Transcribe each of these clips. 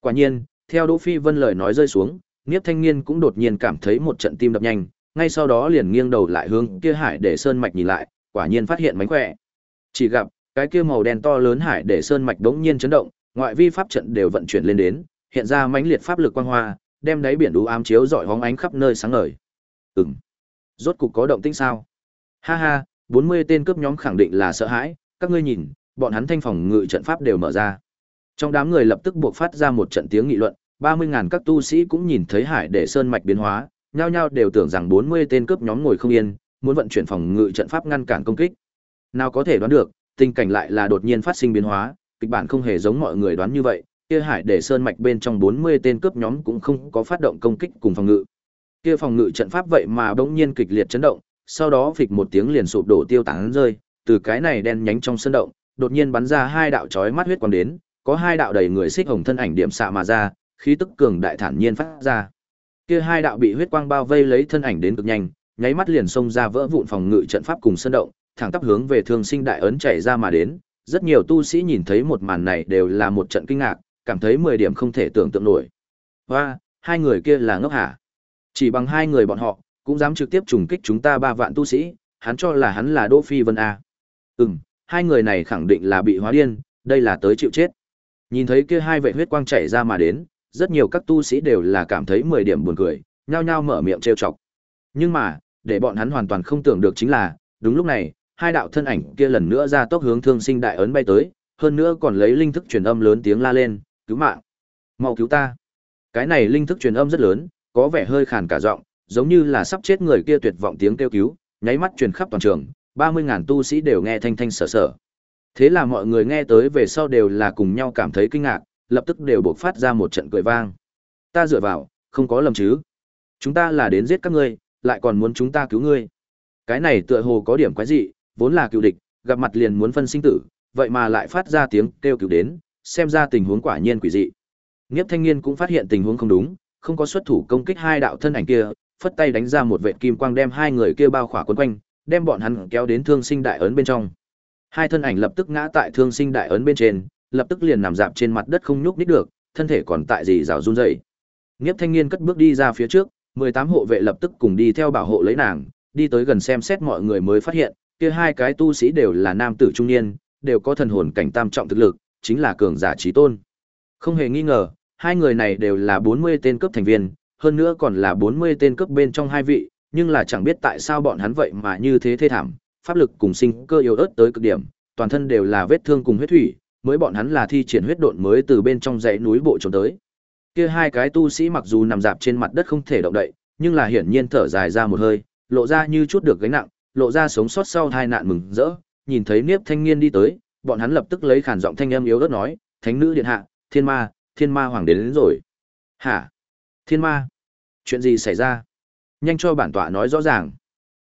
Quả nhiên, theo Đỗ Phi Vân lời nói rơi xuống, Niếp Thanh Niên cũng đột nhiên cảm thấy một trận tim đập nhanh, ngay sau đó liền nghiêng đầu lại hướng kia hải để sơn mạch nhìn lại, quả nhiên phát hiện mánh khỏe. Chỉ gặp, cái kia màu đen to lớn hải để sơn mạch đống nhiên chấn động, ngoại vi pháp trận đều vận chuyển lên đến, hiện ra mãnh liệt pháp lực quang hoa, đem đáy biển u ám chiếu rọi hóng ánh khắp nơi sáng ngời. Ừm. Rốt cục có động tĩnh sao? Ha ha, 40 tên cướp nhóm khẳng định là sợ hãi, các ngươi nhìn, bọn hắn thanh phòng ngự trận pháp đều mở ra. Trong đám người lập tức buộc phát ra một trận tiếng nghị luận, 30.000 các tu sĩ cũng nhìn thấy hải để sơn mạch biến hóa, nhao nhao đều tưởng rằng 40 tên cướp nhóm ngồi không yên, muốn vận chuyển phòng ngự trận pháp ngăn cản công kích. Nào có thể đoán được, tình cảnh lại là đột nhiên phát sinh biến hóa, kịch bản không hề giống mọi người đoán như vậy, kia hải để sơn mạch bên trong 40 tên cướp nhóm cũng không có phát động công kích cùng phòng ngự. Kia phòng ngự trận pháp vậy mà bỗng nhiên kịch liệt chấn động, sau đó phịch một tiếng liền sụp đổ tiêu tán rơi, từ cái này đen nhánh trong sân động, đột nhiên bắn ra hai đạo chói mắt huyết quang đến, có hai đạo đầy người xích hồng thân ảnh điểm xạ mà ra, khí tức cường đại thản nhiên phát ra. Kia hai đạo bị huyết quang bao vây lấy thân ảnh đến cực nhanh, nháy mắt liền xông ra vỡ vụn phòng ngự trận pháp cùng sân động, thẳng tắp hướng về Thương Sinh đại ấn chạy ra mà đến. Rất nhiều tu sĩ nhìn thấy một màn này đều là một trận kinh ngạc, cảm thấy 10 điểm không thể tưởng tượng nổi. Hoa, hai người kia là ngốc hả? Chỉ bằng hai người bọn họ, cũng dám trực tiếp trùng kích chúng ta ba vạn tu sĩ, hắn cho là hắn là Đỗ Phi Vân A. Ừm, hai người này khẳng định là bị hóa điên, đây là tới chịu chết. Nhìn thấy kia hai vệ huyết quang chảy ra mà đến, rất nhiều các tu sĩ đều là cảm thấy 10 điểm buồn cười, nhao nhao mở miệng trêu chọc. Nhưng mà, để bọn hắn hoàn toàn không tưởng được chính là, đúng lúc này, hai đạo thân ảnh kia lần nữa ra tốc hướng Thương Sinh đại ấn bay tới, hơn nữa còn lấy linh thức truyền âm lớn tiếng la lên, "Cứu mạng! Mau cứu ta!" Cái này linh thức truyền âm rất lớn, có vẻ hơi khàn cả giọng, giống như là sắp chết người kia tuyệt vọng tiếng kêu cứu, nháy mắt truyền khắp toàn trường, 30.000 tu sĩ đều nghe thanh thanh sở sở. Thế là mọi người nghe tới về sau đều là cùng nhau cảm thấy kinh ngạc, lập tức đều buộc phát ra một trận cười vang. Ta dựa vào, không có lầm chứ. Chúng ta là đến giết các ngươi, lại còn muốn chúng ta cứu ngươi. Cái này tựa hồ có điểm quái dị, vốn là cựu địch, gặp mặt liền muốn phân sinh tử, vậy mà lại phát ra tiếng kêu cứu đến, xem ra tình huống quả nhiên quỷ dị. Nghiếp thanh niên cũng phát hiện tình huống không đúng, không có xuất thủ công kích hai đạo thân ảnh kia, phất tay đánh ra một vệt kim quang đem hai người kia bao khỏa quấn quanh, đem bọn hắn kéo đến thương sinh đại ấn bên trong. Hai thân ảnh lập tức ngã tại thương sinh đại ấn bên trên, lập tức liền nằm dạp trên mặt đất không nhúc nhích được, thân thể còn tại gì rào run rẩy. Nghiếp thanh niên cất bước đi ra phía trước, 18 hộ vệ lập tức cùng đi theo bảo hộ lấy nàng, đi tới gần xem xét mọi người mới phát hiện, kia hai cái tu sĩ đều là nam tử trung niên, đều có thần hồn cảnh tam trọng thực lực, chính là cường giả trí tôn. Không hề nghi ngờ, hai người này đều là 40 tên cấp thành viên, hơn nữa còn là 40 tên cấp bên trong hai vị, nhưng là chẳng biết tại sao bọn hắn vậy mà như thế thê thảm, pháp lực cùng sinh cơ yếu ớt tới cực điểm, toàn thân đều là vết thương cùng huyết thủy, mới bọn hắn là thi triển huyết độn mới từ bên trong dãy núi bộ trốn tới. Kia hai cái tu sĩ mặc dù nằm dạp trên mặt đất không thể động đậy, nhưng là hiển nhiên thở dài ra một hơi, lộ ra như chút được gánh nặng, lộ ra sống sót sau tai nạn mừng rỡ, nhìn thấy Niếp Thanh Niên đi tới, bọn hắn lập tức lấy khàn giọng thanh âm yếu ớt nói, "Thánh nữ điện hạ, Thiên Ma, Thiên Ma hoàng đến, đến rồi." "Hả? Thiên Ma? Chuyện gì xảy ra?" Nhanh cho bản tọa nói rõ ràng.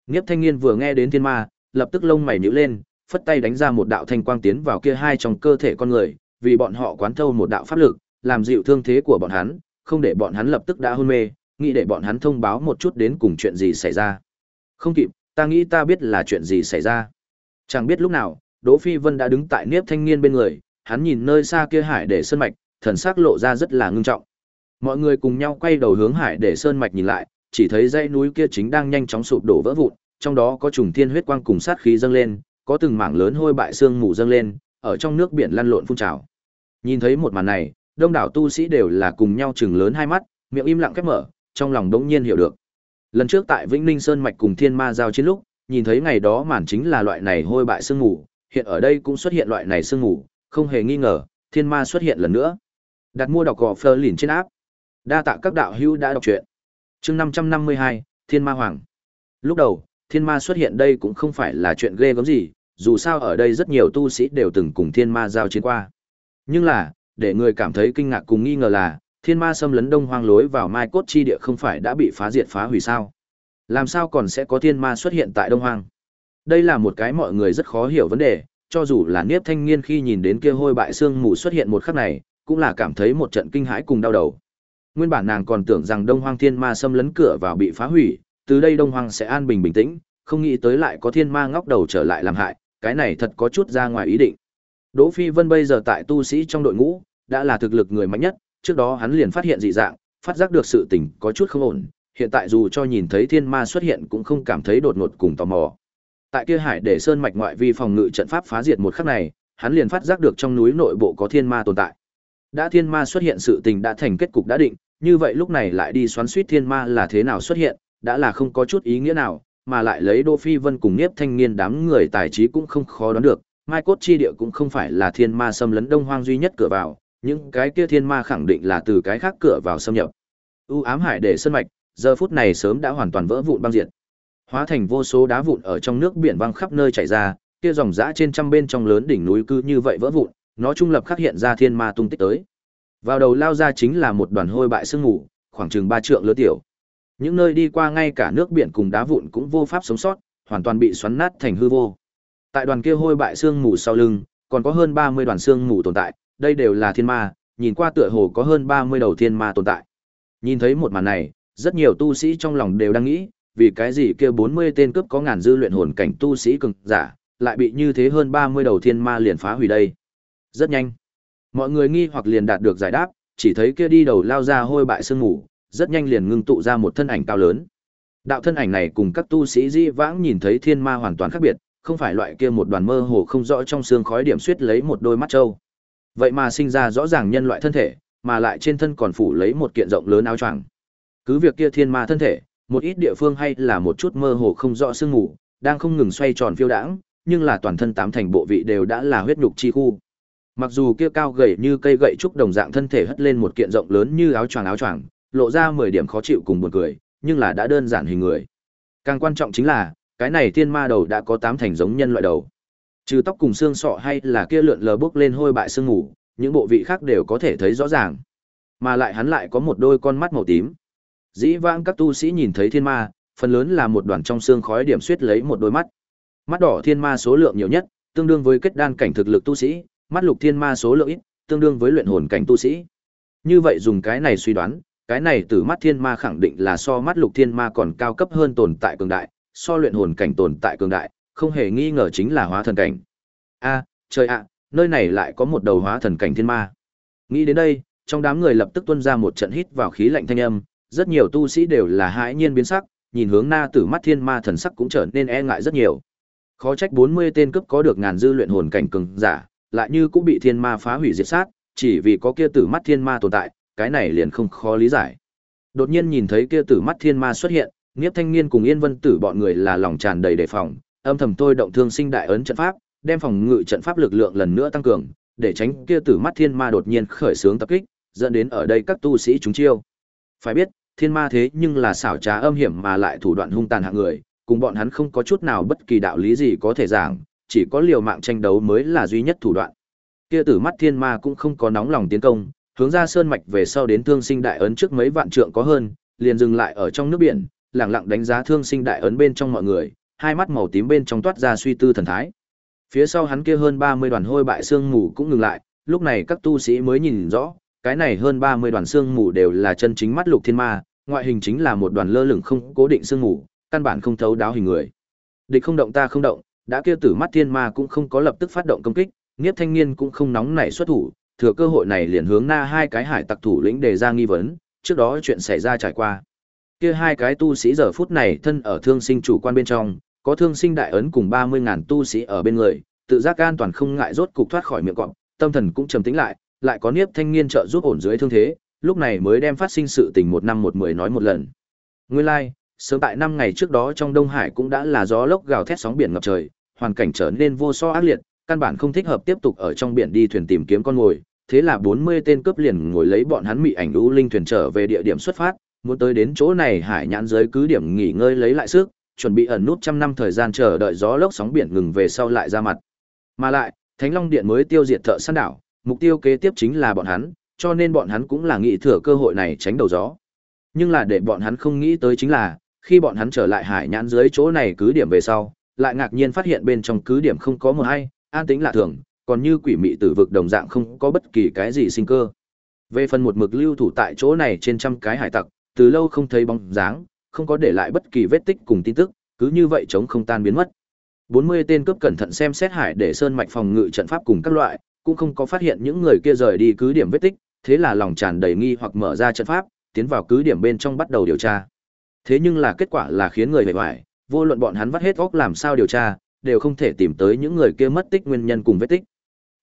Niếp Thanh Niên vừa nghe đến Thiên Ma, lập tức lông mày nhíu lên, phất tay đánh ra một đạo thanh quang tiến vào kia hai trong cơ thể con người, vì bọn họ quán thâu một đạo pháp lực, làm dịu thương thế của bọn hắn, không để bọn hắn lập tức đã hôn mê, nghĩ để bọn hắn thông báo một chút đến cùng chuyện gì xảy ra. Không kịp, ta nghĩ ta biết là chuyện gì xảy ra. Chẳng biết lúc nào, Đỗ Phi Vân đã đứng tại Niếp Thanh Niên bên người, hắn nhìn nơi xa kia hải để sơn mạch, thần sắc lộ ra rất là ngưng trọng. Mọi người cùng nhau quay đầu hướng hải để sơn mạch nhìn lại, chỉ thấy dãy núi kia chính đang nhanh chóng sụp đổ vỡ vụn, trong đó có trùng thiên huyết quang cùng sát khí dâng lên, có từng mảng lớn hôi bại xương mù dâng lên, ở trong nước biển lăn lộn phun trào. Nhìn thấy một màn này, đông đảo tu sĩ đều là cùng nhau chừng lớn hai mắt, miệng im lặng khép mở, trong lòng đống nhiên hiểu được. Lần trước tại Vĩnh Ninh Sơn mạch cùng Thiên Ma giao chiến lúc, nhìn thấy ngày đó màn chính là loại này hôi bại xương mù, hiện ở đây cũng xuất hiện loại này xương mù, không hề nghi ngờ, Thiên Ma xuất hiện lần nữa. Đặt mua đọc gò Fleur liền trên áp. Đa tạ các đạo hữu đã đọc truyện. Chương 552, Thiên Ma Hoàng. Lúc đầu, thiên ma xuất hiện đây cũng không phải là chuyện ghê gớm gì, dù sao ở đây rất nhiều tu sĩ đều từng cùng thiên ma giao chiến qua. Nhưng là, để người cảm thấy kinh ngạc cùng nghi ngờ là, thiên ma xâm lấn đông hoang lối vào mai cốt chi địa không phải đã bị phá diệt phá hủy sao? Làm sao còn sẽ có thiên ma xuất hiện tại đông hoang? Đây là một cái mọi người rất khó hiểu vấn đề, cho dù là Niếp Thanh Niên khi nhìn đến kia hôi bại xương mù xuất hiện một khắc này, cũng là cảm thấy một trận kinh hãi cùng đau đầu. Nguyên bản nàng còn tưởng rằng Đông Hoang Thiên Ma xâm lấn cửa vào bị phá hủy, từ đây Đông Hoang sẽ an bình bình tĩnh, không nghĩ tới lại có thiên ma ngóc đầu trở lại làm hại, cái này thật có chút ra ngoài ý định. Đỗ Phi Vân bây giờ tại tu sĩ trong đội ngũ, đã là thực lực người mạnh nhất, trước đó hắn liền phát hiện dị dạng, phát giác được sự tình có chút không ổn, hiện tại dù cho nhìn thấy thiên ma xuất hiện cũng không cảm thấy đột ngột cùng tò mò. Tại kia hải để sơn mạch ngoại vi phòng ngự trận pháp phá diệt một khắc này, hắn liền phát giác được trong núi nội bộ có thiên ma tồn tại. Đã thiên ma xuất hiện sự tình đã thành kết cục đã định, như vậy lúc này lại đi xoắn suýt thiên ma là thế nào xuất hiện, đã là không có chút ý nghĩa nào, mà lại lấy Đô Phi Vân cùng Niếp Thanh Niên đám người tài trí cũng không khó đoán được, Mai Cốt chi địa cũng không phải là thiên ma xâm lấn Đông Hoang duy nhất cửa vào, những cái kia thiên ma khẳng định là từ cái khác cửa vào xâm nhập. U ám hải để sơn mạch, giờ phút này sớm đã hoàn toàn vỡ vụn băng diệt. Hóa thành vô số đá vụn ở trong nước biển băng khắp nơi chảy ra, kia dòng dã trên trăm bên trong lớn đỉnh núi cứ như vậy vỡ vụn, nó trung lập khắc hiện ra thiên ma tung tích tới. Vào đầu lao ra chính là một đoàn hôi bại sương ngủ, khoảng chừng ba trượng lớn tiểu. Những nơi đi qua ngay cả nước biển cùng đá vụn cũng vô pháp sống sót, hoàn toàn bị xoắn nát thành hư vô. Tại đoàn kia hôi bại xương mù sau lưng, còn có hơn 30 đoàn xương mù tồn tại, đây đều là thiên ma, nhìn qua tựa hồ có hơn 30 đầu thiên ma tồn tại. Nhìn thấy một màn này, rất nhiều tu sĩ trong lòng đều đang nghĩ, vì cái gì kia 40 tên cướp có ngàn dư luyện hồn cảnh tu sĩ cường giả, lại bị như thế hơn 30 đầu thiên ma liền phá hủy đây. Rất nhanh. Mọi người nghi hoặc liền đạt được giải đáp, chỉ thấy kia đi đầu lao ra hôi bại sương mù, rất nhanh liền ngưng tụ ra một thân ảnh cao lớn. Đạo thân ảnh này cùng các tu sĩ di vãng nhìn thấy thiên ma hoàn toàn khác biệt, không phải loại kia một đoàn mơ hồ không rõ trong xương khói điểm suyết lấy một đôi mắt trâu. Vậy mà sinh ra rõ ràng nhân loại thân thể, mà lại trên thân còn phủ lấy một kiện rộng lớn áo choàng. Cứ việc kia thiên ma thân thể, một ít địa phương hay là một chút mơ hồ không rõ sương ngủ, đang không ngừng xoay tròn phiêu đãng, nhưng là toàn thân tám thành bộ vị đều đã là huyết nhục chi khu. Mặc dù kia cao gầy như cây gậy trúc đồng dạng thân thể hất lên một kiện rộng lớn như áo choàng áo choàng, lộ ra 10 điểm khó chịu cùng buồn cười, nhưng là đã đơn giản hình người. Càng quan trọng chính là, cái này thiên ma đầu đã có tám thành giống nhân loại đầu. Trừ tóc cùng xương sọ hay là kia lượn lờ bốc lên hôi bại xương ngủ, những bộ vị khác đều có thể thấy rõ ràng. Mà lại hắn lại có một đôi con mắt màu tím. Dĩ vãng các tu sĩ nhìn thấy thiên ma, phần lớn là một đoàn trong xương khói điểm xuyết lấy một đôi mắt. Mắt đỏ thiên ma số lượng nhiều nhất, tương đương với kết đan cảnh thực lực tu sĩ, mắt lục thiên ma số lượng ít, tương đương với luyện hồn cảnh tu sĩ. Như vậy dùng cái này suy đoán, cái này từ mắt thiên ma khẳng định là so mắt lục thiên ma còn cao cấp hơn tồn tại cường đại, so luyện hồn cảnh tồn tại cường đại, không hề nghi ngờ chính là hóa thần cảnh. A, trời ạ, nơi này lại có một đầu hóa thần cảnh thiên ma. Nghĩ đến đây, trong đám người lập tức tuôn ra một trận hít vào khí lạnh thanh âm, rất nhiều tu sĩ đều là hãi nhiên biến sắc, nhìn hướng na tử mắt thiên ma thần sắc cũng trở nên e ngại rất nhiều. Khó trách 40 tên cướp có được ngàn dư luyện hồn cảnh cường giả, lại như cũng bị thiên ma phá hủy diệt sát, chỉ vì có kia tử mắt thiên ma tồn tại, cái này liền không khó lý giải. Đột nhiên nhìn thấy kia tử mắt thiên ma xuất hiện, Niếp Thanh Niên cùng Yên Vân Tử bọn người là lòng tràn đầy đề phòng, âm thầm tôi động thương sinh đại ấn trận pháp, đem phòng ngự trận pháp lực lượng lần nữa tăng cường, để tránh kia tử mắt thiên ma đột nhiên khởi xướng tập kích, dẫn đến ở đây các tu sĩ chúng chiêu. Phải biết, thiên ma thế nhưng là xảo trá âm hiểm mà lại thủ đoạn hung tàn hạng người, cùng bọn hắn không có chút nào bất kỳ đạo lý gì có thể giảng, chỉ có liều mạng tranh đấu mới là duy nhất thủ đoạn. Kia tử mắt thiên ma cũng không có nóng lòng tiến công, hướng ra sơn mạch về sau đến thương sinh đại ấn trước mấy vạn trượng có hơn, liền dừng lại ở trong nước biển, lặng lặng đánh giá thương sinh đại ấn bên trong mọi người, hai mắt màu tím bên trong toát ra suy tư thần thái. Phía sau hắn kia hơn 30 đoàn hôi bại xương mù cũng ngừng lại, lúc này các tu sĩ mới nhìn rõ, cái này hơn 30 đoàn xương mù đều là chân chính mắt lục thiên ma, ngoại hình chính là một đoàn lơ lửng không cố định xương mù, căn bản không thấu đáo hình người. Địch không động ta không động, đã kia tử mắt thiên ma cũng không có lập tức phát động công kích, Niếp Thanh Niên cũng không nóng nảy xuất thủ, thừa cơ hội này liền hướng na hai cái hải tặc thủ lĩnh đề ra nghi vấn, trước đó chuyện xảy ra trải qua. Kia hai cái tu sĩ giờ phút này thân ở thương sinh chủ quan bên trong, có thương sinh đại ấn cùng 30.000 tu sĩ ở bên người, tự giác an toàn không ngại rốt cục thoát khỏi miệng cọp, tâm thần cũng trầm tĩnh lại, lại có Niếp Thanh Niên trợ giúp ổn dưới thương thế, lúc này mới đem phát sinh sự tình một năm một mười nói một lần. Nguyên lai, like, sớm tại năm ngày trước đó trong Đông Hải cũng đã là gió lốc gào thét sóng biển ngập trời, hoàn cảnh trở nên vô so ác liệt, căn bản không thích hợp tiếp tục ở trong biển đi thuyền tìm kiếm con mồi, thế là 40 tên cướp liền ngồi lấy bọn hắn mị ảnh u linh thuyền trở về địa điểm xuất phát, muốn tới đến chỗ này hải nhãn dưới cứ điểm nghỉ ngơi lấy lại sức, chuẩn bị ẩn nút trăm năm thời gian chờ đợi gió lốc sóng biển ngừng về sau lại ra mặt. Mà lại, Thánh Long Điện mới tiêu diệt thợ săn đảo, mục tiêu kế tiếp chính là bọn hắn, cho nên bọn hắn cũng là nghĩ thừa cơ hội này tránh đầu gió. Nhưng là để bọn hắn không nghĩ tới chính là, khi bọn hắn trở lại hải nhãn dưới chỗ này cứ điểm về sau, lại ngạc nhiên phát hiện bên trong cứ điểm không có một ai, an tĩnh lạ thường, còn như quỷ mị tử vực đồng dạng không có bất kỳ cái gì sinh cơ. Về phần một mực lưu thủ tại chỗ này trên trăm cái hải tặc, từ lâu không thấy bóng dáng, không có để lại bất kỳ vết tích cùng tin tức, cứ như vậy chống không tan biến mất. 40 tên cướp cẩn thận xem xét hải để sơn mạch phòng ngự trận pháp cùng các loại, cũng không có phát hiện những người kia rời đi cứ điểm vết tích, thế là lòng tràn đầy nghi hoặc mở ra trận pháp, tiến vào cứ điểm bên trong bắt đầu điều tra. Thế nhưng là kết quả là khiến người bề hoài, vô luận bọn hắn vắt hết óc làm sao điều tra, đều không thể tìm tới những người kia mất tích nguyên nhân cùng vết tích.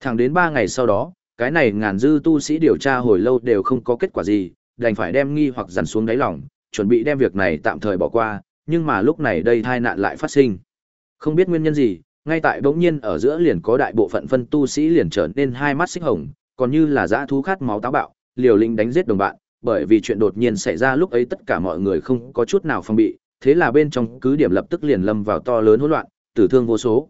Thẳng đến 3 ngày sau đó, cái này ngàn dư tu sĩ điều tra hồi lâu đều không có kết quả gì, đành phải đem nghi hoặc dằn xuống đáy lòng, chuẩn bị đem việc này tạm thời bỏ qua, nhưng mà lúc này đây tai nạn lại phát sinh. Không biết nguyên nhân gì, ngay tại bỗng nhiên ở giữa liền có đại bộ phận phân tu sĩ liền trở nên hai mắt xích hồng, còn như là dã thú khát máu táo bạo, liều lĩnh đánh giết đồng bạn, bởi vì chuyện đột nhiên xảy ra lúc ấy tất cả mọi người không có chút nào phòng bị, thế là bên trong cứ điểm lập tức liền lâm vào to lớn hỗn loạn, tử thương vô số.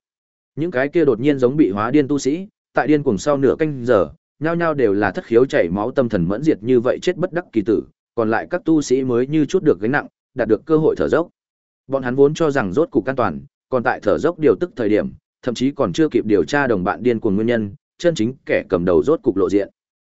Những cái kia đột nhiên giống bị hóa điên tu sĩ, tại điên cuồng sau nửa canh giờ, nhao nhao đều là thất khiếu chảy máu tâm thần mẫn diệt như vậy chết bất đắc kỳ tử, còn lại các tu sĩ mới như chút được gánh nặng, đạt được cơ hội thở dốc. Bọn hắn vốn cho rằng rốt cục an toàn, còn tại thở dốc điều tức thời điểm, thậm chí còn chưa kịp điều tra đồng bạn điên cuồng nguyên nhân, chân chính kẻ cầm đầu rốt cục lộ diện.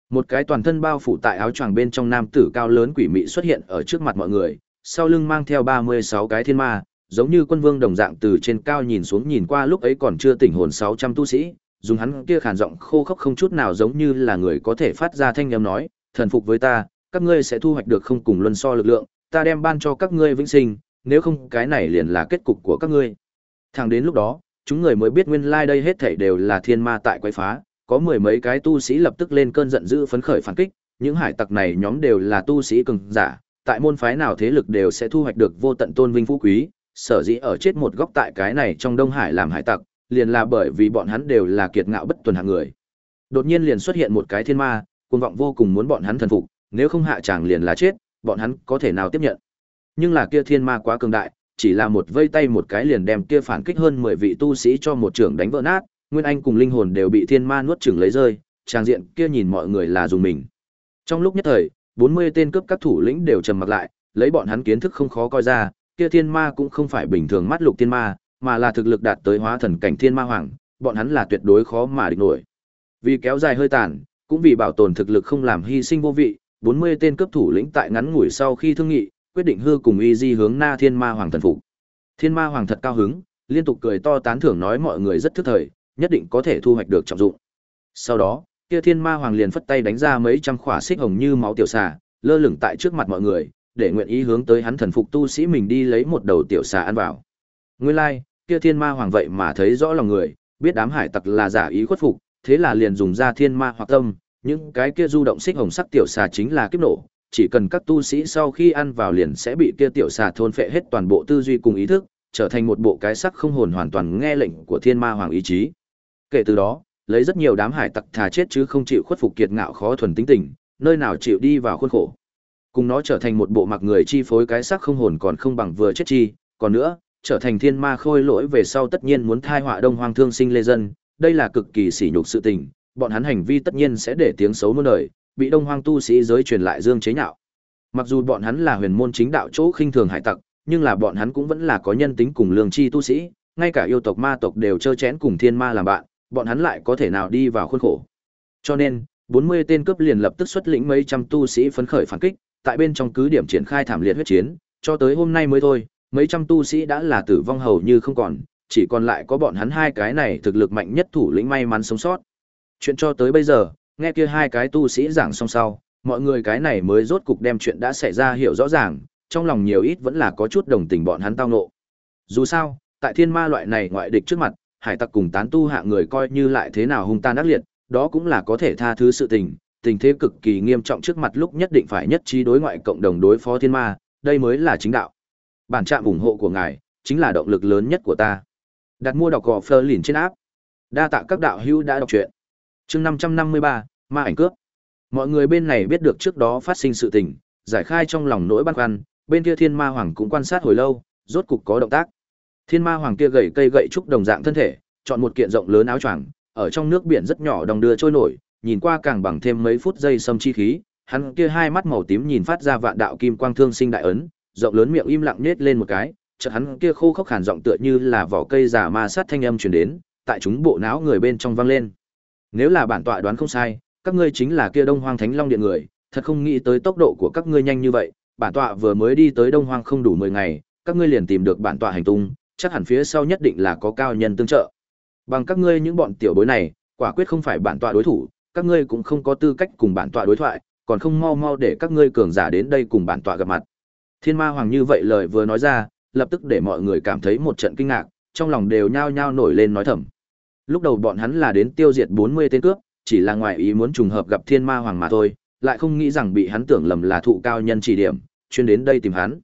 Một cái toàn thân bao phủ tại áo choàng bên trong nam tử cao lớn quỷ mị xuất hiện ở trước mặt mọi người, sau lưng mang theo 36 cái thiên ma, giống như quân vương đồng dạng từ trên cao nhìn xuống nhìn qua lúc ấy còn chưa tỉnh hồn 600 tu sĩ, dùng hắn kia khàn giọng khô khốc không chút nào giống như là người có thể phát ra thanh âm nói, thần phục với ta, các ngươi sẽ thu hoạch được không cùng luân so lực lượng, ta đem ban cho các ngươi vĩnh sinh, nếu không cái này liền là kết cục của các ngươi. Thẳng đến lúc đó, chúng người mới biết nguyên lai like đây hết thảy đều là thiên ma tại quấy phá, có mười mấy cái tu sĩ lập tức lên cơn giận dữ phấn khởi phản kích, những hải tặc này nhóm đều là tu sĩ cường giả, tại môn phái nào thế lực đều sẽ thu hoạch được vô tận tôn vinh phú quý, sở dĩ ở chết một góc tại cái này trong Đông Hải làm hải tặc, liền là bởi vì bọn hắn đều là kiệt ngạo bất tuần hạng người. Đột nhiên liền xuất hiện một cái thiên ma, cuồng vọng vô cùng muốn bọn hắn thần phục, nếu không hạ chàng liền là chết, bọn hắn có thể nào tiếp nhận. Nhưng là kia thiên ma quá cường đại, chỉ là một vây tay một cái liền đem kia phản kích hơn 10 vị tu sĩ cho một trưởng đánh vỡ nát, Nguyên Anh cùng linh hồn đều bị thiên ma nuốt chửng lấy rơi, trang diện kia nhìn mọi người là dùng mình. Trong lúc nhất thời, 40 tên cướp các thủ lĩnh đều trầm mặt lại, lấy bọn hắn kiến thức không khó coi ra, kia thiên ma cũng không phải bình thường mắt lục thiên ma, mà là thực lực đạt tới hóa thần cảnh thiên ma hoàng, bọn hắn là tuyệt đối khó mà địch nổi. Vì kéo dài hơi tàn, cũng vì bảo tồn thực lực không làm hy sinh vô vị, 40 tên cấp thủ lĩnh tại ngắn ngủi sau khi thương nghị, quyết định hư cùng y di hướng na thiên ma hoàng thần phục. Thiên ma hoàng thật cao hứng, liên tục cười to tán thưởng nói mọi người rất thức thời, nhất định có thể thu hoạch được trọng dụng. Sau đó, kia thiên ma hoàng liền phất tay đánh ra mấy trăm khỏa xích hồng như máu tiểu xà, lơ lửng tại trước mặt mọi người, để nguyện ý hướng tới hắn thần phục tu sĩ mình đi lấy một đầu tiểu xà ăn vào. Nguyên lai, like, kia thiên ma hoàng vậy mà thấy rõ lòng người, biết đám hải tặc là giả ý khuất phục, thế là liền dùng ra thiên ma hoặc tâm, những cái kia du động xích hồng sắc tiểu xà chính là kiếp nổ, chỉ cần các tu sĩ sau khi ăn vào liền sẽ bị kia tiểu xà thôn phệ hết toàn bộ tư duy cùng ý thức, trở thành một bộ cái sắc không hồn hoàn toàn nghe lệnh của thiên ma hoàng ý chí. Kể từ đó, lấy rất nhiều đám hải tặc thà chết chứ không chịu khuất phục kiệt ngạo khó thuần tính tình, nơi nào chịu đi vào khuôn khổ. Cùng nó trở thành một bộ mặc người chi phối cái sắc không hồn còn không bằng vừa chết chi, còn nữa, trở thành thiên ma khôi lỗi về sau tất nhiên muốn thai họa đông hoang thương sinh lê dân, đây là cực kỳ sỉ nhục sự tình, bọn hắn hành vi tất nhiên sẽ để tiếng xấu muôn đời, bị đông hoang tu sĩ giới truyền lại dương chế nhạo. Mặc dù bọn hắn là huyền môn chính đạo chỗ khinh thường hải tặc, nhưng là bọn hắn cũng vẫn là có nhân tính cùng lương chi tu sĩ, ngay cả yêu tộc ma tộc đều chơi chén cùng thiên ma làm bạn, bọn hắn lại có thể nào đi vào khuôn khổ. Cho nên, 40 tên cướp liền lập tức xuất lĩnh mấy trăm tu sĩ phấn khởi phản kích, tại bên trong cứ điểm triển khai thảm liệt huyết chiến, cho tới hôm nay mới thôi, mấy trăm tu sĩ đã là tử vong hầu như không còn, chỉ còn lại có bọn hắn hai cái này thực lực mạnh nhất thủ lĩnh may mắn sống sót. Chuyện cho tới bây giờ, nghe kia hai cái tu sĩ giảng xong sau, mọi người cái này mới rốt cục đem chuyện đã xảy ra hiểu rõ ràng, trong lòng nhiều ít vẫn là có chút đồng tình bọn hắn tao nộ. Dù sao, tại thiên ma loại này ngoại địch trước mặt, hải tặc cùng tán tu hạ người coi như lại thế nào hung tàn ác liệt, đó cũng là có thể tha thứ sự tình, tình thế cực kỳ nghiêm trọng trước mặt lúc nhất định phải nhất trí đối ngoại cộng đồng đối phó thiên ma, đây mới là chính đạo. Bản trạm ủng hộ của ngài chính là động lực lớn nhất của ta. Đặt mua đọc gò Fleur lìn trên áp. Đa tạ các đạo hữu đã đọc truyện. Chương 553, ma ảnh cướp. Mọi người bên này biết được trước đó phát sinh sự tình, giải khai trong lòng nỗi băn khoăn, bên kia Thiên Ma Hoàng cũng quan sát hồi lâu, rốt cục có động tác. Thiên Ma Hoàng kia gầy cây gậy trúc đồng dạng thân thể, chọn một kiện rộng lớn áo choàng, ở trong nước biển rất nhỏ đồng đưa trôi nổi, nhìn qua càng bằng thêm mấy phút giây xâm chi khí, hắn kia hai mắt màu tím nhìn phát ra vạn đạo kim quang thương sinh đại ấn, rộng lớn miệng im lặng nhếch lên một cái, chợt hắn kia khô khốc hàn giọng tựa như là vỏ cây giả ma sát thanh âm truyền đến, tại chúng bộ não người bên trong vang lên. Nếu là bản tọa đoán không sai, các ngươi chính là kia Đông Hoang Thánh Long Điện người, thật không nghĩ tới tốc độ của các ngươi nhanh như vậy, bản tọa vừa mới đi tới Đông Hoang không đủ 10 ngày, các ngươi liền tìm được bản tọa hành tung, chắc hẳn phía sau nhất định là có cao nhân tương trợ. Bằng các ngươi những bọn tiểu bối này, quả quyết không phải bản tọa đối thủ, các ngươi cũng không có tư cách cùng bản tọa đối thoại, còn không mau mau để các ngươi cường giả đến đây cùng bản tọa gặp mặt. Thiên Ma Hoàng như vậy lời vừa nói ra, lập tức để mọi người cảm thấy một trận kinh ngạc, trong lòng đều nhao nhao nổi lên nói thầm. Lúc đầu bọn hắn là đến tiêu diệt 40 tên cướp, chỉ là ngoài ý muốn trùng hợp gặp Thiên Ma Hoàng mà thôi, lại không nghĩ rằng bị hắn tưởng lầm là thụ cao nhân chỉ điểm, chuyên đến đây tìm hắn.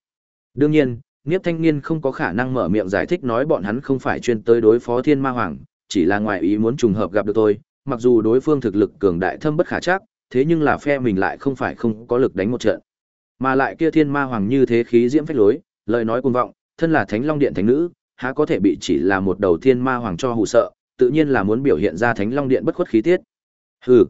Đương nhiên, Niếp Thanh Niên không có khả năng mở miệng giải thích nói bọn hắn không phải chuyên tới đối phó Thiên Ma Hoàng, chỉ là ngoài ý muốn trùng hợp gặp được tôi, mặc dù đối phương thực lực cường đại thâm bất khả chắc, thế nhưng là phe mình lại không phải không có lực đánh một trận. Mà lại kia Thiên Ma Hoàng như thế khí diễm phách lối, lời nói cuồng vọng, thân là Thánh Long Điện thánh nữ, há có thể bị chỉ là một đầu Thiên Ma Hoàng cho hù sợ, tự nhiên là muốn biểu hiện ra Thánh Long Điện bất khuất khí tiết. Hừ,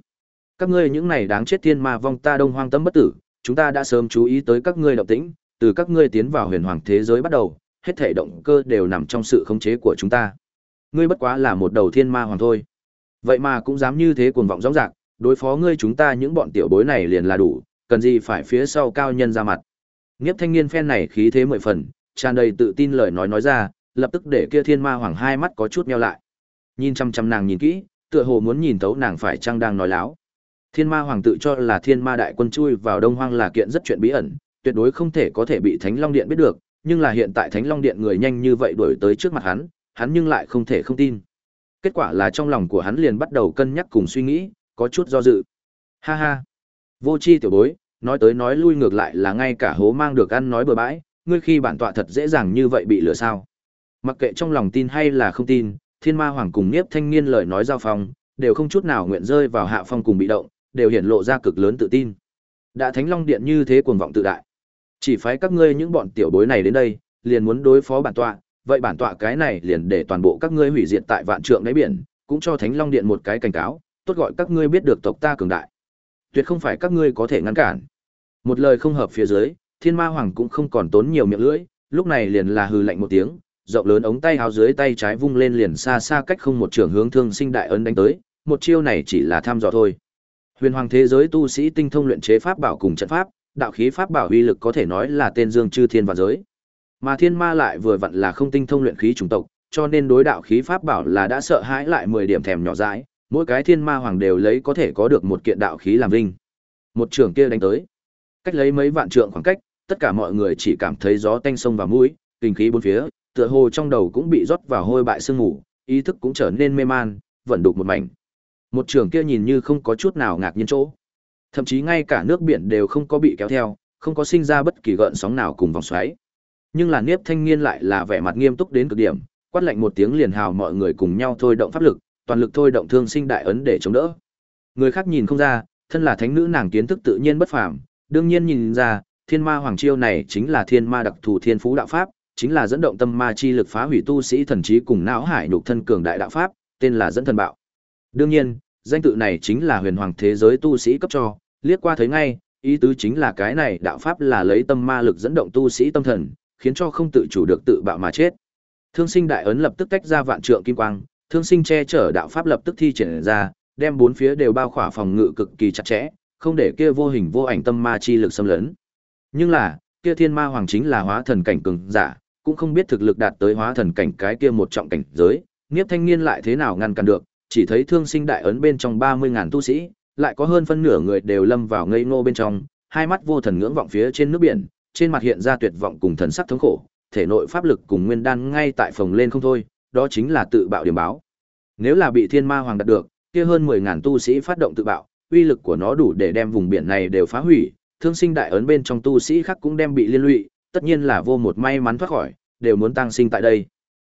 các ngươi những này đáng chết Thiên Ma vong ta Đông Hoang tâm bất tử, chúng ta đã sớm chú ý tới các ngươi động tĩnh, từ các ngươi tiến vào huyền hoàng thế giới bắt đầu, hết thể động cơ đều nằm trong sự khống chế của chúng ta. Ngươi bất quá là một đầu thiên ma hoàng thôi. Vậy mà cũng dám như thế cuồng vọng rõ rạc, đối phó ngươi chúng ta những bọn tiểu bối này liền là đủ, cần gì phải phía sau cao nhân ra mặt. Nghiếp thanh niên phen này khí thế mười phần, tràn đầy tự tin lời nói nói ra, lập tức để kia thiên ma hoàng hai mắt có chút meo lại. Nhìn chăm chăm nàng nhìn kỹ, tựa hồ muốn nhìn thấu nàng phải chăng đang nói láo. Thiên ma hoàng tự cho là thiên ma đại quân chui vào đông hoang là kiện rất chuyện bí ẩn, tuyệt đối không thể có thể bị Thánh Long Điện biết được, nhưng là hiện tại Thánh Long Điện người nhanh như vậy đuổi tới trước mặt hắn, hắn nhưng lại không thể không tin. Kết quả là trong lòng của hắn liền bắt đầu cân nhắc cùng suy nghĩ, có chút do dự. Ha ha, vô chi tiểu bối, nói tới nói lui ngược lại là ngay cả hố mang được ăn nói bừa bãi, ngươi khi bản tọa thật dễ dàng như vậy bị lừa sao? Mặc kệ trong lòng tin hay là không tin, Thiên Ma Hoàng cùng nghiếp Thanh Niên lời nói giao phong, đều không chút nào nguyện rơi vào hạ phong cùng bị động, đều hiển lộ ra cực lớn tự tin. Đã Thánh Long Điện như thế cuồng vọng tự đại. Chỉ phái các ngươi những bọn tiểu bối này đến đây, liền muốn đối phó bản tọa, vậy bản tọa cái này liền để toàn bộ các ngươi hủy diệt tại vạn trượng đáy biển, cũng cho Thánh Long Điện một cái cảnh cáo, tốt gọi các ngươi biết được tộc ta cường đại. Tuyệt không phải các ngươi có thể ngăn cản. Một lời không hợp phía dưới, Thiên Ma Hoàng cũng không còn tốn nhiều miệng lưỡi, lúc này liền là hừ lạnh một tiếng, rộng lớn ống tay áo dưới tay trái vung lên liền xa xa cách không một trường hướng thương sinh đại ấn đánh tới, một chiêu này chỉ là thăm dò thôi. Huyền hoàng thế giới tu sĩ tinh thông luyện chế pháp bảo cùng trận pháp, đạo khí pháp bảo uy lực có thể nói là tên dương chư thiên và giới. Mà thiên ma lại vừa vặn là không tinh thông luyện khí chủng tộc, cho nên đối đạo khí pháp bảo là đã sợ hãi lại 10 điểm thèm nhỏ dãi, mỗi cái thiên ma hoàng đều lấy có thể có được một kiện đạo khí làm vinh. Một trường kia đánh tới, cách lấy mấy vạn trượng khoảng cách, tất cả mọi người chỉ cảm thấy gió tanh sông vào mũi, kinh khí bốn phía, tựa hồ trong đầu cũng bị rót vào hôi bại sương ngủ, ý thức cũng trở nên mê man, vận đục một mảnh. Một trường kia nhìn như không có chút nào ngạc nhiên chỗ. Thậm chí ngay cả nước biển đều không có bị kéo theo, không có sinh ra bất kỳ gợn sóng nào cùng vòng xoáy. Nhưng là Niếp Thanh Niên lại là vẻ mặt nghiêm túc đến cực điểm, quát lạnh một tiếng liền hào mọi người cùng nhau thôi động pháp lực, toàn lực thôi động thương sinh đại ấn để chống đỡ. Người khác nhìn không ra, thân là thánh nữ nàng kiến thức tự nhiên bất phàm, đương nhiên nhìn ra, Thiên Ma Hoàng chiêu này chính là Thiên Ma đặc thù thiên phú đạo pháp, chính là dẫn động tâm ma chi lực phá hủy tu sĩ thần trí cùng não hải nhục thân cường đại đạo pháp, tên là dẫn thần bạo. Đương nhiên, danh tự này chính là huyền hoàng thế giới tu sĩ cấp cho, liếc qua thấy ngay, ý tứ chính là cái này đạo pháp là lấy tâm ma lực dẫn động tu sĩ tâm thần, khiến cho không tự chủ được tự bạo mà chết. Thương sinh đại ấn lập tức tách ra vạn trượng kim quang, thương sinh che chở đạo pháp lập tức thi triển ra, đem bốn phía đều bao khỏa phòng ngự cực kỳ chặt chẽ, không để kia vô hình vô ảnh tâm ma chi lực xâm lấn. Nhưng là, kia thiên ma hoàng chính là hóa thần cảnh cường giả, cũng không biết thực lực đạt tới hóa thần cảnh cái kia một trọng cảnh giới, Niếp Thanh niên lại thế nào ngăn cản được, chỉ thấy thương sinh đại ấn bên trong 30.000 tu sĩ, lại có hơn phân nửa người đều lâm vào ngây ngô bên trong, hai mắt vô thần ngưỡng vọng phía trên nước biển, trên mặt hiện ra tuyệt vọng cùng thần sắc thống khổ, thể nội pháp lực cùng nguyên đan ngay tại phòng lên không thôi, đó chính là tự bạo điểm báo. Nếu là bị Thiên Ma Hoàng đạt được, kia hơn 10000 tu sĩ phát động tự bạo, uy lực của nó đủ để đem vùng biển này đều phá hủy, thương sinh đại ấn bên trong tu sĩ khác cũng đem bị liên lụy, tất nhiên là vô một may mắn thoát khỏi, đều muốn tăng sinh tại đây.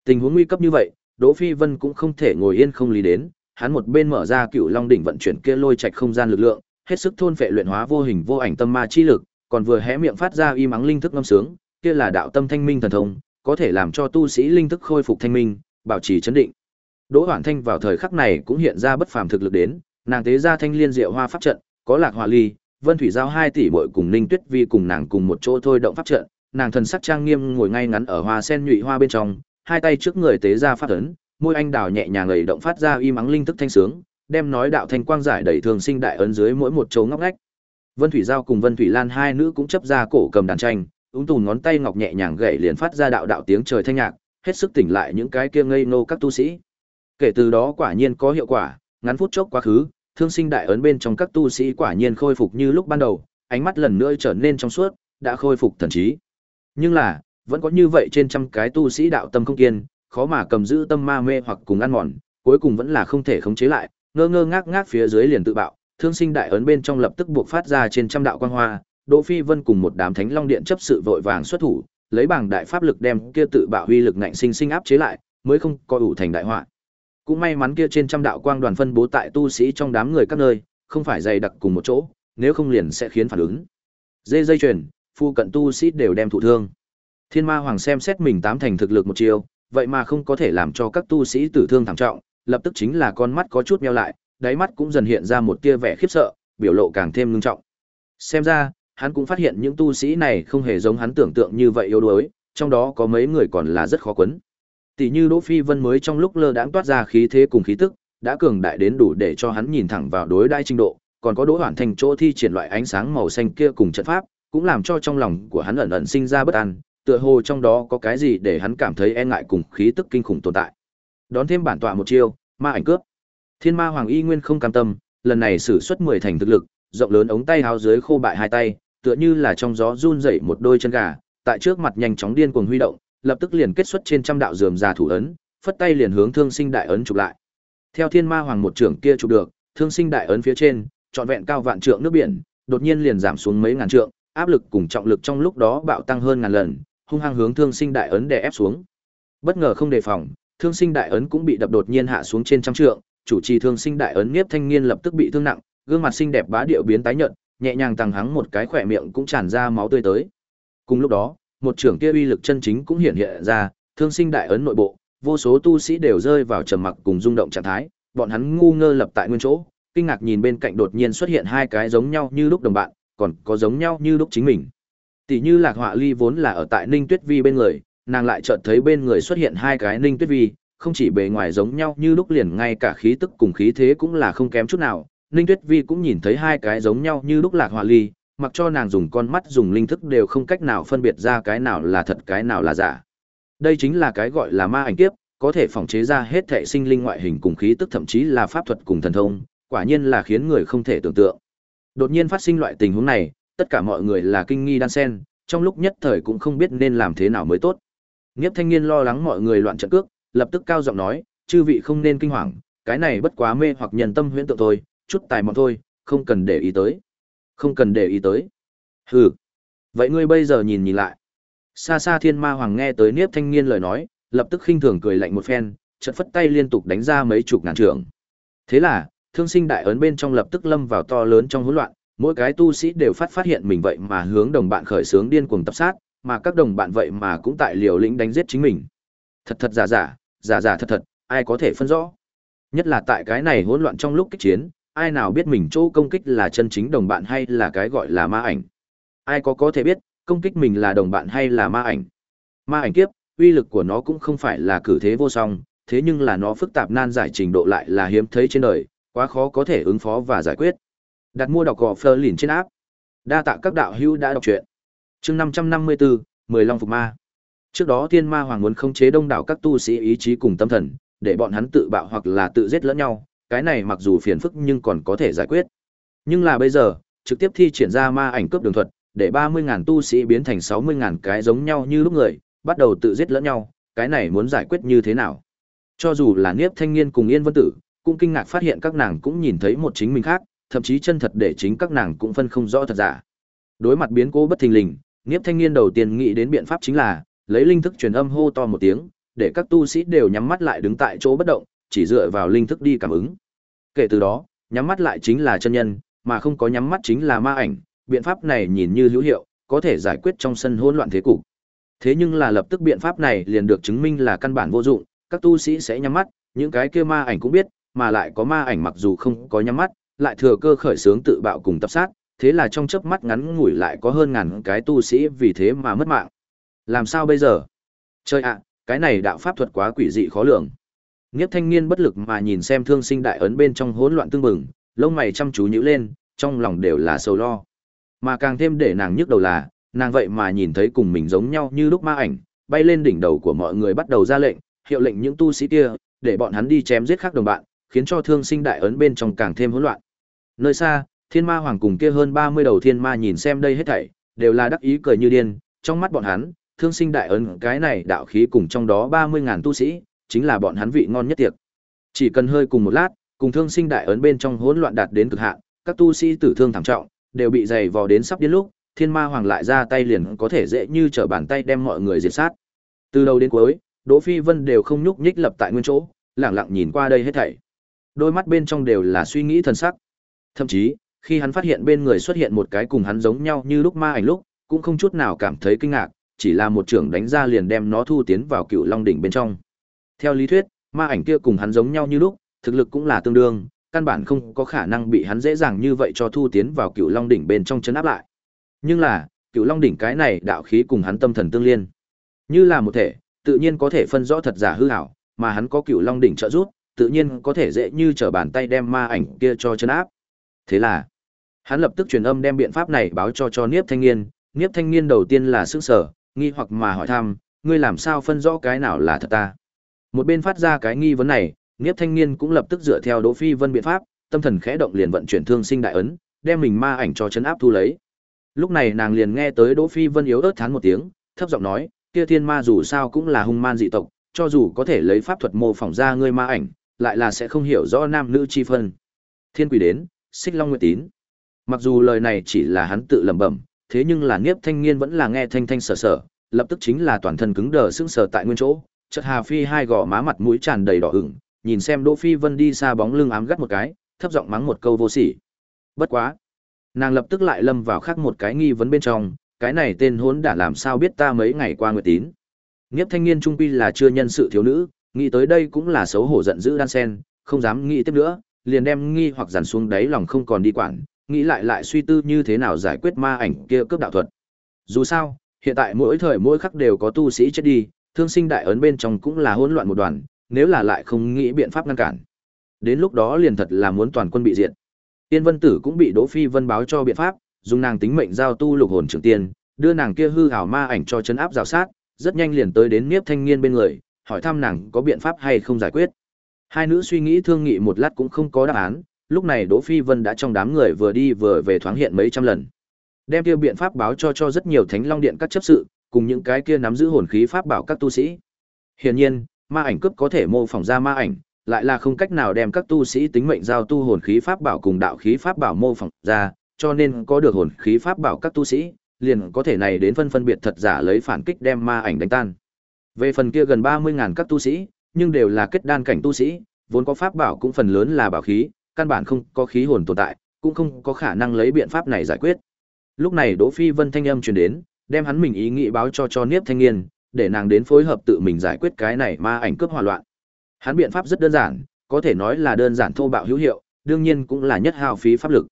Tình huống nguy cấp như vậy, Đỗ Phi Vân cũng không thể ngồi yên không lý đến, hắn một bên mở ra Cựu Long đỉnh vận chuyển kia lôi trạch không gian lực lượng, hết sức thôn phệ luyện hóa vô hình vô ảnh tâm ma chi lực, còn vừa hé miệng phát ra y mắng linh thức ngâm sướng, kia là đạo tâm thanh minh thần thông, có thể làm cho tu sĩ linh thức khôi phục thanh minh, bảo trì chấn định. Đỗ Hoản Thanh vào thời khắc này cũng hiện ra bất phàm thực lực đến, nàng tế ra thanh liên diệu hoa pháp trận, có lạc hỏa ly, Vân Thủy giao hai tỷ muội cùng Ninh Tuyết Vi cùng nàng cùng một chỗ thôi động pháp trận, nàng thần sắc trang nghiêm ngồi ngay ngắn ở hoa sen nhụy hoa bên trong, hai tay trước người tế ra pháp ấn, môi anh đào nhẹ nhàng ngẩng động phát ra y mắng linh thức thanh sướng, đem nói đạo thanh quang giải đẩy thường sinh đại ấn dưới mỗi một chỗ ngóc ngách. Vân Thủy Giao cùng Vân Thủy Lan hai nữ cũng chấp ra cổ cầm đàn tranh, úng tùn ngón tay ngọc nhẹ nhàng gảy liền phát ra đạo đạo tiếng trời thanh nhạc, hết sức tỉnh lại những cái kia ngây ngô các tu sĩ. Kể từ đó quả nhiên có hiệu quả, ngắn phút chốc quá khứ, thương sinh đại ấn bên trong các tu sĩ quả nhiên khôi phục như lúc ban đầu, ánh mắt lần nữa trở nên trong suốt, đã khôi phục thần trí. Nhưng là, vẫn có như vậy trên trăm cái tu sĩ đạo tâm không kiên, khó mà cầm giữ tâm ma mê hoặc cùng ăn mòn, cuối cùng vẫn là không thể khống chế lại, ngơ ngơ ngác ngác phía dưới liền tự bạo, thương sinh đại ấn bên trong lập tức buộc phát ra trên trăm đạo quang hoa, Đỗ Phi Vân cùng một đám thánh long điện chấp sự vội vàng xuất thủ, lấy bảng đại pháp lực đem kia tự bạo huy lực ngạnh sinh sinh áp chế lại, mới không có ủ thành đại họa. Cũng may mắn kia trên trăm đạo quang đoàn phân bố tại tu sĩ trong đám người các nơi, không phải dày đặc cùng một chỗ, nếu không liền sẽ khiến phản ứng. Dê dây chuyền, phu cận tu sĩ đều đem thụ thương. Thiên Ma Hoàng xem xét mình tám thành thực lực một chiều, vậy mà không có thể làm cho các tu sĩ tử thương thảm trọng, lập tức chính là con mắt có chút meo lại, đáy mắt cũng dần hiện ra một tia vẻ khiếp sợ, biểu lộ càng thêm nghiêm trọng. Xem ra, hắn cũng phát hiện những tu sĩ này không hề giống hắn tưởng tượng như vậy yếu đuối, trong đó có mấy người còn là rất khó quấn. Tỷ như Đỗ Phi Vân mới trong lúc lơ đãng toát ra khí thế cùng khí tức, đã cường đại đến đủ để cho hắn nhìn thẳng vào đối đãi trình độ, còn có Đỗ Hoàn Thành chỗ thi triển loại ánh sáng màu xanh kia cùng trận pháp, cũng làm cho trong lòng của hắn ẩn ẩn sinh ra bất an, tựa hồ trong đó có cái gì để hắn cảm thấy e ngại cùng khí tức kinh khủng tồn tại. Đón thêm bản tọa một chiêu, ma ảnh cướp. Thiên Ma Hoàng Y Nguyên không cam tâm, lần này sử xuất 10 thành thực lực, rộng lớn ống tay háo dưới khô bại hai tay, tựa như là trong gió run rẩy một đôi chân gà, tại trước mặt nhanh chóng điên cuồng huy động, lập tức liền kết xuất trên trăm đạo rườm rà thủ ấn, phất tay liền hướng Thương Sinh đại ấn chụp lại. Theo Thiên Ma Hoàng một trưởng kia chụp được, Thương Sinh đại ấn phía trên, trọn vẹn cao vạn trượng nước biển, đột nhiên liền giảm xuống mấy ngàn trượng, áp lực cùng trọng lực trong lúc đó bạo tăng hơn ngàn lần, hung hăng hướng Thương Sinh đại ấn đè ép xuống. Bất ngờ không đề phòng, Thương Sinh đại ấn cũng bị đập đột nhiên hạ xuống trên trăm trượng, chủ trì Thương Sinh đại ấn nhiếp Thanh Niên lập tức bị thương nặng, gương mặt xinh đẹp bá điệu biến tái nhợt, nhẹ nhàng tăng hắng một cái khỏe miệng cũng tràn ra máu tươi tới. Cùng lúc đó, một trưởng kia uy lực chân chính cũng hiện hiện ra, thương sinh đại ấn nội bộ, vô số tu sĩ đều rơi vào trầm mặc cùng rung động trạng thái, bọn hắn ngu ngơ lập tại nguyên chỗ, kinh ngạc nhìn bên cạnh đột nhiên xuất hiện hai cái giống nhau như lúc đồng bạn, còn có giống nhau như lúc chính mình. Tỷ như Lạc Họa Ly vốn là ở tại Ninh Tuyết Vi bên người, nàng lại chợt thấy bên người xuất hiện hai cái Ninh Tuyết Vi, không chỉ bề ngoài giống nhau như lúc liền ngay cả khí tức cùng khí thế cũng là không kém chút nào, Ninh Tuyết Vi cũng nhìn thấy hai cái giống nhau như lúc lạc họa ly, mặc cho nàng dùng con mắt dùng linh thức đều không cách nào phân biệt ra cái nào là thật cái nào là giả. Đây chính là cái gọi là ma ảnh kiếp, có thể phòng chế ra hết thể sinh linh ngoại hình cùng khí tức thậm chí là pháp thuật cùng thần thông, quả nhiên là khiến người không thể tưởng tượng. Đột nhiên phát sinh loại tình huống này, tất cả mọi người là kinh nghi đan sen, trong lúc nhất thời cũng không biết nên làm thế nào mới tốt. Nghiếp thanh niên lo lắng mọi người loạn trận cước, lập tức cao giọng nói, chư vị không nên kinh hoàng, cái này bất quá mê hoặc nhân tâm huyễn tượng thôi, chút tài mọn thôi, không cần để ý tới. Không cần để ý tới. Hừ. Vậy ngươi bây giờ nhìn nhìn lại. Xa xa thiên ma hoàng nghe tới niếp thanh niên lời nói, lập tức khinh thường cười lạnh một phen, chợt phất tay liên tục đánh ra mấy chục ngàn trượng. Thế là, thương sinh đại ấn bên trong lập tức lâm vào to lớn trong hỗn loạn, mỗi cái tu sĩ đều phát phát hiện mình vậy mà hướng đồng bạn khởi sướng điên cuồng tập sát, mà các đồng bạn vậy mà cũng tại liều lĩnh đánh giết chính mình. Thật thật giả giả, giả giả thật thật, ai có thể phân rõ. Nhất là tại cái này hỗn loạn trong lúc kích chiến, ai nào biết mình chỗ công kích là chân chính đồng bạn hay là cái gọi là ma ảnh. Ai có có thể biết, công kích mình là đồng bạn hay là ma ảnh. Ma ảnh kiếp, uy lực của nó cũng không phải là cử thế vô song, thế nhưng là nó phức tạp nan giải trình độ lại là hiếm thấy trên đời, quá khó có thể ứng phó và giải quyết. Đặt mua đọc gò Fleur lìn trên áp. Đa tạ các đạo hữu đã đọc truyện. Chương 554, Mười Long phục ma. Trước đó Thiên Ma Hoàng muốn khống chế đông đảo các tu sĩ ý chí cùng tâm thần, để bọn hắn tự bạo hoặc là tự giết lẫn nhau, cái này mặc dù phiền phức nhưng còn có thể giải quyết. Nhưng là bây giờ, trực tiếp thi triển ra ma ảnh cướp đường thuật, để 30.000 tu sĩ biến thành 60.000 cái giống nhau như lúc người, bắt đầu tự giết lẫn nhau, cái này muốn giải quyết như thế nào? Cho dù là Niếp Thanh Niên cùng Yên Vân Tử, cũng kinh ngạc phát hiện các nàng cũng nhìn thấy một chính mình khác, thậm chí chân thật để chính các nàng cũng phân không rõ thật giả. Đối mặt biến cố bất thình lình, Niếp Thanh Niên đầu tiên nghĩ đến biện pháp chính là lấy linh thức truyền âm hô to một tiếng, để các tu sĩ đều nhắm mắt lại đứng tại chỗ bất động, chỉ dựa vào linh thức đi cảm ứng. Kể từ đó, nhắm mắt lại chính là chân nhân, mà không có nhắm mắt chính là ma ảnh, biện pháp này nhìn như hữu hiệu, có thể giải quyết trong sân hỗn loạn thế cục. Thế nhưng là lập tức biện pháp này liền được chứng minh là căn bản vô dụng, các tu sĩ sẽ nhắm mắt, những cái kia ma ảnh cũng biết, mà lại có ma ảnh mặc dù không có nhắm mắt, lại thừa cơ khởi sướng tự bạo cùng tập sát, thế là trong chớp mắt ngắn ngủi lại có hơn ngàn cái tu sĩ vì thế mà mất mạng. Làm sao bây giờ? Chơi ạ, cái này đạo pháp thuật quá quỷ dị khó lường. Nghiếp thanh niên bất lực mà nhìn xem thương sinh đại ấn bên trong hỗn loạn tương bừng, lông mày chăm chú nhíu lên, trong lòng đều là sầu lo. Mà càng thêm để nàng nhức đầu là, nàng vậy mà nhìn thấy cùng mình giống nhau như lúc ma ảnh, bay lên đỉnh đầu của mọi người bắt đầu ra lệnh, hiệu lệnh những tu sĩ kia, để bọn hắn đi chém giết khác đồng bạn, khiến cho thương sinh đại ấn bên trong càng thêm hỗn loạn. Nơi xa, Thiên Ma Hoàng cùng kia hơn 30 đầu thiên ma nhìn xem đây hết thảy, đều là đắc ý cười như điên, trong mắt bọn hắn, thương sinh đại ấn cái này đạo khí cùng trong đó 30.000 tu sĩ, chính là bọn hắn vị ngon nhất tiệc. Chỉ cần hơi cùng một lát, cùng thương sinh đại ấn bên trong hỗn loạn đạt đến cực hạn, các tu sĩ tử thương thảm trọng, đều bị dày vò đến sắp đến lúc, Thiên Ma Hoàng lại ra tay liền có thể dễ như trở bàn tay đem mọi người diệt sát. Từ đầu đến cuối, Đỗ Phi Vân đều không nhúc nhích lập tại nguyên chỗ, lặng lặng nhìn qua đây hết thảy. Đôi mắt bên trong đều là suy nghĩ thần sắc. Thậm chí, khi hắn phát hiện bên người xuất hiện một cái cùng hắn giống nhau như lúc ma ảnh lúc, cũng không chút nào cảm thấy kinh ngạc, chỉ là một trưởng đánh ra liền đem nó thu tiến vào Cựu Long đỉnh bên trong. Theo lý thuyết, ma ảnh kia cùng hắn giống nhau như lúc, thực lực cũng là tương đương, căn bản không có khả năng bị hắn dễ dàng như vậy cho thu tiến vào Cựu Long đỉnh bên trong chấn áp lại. Nhưng là, Cựu Long đỉnh cái này đạo khí cùng hắn tâm thần tương liên, như là một thể, tự nhiên có thể phân rõ thật giả hư hảo, mà hắn có Cựu Long đỉnh trợ giúp, tự nhiên có thể dễ như trở bàn tay đem ma ảnh kia cho chấn áp. Thế là, hắn lập tức truyền âm đem biện pháp này báo cho cho Niếp Thanh niên, Niếp Thanh niên đầu tiên là sửng sở, nghi hoặc mà hỏi thăm, ngươi làm sao phân rõ cái nào là thật ta? Một bên phát ra cái nghi vấn này, Niếp Thanh niên cũng lập tức dựa theo Đỗ Phi Vân biện pháp, tâm thần khẽ động liền vận chuyển thương sinh đại ấn, đem mình ma ảnh cho chấn áp thu lấy. Lúc này nàng liền nghe tới Đỗ Phi Vân yếu ớt thán một tiếng, thấp giọng nói, kia thiên ma dù sao cũng là hung man dị tộc, cho dù có thể lấy pháp thuật mô phỏng ra ngươi ma ảnh, lại là sẽ không hiểu rõ nam nữ chi phân. Thiên quỷ đến, xích long nguyệt tín. Mặc dù lời này chỉ là hắn tự lẩm bẩm, thế nhưng là Niếp Thanh Nghiên vẫn là nghe thanh thanh sở sở, lập tức chính là toàn thân cứng đờ sững sờ tại nguyên chỗ. Chợt Hà Phi hai gò má mặt mũi tràn đầy đỏ ửng, nhìn xem Đỗ Phi Vân đi xa bóng lưng ám gắt một cái, thấp giọng mắng một câu vô sỉ. Bất quá, nàng lập tức lại lâm vào khác một cái nghi vấn bên trong, cái này tên hốn đã làm sao biết ta mấy ngày qua nguyệt tín. Niếp Thanh Nghiên trung quy là chưa nhân sự thiếu nữ, nghĩ tới đây cũng là xấu hổ giận dữ đan sen, không dám nghĩ tiếp nữa, liền đem nghi hoặc dằn xuống đáy lòng không còn đi quản, nghĩ lại lại suy tư như thế nào giải quyết ma ảnh kia cướp đạo thuật. Dù sao, hiện tại mỗi thời mỗi khắc đều có tu sĩ chết đi, thương sinh đại ấn bên trong cũng là hỗn loạn một đoàn, nếu là lại không nghĩ biện pháp ngăn cản. Đến lúc đó liền thật là muốn toàn quân bị diệt. Tiên Vân Tử cũng bị Đỗ Phi Vân báo cho biện pháp, dùng nàng tính mệnh giao tu lục hồn trưởng tiên, đưa nàng kia hư ảo ma ảnh cho chấn áp rào sát, rất nhanh liền tới đến Niếp Thanh niên bên người, hỏi thăm nàng có biện pháp hay không giải quyết. Hai nữ suy nghĩ thương nghị một lát cũng không có đáp án, lúc này Đỗ Phi Vân đã trong đám người vừa đi vừa về thoáng hiện mấy trăm lần. Đem kia biện pháp báo cho cho rất nhiều Thánh Long Điện các chấp sự, cùng những cái kia nắm giữ hồn khí pháp bảo các tu sĩ. Hiển nhiên, ma ảnh cướp có thể mô phỏng ra ma ảnh, lại là không cách nào đem các tu sĩ tính mệnh giao tu hồn khí pháp bảo cùng đạo khí pháp bảo mô phỏng ra, cho nên có được hồn khí pháp bảo các tu sĩ, liền có thể này đến phân phân biệt thật giả lấy phản kích đem ma ảnh đánh tan. Về phần kia gần 30.000 các tu sĩ, nhưng đều là kết đan cảnh tu sĩ, vốn có pháp bảo cũng phần lớn là bảo khí, căn bản không có khí hồn tồn tại, cũng không có khả năng lấy biện pháp này giải quyết. Lúc này Đỗ Phi Vân thanh âm truyền đến, đem hắn mình ý nghĩ báo cho cho Niếp Thanh Nghiên, để nàng đến phối hợp tự mình giải quyết cái này ma ảnh cướp hòa loạn. Hắn biện pháp rất đơn giản, có thể nói là đơn giản thô bạo hữu hiệu, đương nhiên cũng là nhất hao phí pháp lực.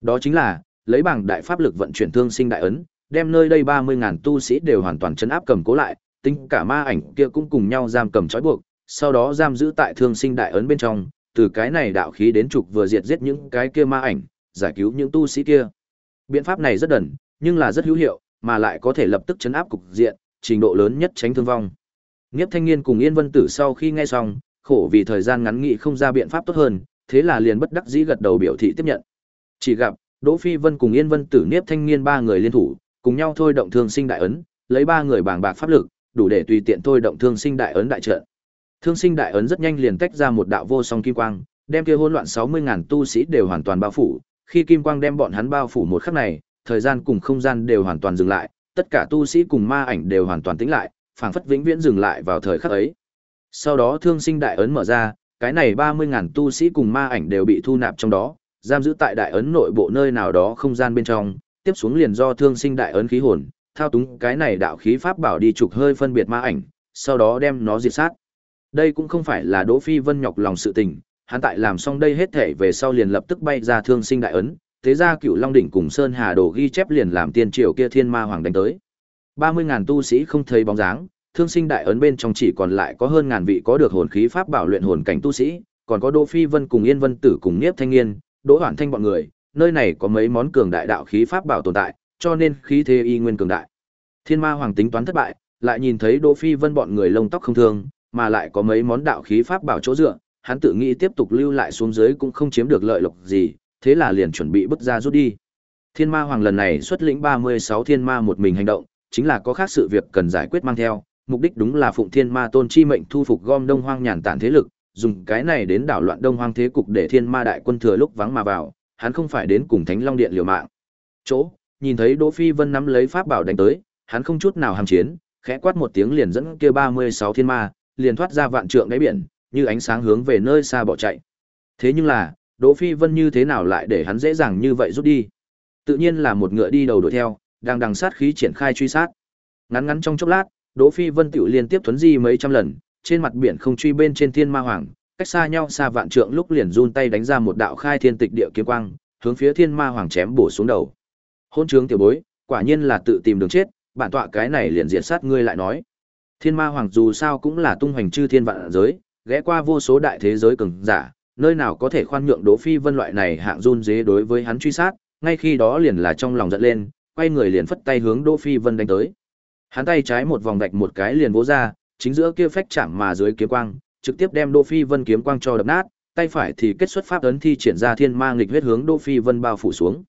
Đó chính là lấy bảng đại pháp lực vận chuyển thương sinh đại ấn, đem nơi đây 30.000 tu sĩ đều hoàn toàn chấn áp cầm cố lại, tính cả ma ảnh kia cũng cùng nhau giam cầm trói buộc, sau đó giam giữ tại thương sinh đại ấn bên trong, từ cái này đạo khí đến trục vừa diệt giết những cái kia ma ảnh, giải cứu những tu sĩ kia. Biện pháp này rất đần, nhưng là rất hữu hiệu, mà lại có thể lập tức chấn áp cục diện, trình độ lớn nhất tránh thương vong. Nghiếp Thanh Niên cùng Yên Vân Tử sau khi nghe xong, khổ vì thời gian ngắn nghị không ra biện pháp tốt hơn, thế là liền bất đắc dĩ gật đầu biểu thị tiếp nhận. Chỉ gặp Đỗ Phi Vân cùng Yên Vân Tử Niếp Thanh Niên ba người liên thủ, cùng nhau thôi động thương sinh đại ấn, lấy ba người bảng bạc pháp lực, đủ để tùy tiện thôi động thương sinh đại ấn đại trận. Thương sinh đại ấn rất nhanh liền tách ra một đạo vô song kim quang, đem kia hỗn loạn 60000 tu sĩ đều hoàn toàn bao phủ, khi kim quang đem bọn hắn bao phủ một khắc này, thời gian cùng không gian đều hoàn toàn dừng lại, tất cả tu sĩ cùng ma ảnh đều hoàn toàn tĩnh lại, phảng phất vĩnh viễn dừng lại vào thời khắc ấy. Sau đó thương sinh đại ấn mở ra, cái này 30000 tu sĩ cùng ma ảnh đều bị thu nạp trong đó, giam giữ tại đại ấn nội bộ nơi nào đó không gian bên trong, tiếp xuống liền do thương sinh đại ấn khí hồn, thao túng cái này đạo khí pháp bảo đi trục hơi phân biệt ma ảnh, sau đó đem nó diệt sát. Đây cũng không phải là Đỗ Phi Vân nhọc lòng sự tình, hắn tại làm xong đây hết thể về sau liền lập tức bay ra thương sinh đại ấn, thế ra cựu Long đỉnh cùng Sơn Hà Đồ ghi chép liền làm tiên triều kia thiên ma hoàng đánh tới. 30.000 tu sĩ không thấy bóng dáng, thương sinh đại ấn bên trong chỉ còn lại có hơn ngàn vị có được hồn khí pháp bảo luyện hồn cảnh tu sĩ, còn có Đỗ Phi Vân cùng Yên Vân Tử cùng Niếp Thanh Nghiên, Đỗ Hoản Thanh bọn người, nơi này có mấy món cường đại đạo khí pháp bảo tồn tại, cho nên khí thế y nguyên cường đại. Thiên Ma Hoàng tính toán thất bại, lại nhìn thấy Đỗ Phi Vân bọn người lông tóc không thương, mà lại có mấy món đạo khí pháp bảo chỗ dựa, hắn tự nghĩ tiếp tục lưu lại xuống dưới cũng không chiếm được lợi lộc gì, thế là liền chuẩn bị bước ra rút đi. Thiên Ma Hoàng lần này xuất lĩnh 36 thiên ma một mình hành động, chính là có khác sự việc cần giải quyết mang theo, mục đích đúng là Phụng Thiên Ma Tôn chi mệnh thu phục gom Đông Hoang nhàn tản thế lực, dùng cái này đến đảo loạn Đông Hoang thế cục để Thiên Ma đại quân thừa lúc vắng mà vào, hắn không phải đến cùng Thánh Long Điện liều mạng. Chỗ, nhìn thấy Đỗ Phi Vân nắm lấy pháp bảo đánh tới, hắn không chút nào hàm chiến, khẽ quát một tiếng liền dẫn kia 36 thiên ma, liền thoát ra vạn trượng đáy biển, như ánh sáng hướng về nơi xa bỏ chạy. Thế nhưng là, Đỗ Phi Vân như thế nào lại để hắn dễ dàng như vậy rút đi? Tự nhiên là một ngựa đi đầu đuổi theo, đang đằng sát khí triển khai truy sát. Ngắn ngắn trong chốc lát, Đỗ Phi Vân tiểu liên tiếp thuấn di mấy trăm lần, trên mặt biển không truy bên trên thiên ma hoàng, cách xa nhau xa vạn trượng lúc liền run tay đánh ra một đạo khai thiên tịch địa kiếm quang, hướng phía thiên ma hoàng chém bổ xuống đầu. Hôn trướng tiểu bối, quả nhiên là tự tìm đường chết, bản tọa cái này liền diện sát ngươi lại nói. Thiên ma hoàng dù sao cũng là tung hoành chư thiên vạn giới, ghé qua vô số đại thế giới cường giả, nơi nào có thể khoan nhượng Đỗ Phi Vân loại này hạng run dế đối với hắn truy sát, ngay khi đó liền là trong lòng giận lên, quay người liền phất tay hướng Đỗ Phi Vân đánh tới. Hắn tay trái một vòng đạch một cái liền vỗ ra, chính giữa kia phách chạm mà dưới kiếm quang, trực tiếp đem Đỗ Phi Vân kiếm quang cho đập nát, tay phải thì kết xuất pháp ấn thi triển ra thiên ma nghịch huyết hướng Đỗ Phi Vân bao phủ xuống.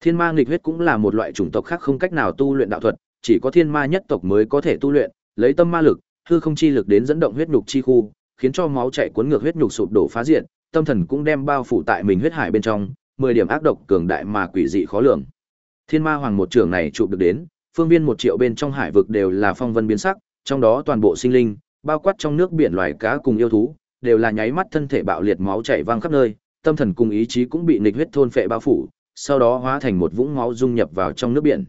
Thiên ma nghịch huyết cũng là một loại chủng tộc khác không cách nào tu luyện đạo thuật, chỉ có thiên ma nhất tộc mới có thể tu luyện, lấy tâm ma lực, hư không chi lực đến dẫn động huyết nhục chi khu, khiến cho máu chảy cuốn ngược huyết nhục sụp đổ phá diện, tâm thần cũng đem bao phủ tại mình huyết hải bên trong, 10 điểm ác độc cường đại mà quỷ dị khó lường. Thiên ma hoàng một trưởng này chụp được đến, phương viên một triệu bên trong hải vực đều là phong vân biến sắc, trong đó toàn bộ sinh linh, bao quát trong nước biển loài cá cùng yêu thú, đều là nháy mắt thân thể bạo liệt máu chảy vang khắp nơi, tâm thần cùng ý chí cũng bị nghịch huyết thôn phệ bao phủ, sau đó hóa thành một vũng máu dung nhập vào trong nước biển.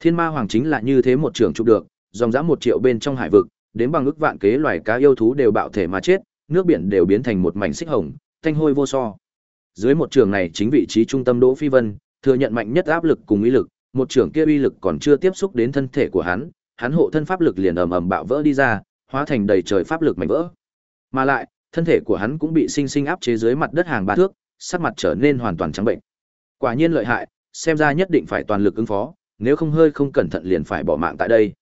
Thiên Ma Hoàng chính là như thế một trường chụp được, dòng dã một triệu bên trong hải vực, đến bằng ước vạn kế loài cá yêu thú đều bạo thể mà chết, nước biển đều biến thành một mảnh xích hồng, thanh hôi vô so. Dưới một trường này chính vị trí trung tâm Đỗ Phi Vân, thừa nhận mạnh nhất áp lực cùng ý lực, một trường kia uy lực còn chưa tiếp xúc đến thân thể của hắn, hắn hộ thân pháp lực liền ầm ầm bạo vỡ đi ra, hóa thành đầy trời pháp lực mạnh vỡ. Mà lại, thân thể của hắn cũng bị sinh sinh áp chế dưới mặt đất hàng ba thước, sắc mặt trở nên hoàn toàn trắng bệnh. Quả nhiên lợi hại, xem ra nhất định phải toàn lực ứng phó, nếu không hơi không cẩn thận liền phải bỏ mạng tại đây.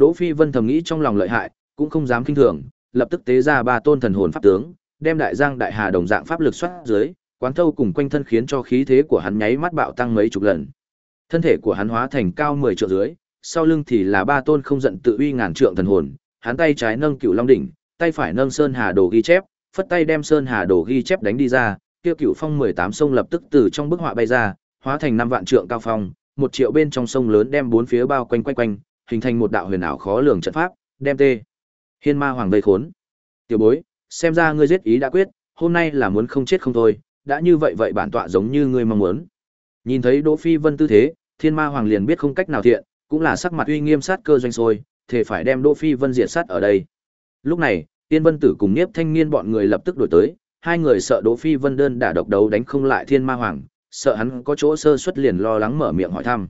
Đỗ Phi Vân thầm nghĩ trong lòng lợi hại, cũng không dám kinh thường, lập tức tế ra ba tôn thần hồn pháp tướng, đem đại giang đại hà đồng dạng pháp lực xoát dưới, quán thâu cùng quanh thân khiến cho khí thế của hắn nháy mắt bạo tăng mấy chục lần. Thân thể của hắn hóa thành cao 10 trượng dưới, sau lưng thì là ba tôn không giận tự uy ngàn trượng thần hồn, hắn tay trái nâng cửu long đỉnh, tay phải nâng sơn hà đồ ghi chép, phất tay đem sơn hà đồ ghi chép đánh đi ra, kia cửu phong 18 sông lập tức từ trong bức họa bay ra, hóa thành năm vạn trượng cao phong, một triệu bên trong sông lớn đem bốn phía bao quanh quanh quanh, hình thành một đạo huyền ảo khó lường trận pháp, đem tê. Hiên ma hoàng vây khốn. Tiểu bối, xem ra ngươi giết ý đã quyết, hôm nay là muốn không chết không thôi, đã như vậy vậy bản tọa giống như ngươi mong muốn. Nhìn thấy Đỗ Phi Vân tư thế, Thiên Ma Hoàng liền biết không cách nào thiện, cũng là sắc mặt uy nghiêm sát cơ doanh sôi, thể phải đem Đỗ Phi Vân diệt sát ở đây. Lúc này, Tiên Vân Tử cùng Niếp Thanh Niên bọn người lập tức đuổi tới, hai người sợ Đỗ Phi Vân đơn đả độc đấu đánh không lại Thiên Ma Hoàng, sợ hắn có chỗ sơ suất liền lo lắng mở miệng hỏi thăm.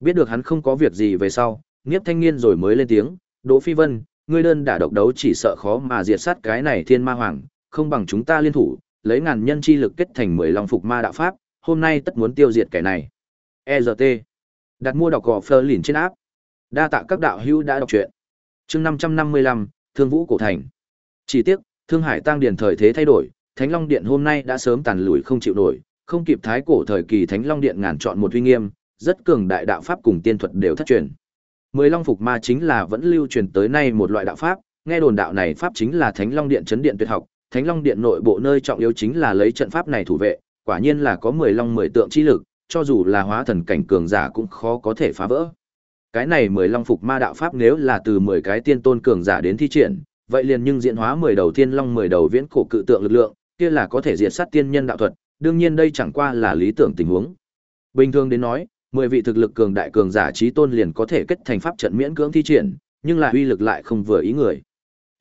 Biết được hắn không có việc gì về sau, Niếp Thanh Niên rồi mới lên tiếng, "Đỗ Phi Vân, ngươi đơn đả độc đấu chỉ sợ khó mà diệt sát cái này Thiên Ma Hoàng, không bằng chúng ta liên thủ, lấy ngàn nhân chi lực kết thành mười long phục ma đạo pháp, hôm nay tất muốn tiêu diệt kẻ này." ERT. Đặt mua đọc gỏ Fleur lìn trên áp. Đa tạ các đạo hữu đã đọc truyện. Chương 555, Thương Vũ cổ thành. Chỉ tiếc, Thương Hải tăng điền thời thế thay đổi, Thánh Long Điện hôm nay đã sớm tàn lùi không chịu nổi, không kịp thái cổ thời kỳ Thánh Long Điện ngàn chọn một uy nghiêm, rất cường đại đạo pháp cùng tiên thuật đều thất truyền. Mười Long Phục Ma chính là vẫn lưu truyền tới nay một loại đạo pháp, nghe đồn đạo này pháp chính là Thánh Long Điện chấn điện tuyệt học, Thánh Long Điện nội bộ nơi trọng yếu chính là lấy trận pháp này thủ vệ, quả nhiên là có mười long mười tượng chi lực, cho dù là hóa thần cảnh cường giả cũng khó có thể phá vỡ. Cái này mười long phục ma đạo pháp nếu là từ mười cái tiên tôn cường giả đến thi triển, vậy liền nhưng diễn hóa mười đầu tiên long mười đầu viễn cổ cự tượng lực lượng, kia là có thể diệt sát tiên nhân đạo thuật, đương nhiên đây chẳng qua là lý tưởng tình huống. Bình thường đến nói, mười vị thực lực cường đại cường giả trí tôn liền có thể kết thành pháp trận miễn cưỡng thi triển, nhưng là uy lực lại không vừa ý người.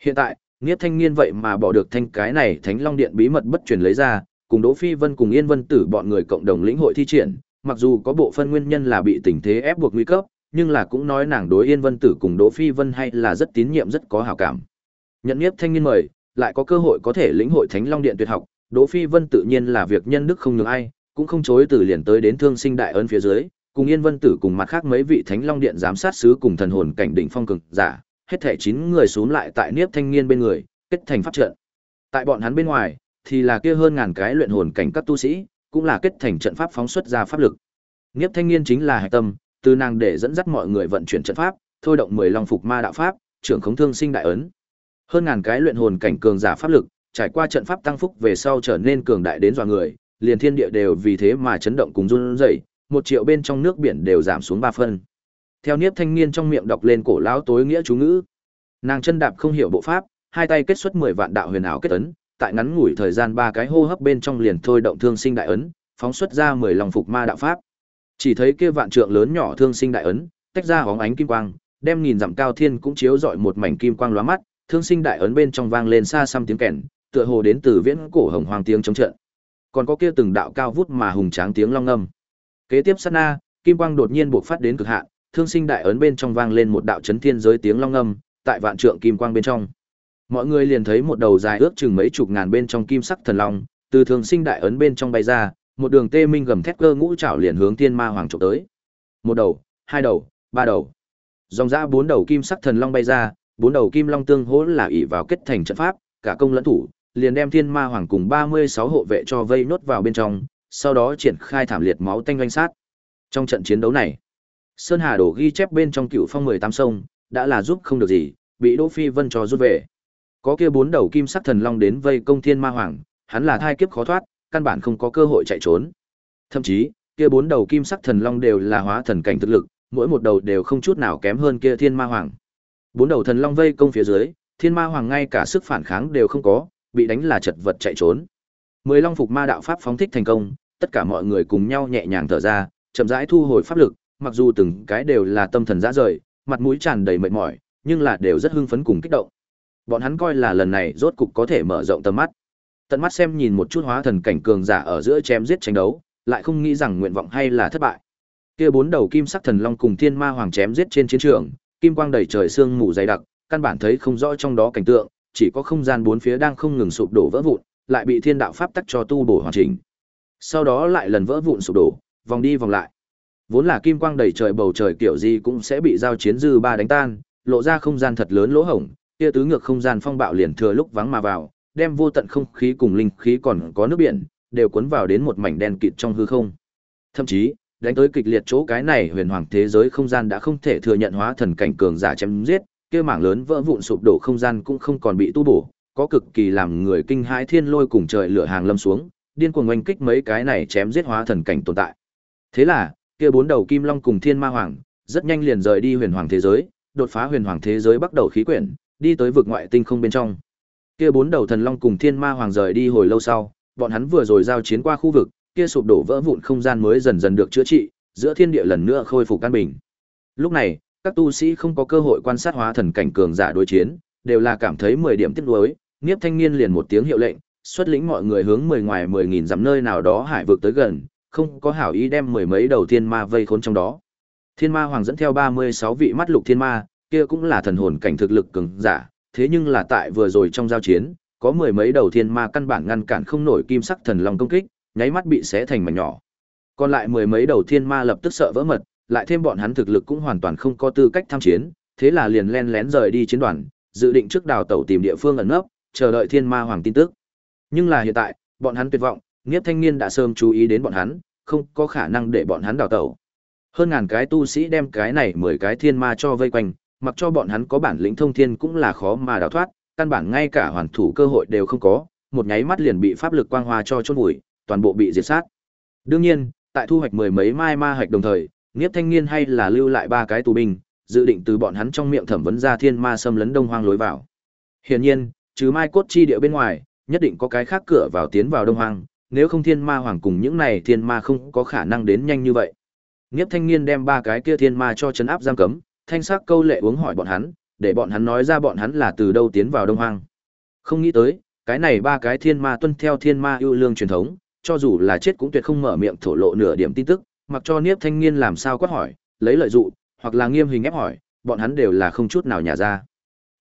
Hiện tại, Niết Thanh Niên vậy mà bỏ được thanh cái này Thánh Long Điện bí mật bất truyền lấy ra, cùng Đỗ Phi Vân cùng Yên Vân Tử bọn người cộng đồng lĩnh hội thi triển, mặc dù có bộ phân nguyên nhân là bị tình thế ép buộc nguy cấp, nhưng là cũng nói nàng đối Yên Vân Tử cùng Đỗ Phi Vân hay là rất tín nhiệm rất có hảo cảm. Nhận Niếp Thanh Niên mời, lại có cơ hội có thể lĩnh hội Thánh Long Điện tuyệt học, Đỗ Phi Vân tự nhiên là việc nhân đức không nhường ai, cũng không chối từ liền tới đến Thương Sinh Đại ân phía dưới, cùng Yên Vân Tử cùng mặt khác mấy vị Thánh Long Điện giám sát sứ cùng thần hồn cảnh đỉnh phong cường giả, hết thảy chín người xuống lại tại Niếp Thanh Niên bên người, kết thành pháp trận. Tại bọn hắn bên ngoài, thì là kia hơn ngàn cái luyện hồn cảnh các tu sĩ, cũng là kết thành trận pháp phóng xuất ra pháp lực. Niếp Thanh Niên chính là hải tâm, từ nàng để dẫn dắt mọi người vận chuyển trận pháp, thôi động mười long phục ma đạo pháp, trưởng khống thương sinh đại ấn. Hơn ngàn cái luyện hồn cảnh cường giả pháp lực, trải qua trận pháp tăng phúc về sau trở nên cường đại đến dọa người, liền thiên địa đều vì thế mà chấn động cùng run rẩy, một triệu bên trong nước biển đều giảm xuống ba phân. Theo Niếp Thanh Niên trong miệng đọc lên cổ lão tối nghĩa chú ngữ. Nàng chân đạp không hiểu bộ pháp, hai tay kết xuất mười vạn đạo huyền ảo kết ấn, tại ngắn ngủi thời gian ba cái hô hấp bên trong liền thôi động thương sinh đại ấn, phóng xuất ra mười lòng phục ma đạo pháp. Chỉ thấy kia vạn trượng lớn nhỏ thương sinh đại ấn, tách ra hóng ánh kim quang, đem nghìn dặm cao thiên cũng chiếu rọi một mảnh kim quang lóa mắt, thương sinh đại ấn bên trong vang lên xa xăm tiếng kèn, tựa hồ đến từ viễn cổ hồng hoàng tiếng chống trận. Còn có kia từng đạo cao vút mà hùng tráng tiếng long ngâm. Kế tiếp sát na, kim quang đột nhiên bộc phát đến cực hạn, thương sinh đại ấn bên trong vang lên một đạo chấn thiên giới tiếng long ngâm, tại vạn trượng kim quang bên trong. Mọi người liền thấy một đầu dài ước chừng mấy chục ngàn bên trong kim sắc thần long, từ thương sinh đại ấn bên trong bay ra, một đường tê minh gầm thét cơ ngũ trảo liền hướng tiên ma hoàng chụp tới. Một đầu, hai đầu, ba đầu. Dòng ra bốn đầu kim sắc thần long bay ra, bốn đầu kim long tương hỗ là ỷ vào kết thành trận pháp, cả công lẫn thủ, liền đem thiên ma hoàng cùng 36 hộ vệ cho vây nốt vào bên trong, sau đó triển khai thảm liệt máu tanh doanh sát. Trong trận chiến đấu này, Sơn Hà đổ ghi chép bên trong cựu phong 18 sông, đã là giúp không được gì, bị Đỗ Phi Vân cho rút về. Có kia bốn đầu kim sắc thần long đến vây công thiên ma hoàng, hắn là thai kiếp khó thoát, căn bản không có cơ hội chạy trốn. Thậm chí, kia bốn đầu kim sắc thần long đều là hóa thần cảnh thực lực, mỗi một đầu đều không chút nào kém hơn kia thiên ma hoàng. Bốn đầu thần long vây công phía dưới, thiên ma hoàng ngay cả sức phản kháng đều không có, bị đánh là chật vật chạy trốn. Mười long phục ma đạo pháp phóng thích thành công, tất cả mọi người cùng nhau nhẹ nhàng thở ra, chậm rãi thu hồi pháp lực, mặc dù từng cái đều là tâm thần dã rời, mặt mũi tràn đầy mệt mỏi, nhưng là đều rất hưng phấn cùng kích động. Bọn hắn coi là lần này rốt cục có thể mở rộng tầm mắt. Tận mắt xem nhìn một chút hóa thần cảnh cường giả ở giữa chém giết tranh đấu, lại không nghĩ rằng nguyện vọng hay là thất bại. Kia bốn đầu kim sắc thần long cùng thiên ma hoàng chém giết trên chiến trường, kim quang đầy trời sương mù dày đặc, căn bản thấy không rõ trong đó cảnh tượng, chỉ có không gian bốn phía đang không ngừng sụp đổ vỡ vụn, lại bị thiên đạo pháp tắc cho tu bổ hoàn chỉnh. Sau đó lại lần vỡ vụn sụp đổ, vòng đi vòng lại. Vốn là kim quang đầy trời bầu trời kiểu gì cũng sẽ bị giao chiến dư ba đánh tan, lộ ra không gian thật lớn lỗ hổng, kia tứ ngược không gian phong bạo liền thừa lúc vắng mà vào, đem vô tận không khí cùng linh khí còn có nước biển, đều cuốn vào đến một mảnh đen kịt trong hư không. Thậm chí, đánh tới kịch liệt chỗ cái này huyền hoàng thế giới không gian đã không thể thừa nhận hóa thần cảnh cường giả chém giết, kia mảng lớn vỡ vụn sụp đổ không gian cũng không còn bị tu bổ, có cực kỳ làm người kinh hãi thiên lôi cùng trời lửa hàng lâm xuống, điên cuồng oanh kích mấy cái này chém giết hóa thần cảnh tồn tại. Thế là, kia bốn đầu kim long cùng thiên ma hoàng, rất nhanh liền rời đi huyền hoàng thế giới, đột phá huyền hoàng thế giới bắt đầu khí quyển, đi tới vực ngoại tinh không bên trong. Kia bốn đầu thần long cùng thiên ma hoàng rời đi hồi lâu sau, bọn hắn vừa rồi giao chiến qua khu vực, kia sụp đổ vỡ vụn không gian mới dần dần được chữa trị, giữa thiên địa lần nữa khôi phục an bình. Lúc này, các tu sĩ không có cơ hội quan sát hóa thần cảnh cường giả đối chiến, đều là cảm thấy 10 điểm tiếc nuối, Niếp Thanh Niên liền một tiếng hiệu lệnh, xuất lĩnh mọi người hướng 10 ngoài mười nghìn dặm nơi nào đó hải vực tới gần, không có hảo ý đem mười mấy đầu thiên ma vây khốn trong đó. Thiên ma hoàng dẫn theo 36 vị mắt lục thiên ma, kia cũng là thần hồn cảnh thực lực cường giả, thế nhưng là tại vừa rồi trong giao chiến, có mười mấy đầu thiên ma căn bản ngăn cản không nổi kim sắc thần long công kích, nháy mắt bị xé thành mảnh nhỏ. Còn lại mười mấy đầu thiên ma lập tức sợ vỡ mật, lại thêm bọn hắn thực lực cũng hoàn toàn không có tư cách tham chiến, thế là liền len lén rời đi chiến đoàn, dự định trước đào tẩu tìm địa phương ẩn nấp, chờ đợi thiên ma hoàng tin tức. Nhưng là hiện tại, bọn hắn tuyệt vọng, Niếp Thanh Niên đã sớm chú ý đến bọn hắn, không có khả năng để bọn hắn đào tẩu. Hơn ngàn cái tu sĩ đem cái này mười cái thiên ma cho vây quanh, mặc cho bọn hắn có bản lĩnh thông thiên cũng là khó mà đào thoát, căn bản ngay cả hoàn thủ cơ hội đều không có, một nháy mắt liền bị pháp lực quang hoa cho chôn vùi, toàn bộ bị diệt sát. Đương nhiên, tại thu hoạch mười mấy mai ma hạch đồng thời, Niếp Thanh Niên hay là lưu lại ba cái tù binh, dự định từ bọn hắn trong miệng thẩm vấn ra thiên ma xâm lấn đông hoang lối vào. Hiển nhiên, trừ mai cốt chi địa bên ngoài, nhất định có cái khác cửa vào tiến vào đông hoang, nếu không thiên ma hoàng cùng những này thiên ma không có khả năng đến nhanh như vậy. Niếp Thanh Niên đem ba cái kia thiên ma cho chấn áp giam cấm, thanh sắc câu lệ uống hỏi bọn hắn, để bọn hắn nói ra bọn hắn là từ đâu tiến vào đông hoang. Không nghĩ tới, cái này ba cái thiên ma tuân theo thiên ma yêu lương truyền thống, cho dù là chết cũng tuyệt không mở miệng thổ lộ nửa điểm tin tức, mặc cho Niếp Thanh Niên làm sao quát hỏi, lấy lợi dụ, hoặc là nghiêm hình ép hỏi, bọn hắn đều là không chút nào nhả ra.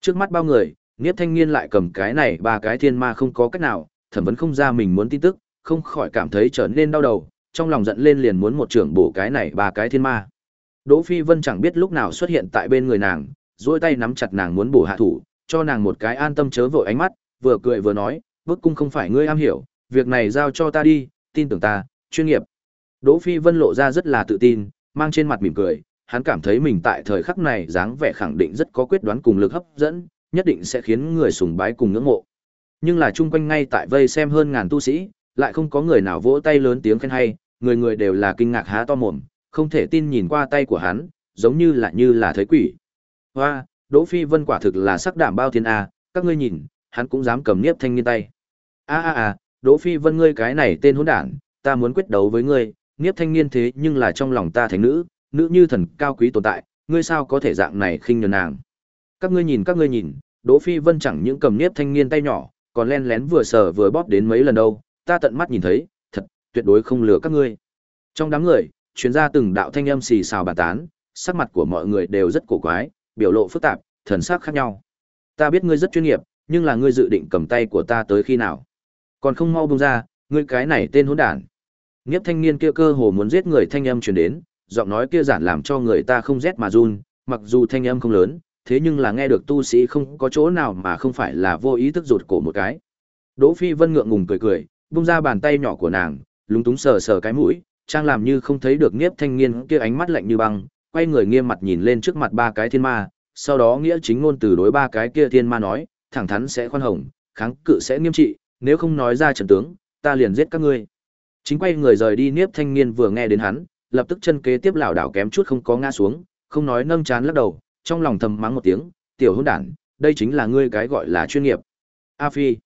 Trước mắt bao người, Niếp Thanh Niên lại cầm cái này ba cái thiên ma không có cách nào, thẩm vấn không ra mình muốn tin tức, không khỏi cảm thấy trở nên đau đầu, trong lòng giận lên liền muốn một trưởng bổ cái này ba cái thiên ma. Đỗ Phi Vân chẳng biết lúc nào xuất hiện tại bên người nàng, duỗi tay nắm chặt nàng muốn bổ hạ thủ, cho nàng một cái an tâm chớ vội ánh mắt, vừa cười vừa nói, bức cung không phải ngươi am hiểu, việc này giao cho ta đi, tin tưởng ta, chuyên nghiệp. Đỗ Phi Vân lộ ra rất là tự tin, mang trên mặt mỉm cười, hắn cảm thấy mình tại thời khắc này dáng vẻ khẳng định rất có quyết đoán cùng lực hấp dẫn, nhất định sẽ khiến người sùng bái cùng ngưỡng mộ. Nhưng là chung quanh ngay tại vây xem hơn ngàn tu sĩ, lại không có người nào vỗ tay lớn tiếng khen hay, người người đều là kinh ngạc há to mồm, không thể tin nhìn qua tay của hắn, giống như là như là thấy quỷ. Hoa, Đỗ Phi Vân quả thực là sắc đảm bao thiên a, các ngươi nhìn, hắn cũng dám cầm niếp thanh niên tay. A a a, Đỗ Phi Vân ngươi cái này tên hỗn đản, ta muốn quyết đấu với ngươi, niếp thanh niên thế nhưng là trong lòng ta thánh nữ, nữ như thần cao quý tồn tại, ngươi sao có thể dạng này khinh nhường nàng. Các ngươi nhìn các ngươi nhìn, Đỗ Phi Vân chẳng những cầm niếp thanh niên tay nhỏ, còn len lén vừa sờ vừa bóp đến mấy lần đâu, ta tận mắt nhìn thấy, thật, tuyệt đối không lừa các ngươi. Trong đám người, chuyên gia từng đạo thanh âm xì xào bàn tán, sắc mặt của mọi người đều rất cổ quái, biểu lộ phức tạp, thần sắc khác nhau. Ta biết ngươi rất chuyên nghiệp, nhưng là ngươi dự định cầm tay của ta tới khi nào? Còn không mau bung ra, ngươi cái này tên hỗn đản. Nghiếp thanh niên kia cơ hồ muốn giết người thanh âm truyền đến, giọng nói kia giản làm cho người ta không rét mà run, mặc dù thanh âm không lớn, thế nhưng là nghe được tu sĩ không có chỗ nào mà không phải là vô ý thức rụt cổ một cái. Đỗ Phi Vân ngượng ngùng cười cười, bung ra bàn tay nhỏ của nàng, lúng túng sờ sờ cái mũi, trang làm như không thấy được Niếp Thanh Niên kia ánh mắt lạnh như băng, quay người nghiêm mặt nhìn lên trước mặt ba cái thiên ma, sau đó nghĩa chính ngôn từ đối ba cái kia thiên ma nói, thẳng thắn sẽ khoan hồng, kháng cự sẽ nghiêm trị, nếu không nói ra trận tướng, ta liền giết các ngươi. Chính quay người rời đi Niếp Thanh Niên vừa nghe đến hắn, lập tức chân kế tiếp lảo đảo kém chút không có ngã xuống, không nói nâng chán lắc đầu, trong lòng thầm mắng một tiếng, tiểu hôn đản, đây chính là ngươi cái gọi là chuyên nghiệp. A Phi.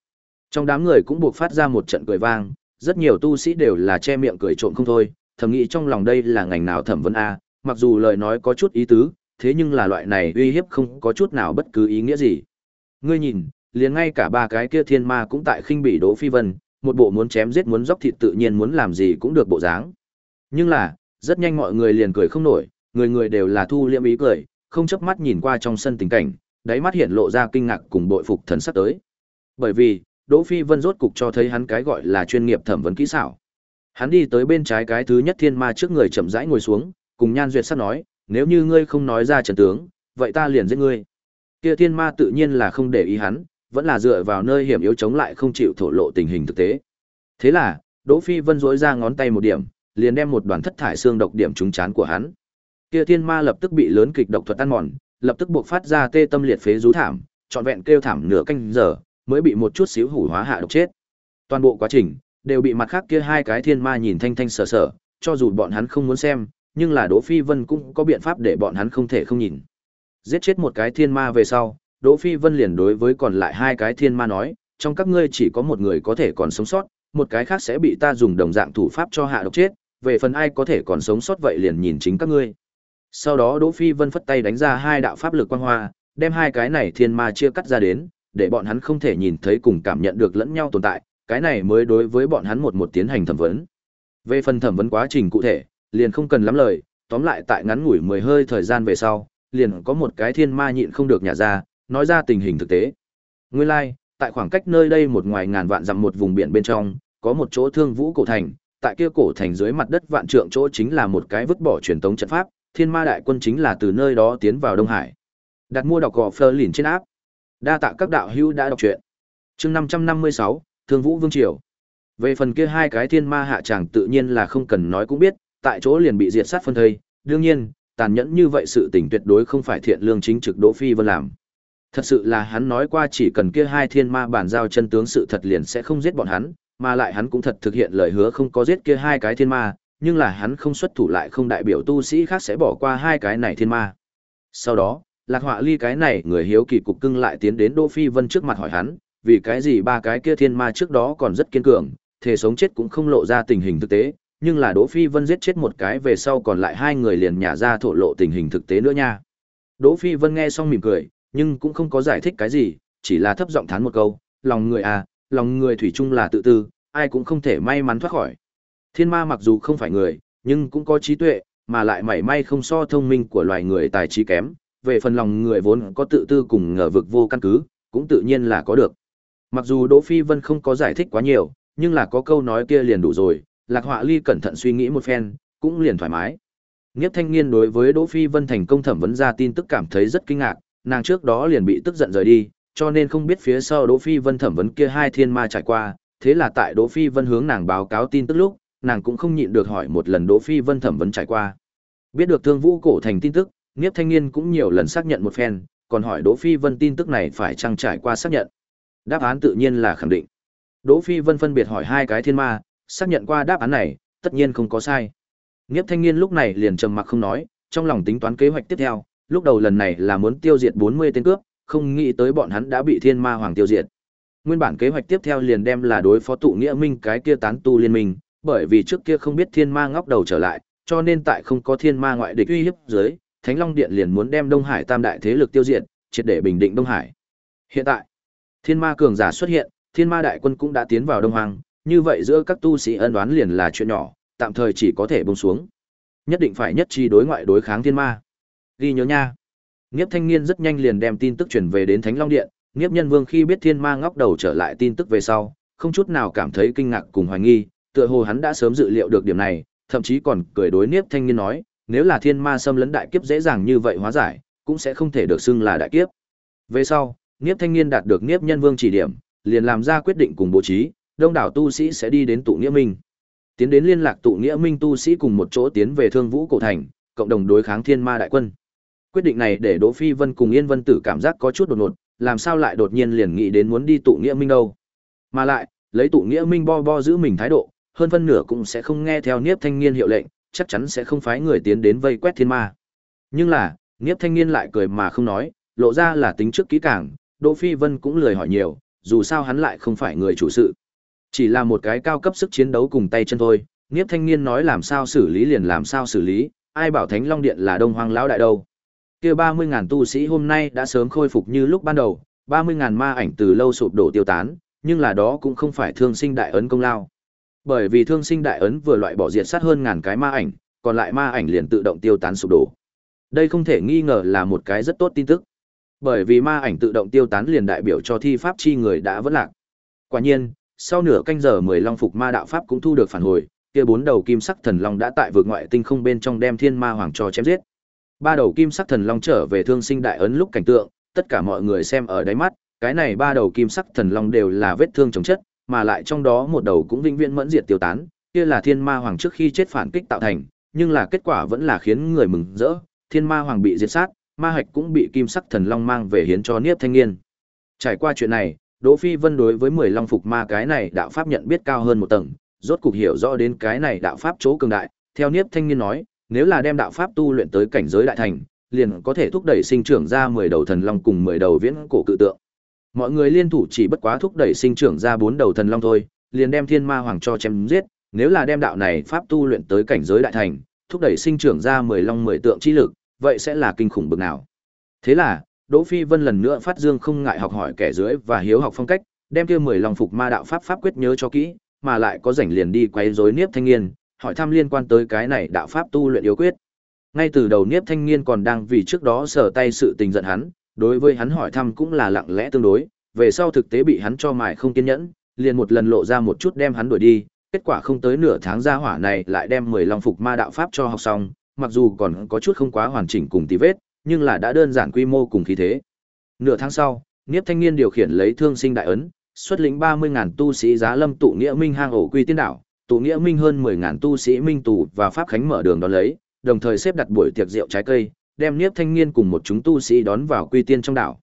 Trong đám người cũng buộc phát ra một trận cười vang, rất nhiều tu sĩ đều là che miệng cười trộm không thôi, thầm nghĩ trong lòng đây là ngành nào thẩm vấn a, mặc dù lời nói có chút ý tứ, thế nhưng là loại này uy hiếp không có chút nào bất cứ ý nghĩa gì. Ngươi nhìn, liền ngay cả ba cái kia thiên ma cũng tại khinh bị Đỗ Phi Vân, một bộ muốn chém giết muốn dốc thịt tự nhiên muốn làm gì cũng được bộ dáng. Nhưng là, rất nhanh mọi người liền cười không nổi, người người đều là thu liễm ý cười, không chớp mắt nhìn qua trong sân tình cảnh, đáy mắt hiện lộ ra kinh ngạc cùng bội phục thần sắc tới. Bởi vì, Đỗ Phi Vân rốt cục cho thấy hắn cái gọi là chuyên nghiệp thẩm vấn kỹ xảo. Hắn đi tới bên trái cái thứ nhất thiên ma trước người chậm rãi ngồi xuống, cùng Nhan Duyệt sắp nói, nếu như ngươi không nói ra trận tướng, vậy ta liền giết ngươi. Kia thiên ma tự nhiên là không để ý hắn, vẫn là dựa vào nơi hiểm yếu chống lại không chịu thổ lộ tình hình thực tế. Thế là, Đỗ Phi Vân rỗi ra ngón tay một điểm, liền đem một đoàn thất thải xương độc điểm trúng chán của hắn. Kia thiên ma lập tức bị lớn kịch độc thuật ăn mòn, lập tức buộc phát ra tê tâm liệt phế rú thảm, trọn vẹn kêu thảm nửa canh giờ, mới bị một chút xíu hủ hóa hạ độc chết. Toàn bộ quá trình đều bị mặt khác kia hai cái thiên ma nhìn thanh thanh sở sở, cho dù bọn hắn không muốn xem, nhưng là Đỗ Phi Vân cũng có biện pháp để bọn hắn không thể không nhìn. Giết chết một cái thiên ma về sau, Đỗ Phi Vân liền đối với còn lại hai cái thiên ma nói, trong các ngươi chỉ có một người có thể còn sống sót, một cái khác sẽ bị ta dùng đồng dạng thủ pháp cho hạ độc chết, về phần ai có thể còn sống sót vậy liền nhìn chính các ngươi. Sau đó Đỗ Phi Vân phất tay đánh ra hai đạo pháp lực quang hoa, đem hai cái này thiên ma chia cắt ra đến, để bọn hắn không thể nhìn thấy cùng cảm nhận được lẫn nhau tồn tại, cái này mới đối với bọn hắn một một tiến hành thẩm vấn. Về phần thẩm vấn quá trình cụ thể, liền không cần lắm lời, tóm lại tại ngắn ngủi 10 hơi thời gian về sau, liền có một cái thiên ma nhịn không được nhả ra, nói ra tình hình thực tế. Nguyên lai, like, tại khoảng cách nơi đây một ngoài ngàn vạn dặm một vùng biển bên trong, có một chỗ thương vũ cổ thành, tại kia cổ thành dưới mặt đất vạn trượng chỗ chính là một cái vứt bỏ truyền tống trận pháp, thiên ma đại quân chính là từ nơi đó tiến vào Đông Hải. Đặt mua đọc gò phơ lìn trên áp. Đa tạ các đạo hữu đã đọc truyện. Chương 556, Thương Vũ Vương Triều. Về phần kia hai cái thiên ma hạ tràng tự nhiên là không cần nói cũng biết, tại chỗ liền bị diệt sát phân thây, đương nhiên, tàn nhẫn như vậy sự tình tuyệt đối không phải thiện lương chính trực Đỗ Phi Vân làm. Thật sự là hắn nói qua chỉ cần kia hai thiên ma bản giao chân tướng sự thật liền sẽ không giết bọn hắn, mà lại hắn cũng thật thực hiện lời hứa không có giết kia hai cái thiên ma, nhưng là hắn không xuất thủ lại không đại biểu tu sĩ khác sẽ bỏ qua hai cái này thiên ma. Sau đó, Lạc Họa Ly cái này người hiếu kỳ cục cưng lại tiến đến Đỗ Phi Vân trước mặt hỏi hắn, vì cái gì ba cái kia thiên ma trước đó còn rất kiên cường, thể sống chết cũng không lộ ra tình hình thực tế, nhưng là Đỗ Phi Vân giết chết một cái về sau còn lại hai người liền nhả ra thổ lộ tình hình thực tế nữa nha. Đỗ Phi Vân nghe xong mỉm cười, nhưng cũng không có giải thích cái gì, chỉ là thấp giọng thán một câu, lòng người à, lòng người thủy chung là tự tư, ai cũng không thể may mắn thoát khỏi. Thiên ma mặc dù không phải người, nhưng cũng có trí tuệ, mà lại mảy may không so thông minh của loài người tài trí kém, về phần lòng người vốn có tự tư cùng ngờ vực vô căn cứ, cũng tự nhiên là có được. Mặc dù Đỗ Phi Vân không có giải thích quá nhiều, nhưng là có câu nói kia liền đủ rồi, Lạc Họa Ly cẩn thận suy nghĩ một phen, cũng liền thoải mái. Nghiếp thanh niên đối với Đỗ Phi Vân thành công thẩm vấn ra tin tức cảm thấy rất kinh ngạc, nàng trước đó liền bị tức giận rời đi, cho nên không biết phía sau Đỗ Phi Vân thẩm vấn kia hai thiên ma trải qua, thế là tại Đỗ Phi Vân hướng nàng báo cáo tin tức lúc, nàng cũng không nhịn được hỏi một lần Đỗ Phi Vân thẩm vấn trải qua. Biết được Thương Vũ cổ thành tin tức, Niếp Thanh Niên cũng nhiều lần xác nhận một phen, còn hỏi Đỗ Phi Vân tin tức này phải chăng trải qua xác nhận. Đáp án tự nhiên là khẳng định. Đỗ Phi Vân phân biệt hỏi hai cái thiên ma, xác nhận qua đáp án này, tất nhiên không có sai. Niếp Thanh Niên lúc này liền trầm mặc không nói, trong lòng tính toán kế hoạch tiếp theo, lúc đầu lần này là muốn tiêu diệt 40 tên cướp, không nghĩ tới bọn hắn đã bị Thiên Ma Hoàng tiêu diệt. Nguyên bản kế hoạch tiếp theo liền đem là đối phó tụ nghĩa minh cái kia tán tu liên minh, bởi vì trước kia không biết Thiên Ma ngóc đầu trở lại, cho nên tại không có Thiên Ma ngoại địch uy hiếp dưới, Thánh Long Điện liền muốn đem Đông Hải tam đại thế lực tiêu diệt, triệt để bình định Đông Hải. Hiện tại, Thiên Ma cường giả xuất hiện, Thiên Ma đại quân cũng đã tiến vào Đông Hoàng, như vậy giữa các tu sĩ ân oán liền là chuyện nhỏ, tạm thời chỉ có thể buông xuống. Nhất định phải nhất trí đối ngoại đối kháng Thiên Ma. Ghi nhớ nha. Niếp Thanh Niên rất nhanh liền đem tin tức truyền về đến Thánh Long Điện, Niếp Nhân Vương khi biết Thiên Ma ngóc đầu trở lại tin tức về sau, không chút nào cảm thấy kinh ngạc cùng hoài nghi, tựa hồ hắn đã sớm dự liệu được điểm này, thậm chí còn cười đối Niếp Thanh Niên nói, nếu là Thiên Ma xâm lấn đại kiếp dễ dàng như vậy hóa giải, cũng sẽ không thể được xưng là đại kiếp. Về sau, Niếp Thanh Niên đạt được Niếp Nhân Vương chỉ điểm, liền làm ra quyết định cùng bố trí, đông đảo tu sĩ sẽ đi đến tụ nghĩa minh. Tiến đến liên lạc tụ nghĩa minh tu sĩ cùng một chỗ tiến về Thương Vũ cổ thành, cộng đồng đối kháng Thiên Ma đại quân. Quyết định này để Đỗ Phi Vân cùng Yên Vân Tử cảm giác có chút đột ngột, làm sao lại đột nhiên liền nghĩ đến muốn đi tụ nghĩa minh đâu? Mà lại, lấy tụ nghĩa minh bo bo giữ mình thái độ, hơn phân nửa cũng sẽ không nghe theo Niếp Thanh Niên hiệu lệnh, chắc chắn sẽ không phái người tiến đến vây quét thiên ma. Nhưng là, Niếp Thanh Niên lại cười mà không nói, lộ ra là tính trước kỹ càng, Đỗ Phi Vân cũng lười hỏi nhiều, dù sao hắn lại không phải người chủ sự. Chỉ là một cái cao cấp sức chiến đấu cùng tay chân thôi, Niếp Thanh Niên nói làm sao xử lý liền làm sao xử lý, ai bảo Thánh Long Điện là Đông Hoang lão đại đâu. Kia 30000 tu sĩ hôm nay đã sớm khôi phục như lúc ban đầu, 30000 ma ảnh từ lâu sụp đổ tiêu tán, nhưng là đó cũng không phải thương sinh đại ấn công lao. Bởi vì thương sinh đại ấn vừa loại bỏ diệt sát hơn ngàn cái ma ảnh, còn lại ma ảnh liền tự động tiêu tán sụp đổ. Đây không thể nghi ngờ là một cái rất tốt tin tức. Bởi vì ma ảnh tự động tiêu tán liền đại biểu cho thi pháp chi người đã vẫn lạc. Quả nhiên, sau nửa canh giờ mười long phục ma đạo pháp cũng thu được phản hồi, kia bốn đầu kim sắc thần long đã tại vực ngoại tinh không bên trong đem thiên ma hoàng cho chém giết. Ba đầu kim sắc thần long trở về thương sinh đại ấn lúc cảnh tượng, tất cả mọi người xem ở đáy mắt, cái này ba đầu kim sắc thần long đều là vết thương chống chất, mà lại trong đó một đầu cũng vĩnh viễn mẫn diệt tiêu tán, kia là thiên ma hoàng trước khi chết phản kích tạo thành, nhưng là kết quả vẫn là khiến người mừng rỡ, thiên ma hoàng bị diệt sát, ma hạch cũng bị kim sắc thần long mang về hiến cho Niếp Thanh Niên. Trải qua chuyện này, Đỗ Phi Vân đối với mười long phục ma cái này đạo pháp nhận biết cao hơn một tầng, rốt cục hiểu rõ đến cái này đạo pháp chỗ cường đại, theo Niếp Thanh Niên nói, nếu là đem đạo pháp tu luyện tới cảnh giới đại thành, liền có thể thúc đẩy sinh trưởng ra 10 đầu thần long cùng 10 đầu viễn cổ cự tượng. Mọi người liên thủ chỉ bất quá thúc đẩy sinh trưởng ra bốn đầu thần long thôi, liền đem thiên ma hoàng cho chém giết, nếu là đem đạo này pháp tu luyện tới cảnh giới đại thành, thúc đẩy sinh trưởng ra 10 long 10 tượng chi lực, vậy sẽ là kinh khủng bực nào. Thế là, Đỗ Phi Vân lần nữa phát dương không ngại học hỏi kẻ dưới và hiếu học phong cách, đem kia 10 long phục ma đạo pháp pháp quyết nhớ cho kỹ, mà lại có rảnh liền đi quấy rối Niếp Thanh Nghiên, hỏi thăm liên quan tới cái này đạo pháp tu luyện yếu quyết. Ngay từ đầu Niếp Thanh Nghiên còn đang vì trước đó sở tay sự tình giận hắn, đối với hắn hỏi thăm cũng là lặng lẽ tương đối, về sau thực tế bị hắn cho mài không kiên nhẫn, liền một lần lộ ra một chút đem hắn đuổi đi, kết quả không tới nửa tháng gia hỏa này lại đem 10 long phục ma đạo pháp cho học xong, mặc dù còn có chút không quá hoàn chỉnh cùng tí vết, nhưng là đã đơn giản quy mô cùng khí thế. Nửa tháng sau, Niếp Thanh Niên điều khiển lấy Thương Sinh đại ấn, xuất lĩnh 30000 tu sĩ giá lâm tụ nghĩa minh hang ổ quy tiên đảo, tụ nghĩa minh hơn 10000 tu sĩ minh tù và pháp khánh mở đường đón lấy, đồng thời xếp đặt buổi tiệc rượu trái cây, đem Niếp Thanh Niên cùng một chúng tu sĩ đón vào quy tiên trong đảo.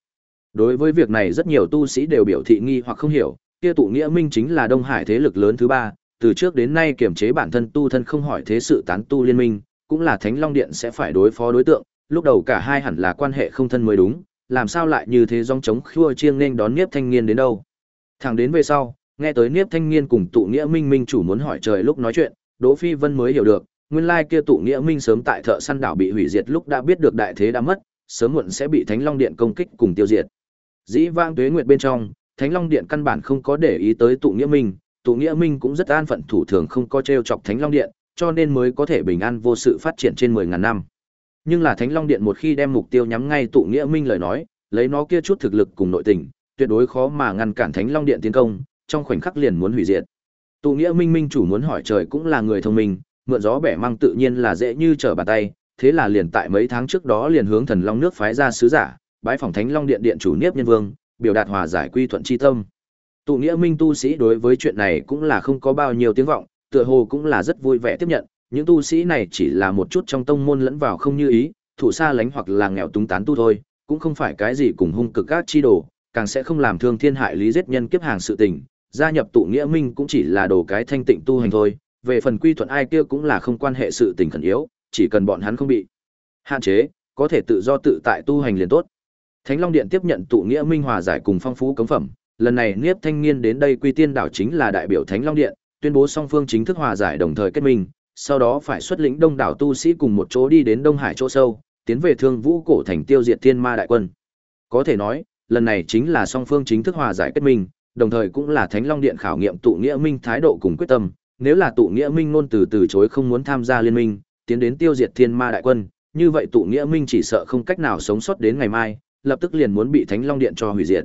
Đối với việc này rất nhiều tu sĩ đều biểu thị nghi hoặc không hiểu, kia tụ nghĩa minh chính là Đông Hải thế lực lớn thứ ba, từ trước đến nay kiểm chế bản thân tu thân không hỏi thế sự tán tu liên minh, cũng là Thánh Long Điện sẽ phải đối phó đối tượng, lúc đầu cả hai hẳn là quan hệ không thân mới đúng, làm sao lại như thế dòng chống khua chiêng nên đón Niếp Thanh Niên đến đâu. Thẳng đến về sau, nghe tới Niếp Thanh Niên cùng tụ nghĩa minh minh chủ muốn hỏi trời lúc nói chuyện, Đỗ Phi Vân mới hiểu được, nguyên lai kia tụ nghĩa minh sớm tại thợ săn đảo bị hủy diệt lúc đã biết được đại thế đã mất, sớm muộn sẽ bị Thánh Long Điện công kích cùng tiêu diệt. Dĩ vang tuế nguyệt bên trong, Thánh Long Điện căn bản không có để ý tới tụ nghĩa minh, tụ nghĩa minh cũng rất an phận thủ thường không có treo chọc Thánh Long Điện, cho nên mới có thể bình an vô sự phát triển trên mười ngàn năm. Nhưng là Thánh Long Điện một khi đem mục tiêu nhắm ngay tụ nghĩa minh lời nói, lấy nó kia chút thực lực cùng nội tình, tuyệt đối khó mà ngăn cản Thánh Long Điện tiến công, trong khoảnh khắc liền muốn hủy diệt. Tụ nghĩa minh minh chủ muốn hỏi trời cũng là người thông minh, mượn gió bẻ măng tự nhiên là dễ như trở bàn tay, thế là liền tại mấy tháng trước đó liền hướng Thần Long nước phái ra sứ giả, bái phỏng Thánh Long Điện điện chủ Niếp Nhân Vương, biểu đạt hòa giải quy thuận chi tâm. Tụ nghĩa minh tu sĩ đối với chuyện này cũng là không có bao nhiêu tiếng vọng, tựa hồ cũng là rất vui vẻ tiếp nhận, những tu sĩ này chỉ là một chút trong tông môn lẫn vào không như ý, thủ xa lánh hoặc là nghèo túng tán tu thôi, cũng không phải cái gì cùng hung cực các chi đồ, càng sẽ không làm thương thiên hại lý giết nhân kiếp hàng sự tình, gia nhập tụ nghĩa minh cũng chỉ là đồ cái thanh tịnh tu hành thôi, về phần quy thuận ai kia cũng là không quan hệ sự tình khẩn yếu, chỉ cần bọn hắn không bị hạn chế, có thể tự do tự tại tu hành liền tốt. Thánh Long Điện tiếp nhận tụ nghĩa minh hòa giải cùng phong phú cống phẩm, lần này Niếp Thanh Nghiên đến đây quy tiên đảo chính là đại biểu Thánh Long Điện, tuyên bố song phương chính thức hòa giải đồng thời kết minh, sau đó phải xuất lĩnh đông đảo tu sĩ cùng một chỗ đi đến Đông Hải chỗ sâu, tiến về Thương Vũ cổ thành tiêu diệt Thiên Ma đại quân. Có thể nói, lần này chính là song phương chính thức hòa giải kết minh, đồng thời cũng là Thánh Long Điện khảo nghiệm tụ nghĩa minh thái độ cùng quyết tâm, nếu là tụ nghĩa minh ngôn từ từ chối không muốn tham gia liên minh, tiến đến tiêu diệt Thiên Ma đại quân, như vậy tụ nghĩa minh chỉ sợ không cách nào sống sót đến ngày mai, lập tức liền muốn bị Thánh Long Điện cho hủy diệt.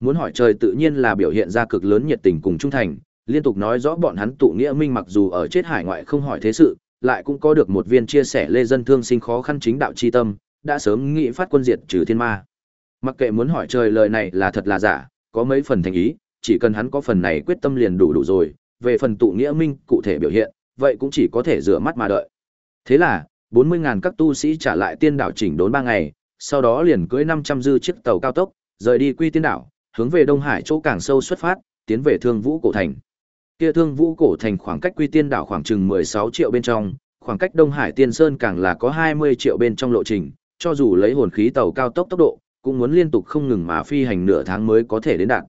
Muốn hỏi trời tự nhiên là biểu hiện ra cực lớn nhiệt tình cùng trung thành, liên tục nói rõ bọn hắn tụ nghĩa minh mặc dù ở chết hải ngoại không hỏi thế sự, lại cũng có được một viên chia sẻ lê dân thương sinh khó khăn chính đạo chi tâm, đã sớm nghĩ phát quân diệt trừ thiên ma. Mặc kệ muốn hỏi trời lời này là thật là giả, có mấy phần thành ý, chỉ cần hắn có phần này quyết tâm liền đủ đủ rồi, về phần tụ nghĩa minh cụ thể biểu hiện, vậy cũng chỉ có thể rửa mắt mà đợi. Thế là, 40.000 các tu sĩ trả lại tiên đảo chỉnh đốn 3 ngày, sau đó liền cưỡi 500 dư chiếc tàu cao tốc, rời đi quy tiên đảo, hướng về Đông Hải chỗ càng sâu xuất phát, tiến về Thương Vũ cổ thành. Kia Thương Vũ cổ thành khoảng cách Quy Tiên đảo khoảng chừng 16 triệu bên trong, khoảng cách Đông Hải Tiên Sơn càng là có 20 triệu bên trong lộ trình, cho dù lấy hồn khí tàu cao tốc tốc độ, cũng muốn liên tục không ngừng mà phi hành nửa tháng mới có thể đến đạt.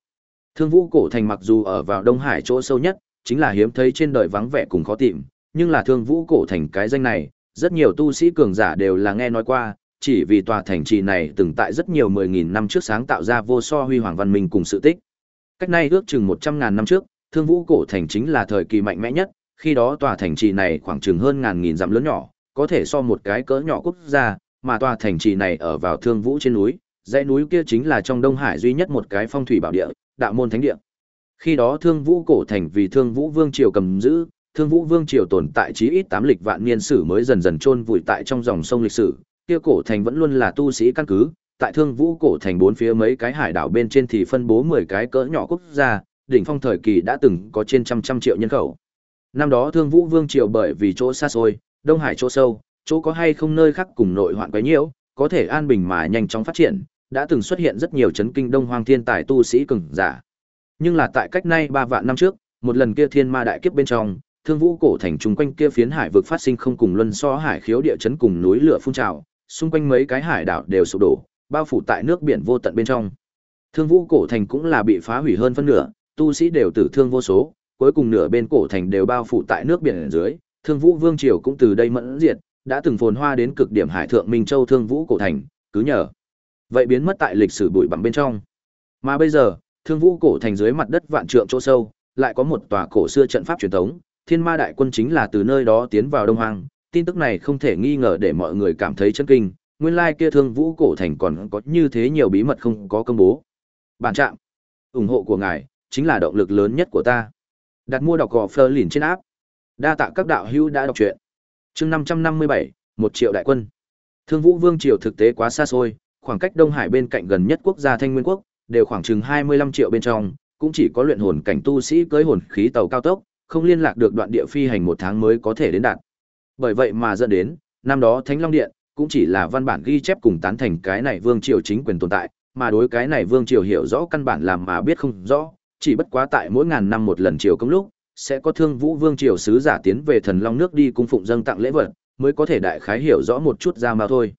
Thương Vũ cổ thành mặc dù ở vào Đông Hải chỗ sâu nhất, chính là hiếm thấy trên đời vắng vẻ cùng khó tìm, nhưng là Thương Vũ cổ thành cái danh này, rất nhiều tu sĩ cường giả đều là nghe nói qua, chỉ vì tòa thành trì này từng tại rất nhiều 10.000 năm trước sáng tạo ra vô so huy hoàng văn minh cùng sự tích. Cách nay ước chừng 100.000 năm trước, Thương Vũ cổ thành chính là thời kỳ mạnh mẽ nhất, khi đó tòa thành trì này khoảng chừng hơn ngàn nghìn dặm lớn nhỏ, có thể so một cái cỡ nhỏ quốc gia, mà tòa thành trì này ở vào Thương Vũ trên núi, dãy núi kia chính là trong Đông Hải duy nhất một cái phong thủy bảo địa, đạo môn thánh địa. Khi đó Thương Vũ cổ thành vì Thương Vũ Vương triều cầm giữ, Thương Vũ Vương triều tồn tại chí ít tám lịch vạn niên sử mới dần dần chôn vùi tại trong dòng sông lịch sử, kia cổ thành vẫn luôn là tu sĩ căn cứ, tại Thương Vũ cổ thành bốn phía mấy cái hải đảo bên trên thì phân bố 10 cái cỡ nhỏ quốc gia, đỉnh phong thời kỳ đã từng có trên trăm trăm triệu nhân khẩu. Năm đó Thương Vũ Vương triều bởi vì chỗ xa xôi, Đông Hải chỗ sâu, chỗ có hay không nơi khác cùng nội hoạn quấy nhiễu, có thể an bình mà nhanh chóng phát triển, đã từng xuất hiện rất nhiều chấn kinh Đông Hoang thiên tài tu sĩ cường giả. Nhưng là tại cách nay ba vạn năm trước, một lần kia thiên ma đại kiếp bên trong, Thương Vũ cổ thành trung quanh kia phiến hải vực phát sinh không cùng luân so hải khiếu địa chấn cùng núi lửa phun trào, xung quanh mấy cái hải đảo đều sụp đổ, bao phủ tại nước biển vô tận bên trong. Thương Vũ cổ thành cũng là bị phá hủy hơn phân nửa, tu sĩ đều tử thương vô số, cuối cùng nửa bên cổ thành đều bao phủ tại nước biển ở dưới, Thương Vũ Vương triều cũng từ đây mẫn diệt, đã từng phồn hoa đến cực điểm hải thượng Minh Châu Thương Vũ cổ thành, cứ nhờ vậy biến mất tại lịch sử bụi bặm bên trong. Mà bây giờ, Thương Vũ cổ thành dưới mặt đất vạn trượng chỗ sâu, lại có một tòa cổ xưa trận pháp truyền thống, Thiên Ma đại quân chính là từ nơi đó tiến vào Đông Hoang, tin tức này không thể nghi ngờ để mọi người cảm thấy chấn kinh, nguyên lai kia Thương Vũ cổ thành còn có như thế nhiều bí mật không có công bố. Bản trạm, ủng hộ của ngài chính là động lực lớn nhất của ta. Đặt mua đọc gò Fleur lìn trên áp. Đa tạ các đạo hữu đã đọc truyện. Chương 557, một triệu đại quân. Thương Vũ Vương triều thực tế quá xa xôi, khoảng cách Đông Hải bên cạnh gần nhất quốc gia Thanh Nguyên quốc, đều khoảng chừng 25 triệu bên trong, cũng chỉ có luyện hồn cảnh tu sĩ cưỡi hồn khí tàu cao tốc, không liên lạc được đoạn địa phi hành một tháng mới có thể đến đạt. Bởi vậy mà dẫn đến, năm đó Thánh Long Điện cũng chỉ là văn bản ghi chép cùng tán thành cái này vương triều chính quyền tồn tại, mà đối cái này vương triều hiểu rõ căn bản làm mà biết không rõ, chỉ bất quá tại mỗi ngàn năm một lần triều công lúc, sẽ có thương vũ vương triều sứ giả tiến về thần long nước đi cung phụng dâng tặng lễ vật, mới có thể đại khái hiểu rõ một chút ra mà thôi.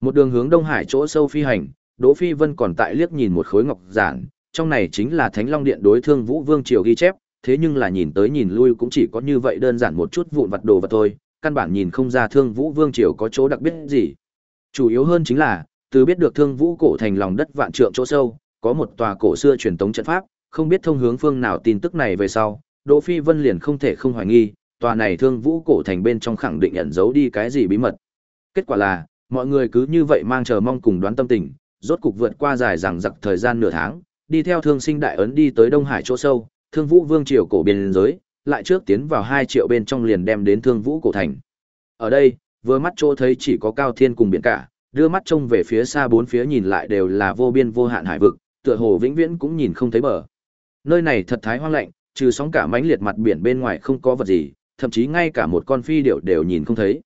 Một đường hướng Đông Hải chỗ sâu phi hành, Đỗ Phi Vân còn tại liếc nhìn một khối ngọc giản, trong này chính là Thánh Long Điện đối thương Vũ Vương triều ghi chép, thế nhưng là nhìn tới nhìn lui cũng chỉ có như vậy đơn giản một chút vụn vặt đồ vật thôi, căn bản nhìn không ra Thương Vũ Vương triều có chỗ đặc biệt gì. Chủ yếu hơn chính là, từ biết được Thương Vũ cổ thành lòng đất vạn trượng chỗ sâu, có một tòa cổ xưa truyền tống trận pháp, không biết thông hướng phương nào tin tức này về sau, Đỗ Phi Vân liền không thể không hoài nghi, tòa này Thương Vũ cổ thành bên trong khẳng định ẩn giấu đi cái gì bí mật. Kết quả là, mọi người cứ như vậy mang chờ mong cùng đoán tâm tình, rốt cục vượt qua dài rằng giặc thời gian nửa tháng, đi theo Thương Sinh Đại ấn đi tới Đông Hải chỗ sâu, Thương Vũ Vương triều cổ biên giới, lại trước tiến vào 2 triệu bên trong liền đem đến Thương Vũ cổ thành. Ở đây, vừa mắt chỗ thấy chỉ có cao thiên cùng biển cả, đưa mắt trông về phía xa bốn phía nhìn lại đều là vô biên vô hạn hải vực, tựa hồ vĩnh viễn cũng nhìn không thấy bờ. Nơi này thật thái hoang lạnh, trừ sóng cả mãnh liệt mặt biển bên ngoài không có vật gì, thậm chí ngay cả một con phi điểu đều nhìn không thấy.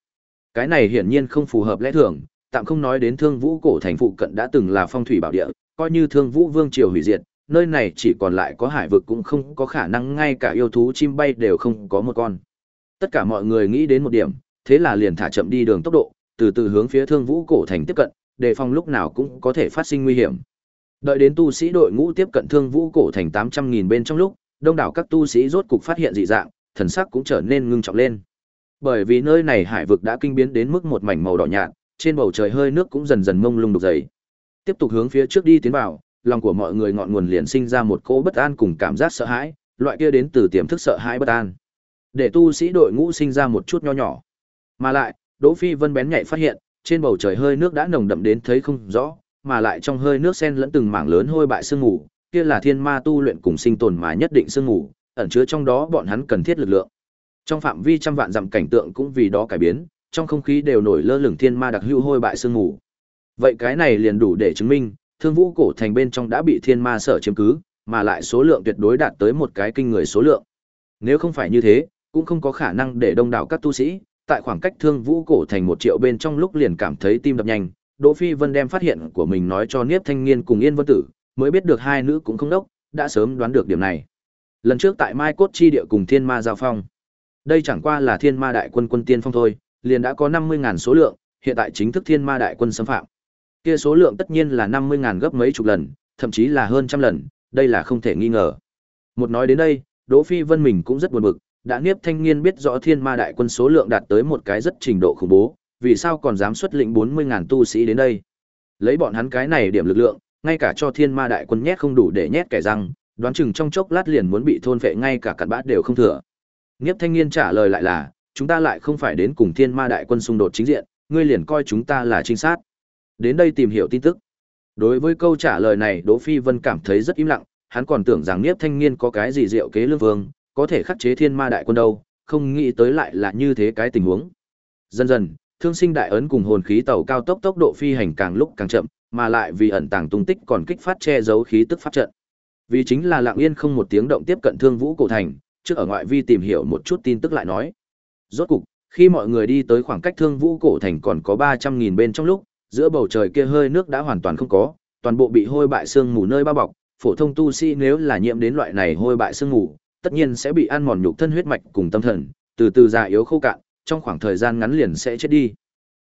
Cái này hiển nhiên không phù hợp lẽ thường, tạm không nói đến Thương Vũ cổ thành phụ cận đã từng là phong thủy bảo địa, coi như Thương Vũ vương triều hủy diệt, nơi này chỉ còn lại có hải vực cũng không có khả năng ngay cả yêu thú chim bay đều không có một con. Tất cả mọi người nghĩ đến một điểm, thế là liền thả chậm đi đường tốc độ, từ từ hướng phía Thương Vũ cổ thành tiếp cận, đề phòng lúc nào cũng có thể phát sinh nguy hiểm. Đợi đến tu sĩ đội ngũ tiếp cận Thương Vũ cổ thành 800.000 bên trong lúc, đông đảo các tu sĩ rốt cục phát hiện dị dạng, thần sắc cũng trở nên ngưng trọng lên. Bởi vì nơi này hải vực đã kinh biến đến mức một mảnh màu đỏ nhạt, trên bầu trời hơi nước cũng dần dần mông lung đục dày. Tiếp tục hướng phía trước đi tiến vào, lòng của mọi người ngọn nguồn liền sinh ra một cỗ bất an cùng cảm giác sợ hãi, loại kia đến từ tiềm thức sợ hãi bất an. Để tu sĩ đội ngũ sinh ra một chút nho nhỏ. Mà lại, Đỗ Phi Vân bén nhạy phát hiện, trên bầu trời hơi nước đã nồng đậm đến thấy không rõ, mà lại trong hơi nước xen lẫn từng mảng lớn hôi bại sương mù, kia là thiên ma tu luyện cùng sinh tồn mà nhất định sương mù, ẩn chứa trong đó bọn hắn cần thiết lực lượng. Trong phạm vi trăm vạn dặm cảnh tượng cũng vì đó cải biến, trong không khí đều nổi lơ lửng thiên ma đặc hữu hôi bại sương mù. Vậy cái này liền đủ để chứng minh, Thương Vũ cổ thành bên trong đã bị thiên ma sở chiếm cứ, mà lại số lượng tuyệt đối đạt tới một cái kinh người số lượng. Nếu không phải như thế, cũng không có khả năng để đông đảo các tu sĩ, tại khoảng cách Thương Vũ cổ thành một triệu bên trong lúc liền cảm thấy tim đập nhanh. Đỗ Phi Vân đem phát hiện của mình nói cho Niếp Thanh Nghiên cùng Yên Vân Tử, mới biết được hai nữ cũng không đốc, đã sớm đoán được điểm này. Lần trước tại Mai Cốt chi địa cùng Thiên Ma giao phong, đây chẳng qua là Thiên Ma đại quân quân tiên phong thôi, liền đã có 50.000 số lượng, hiện tại chính thức Thiên Ma đại quân xâm phạm. Kia số lượng tất nhiên là 50.000 gấp mấy chục lần, thậm chí là hơn trăm lần, đây là không thể nghi ngờ. Một nói đến đây, Đỗ Phi Vân mình cũng rất buồn bực, đã Niếp Thanh Niên biết rõ Thiên Ma đại quân số lượng đạt tới một cái rất trình độ khủng bố, vì sao còn dám xuất lĩnh 40.000 tu sĩ đến đây? Lấy bọn hắn cái này điểm lực lượng, ngay cả cho Thiên Ma đại quân nhét không đủ để nhét kẻ răng, đoán chừng trong chốc lát liền muốn bị thôn phệ ngay cả cặn bát đều không thừa. Niếp Thanh Niên trả lời lại là, chúng ta lại không phải đến cùng Thiên Ma đại quân xung đột chính diện, ngươi liền coi chúng ta là trinh sát. Đến đây tìm hiểu tin tức. Đối với câu trả lời này Đỗ Phi Vân cảm thấy rất im lặng, hắn còn tưởng rằng Niếp Thanh Niên có cái gì diệu kế lương vương, có thể khắc chế Thiên Ma đại quân đâu, không nghĩ tới lại là như thế cái tình huống. Dần dần, Thương Sinh đại ấn cùng hồn khí tàu cao tốc tốc độ phi hành càng lúc càng chậm, mà lại vì ẩn tàng tung tích còn kích phát che giấu khí tức pháp trận. Vì chính là lặng yên không một tiếng động tiếp cận Thương Vũ cổ thành, trước ở ngoại vi tìm hiểu một chút tin tức lại nói. Rốt cục, khi mọi người đi tới khoảng cách Thương Vũ cổ thành còn có 300.000 bên trong lúc, giữa bầu trời kia hơi nước đã hoàn toàn không có, toàn bộ bị hôi bại xương mù nơi bao bọc, phổ thông tu sĩ nếu là nhiễm đến loại này hôi bại xương mù, tất nhiên sẽ bị ăn mòn nhục thân huyết mạch cùng tâm thần, từ từ già yếu khô cạn, trong khoảng thời gian ngắn liền sẽ chết đi.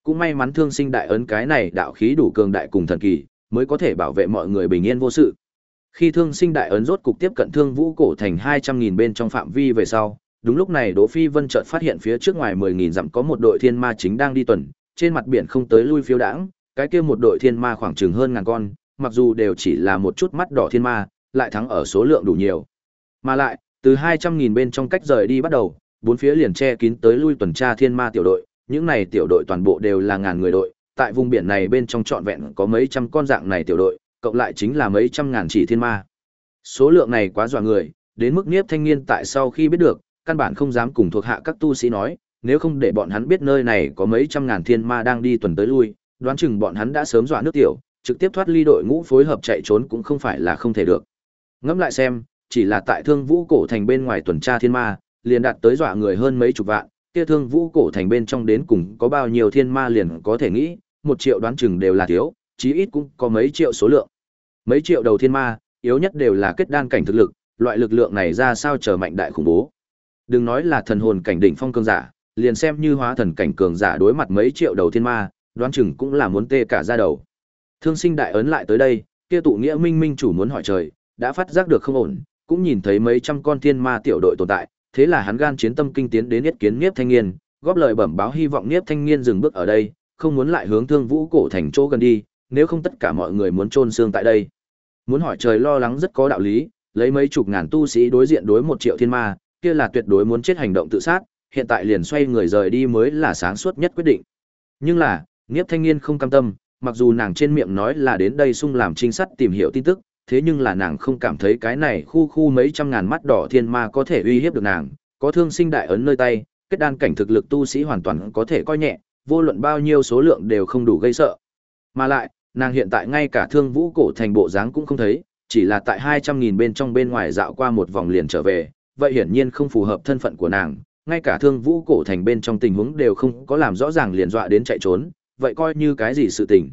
Cũng may mắn thương sinh đại ấn cái này đạo khí đủ cường đại cùng thần kỳ, mới có thể bảo vệ mọi người bình yên vô sự. Khi thương sinh đại ấn rốt cục tiếp cận thương vũ cổ thành 200.000 bên trong phạm vi về sau, đúng lúc này Đỗ Phi Vân chợt phát hiện phía trước ngoài 10000 dặm có một đội thiên ma chính đang đi tuần, trên mặt biển không tới lui phiêu đãng, cái kia một đội thiên ma khoảng chừng hơn ngàn con, mặc dù đều chỉ là một chút mắt đỏ thiên ma, lại thắng ở số lượng đủ nhiều. Mà lại, từ 200.000 bên trong cách rời đi bắt đầu, bốn phía liền che kín tới lui tuần tra thiên ma tiểu đội, những này tiểu đội toàn bộ đều là ngàn người đội, tại vùng biển này bên trong trọn vẹn có mấy trăm con dạng này tiểu đội, cộng lại chính là mấy trăm ngàn chỉ thiên ma. Số lượng này quá dọa người, đến mức Niếp Thanh niên tại sau khi biết được, căn bản không dám cùng thuộc hạ các tu sĩ nói, nếu không để bọn hắn biết nơi này có mấy trăm ngàn thiên ma đang đi tuần tới lui, đoán chừng bọn hắn đã sớm dọa nước tiểu, trực tiếp thoát ly đội ngũ phối hợp chạy trốn cũng không phải là không thể được. Ngẫm lại xem, chỉ là tại Thương Vũ cổ thành bên ngoài tuần tra thiên ma, liền đạt tới dọa người hơn mấy chục vạn, kia Thương Vũ cổ thành bên trong đến cùng có bao nhiêu thiên ma liền có thể nghĩ, một triệu đoán chừng đều là thiếu, chí ít cũng có mấy triệu số lượng. Mấy triệu đầu thiên ma, yếu nhất đều là kết đan cảnh thực lực, loại lực lượng này ra sao trở mạnh đại khủng bố. Đừng nói là thần hồn cảnh đỉnh phong cường giả, liền xem như hóa thần cảnh cường giả đối mặt mấy triệu đầu thiên ma, đoán chừng cũng là muốn tê cả ra đầu. Thương sinh đại ấn lại tới đây, kia tụ nghĩa minh minh chủ muốn hỏi trời, đã phát giác được không ổn, cũng nhìn thấy mấy trăm con thiên ma tiểu đội tồn tại, thế là hắn gan chiến tâm kinh tiến đến yết kiến Niếp Thanh Nghiên, góp lời bẩm báo hy vọng Niếp Thanh Nghiên dừng bước ở đây, không muốn lại hướng Thương Vũ cổ thành chỗ gần đi, nếu không tất cả mọi người muốn chôn xương tại đây. Muốn hỏi trời lo lắng rất có đạo lý, lấy mấy chục ngàn tu sĩ đối diện đối một triệu thiên ma, kia là tuyệt đối muốn chết hành động tự sát, hiện tại liền xoay người rời đi mới là sáng suốt nhất quyết định. Nhưng là, Niếp Thanh Nghiên không cam tâm, mặc dù nàng trên miệng nói là đến đây sung làm trinh sát tìm hiểu tin tức, thế nhưng là nàng không cảm thấy cái này khu khu mấy trăm ngàn mắt đỏ thiên ma có thể uy hiếp được nàng, có thương sinh đại ấn nơi tay, kết đan cảnh thực lực tu sĩ hoàn toàn có thể coi nhẹ, vô luận bao nhiêu số lượng đều không đủ gây sợ. Mà lại, nàng hiện tại ngay cả thương vũ cổ thành bộ dáng cũng không thấy, chỉ là tại 200.000 bên trong bên ngoài dạo qua một vòng liền trở về, vậy hiển nhiên không phù hợp thân phận của nàng, ngay cả thương vũ cổ thành bên trong tình huống đều không có làm rõ ràng liền dọa đến chạy trốn, vậy coi như cái gì sự tình.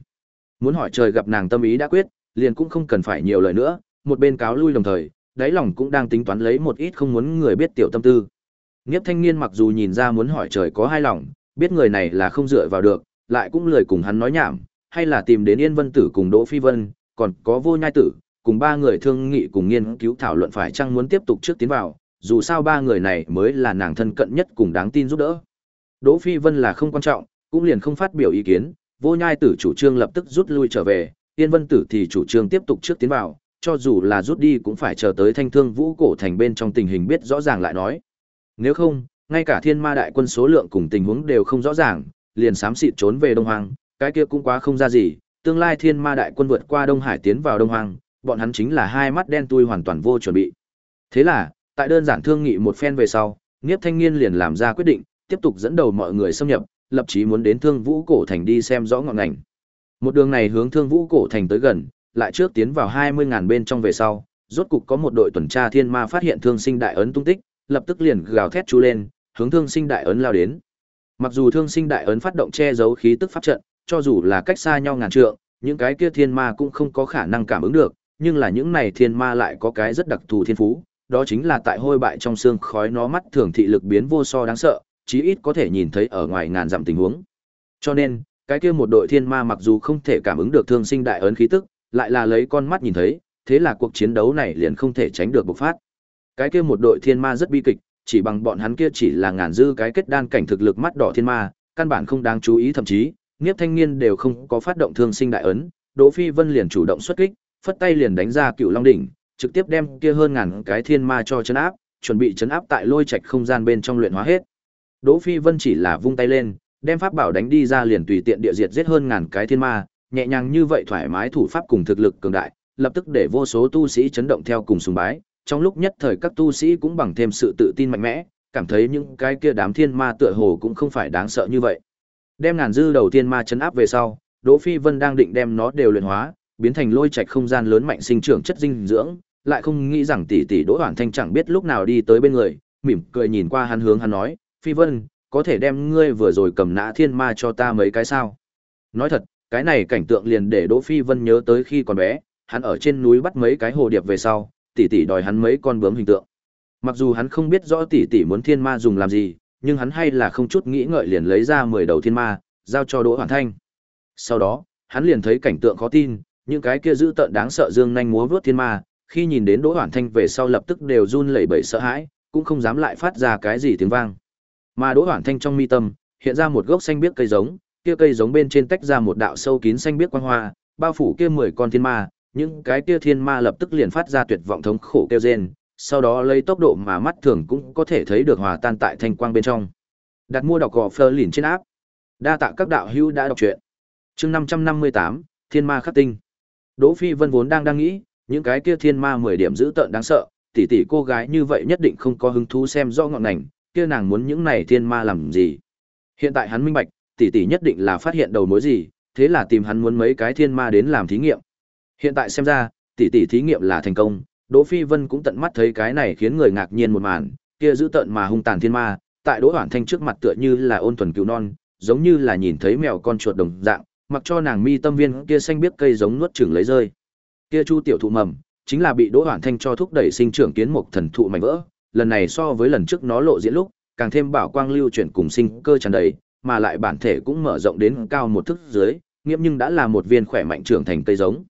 Muốn hỏi trời gặp nàng tâm ý đã quyết, liền cũng không cần phải nhiều lời nữa, một bên cáo lui đồng thời, đáy lòng cũng đang tính toán lấy một ít không muốn người biết tiểu tâm tư. Nghiếp thanh niên mặc dù nhìn ra muốn hỏi trời có hai lòng, biết người này là không dựa vào được, lại cũng lười cùng hắn nói nhảm, hay là tìm đến Yên Vân Tử cùng Đỗ Phi Vân, còn có Vô Nhai Tử, cùng ba người thương nghị cùng nghiên cứu thảo luận phải chăng muốn tiếp tục trước tiến vào, dù sao ba người này mới là nàng thân cận nhất cùng đáng tin giúp đỡ. Đỗ Phi Vân là không quan trọng, cũng liền không phát biểu ý kiến, Vô Nhai Tử chủ trương lập tức rút lui trở về, Yên Vân Tử thì chủ trương tiếp tục trước tiến vào, cho dù là rút đi cũng phải chờ tới Thanh Thương Vũ cổ thành bên trong tình hình biết rõ ràng lại nói. Nếu không, ngay cả Thiên Ma đại quân số lượng cùng tình huống đều không rõ ràng, liền xám xịt trốn về Đông Hoang, cái kia cũng quá không ra gì, tương lai Thiên Ma đại quân vượt qua Đông Hải tiến vào Đông Hoang, bọn hắn chính là hai mắt đen tui hoàn toàn vô chuẩn bị. Thế là, tại đơn giản thương nghị một phen về sau, Niếp Thanh Niên liền làm ra quyết định, tiếp tục dẫn đầu mọi người xâm nhập, lập chí muốn đến Thương Vũ cổ thành đi xem rõ ngọn ngành. Một đường này hướng Thương Vũ cổ thành tới gần, lại trước tiến vào 20 ngàn bên trong về sau, rốt cục có một đội tuần tra thiên ma phát hiện Thương Sinh đại ấn tung tích, lập tức liền gào thét chú lên, hướng Thương Sinh đại ấn lao đến. Mặc dù Thương Sinh đại ấn phát động che giấu khí tức pháp trận, cho dù là cách xa nhau ngàn trượng, những cái kia thiên ma cũng không có khả năng cảm ứng được, nhưng là những này thiên ma lại có cái rất đặc thù thiên phú, đó chính là tại hôi bại trong xương khói nó mắt thường thị lực biến vô so đáng sợ, chí ít có thể nhìn thấy ở ngoài ngàn dặm tình huống. Cho nên, cái kia một đội thiên ma mặc dù không thể cảm ứng được thương sinh đại ấn khí tức, lại là lấy con mắt nhìn thấy, thế là cuộc chiến đấu này liền không thể tránh được bộc phát. Cái kia một đội thiên ma rất bi kịch, chỉ bằng bọn hắn kia chỉ là ngàn dư cái kết đan cảnh thực lực mắt đỏ thiên ma, căn bản không đáng chú ý thậm chí, Niếp Thanh Niên đều không có phát động thương sinh đại ấn, Đỗ Phi Vân liền chủ động xuất kích, phất tay liền đánh ra Cựu Long đỉnh, trực tiếp đem kia hơn ngàn cái thiên ma cho chấn áp, chuẩn bị chấn áp tại lôi trạch không gian bên trong luyện hóa hết. Đỗ Phi Vân chỉ là vung tay lên, đem pháp bảo đánh đi ra liền tùy tiện địa diệt giết hơn ngàn cái thiên ma, nhẹ nhàng như vậy thoải mái thủ pháp cùng thực lực cường đại, lập tức để vô số tu sĩ chấn động theo cùng sùng bái. Trong lúc nhất thời các tu sĩ cũng bằng thêm sự tự tin mạnh mẽ, cảm thấy những cái kia đám thiên ma tựa hồ cũng không phải đáng sợ như vậy. Đem ngàn dư đầu tiên ma chấn áp về sau, Đỗ Phi Vân đang định đem nó đều luyện hóa, biến thành lôi trạch không gian lớn mạnh sinh trưởng chất dinh dưỡng, lại không nghĩ rằng tỷ tỷ Đỗ Hoản Thanh chẳng biết lúc nào đi tới bên người, mỉm cười nhìn qua hắn hướng hắn nói, "Phi Vân, có thể đem ngươi vừa rồi cầm nã thiên ma cho ta mấy cái sao?" Nói thật, cái này cảnh tượng liền để Đỗ Phi Vân nhớ tới khi còn bé, hắn ở trên núi bắt mấy cái hồ điệp về sau, tỷ tỷ đòi hắn mấy con bướm hình tượng. Mặc dù hắn không biết rõ tỷ tỷ muốn thiên ma dùng làm gì, nhưng hắn hay là không chút nghĩ ngợi liền lấy ra 10 đầu thiên ma, giao cho Đỗ Hoàn Thanh. Sau đó, hắn liền thấy cảnh tượng khó tin, những cái kia dữ tợn đáng sợ dương nhanh múa vớt thiên ma, khi nhìn đến Đỗ Hoàn Thanh về sau lập tức đều run lẩy bẩy sợ hãi, cũng không dám lại phát ra cái gì tiếng vang. Mà Đỗ Hoàn Thanh trong mi tâm, hiện ra một gốc xanh biếc cây giống, kia cây giống bên trên tách ra một đạo sâu kín xanh biếc quang hoa, bao phủ kia 10 con thiên ma, những cái kia thiên ma lập tức liền phát ra tuyệt vọng thống khổ kêu rên, sau đó lấy tốc độ mà mắt thường cũng có thể thấy được hòa tan tại thanh quang bên trong. Đặt mua đọc gò Fleur liền trên áp. Đa tạ các đạo hữu đã đọc truyện. Chương 558, Thiên Ma khắc tinh. Đỗ Phi Vân vốn đang đang nghĩ, những cái kia thiên ma 10 điểm dữ tợn đáng sợ, tỷ tỷ cô gái như vậy nhất định không có hứng thú xem rõ ngọn ngành, kia nàng muốn những này thiên ma làm gì. Hiện tại hắn minh bạch, tỷ tỷ nhất định là phát hiện đầu mối gì, thế là tìm hắn muốn mấy cái thiên ma đến làm thí nghiệm. Hiện tại xem ra, tỷ tỷ thí nghiệm là thành công, Đỗ Phi Vân cũng tận mắt thấy cái này khiến người ngạc nhiên một màn, kia dữ tợn mà hung tàn thiên ma, tại Đỗ Hoản Thanh trước mặt tựa như là ôn thuần cứu non, giống như là nhìn thấy mèo con chuột đồng dạng, mặc cho nàng mi tâm viên kia xanh biết cây giống nuốt chửng lấy rơi. Kia Chu tiểu thụ mầm, chính là bị Đỗ Hoàn Thanh cho thúc đẩy sinh trưởng kiến mục thần thụ mạnh vỡ, lần này so với lần trước nó lộ diễn lúc, càng thêm bảo quang lưu chuyển cùng sinh cơ tràn đầy, mà lại bản thể cũng mở rộng đến cao một thước dưới, nghiễm nhưng đã là một viên khỏe mạnh trưởng thành cây giống.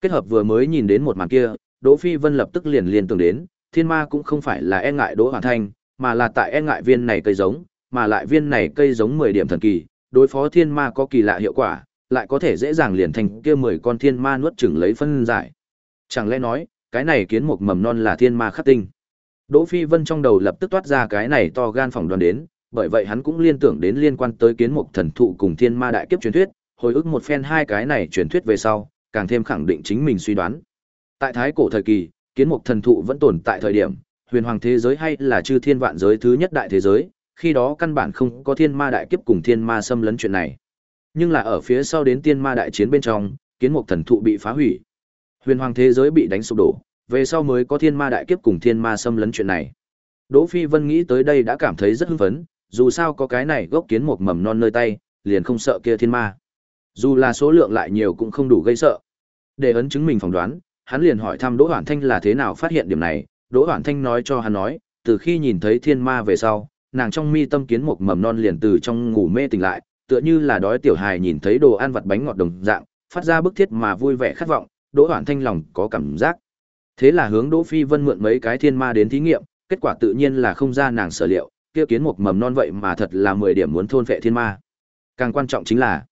Kết hợp vừa mới nhìn đến một màn kia, Đỗ Phi Vân lập tức liền liên tưởng đến, thiên ma cũng không phải là e ngại Đỗ Hoàn Thanh, mà là tại e ngại viên này cây giống, mà lại viên này cây giống 10 điểm thần kỳ, đối phó thiên ma có kỳ lạ hiệu quả, lại có thể dễ dàng liền thành kia 10 con thiên ma nuốt chửng lấy phân giải. Chẳng lẽ nói, cái này kiến một mầm non là thiên ma khắc tinh. Đỗ Phi Vân trong đầu lập tức toát ra cái này to gan phỏng đoán đến, bởi vậy hắn cũng liên tưởng đến liên quan tới kiến mục thần thụ cùng thiên ma đại kiếp truyền thuyết, hồi ức một phen hai cái này truyền thuyết về sau, càng thêm khẳng định chính mình suy đoán. Tại thái cổ thời kỳ, kiến mục thần thụ vẫn tồn tại thời điểm, huyền hoàng thế giới hay là chư thiên vạn giới thứ nhất đại thế giới, khi đó căn bản không có thiên ma đại kiếp cùng thiên ma xâm lấn chuyện này. Nhưng là ở phía sau đến tiên ma đại chiến bên trong, kiến mục thần thụ bị phá hủy. Huyền hoàng thế giới bị đánh sụp đổ, về sau mới có thiên ma đại kiếp cùng thiên ma xâm lấn chuyện này. Đỗ Phi Vân nghĩ tới đây đã cảm thấy rất hưng phấn, dù sao có cái này gốc kiến mục mầm non nơi tay, liền không sợ kia thiên ma. Dù là số lượng lại nhiều cũng không đủ gây sợ. Để ấn chứng mình phỏng đoán, hắn liền hỏi thăm Đỗ Hoản Thanh là thế nào phát hiện điểm này, Đỗ Hoản Thanh nói cho hắn nói, từ khi nhìn thấy thiên ma về sau, nàng trong mi tâm kiến một mầm non liền từ trong ngủ mê tỉnh lại, tựa như là đói tiểu hài nhìn thấy đồ ăn vặt bánh ngọt đồng dạng, phát ra bức thiết mà vui vẻ khát vọng, Đỗ Hoản Thanh lòng có cảm giác. Thế là hướng Đỗ Phi Vân mượn mấy cái thiên ma đến thí nghiệm, kết quả tự nhiên là không ra nàng sở liệu, kia kiến một mầm non vậy mà thật là 10 điểm muốn thôn vệ thiên ma. Càng quan trọng chính là,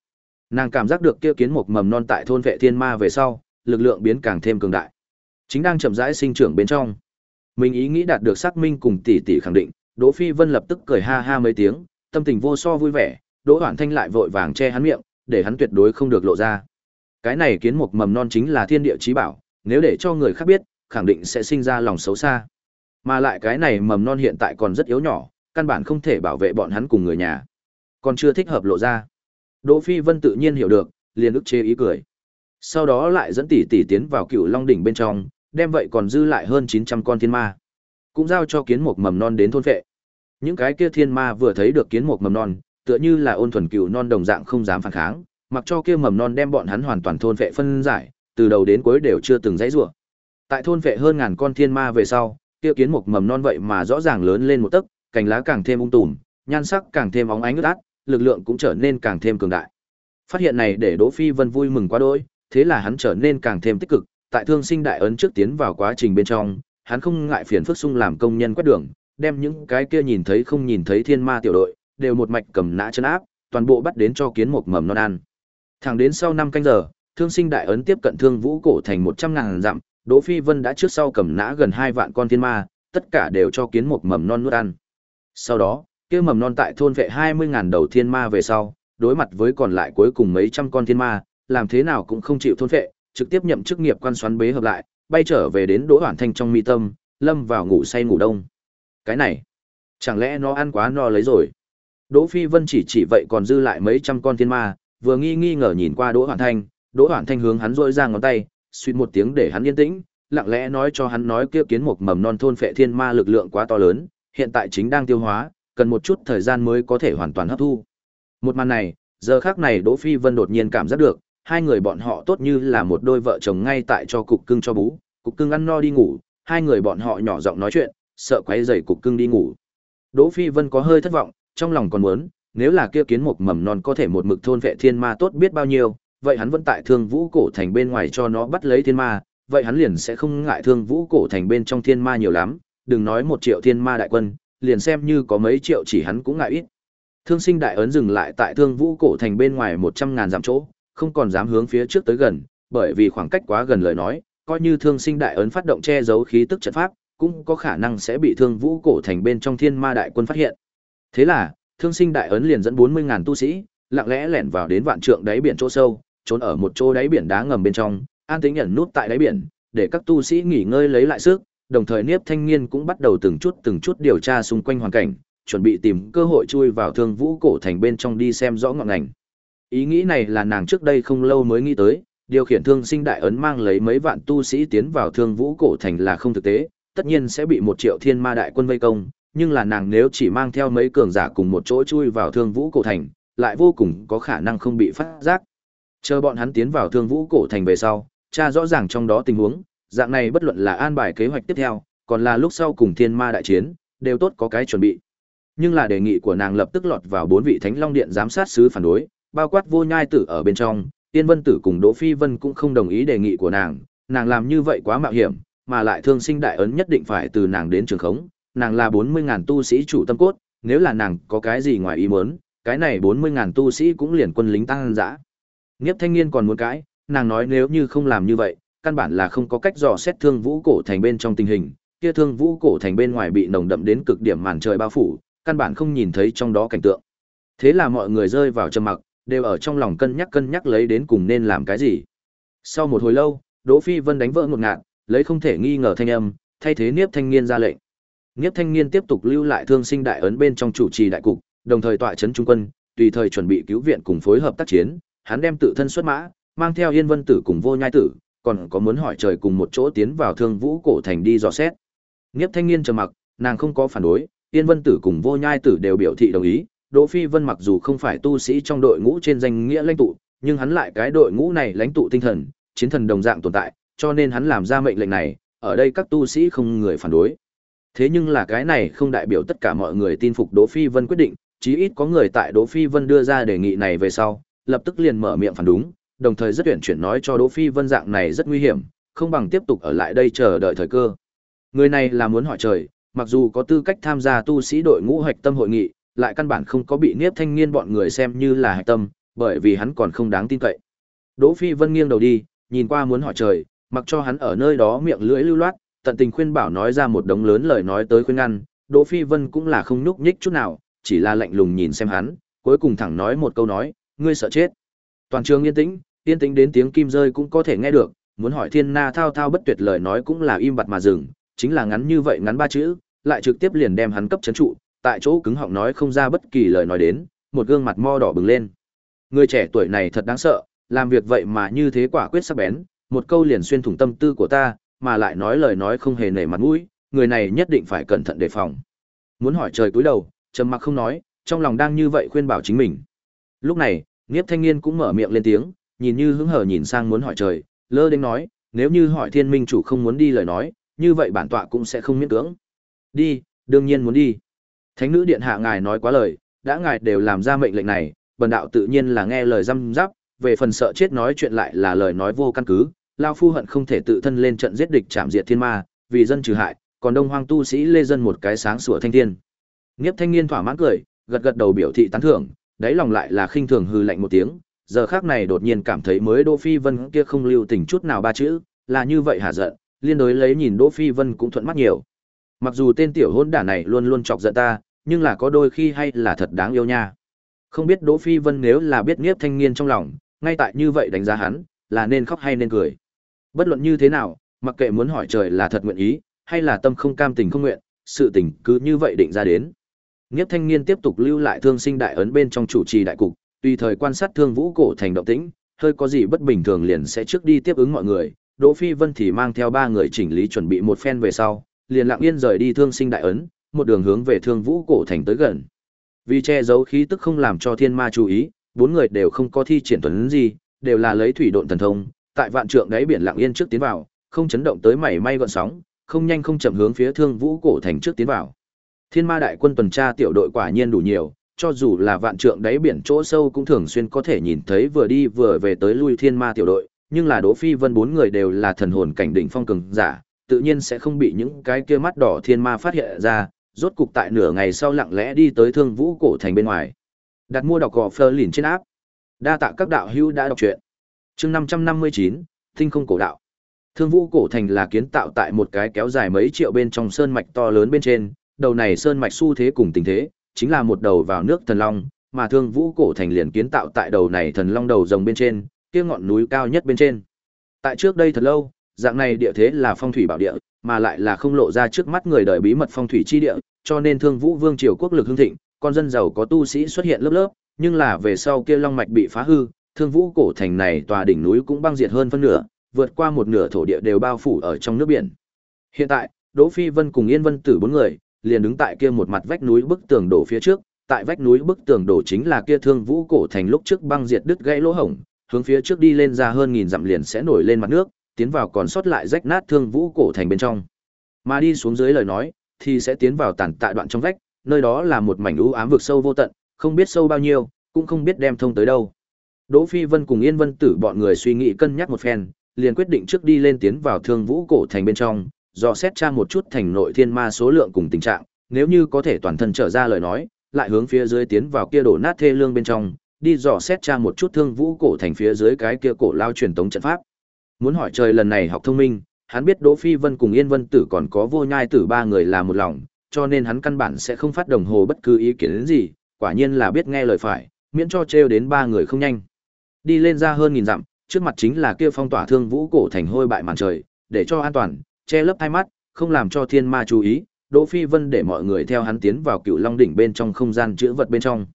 nàng cảm giác được kia kiến một mầm non tại thôn vệ thiên ma về sau, lực lượng biến càng thêm cường đại. Chính đang chậm rãi sinh trưởng bên trong. Mình ý nghĩ đạt được xác minh cùng tỷ tỷ khẳng định, Đỗ Phi Vân lập tức cười ha ha mấy tiếng, tâm tình vô so vui vẻ, Đỗ Hoản Thanh lại vội vàng che hắn miệng, để hắn tuyệt đối không được lộ ra. Cái này kiến mục mầm non chính là thiên địa chí bảo, nếu để cho người khác biết, khẳng định sẽ sinh ra lòng xấu xa. Mà lại cái này mầm non hiện tại còn rất yếu nhỏ, căn bản không thể bảo vệ bọn hắn cùng người nhà. Còn chưa thích hợp lộ ra. Đỗ Phi Vân tự nhiên hiểu được, liền ức chế ý cười. Sau đó lại dẫn tỷ tỷ tiến vào Cựu Long đỉnh bên trong, đem vậy còn dư lại hơn 900 con thiên ma. Cũng giao cho kiến mục mầm non đến thôn phệ. Những cái kia thiên ma vừa thấy được kiến mục mầm non, tựa như là ôn thuần cựu non đồng dạng không dám phản kháng, mặc cho kia mầm non đem bọn hắn hoàn toàn thôn vệ phân giải, từ đầu đến cuối đều chưa từng dãy rủa. Tại thôn vệ hơn ngàn con thiên ma về sau, kia kiến một mầm non vậy mà rõ ràng lớn lên một tấc, cành lá càng thêm ung tùm, nhan sắc càng thêm óng ánh ướt át, lực lượng cũng trở nên càng thêm cường đại. Phát hiện này để Đỗ Phi Vân vui mừng quá đỗi, thế là hắn trở nên càng thêm tích cực, tại Thương Sinh Đại ấn trước tiến vào quá trình bên trong, hắn không ngại phiền phức sung làm công nhân quét đường, đem những cái kia nhìn thấy không nhìn thấy thiên ma tiểu đội, đều một mạch cầm nã chân áp, toàn bộ bắt đến cho kiến một mầm non ăn. Thẳng đến sau 5 canh giờ, Thương Sinh Đại ấn tiếp cận Thương Vũ cổ thành 100 ngàn dặm, Đỗ Phi Vân đã trước sau cầm nã gần 2 vạn con thiên ma, tất cả đều cho kiến một mầm non nuốt ăn. Sau đó, kia mầm non tại thôn vệ 20 ngàn đầu thiên ma về sau, đối mặt với còn lại cuối cùng mấy trăm con thiên ma, làm thế nào cũng không chịu thôn vệ, trực tiếp nhậm chức nghiệp quan xoắn bế hợp lại, bay trở về đến Đỗ Hoản Thanh trong mi tâm, lâm vào ngủ say ngủ đông. Cái này, chẳng lẽ nó ăn quá no lấy rồi? Đỗ Phi Vân chỉ chỉ vậy còn dư lại mấy trăm con thiên ma, vừa nghi nghi ngờ nhìn qua Đỗ Hoản Thanh, Đỗ Hoản Thanh hướng hắn rỗi ra ngón tay, suýt một tiếng để hắn yên tĩnh, lặng lẽ nói cho hắn nói kia kiến một mầm non thôn phệ thiên ma lực lượng quá to lớn, hiện tại chính đang tiêu hóa, cần một chút thời gian mới có thể hoàn toàn hấp thu. Một màn này, giờ khác này Đỗ Phi Vân đột nhiên cảm giác được, hai người bọn họ tốt như là một đôi vợ chồng ngay tại cho cục cưng cho bú, cục cưng ăn no đi ngủ, hai người bọn họ nhỏ giọng nói chuyện, sợ quấy rầy cục cưng đi ngủ. Đỗ Phi Vân có hơi thất vọng, trong lòng còn muốn, nếu là kia kiến một mầm non có thể một mực thôn vệ thiên ma tốt biết bao nhiêu, vậy hắn vẫn tại Thương Vũ cổ thành bên ngoài cho nó bắt lấy thiên ma, vậy hắn liền sẽ không ngại Thương Vũ cổ thành bên trong thiên ma nhiều lắm, đừng nói một triệu thiên ma đại quân, liền xem như có mấy triệu chỉ hắn cũng ngại ít. Thương Sinh đại ấn dừng lại tại Thương Vũ cổ thành bên ngoài một trăm ngàn dặm chỗ, không còn dám hướng phía trước tới gần, bởi vì khoảng cách quá gần lời nói, coi như Thương Sinh đại ấn phát động che giấu khí tức trận pháp, cũng có khả năng sẽ bị Thương Vũ cổ thành bên trong thiên ma đại quân phát hiện. Thế là, Thương Sinh đại ấn liền dẫn 40.000 tu sĩ, lặng lẽ lẻn vào đến vạn trượng đáy biển chỗ sâu, trốn ở một chỗ đáy biển đá ngầm bên trong, an tĩnh ẩn nút tại đáy biển, để các tu sĩ nghỉ ngơi lấy lại sức, đồng thời Niếp Thanh Niên cũng bắt đầu từng chút từng chút điều tra xung quanh hoàn cảnh, chuẩn bị tìm cơ hội chui vào Thương Vũ cổ thành bên trong đi xem rõ ngọn ngành. Ý nghĩ này là nàng trước đây không lâu mới nghĩ tới, điều khiển Thương Sinh đại ấn mang lấy mấy vạn tu sĩ tiến vào Thương Vũ cổ thành là không thực tế, tất nhiên sẽ bị một triệu thiên ma đại quân vây công, nhưng là nàng nếu chỉ mang theo mấy cường giả cùng một chỗ chui vào Thương Vũ cổ thành, lại vô cùng có khả năng không bị phát giác. Chờ bọn hắn tiến vào Thương Vũ cổ thành về sau, cha rõ ràng trong đó tình huống, dạng này bất luận là an bài kế hoạch tiếp theo, còn là lúc sau cùng thiên ma đại chiến, đều tốt có cái chuẩn bị. Nhưng là đề nghị của nàng lập tức lọt vào bốn vị Thánh Long Điện giám sát sứ phản đối, bao quát Vô Nhai Tử ở bên trong, Tiên Vân Tử cùng Đỗ Phi Vân cũng không đồng ý đề nghị của nàng, nàng làm như vậy quá mạo hiểm, mà lại thương sinh đại ấn nhất định phải từ nàng đến trường khống, nàng là 40.000 tu sĩ chủ tâm cốt, nếu là nàng có cái gì ngoài ý muốn, cái này 40.000 tu sĩ cũng liền quân lính tăng dã. Nghiếp thanh niên còn muốn cãi, nàng nói nếu như không làm như vậy, căn bản là không có cách dò xét thương vũ cổ thành bên trong tình hình, kia thương vũ cổ thành bên ngoài bị nồng đậm đến cực điểm màn trời bao phủ, căn bản không nhìn thấy trong đó cảnh tượng. Thế là mọi người rơi vào trầm mặc, đều ở trong lòng cân nhắc cân nhắc lấy đến cùng nên làm cái gì. Sau một hồi lâu, Đỗ Phi Vân đánh vỡ ngột ngạt lấy không thể nghi ngờ thanh âm, thay thế Niếp Thanh Niên ra lệnh. Niếp Thanh Niên tiếp tục lưu lại Thương Sinh đại ấn bên trong chủ trì đại cục, đồng thời tọa trấn trung quân, tùy thời chuẩn bị cứu viện cùng phối hợp tác chiến, hắn đem tự thân xuất mã, mang theo Yên Vân Tử cùng Vô Nhai Tử, còn có muốn hỏi trời cùng một chỗ tiến vào thương vũ cổ thành đi dò xét. Niếp thanh niên trầm mặc, nàng không có phản đối, Yên Vân Tử cùng Vô Nhai Tử đều biểu thị đồng ý, Đỗ Phi Vân mặc dù không phải tu sĩ trong đội ngũ trên danh nghĩa lãnh tụ, nhưng hắn lại cái đội ngũ này lãnh tụ tinh thần, chiến thần đồng dạng tồn tại, cho nên hắn làm ra mệnh lệnh này, ở đây các tu sĩ không người phản đối. Thế nhưng là cái này không đại biểu tất cả mọi người tin phục Đỗ Phi Vân quyết định, chí ít có người tại Đỗ Phi Vân đưa ra đề nghị này về sau, lập tức liền mở miệng phản đúng, đồng thời rất tuyển chuyển nói cho Đỗ Phi Vân dạng này rất nguy hiểm, không bằng tiếp tục ở lại đây chờ đợi thời cơ. Người này là muốn hỏi trời, mặc dù có tư cách tham gia tu sĩ đội ngũ hoạch tâm hội nghị, lại căn bản không có bị Niếp Thanh Niên bọn người xem như là hạch tâm, bởi vì hắn còn không đáng tin cậy. Đỗ Phi Vân nghiêng đầu đi, nhìn qua muốn hỏi trời, mặc cho hắn ở nơi đó miệng lưỡi lưu loát, tận tình khuyên bảo nói ra một đống lớn lời nói tới khuyên ngăn, Đỗ Phi Vân cũng là không nhúc nhích chút nào, chỉ là lạnh lùng nhìn xem hắn, cuối cùng thẳng nói một câu nói, ngươi sợ chết. Toàn trường yên tĩnh, yên tĩnh đến tiếng kim rơi cũng có thể nghe được, muốn hỏi Thiên Na thao thao bất tuyệt lời nói cũng là im bặt mà dừng, chính là ngắn như vậy ngắn ba chữ, lại trực tiếp liền đem hắn cấp chấn trụ, tại chỗ cứng họng nói không ra bất kỳ lời nói đến, một gương mặt mo đỏ bừng lên. Người trẻ tuổi này thật đáng sợ, làm việc vậy mà như thế quả quyết sắc bén, một câu liền xuyên thủng tâm tư của ta, mà lại nói lời nói không hề nể mặt mũi, người này nhất định phải cẩn thận đề phòng. Muốn hỏi trời cúi đầu, trầm mặc không nói, trong lòng đang như vậy khuyên bảo chính mình. Lúc này, Niếp Thanh Niên cũng mở miệng lên tiếng, nhìn như hứng hờ nhìn sang muốn hỏi trời, lơ đến nói, nếu như hỏi Thiên Minh chủ không muốn đi lời nói, như vậy bản tọa cũng sẽ không miễn cưỡng. Đi, đương nhiên muốn đi. Thánh nữ điện hạ ngài nói quá lời, đã ngài đều làm ra mệnh lệnh này, bần đạo tự nhiên là nghe lời răm giáp, về phần sợ chết nói chuyện lại là lời nói vô căn cứ, lao phu hận không thể tự thân lên trận giết địch chạm diệt thiên ma, vì dân trừ hại, còn đông hoang tu sĩ lê dân một cái sáng sủa thanh thiên. Nghiếp thanh niên thỏa mãn cười, gật gật đầu biểu thị tán thưởng, đáy lòng lại là khinh thường hư lạnh một tiếng, giờ khác này đột nhiên cảm thấy mới Đỗ Phi Vân kia không lưu tình chút nào ba chữ, là như vậy hả giận, liên đối lấy nhìn Đỗ Phi Vân cũng thuận mắt nhiều. Mặc dù tên tiểu hôn đả này luôn luôn chọc giận ta, nhưng là có đôi khi hay là thật đáng yêu nha. Không biết Đỗ Phi Vân nếu là biết Niếp Thanh Niên trong lòng, ngay tại như vậy đánh giá hắn, là nên khóc hay nên cười. Bất luận như thế nào, mặc kệ muốn hỏi trời là thật nguyện ý, hay là tâm không cam tình không nguyện, sự tình cứ như vậy định ra đến. Nghiếp Thanh Niên tiếp tục lưu lại Thương Sinh Đại ấn bên trong chủ trì đại cục, tùy thời quan sát Thương Vũ cổ thành động tĩnh, hơi có gì bất bình thường liền sẽ trước đi tiếp ứng mọi người. Đỗ Phi Vân thì mang theo ba người chỉnh lý chuẩn bị một phen về sau, liền lặng yên rời đi Thương Sinh Đại ấn, một đường hướng về Thương Vũ cổ thành tới gần. Vì che giấu khí tức không làm cho thiên ma chú ý, bốn người đều không có thi triển tuấn gì, đều là lấy thủy độn thần thông, tại vạn trượng đáy biển lặng yên trước tiến vào, không chấn động tới mảy may gợn sóng, không nhanh không chậm hướng phía Thương Vũ cổ thành trước tiến vào. Thiên Ma đại quân tuần tra tiểu đội quả nhiên đủ nhiều, cho dù là vạn trượng đáy biển chỗ sâu cũng thường xuyên có thể nhìn thấy vừa đi vừa về tới lui Thiên Ma tiểu đội, nhưng là Đỗ Phi Vân bốn người đều là thần hồn cảnh đỉnh phong cường giả, tự nhiên sẽ không bị những cái kia mắt đỏ thiên ma phát hiện ra, rốt cục tại nửa ngày sau lặng lẽ đi tới Thương Vũ cổ thành bên ngoài. Đặt mua đọc gò Fleur liền trên áp. Đa tạ các đạo hữu đã đọc truyện. Chương 559, Tinh không cổ đạo. Thương Vũ cổ thành là kiến tạo tại một cái kéo dài mấy triệu bên trong sơn mạch to lớn bên trên, đầu này sơn mạch xu thế cùng tình thế, chính là một đầu vào nước thần long, mà Thương Vũ cổ thành liền kiến tạo tại đầu này thần long đầu rồng bên trên, kia ngọn núi cao nhất bên trên. Tại trước đây thật lâu, dạng này địa thế là phong thủy bảo địa, mà lại là không lộ ra trước mắt người đời bí mật phong thủy chi địa, cho nên Thương Vũ Vương triều quốc lực hưng thịnh, con dân giàu có tu sĩ xuất hiện lớp lớp, nhưng là về sau kia long mạch bị phá hư, Thương Vũ cổ thành này tòa đỉnh núi cũng băng diệt hơn phân nửa, vượt qua một nửa thổ địa đều bao phủ ở trong nước biển. Hiện tại, Đỗ Phi Vân cùng Yên Vân Tử bốn người liền đứng tại kia một mặt vách núi bức tường đổ phía trước, tại vách núi bức tường đổ chính là kia Thương Vũ cổ thành lúc trước băng diệt đứt gãy lỗ hổng, hướng phía trước đi lên ra hơn nghìn dặm liền sẽ nổi lên mặt nước, tiến vào còn sót lại rách nát Thương Vũ cổ thành bên trong. Mà đi xuống dưới lời nói, thì sẽ tiến vào tàn tạ đoạn trong vách, nơi đó là một mảnh u ám vực sâu vô tận, không biết sâu bao nhiêu, cũng không biết đem thông tới đâu. Đỗ Phi Vân cùng Yên Vân Tử bọn người suy nghĩ cân nhắc một phen, liền quyết định trước đi lên tiến vào Thương Vũ cổ thành bên trong, dò xét tra một chút thành nội thiên ma số lượng cùng tình trạng, nếu như có thể toàn thân trở ra lời nói, lại hướng phía dưới tiến vào kia đổ nát thê lương bên trong, đi dò xét tra một chút Thương Vũ cổ thành phía dưới cái kia cổ lao truyền tống trận pháp. Muốn hỏi trời lần này học thông minh, hắn biết Đỗ Phi Vân cùng Yên Vân Tử còn có Vô Nhai Tử ba người là một lòng, cho nên hắn căn bản sẽ không phát đồng hồ bất cứ ý kiến gì, quả nhiên là biết nghe lời phải, miễn cho trêu đến ba người không nhanh. Đi lên ra hơn nghìn dặm, trước mặt chính là kia phong tỏa thương vũ cổ thành hôi bại màn trời, để cho an toàn, che lấp hai mắt, không làm cho thiên ma chú ý, Đỗ Phi Vân để mọi người theo hắn tiến vào Cựu Long đỉnh bên trong không gian chứa vật bên trong.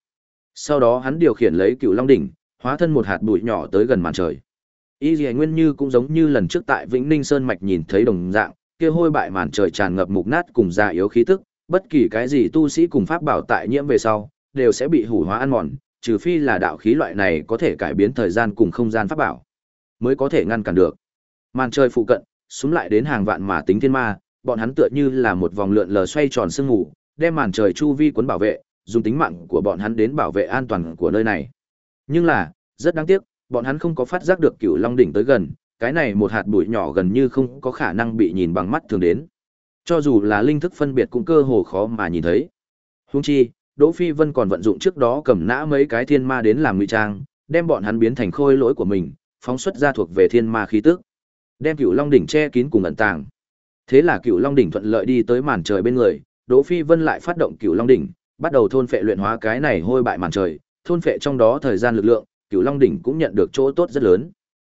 Sau đó hắn điều khiển lấy Cựu Long đỉnh, hóa thân một hạt bụi nhỏ tới gần màn trời. Y Dì Nguyên Như cũng giống như lần trước tại Vĩnh Ninh Sơn Mạch nhìn thấy đồng dạng, kia hôi bại màn trời tràn ngập mục nát cùng già yếu khí tức, bất kỳ cái gì tu sĩ cùng pháp bảo tại nhiễm về sau, đều sẽ bị hủ hóa ăn mòn, trừ phi là đạo khí loại này có thể cải biến thời gian cùng không gian pháp bảo, mới có thể ngăn cản được. Màn trời phụ cận, xuống lại đến hàng vạn mà tính thiên ma, bọn hắn tựa như là một vòng lượn lờ xoay tròn sương mù, đem màn trời chu vi cuốn bảo vệ, dùng tính mạng của bọn hắn đến bảo vệ an toàn của nơi này. Nhưng là, rất đáng tiếc, bọn hắn không có phát giác được cựu long đỉnh tới gần, cái này một hạt bụi nhỏ gần như không có khả năng bị nhìn bằng mắt thường đến. Cho dù là linh thức phân biệt cũng cơ hồ khó mà nhìn thấy. Huống chi, Đỗ Phi Vân còn vận dụng trước đó cầm nã mấy cái thiên ma đến làm ngụy trang, đem bọn hắn biến thành khôi lỗi của mình, phóng xuất ra thuộc về thiên ma khí tức. Đem Cửu Long đỉnh che kín cùng ẩn tàng. Thế là Cửu Long đỉnh thuận lợi đi tới màn trời bên người, Đỗ Phi Vân lại phát động Cửu Long đỉnh, bắt đầu thôn phệ luyện hóa cái này hôi bại màn trời, thôn phệ trong đó thời gian lực lượng, Cửu Long đỉnh cũng nhận được chỗ tốt rất lớn.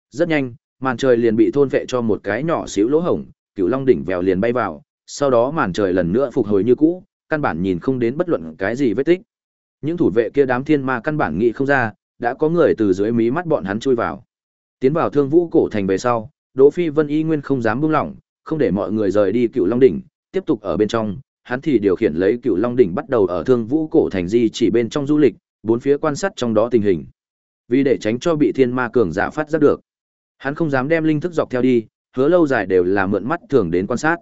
Rất nhanh, màn trời liền bị thôn phệ cho một cái nhỏ xíu lỗ hổng, Cửu Long đỉnh vèo liền bay vào, sau đó màn trời lần nữa phục hồi như cũ, căn bản nhìn không đến bất luận cái gì vết tích. Những thủ vệ kia đám thiên ma căn bản nghĩ không ra, đã có người từ dưới mí mắt bọn hắn chui vào. Tiến vào Thương Vũ cổ thành về sau, Đỗ Phi Vân y nguyên không dám buông lỏng, không để mọi người rời đi Cựu Long đỉnh, tiếp tục ở bên trong, hắn thì điều khiển lấy Cựu Long đỉnh bắt đầu ở Thương Vũ cổ thành di chỉ bên trong du lịch, bốn phía quan sát trong đó tình hình. Vì để tránh cho bị thiên ma cường giả phát giác được, hắn không dám đem linh thức dọc theo đi, hứa lâu dài đều là mượn mắt thường đến quan sát.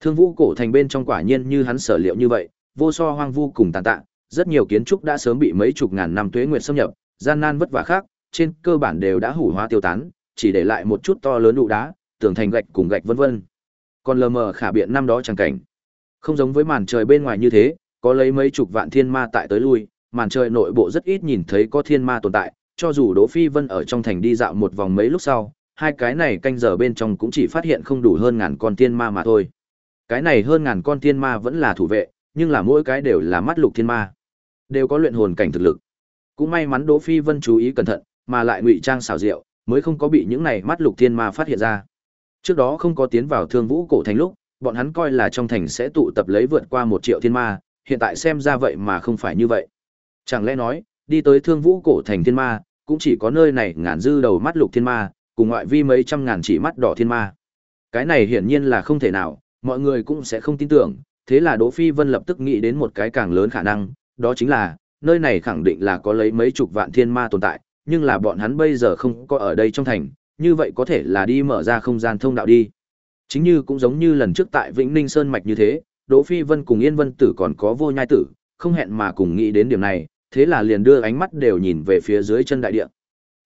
Thương Vũ cổ thành bên trong quả nhiên như hắn sở liệu như vậy, vô so hoang vu cùng tàn tạ, rất nhiều kiến trúc đã sớm bị mấy chục ngàn năm tuế nguyệt xâm nhập, gian nan vất vả khác, trên cơ bản đều đã hủ hóa tiêu tán, chỉ để lại một chút to lớn đụ đá, tường thành gạch cùng gạch vân vân. Còn lờ mờ khả biện năm đó chẳng cảnh. Không giống với màn trời bên ngoài như thế, có lấy mấy chục vạn thiên ma tại tới lui, màn trời nội bộ rất ít nhìn thấy có thiên ma tồn tại, cho dù Đỗ Phi Vân ở trong thành đi dạo một vòng mấy lúc sau, hai cái này canh giờ bên trong cũng chỉ phát hiện không đủ hơn ngàn con thiên ma mà thôi. Cái này hơn ngàn con thiên ma vẫn là thủ vệ, nhưng là mỗi cái đều là mắt lục thiên ma, đều có luyện hồn cảnh thực lực. Cũng may mắn Đỗ Phi Vân chú ý cẩn thận, mà lại ngụy trang xảo diệu, mới không có bị những này mắt lục thiên ma phát hiện ra. Trước đó không có tiến vào Thương Vũ cổ thành lúc, bọn hắn coi là trong thành sẽ tụ tập lấy vượt qua một triệu thiên ma, hiện tại xem ra vậy mà không phải như vậy. Chẳng lẽ nói, đi tới Thương Vũ cổ thành thiên ma, cũng chỉ có nơi này ngàn dư đầu mắt lục thiên ma, cùng ngoại vi mấy trăm ngàn chỉ mắt đỏ thiên ma. Cái này hiển nhiên là không thể nào, mọi người cũng sẽ không tin tưởng, thế là Đỗ Phi Vân lập tức nghĩ đến một cái càng lớn khả năng, đó chính là, nơi này khẳng định là có lấy mấy chục vạn thiên ma tồn tại, nhưng là bọn hắn bây giờ không có ở đây trong thành, như vậy có thể là đi mở ra không gian thông đạo đi. Chính như cũng giống như lần trước tại Vĩnh Ninh Sơn Mạch như thế, Đỗ Phi Vân cùng Yên Vân Tử còn có vô nhai tử, không hẹn mà cùng nghĩ đến điểm này, thế là liền đưa ánh mắt đều nhìn về phía dưới chân đại địa.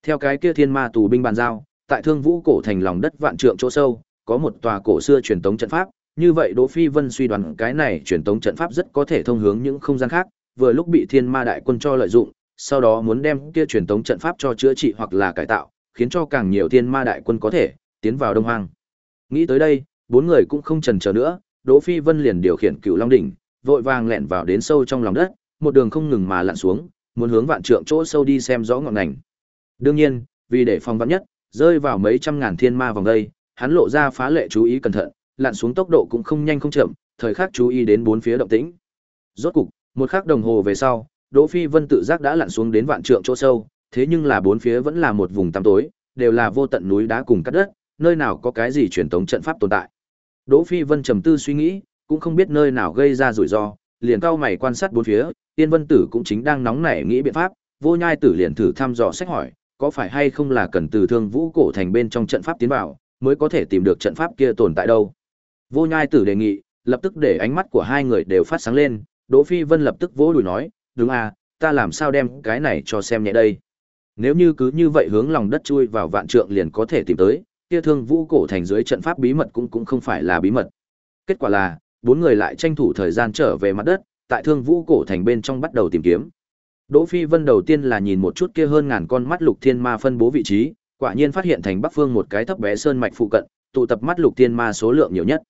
Theo cái kia thiên ma tù binh bàn giao, tại Thương Vũ cổ thành lòng đất vạn trượng chỗ sâu, có một tòa cổ xưa truyền tống trận pháp, như vậy Đỗ Phi Vân suy đoán cái này truyền tống trận pháp rất có thể thông hướng những không gian khác, vừa lúc bị Thiên Ma đại quân cho lợi dụng, sau đó muốn đem kia truyền tống trận pháp cho chữa trị hoặc là cải tạo, khiến cho càng nhiều Thiên Ma đại quân có thể tiến vào Đông Hoang. Nghĩ tới đây, bốn người cũng không chần chờ nữa, Đỗ Phi Vân liền điều khiển Cửu Long đỉnh, vội vàng lẹn vào đến sâu trong lòng đất, một đường không ngừng mà lặn xuống, muốn hướng vạn trượng chỗ sâu đi xem rõ ngọn ngành. Đương nhiên, vì để phòng vạn nhất, rơi vào mấy trăm ngàn thiên ma vòng đây, hắn lộ ra phá lệ chú ý cẩn thận, lặn xuống tốc độ cũng không nhanh không chậm, thời khắc chú ý đến bốn phía động tĩnh. Rốt cục, một khắc đồng hồ về sau, Đỗ Phi Vân tự giác đã lặn xuống đến vạn trượng chỗ sâu, thế nhưng là bốn phía vẫn là một vùng tăm tối, đều là vô tận núi đá cùng cát đất, nơi nào có cái gì truyền tống trận pháp tồn tại. Đỗ Phi Vân trầm tư suy nghĩ, cũng không biết nơi nào gây ra rủi ro, liền cao mày quan sát bốn phía, Tiên Vân Tử cũng chính đang nóng nảy nghĩ biện pháp, Vô Nhai Tử liền thử thăm dò sách hỏi, có phải hay không là cần từ Thương Vũ cổ thành bên trong trận pháp tiến vào, mới có thể tìm được trận pháp kia tồn tại đâu. Vô Nhai Tử đề nghị, lập tức để ánh mắt của hai người đều phát sáng lên, Đỗ Phi Vân lập tức vỗ đùi nói, "Đúng à, ta làm sao đem cái này cho xem nhẹ đây? Nếu như cứ như vậy hướng lòng đất chui vào vạn trượng liền có thể tìm tới, kia Thương Vũ cổ thành dưới trận pháp bí mật cũng cũng không phải là bí mật." Kết quả là, bốn người lại tranh thủ thời gian trở về mặt đất, tại Thương Vũ cổ thành bên trong bắt đầu tìm kiếm. Đỗ Phi Vân đầu tiên là nhìn một chút kia hơn ngàn con mắt lục thiên ma phân bố vị trí, quả nhiên phát hiện thành Bắc Phương một cái thấp bé sơn mạch phụ cận, tụ tập mắt lục thiên ma số lượng nhiều nhất.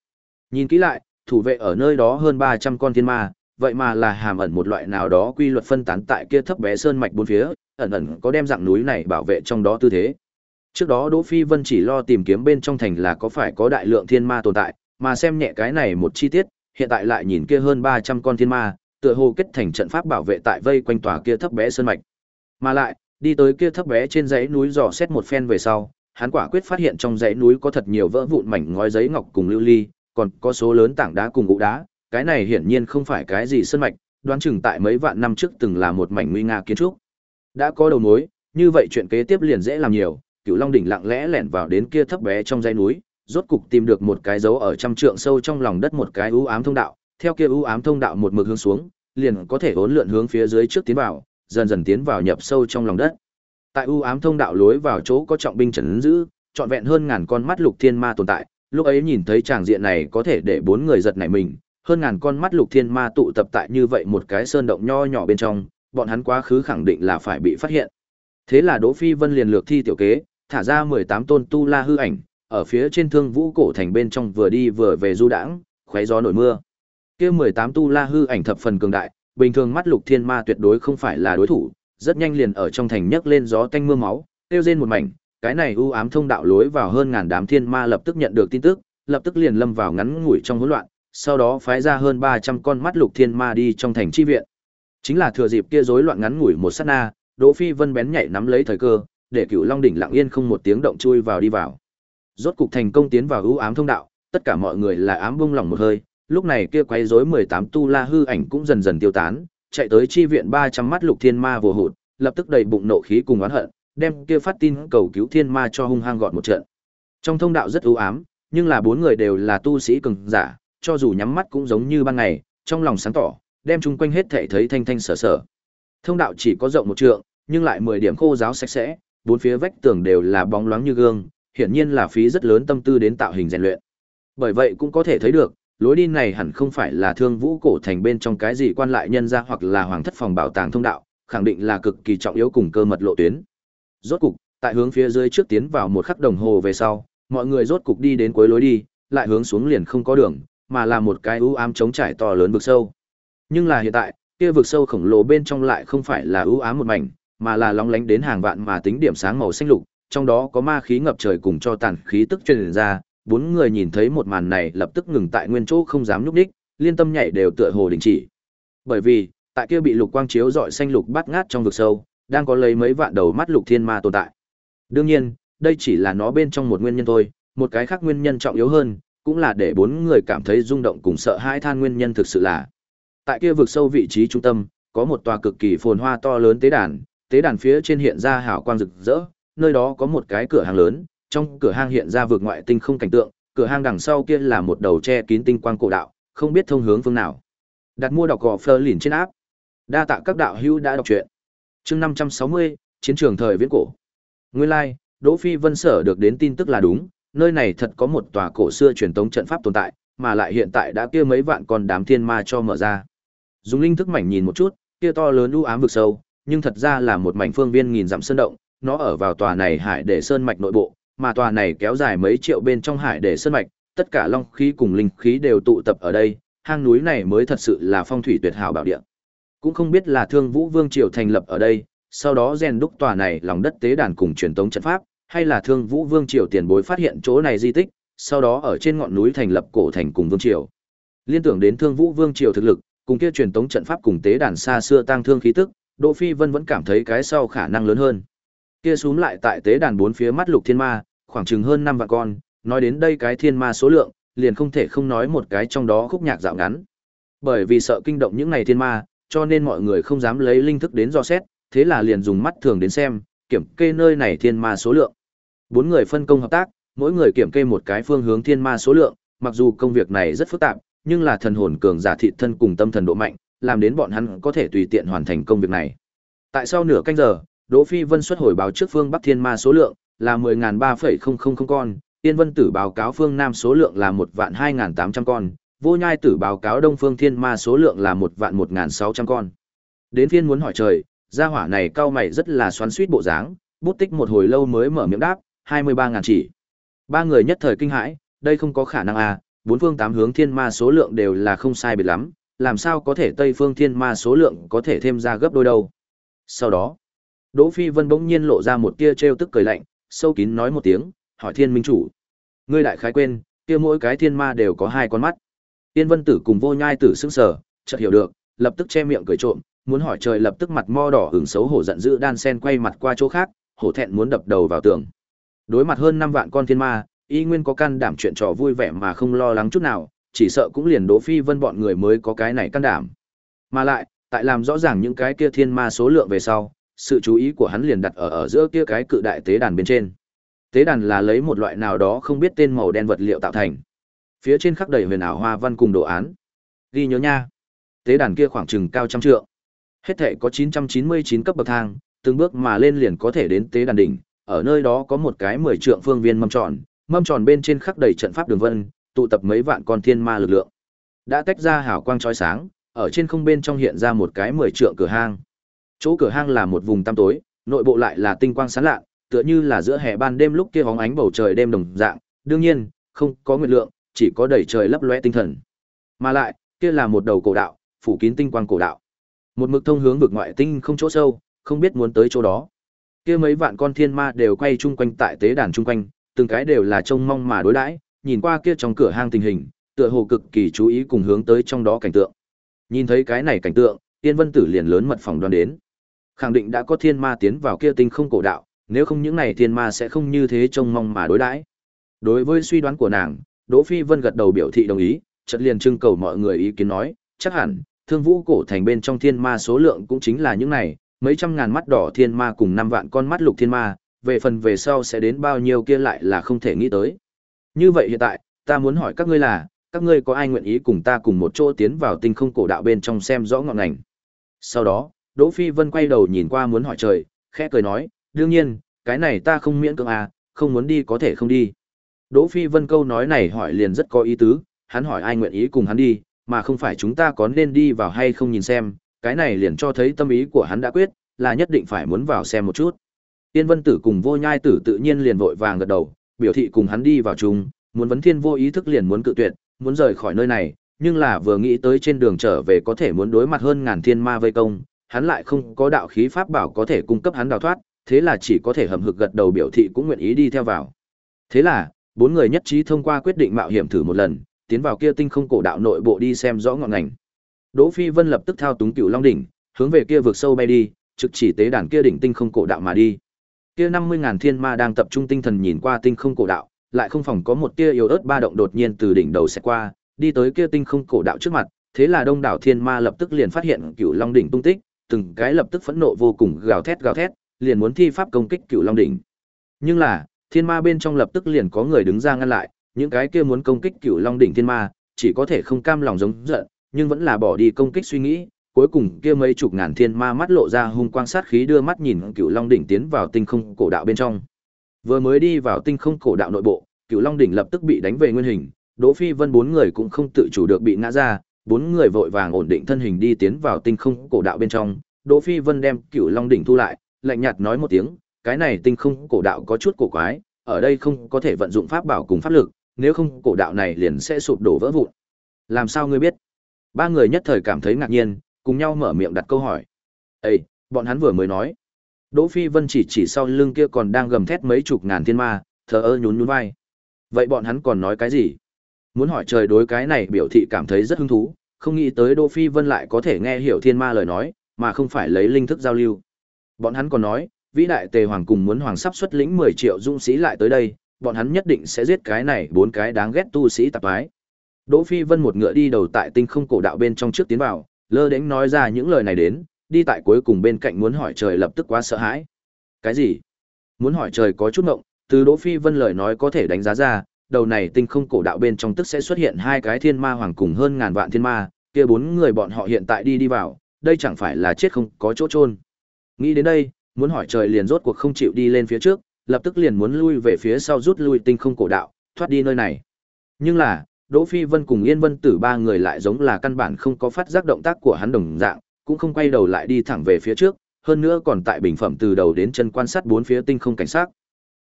Nhìn kỹ lại, thủ vệ ở nơi đó hơn 300 con thiên ma, vậy mà là hàm ẩn một loại nào đó quy luật phân tán tại kia thấp bé sơn mạch bốn phía, ẩn ẩn có đem dạng núi này bảo vệ trong đó tư thế. Trước đó Đỗ Phi Vân chỉ lo tìm kiếm bên trong thành là có phải có đại lượng thiên ma tồn tại, mà xem nhẹ cái này một chi tiết, hiện tại lại nhìn kia hơn 300 con thiên ma, tựa hồ kết thành trận pháp bảo vệ tại vây quanh tòa kia thấp bé sơn mạch. Mà lại, đi tới kia thấp bé trên dãy núi dò xét một phen về sau, hắn quả quyết phát hiện trong dãy núi có thật nhiều vỡ vụn mảnh ngói giấy ngọc cùng lưu ly, còn có số lớn tảng đá cùng gỗ đá, cái này hiển nhiên không phải cái gì sơn mạch, đoán chừng tại mấy vạn năm trước từng là một mảnh nguy nga kiến trúc. Đã có đầu mối, như vậy chuyện kế tiếp liền dễ làm nhiều, Cửu Long đỉnh lặng lẽ lẻn vào đến kia thấp bé trong dãy núi, rốt cục tìm được một cái dấu ở trăm trượng sâu trong lòng đất một cái u ám thông đạo, theo kia u ám thông đạo một mực hướng xuống, liền có thể hỗn lượn hướng phía dưới trước tiến vào, dần dần tiến vào nhập sâu trong lòng đất. Tại u ám thông đạo lối vào chỗ có trọng binh trấn giữ, trọn vẹn hơn ngàn con mắt lục thiên ma tồn tại, lúc ấy nhìn thấy tràng diện này có thể để bốn người giật nảy mình, hơn ngàn con mắt lục thiên ma tụ tập tại như vậy một cái sơn động nho nhỏ bên trong, bọn hắn quá khứ khẳng định là phải bị phát hiện. Thế là Đỗ Phi Vân liền lược thi tiểu kế, thả ra 18 tôn tu la hư ảnh, ở phía trên thương vũ cổ thành bên trong vừa đi vừa về du đãng, khoé gió nổi mưa. Kia 18 tu la hư ảnh thập phần cường đại, bình thường mắt lục thiên ma tuyệt đối không phải là đối thủ, rất nhanh liền ở trong thành nhấc lên gió tanh mưa máu, tiêu rên một mảnh, cái này u ám thông đạo lối vào hơn ngàn đám thiên ma lập tức nhận được tin tức, lập tức liền lâm vào ngắn ngủi trong hỗn loạn, sau đó phái ra hơn 300 con mắt lục thiên ma đi trong thành chi viện. Chính là thừa dịp kia rối loạn ngắn ngủi một sát na, Đỗ Phi Vân bén nhạy nắm lấy thời cơ, để Cửu Long đỉnh lặng yên không một tiếng động chui vào đi vào. Rốt cục thành công tiến vào ưu ám thông đạo, tất cả mọi người là ám bung lòng một hơi, lúc này kia quấy rối 18 tu la hư ảnh cũng dần dần tiêu tán, chạy tới chi viện 300 mắt lục thiên ma vồ hụt, lập tức đầy bụng nộ khí cùng oán hận, đem kia phát tin cầu cứu thiên ma cho hung hăng gọn một trận. Trong thông đạo rất u ám, nhưng là bốn người đều là tu sĩ cường giả, cho dù nhắm mắt cũng giống như ban ngày, trong lòng sáng tỏ, đem chung quanh hết thảy thấy thanh thanh sở sở. Thông đạo chỉ có rộng một trượng, nhưng lại 10 điểm khô giáo sạch sẽ, bốn phía vách tường đều là bóng loáng như gương, hiển nhiên là phí rất lớn tâm tư đến tạo hình rèn luyện. Bởi vậy cũng có thể thấy được, lối đi này hẳn không phải là thương vũ cổ thành bên trong cái gì quan lại nhân gia hoặc là hoàng thất phòng bảo tàng thông đạo, khẳng định là cực kỳ trọng yếu cùng cơ mật lộ tuyến. Rốt cục, tại hướng phía dưới trước tiến vào một khắc đồng hồ về sau, mọi người rốt cục đi đến cuối lối đi, lại hướng xuống liền không có đường, mà là một cái u ám trống trải to lớn vực sâu. Nhưng là hiện tại, kia vực sâu khổng lồ bên trong lại không phải là u ám một mảnh, mà là lóng lánh đến hàng vạn mà tính điểm sáng màu xanh lục, trong đó có ma khí ngập trời cùng cho tàn khí tức truyền ra, bốn người nhìn thấy một màn này lập tức ngừng tại nguyên chỗ không dám nhúc nhích, liên tâm nhảy đều tựa hồ đình chỉ. Bởi vì, tại kia bị lục quang chiếu rọi xanh lục bắt ngát trong vực sâu, đang có lấy mấy vạn đầu mắt lục thiên ma tồn tại. Đương nhiên, đây chỉ là nó bên trong một nguyên nhân thôi, một cái khác nguyên nhân trọng yếu hơn, cũng là để bốn người cảm thấy rung động cùng sợ hãi than nguyên nhân thực sự là. Tại kia vực sâu vị trí trung tâm, có một tòa cực kỳ phồn hoa to lớn tế đàn, tế đàn phía trên hiện ra hào quang rực rỡ, nơi đó có một cái cửa hàng lớn, trong cửa hàng hiện ra vực ngoại tinh không cảnh tượng, cửa hàng đằng sau kia là một đầu che kín tinh quang cổ đạo, không biết thông hướng phương nào. Đặt mua đọc gò Fleur lìn trên áp. Đa tạ các đạo hữu đã đọc truyện. Chương 560, chiến trường thời viễn cổ. Nguyên lai, like, Đỗ Phi Vân sở được đến tin tức là đúng, nơi này thật có một tòa cổ xưa truyền tống trận pháp tồn tại, mà lại hiện tại đã kia mấy vạn con đám thiên ma cho mở ra. Dùng linh thức mảnh nhìn một chút, kia to lớn u ám vực sâu, nhưng thật ra là một mảnh phương viên nghìn dặm sơn động, nó ở vào tòa này hải để sơn mạch nội bộ, mà tòa này kéo dài mấy triệu bên trong hải để sơn mạch, tất cả long khí cùng linh khí đều tụ tập ở đây, hang núi này mới thật sự là phong thủy tuyệt hảo bảo địa. Cũng không biết là Thương Vũ Vương triều thành lập ở đây, sau đó rèn đúc tòa này lòng đất tế đàn cùng truyền tống trận pháp, hay là Thương Vũ Vương triều tiền bối phát hiện chỗ này di tích, sau đó ở trên ngọn núi thành lập cổ thành cùng vương triều. Liên tưởng đến Thương Vũ Vương triều thực lực, cùng kia truyền tống trận pháp cùng tế đàn xa xưa tăng thương khí tức, Đỗ Phi Vân vẫn cảm thấy cái sau khả năng lớn hơn. Kia xuống lại tại tế đàn bốn phía mắt lục thiên ma, khoảng chừng hơn năm vạn con, nói đến đây cái thiên ma số lượng, liền không thể không nói một cái trong đó khúc nhạc dạo ngắn. Bởi vì sợ kinh động những này thiên ma, cho nên mọi người không dám lấy linh thức đến dò xét, thế là liền dùng mắt thường đến xem, kiểm kê nơi này thiên ma số lượng. Bốn người phân công hợp tác, mỗi người kiểm kê một cái phương hướng thiên ma số lượng, mặc dù công việc này rất phức tạp, nhưng là thần hồn cường giả thị thân cùng tâm thần độ mạnh, làm đến bọn hắn có thể tùy tiện hoàn thành công việc này. Tại sau nửa canh giờ, Đỗ Phi Vân xuất hồi báo trước phương Bắc Thiên Ma số lượng là 10.3,000 con, Tiên Vân Tử báo cáo phương Nam số lượng là 1 vạn 2.800 con, Vô Nhai Tử báo cáo Đông Phương Thiên Ma số lượng là một vạn 1.600 con. Đến phiên muốn hỏi trời, gia hỏa này cao mày rất là xoắn xuýt bộ dáng, bút tích một hồi lâu mới mở miệng đáp, 23.000 chỉ. Ba người nhất thời kinh hãi, đây không có khả năng à, bốn phương tám hướng thiên ma số lượng đều là không sai biệt lắm, làm sao có thể Tây phương thiên ma số lượng có thể thêm ra gấp đôi đâu. Sau đó, Đỗ Phi Vân bỗng nhiên lộ ra một tia trêu tức cười lạnh, sâu kín nói một tiếng, hỏi Thiên Minh chủ. Ngươi đại khái quên, kia mỗi cái thiên ma đều có hai con mắt. Tiên Vân Tử cùng Vô Nhai Tử sững sờ, chợt hiểu được, lập tức che miệng cười trộm, muốn hỏi trời lập tức mặt mo đỏ ửng xấu hổ giận dữ đan sen quay mặt qua chỗ khác, hổ thẹn muốn đập đầu vào tường. Đối mặt hơn 5 vạn con thiên ma, y nguyên có can đảm chuyện trò vui vẻ mà không lo lắng chút nào, chỉ sợ cũng liền Đỗ Phi Vân bọn người mới có cái này can đảm. Mà lại, tại làm rõ ràng những cái kia thiên ma số lượng về sau, sự chú ý của hắn liền đặt ở ở giữa kia cái cự đại tế đàn bên trên. Tế đàn là lấy một loại nào đó không biết tên màu đen vật liệu tạo thành. Phía trên khắc đầy huyền ảo hoa văn cùng đồ án. Ghi nhớ nha. Tế đàn kia khoảng chừng cao trăm trượng. Hết thể có 999 cấp bậc thang, từng bước mà lên liền có thể đến tế đàn đỉnh, ở nơi đó có một cái 10 trượng phương viên mâm tròn, mâm tròn bên trên khắc đầy trận pháp đường vân, tụ tập mấy vạn con thiên ma lực lượng. Đã tách ra hào quang chói sáng, ở trên không bên trong hiện ra một cái 10 trượng cửa hang. Chỗ cửa hang là một vùng tăm tối, nội bộ lại là tinh quang sáng lạ, tựa như là giữa hè ban đêm lúc kia hóng ánh bầu trời đêm đồng dạng, đương nhiên, không có nguyệt lượng, chỉ có đầy trời lấp lóe tinh thần. Mà lại, kia là một đầu cổ đạo, phủ kín tinh quang cổ đạo. Một mực thông hướng vực ngoại tinh không chỗ sâu, không biết muốn tới chỗ đó. Kia mấy vạn con thiên ma đều quay chung quanh tại tế đàn chung quanh, từng cái đều là trông mong mà đối đãi, nhìn qua kia trong cửa hang tình hình, tựa hồ cực kỳ chú ý cùng hướng tới trong đó cảnh tượng. Nhìn thấy cái này cảnh tượng, Tiên Vân Tử liền lớn mật phòng đoán đến. Khẳng định đã có thiên ma tiến vào kia tinh không cổ đạo, nếu không những này thiên ma sẽ không như thế trông mong mà đối đãi. Đối với suy đoán của nàng, Đỗ Phi Vân gật đầu biểu thị đồng ý, chợt liền trưng cầu mọi người ý kiến nói, chắc hẳn, Thương Vũ cổ thành bên trong thiên ma số lượng cũng chính là những này, mấy trăm ngàn mắt đỏ thiên ma cùng năm vạn con mắt lục thiên ma, về phần về sau sẽ đến bao nhiêu kia lại là không thể nghĩ tới. Như vậy hiện tại, ta muốn hỏi các ngươi là, các ngươi có ai nguyện ý cùng ta cùng một chỗ tiến vào tinh không cổ đạo bên trong xem rõ ngọn ngành. Sau đó, Đỗ Phi Vân quay đầu nhìn qua muốn hỏi trời, khẽ cười nói, đương nhiên, cái này ta không miễn cưỡng à, không muốn đi có thể không đi. Đỗ Phi Vân câu nói này hỏi liền rất có ý tứ, hắn hỏi ai nguyện ý cùng hắn đi, mà không phải chúng ta có nên đi vào hay không nhìn xem, cái này liền cho thấy tâm ý của hắn đã quyết, là nhất định phải muốn vào xem một chút. Tiên Vân Tử cùng Vô Nhai Tử tự nhiên liền vội vàng gật đầu, biểu thị cùng hắn đi vào chung, muốn vấn thiên vô ý thức liền muốn cự tuyệt, muốn rời khỏi nơi này, nhưng là vừa nghĩ tới trên đường trở về có thể muốn đối mặt hơn ngàn thiên ma vây công, hắn lại không có đạo khí pháp bảo có thể cung cấp hắn đào thoát, thế là chỉ có thể hầm hực gật đầu biểu thị cũng nguyện ý đi theo vào. Thế là, bốn người nhất trí thông qua quyết định mạo hiểm thử một lần, tiến vào kia tinh không cổ đạo nội bộ đi xem rõ ngọn ngành. Đỗ Phi Vân lập tức thao túng cựu Long đỉnh, hướng về kia vượt sâu bay đi, trực chỉ tế đàn kia đỉnh tinh không cổ đạo mà đi. Kia 50000 thiên ma đang tập trung tinh thần nhìn qua tinh không cổ đạo, lại không phòng có một tia yếu ớt ba động đột nhiên từ đỉnh đầu sẽ qua, đi tới kia tinh không cổ đạo trước mặt, thế là đông đảo thiên ma lập tức liền phát hiện cựu Long đỉnh tung tích, từng cái lập tức phẫn nộ vô cùng gào thét gào thét, liền muốn thi pháp công kích cựu Long đỉnh. Nhưng là, thiên ma bên trong lập tức liền có người đứng ra ngăn lại, những cái kia muốn công kích Cựu Long đỉnh thiên ma, chỉ có thể không cam lòng giống giận, nhưng vẫn là bỏ đi công kích suy nghĩ, cuối cùng kia mấy chục ngàn thiên ma mắt lộ ra hung quang sát khí đưa mắt nhìn Cựu Long đỉnh tiến vào tinh không cổ đạo bên trong. Vừa mới đi vào tinh không cổ đạo nội bộ, Cựu Long đỉnh lập tức bị đánh về nguyên hình, Đỗ Phi Vân bốn người cũng không tự chủ được bị ngã ra, bốn người vội vàng ổn định thân hình đi tiến vào tinh không cổ đạo bên trong. Đỗ Phi Vân đem Cựu Long đỉnh thu lại, lạnh nhạt nói một tiếng, cái này tinh không cổ đạo có chút cổ quái, ở đây không có thể vận dụng pháp bảo cùng pháp lực, nếu không cổ đạo này liền sẽ sụp đổ vỡ vụn. Làm sao ngươi biết? Ba người nhất thời cảm thấy ngạc nhiên, cùng nhau mở miệng đặt câu hỏi. Ê, bọn hắn vừa mới nói. Đỗ Phi Vân chỉ chỉ sau lưng kia còn đang gầm thét mấy chục ngàn thiên ma, thờ ơ nhún nhún vai. Vậy bọn hắn còn nói cái gì? Muốn hỏi trời đối cái này biểu thị cảm thấy rất hứng thú, không nghĩ tới Đỗ Phi Vân lại có thể nghe hiểu thiên ma lời nói, mà không phải lấy linh thức giao lưu. Bọn hắn còn nói, vĩ đại tề hoàng cùng muốn hoàng sắp xuất lĩnh 10 triệu dũng sĩ lại tới đây, bọn hắn nhất định sẽ giết cái này bốn cái đáng ghét tu sĩ tạp ái. Đỗ Phi Vân một ngựa đi đầu tại tinh không cổ đạo bên trong trước tiến vào, lơ đễnh nói ra những lời này đến, đi tại cuối cùng bên cạnh muốn hỏi trời lập tức quá sợ hãi. Cái gì? Muốn hỏi trời có chút ngộng, từ Đỗ Phi Vân lời nói có thể đánh giá ra, đầu này tinh không cổ đạo bên trong tức sẽ xuất hiện hai cái thiên ma hoàng cùng hơn ngàn vạn thiên ma, kia bốn người bọn họ hiện tại đi đi vào, đây chẳng phải là chết không có chỗ chôn. Nghĩ đến đây, muốn hỏi trời liền rốt cuộc không chịu đi lên phía trước, lập tức liền muốn lui về phía sau rút lui tinh không cổ đạo, thoát đi nơi này. Nhưng là, Đỗ Phi Vân cùng Yên Vân Tử ba người lại giống là căn bản không có phát giác động tác của hắn đồng dạng, cũng không quay đầu lại đi thẳng về phía trước, hơn nữa còn tại bình phẩm từ đầu đến chân quan sát bốn phía tinh không cảnh sát.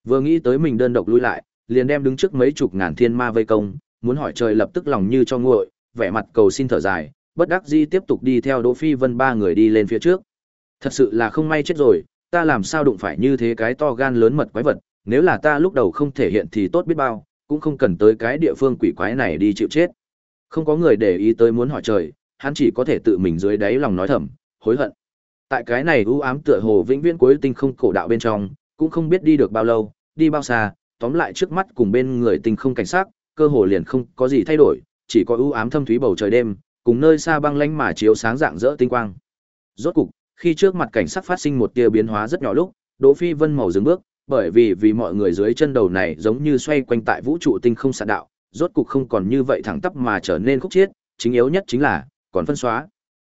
Vừa nghĩ tới mình đơn độc lui lại, liền đem đứng trước mấy chục ngàn thiên ma vây công, muốn hỏi trời lập tức lòng như cho nguội, vẻ mặt cầu xin thở dài, bất đắc dĩ tiếp tục đi theo Đỗ Phi Vân ba người đi lên phía trước. Thật sự là không may chết rồi, ta làm sao đụng phải như thế cái to gan lớn mật quái vật, nếu là ta lúc đầu không thể hiện thì tốt biết bao, cũng không cần tới cái địa phương quỷ quái này đi chịu chết. Không có người để ý tới muốn hỏi trời, hắn chỉ có thể tự mình dưới đáy lòng nói thầm, hối hận. Tại cái này u ám tựa hồ vĩnh viễn cuối tinh không cổ đạo bên trong, cũng không biết đi được bao lâu, đi bao xa, tóm lại trước mắt cùng bên người tinh không cảnh sát, cơ hồ liền không có gì thay đổi, chỉ có ưu ám thâm thúy bầu trời đêm, cùng nơi xa băng lánh mà chiếu sáng dạng rỡ tinh quang. Rốt cục, khi trước mặt cảnh sát phát sinh một tia biến hóa rất nhỏ lúc, Đỗ Phi Vân màu dừng bước, bởi vì vì mọi người dưới chân đầu này giống như xoay quanh tại vũ trụ tinh không sạn đạo, rốt cục không còn như vậy thẳng tắp mà trở nên khúc chiết, chính yếu nhất chính là còn phân xóa.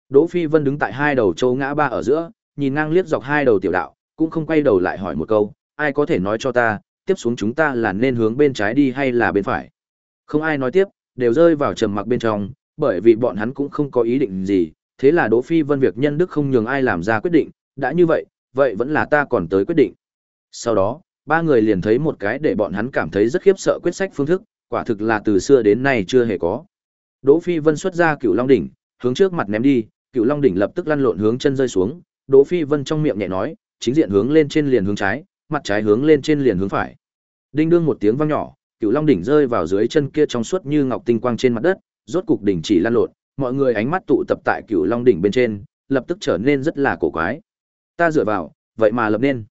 Đỗ Phi Vân đứng tại hai đầu châu ngã ba ở giữa, nhìn ngang liếc dọc hai đầu tiểu đạo, cũng không quay đầu lại hỏi một câu, ai có thể nói cho ta, tiếp xuống chúng ta là nên hướng bên trái đi hay là bên phải? Không ai nói tiếp, đều rơi vào trầm mặc bên trong, bởi vì bọn hắn cũng không có ý định gì, thế là Đỗ Phi Vân việc nhân đức không nhường ai làm ra quyết định, đã như vậy, vậy vẫn là ta còn tới quyết định. Sau đó, ba người liền thấy một cái để bọn hắn cảm thấy rất khiếp sợ quyết sách phương thức, quả thực là từ xưa đến nay chưa hề có. Đỗ Phi Vân xuất ra Cửu Long đỉnh, hướng trước mặt ném đi, Cửu Long đỉnh lập tức lăn lộn hướng chân rơi xuống, Đỗ Phi Vân trong miệng nhẹ nói, chính diện hướng lên trên liền hướng trái, mặt trái hướng lên trên liền hướng phải. Đinh đương một tiếng vang nhỏ, Cửu Long đỉnh rơi vào dưới chân kia trong suốt như ngọc tinh quang trên mặt đất, rốt cục đỉnh chỉ lăn lộn, mọi người ánh mắt tụ tập tại Cửu Long đỉnh bên trên, lập tức trở nên rất là cổ quái. Ta dựa vào, vậy mà lập nên.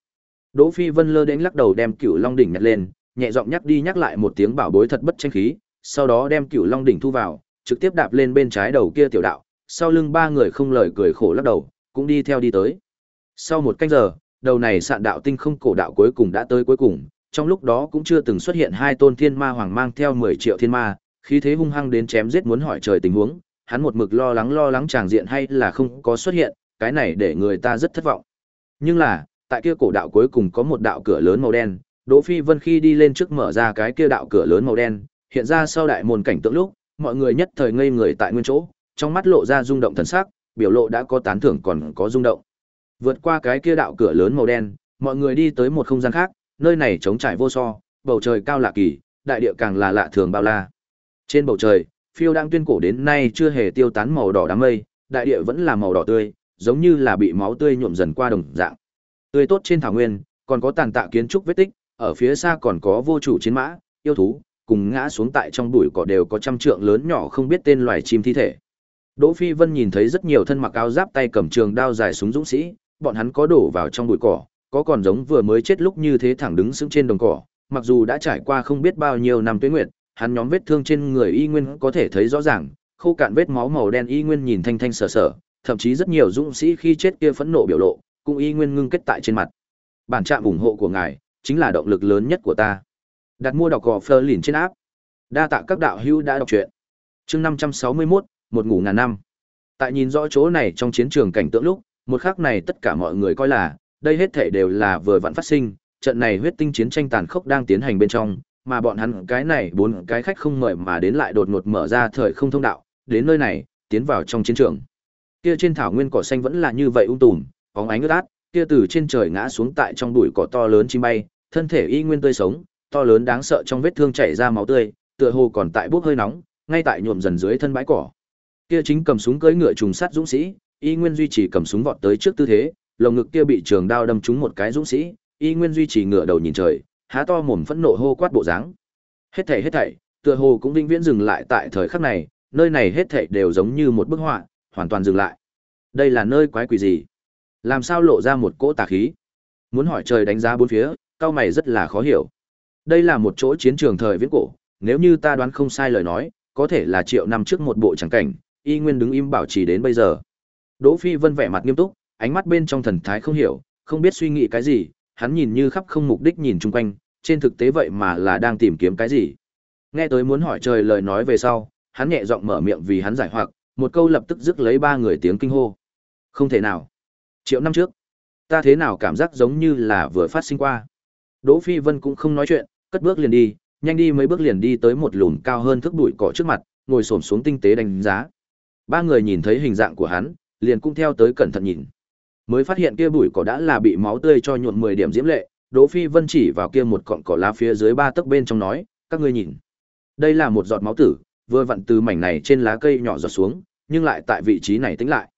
Đỗ Phi Vân lơ đến lắc đầu đem Cửu Long đỉnh nhặt lên, nhẹ giọng nhắc đi nhắc lại một tiếng bảo bối thật bất tranh khí, sau đó đem Cửu Long đỉnh thu vào, trực tiếp đạp lên bên trái đầu kia tiểu đạo, sau lưng ba người không lời cười khổ lắc đầu, cũng đi theo đi tới. Sau một canh giờ, đầu này sạn đạo tinh không cổ đạo cuối cùng đã tới cuối cùng, trong lúc đó cũng chưa từng xuất hiện hai tôn thiên ma hoàng mang theo 10 triệu thiên ma, khí thế hung hăng đến chém giết muốn hỏi trời tình huống, hắn một mực lo lắng lo lắng tràng diện hay là không có xuất hiện, cái này để người ta rất thất vọng. Nhưng là, tại kia cổ đạo cuối cùng có một đạo cửa lớn màu đen, Đỗ Phi Vân khi đi lên trước mở ra cái kia đạo cửa lớn màu đen, hiện ra sau đại môn cảnh tượng lúc, mọi người nhất thời ngây người tại nguyên chỗ, trong mắt lộ ra rung động thần sắc, biểu lộ đã có tán thưởng còn có rung động. Vượt qua cái kia đạo cửa lớn màu đen, mọi người đi tới một không gian khác, nơi này trống trải vô so, bầu trời cao lạ kỳ, đại địa càng là lạ thường bao la. Trên bầu trời, phiêu đang tuyên cổ đến nay chưa hề tiêu tán màu đỏ đám mây, đại địa vẫn là màu đỏ tươi, giống như là bị máu tươi nhuộm dần qua đồng dạng. Tươi tốt trên thảo nguyên, còn có tàn tạ kiến trúc vết tích, ở phía xa còn có vô chủ chiến mã, yêu thú, cùng ngã xuống tại trong bụi cỏ đều có trăm trượng lớn nhỏ không biết tên loài chim thi thể. Đỗ Phi Vân nhìn thấy rất nhiều thân mặc áo giáp tay cầm trường đao dài súng dũng sĩ, bọn hắn có đổ vào trong bụi cỏ, có còn giống vừa mới chết lúc như thế thẳng đứng sững trên đồng cỏ, mặc dù đã trải qua không biết bao nhiêu năm tuế nguyệt, hắn nhóm vết thương trên người y nguyên có thể thấy rõ ràng, khô cạn vết máu màu đen y nguyên nhìn thanh thanh sờ sờ, thậm chí rất nhiều dũng sĩ khi chết kia phẫn nộ biểu lộ, cũng y nguyên ngưng kết tại trên mặt. Bản trạm ủng hộ của ngài chính là động lực lớn nhất của ta. Đặt mua đọc gò Fleur lìn trên áp. Đa tạ các đạo hữu đã đọc truyện. Chương 561, một ngủ ngàn năm. Tại nhìn rõ chỗ này trong chiến trường cảnh tượng lúc, một khắc này tất cả mọi người coi là, đây hết thể đều là vừa vặn phát sinh, trận này huyết tinh chiến tranh tàn khốc đang tiến hành bên trong, mà bọn hắn cái này bốn cái khách không mời mà đến lại đột ngột mở ra thời không thông đạo, đến nơi này, tiến vào trong chiến trường. Kia trên thảo nguyên cỏ xanh vẫn là như vậy um tùm, bóng ánh ướt át, kia từ trên trời ngã xuống tại trong bụi cỏ to lớn chim bay, thân thể y nguyên tươi sống, to lớn đáng sợ trong vết thương chảy ra máu tươi, tựa hồ còn tại bốc hơi nóng, ngay tại nhuộm dần dưới thân bãi cỏ. Kia chính cầm súng cưỡi ngựa trùng sát dũng sĩ, y nguyên duy trì cầm súng vọt tới trước tư thế, lồng ngực kia bị trường đao đâm trúng một cái dũng sĩ, y nguyên duy trì ngựa đầu nhìn trời, há to mồm phẫn nộ hô quát bộ dáng. Hết thảy hết thảy, tựa hồ cũng vĩnh viễn dừng lại tại thời khắc này, nơi này hết thảy đều giống như một bức họa, hoàn toàn dừng lại. Đây là nơi quái quỷ gì? Làm sao lộ ra một cỗ tà khí? Muốn hỏi trời đánh giá bốn phía, cao mày rất là khó hiểu. Đây là một chỗ chiến trường thời viễn cổ, nếu như ta đoán không sai lời nói, có thể là triệu năm trước một bộ chẳng cảnh, y nguyên đứng im bảo trì đến bây giờ. Đỗ Phi Vân vẻ mặt nghiêm túc, ánh mắt bên trong thần thái không hiểu, không biết suy nghĩ cái gì, hắn nhìn như khắp không mục đích nhìn chung quanh, trên thực tế vậy mà là đang tìm kiếm cái gì. Nghe tới muốn hỏi trời lời nói về sau, hắn nhẹ giọng mở miệng vì hắn giải hoặc, một câu lập tức dứt lấy ba người tiếng kinh hô. Không thể nào. Triệu năm trước, ta thế nào cảm giác giống như là vừa phát sinh qua. Đỗ Phi Vân cũng không nói chuyện, cất bước liền đi, nhanh đi mấy bước liền đi tới một lùn cao hơn thước bụi cỏ trước mặt, ngồi xổm xuống tinh tế đánh giá. Ba người nhìn thấy hình dạng của hắn, liền cũng theo tới cẩn thận nhìn. Mới phát hiện kia bụi cỏ đã là bị máu tươi cho nhuộm 10 điểm diễm lệ, Đỗ Phi Vân chỉ vào kia một cọng cỏ lá phía dưới ba tấc bên trong nói, các ngươi nhìn. Đây là một giọt máu tử, vừa vặn từ mảnh này trên lá cây nhỏ giọt xuống, nhưng lại tại vị trí này tĩnh lại.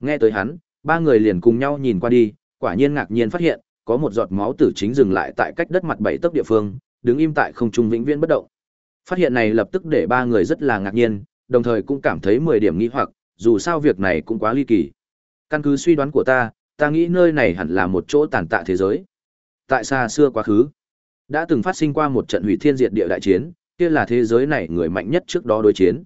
Nghe tới hắn, ba người liền cùng nhau nhìn qua đi, quả nhiên ngạc nhiên phát hiện, có một giọt máu tử chính dừng lại tại cách đất mặt bảy tấc địa phương, đứng im tại không trung vĩnh viễn bất động. Phát hiện này lập tức để ba người rất là ngạc nhiên, đồng thời cũng cảm thấy 10 điểm nghi hoặc, dù sao việc này cũng quá ly kỳ. Căn cứ suy đoán của ta, ta nghĩ nơi này hẳn là một chỗ tàn tạ thế giới. Tại xa xưa quá khứ, Đã từng phát sinh qua một trận hủy thiên diệt địa đại chiến, kia là thế giới này người mạnh nhất trước đó đối chiến.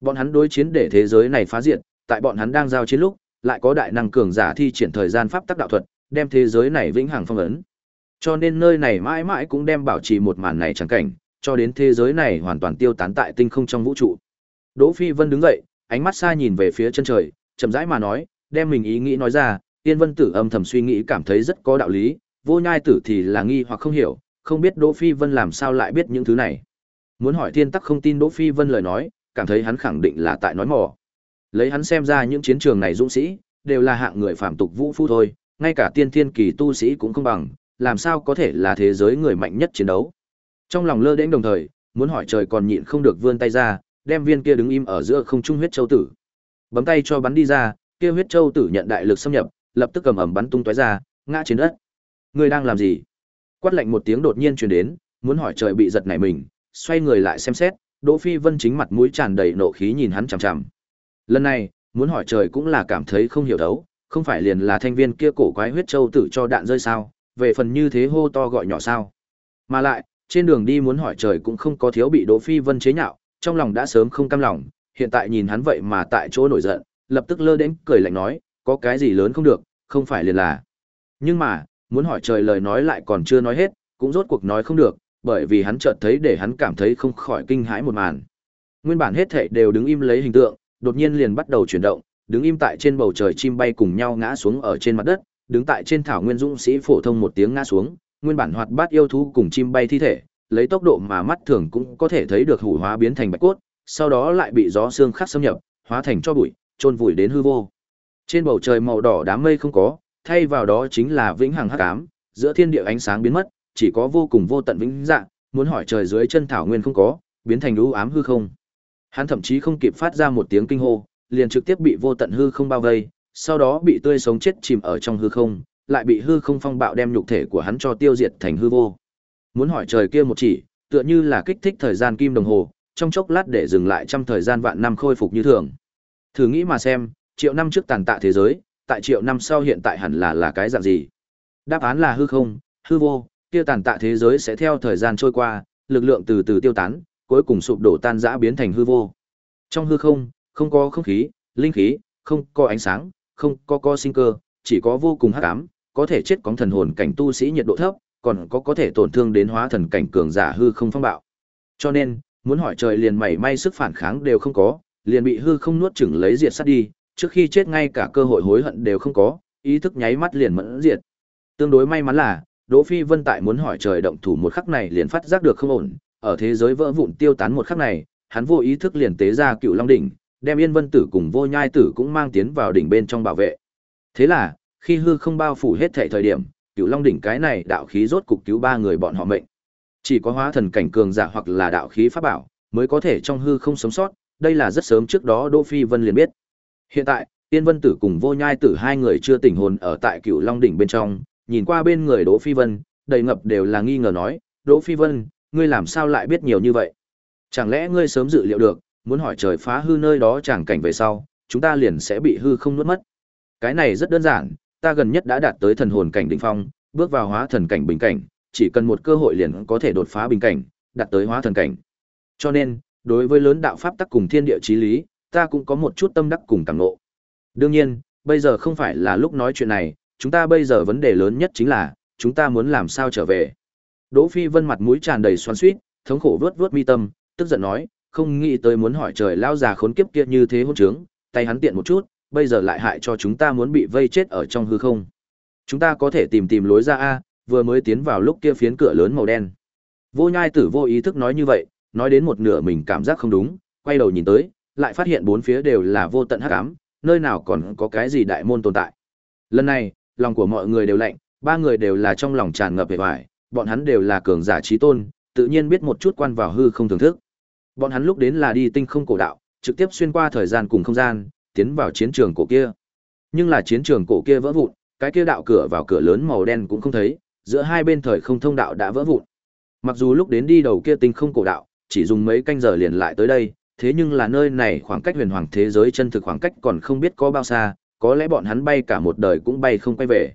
Bọn hắn đối chiến để thế giới này phá diệt, tại bọn hắn đang giao chiến lúc, lại có đại năng cường giả thi triển thời gian pháp tắc đạo thuật, đem thế giới này vĩnh hằng phong ấn. Cho nên nơi này mãi mãi cũng đem bảo trì một màn này chẳng cảnh, cho đến thế giới này hoàn toàn tiêu tán tại tinh không trong vũ trụ. Đỗ Phi Vân đứng dậy, ánh mắt xa nhìn về phía chân trời, chậm rãi mà nói, đem mình ý nghĩ nói ra, Tiên Vân Tử âm thầm suy nghĩ cảm thấy rất có đạo lý, Vô Nhai Tử thì là nghi hoặc không hiểu, không biết Đỗ Phi Vân làm sao lại biết những thứ này. Muốn hỏi Thiên Tắc không tin Đỗ Phi Vân lời nói, cảm thấy hắn khẳng định là tại nói mò. Lấy hắn xem ra những chiến trường này dũng sĩ, đều là hạng người phạm tục vũ phu thôi, ngay cả tiên thiên kỳ tu sĩ cũng không bằng, làm sao có thể là thế giới người mạnh nhất chiến đấu. Trong lòng lơ đễnh đồng thời, muốn hỏi trời còn nhịn không được vươn tay ra, đem viên kia đứng im ở giữa không trung huyết châu tử. Bấm tay cho bắn đi ra, kia huyết châu tử nhận đại lực xâm nhập, lập tức cầm ẩm bắn tung tóe ra, ngã trên đất. Người đang làm gì? Quát lạnh một tiếng đột nhiên truyền đến, muốn hỏi trời bị giật nảy mình, xoay người lại xem xét, Đỗ Phi Vân chính mặt mũi tràn đầy nộ khí nhìn hắn chằm chằm. Lần này, muốn hỏi trời cũng là cảm thấy không hiểu đấu, không phải liền là thanh viên kia cổ quái huyết châu tử cho đạn rơi sao, về phần như thế hô to gọi nhỏ sao. Mà lại, trên đường đi muốn hỏi trời cũng không có thiếu bị Đỗ Phi Vân chế nhạo, trong lòng đã sớm không cam lòng, hiện tại nhìn hắn vậy mà tại chỗ nổi giận, lập tức lơ đến cười lạnh nói, có cái gì lớn không được, không phải liền là. Nhưng mà, muốn hỏi trời lời nói lại còn chưa nói hết, cũng rốt cuộc nói không được, bởi vì hắn chợt thấy để hắn cảm thấy không khỏi kinh hãi một màn. Nguyên bản hết thảy đều đứng im lấy hình tượng, đột nhiên liền bắt đầu chuyển động, đứng im tại trên bầu trời chim bay cùng nhau ngã xuống ở trên mặt đất, đứng tại trên thảo nguyên dũng sĩ phổ thông một tiếng ngã xuống, nguyên bản hoạt bát yêu thú cùng chim bay thi thể, lấy tốc độ mà mắt thường cũng có thể thấy được hủ hóa biến thành bạch cốt, sau đó lại bị gió xương khắc xâm nhập, hóa thành cho bụi, trôn vùi đến hư vô. Trên bầu trời màu đỏ đám mây không có, thay vào đó chính là vĩnh hằng hắc ám, giữa thiên địa ánh sáng biến mất, chỉ có vô cùng vô tận vĩnh dạng, muốn hỏi trời dưới chân thảo nguyên không có, biến thành u ám hư không. Hắn thậm chí không kịp phát ra một tiếng kinh hô, liền trực tiếp bị vô tận hư không bao vây, sau đó bị tươi sống chết chìm ở trong hư không, lại bị hư không phong bạo đem nhục thể của hắn cho tiêu diệt thành hư vô. Muốn hỏi trời kia một chỉ, tựa như là kích thích thời gian kim đồng hồ, trong chốc lát để dừng lại trăm thời gian vạn năm khôi phục như thường. Thử nghĩ mà xem, triệu năm trước tàn tạ thế giới, tại triệu năm sau hiện tại hẳn là là cái dạng gì? Đáp án là hư không, hư vô, kia tàn tạ thế giới sẽ theo thời gian trôi qua, lực lượng từ từ tiêu tán, cuối cùng sụp đổ tan rã biến thành hư vô. Trong hư không, không có không khí, linh khí, không có ánh sáng, không có có sinh cơ, chỉ có vô cùng hắc ám, có thể chết cóng thần hồn cảnh tu sĩ nhiệt độ thấp, còn có có thể tổn thương đến hóa thần cảnh cường giả hư không phong bạo. Cho nên, muốn hỏi trời liền mảy may sức phản kháng đều không có, liền bị hư không nuốt chửng lấy diệt sát đi, trước khi chết ngay cả cơ hội hối hận đều không có, ý thức nháy mắt liền mẫn diệt. Tương đối may mắn là, Đỗ Phi Vân tại muốn hỏi trời động thủ một khắc này liền phát giác được không ổn, ở thế giới vỡ vụn tiêu tán một khắc này, hắn vô ý thức liền tế ra Cựu Long đỉnh, đem Yên Vân Tử cùng Vô Nhai Tử cũng mang tiến vào đỉnh bên trong bảo vệ. Thế là, khi hư không bao phủ hết thảy thời điểm, Cựu Long đỉnh cái này đạo khí rốt cục cứu ba người bọn họ mệnh. Chỉ có hóa thần cảnh cường giả hoặc là đạo khí pháp bảo mới có thể trong hư không sống sót, đây là rất sớm trước đó Đỗ Phi Vân liền biết. Hiện tại, Tiên Vân Tử cùng Vô Nhai Tử hai người chưa tỉnh hồn ở tại Cựu Long đỉnh bên trong, nhìn qua bên người Đỗ Phi Vân, đầy ngập đều là nghi ngờ nói, "Đỗ Phi Vân, ngươi làm sao lại biết nhiều như vậy? Chẳng lẽ ngươi sớm dự liệu được, muốn hỏi trời phá hư nơi đó chẳng cảnh về sau, chúng ta liền sẽ bị hư không nuốt mất?" Cái này rất đơn giản, ta gần nhất đã đạt tới thần hồn cảnh đỉnh phong, bước vào hóa thần cảnh bình cảnh, chỉ cần một cơ hội liền có thể đột phá bình cảnh, đạt tới hóa thần cảnh. Cho nên, đối với lớn đạo pháp tắc cùng thiên địa chí lý, ta cũng có một chút tâm đắc cùng cảm ngộ. Đương nhiên, bây giờ không phải là lúc nói chuyện này, chúng ta bây giờ vấn đề lớn nhất chính là, chúng ta muốn làm sao trở về. Đỗ Phi Vân mặt mũi tràn đầy xoắn xuýt, thống khổ vớt vớt mi tâm, tức giận nói, không nghĩ tới muốn hỏi trời lao già khốn kiếp kia như thế hỗn trướng, tay hắn tiện một chút, bây giờ lại hại cho chúng ta muốn bị vây chết ở trong hư không. Chúng ta có thể tìm tìm lối ra a, vừa mới tiến vào lúc kia phiến cửa lớn màu đen. Vô Nhai Tử vô ý thức nói như vậy, nói đến một nửa mình cảm giác không đúng, quay đầu nhìn tới, lại phát hiện bốn phía đều là vô tận hắc ám, nơi nào còn có cái gì đại môn tồn tại. Lần này, lòng của mọi người đều lạnh, ba người đều là trong lòng tràn ngập vẻ vải, bọn hắn đều là cường giả trí tôn, tự nhiên biết một chút quan vào hư không thưởng thức. Bọn hắn lúc đến là đi tinh không cổ đạo, trực tiếp xuyên qua thời gian cùng không gian, tiến vào chiến trường cổ kia. Nhưng là chiến trường cổ kia vỡ vụn, cái kia đạo cửa vào cửa lớn màu đen cũng không thấy, giữa hai bên thời không thông đạo đã vỡ vụn. Mặc dù lúc đến đi đầu kia tinh không cổ đạo, chỉ dùng mấy canh giờ liền lại tới đây, thế nhưng là nơi này khoảng cách huyền hoàng thế giới chân thực khoảng cách còn không biết có bao xa, có lẽ bọn hắn bay cả một đời cũng bay không quay về.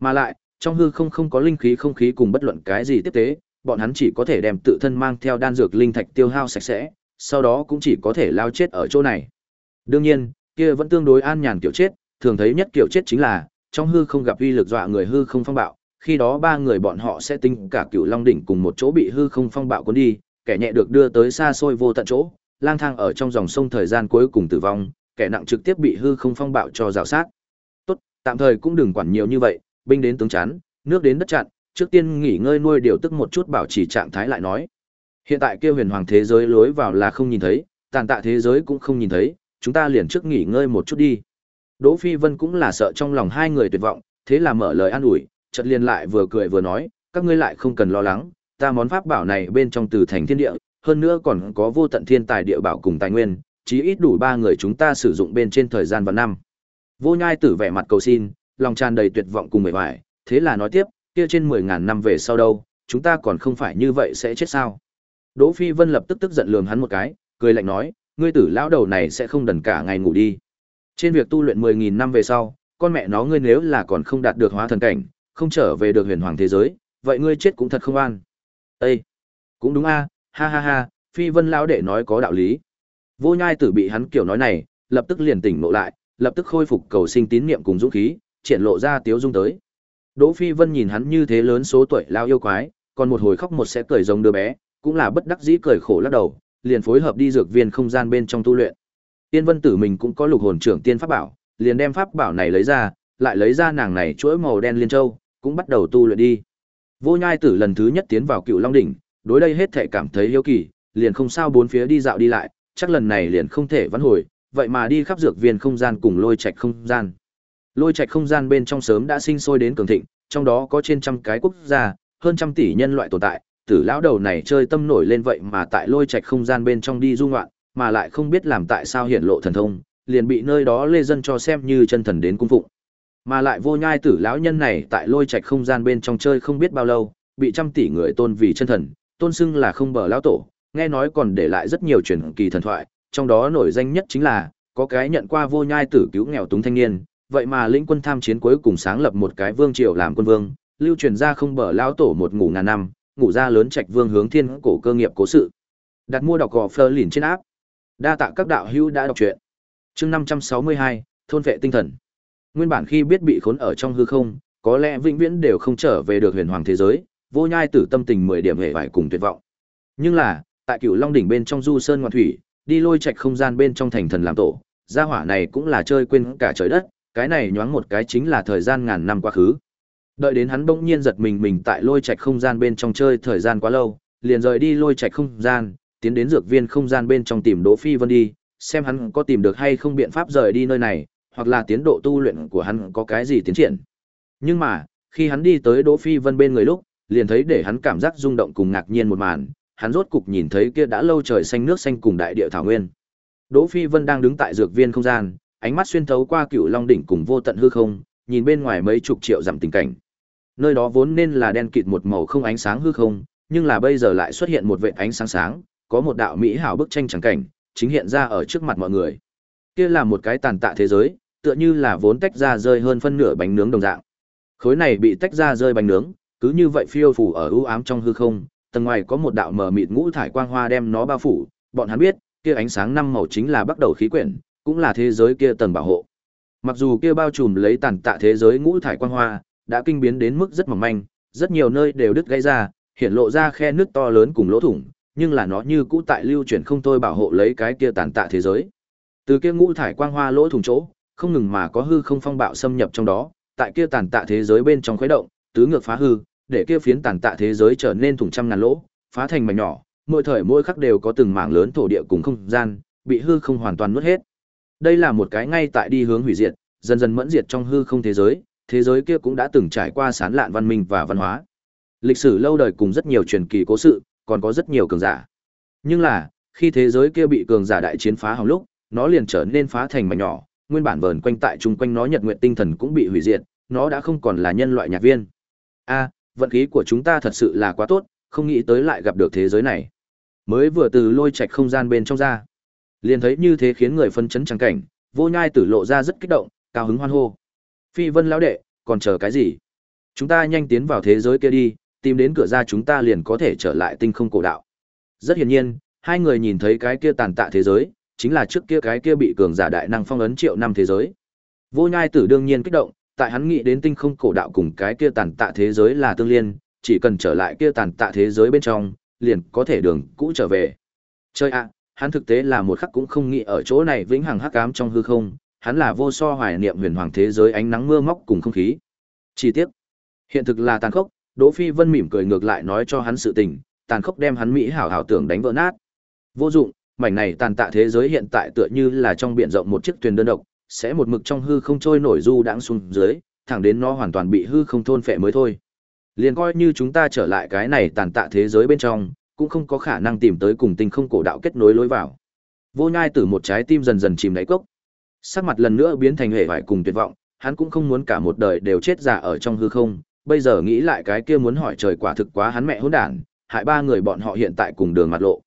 Mà lại, trong hư không không có linh khí không khí cùng bất luận cái gì tiếp tế, bọn hắn chỉ có thể đem tự thân mang theo đan dược linh thạch tiêu hao sạch sẽ, sau đó cũng chỉ có thể lao chết ở chỗ này. Đương nhiên, kia vẫn tương đối an nhàn kiểu chết, thường thấy nhất kiểu chết chính là trong hư không gặp uy lực dọa người hư không phong bạo, khi đó ba người bọn họ sẽ tính cả cựu long đỉnh cùng một chỗ bị hư không phong bạo cuốn đi, kẻ nhẹ được đưa tới xa xôi vô tận chỗ, lang thang ở trong dòng sông thời gian cuối cùng tử vong, kẻ nặng trực tiếp bị hư không phong bạo cho rào sát. Tốt, tạm thời cũng đừng quản nhiều như vậy, binh đến tướng chán, nước đến đất chặn, trước tiên nghỉ ngơi nuôi điều tức một chút bảo trì trạng thái lại nói. Hiện tại kia huyền hoàng thế giới lối vào là không nhìn thấy, tàn tạ thế giới cũng không nhìn thấy, chúng ta liền trước nghỉ ngơi một chút đi. Đỗ Phi Vân cũng là sợ trong lòng hai người tuyệt vọng, thế là mở lời an ủi, chợt liền lại vừa cười vừa nói, các ngươi lại không cần lo lắng, ta món pháp bảo này bên trong từ thành thiên địa, hơn nữa còn có vô tận thiên tài địa bảo cùng tài nguyên, chí ít đủ ba người chúng ta sử dụng bên trên thời gian và năm. Vô Nhai Tử vẻ mặt cầu xin, lòng tràn đầy tuyệt vọng cùng mệt mỏi, thế là nói tiếp, kia trên mười ngàn năm về sau đâu, chúng ta còn không phải như vậy sẽ chết sao? Đỗ Phi Vân lập tức tức giận lườm hắn một cái, cười lạnh nói, ngươi tử lão đầu này sẽ không đần cả ngày ngủ đi. Trên việc tu luyện mười nghìn năm về sau, con mẹ nó ngươi nếu là còn không đạt được hóa thần cảnh, không trở về được huyền hoàng thế giới, vậy ngươi chết cũng thật không an. Ê! Cũng đúng a, ha ha ha, Phi Vân lão đệ nói có đạo lý. Vô Nhai Tử bị hắn kiểu nói này, lập tức liền tỉnh ngộ lại, lập tức khôi phục cầu sinh tín niệm cùng dũng khí, triển lộ ra tiếu dung tới. Đỗ Phi Vân nhìn hắn như thế lớn số tuổi lao yêu quái, còn một hồi khóc một sẽ cười giống đứa bé, cũng là bất đắc dĩ cười khổ lắc đầu, liền phối hợp đi dược viên không gian bên trong tu luyện. Tiên Vân Tử mình cũng có lục hồn trưởng tiên pháp bảo, liền đem pháp bảo này lấy ra, lại lấy ra nàng này chuỗi màu đen liên châu, cũng bắt đầu tu luyện đi. Vô Nhai Tử lần thứ nhất tiến vào Cựu Long đỉnh, đối đây hết thể cảm thấy hiếu kỳ, liền không sao bốn phía đi dạo đi lại, chắc lần này liền không thể vãn hồi, vậy mà đi khắp dược viên không gian cùng lôi trạch không gian. Lôi trạch không gian bên trong sớm đã sinh sôi đến cường thịnh, trong đó có trên trăm cái quốc gia, hơn trăm tỷ nhân loại tồn tại, tử lão đầu này chơi tâm nổi lên vậy mà tại lôi trạch không gian bên trong đi du ngoạn, mà lại không biết làm tại sao hiện lộ thần thông, liền bị nơi đó lê dân cho xem như chân thần đến cung phụng. Mà lại vô nhai tử lão nhân này tại lôi trạch không gian bên trong chơi không biết bao lâu, bị trăm tỷ người tôn vì chân thần, tôn xưng là không bờ lão tổ, nghe nói còn để lại rất nhiều truyền kỳ thần thoại, trong đó nổi danh nhất chính là có cái nhận qua vô nhai tử cứu nghèo túng thanh niên, vậy mà lĩnh quân tham chiến cuối cùng sáng lập một cái vương triều làm quân vương, lưu truyền ra không bờ lão tổ một ngủ ngàn năm, ngủ ra lớn trạch vương hướng thiên cổ cơ nghiệp cố sự. Đặt mua đọc gò Fleur lìn trên áp. Đa tạ các đạo hữu đã đọc truyện. Chương 562, thôn vệ tinh thần. Nguyên bản khi biết bị khốn ở trong hư không, có lẽ vĩnh viễn đều không trở về được huyền hoàng thế giới, vô nhai tử tâm tình 10 điểm hệ vải cùng tuyệt vọng. Nhưng là, tại Cửu Long đỉnh bên trong du sơn ngoạn thủy, đi lôi trạch không gian bên trong thành thần làm tổ, gia hỏa này cũng là chơi quên cả trời đất, cái này nhoáng một cái chính là thời gian ngàn năm quá khứ. Đợi đến hắn bỗng nhiên giật mình mình tại lôi trạch không gian bên trong chơi thời gian quá lâu, liền rời đi lôi trạch không gian, tiến đến dược viên không gian bên trong tìm Đỗ Phi Vân đi, xem hắn có tìm được hay không biện pháp rời đi nơi này, hoặc là tiến độ tu luyện của hắn có cái gì tiến triển. Nhưng mà, khi hắn đi tới Đỗ Phi Vân bên người lúc, liền thấy để hắn cảm giác rung động cùng ngạc nhiên một màn, hắn rốt cục nhìn thấy kia đã lâu trời xanh nước xanh cùng đại địa thảo nguyên. Đỗ Phi Vân đang đứng tại dược viên không gian, ánh mắt xuyên thấu qua cựu long đỉnh cùng vô tận hư không, nhìn bên ngoài mấy chục triệu dặm tình cảnh. Nơi đó vốn nên là đen kịt một màu không ánh sáng hư không, nhưng là bây giờ lại xuất hiện một vệt ánh sáng sáng, có một đạo mỹ hảo bức tranh chẳng cảnh, chính hiện ra ở trước mặt mọi người. Kia là một cái tàn tạ thế giới, tựa như là vốn tách ra rơi hơn phân nửa bánh nướng đồng dạng. Khối này bị tách ra rơi bánh nướng, cứ như vậy phiêu phù ở u ám trong hư không, tầng ngoài có một đạo mờ mịt ngũ thải quang hoa đem nó bao phủ, bọn hắn biết, kia ánh sáng năm màu chính là bắt đầu khí quyển, cũng là thế giới kia tầng bảo hộ. Mặc dù kia bao trùm lấy tàn tạ thế giới ngũ thải quang hoa, đã kinh biến đến mức rất mỏng manh, rất nhiều nơi đều đứt gãy ra, hiện lộ ra khe nước to lớn cùng lỗ thủng, nhưng là nó như cũ tại lưu chuyển không thôi bảo hộ lấy cái kia tàn tạ thế giới. Từ kia ngũ thải quang hoa lỗ thủng chỗ, không ngừng mà có hư không phong bạo xâm nhập trong đó, tại kia tàn tạ thế giới bên trong khuấy động, tứ ngược phá hư, để kia phiến tàn tạ thế giới trở nên thủng trăm ngàn lỗ, phá thành mảnh nhỏ, mỗi thời mỗi khắc đều có từng mảng lớn thổ địa cùng không gian, bị hư không hoàn toàn nuốt hết. Đây là một cái ngay tại đi hướng hủy diệt, dần dần mẫn diệt trong hư không thế giới, thế giới kia cũng đã từng trải qua sán lạn văn minh và văn hóa. Lịch sử lâu đời cùng rất nhiều truyền kỳ cố sự, còn có rất nhiều cường giả. Nhưng là, khi thế giới kia bị cường giả đại chiến phá hỏng lúc, nó liền trở nên phá thành mảnh nhỏ, nguyên bản vờn quanh tại chung quanh nó nhật nguyện tinh thần cũng bị hủy diệt, nó đã không còn là nhân loại nhạc viên. A, vận khí của chúng ta thật sự là quá tốt, không nghĩ tới lại gặp được thế giới này. Mới vừa từ lôi trạch không gian bên trong ra, liền thấy như thế khiến người phân chấn chẳng cảnh, vô nhai tử lộ ra rất kích động, cao hứng hoan hô. Phi vân lão đệ, còn chờ cái gì? Chúng ta nhanh tiến vào thế giới kia đi, tìm đến cửa ra chúng ta liền có thể trở lại tinh không cổ đạo. Rất hiển nhiên, hai người nhìn thấy cái kia tàn tạ thế giới, chính là trước kia cái kia bị cường giả đại năng phong ấn triệu năm thế giới. Vô Nhai Tử đương nhiên kích động, tại hắn nghĩ đến tinh không cổ đạo cùng cái kia tàn tạ thế giới là tương liên, chỉ cần trở lại kia tàn tạ thế giới bên trong, liền có thể đường cũ trở về. Chơi ạ, hắn thực tế là một khắc cũng không nghĩ ở chỗ này vĩnh hằng hắc ám trong hư không, hắn là vô so hoài niệm huyền hoàng thế giới ánh nắng mưa móc cùng không khí. Chi tiết, hiện thực là tàn khốc, Đỗ Phi Vân mỉm cười ngược lại nói cho hắn sự tình, tàn khốc đem hắn mỹ hảo hảo tưởng đánh vỡ nát. Vô dụng, mảnh này tàn tạ thế giới hiện tại tựa như là trong biển rộng một chiếc thuyền đơn độc, sẽ một mực trong hư không trôi nổi du đãng xuống dưới, thẳng đến nó hoàn toàn bị hư không thôn phệ mới thôi. Liền coi như chúng ta trở lại cái này tàn tạ thế giới bên trong, cũng không có khả năng tìm tới cùng tinh không cổ đạo kết nối lối vào. Vô Nhai từ một trái tim dần dần chìm đáy cốc. Sắc mặt lần nữa biến thành hề vải cùng tuyệt vọng, hắn cũng không muốn cả một đời đều chết già ở trong hư không, bây giờ nghĩ lại cái kia muốn hỏi trời quả thực quá hắn mẹ hỗn đản, hại ba người bọn họ hiện tại cùng đường mặt lộ.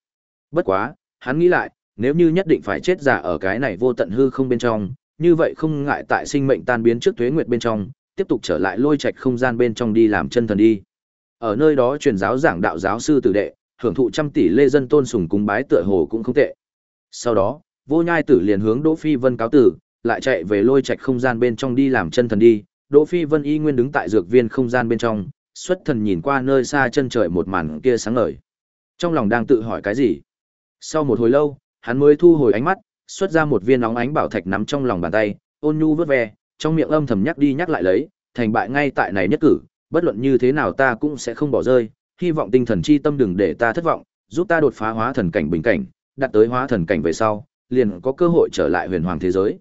Bất quá, hắn nghĩ lại, nếu như nhất định phải chết giả ở cái này vô tận hư không bên trong, như vậy không ngại tại sinh mệnh tan biến trước tuế nguyệt bên trong, tiếp tục trở lại lôi trạch không gian bên trong đi làm chân thần đi. Ở nơi đó truyền giáo giảng đạo giáo sư tử đệ, hưởng thụ trăm tỷ lê dân tôn sùng cúng bái tựa hồ cũng không tệ. Sau đó, Vô Nhai Tử liền hướng Đỗ Phi Vân cáo tử, lại chạy về lôi trạch không gian bên trong đi làm chân thần đi. Đỗ Phi Vân y nguyên đứng tại dược viên không gian bên trong, xuất thần nhìn qua nơi xa chân trời một màn kia sáng ngời. Trong lòng đang tự hỏi cái gì? Sau một hồi lâu, hắn mới thu hồi ánh mắt, xuất ra một viên nóng ánh bảo thạch nắm trong lòng bàn tay, ôn nhu vớt ve, trong miệng âm thầm nhắc đi nhắc lại lấy, thành bại ngay tại này nhất cử, bất luận như thế nào ta cũng sẽ không bỏ rơi, hy vọng tinh thần chi tâm đừng để ta thất vọng, giúp ta đột phá hóa thần cảnh bình cảnh, đạt tới hóa thần cảnh về sau, liền có cơ hội trở lại huyền hoàng thế giới.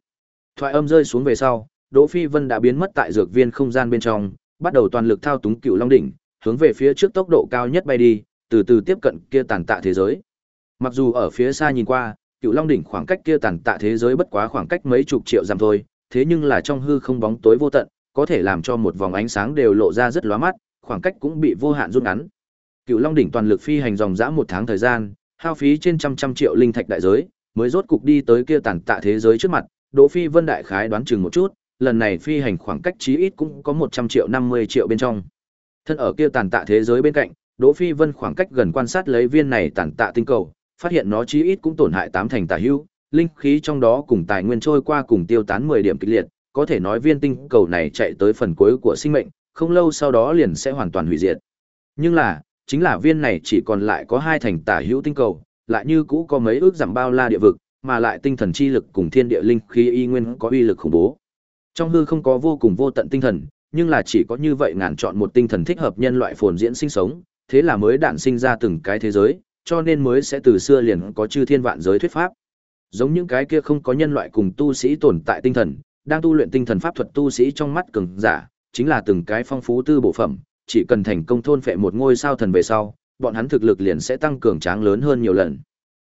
Thoại âm rơi xuống về sau, Đỗ Phi Vân đã biến mất tại dược viên không gian bên trong, bắt đầu toàn lực thao túng Cựu Long đỉnh, hướng về phía trước tốc độ cao nhất bay đi, từ từ tiếp cận kia tàn tạ thế giới. Mặc dù ở phía xa nhìn qua, Cựu Long đỉnh khoảng cách kia tàn tạ thế giới bất quá khoảng cách mấy chục triệu dặm thôi, thế nhưng là trong hư không bóng tối vô tận, có thể làm cho một vòng ánh sáng đều lộ ra rất lóa mắt, khoảng cách cũng bị vô hạn rút ngắn. Cựu Long đỉnh toàn lực phi hành dòng dã một tháng thời gian, hao phí trên trăm trăm triệu linh thạch đại giới, mới rốt cục đi tới kia tàn tạ thế giới trước mặt, Đỗ Phi Vân đại khái đoán chừng một chút, lần này phi hành khoảng cách chí ít cũng có 100 triệu 50 triệu bên trong. Thân ở kia tàn tạ thế giới bên cạnh, Đỗ Phi Vân khoảng cách gần quan sát lấy viên này tàn tạ tinh cầu, phát hiện nó chí ít cũng tổn hại tám thành tà hữu, linh khí trong đó cùng tài nguyên trôi qua cùng tiêu tán 10 điểm kịch liệt, có thể nói viên tinh cầu này chạy tới phần cuối của sinh mệnh, không lâu sau đó liền sẽ hoàn toàn hủy diệt. Nhưng là, chính là viên này chỉ còn lại có hai thành tả hữu tinh cầu, lại như cũ có mấy ước giảm bao la địa vực, mà lại tinh thần chi lực cùng thiên địa linh khí y nguyên có uy lực khủng bố. Trong hư không có vô cùng vô tận tinh thần, nhưng là chỉ có như vậy ngàn chọn một tinh thần thích hợp nhân loại phồn diễn sinh sống, thế là mới đản sinh ra từng cái thế giới, cho nên mới sẽ từ xưa liền có chư thiên vạn giới thuyết pháp. Giống những cái kia không có nhân loại cùng tu sĩ tồn tại tinh thần, đang tu luyện tinh thần pháp thuật tu sĩ trong mắt cường giả, chính là từng cái phong phú tư bộ phẩm, chỉ cần thành công thôn phệ một ngôi sao thần về sau, bọn hắn thực lực liền sẽ tăng cường tráng lớn hơn nhiều lần.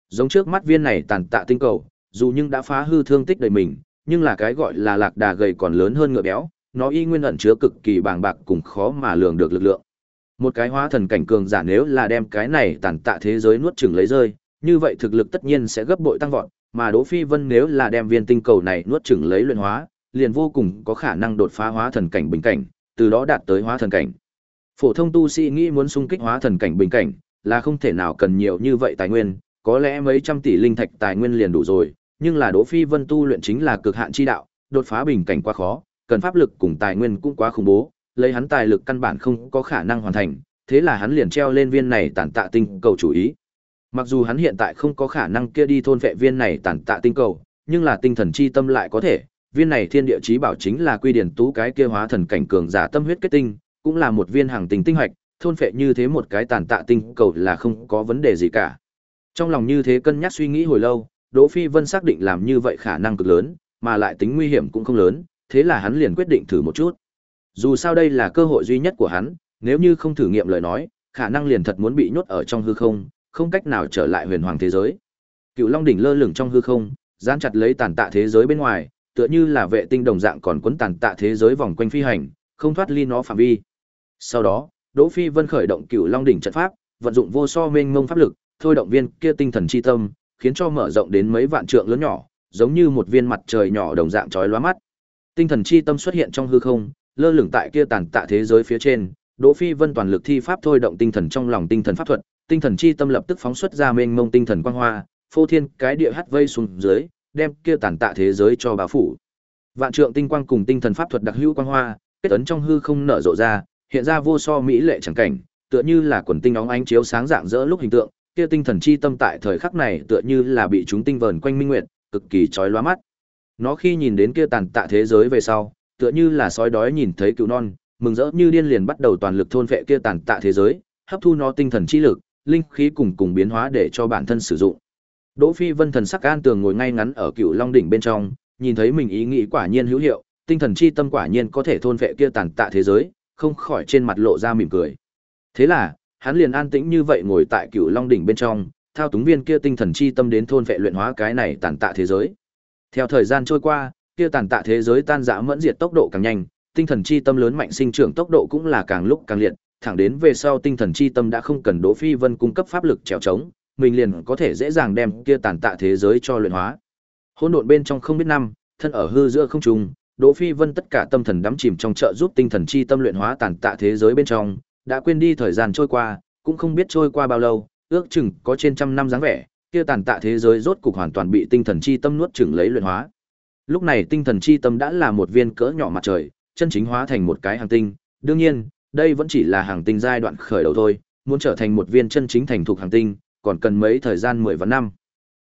Giống trước mắt viên này tàn tạ tinh cầu, dù nhưng đã phá hư thương tích đời mình, nhưng là cái gọi là lạc đà gầy còn lớn hơn ngựa béo, nó y nguyên ẩn chứa cực kỳ bàng bạc cùng khó mà lường được lực lượng. Một cái hóa thần cảnh cường giả nếu là đem cái này tàn tạ thế giới nuốt chửng lấy rơi, như vậy thực lực tất nhiên sẽ gấp bội tăng vọt, mà Đỗ Phi Vân nếu là đem viên tinh cầu này nuốt chửng lấy luyện hóa, liền vô cùng có khả năng đột phá hóa thần cảnh bình cảnh, từ đó đạt tới hóa thần cảnh. Phổ thông tu sĩ nghĩ muốn xung kích hóa thần cảnh bình cảnh, là không thể nào cần nhiều như vậy tài nguyên, có lẽ mấy trăm tỷ linh thạch tài nguyên liền đủ rồi, nhưng là Đỗ Phi Vân tu luyện chính là cực hạn chi đạo, đột phá bình cảnh quá khó, cần pháp lực cùng tài nguyên cũng quá khủng bố, lấy hắn tài lực căn bản không có khả năng hoàn thành, thế là hắn liền treo lên viên này tản tạ tinh cầu chủ ý. Mặc dù hắn hiện tại không có khả năng kia đi thôn vệ viên này tản tạ tinh cầu, nhưng là tinh thần chi tâm lại có thể, viên này thiên địa chí bảo chính là quy điển tú cái kia hóa thần cảnh cường giả tâm huyết kết tinh, cũng là một viên hàng tinh tinh hoạch, thôn phệ như thế một cái tàn tạ tinh cầu là không có vấn đề gì cả. Trong lòng như thế cân nhắc suy nghĩ hồi lâu, Đỗ Phi Vân xác định làm như vậy khả năng cực lớn, mà lại tính nguy hiểm cũng không lớn, thế là hắn liền quyết định thử một chút. Dù sao đây là cơ hội duy nhất của hắn, nếu như không thử nghiệm lời nói, khả năng liền thật muốn bị nhốt ở trong hư không, không cách nào trở lại huyền hoàng thế giới. Cựu Long đỉnh lơ lửng trong hư không, dán chặt lấy tàn tạ thế giới bên ngoài, tựa như là vệ tinh đồng dạng còn quấn tàn tạ thế giới vòng quanh phi hành, không thoát ly nó phạm vi. Sau đó, Đỗ Phi Vân khởi động Cựu Long đỉnh trận pháp, vận dụng vô so mênh mông pháp lực, thôi động viên kia tinh thần chi tâm, khiến cho mở rộng đến mấy vạn trượng lớn nhỏ, giống như một viên mặt trời nhỏ đồng dạng chói lóa mắt. Tinh thần chi tâm xuất hiện trong hư không, lơ lửng tại kia tàn tạ thế giới phía trên, Đỗ Phi Vân toàn lực thi pháp thôi động tinh thần trong lòng tinh thần pháp thuật, tinh thần chi tâm lập tức phóng xuất ra mênh mông tinh thần quang hoa, phô thiên cái địa hắt vây xuống dưới, đem kia tàn tạ thế giới cho bao phủ. Vạn trượng tinh quang cùng tinh thần pháp thuật đặc hữu quang hoa, kết ấn trong hư không nở rộ ra, hiện ra vô so mỹ lệ chẳng cảnh, tựa như là quần tinh óng ánh chiếu sáng dạng dỡ lúc hình tượng, kia tinh thần chi tâm tại thời khắc này tựa như là bị chúng tinh vờn quanh minh nguyệt, cực kỳ chói lóa mắt. Nó khi nhìn đến kia tàn tạ thế giới về sau, tựa như là sói đói nhìn thấy cừu non, mừng rỡ như điên liền bắt đầu toàn lực thôn vệ kia tàn tạ thế giới, hấp thu nó tinh thần chi lực, linh khí cùng cùng biến hóa để cho bản thân sử dụng. Đỗ Phi Vân thần sắc an tường ngồi ngay ngắn ở Cựu Long đỉnh bên trong, nhìn thấy mình ý nghĩ quả nhiên hữu hiệu, tinh thần chi tâm quả nhiên có thể thôn vệ kia tàn tạ thế giới, không khỏi trên mặt lộ ra mỉm cười. Thế là, hắn liền an tĩnh như vậy ngồi tại Cựu Long đỉnh bên trong, thao túng viên kia tinh thần chi tâm đến thôn vệ luyện hóa cái này tàn tạ thế giới. Theo thời gian trôi qua, kia tàn tạ thế giới tan rã mẫn diệt tốc độ càng nhanh, tinh thần chi tâm lớn mạnh sinh trưởng tốc độ cũng là càng lúc càng liệt, thẳng đến về sau tinh thần chi tâm đã không cần Đỗ Phi Vân cung cấp pháp lực trèo trống, mình liền có thể dễ dàng đem kia tàn tạ thế giới cho luyện hóa. Hỗn độn bên trong không biết năm, thân ở hư giữa không trung, Đỗ Phi Vân tất cả tâm thần đắm chìm trong trợ giúp tinh thần chi tâm luyện hóa tàn tạ thế giới bên trong, đã quên đi thời gian trôi qua, cũng không biết trôi qua bao lâu, ước chừng có trên trăm năm dáng vẻ, kia tàn tạ thế giới rốt cục hoàn toàn bị tinh thần chi tâm nuốt chửng lấy luyện hóa. Lúc này tinh thần chi tâm đã là một viên cỡ nhỏ mặt trời, chân chính hóa thành một cái hành tinh, đương nhiên, đây vẫn chỉ là hành tinh giai đoạn khởi đầu thôi, muốn trở thành một viên chân chính thành thuộc hành tinh, còn cần mấy thời gian 10 vạn năm.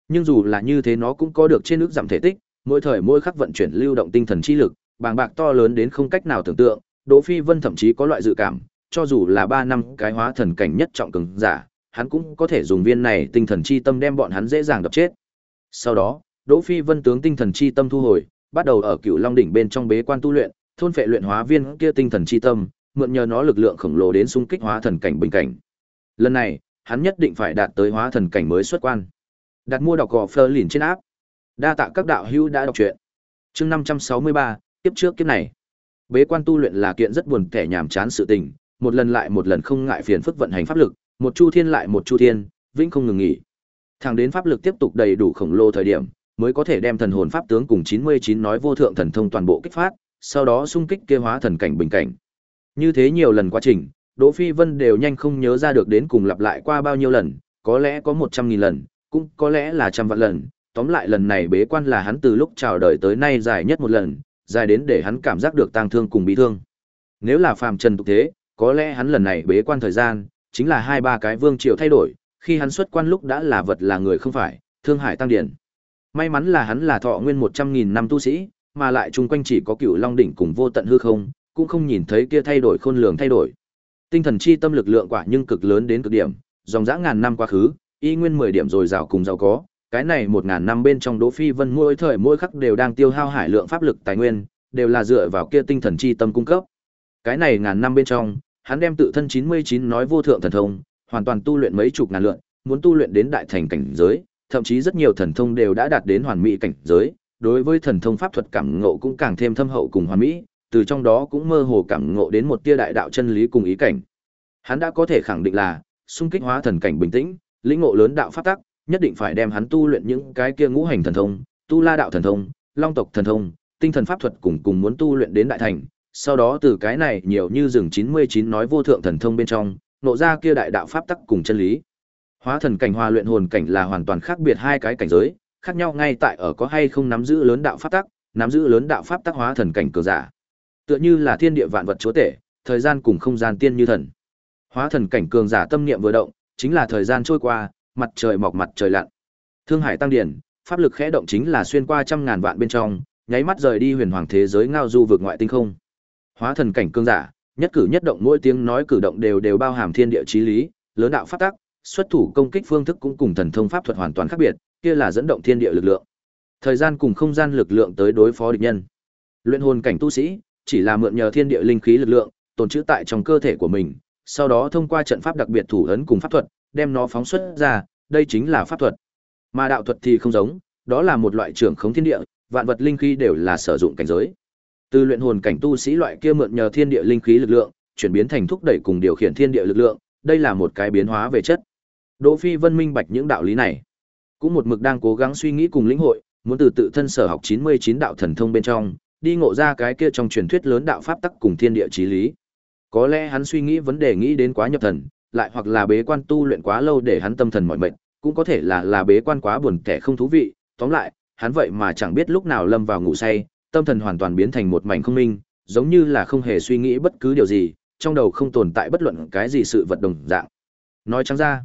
Nhưng dù là như thế nó cũng có được trên ước giảm thể tích, mỗi thời mỗi khắc vận chuyển lưu động tinh thần chi lực, bàng bạc to lớn đến không cách nào tưởng tượng, Đỗ Phi Vân thậm chí có loại dự cảm, cho dù là 3 năm cái hóa thần cảnh nhất trọng cường giả, hắn cũng có thể dùng viên này tinh thần chi tâm đem bọn hắn dễ dàng đập chết. Sau đó, Đỗ Phi Vân tướng tinh thần chi tâm thu hồi, bắt đầu ở Cửu Long đỉnh bên trong bế quan tu luyện, thôn phệ luyện hóa viên kia tinh thần chi tâm, mượn nhờ nó lực lượng khổng lồ đến xung kích hóa thần cảnh bình cảnh. Lần này, hắn nhất định phải đạt tới hóa thần cảnh mới xuất quan. Đặt mua đọc gò Fleur liền trên áp. Đa tạ các đạo hữu đã đọc truyện. Chương 563, tiếp trước kiếp này. Bế quan tu luyện là kiện rất buồn tẻ nhàm chán sự tình, một lần lại một lần không ngại phiền phức vận hành pháp lực, một chu thiên lại một chu thiên, vĩnh không ngừng nghỉ. Thẳng đến pháp lực tiếp tục đầy đủ khổng lồ thời điểm, mới có thể đem thần hồn pháp tướng cùng 99 nói vô thượng thần thông toàn bộ kích phát, sau đó xung kích kia hóa thần cảnh bình cảnh. Như thế nhiều lần quá trình, Đỗ Phi Vân đều nhanh không nhớ ra được đến cùng lặp lại qua bao nhiêu lần, có lẽ có 100.000 lần, cũng có lẽ là trăm vạn lần, tóm lại lần này bế quan là hắn từ lúc chào đời tới nay dài nhất một lần, dài đến để hắn cảm giác được tang thương cùng bị thương. Nếu là phàm trần tục thế, có lẽ hắn lần này bế quan thời gian, chính là hai ba cái vương triều thay đổi, khi hắn xuất quan lúc đã là vật là người không phải, thương hải tăng điển. May mắn là hắn là thọ nguyên 100.000 năm tu sĩ, mà lại chung quanh chỉ có cựu long đỉnh cùng vô tận hư không, cũng không nhìn thấy kia thay đổi khôn lường thay đổi. Tinh thần chi tâm lực lượng quả nhưng cực lớn đến cực điểm, dòng dã ngàn năm quá khứ, y nguyên 10 điểm rồi giàu cùng giàu có, cái này một ngàn năm bên trong Đỗ Phi Vân mỗi thời mỗi khắc đều đang tiêu hao hải lượng pháp lực tài nguyên, đều là dựa vào kia tinh thần chi tâm cung cấp. Cái này ngàn năm bên trong, hắn đem tự thân 99 nói vô thượng thần thông, hoàn toàn tu luyện mấy chục ngàn lượng, muốn tu luyện đến đại thành cảnh giới, thậm chí rất nhiều thần thông đều đã đạt đến hoàn mỹ cảnh giới, đối với thần thông pháp thuật cảm ngộ cũng càng thêm thâm hậu cùng hoàn mỹ, từ trong đó cũng mơ hồ cảm ngộ đến một tia đại đạo chân lý cùng ý cảnh. Hắn đã có thể khẳng định là, xung kích hóa thần cảnh bình tĩnh, lĩnh ngộ lớn đạo pháp tắc, nhất định phải đem hắn tu luyện những cái kia ngũ hành thần thông, tu la đạo thần thông, long tộc thần thông, tinh thần pháp thuật cùng cùng muốn tu luyện đến đại thành, sau đó từ cái này nhiều như rừng 99 nói vô thượng thần thông bên trong, nộ ra kia đại đạo pháp tắc cùng chân lý. Hóa thần cảnh hòa luyện hồn cảnh là hoàn toàn khác biệt hai cái cảnh giới, khác nhau ngay tại ở có hay không nắm giữ lớn đạo pháp tắc, nắm giữ lớn đạo pháp tắc hóa thần cảnh cường giả. Tựa như là thiên địa vạn vật chúa tể, thời gian cùng không gian tiên như thần. Hóa thần cảnh cường giả tâm niệm vừa động, chính là thời gian trôi qua, mặt trời mọc mặt trời lặn. Thương hải tăng điển, pháp lực khẽ động chính là xuyên qua trăm ngàn vạn bên trong, nháy mắt rời đi huyền hoàng thế giới ngao du vượt ngoại tinh không. Hóa thần cảnh cường giả, nhất cử nhất động mỗi tiếng nói cử động đều đều bao hàm thiên địa chí lý, lớn đạo pháp tắc, xuất thủ công kích phương thức cũng cùng thần thông pháp thuật hoàn toàn khác biệt, kia là dẫn động thiên địa lực lượng. Thời gian cùng không gian lực lượng tới đối phó địch nhân. Luyện hồn cảnh tu sĩ, chỉ là mượn nhờ thiên địa linh khí lực lượng, tồn trữ tại trong cơ thể của mình, sau đó thông qua trận pháp đặc biệt thủ ấn cùng pháp thuật, đem nó phóng xuất ra, đây chính là pháp thuật. Mà đạo thuật thì không giống, đó là một loại trưởng khống thiên địa, vạn vật linh khí đều là sử dụng cảnh giới. Từ luyện hồn cảnh tu sĩ loại kia mượn nhờ thiên địa linh khí lực lượng, chuyển biến thành thúc đẩy cùng điều khiển thiên địa lực lượng, đây là một cái biến hóa về chất. Đỗ Phi Vân minh bạch những đạo lý này, cũng một mực đang cố gắng suy nghĩ cùng lĩnh hội, muốn từ tự thân sở học 99 đạo thần thông bên trong, đi ngộ ra cái kia trong truyền thuyết lớn đạo pháp tắc cùng thiên địa chí lý. Có lẽ hắn suy nghĩ vấn đề nghĩ đến quá nhập thần, lại hoặc là bế quan tu luyện quá lâu để hắn tâm thần mỏi mệt, cũng có thể là là bế quan quá buồn tẻ không thú vị, tóm lại, hắn vậy mà chẳng biết lúc nào lâm vào ngủ say, tâm thần hoàn toàn biến thành một mảnh không minh, giống như là không hề suy nghĩ bất cứ điều gì, trong đầu không tồn tại bất luận cái gì sự vật đồng dạng. Nói trắng ra,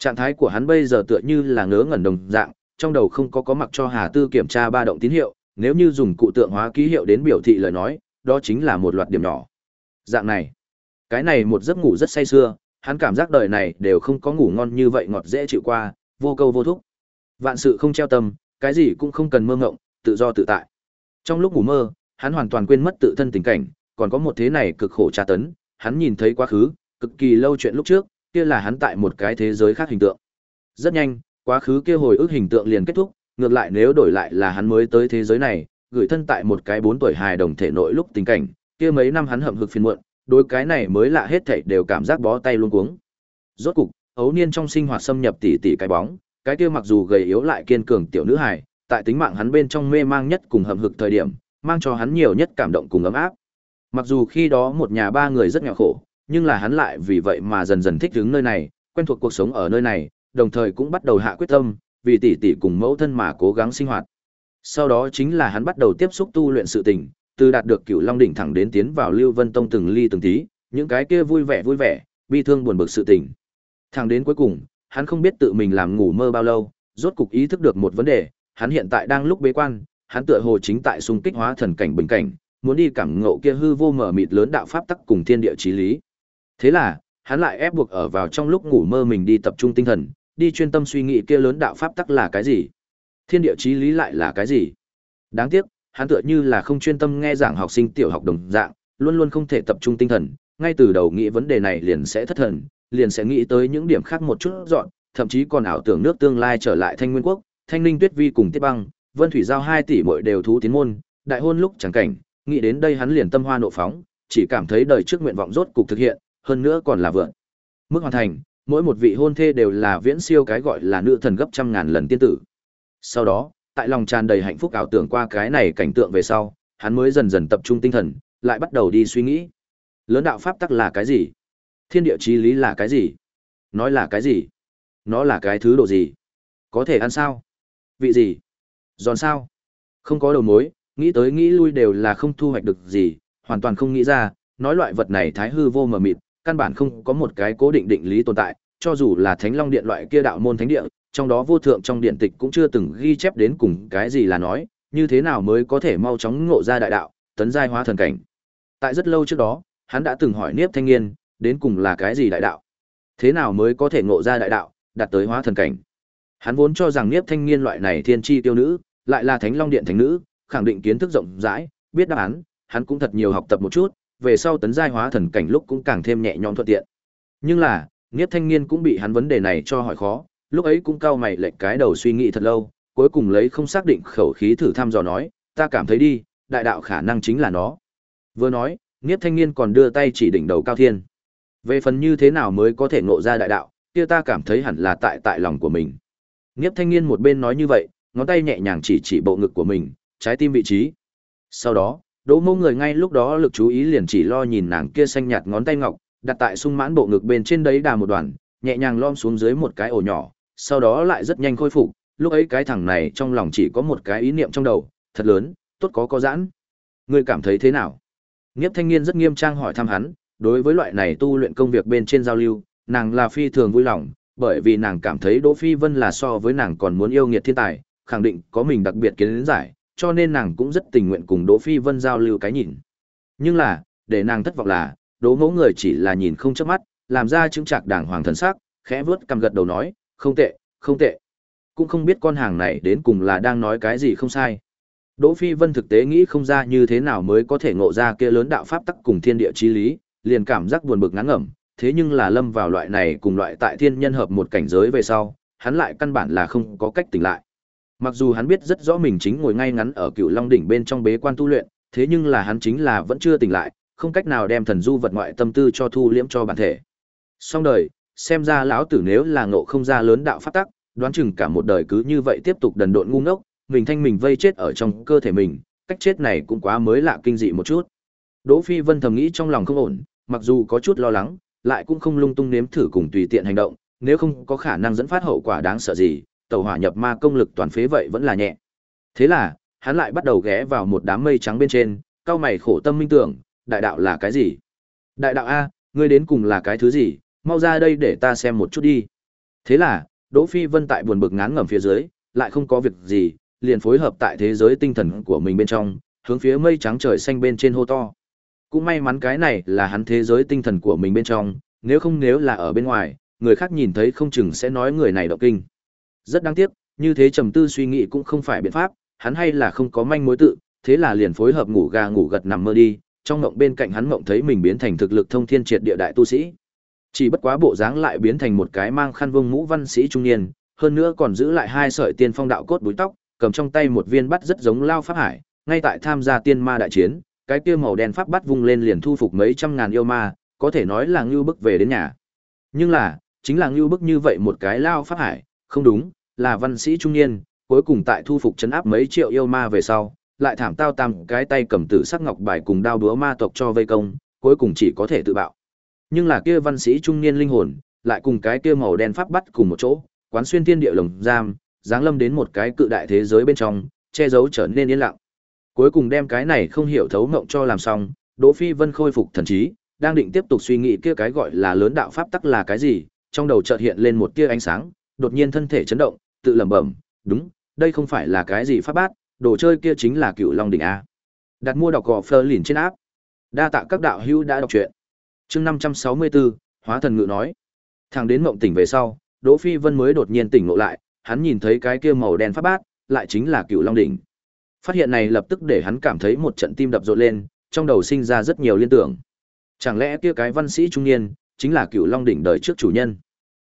trạng thái của hắn bây giờ tựa như là ngớ ngẩn đồng dạng, trong đầu không có có mặc cho Hà Tư kiểm tra ba động tín hiệu, nếu như dùng cụ tượng hóa ký hiệu đến biểu thị lời nói, đó chính là một loạt điểm nhỏ. Dạng này, cái này một giấc ngủ rất say sưa, hắn cảm giác đời này đều không có ngủ ngon như vậy ngọt dễ chịu qua, vô câu vô thúc. Vạn sự không treo tâm, cái gì cũng không cần mơ ngộng, tự do tự tại. Trong lúc ngủ mơ, hắn hoàn toàn quên mất tự thân tình cảnh, còn có một thế này cực khổ tra tấn, hắn nhìn thấy quá khứ, cực kỳ lâu chuyện lúc trước, kia là hắn tại một cái thế giới khác hình tượng. Rất nhanh, quá khứ kia hồi ức hình tượng liền kết thúc, ngược lại nếu đổi lại là hắn mới tới thế giới này, gửi thân tại một cái bốn tuổi hài đồng thể nội lúc tình cảnh, kia mấy năm hắn hậm hực phiền muộn, đối cái này mới lạ hết thảy đều cảm giác bó tay luôn cuống. Rốt cục, ấu niên trong sinh hoạt xâm nhập tỉ tỉ cái bóng, cái kia mặc dù gầy yếu lại kiên cường tiểu nữ hài, tại tính mạng hắn bên trong mê mang nhất cùng hậm hực thời điểm, mang cho hắn nhiều nhất cảm động cùng ấm áp. Mặc dù khi đó một nhà ba người rất nghèo khổ, nhưng là hắn lại vì vậy mà dần dần thích ứng nơi này, quen thuộc cuộc sống ở nơi này, đồng thời cũng bắt đầu hạ quyết tâm, vì tỷ tỷ cùng mẫu thân mà cố gắng sinh hoạt. Sau đó chính là hắn bắt đầu tiếp xúc tu luyện sự tình, từ đạt được Cửu Long đỉnh thẳng đến tiến vào Lưu Vân Tông từng ly từng tí, những cái kia vui vẻ vui vẻ, bi thương buồn bực sự tình. Thẳng đến cuối cùng, hắn không biết tự mình làm ngủ mơ bao lâu, rốt cục ý thức được một vấn đề, hắn hiện tại đang lúc bế quan, hắn tựa hồ chính tại xung kích hóa thần cảnh bình cảnh, muốn đi cảm ngộ kia hư vô mở mịt lớn đạo pháp tắc cùng thiên địa chí lý. Thế là, hắn lại ép buộc ở vào trong lúc ngủ mơ mình đi tập trung tinh thần, đi chuyên tâm suy nghĩ kia lớn đạo pháp tắc là cái gì, thiên địa chí lý lại là cái gì. Đáng tiếc, hắn tựa như là không chuyên tâm nghe giảng học sinh tiểu học đồng dạng, luôn luôn không thể tập trung tinh thần, ngay từ đầu nghĩ vấn đề này liền sẽ thất thần, liền sẽ nghĩ tới những điểm khác một chút dọn, thậm chí còn ảo tưởng nước tương lai trở lại Thanh Nguyên quốc, Thanh Ninh Tuyết Vi cùng Tiết Băng, Vân Thủy giao hai tỷ muội đều thú tiến môn, đại hôn lúc chẳng cảnh, nghĩ đến đây hắn liền tâm hoa nộ phóng, chỉ cảm thấy đời trước nguyện vọng rốt cục thực hiện, hơn nữa còn là vượn. Mức hoàn thành, mỗi một vị hôn thê đều là viễn siêu cái gọi là nữ thần gấp trăm ngàn lần tiên tử. Sau đó, tại lòng tràn đầy hạnh phúc ảo tưởng qua cái này cảnh tượng về sau, hắn mới dần dần tập trung tinh thần, lại bắt đầu đi suy nghĩ. Lớn đạo pháp tắc là cái gì? Thiên địa chí lý là cái gì? Nói là cái gì? Nó là cái thứ độ gì? Có thể ăn sao? Vị gì? Giòn sao? Không có đầu mối, nghĩ tới nghĩ lui đều là không thu hoạch được gì, hoàn toàn không nghĩ ra, nói loại vật này thái hư vô mờ mịt, căn bản không có một cái cố định định lý tồn tại, cho dù là Thánh Long Điện loại kia đạo môn thánh địa, trong đó vô thượng trong điện tịch cũng chưa từng ghi chép đến cùng cái gì là nói, như thế nào mới có thể mau chóng ngộ ra đại đạo, tấn giai hóa thần cảnh. Tại rất lâu trước đó, hắn đã từng hỏi Niếp Thanh Nghiên, đến cùng là cái gì đại đạo? Thế nào mới có thể ngộ ra đại đạo, đạt tới hóa thần cảnh? Hắn vốn cho rằng Niếp Thanh Nghiên loại này thiên chi tiêu nữ, lại là Thánh Long Điện thánh nữ, khẳng định kiến thức rộng rãi, biết đáp án, hắn cũng thật nhiều học tập một chút, về sau tấn giai hóa thần cảnh lúc cũng càng thêm nhẹ nhõm thuận tiện. Nhưng là, Niếp Thanh niên cũng bị hắn vấn đề này cho hỏi khó, lúc ấy cũng cao mày lệch cái đầu suy nghĩ thật lâu, cuối cùng lấy không xác định khẩu khí thử thăm dò nói, ta cảm thấy đi, đại đạo khả năng chính là nó. Vừa nói, Niếp Thanh Niên còn đưa tay chỉ đỉnh đầu Cao Thiên. Về phần như thế nào mới có thể ngộ ra đại đạo, kia ta cảm thấy hẳn là tại tại lòng của mình. Niếp Thanh Niên một bên nói như vậy, ngón tay nhẹ nhàng chỉ chỉ bộ ngực của mình, trái tim vị trí. Sau đó, Đỗ mô người ngay lúc đó lực chú ý liền chỉ lo nhìn nàng kia xanh nhạt ngón tay ngọc, đặt tại sung mãn bộ ngực bên trên đấy đà một đoàn, nhẹ nhàng lom xuống dưới một cái ổ nhỏ, sau đó lại rất nhanh khôi phục, lúc ấy cái thằng này trong lòng chỉ có một cái ý niệm trong đầu, thật lớn, tốt có có giãn. Ngươi cảm thấy thế nào? Nghiếp thanh niên rất nghiêm trang hỏi thăm hắn, đối với loại này tu luyện công việc bên trên giao lưu, nàng là phi thường vui lòng, bởi vì nàng cảm thấy Đỗ Phi Vân là so với nàng còn muốn yêu nghiệt thiên tài, khẳng định có mình đặc biệt kiến giải, cho nên nàng cũng rất tình nguyện cùng Đỗ Phi Vân giao lưu cái nhìn. Nhưng là, để nàng thất vọng là, Đỗ Mẫu người chỉ là nhìn không chớp mắt, làm ra chứng trạc đàng hoàng thần sắc, khẽ vớt cầm gật đầu nói, không tệ, không tệ. Cũng không biết con hàng này đến cùng là đang nói cái gì không sai. Đỗ Phi Vân thực tế nghĩ không ra như thế nào mới có thể ngộ ra kia lớn đạo pháp tắc cùng thiên địa chí lý, liền cảm giác buồn bực ngán ngẩm, thế nhưng là lâm vào loại này cùng loại tại thiên nhân hợp một cảnh giới về sau, hắn lại căn bản là không có cách tỉnh lại. Mặc dù hắn biết rất rõ mình chính ngồi ngay ngắn ở Cựu Long đỉnh bên trong bế quan tu luyện, thế nhưng là hắn chính là vẫn chưa tỉnh lại, không cách nào đem thần du vật ngoại tâm tư cho thu liễm cho bản thể. Song đời, xem ra lão tử nếu là ngộ không ra lớn đạo pháp tắc, đoán chừng cả một đời cứ như vậy tiếp tục đần độn ngu ngốc, mình thanh mình vây chết ở trong cơ thể mình, cách chết này cũng quá mới lạ kinh dị một chút. Đỗ Phi Vân thầm nghĩ trong lòng không ổn, mặc dù có chút lo lắng, lại cũng không lung tung nếm thử cùng tùy tiện hành động, nếu không có khả năng dẫn phát hậu quả đáng sợ gì, tẩu hỏa nhập ma công lực toàn phế vậy vẫn là nhẹ. Thế là, hắn lại bắt đầu ghé vào một đám mây trắng bên trên, cao mày khổ tâm minh tưởng, đại đạo là cái gì? Đại đạo A, ngươi đến cùng là cái thứ gì? Mau ra đây để ta xem một chút đi. Thế là, Đỗ Phi Vân tại buồn bực ngán ngẩm phía dưới, lại không có việc gì, liền phối hợp tại thế giới tinh thần của mình bên trong, hướng phía mây trắng trời xanh bên trên hô to. Cũng may mắn cái này là hắn thế giới tinh thần của mình bên trong, nếu không nếu là ở bên ngoài, người khác nhìn thấy không chừng sẽ nói người này động kinh. Rất đáng tiếc, như thế trầm tư suy nghĩ cũng không phải biện pháp, hắn hay là không có manh mối tự, thế là liền phối hợp ngủ gà ngủ gật nằm mơ đi, trong mộng bên cạnh hắn mộng thấy mình biến thành thực lực thông thiên triệt địa đại tu sĩ. Chỉ bất quá bộ dáng lại biến thành một cái mang khăn vương mũ văn sĩ trung niên, hơn nữa còn giữ lại hai sợi tiên phong đạo cốt búi tóc, cầm trong tay một viên bắt rất giống lao pháp hải, ngay tại tham gia tiên ma đại chiến, cái kia màu đen pháp bắt vung lên liền thu phục mấy trăm ngàn yêu ma, có thể nói là ngưu bức về đến nhà. Nhưng là, chính là ngưu bức như vậy một cái lao pháp hải, không đúng, là văn sĩ trung niên, cuối cùng tại thu phục chấn áp mấy triệu yêu ma về sau, lại thảm tao tam cái tay cầm tử sắc ngọc bài cùng đao đúa ma tộc cho vây công, cuối cùng chỉ có thể tự bạo. Nhưng là kia văn sĩ trung niên linh hồn, lại cùng cái kia màu đen pháp bắt cùng một chỗ, quán xuyên thiên địa lồng giam, giáng lâm đến một cái cự đại thế giới bên trong, che giấu trở nên yên lặng. Cuối cùng đem cái này không hiểu thấu ngộng cho làm xong, Đỗ Phi Vân khôi phục thần trí, đang định tiếp tục suy nghĩ kia cái gọi là lớn đạo pháp tắc là cái gì, trong đầu chợt hiện lên một tia ánh sáng, đột nhiên thân thể chấn động, tự lẩm bẩm, đúng, đây không phải là cái gì pháp bát, đồ chơi kia chính là Cựu Long đỉnh a. Đặt mua đọc gò Fleur liền trên áp. Đa tạ các đạo hữu đã đọc truyện. Chương 564, Hóa thần ngự nói. Thằng đến mộng tỉnh về sau, Đỗ Phi Vân mới đột nhiên tỉnh ngộ lại, hắn nhìn thấy cái kia màu đen pháp bát, lại chính là Cựu Long đỉnh. Phát hiện này lập tức để hắn cảm thấy một trận tim đập rộn lên, trong đầu sinh ra rất nhiều liên tưởng. Chẳng lẽ kia cái văn sĩ trung niên chính là Cựu Long đỉnh đời trước chủ nhân?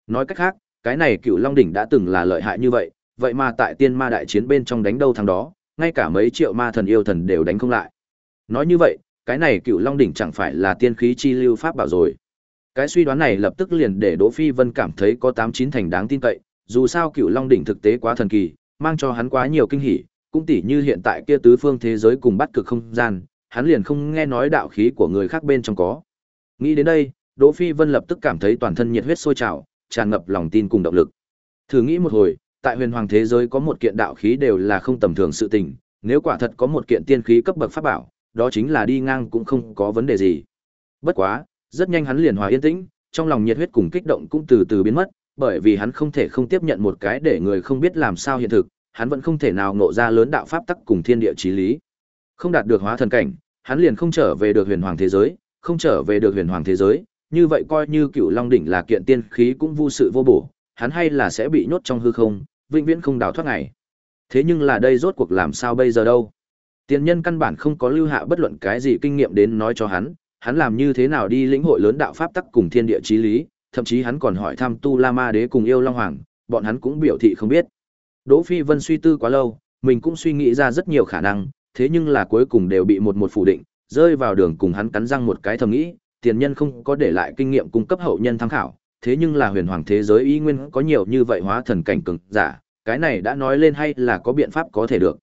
Nói cách khác, cái này Cựu Long đỉnh đã từng là lợi hại như vậy, vậy mà tại tiên ma đại chiến bên trong đánh đâu thằng đó, ngay cả mấy triệu ma thần yêu thần đều đánh không lại. Nói như vậy, cái này Cựu Long đỉnh chẳng phải là tiên khí chi lưu pháp bảo rồi. Cái suy đoán này lập tức liền để Đỗ Phi Vân cảm thấy có tám chín thành đáng tin cậy, dù sao Cựu Long đỉnh thực tế quá thần kỳ, mang cho hắn quá nhiều kinh hỉ, cũng tỉ như hiện tại kia tứ phương thế giới cùng bắt cực không gian, hắn liền không nghe nói đạo khí của người khác bên trong có. Nghĩ đến đây, Đỗ Phi Vân lập tức cảm thấy toàn thân nhiệt huyết sôi trào, tràn ngập lòng tin cùng động lực. Thử nghĩ một hồi, tại huyền hoàng thế giới có một kiện đạo khí đều là không tầm thường sự tình, nếu quả thật có một kiện tiên khí cấp bậc pháp bảo, đó chính là đi ngang cũng không có vấn đề gì. Bất quá, rất nhanh hắn liền hòa yên tĩnh, trong lòng nhiệt huyết cùng kích động cũng từ từ biến mất, bởi vì hắn không thể không tiếp nhận một cái để người không biết làm sao hiện thực, hắn vẫn không thể nào ngộ ra lớn đạo pháp tắc cùng thiên địa chí lý. Không đạt được hóa thần cảnh, hắn liền không trở về được huyền hoàng thế giới, không trở về được huyền hoàng thế giới, như vậy coi như cựu long đỉnh là kiện tiên khí cũng vô sự vô bổ, hắn hay là sẽ bị nhốt trong hư không, vĩnh viễn không đào thoát ngày. Thế nhưng là đây rốt cuộc làm sao bây giờ đâu? Tiên nhân căn bản không có lưu hạ bất luận cái gì kinh nghiệm đến nói cho hắn, hắn làm như thế nào đi lĩnh hội lớn đạo pháp tắc cùng thiên địa chí lý, thậm chí hắn còn hỏi thăm Tu La Ma Đế cùng yêu Long Hoàng, bọn hắn cũng biểu thị không biết. Đỗ Phi Vân suy tư quá lâu, mình cũng suy nghĩ ra rất nhiều khả năng, thế nhưng là cuối cùng đều bị một một phủ định, rơi vào đường cùng hắn cắn răng một cái thầm nghĩ, tiền nhân không có để lại kinh nghiệm cung cấp hậu nhân tham khảo, thế nhưng là huyền hoàng thế giới y nguyên có nhiều như vậy hóa thần cảnh cường giả, cái này đã nói lên hay là có biện pháp có thể được.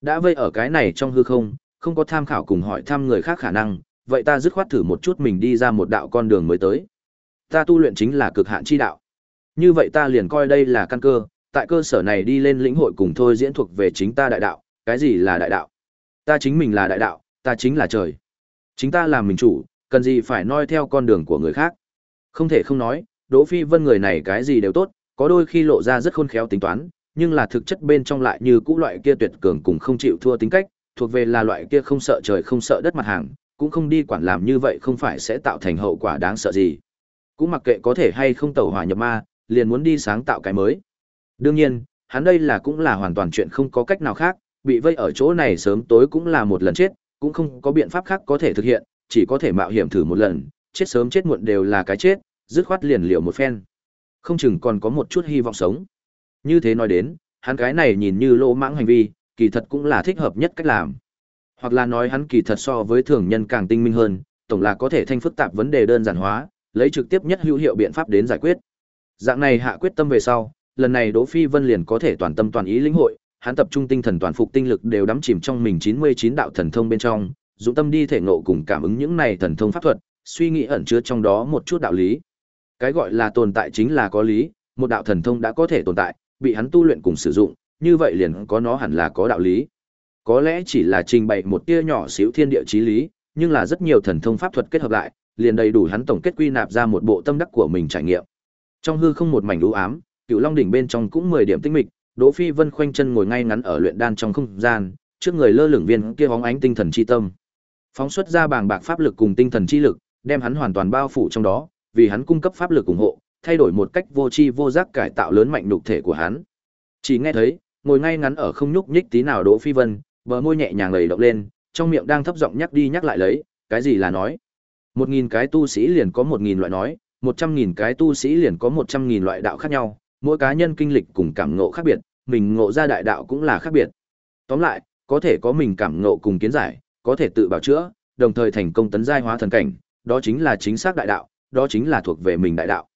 Đã vây ở cái này trong hư không, không có tham khảo cùng hỏi thăm người khác khả năng, vậy ta dứt khoát thử một chút mình đi ra một đạo con đường mới tới. Ta tu luyện chính là cực hạn chi đạo. Như vậy ta liền coi đây là căn cơ, tại cơ sở này đi lên lĩnh hội cùng thôi diễn thuộc về chính ta đại đạo, cái gì là đại đạo? Ta chính mình là đại đạo, ta chính là trời. Chính ta làm mình chủ, cần gì phải noi theo con đường của người khác. Không thể không nói, Đỗ Phi Vân người này cái gì đều tốt, có đôi khi lộ ra rất khôn khéo tính toán, nhưng là thực chất bên trong lại như cũ loại kia tuyệt cường cùng không chịu thua tính cách, thuộc về là loại kia không sợ trời không sợ đất mặt hàng, cũng không đi quản làm như vậy không phải sẽ tạo thành hậu quả đáng sợ gì. Cũng mặc kệ có thể hay không tẩu hỏa nhập ma, liền muốn đi sáng tạo cái mới. Đương nhiên, hắn đây là cũng là hoàn toàn chuyện không có cách nào khác, bị vây ở chỗ này sớm tối cũng là một lần chết, cũng không có biện pháp khác có thể thực hiện, chỉ có thể mạo hiểm thử một lần, chết sớm chết muộn đều là cái chết, dứt khoát liền liều một phen. Không chừng còn có một chút hy vọng sống. Như thế nói đến, hắn cái này nhìn như lỗ mãng hành vi, kỳ thật cũng là thích hợp nhất cách làm. Hoặc là nói hắn kỳ thật so với thường nhân càng tinh minh hơn, tổng là có thể thanh phức tạp vấn đề đơn giản hóa, lấy trực tiếp nhất hữu hiệu biện pháp đến giải quyết. Dạng này hạ quyết tâm về sau, lần này Đỗ Phi Vân liền có thể toàn tâm toàn ý lĩnh hội, hắn tập trung tinh thần toàn phục tinh lực đều đắm chìm trong mình 99 đạo thần thông bên trong, dụng tâm đi thể ngộ cùng cảm ứng những này thần thông pháp thuật, suy nghĩ ẩn chứa trong đó một chút đạo lý. Cái gọi là tồn tại chính là có lý, một đạo thần thông đã có thể tồn tại, bị hắn tu luyện cùng sử dụng, như vậy liền có nó hẳn là có đạo lý. Có lẽ chỉ là trình bày một tia nhỏ xíu thiên địa chí lý, nhưng là rất nhiều thần thông pháp thuật kết hợp lại, liền đầy đủ hắn tổng kết quy nạp ra một bộ tâm đắc của mình trải nghiệm. Trong hư không một mảnh u ám, Cựu Long đỉnh bên trong cũng 10 điểm tinh mịch, Đỗ Phi Vân khoanh chân ngồi ngay ngắn ở luyện đan trong không gian, trước người lơ lửng viên kia bóng ánh tinh thần chi tâm. Phóng xuất ra bàng bạc pháp lực cùng tinh thần chi lực, đem hắn hoàn toàn bao phủ trong đó, vì hắn cung cấp pháp lực ủng hộ, thay đổi một cách vô tri vô giác cải tạo lớn mạnh nhục thể của hắn. Chỉ nghe thấy, ngồi ngay ngắn ở không nhúc nhích tí nào Đỗ Phi Vân, bờ môi nhẹ nhàng lầy động lên, trong miệng đang thấp giọng nhắc đi nhắc lại lấy, cái gì là nói? Một nghìn cái tu sĩ liền có một nghìn loại nói, một trăm nghìn cái tu sĩ liền có một trăm nghìn loại đạo khác nhau, mỗi cá nhân kinh lịch cùng cảm ngộ khác biệt, mình ngộ ra đại đạo cũng là khác biệt. Tóm lại, có thể có mình cảm ngộ cùng kiến giải, có thể tự bảo chữa, đồng thời thành công tấn giai hóa thần cảnh, đó chính là chính xác đại đạo, đó chính là thuộc về mình đại đạo.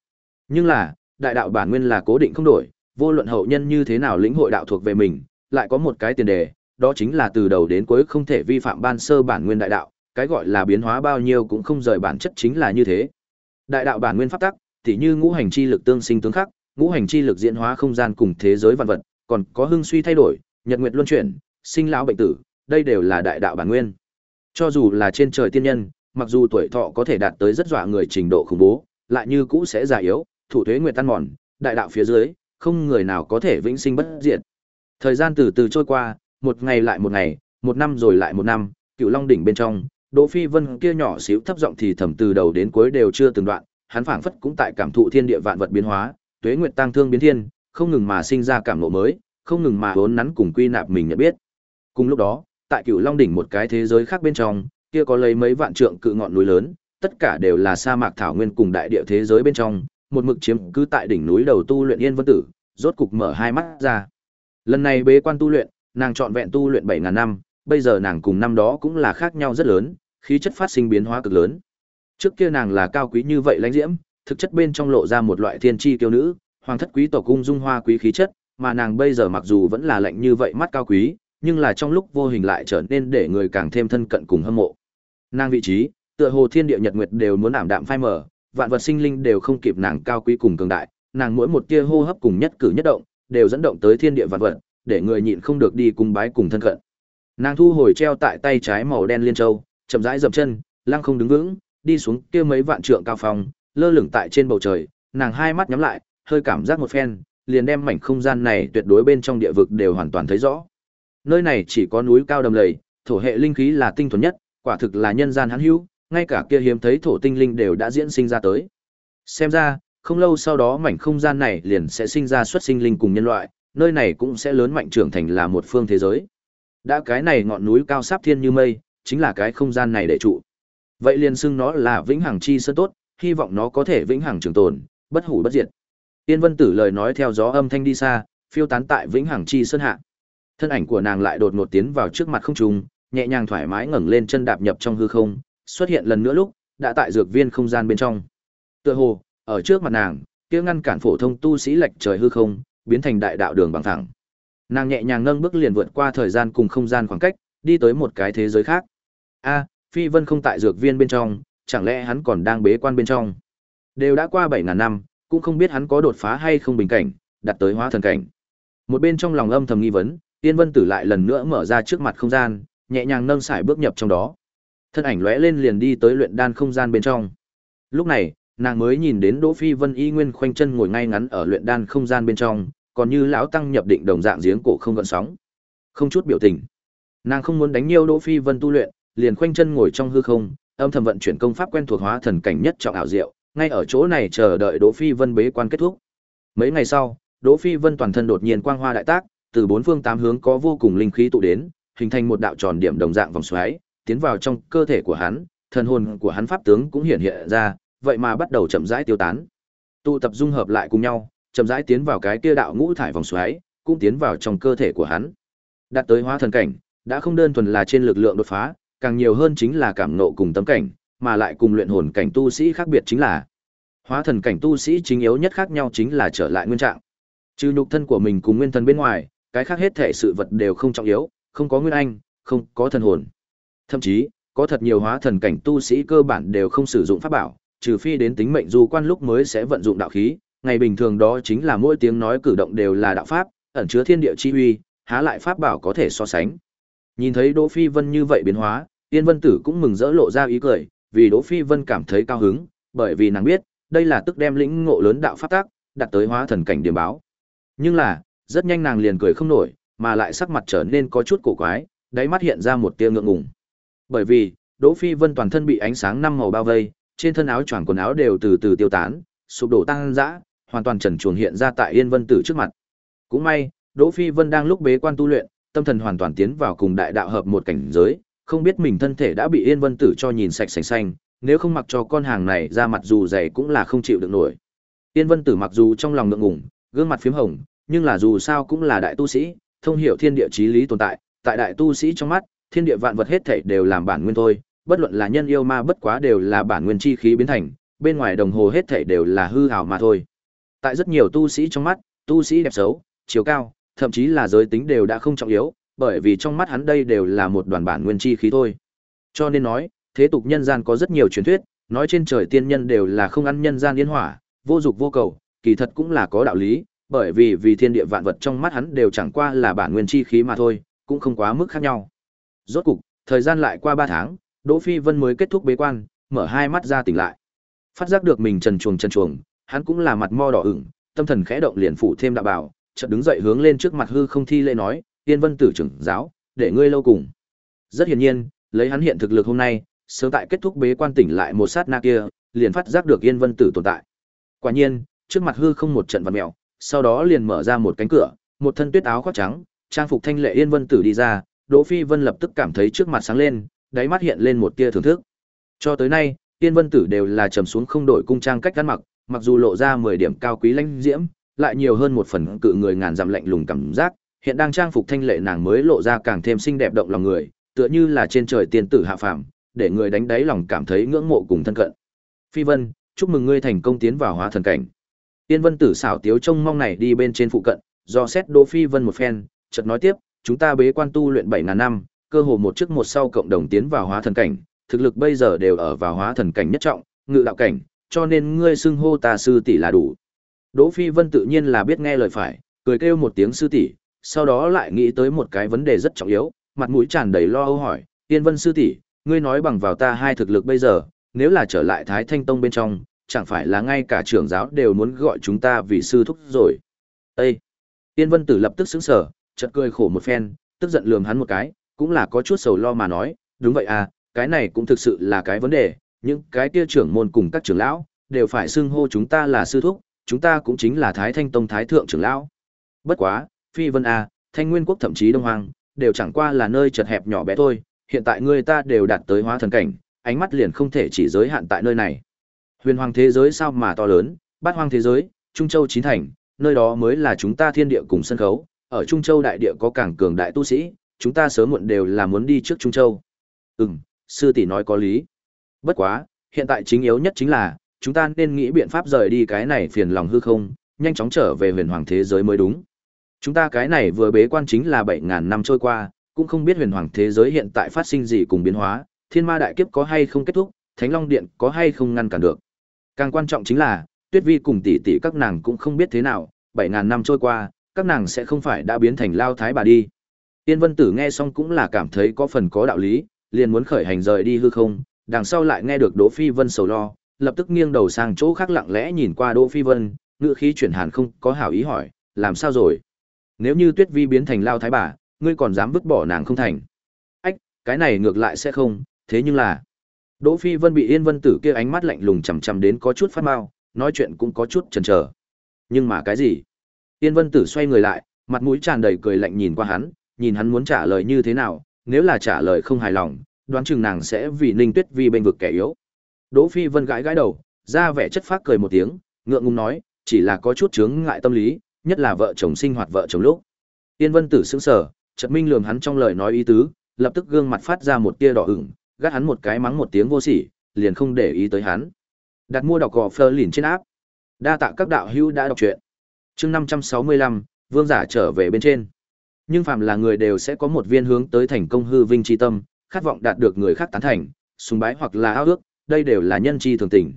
Nhưng là, đại đạo bản nguyên là cố định không đổi, vô luận hậu nhân như thế nào lĩnh hội đạo thuộc về mình, lại có một cái tiền đề, đó chính là từ đầu đến cuối không thể vi phạm ban sơ bản nguyên đại đạo, cái gọi là biến hóa bao nhiêu cũng không rời bản chất chính là như thế. Đại đạo bản nguyên pháp tắc, tỉ như ngũ hành chi lực tương sinh tương khắc, ngũ hành chi lực diễn hóa không gian cùng thế giới vạn vật, còn có hưng suy thay đổi, nhật nguyệt luân chuyển, sinh lão bệnh tử, đây đều là đại đạo bản nguyên. Cho dù là trên trời tiên nhân, mặc dù tuổi thọ có thể đạt tới rất dọa người trình độ khủng bố, lại như cũ sẽ già yếu, thủ thuế nguyệt tan mòn, đại đạo phía dưới, không người nào có thể vĩnh sinh bất diệt. Thời gian từ từ trôi qua, một ngày lại một ngày, một năm rồi lại một năm, Cựu Long đỉnh bên trong, Đỗ Phi Vân kia nhỏ xíu thấp giọng thì thầm từ đầu đến cuối đều chưa từng đoạn, hắn phảng phất cũng tại cảm thụ thiên địa vạn vật biến hóa, tuế nguyệt tăng thương biến thiên, không ngừng mà sinh ra cảm ngộ mới, không ngừng mà vốn nắn cùng quy nạp mình nhận biết. Cùng lúc đó, tại cựu Long đỉnh một cái thế giới khác bên trong, kia có lấy mấy vạn trượng cự ngọn núi lớn, tất cả đều là sa mạc thảo nguyên cùng đại địa thế giới bên trong, một mực chiếm cứ tại đỉnh núi đầu tu luyện Yên Vân Tử, rốt cục mở hai mắt ra. Lần này bế quan tu luyện, nàng chọn vẹn tu luyện bảy ngàn năm, bây giờ nàng cùng năm đó cũng là khác nhau rất lớn, khí chất phát sinh biến hóa cực lớn. Trước kia nàng là cao quý như vậy lãnh diễm, thực chất bên trong lộ ra một loại thiên chi kiêu nữ, hoàng thất quý tộc cung dung hoa quý khí chất, mà nàng bây giờ mặc dù vẫn là lạnh như vậy mắt cao quý, nhưng là trong lúc vô hình lại trở nên để người càng thêm thân cận cùng hâm mộ. Nàng vị trí, tựa hồ thiên địa nhật nguyệt đều muốn ảm đạm phai mờ, vạn vật sinh linh đều không kịp nàng cao quý cùng cường đại, nàng mỗi một tia hô hấp cùng nhất cử nhất động, đều dẫn động tới thiên địa vạn vật, để người nhịn không được đi cùng bái cùng thân cận. Nàng thu hồi treo tại tay trái màu đen liên châu, chậm rãi dậm chân, lăng không đứng vững, đi xuống kia mấy vạn trượng cao phòng, lơ lửng tại trên bầu trời, nàng hai mắt nhắm lại, hơi cảm giác một phen, liền đem mảnh không gian này tuyệt đối bên trong địa vực đều hoàn toàn thấy rõ. Nơi này chỉ có núi cao đầm lầy, thổ hệ linh khí là tinh thuần nhất, quả thực là nhân gian hán hữu, ngay cả kia hiếm thấy thổ tinh linh đều đã diễn sinh ra tới. Xem ra, không lâu sau đó mảnh không gian này liền sẽ sinh ra xuất sinh linh cùng nhân loại, nơi này cũng sẽ lớn mạnh trưởng thành là một phương thế giới. Đã cái này ngọn núi cao sáp thiên như mây, chính là cái không gian này để trụ. Vậy liền xưng nó là vĩnh hằng chi sơn tốt, hy vọng nó có thể vĩnh hằng trường tồn, bất hủ bất diệt. Tiên Vân Tử lời nói theo gió âm thanh đi xa, phiêu tán tại vĩnh hằng chi sơn hạ. Thân ảnh của nàng lại đột ngột tiến vào trước mặt không trung, nhẹ nhàng thoải mái ngẩng lên chân đạp nhập trong hư không, xuất hiện lần nữa lúc, đã tại dược viên không gian bên trong. Tựa hồ, ở trước mặt nàng, kia ngăn cản phổ thông tu sĩ lệch trời hư không, biến thành đại đạo đường bằng thẳng. Nàng nhẹ nhàng nâng bước liền vượt qua thời gian cùng không gian khoảng cách, đi tới một cái thế giới khác. A, Phi Vân không tại dược viên bên trong, chẳng lẽ hắn còn đang bế quan bên trong? Đều đã qua 7000 năm, cũng không biết hắn có đột phá hay không bình cảnh, đặt tới hóa thần cảnh. Một bên trong lòng âm thầm nghi vấn, Tiên Vân Tử lại lần nữa mở ra trước mặt không gian, nhẹ nhàng nâng sải bước nhập trong đó. Thân ảnh lóe lên liền đi tới luyện đan không gian bên trong. Lúc này, nàng mới nhìn đến Đỗ Phi Vân y nguyên khoanh chân ngồi ngay ngắn ở luyện đan không gian bên trong, còn như lão tăng nhập định đồng dạng giếng cổ không gợn sóng. Không chút biểu tình. Nàng không muốn đánh nhiều Đỗ Phi Vân tu luyện, liền khoanh chân ngồi trong hư không, âm thầm vận chuyển công pháp quen thuộc hóa thần cảnh nhất trọng ảo diệu, ngay ở chỗ này chờ đợi Đỗ Phi Vân bế quan kết thúc. Mấy ngày sau, Đỗ Phi Vân toàn thân đột nhiên quang hoa đại tác, từ bốn phương tám hướng có vô cùng linh khí tụ đến, hình thành một đạo tròn điểm đồng dạng vòng xoáy, tiến vào trong cơ thể của hắn, thần hồn của hắn pháp tướng cũng hiện hiện ra, vậy mà bắt đầu chậm rãi tiêu tán. Tụ tập dung hợp lại cùng nhau, chậm rãi tiến vào cái kia đạo ngũ thải vòng xoáy, cũng tiến vào trong cơ thể của hắn. Đạt tới hóa thần cảnh, đã không đơn thuần là trên lực lượng đột phá, càng nhiều hơn chính là cảm nộ cùng tâm cảnh, mà lại cùng luyện hồn cảnh tu sĩ khác biệt chính là hóa thần cảnh tu sĩ chính yếu nhất khác nhau chính là trở lại nguyên trạng. Trừ nhục thân của mình cùng nguyên thần bên ngoài, cái khác hết thể sự vật đều không trọng yếu, không có nguyên anh, không có thần hồn. Thậm chí, có thật nhiều hóa thần cảnh tu sĩ cơ bản đều không sử dụng pháp bảo, trừ phi đến tính mệnh du quan lúc mới sẽ vận dụng đạo khí, ngày bình thường đó chính là mỗi tiếng nói cử động đều là đạo pháp, ẩn chứa thiên địa chi uy, há lại pháp bảo có thể so sánh. Nhìn thấy Đỗ Phi Vân như vậy biến hóa, Tiên Vân Tử cũng mừng rỡ lộ ra ý cười, vì Đỗ Phi Vân cảm thấy cao hứng, bởi vì nàng biết, đây là tức đem lĩnh ngộ lớn đạo pháp tác, đặt tới hóa thần cảnh điểm báo. Nhưng là, rất nhanh nàng liền cười không nổi, mà lại sắc mặt trở nên có chút cổ quái, đáy mắt hiện ra một tia ngượng ngùng. Bởi vì, Đỗ Phi Vân toàn thân bị ánh sáng năm màu bao vây, trên thân áo choàng quần áo đều từ từ tiêu tán, sụp đổ tăng dã, hoàn toàn trần truồng hiện ra tại Yên Vân Tử trước mặt. Cũng may, Đỗ Phi Vân đang lúc bế quan tu luyện, tâm thần hoàn toàn tiến vào cùng đại đạo hợp một cảnh giới, không biết mình thân thể đã bị Yên Vân Tử cho nhìn sạch sành xanh, nếu không mặc cho con hàng này ra mặt dù dày cũng là không chịu được nổi. Yên Vân Tử mặc dù trong lòng ngượng ngùng, gương mặt phím hồng, nhưng là dù sao cũng là đại tu sĩ, thông hiểu thiên địa chí lý tồn tại, tại đại tu sĩ trong mắt, thiên địa vạn vật hết thảy đều làm bản nguyên thôi, bất luận là nhân yêu ma bất quá đều là bản nguyên chi khí biến thành, bên ngoài đồng hồ hết thảy đều là hư ảo mà thôi. Tại rất nhiều tu sĩ trong mắt, tu sĩ đẹp xấu, chiều cao, thậm chí là giới tính đều đã không trọng yếu, bởi vì trong mắt hắn đây đều là một đoàn bản nguyên chi khí thôi. Cho nên nói, thế tục nhân gian có rất nhiều truyền thuyết, nói trên trời tiên nhân đều là không ăn nhân gian yên hỏa, vô dục vô cầu, kỳ thật cũng là có đạo lý, bởi vì vì thiên địa vạn vật trong mắt hắn đều chẳng qua là bản nguyên chi khí mà thôi, cũng không quá mức khác nhau. Rốt cục, thời gian lại qua 3 tháng, Đỗ Phi Vân mới kết thúc bế quan, mở hai mắt ra tỉnh lại. Phát giác được mình trần chuồng trần chuồng, hắn cũng là mặt mo đỏ ửng, tâm thần khẽ động liền phủ thêm đạo bảo, chợt đứng dậy hướng lên trước mặt hư không thi lễ nói, "Tiên Vân tử trưởng giáo, để ngươi lâu cùng." Rất hiển nhiên, lấy hắn hiện thực lực hôm nay, sớm tại kết thúc bế quan tỉnh lại một sát na kia, liền phát giác được Yên Vân tử tồn tại. Quả nhiên, trước mặt hư không một trận vặn mèo, sau đó liền mở ra một cánh cửa, một thân tuyết áo khoác trắng, trang phục thanh lệ Yên Vân tử đi ra, Đỗ Phi Vân lập tức cảm thấy trước mặt sáng lên, đáy mắt hiện lên một tia thưởng thức. Cho tới nay, Yên Vân tử đều là trầm xuống không đổi cung trang cách ăn mặc, mặc dù lộ ra 10 điểm cao quý lãnh diễm, lại nhiều hơn một phần cự người ngàn dặm lạnh lùng cảm giác, hiện đang trang phục thanh lệ nàng mới lộ ra càng thêm xinh đẹp động lòng người, tựa như là trên trời tiên tử hạ phàm, để người đánh đáy lòng cảm thấy ngưỡng mộ cùng thân cận. Phi Vân, chúc mừng ngươi thành công tiến vào hóa thần cảnh. Tiên Vân Tử xảo tiếu trông mong này đi bên trên phụ cận, do xét Đỗ Phi Vân một phen, chợt nói tiếp, chúng ta bế quan tu luyện 7000 năm, cơ hồ một trước một sau cộng đồng tiến vào hóa thần cảnh, thực lực bây giờ đều ở vào hóa thần cảnh nhất trọng, ngự đạo cảnh, cho nên ngươi xưng hô ta sư tỷ là đủ. Đỗ Phi Vân tự nhiên là biết nghe lời phải, cười kêu một tiếng sư tỷ, sau đó lại nghĩ tới một cái vấn đề rất trọng yếu, mặt mũi tràn đầy lo âu hỏi, Tiên Vân sư tỷ, ngươi nói bằng vào ta hai thực lực bây giờ, nếu là trở lại Thái Thanh Tông bên trong, chẳng phải là ngay cả trưởng giáo đều muốn gọi chúng ta vì sư thúc rồi. Ê! Tiên Vân Tử lập tức sững sờ, chợt cười khổ một phen, tức giận lườm hắn một cái, cũng là có chút sầu lo mà nói, đúng vậy à, cái này cũng thực sự là cái vấn đề, những cái kia trưởng môn cùng các trưởng lão, đều phải xưng hô chúng ta là sư thúc, chúng ta cũng chính là Thái Thanh Tông Thái Thượng trưởng lão. Bất quá, Phi Vân A, Thanh Nguyên Quốc thậm chí Đông Hoàng, đều chẳng qua là nơi chật hẹp nhỏ bé thôi, hiện tại người ta đều đạt tới hóa thần cảnh, ánh mắt liền không thể chỉ giới hạn tại nơi này. Huyền hoàng thế giới sao mà to lớn, bát hoang thế giới, Trung Châu chín thành, nơi đó mới là chúng ta thiên địa cùng sân khấu, ở Trung Châu đại địa có càng cường đại tu sĩ, chúng ta sớm muộn đều là muốn đi trước Trung Châu. Ừm, sư tỷ nói có lý. Bất quá, hiện tại chính yếu nhất chính là, chúng ta nên nghĩ biện pháp rời đi cái này phiền lòng hư không, nhanh chóng trở về huyền hoàng thế giới mới đúng. Chúng ta cái này vừa bế quan chính là 7.000 năm trôi qua, cũng không biết huyền hoàng thế giới hiện tại phát sinh gì cùng biến hóa, thiên ma đại kiếp có hay không kết thúc, thánh long điện có hay không ngăn cản được. Càng quan trọng chính là, tuyết vi cùng tỷ tỷ các nàng cũng không biết thế nào, 7000 năm trôi qua, các nàng sẽ không phải đã biến thành lao thái bà đi. Tiên vân tử nghe xong cũng là cảm thấy có phần có đạo lý, liền muốn khởi hành rời đi hư không, đằng sau lại nghe được Đỗ Phi Vân sầu lo, lập tức nghiêng đầu sang chỗ khác lặng lẽ nhìn qua Đỗ Phi Vân, ngữ khí chuyển hàn không có hảo ý hỏi, làm sao rồi? Nếu như Tuyết Vi biến thành lao thái bà, ngươi còn dám vứt bỏ nàng không thành? Ách, cái này ngược lại sẽ không, thế nhưng là Đỗ Phi Vân bị Yên Vân Tử kia ánh mắt lạnh lùng chằm chằm đến có chút phát mau, nói chuyện cũng có chút chần chờ. Nhưng mà cái gì? Yên Vân Tử xoay người lại, mặt mũi tràn đầy cười lạnh nhìn qua hắn, nhìn hắn muốn trả lời như thế nào, nếu là trả lời không hài lòng, đoán chừng nàng sẽ vì Ninh Tuyết Vi bên vực kẻ yếu. Đỗ Phi Vân gãi gãi đầu, ra vẻ chất phác cười một tiếng, ngượng ngùng nói, chỉ là có chút chướng ngại tâm lý, nhất là vợ chồng sinh hoạt vợ chồng lúc. Yên Vân Tử sững sờ, chợt minh lường hắn trong lời nói ý tứ, lập tức gương mặt phát ra một tia đỏ ửng, gắt hắn một cái mắng một tiếng vô sỉ, liền không để ý tới hắn. Đặt mua đọc gò phơ lìn trên áp. Đa tạ các đạo hữu đã đọc truyện. Chương 565, Vương giả trở về bên trên. Nhưng phàm là người đều sẽ có một viên hướng tới thành công hư vinh chi tâm, khát vọng đạt được người khác tán thành, sùng bái hoặc là ao ước, đây đều là nhân chi thường tình.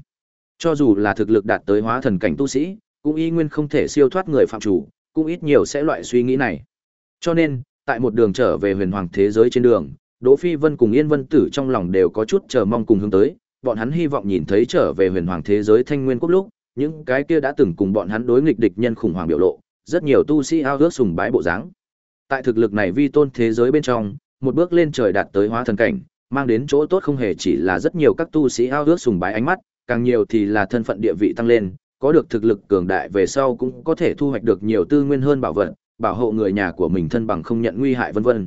Cho dù là thực lực đạt tới hóa thần cảnh tu sĩ, cũng y nguyên không thể siêu thoát người phạm chủ, cũng ít nhiều sẽ loại suy nghĩ này. Cho nên, tại một đường trở về huyền hoàng thế giới trên đường, Đỗ Phi Vân cùng Yên Vân Tử trong lòng đều có chút chờ mong cùng hướng tới, bọn hắn hy vọng nhìn thấy trở về huyền hoàng thế giới thanh nguyên quốc lúc, những cái kia đã từng cùng bọn hắn đối nghịch địch nhân khủng hoảng biểu lộ, rất nhiều tu sĩ ao ước sùng bái bộ dáng. Tại thực lực này vi tôn thế giới bên trong, một bước lên trời đạt tới hóa thần cảnh, mang đến chỗ tốt không hề chỉ là rất nhiều các tu sĩ ao ước sùng bái ánh mắt, càng nhiều thì là thân phận địa vị tăng lên, có được thực lực cường đại về sau cũng có thể thu hoạch được nhiều tư nguyên hơn bảo vật, bảo hộ người nhà của mình thân bằng không nhận nguy hại vân vân.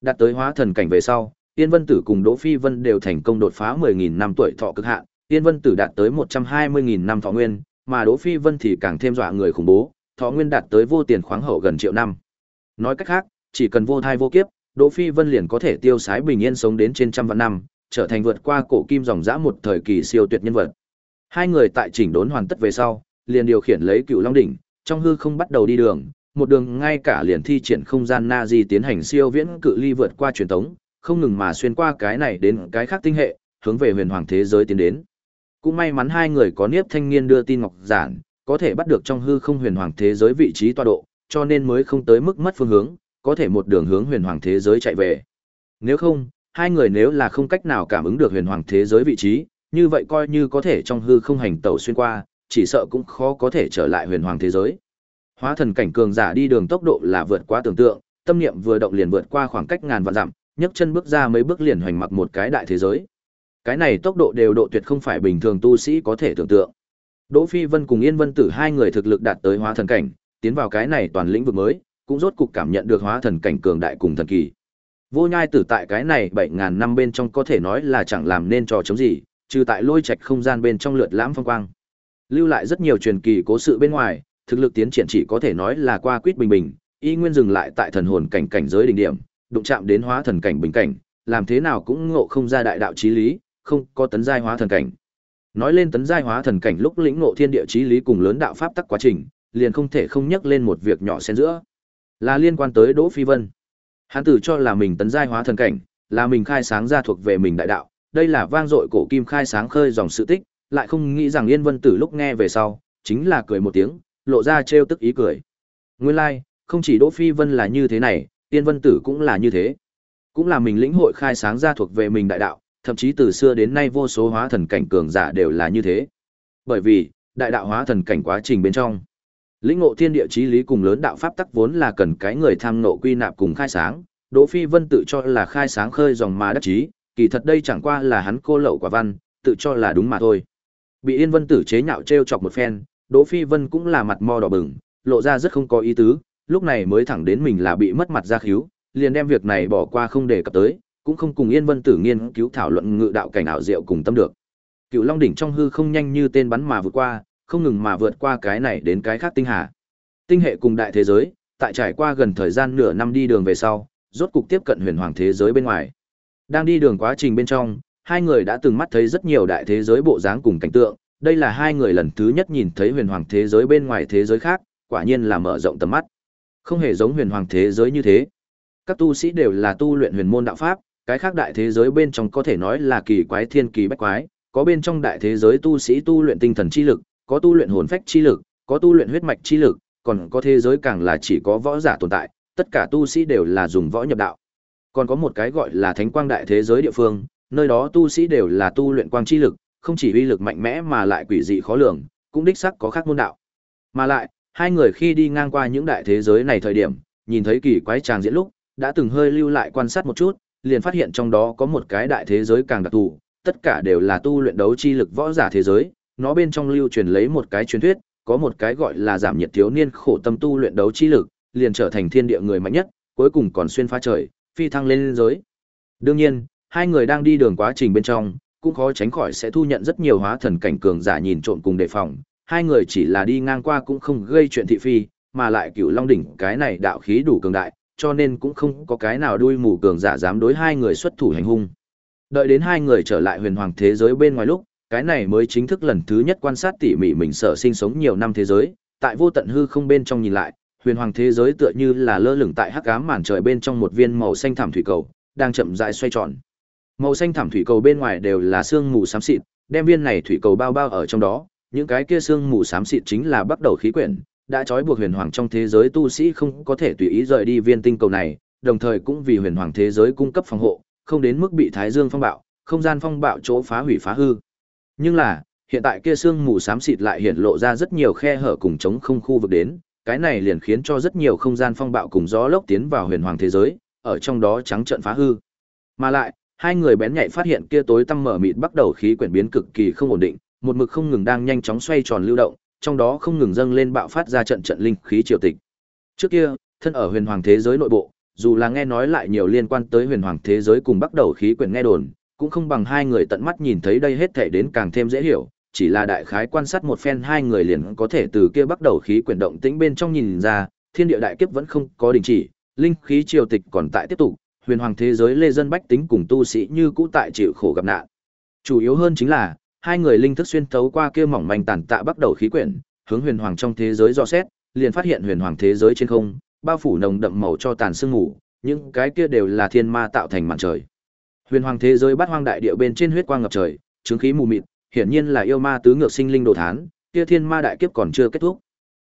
Đạt tới hóa thần cảnh về sau, Yên Vân Tử cùng Đỗ Phi Vân đều thành công đột phá 10.000 năm tuổi thọ cực hạn, Yên Vân Tử đạt tới 120.000 năm thọ nguyên, mà Đỗ Phi Vân thì càng thêm dọa người khủng bố, thọ nguyên đạt tới vô tiền khoáng hậu gần triệu năm. Nói cách khác, chỉ cần vô thai vô kiếp, Đỗ Phi Vân liền có thể tiêu sái bình yên sống đến trên trăm vạn năm, trở thành vượt qua cổ kim dòng dã một thời kỳ siêu tuyệt nhân vật. Hai người tại chỉnh đốn hoàn tất về sau, liền điều khiển lấy Cựu Long đỉnh, trong hư không bắt đầu đi đường, một đường ngay cả liền thi triển không gian na di tiến hành siêu viễn cự ly vượt qua truyền tống, không ngừng mà xuyên qua cái này đến cái khác tinh hệ, hướng về huyền hoàng thế giới tiến đến. Cũng may mắn hai người có Niếp Thanh Niên đưa tin ngọc giản, có thể bắt được trong hư không huyền hoàng thế giới vị trí tọa độ, cho nên mới không tới mức mất phương hướng, có thể một đường hướng huyền hoàng thế giới chạy về. Nếu không, hai người nếu là không cách nào cảm ứng được huyền hoàng thế giới vị trí, như vậy coi như có thể trong hư không hành tẩu xuyên qua, chỉ sợ cũng khó có thể trở lại huyền hoàng thế giới. Hóa thần cảnh cường giả đi đường tốc độ là vượt quá tưởng tượng, tâm niệm vừa động liền vượt qua khoảng cách ngàn vạn dặm, nhấc chân bước ra mấy bước liền hoành mặc một cái đại thế giới. Cái này tốc độ đều độ tuyệt không phải bình thường tu sĩ có thể tưởng tượng. Đỗ Phi Vân cùng Yên Vân Tử hai người thực lực đạt tới hóa thần cảnh, tiến vào cái này toàn lĩnh vực mới, cũng rốt cục cảm nhận được hóa thần cảnh cường đại cùng thần kỳ. Vô Nhai Tử tại cái này 7000 năm bên trong có thể nói là chẳng làm nên trò chống gì, trừ tại lôi trạch không gian bên trong lượt lãm phong quang. Lưu lại rất nhiều truyền kỳ cố sự bên ngoài, thực lực tiến triển chỉ có thể nói là qua quýt bình bình, y nguyên dừng lại tại thần hồn cảnh cảnh giới đỉnh điểm, đụng chạm đến hóa thần cảnh bình cảnh, làm thế nào cũng ngộ không ra đại đạo chí lý, không có tấn giai hóa thần cảnh. Nói lên tấn giai hóa thần cảnh lúc lĩnh ngộ thiên địa chí lý cùng lớn đạo pháp tắc quá trình, liền không thể không nhắc lên một việc nhỏ xen giữa, là liên quan tới Đỗ Phi Vân. Hắn tự cho là mình tấn giai hóa thần cảnh, là mình khai sáng ra thuộc về mình đại đạo, đây là vang dội cổ kim khai sáng khơi dòng sự tích, lại không nghĩ rằng Yên Vân Tử lúc nghe về sau, chính là cười một tiếng, lộ ra trêu tức ý cười. Nguyên lai, like, không chỉ Đỗ Phi Vân là như thế này, Tiên Vân Tử cũng là như thế. Cũng là mình lĩnh hội khai sáng ra thuộc về mình đại đạo, thậm chí từ xưa đến nay vô số hóa thần cảnh cường giả đều là như thế. Bởi vì, đại đạo hóa thần cảnh quá trình bên trong, lĩnh ngộ thiên địa chí lý cùng lớn đạo pháp tắc vốn là cần cái người tham ngộ quy nạp cùng khai sáng, Đỗ Phi Vân tự cho là khai sáng khơi dòng mà đắc chí, kỳ thật đây chẳng qua là hắn cô lậu quả văn, tự cho là đúng mà thôi. Bị Yên Vân tử chế nhạo trêu chọc một phen, Đỗ Phi Vân cũng là mặt mo đỏ bừng, lộ ra rất không có ý tứ, lúc này mới thẳng đến mình là bị mất mặt ra khíu, liền đem việc này bỏ qua không để cập tới, cũng không cùng Yên Vân Tử nghiên cứu thảo luận ngự đạo cảnh ảo diệu cùng tâm được. Cựu Long đỉnh trong hư không nhanh như tên bắn mà vượt qua, không ngừng mà vượt qua cái này đến cái khác tinh hà. Tinh hệ cùng đại thế giới, tại trải qua gần thời gian nửa năm đi đường về sau, rốt cục tiếp cận huyền hoàng thế giới bên ngoài. Đang đi đường quá trình bên trong, hai người đã từng mắt thấy rất nhiều đại thế giới bộ dáng cùng cảnh tượng, đây là hai người lần thứ nhất nhìn thấy huyền hoàng thế giới bên ngoài thế giới khác, quả nhiên là mở rộng tầm mắt. Không hề giống huyền hoàng thế giới như thế. Các tu sĩ đều là tu luyện huyền môn đạo pháp, cái khác đại thế giới bên trong có thể nói là kỳ quái thiên kỳ bách quái, có bên trong đại thế giới tu sĩ tu luyện tinh thần chi lực, có tu luyện hồn phách chi lực, có tu luyện huyết mạch chi lực, còn có thế giới càng là chỉ có võ giả tồn tại, tất cả tu sĩ đều là dùng võ nhập đạo. Còn có một cái gọi là Thánh Quang đại thế giới địa phương, nơi đó tu sĩ đều là tu luyện quang chi lực, không chỉ uy lực mạnh mẽ mà lại quỷ dị khó lường, cũng đích xác có khác môn đạo. Mà lại, hai người khi đi ngang qua những đại thế giới này thời điểm, nhìn thấy kỳ quái tràng diễn lúc, đã từng hơi lưu lại quan sát một chút, liền phát hiện trong đó có một cái đại thế giới càng đặc thù, tất cả đều là tu luyện đấu chi lực võ giả thế giới, nó bên trong lưu truyền lấy một cái truyền thuyết, có một cái gọi là giảm nhiệt thiếu niên khổ tâm tu luyện đấu chi lực, liền trở thành thiên địa người mạnh nhất, cuối cùng còn xuyên phá trời, phi thăng lên giới. Đương nhiên, hai người đang đi đường quá trình bên trong, cũng khó tránh khỏi sẽ thu nhận rất nhiều hóa thần cảnh cường giả nhìn trộm cùng đề phòng. Hai người chỉ là đi ngang qua cũng không gây chuyện thị phi, mà lại cựu long đỉnh cái này đạo khí đủ cường đại, cho nên cũng không có cái nào đuôi mù cường giả dám đối hai người xuất thủ hành hung. Đợi đến hai người trở lại huyền hoàng thế giới bên ngoài lúc, cái này mới chính thức lần thứ nhất quan sát tỉ mỉ mình sở sinh sống nhiều năm thế giới, tại vô tận hư không bên trong nhìn lại, huyền hoàng thế giới tựa như là lơ lửng tại hắc ám màn trời bên trong một viên màu xanh thảm thủy cầu, đang chậm rãi xoay tròn. Màu xanh thảm thủy cầu bên ngoài đều là sương mù xám xịt, đem viên này thủy cầu bao bao ở trong đó, những cái kia sương mù xám xịt chính là bắt đầu khí quyển, đã trói buộc huyền hoàng trong thế giới tu sĩ không có thể tùy ý rời đi viên tinh cầu này, đồng thời cũng vì huyền hoàng thế giới cung cấp phòng hộ, không đến mức bị thái dương phong bạo, không gian phong bạo chỗ phá hủy phá hư. Nhưng là, hiện tại kia sương mù xám xịt lại hiện lộ ra rất nhiều khe hở cùng chống không khu vực đến, cái này liền khiến cho rất nhiều không gian phong bạo cùng gió lốc tiến vào huyền hoàng thế giới, ở trong đó trắng trận phá hư. Mà lại, hai người bén nhạy phát hiện kia tối tăm mở mịt bắt đầu khí quyển biến cực kỳ không ổn định, một mực không ngừng đang nhanh chóng xoay tròn lưu động, trong đó không ngừng dâng lên bạo phát ra trận trận linh khí triều tịch. Trước kia, thân ở huyền hoàng thế giới nội bộ, dù là nghe nói lại nhiều liên quan tới huyền hoàng thế giới cùng bắt đầu khí quyển nghe đồn, cũng không bằng hai người tận mắt nhìn thấy đây hết thảy đến càng thêm dễ hiểu, chỉ là đại khái quan sát một phen hai người liền có thể từ kia bắt đầu khí quyển động tĩnh bên trong nhìn ra, thiên địa đại kiếp vẫn không có đình chỉ, linh khí triều tịch còn tại tiếp tục, huyền hoàng thế giới lê dân bách tính cùng tu sĩ như cũ tại chịu khổ gặp nạn. Chủ yếu hơn chính là, hai người linh thức xuyên thấu qua kia mỏng manh tàn tạ bắt đầu khí quyển, hướng huyền hoàng trong thế giới dò xét, liền phát hiện huyền hoàng thế giới trên không, bao phủ nồng đậm màu cho tàn sương ngủ những cái kia đều là thiên ma tạo thành màn trời. Huyền hoàng thế giới bát hoang đại địa bên trên huyết quang ngập trời, chứng khí mù mịt, hiển nhiên là yêu ma tứ ngược sinh linh đồ thán, kia thiên ma đại kiếp còn chưa kết thúc.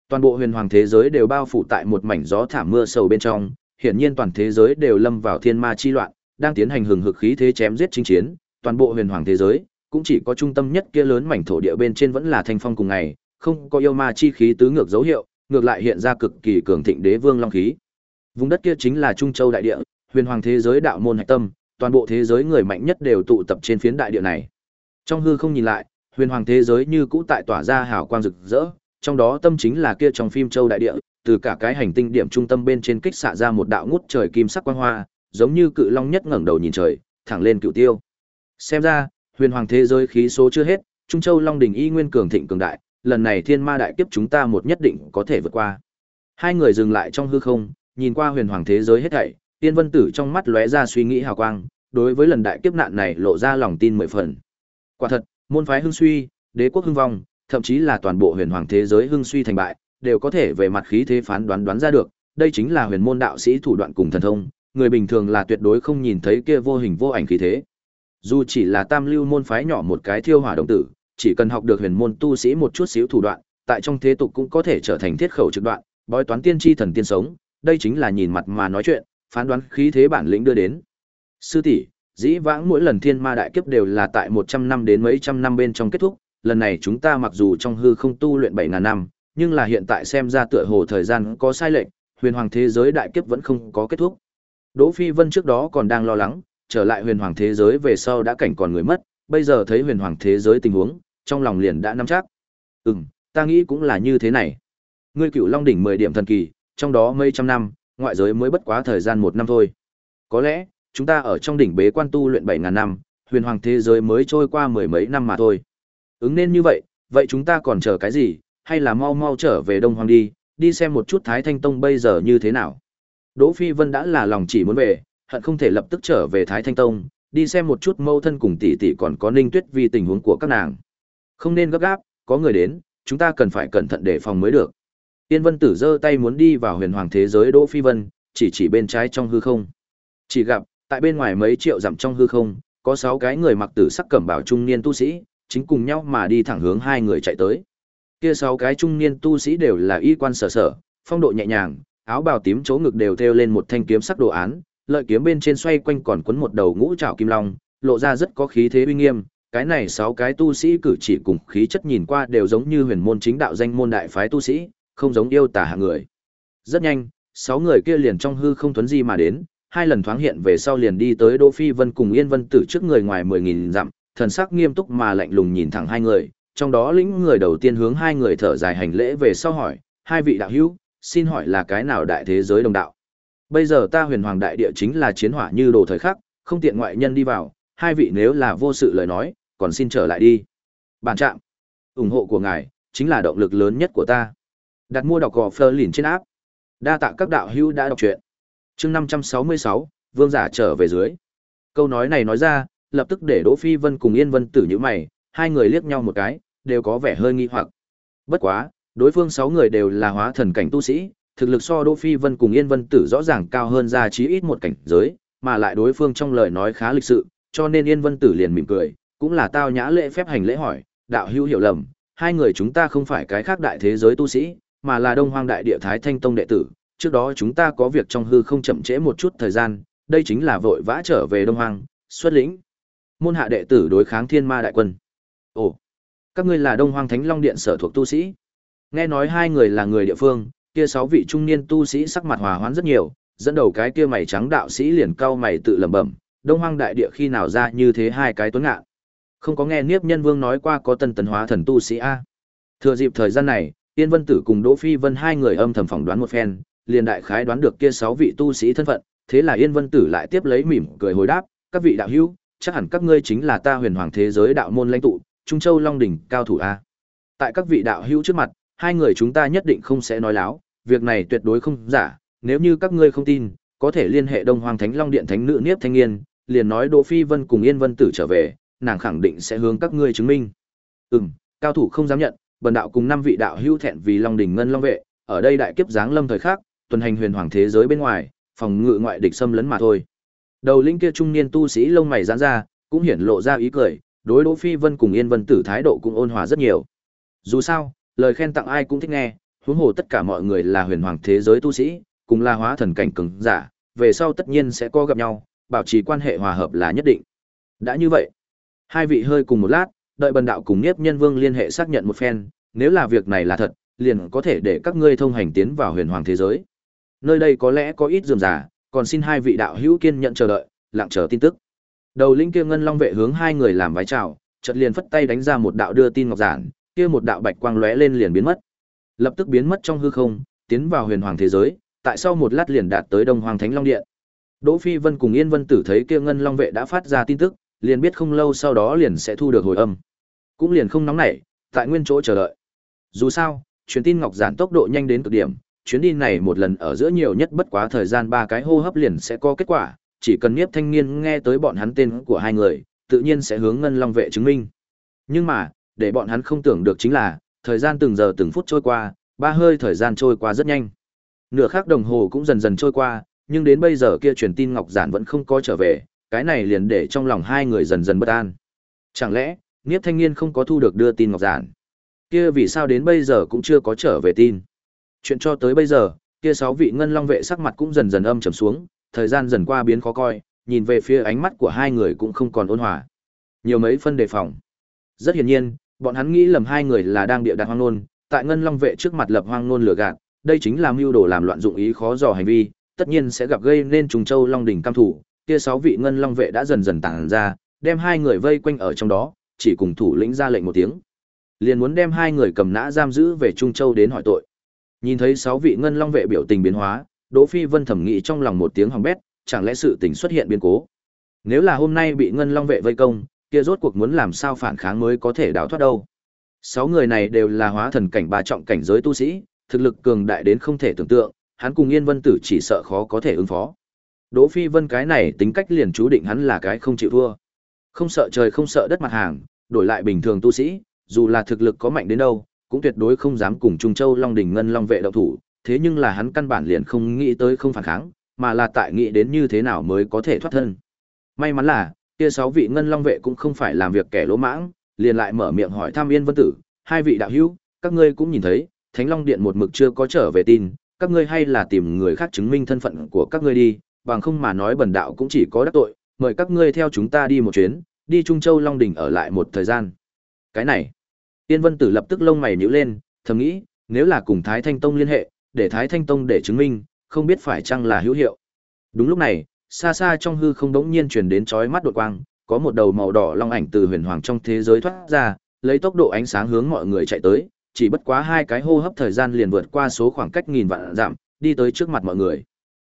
Toàn bộ huyền hoàng thế giới đều bao phủ tại một mảnh gió thảm mưa sầu bên trong, hiển nhiên toàn thế giới đều lâm vào thiên ma chi loạn, đang tiến hành hừng hực khí thế chém giết chính chiến, toàn bộ huyền hoàng thế giới cũng chỉ có trung tâm nhất kia lớn mảnh thổ địa bên trên vẫn là thanh phong cùng ngày, không có yêu ma chi khí tứ ngược dấu hiệu, ngược lại hiện ra cực kỳ cường thịnh đế vương long khí. Vùng đất kia chính là Trung Châu đại địa, huyền hoàng thế giới đạo môn hạch tâm, toàn bộ thế giới người mạnh nhất đều tụ tập trên phiến đại địa này. Trong hư không nhìn lại, huyền hoàng thế giới như cũ tại tỏa ra hào quang rực rỡ, trong đó tâm chính là kia trong phim Châu đại địa, từ cả cái hành tinh điểm trung tâm bên trên kích xạ ra một đạo ngút trời kim sắc quang hoa, giống như cự long nhất ngẩng đầu nhìn trời, thẳng lên cựu tiêu. Xem ra, huyền hoàng thế giới khí số chưa hết, Trung Châu Long đỉnh y nguyên cường thịnh cường đại, lần này thiên ma đại kiếp chúng ta một nhất định có thể vượt qua. Hai người dừng lại trong hư không, nhìn qua huyền hoàng thế giới hết thảy, Tiên Vân Tử trong mắt lóe ra suy nghĩ hào quang, đối với lần đại kiếp nạn này lộ ra lòng tin mười phần. Quả thật, môn phái hưng suy, đế quốc hưng vong, thậm chí là toàn bộ huyền hoàng thế giới hưng suy thành bại, đều có thể về mặt khí thế phán đoán đoán ra được, đây chính là huyền môn đạo sĩ thủ đoạn cùng thần thông, người bình thường là tuyệt đối không nhìn thấy kia vô hình vô ảnh khí thế. Dù chỉ là tam lưu môn phái nhỏ một cái thiêu hỏa đồng tử, chỉ cần học được huyền môn tu sĩ một chút xíu thủ đoạn, tại trong thế tục cũng có thể trở thành thiết khẩu trực đoạn, bói toán tiên tri thần tiên sống, đây chính là nhìn mặt mà nói chuyện, phán đoán khí thế bản lĩnh đưa đến. Sư tỷ, dĩ vãng mỗi lần thiên ma đại kiếp đều là tại 100 năm đến mấy trăm năm bên trong kết thúc, lần này chúng ta mặc dù trong hư không tu luyện 7000 năm, nhưng là hiện tại xem ra tựa hồ thời gian có sai lệch, huyền hoàng thế giới đại kiếp vẫn không có kết thúc. Đỗ Phi Vân trước đó còn đang lo lắng, trở lại huyền hoàng thế giới về sau đã cảnh còn người mất, bây giờ thấy huyền hoàng thế giới tình huống, trong lòng liền đã nắm chắc. Ừm, ta nghĩ cũng là như thế này. Ngươi cựu Long đỉnh 10 điểm thần kỳ, trong đó mấy trăm năm, ngoại giới mới bất quá thời gian một năm thôi. Có lẽ, chúng ta ở trong đỉnh bế quan tu luyện bảy ngàn năm, huyền hoàng thế giới mới trôi qua mười mấy năm mà thôi. Ứng nên như vậy, vậy chúng ta còn chờ cái gì, hay là mau mau trở về Đông Hoàng đi, đi xem một chút Thái Thanh Tông bây giờ như thế nào. Đỗ Phi Vân đã là lòng chỉ muốn về, hận không thể lập tức trở về Thái Thanh Tông, đi xem một chút mâu thân cùng tỷ tỷ còn có Ninh Tuyết vì tình huống của các nàng. Không nên gấp gáp, có người đến, chúng ta cần phải cẩn thận để phòng mới được. Tiên Vân Tử giơ tay muốn đi vào huyền hoàng thế giới Đỗ Phi Vân, chỉ chỉ bên trái trong hư không. Chỉ gặp, tại bên ngoài mấy triệu dặm trong hư không, có sáu cái người mặc tử sắc cẩm bào trung niên tu sĩ, chính cùng nhau mà đi thẳng hướng hai người chạy tới. Kia sáu cái trung niên tu sĩ đều là y quan sở sở, phong độ nhẹ nhàng, áo bào tím chỗ ngực đều thêu lên một thanh kiếm sắc đồ án, lợi kiếm bên trên xoay quanh còn quấn một đầu ngũ trảo kim long, lộ ra rất có khí thế uy nghiêm. Cái này sáu cái tu sĩ cử chỉ cùng khí chất nhìn qua đều giống như huyền môn chính đạo danh môn đại phái tu sĩ, không giống yêu tà hạng người. Rất nhanh, sáu người kia liền trong hư không thuấn di mà đến, hai lần thoáng hiện về sau liền đi tới Đỗ Phi Vân cùng Yên Vân Tử trước người ngoài mười nghìn dặm, thần sắc nghiêm túc mà lạnh lùng nhìn thẳng hai người, trong đó lĩnh người đầu tiên hướng hai người thở dài hành lễ về sau hỏi, hai vị đạo hữu, xin hỏi là cái nào đại thế giới đồng đạo? Bây giờ ta huyền hoàng đại địa chính là chiến hỏa như đồ thời khắc, không tiện ngoại nhân đi vào, hai vị nếu là vô sự lời nói, còn xin trở lại đi. Bản trạm, ủng hộ của ngài, chính là động lực lớn nhất của ta. Đặt mua đọc gò phơ lìn trên áp. Đa tạ các đạo hữu đã đọc truyện. chương 566, vương giả trở về dưới. Câu nói này nói ra, lập tức để Đỗ Phi Vân cùng Yên Vân tử như mày, hai người liếc nhau một cái, đều có vẻ hơi nghi hoặc. Bất quá, đối phương sáu người đều là hóa thần cảnh tu sĩ, thực lực so Đỗ Phi Vân cùng Yên Vân Tử rõ ràng cao hơn ra chí ít một cảnh giới, mà lại đối phương trong lời nói khá lịch sự, cho nên Yên Vân Tử liền mỉm cười, cũng là tao nhã lễ phép hành lễ hỏi, đạo hữu hiểu lầm, hai người chúng ta không phải cái khác đại thế giới tu sĩ, mà là Đông Hoang Đại Địa Thái Thanh Tông đệ tử, trước đó chúng ta có việc trong hư không chậm trễ một chút thời gian, đây chính là vội vã trở về Đông Hoang, xuất lĩnh. Môn hạ đệ tử đối kháng Thiên Ma đại quân. Ồ, các ngươi là Đông Hoang Thánh Long Điện sở thuộc tu sĩ? Nghe nói hai người là người địa phương, kia sáu vị trung niên tu sĩ sắc mặt hòa hoãn rất nhiều, dẫn đầu cái kia mày trắng đạo sĩ liền cau mày tự lẩm bẩm, Đông Hoang đại địa khi nào ra như thế hai cái tuấn ngạn. Không có nghe Niếp Nhân Vương nói qua có tân tấn hóa thần tu sĩ a. Thừa dịp thời gian này, Tiên Vân Tử cùng Đỗ Phi Vân hai người âm thầm phỏng đoán một phen, liền đại khái đoán được kia sáu vị tu sĩ thân phận, thế là Yên Vân Tử lại tiếp lấy mỉm cười hồi đáp, các vị đạo hữu, chắc hẳn các ngươi chính là ta huyền hoàng thế giới đạo môn lãnh tụ, Trung Châu Long đỉnh cao thủ a. Tại các vị đạo hữu trước mặt, hai người chúng ta nhất định không sẽ nói láo, việc này tuyệt đối không giả, nếu như các ngươi không tin, có thể liên hệ Đông Hoàng Thánh Long Điện Thánh nữ Niếp Thanh Nghiên, liền nói Đỗ Phi Vân cùng Yên Vân Tử trở về, nàng khẳng định sẽ hướng các ngươi chứng minh. Ừm, cao thủ không dám nhận, bần đạo cùng năm vị đạo hữu thẹn vì Long đỉnh ngân long vệ, ở đây đại kiếp giáng lâm thời khắc, tuần hành huyền hoàng thế giới bên ngoài, phòng ngự ngoại địch xâm lấn mà thôi. Đầu linh kia trung niên tu sĩ lông mày giãn ra, cũng hiển lộ ra ý cười, đối Đỗ Phi Vân cùng Yên Vân Tử thái độ cũng ôn hòa rất nhiều. Dù sao, lời khen tặng ai cũng thích nghe, huống hồ tất cả mọi người là huyền hoàng thế giới tu sĩ, cùng là hóa thần cảnh cường giả, về sau tất nhiên sẽ có gặp nhau, bảo trì quan hệ hòa hợp là nhất định. Đã như vậy, hai vị hơi cùng một lát, đợi bần đạo cùng Niếp Nhân Vương liên hệ xác nhận một phen, nếu là việc này là thật, liền có thể để các ngươi thông hành tiến vào huyền hoàng thế giới. Nơi đây có lẽ có ít rườm rà, còn xin hai vị đạo hữu kiên nhận chờ đợi, lặng chờ tin tức. Đầu linh kia ngân long vệ hướng hai người làm vái chào, chợt liền phất tay đánh ra một đạo đưa tin ngọc giản, kia một đạo bạch quang lóe lên liền biến mất. Lập tức biến mất trong hư không, tiến vào huyền hoàng thế giới, tại sau một lát liền đạt tới Đông Hoàng Thánh Long Điện. Đỗ Phi Vân cùng Yên Vân Tử thấy kia ngân long vệ đã phát ra tin tức, liền biết không lâu sau đó liền sẽ thu được hồi âm. Cũng liền không nóng nảy, tại nguyên chỗ chờ đợi. Dù sao, truyền tin ngọc giản tốc độ nhanh đến cực điểm, chuyến đi này một lần ở giữa nhiều nhất bất quá thời gian ba cái hô hấp liền sẽ có kết quả, chỉ cần Niếp Thanh Niên nghe tới bọn hắn tên của hai người, tự nhiên sẽ hướng Ngân Long vệ chứng minh. Nhưng mà, để bọn hắn không tưởng được chính là, thời gian từng giờ từng phút trôi qua, ba hơi thời gian trôi qua rất nhanh. Nửa khắc đồng hồ cũng dần dần trôi qua, nhưng đến bây giờ kia truyền tin ngọc giản vẫn không có trở về, cái này liền để trong lòng hai người dần dần bất an. Chẳng lẽ, Niếp Thanh Niên không có thu được đưa tin ngọc giản? Kia vì sao đến bây giờ cũng chưa có trở về tin? Chuyện cho tới bây giờ, kia sáu vị ngân long vệ sắc mặt cũng dần dần âm trầm xuống, thời gian dần qua biến khó coi, nhìn về phía ánh mắt của hai người cũng không còn ôn hòa. Nhiều mấy phân đề phòng. Rất hiển nhiên, bọn hắn nghĩ lầm hai người là đang địa đặt hoang nôn, tại ngân long vệ trước mặt lập hoang nôn lừa gạt, đây chính là mưu đồ làm loạn dụng ý khó dò hành vi, tất nhiên sẽ gặp gây nên trùng châu long đỉnh cam thủ. Kia sáu vị ngân long vệ đã dần dần tản ra, đem hai người vây quanh ở trong đó, chỉ cùng thủ lĩnh ra lệnh một tiếng. Liền muốn đem hai người cầm nã giam giữ về Trung Châu đến hỏi tội. Nhìn thấy sáu vị ngân long vệ biểu tình biến hóa, Đỗ Phi Vân thẩm nghĩ trong lòng một tiếng hỏng bét, chẳng lẽ sự tình xuất hiện biến cố. Nếu là hôm nay bị ngân long vệ vây công, kia rốt cuộc muốn làm sao phản kháng mới có thể đào thoát đâu. Sáu người này đều là hóa thần cảnh ba trọng cảnh giới tu sĩ, thực lực cường đại đến không thể tưởng tượng, hắn cùng Yên Vân Tử chỉ sợ khó có thể ứng phó. Đỗ Phi Vân cái này tính cách liền chú định hắn là cái không chịu thua. Không sợ trời không sợ đất mặt hàng, đổi lại bình thường tu sĩ, dù là thực lực có mạnh đến đâu, cũng tuyệt đối không dám cùng Trung Châu Long Đỉnh Ngân Long vệ động thủ, thế nhưng là hắn căn bản liền không nghĩ tới không phản kháng, mà là tại nghĩ đến như thế nào mới có thể thoát thân. May mắn là, kia sáu vị Ngân Long vệ cũng không phải làm việc kẻ lỗ mãng, liền lại mở miệng hỏi Tham Yên Vân Tử, hai vị đạo hữu, các ngươi cũng nhìn thấy, Thánh Long Điện một mực chưa có trở về tin, các ngươi hay là tìm người khác chứng minh thân phận của các ngươi đi, bằng không mà nói bần đạo cũng chỉ có đắc tội, mời các ngươi theo chúng ta đi một chuyến, đi Trung Châu Long Đỉnh ở lại một thời gian. Cái này, yên Vân Tử lập tức lông mày nhíu lên, thầm nghĩ, nếu là cùng Thái Thanh Tông liên hệ, để Thái Thanh Tông để chứng minh, không biết phải chăng là hữu hiệu. Đúng lúc này, xa xa trong hư không đống nhiên truyền đến chói mắt đột quang, có một đầu màu đỏ long ảnh từ huyền hoàng trong thế giới thoát ra, lấy tốc độ ánh sáng hướng mọi người chạy tới, chỉ bất quá hai cái hô hấp thời gian liền vượt qua số khoảng cách nghìn vạn giảm, đi tới trước mặt mọi người.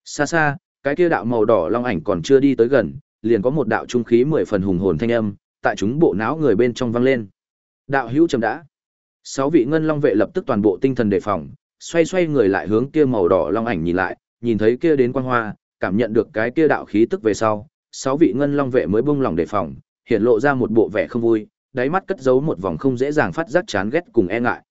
Xa xa, cái kia đạo màu đỏ long ảnh còn chưa đi tới gần, liền có một đạo trung khí mười phần hùng hồn thanh âm, tại chúng bộ não người bên trong vang lên. Đạo hữu trầm đã. Sáu vị ngân long vệ lập tức toàn bộ tinh thần đề phòng, xoay xoay người lại hướng kia màu đỏ long ảnh nhìn lại, nhìn thấy kia đến quang hoa, cảm nhận được cái kia đạo khí tức về sau, sáu vị ngân long vệ mới buông lòng đề phòng, hiện lộ ra một bộ vẻ không vui, đáy mắt cất giấu một vòng không dễ dàng phát giác chán ghét cùng e ngại.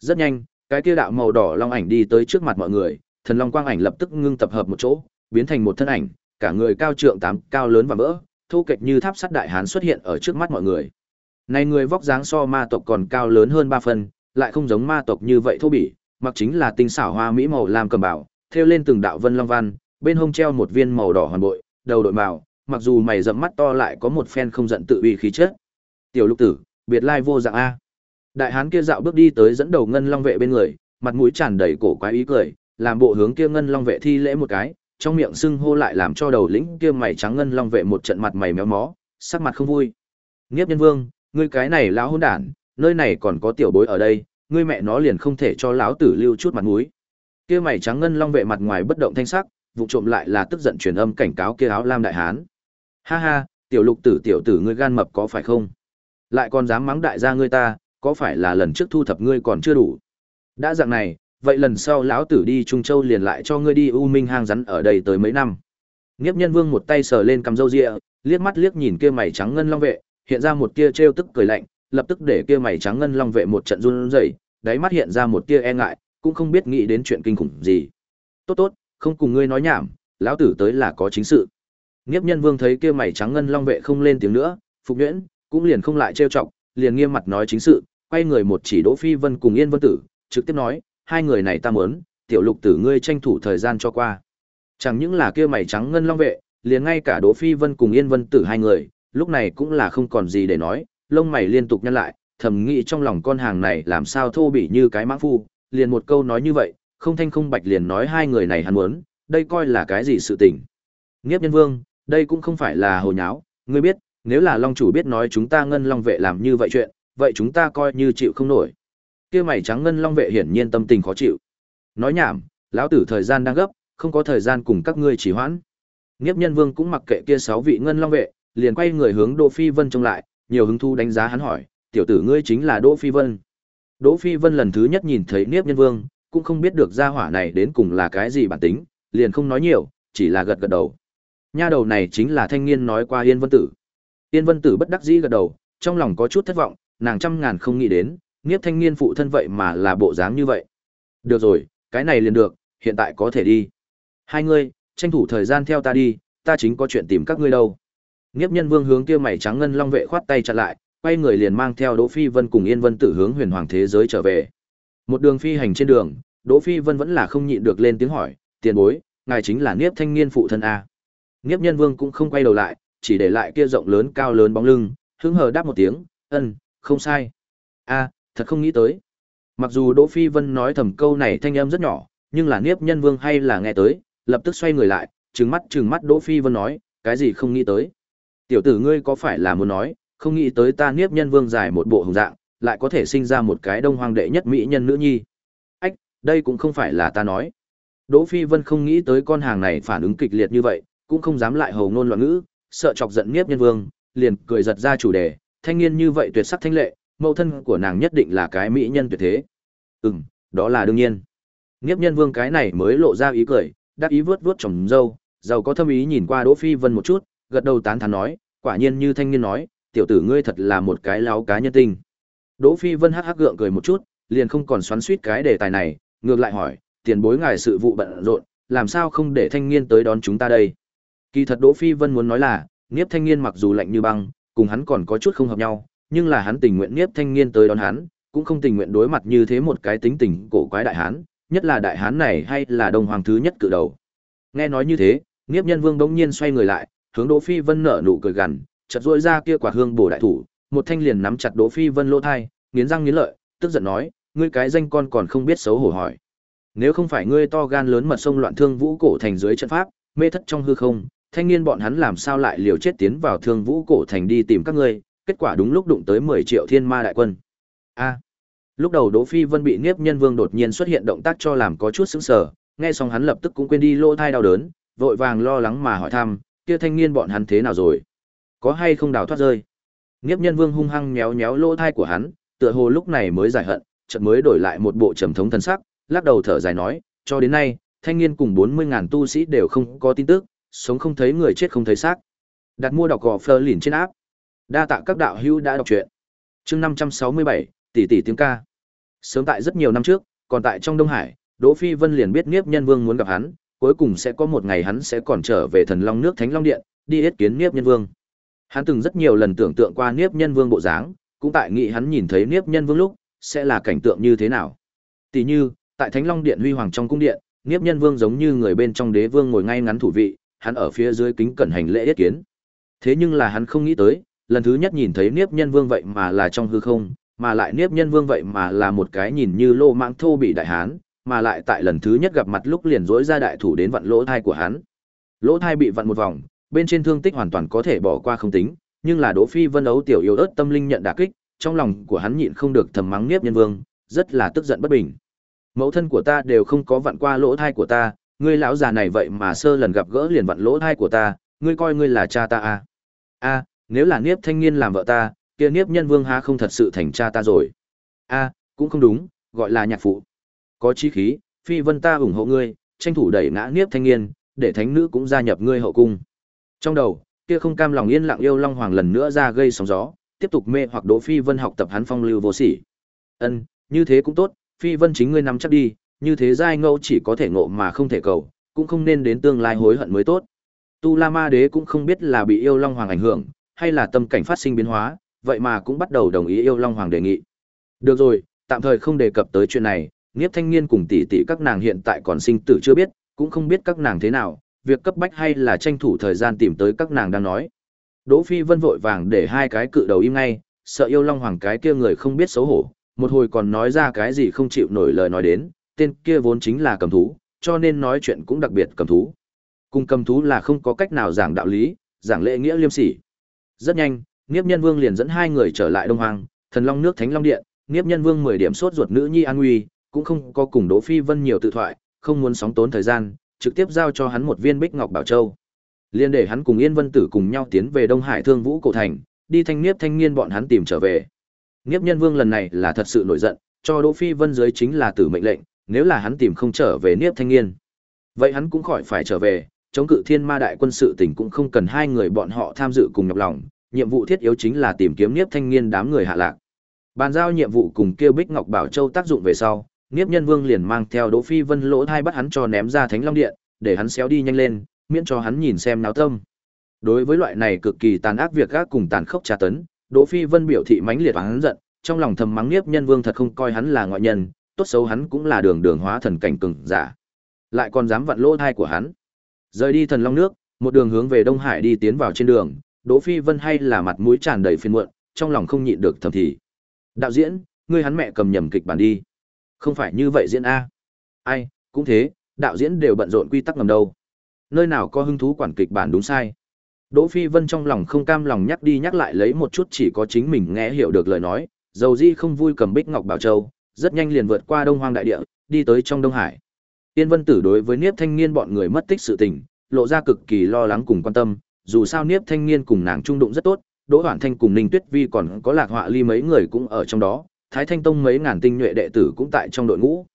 Rất nhanh, cái kia đạo màu đỏ long ảnh đi tới trước mặt mọi người, thần long quang ảnh lập tức ngưng tập hợp một chỗ, biến thành một thân ảnh, cả người cao trượng tám cao lớn và vỡ, thu kịch như tháp sắt đại hán xuất hiện ở trước mắt mọi người. Này người vóc dáng so ma tộc còn cao lớn hơn ba phần, lại không giống ma tộc như vậy thô bỉ, mặc chính là tinh xảo hoa mỹ màu lam cầm bảo, thêu lên từng đạo vân long văn, bên hông treo một viên màu đỏ hoàn bội, đầu đội màu, mặc dù mày rậm mắt to lại có một phen không giận tự uy khí chất. Tiểu Lục Tử, biệt lai vô dạng a. Đại hán kia dạo bước đi tới dẫn đầu ngân long vệ bên người, mặt mũi tràn đầy cổ quái ý cười, làm bộ hướng kia ngân long vệ thi lễ một cái, trong miệng xưng hô lại làm cho đầu lĩnh kia mày trắng ngân long vệ một trận mặt mày méo mó, sắc mặt không vui. Nghiếp Nhân Vương, ngươi cái này lão hỗn đản, nơi này còn có tiểu bối ở đây, ngươi mẹ nó liền không thể cho lão tử lưu chút mặt mũi. Kia mày trắng ngân long vệ mặt ngoài bất động thanh sắc, vụ trộm lại là tức giận truyền âm cảnh cáo kia áo lam đại hán. Ha ha, tiểu lục tử tiểu tử ngươi gan mập có phải không? Lại còn dám mắng đại gia ngươi ta, có phải là lần trước thu thập ngươi còn chưa đủ? Đã dạng này, vậy lần sau lão tử đi Trung Châu liền lại cho ngươi đi U Minh hang rắn ở đây tới mấy năm. Nghiếp Nhân Vương một tay sờ lên cằm râu ria, liếc mắt liếc nhìn kia mày trắng ngân long vệ, hiện ra một tia trêu tức cười lạnh, lập tức để kia mày trắng ngân long vệ một trận run rẩy, đáy mắt hiện ra một tia e ngại, cũng không biết nghĩ đến chuyện kinh khủng gì. Tốt tốt, không cùng ngươi nói nhảm, lão tử tới là có chính sự. Nghiếp Nhân Vương thấy kia mày trắng ngân long vệ không lên tiếng nữa, Phục Nhuyễn cũng liền không lại trêu chọc, liền nghiêm mặt nói chính sự, quay người một chỉ Đỗ Phi Vân cùng Yên Vân Tử, trực tiếp nói, hai người này ta muốn, tiểu lục tử ngươi tranh thủ thời gian cho qua. Chẳng những là kia mày trắng ngân long vệ, liền ngay cả Đỗ Phi Vân cùng Yên Vân Tử hai người, lúc này cũng là không còn gì để nói, lông mày liên tục nhăn lại, thầm nghĩ trong lòng con hàng này làm sao thô bỉ như cái mã phu, liền một câu nói như vậy, không thanh không bạch liền nói hai người này hắn muốn, đây coi là cái gì sự tình. Nghiếp nhân vương, đây cũng không phải là hồ nháo, ngươi biết, nếu là long chủ biết nói chúng ta ngân long vệ làm như vậy chuyện, vậy chúng ta coi như chịu không nổi. Kia mày trắng ngân long vệ hiển nhiên tâm tình khó chịu. Nói nhảm, lão tử thời gian đang gấp, không có thời gian cùng các ngươi chỉ hoãn. Nghiếp nhân vương cũng mặc kệ kia sáu vị ngân long vệ, liền quay người hướng Đỗ Phi Vân trông lại, nhiều hứng thú đánh giá hắn hỏi, tiểu tử ngươi chính là Đỗ Phi Vân. Đỗ Phi Vân lần thứ nhất nhìn thấy Niếp Nhân Vương, cũng không biết được gia hỏa này đến cùng là cái gì bản tính, liền không nói nhiều, chỉ là gật gật đầu. Nha đầu này chính là thanh niên nói qua Yên Vân Tử. Yên Vân Tử bất đắc dĩ gật đầu, trong lòng có chút thất vọng, nàng trăm ngàn không nghĩ đến, Niếp thanh niên phụ thân vậy mà là bộ dáng như vậy. Được rồi, cái này liền được, hiện tại có thể đi. Hai ngươi, tranh thủ thời gian theo ta đi, ta chính có chuyện tìm các ngươi đâu. Nghiếp nhân vương hướng kia mày trắng ngân long vệ khoát tay chặn lại, quay người liền mang theo Đỗ Phi Vân cùng Yên Vân Tử hướng huyền hoàng thế giới trở về. Một đường phi hành trên đường, Đỗ Phi Vân vẫn là không nhịn được lên tiếng hỏi, tiền bối, ngài chính là Niếp thanh niên phụ thân a? Niếp nhân vương cũng không quay đầu lại, chỉ để lại kia rộng lớn cao lớn bóng lưng, hứng hờ đáp một tiếng, ân, không sai. A, thật không nghĩ tới. Mặc dù Đỗ Phi Vân nói thầm câu này thanh âm rất nhỏ, nhưng là Niếp nhân vương hay là nghe tới, lập tức xoay người lại, trừng mắt trừng mắt Đỗ Phi Vân nói, cái gì không nghĩ tới. Tiểu tử ngươi có phải là muốn nói, không nghĩ tới ta Niếp nhân vương dài một bộ hùng dạng, lại có thể sinh ra một cái đông Hoang đệ nhất mỹ nhân nữ nhi. Ách, đây cũng không phải là ta nói. Đỗ Phi Vân không nghĩ tới con hàng này phản ứng kịch liệt như vậy, cũng không dám lại hầu ngôn loạn ngữ, sợ chọc giận Niếp nhân vương, liền cười giật ra chủ đề, thanh niên như vậy tuyệt sắc thanh lệ, mẫu thân của nàng nhất định là cái mỹ nhân tuyệt thế. Ừm, đó là đương nhiên. Niếp nhân vương cái này mới lộ ra ý cười, đáp ý vướt vướt chồng dâu, giàu có thâm ý nhìn qua Đỗ Phi Vân một chút, gật đầu tán thán nói, quả nhiên như thanh niên nói, tiểu tử ngươi thật là một cái láo cá nhân tinh. Đỗ Phi Vân hắc hắc gượng cười một chút, liền không còn xoắn xuýt cái đề tài này, ngược lại hỏi, tiền bối ngài sự vụ bận rộn, làm sao không để thanh niên tới đón chúng ta đây? Kỳ thật Đỗ Phi Vân muốn nói là, Niếp thanh niên mặc dù lạnh như băng, cùng hắn còn có chút không hợp nhau, nhưng là hắn tình nguyện Niếp thanh niên tới đón hắn, cũng không tình nguyện đối mặt như thế một cái tính tình cổ quái đại hán, nhất là đại hán này hay là đồng hoàng thứ nhất cự đầu. Nghe nói như thế, Niếp Nhân Vương bỗng nhiên xoay người lại, hướng Đỗ Phi Vân nở nụ cười gằn, chợt duỗi ra kia quả hương bổ đại thủ, một thanh liền nắm chặt Đỗ Phi Vân lỗ thai, nghiến răng nghiến lợi, tức giận nói, ngươi cái danh con còn không biết xấu hổ hỏi. Nếu không phải ngươi to gan lớn mật sông loạn thương vũ cổ thành dưới trận pháp, mê thất trong hư không, thanh niên bọn hắn làm sao lại liều chết tiến vào thương vũ cổ thành đi tìm các ngươi, kết quả đúng lúc đụng tới 10 triệu thiên ma đại quân. A. lúc đầu Đỗ Phi Vân bị Niếp Nhân Vương đột nhiên xuất hiện động tác cho làm có chút sững sờ, nghe xong hắn lập tức cũng quên đi lỗ thai đau đớn, vội vàng lo lắng mà hỏi thăm, kia thanh niên bọn hắn thế nào rồi? Có hay không đào thoát rơi? Niếp nhân vương hung hăng méo méo lỗ thai của hắn, tựa hồ lúc này mới giải hận, chợt mới đổi lại một bộ trầm thống thân sắc, lắc đầu thở dài nói, cho đến nay, thanh niên cùng 40.000 tu sĩ đều không có tin tức, sống không thấy người chết không thấy xác. Đặt mua đọc gò phơ lìn trên áp. Đa tạ các đạo hữu đã đọc truyện. Chương 567, tỷ tỷ tiếng ca. Sớm tại rất nhiều năm trước, còn tại trong Đông Hải, Đỗ Phi Vân liền biết Niếp Nhân Vương muốn gặp hắn, cuối cùng sẽ có một ngày hắn sẽ còn trở về thần long nước thánh long điện đi yết kiến niếp nhân vương Hắn từng rất nhiều lần tưởng tượng qua Niếp Nhân Vương bộ dáng, cũng tại nghị hắn nhìn thấy Niếp Nhân Vương lúc, sẽ là cảnh tượng như thế nào. Tỉ như, tại Thánh Long Điện huy hoàng trong cung điện, Niếp Nhân Vương giống như người bên trong đế vương ngồi ngay ngắn thủ vị, hắn ở phía dưới kính cẩn hành lễ yết kiến. Thế nhưng là hắn không nghĩ tới, lần thứ nhất nhìn thấy Niếp Nhân Vương vậy mà là trong hư không, mà lại Niếp Nhân Vương vậy mà là một cái nhìn như lô mãng thô bị đại hán, mà lại tại lần thứ nhất gặp mặt lúc liền dối ra đại thủ đến vặn lỗ thai của hắn. Lỗ thai bị vặn một vòng, bên trên thương tích hoàn toàn có thể bỏ qua không tính, nhưng là Đỗ Phi Vân ấu tiểu yêu ớt tâm linh nhận đả kích, trong lòng của hắn nhịn không được thầm mắng Niếp Nhân Vương, rất là tức giận bất bình. Mẫu thân của ta đều không có vặn qua lỗ thai của ta, ngươi lão già này vậy mà sơ lần gặp gỡ liền vặn lỗ thai của ta, ngươi coi ngươi là cha ta à? A, nếu là Niếp Thanh niên làm vợ ta, kia Niếp Nhân Vương há không thật sự thành cha ta rồi. A, cũng không đúng, gọi là nhạc phụ. Có chí khí, Phi Vân ta ủng hộ ngươi, tranh thủ đẩy ngã Niếp Thanh Nghiên, để thánh nữ cũng gia nhập ngươi hậu cung. Trong đầu, kia không cam lòng yên lặng yêu Long Hoàng lần nữa ra gây sóng gió, tiếp tục mê hoặc Đỗ Phi Vân học tập hắn phong lưu vô sỉ. Ân, như thế cũng tốt, Phi Vân chính ngươi nắm chắc đi, như thế giai ngẫu chỉ có thể ngộ mà không thể cầu, cũng không nên đến tương lai hối hận mới tốt. Tu La Ma Đế cũng không biết là bị yêu Long Hoàng ảnh hưởng, hay là tâm cảnh phát sinh biến hóa, vậy mà cũng bắt đầu đồng ý yêu Long Hoàng đề nghị. Được rồi, tạm thời không đề cập tới chuyện này, Niếp Thanh Niên cùng tỷ tỷ các nàng hiện tại còn sinh tử chưa biết, cũng không biết các nàng thế nào, việc cấp bách hay là tranh thủ thời gian tìm tới các nàng đang nói. Đỗ Phi Vân vội vàng để hai cái cự đầu im ngay, sợ yêu Long Hoàng cái kia người không biết xấu hổ, một hồi còn nói ra cái gì không chịu nổi lời nói đến, tên kia vốn chính là cầm thú, cho nên nói chuyện cũng đặc biệt cầm thú. Cùng cầm thú là không có cách nào giảng đạo lý, giảng lễ nghĩa liêm sỉ. Rất nhanh, Niếp Nhân Vương liền dẫn hai người trở lại Đông Hoàng, Thần Long nước Thánh Long Điện, Niếp Nhân Vương 10 điểm sốt ruột nữ nhi an nguy, cũng không có cùng Đỗ Phi Vân nhiều tự thoại, không muốn sóng tốn thời gian, trực tiếp giao cho hắn một viên Bích Ngọc Bảo Châu. Liên để hắn cùng Yên Vân Tử cùng nhau tiến về Đông Hải Thương Vũ cổ thành, đi thanh niếp thanh niên bọn hắn tìm trở về. Niếp Nhân Vương lần này là thật sự nổi giận, cho Đỗ Phi Vân dưới chính là tử mệnh lệnh, nếu là hắn tìm không trở về Niếp thanh niên, vậy hắn cũng khỏi phải trở về, chống cự Thiên Ma đại quân sự tình cũng không cần hai người bọn họ tham dự cùng nhọc lòng, nhiệm vụ thiết yếu chính là tìm kiếm Niếp thanh niên đám người hạ lạc. Bàn giao nhiệm vụ cùng kêu Bích Ngọc Bảo Châu tác dụng về sau, Niếp Nhân Vương liền mang theo Đỗ Phi Vân lỗ thai bắt hắn cho ném ra Thánh Long Điện, để hắn xéo đi nhanh lên, miễn cho hắn nhìn xem náo tâm. Đối với loại này cực kỳ tàn ác việc gác cùng tàn khốc tra tấn, Đỗ Phi Vân biểu thị mãnh liệt và hắn giận, trong lòng thầm mắng Niếp Nhân Vương thật không coi hắn là ngoại nhân, tốt xấu hắn cũng là đường đường hóa thần cảnh cường giả. Lại còn dám vặn lỗ thai của hắn. Rời đi thần long nước, một đường hướng về Đông Hải đi tiến vào trên đường, Đỗ Phi Vân hay là mặt mũi tràn đầy phiền muộn, trong lòng không nhịn được thầm thì. Đạo diễn, ngươi hắn mẹ cầm nhầm kịch bản đi. Không phải như vậy diễn a. Ai, cũng thế, đạo diễn đều bận rộn quy tắc ngầm đâu. Nơi nào có hứng thú quản kịch bản đúng sai. Đỗ Phi Vân trong lòng không cam lòng nhắc đi nhắc lại lấy một chút chỉ có chính mình nghe hiểu được lời nói, dầu di không vui cầm bích ngọc bảo châu, rất nhanh liền vượt qua Đông Hoang đại địa, đi tới trong Đông Hải. Tiên Vân Tử đối với Niếp Thanh Niên bọn người mất tích sự tình, lộ ra cực kỳ lo lắng cùng quan tâm, dù sao Niếp Thanh Niên cùng nàng trung đụng rất tốt, Đỗ Hoản Thanh cùng Ninh Tuyết Vi còn có Lạc Họa Ly mấy người cũng ở trong đó, Thái Thanh Tông mấy ngàn tinh nhuệ đệ tử cũng tại trong đội ngũ.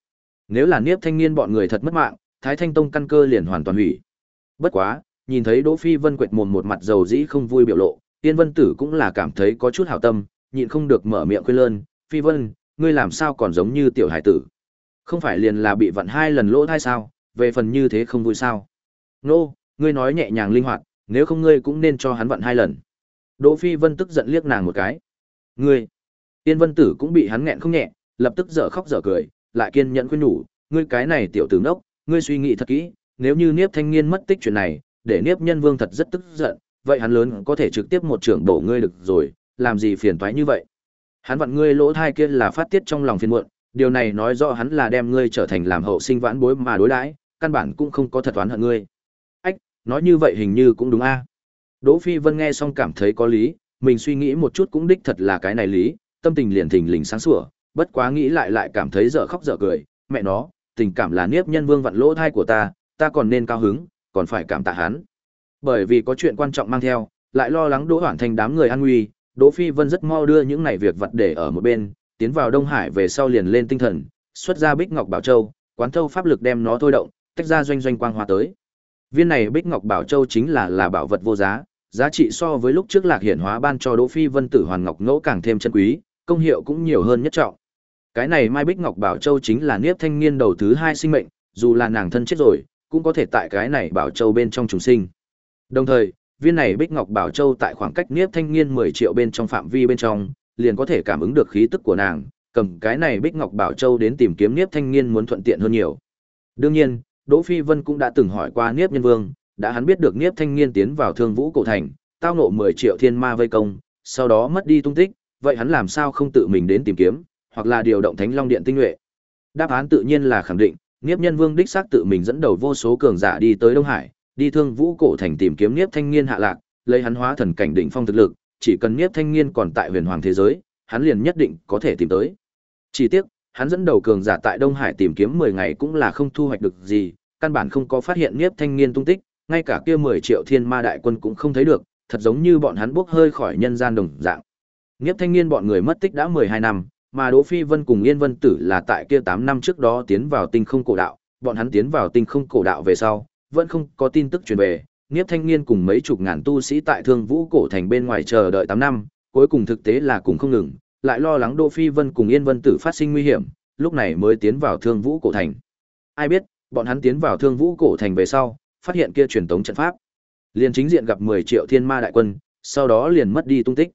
Nếu là Niếp Thanh Niên bọn người thật mất mạng, Thái Thanh Tông căn cơ liền hoàn toàn hủy. Bất quá, nhìn thấy Đỗ Phi Vân quệt mồm một mặt dầu dĩ không vui biểu lộ, Tiên Vân Tử cũng là cảm thấy có chút hảo tâm, nhịn không được mở miệng khuyên lơn, "Phi Vân, ngươi làm sao còn giống như tiểu hải tử? Không phải liền là bị vặn hai lần lỗ thai sao, về phần như thế không vui sao?" "Nô, ngươi nói nhẹ nhàng linh hoạt, nếu không ngươi cũng nên cho hắn vặn hai lần." Đỗ Phi Vân tức giận liếc nàng một cái. "Ngươi?" Tiên Vân Tử cũng bị hắn nghẹn không nhẹ, lập tức dở khóc dở cười, lại kiên nhẫn khuyên nhủ, "Ngươi cái này tiểu tử ngốc, ngươi suy nghĩ thật kỹ, nếu như Niếp Thanh Niên mất tích chuyện này, để Niếp Nhân Vương thật rất tức giận, vậy hắn lớn có thể trực tiếp một trưởng đổ ngươi được rồi, làm gì phiền toái như vậy. Hắn vặn ngươi lỗ thai kia là phát tiết trong lòng phiền muộn, điều này nói rõ hắn là đem ngươi trở thành làm hậu sinh vãn bối mà đối đãi, căn bản cũng không có thật oán hận ngươi. Ách, nói như vậy hình như cũng đúng a. Đỗ Phi Vân nghe xong cảm thấy có lý, mình suy nghĩ một chút cũng đích thật là cái này lý, tâm tình liền thình lình sáng sủa, bất quá nghĩ lại lại cảm thấy dở khóc dở cười, mẹ nó, tình cảm là Niếp Nhân Vương vặn lỗ thai của ta, ta còn nên cao hứng, còn phải cảm tạ hắn. Bởi vì có chuyện quan trọng mang theo, lại lo lắng Đỗ Hoản Thành đám người an nguy, Đỗ Phi Vân rất mau đưa những này việc vật để ở một bên, tiến vào Đông Hải về sau liền lên tinh thần, xuất ra Bích Ngọc Bảo Châu, quán thâu pháp lực đem nó thôi động, tách ra doanh doanh quang hoa tới. Viên này Bích Ngọc Bảo Châu chính là là bảo vật vô giá, giá trị so với lúc trước Lạc Hiển Hóa ban cho Đỗ Phi Vân Tử Hoàn Ngọc Ngẫu càng thêm chân quý, công hiệu cũng nhiều hơn nhất trọng. Cái này Mai Bích Ngọc Bảo Châu chính là Niếp Thanh Niên đầu thứ hai sinh mệnh, dù là nàng thân chết rồi, cũng có thể tại cái này Bảo Châu bên trong trùng sinh. Đồng thời, viên này Bích Ngọc Bảo Châu tại khoảng cách Niếp Thanh Niên 10 triệu bên trong phạm vi bên trong, liền có thể cảm ứng được khí tức của nàng, cầm cái này Bích Ngọc Bảo Châu đến tìm kiếm Niếp Thanh Niên muốn thuận tiện hơn nhiều. Đương nhiên, Đỗ Phi Vân cũng đã từng hỏi qua Niếp Nhân Vương, đã hắn biết được Niếp Thanh Niên tiến vào Thương Vũ cổ thành, tao ngộ 10 triệu thiên ma vây công, sau đó mất đi tung tích, vậy hắn làm sao không tự mình đến tìm kiếm, hoặc là điều động Thánh Long Điện tinh nhuệ? Đáp án tự nhiên là khẳng định, Niếp Nhân Vương đích xác tự mình dẫn đầu vô số cường giả đi tới Đông Hải, đi Thương Vũ cổ thành tìm kiếm Niếp Thanh Niên hạ lạc, lấy hắn hóa thần cảnh đỉnh phong thực lực, chỉ cần Niếp Thanh Niên còn tại Huyền Hoàng thế giới, hắn liền nhất định có thể tìm tới. Chỉ tiếc, hắn dẫn đầu cường giả tại Đông Hải tìm kiếm 10 ngày cũng là không thu hoạch được gì, căn bản không có phát hiện Niếp Thanh Niên tung tích, ngay cả kia 10 triệu thiên ma đại quân cũng không thấy được, thật giống như bọn hắn bốc hơi khỏi nhân gian đồng dạng. Niếp Thanh niên bọn người mất tích đã 12 năm, mà Đỗ Phi Vân cùng Yên Vân Tử là tại kia 8 năm trước đó tiến vào tinh không cổ đạo, bọn hắn tiến vào tinh không cổ đạo về sau, vẫn không có tin tức truyền về. Niếp Thanh niên cùng mấy chục ngàn tu sĩ tại Thương Vũ cổ thành bên ngoài chờ đợi 8 năm, cuối cùng thực tế là cũng không ngừng, lại lo lắng Đỗ Phi Vân cùng Yên Vân Tử phát sinh nguy hiểm, lúc này mới tiến vào Thương Vũ cổ thành. Ai biết, bọn hắn tiến vào Thương Vũ cổ thành về sau, phát hiện kia truyền tống trận pháp. Liền chính diện gặp 10 triệu thiên ma đại quân, sau đó liền mất đi tung tích.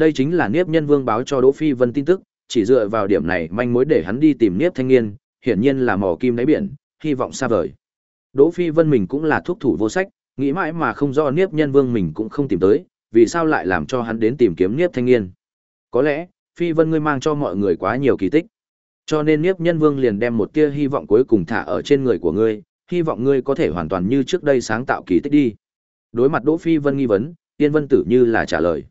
Đây chính là Niếp Nhân Vương báo cho Đỗ Phi Vân tin tức, chỉ dựa vào điểm này manh mối để hắn đi tìm Niếp Thanh Nghiên, hiển nhiên là mò kim đáy biển, hy vọng xa vời. Đỗ Phi Vân mình cũng là thuốc thủ vô sách, nghĩ mãi mà không do Niếp Nhân Vương mình cũng không tìm tới, vì sao lại làm cho hắn đến tìm kiếm Niếp Thanh Nghiên. Có lẽ, Phi Vân ngươi mang cho mọi người quá nhiều kỳ tích. Cho nên Niếp Nhân Vương liền đem một tia hy vọng cuối cùng thả ở trên người của ngươi, hy vọng ngươi có thể hoàn toàn như trước đây sáng tạo kỳ tích đi. Đối mặt Đỗ Phi Vân nghi vấn, Tiên Vân Tử như là trả lời.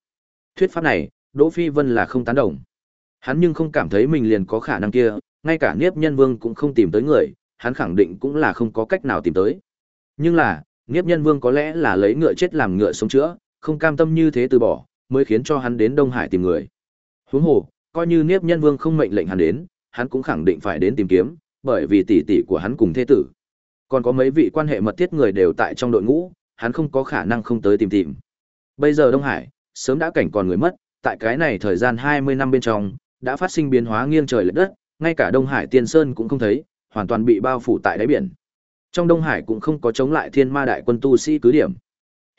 Thuyết pháp này, Đỗ Phi Vân là không tán đồng. Hắn nhưng không cảm thấy mình liền có khả năng kia, ngay cả Niếp Nhân Vương cũng không tìm tới người, hắn khẳng định cũng là không có cách nào tìm tới. Nhưng là, Niếp Nhân Vương có lẽ là lấy ngựa chết làm ngựa sống chữa, không cam tâm như thế từ bỏ, mới khiến cho hắn đến Đông Hải tìm người. Huống hồ, coi như Niếp Nhân Vương không mệnh lệnh hắn đến, hắn cũng khẳng định phải đến tìm kiếm, bởi vì tỷ tỷ của hắn cùng thế tử. Còn có mấy vị quan hệ mật thiết người đều tại trong đội ngũ, hắn không có khả năng không tới tìm tìm. Bây giờ Đông Hải, sớm đã cảnh còn người mất, tại cái này thời gian 20 năm bên trong, đã phát sinh biến hóa nghiêng trời lệch đất, ngay cả Đông Hải Tiên Sơn cũng không thấy, hoàn toàn bị bao phủ tại đáy biển. Trong Đông Hải cũng không có chống lại Thiên Ma đại quân tu sĩ cứ điểm.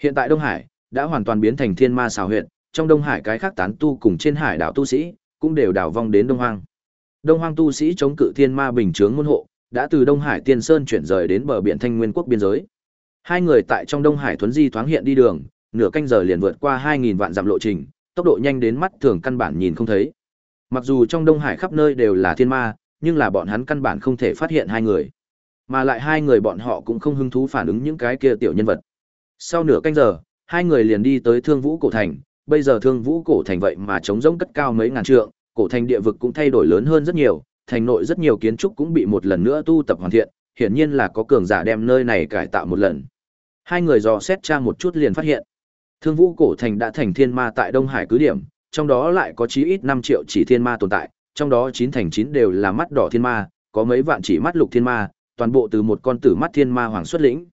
Hiện tại Đông Hải đã hoàn toàn biến thành Thiên Ma xảo huyện, trong Đông Hải cái khác tán tu cùng trên hải đảo tu sĩ cũng đều đảo vong đến Đông Hoang. Đông Hoang tu sĩ chống cự Thiên Ma bình chướng môn hộ, đã từ Đông Hải Tiên Sơn chuyển rời đến bờ biển Thanh Nguyên quốc biên giới. Hai người tại trong Đông Hải thuấn di thoáng hiện đi đường, nửa canh giờ liền vượt qua 2000 vạn dặm lộ trình, tốc độ nhanh đến mắt thường căn bản nhìn không thấy. Mặc dù trong Đông Hải khắp nơi đều là thiên ma, nhưng là bọn hắn căn bản không thể phát hiện hai người. Mà lại hai người bọn họ cũng không hứng thú phản ứng những cái kia tiểu nhân vật. Sau nửa canh giờ, hai người liền đi tới Thương Vũ cổ thành, bây giờ Thương Vũ cổ thành vậy mà trống rỗng cất cao mấy ngàn trượng, cổ thành địa vực cũng thay đổi lớn hơn rất nhiều, thành nội rất nhiều kiến trúc cũng bị một lần nữa tu tập hoàn thiện, hiển nhiên là có cường giả đem nơi này cải tạo một lần. Hai người dò xét tra một chút liền phát hiện, Thương Vũ cổ thành đã thành thiên ma tại Đông Hải cứ điểm, trong đó lại có chí ít 5 triệu chỉ thiên ma tồn tại, trong đó 9 thành 9 đều là mắt đỏ thiên ma, có mấy vạn chỉ mắt lục thiên ma, toàn bộ từ một con tử mắt thiên ma hoàng xuất lĩnh.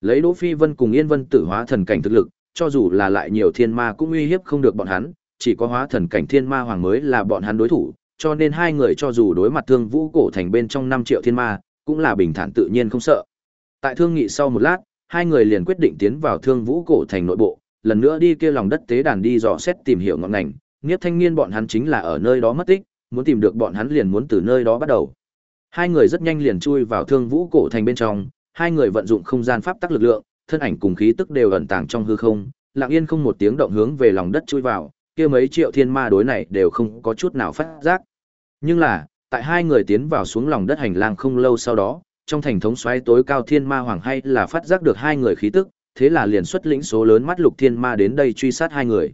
Lấy Đỗ Phi Vân cùng Yên Vân tử hóa thần cảnh thực lực, cho dù là lại nhiều thiên ma cũng uy hiếp không được bọn hắn, chỉ có hóa thần cảnh thiên ma hoàng mới là bọn hắn đối thủ, cho nên hai người cho dù đối mặt Thương Vũ cổ thành bên trong 5 triệu thiên ma, cũng là bình thản tự nhiên không sợ. Tại thương nghị sau một lát, hai người liền quyết định tiến vào Thương Vũ cổ thành nội bộ, lần nữa đi kia lòng đất tế đàn đi dò xét tìm hiểu ngọn ngành, Niếp Thanh Niên bọn hắn chính là ở nơi đó mất tích, muốn tìm được bọn hắn liền muốn từ nơi đó bắt đầu. Hai người rất nhanh liền chui vào Thương Vũ cổ thành bên trong, hai người vận dụng không gian pháp tắc lực lượng, thân ảnh cùng khí tức đều ẩn tàng trong hư không, lặng yên không một tiếng động hướng về lòng đất chui vào, kia mấy triệu thiên ma đối này đều không có chút nào phát giác. Nhưng là, tại hai người tiến vào xuống lòng đất hành lang không lâu sau đó, trong thành thống xoáy tối cao thiên ma hoàng hay là phát giác được hai người khí tức, thế là liền xuất lĩnh số lớn mắt lục thiên ma đến đây truy sát hai người.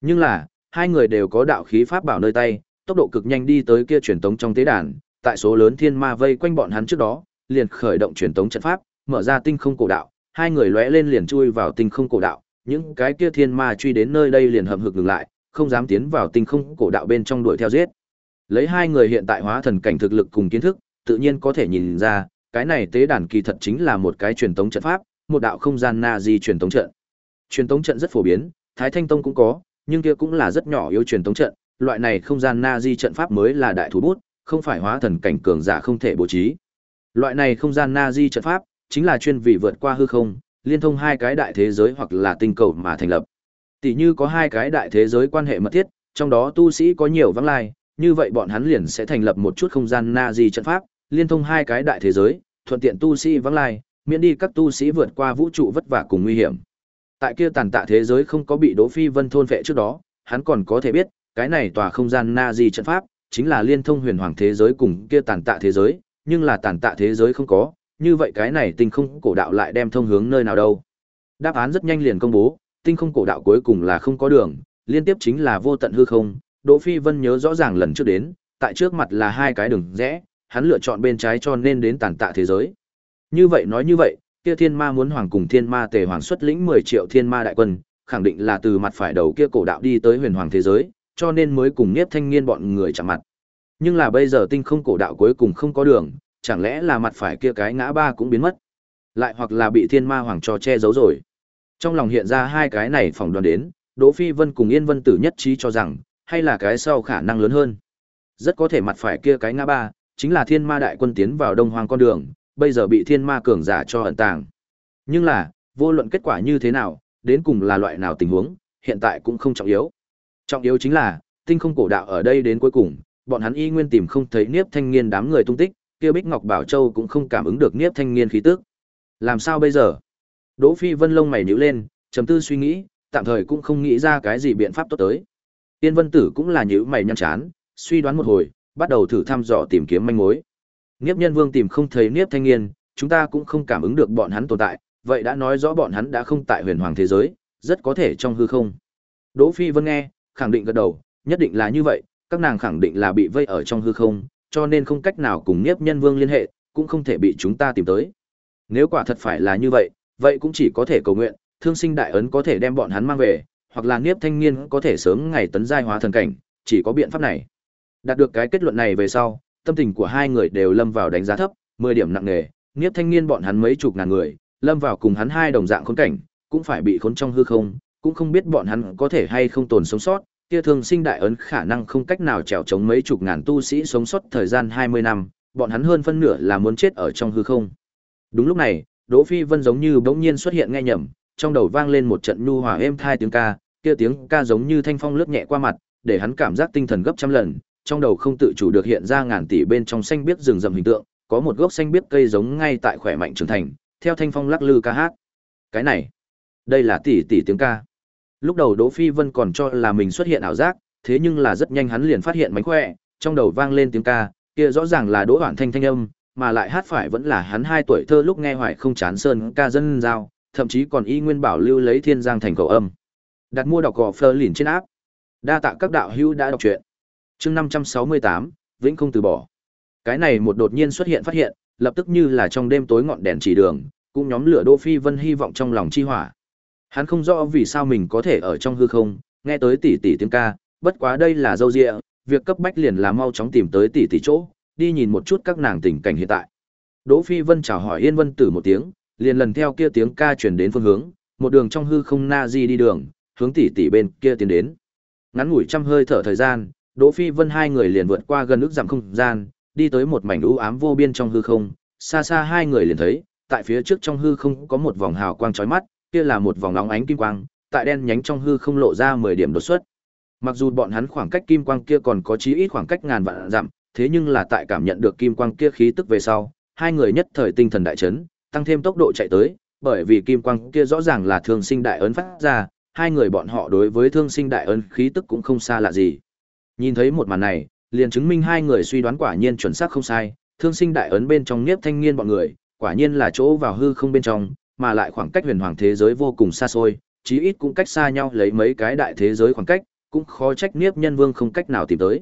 Nhưng là, hai người đều có đạo khí pháp bảo nơi tay, tốc độ cực nhanh đi tới kia truyền tống trong tế đàn, tại số lớn thiên ma vây quanh bọn hắn trước đó, liền khởi động truyền tống trận pháp, mở ra tinh không cổ đạo, hai người lóe lên liền chui vào tinh không cổ đạo, những cái kia thiên ma truy đến nơi đây liền hậm hực ngừng lại, không dám tiến vào tinh không cổ đạo bên trong đuổi theo giết. Lấy hai người hiện tại hóa thần cảnh thực lực cùng kiến thức, tự nhiên có thể nhìn ra, cái này tế đàn kỳ thật chính là một cái truyền tống trận pháp, một đạo không gian na di truyền tống trận. Truyền tống trận rất phổ biến, Thái Thanh Tông cũng có, nhưng kia cũng là rất nhỏ yếu truyền tống trận, loại này không gian na di trận pháp mới là đại thủ bút, không phải hóa thần cảnh cường giả không thể bố trí. Loại này không gian na di trận pháp chính là chuyên vị vượt qua hư không, liên thông hai cái đại thế giới hoặc là tinh cầu mà thành lập. Tỷ như có hai cái đại thế giới quan hệ mật thiết, trong đó tu sĩ có nhiều vắng lai, như vậy bọn hắn liền sẽ thành lập một chút không gian na di trận pháp, liên thông hai cái đại thế giới, thuận tiện tu sĩ vắng lai, miễn đi các tu sĩ vượt qua vũ trụ vất vả cùng nguy hiểm. Tại kia tàn tạ thế giới không có bị Đỗ Phi Vân thôn phệ trước đó, hắn còn có thể biết, cái này tòa không gian na di trận pháp, chính là liên thông huyền hoàng thế giới cùng kia tàn tạ thế giới, nhưng là tàn tạ thế giới không có, như vậy cái này tinh không cổ đạo lại đem thông hướng nơi nào đâu? Đáp án rất nhanh liền công bố, tinh không cổ đạo cuối cùng là không có đường, liên tiếp chính là vô tận hư không. Đỗ Phi Vân nhớ rõ ràng lần trước đến, tại trước mặt là hai cái đường rẽ, hắn lựa chọn bên trái cho nên đến tàn tạ thế giới. Như vậy nói như vậy, kia thiên ma muốn hoàng cùng thiên ma tề hoàng xuất lĩnh 10 triệu thiên ma đại quân, khẳng định là từ mặt phải đầu kia cổ đạo đi tới huyền hoàng thế giới, cho nên mới cùng Niếp Thanh Niên bọn người chạm mặt. Nhưng là bây giờ tinh không cổ đạo cuối cùng không có đường, chẳng lẽ là mặt phải kia cái ngã ba cũng biến mất? Lại hoặc là bị thiên ma hoàng cho che giấu rồi. Trong lòng hiện ra hai cái này phỏng đoán đến, Đỗ Phi Vân cùng Yên Vân Tử nhất trí cho rằng, hay là cái sau khả năng lớn hơn. Rất có thể mặt phải kia cái ngã ba, chính là thiên ma đại quân tiến vào đông hoàng con đường, bây giờ bị thiên ma cường giả cho ẩn tàng. Nhưng là, vô luận kết quả như thế nào, đến cùng là loại nào tình huống, hiện tại cũng không trọng yếu. Trọng yếu chính là, tinh không cổ đạo ở đây đến cuối cùng, bọn hắn y nguyên tìm không thấy Niếp Thanh Niên đám người tung tích, kia Bích Ngọc Bảo Châu cũng không cảm ứng được Niếp Thanh Niên khí tức. Làm sao bây giờ? Đỗ Phi Vân lông mày nhíu lên, trầm tư suy nghĩ, tạm thời cũng không nghĩ ra cái gì biện pháp tốt tới. Tiên Vân Tử cũng là nhíu mày nhăn chán, suy đoán một hồi, bắt đầu thử thăm dò tìm kiếm manh mối. Niếp Nhân Vương tìm không thấy Niếp Thanh Niên, chúng ta cũng không cảm ứng được bọn hắn tồn tại, vậy đã nói rõ bọn hắn đã không tại huyền hoàng thế giới, rất có thể trong hư không. Đỗ Phi Vân nghe, khẳng định gật đầu, nhất định là như vậy, các nàng khẳng định là bị vây ở trong hư không, cho nên không cách nào cùng Niếp Nhân Vương liên hệ, cũng không thể bị chúng ta tìm tới. Nếu quả thật phải là như vậy, vậy cũng chỉ có thể cầu nguyện, Thương Sinh Đại ấn có thể đem bọn hắn mang về, hoặc là Niếp Thanh Niên có thể sớm ngày tấn giai hóa thần cảnh, chỉ có biện pháp này. Đạt được cái kết luận này về sau, tâm tình của hai người đều lâm vào đánh giá thấp, 10 điểm nặng nề, Niếp Thanh Niên bọn hắn mấy chục ngàn người, lâm vào cùng hắn hai đồng dạng khốn cảnh, cũng phải bị khốn trong hư không, cũng không biết bọn hắn có thể hay không tồn sống sót, kia thường sinh đại ấn khả năng không cách nào trèo chống mấy chục ngàn tu sĩ sống sót thời gian 20 năm, bọn hắn hơn phân nửa là muốn chết ở trong hư không. Đúng lúc này, Đỗ Phi Vân giống như bỗng nhiên xuất hiện nghe nhầm, trong đầu vang lên một trận nhu hòa êm thai tiếng ca, kia tiếng ca giống như thanh phong lướt nhẹ qua mặt, để hắn cảm giác tinh thần gấp trăm lần, trong đầu không tự chủ được hiện ra ngàn tỷ bên trong xanh biếc rừng rậm hình tượng, có một gốc xanh biếc cây giống ngay tại khỏe mạnh trưởng thành, theo thanh phong lắc lư ca hát. Cái này, đây là tỷ tỷ tiếng ca. Lúc đầu Đỗ Phi Vân còn cho là mình xuất hiện ảo giác, thế nhưng là rất nhanh hắn liền phát hiện mánh khỏe, trong đầu vang lên tiếng ca, kia rõ ràng là Đỗ Hoản Thanh thanh âm, mà lại hát phải vẫn là hắn hai tuổi thơ lúc nghe hoài không chán sơn ca dân giao, thậm chí còn y nguyên bảo lưu lấy thiên giang thành cầu âm. Đặt mua đọc gò phơ lìn trên áp. Đa tạ các đạo hữu đã đọc truyện. Chương 568, Vĩnh không từ bỏ. Cái này một đột nhiên xuất hiện phát hiện, lập tức như là trong đêm tối ngọn đèn chỉ đường, cũng nhóm lửa Đỗ Phi Vân hy vọng trong lòng chi hỏa. Hắn không rõ vì sao mình có thể ở trong hư không, nghe tới tỷ tỷ tiếng ca, bất quá đây là dâu dịa, việc cấp bách liền là mau chóng tìm tới tỷ tỷ chỗ, đi nhìn một chút các nàng tình cảnh hiện tại. Đỗ Phi Vân chào hỏi Yên Vân Tử một tiếng, liền lần theo kia tiếng ca truyền đến phương hướng, một đường trong hư không na di đi đường, hướng tỷ tỷ bên kia tiến đến. Ngắn ngủi trăm hơi thở thời gian, Đỗ Phi Vân hai người liền vượt qua gần ước giảm không gian, đi tới một mảnh u ám vô biên trong hư không, xa xa hai người liền thấy, tại phía trước trong hư không có một vòng hào quang chói mắt, kia là một vòng nóng ánh kim quang, tại đen nhánh trong hư không lộ ra 10 điểm đột xuất. Mặc dù bọn hắn khoảng cách kim quang kia còn có chí ít khoảng cách ngàn vạn dặm, thế nhưng là tại cảm nhận được kim quang kia khí tức về sau, hai người nhất thời tinh thần đại chấn, tăng thêm tốc độ chạy tới, bởi vì kim quang kia rõ ràng là thương sinh đại ấn phát ra, hai người bọn họ đối với thương sinh đại ấn khí tức cũng không xa lạ gì. Nhìn thấy một màn này, liền chứng minh hai người suy đoán quả nhiên chuẩn xác không sai, thương sinh đại ấn bên trong Niếp thanh niên bọn người, quả nhiên là chỗ vào hư không bên trong, mà lại khoảng cách huyền hoàng thế giới vô cùng xa xôi, chí ít cũng cách xa nhau lấy mấy cái đại thế giới khoảng cách, cũng khó trách Niếp nhân vương không cách nào tìm tới.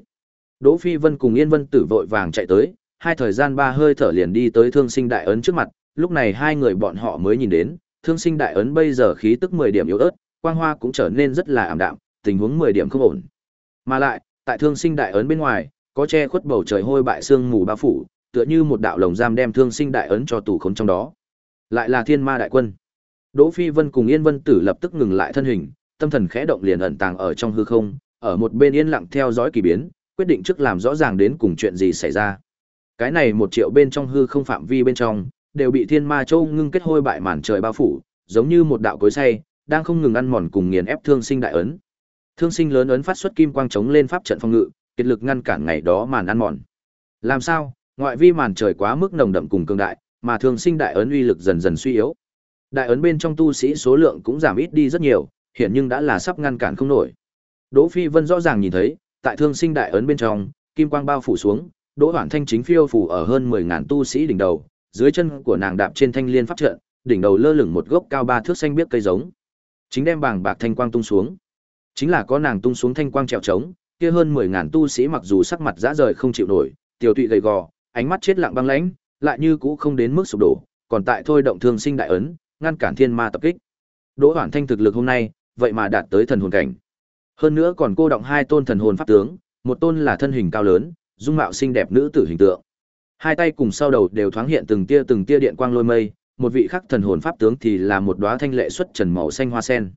Đỗ Phi Vân cùng Yên Vân Tử vội vàng chạy tới, hai thời gian ba hơi thở liền đi tới Thương Sinh Đại ấn trước mặt, lúc này hai người bọn họ mới nhìn đến, Thương Sinh Đại ấn bây giờ khí tức 10 điểm yếu ớt, quang hoa cũng trở nên rất là ảm đạm, tình huống 10 điểm không ổn. Mà lại, tại Thương Sinh Đại ấn bên ngoài, có che khuất bầu trời hôi bại sương mù bao phủ, tựa như một đạo lồng giam đem Thương Sinh Đại ấn cho tù khốn trong đó. Lại là Thiên Ma đại quân. Đỗ Phi Vân cùng Yên Vân Tử lập tức ngừng lại thân hình, tâm thần khẽ động liền ẩn tàng ở trong hư không, ở một bên yên lặng theo dõi kỳ biến, quyết định trước làm rõ ràng đến cùng chuyện gì xảy ra. Cái này một triệu bên trong hư không phạm vi bên trong, đều bị thiên ma châu ngưng kết hôi bại màn trời bao phủ, giống như một đạo cối xay, đang không ngừng ăn mòn cùng nghiền ép thương sinh đại ấn. Thương sinh lớn ấn phát xuất kim quang chống lên pháp trận phòng ngự, kết lực ngăn cản ngày đó màn ăn mòn. Làm sao? Ngoại vi màn trời quá mức nồng đậm cùng cường đại, mà thương sinh đại ấn uy lực dần dần suy yếu. Đại ấn bên trong tu sĩ số lượng cũng giảm ít đi rất nhiều, hiện nhưng đã là sắp ngăn cản không nổi. Đỗ Phi Vân rõ ràng nhìn thấy, tại thương sinh đại ấn bên trong, kim quang bao phủ xuống, Đỗ Hoản Thanh chính phiêu phủ ở hơn 10000 tu sĩ đỉnh đầu, dưới chân của nàng đạp trên thanh liên pháp trận, đỉnh đầu lơ lửng một gốc cao ba thước xanh biếc cây giống. Chính đem bảng bạc thanh quang tung xuống. Chính là có nàng tung xuống thanh quang trèo trống, kia hơn 10000 tu sĩ mặc dù sắc mặt dã rời không chịu nổi, tiểu tụy gầy gò, ánh mắt chết lặng băng lãnh, lại như cũ không đến mức sụp đổ, còn tại thôi động thương sinh đại ấn, ngăn cản thiên ma tập kích. Đỗ Hoản Thanh thực lực hôm nay, vậy mà đạt tới thần hồn cảnh. Hơn nữa còn cô động hai tôn thần hồn pháp tướng, một tôn là thân hình cao lớn, dung mạo xinh đẹp nữ tử hình tượng. Hai tay cùng sau đầu đều thoáng hiện từng tia từng tia điện quang lôi mây, một vị khắc thần hồn pháp tướng thì là một đóa thanh lệ xuất trần màu xanh hoa sen.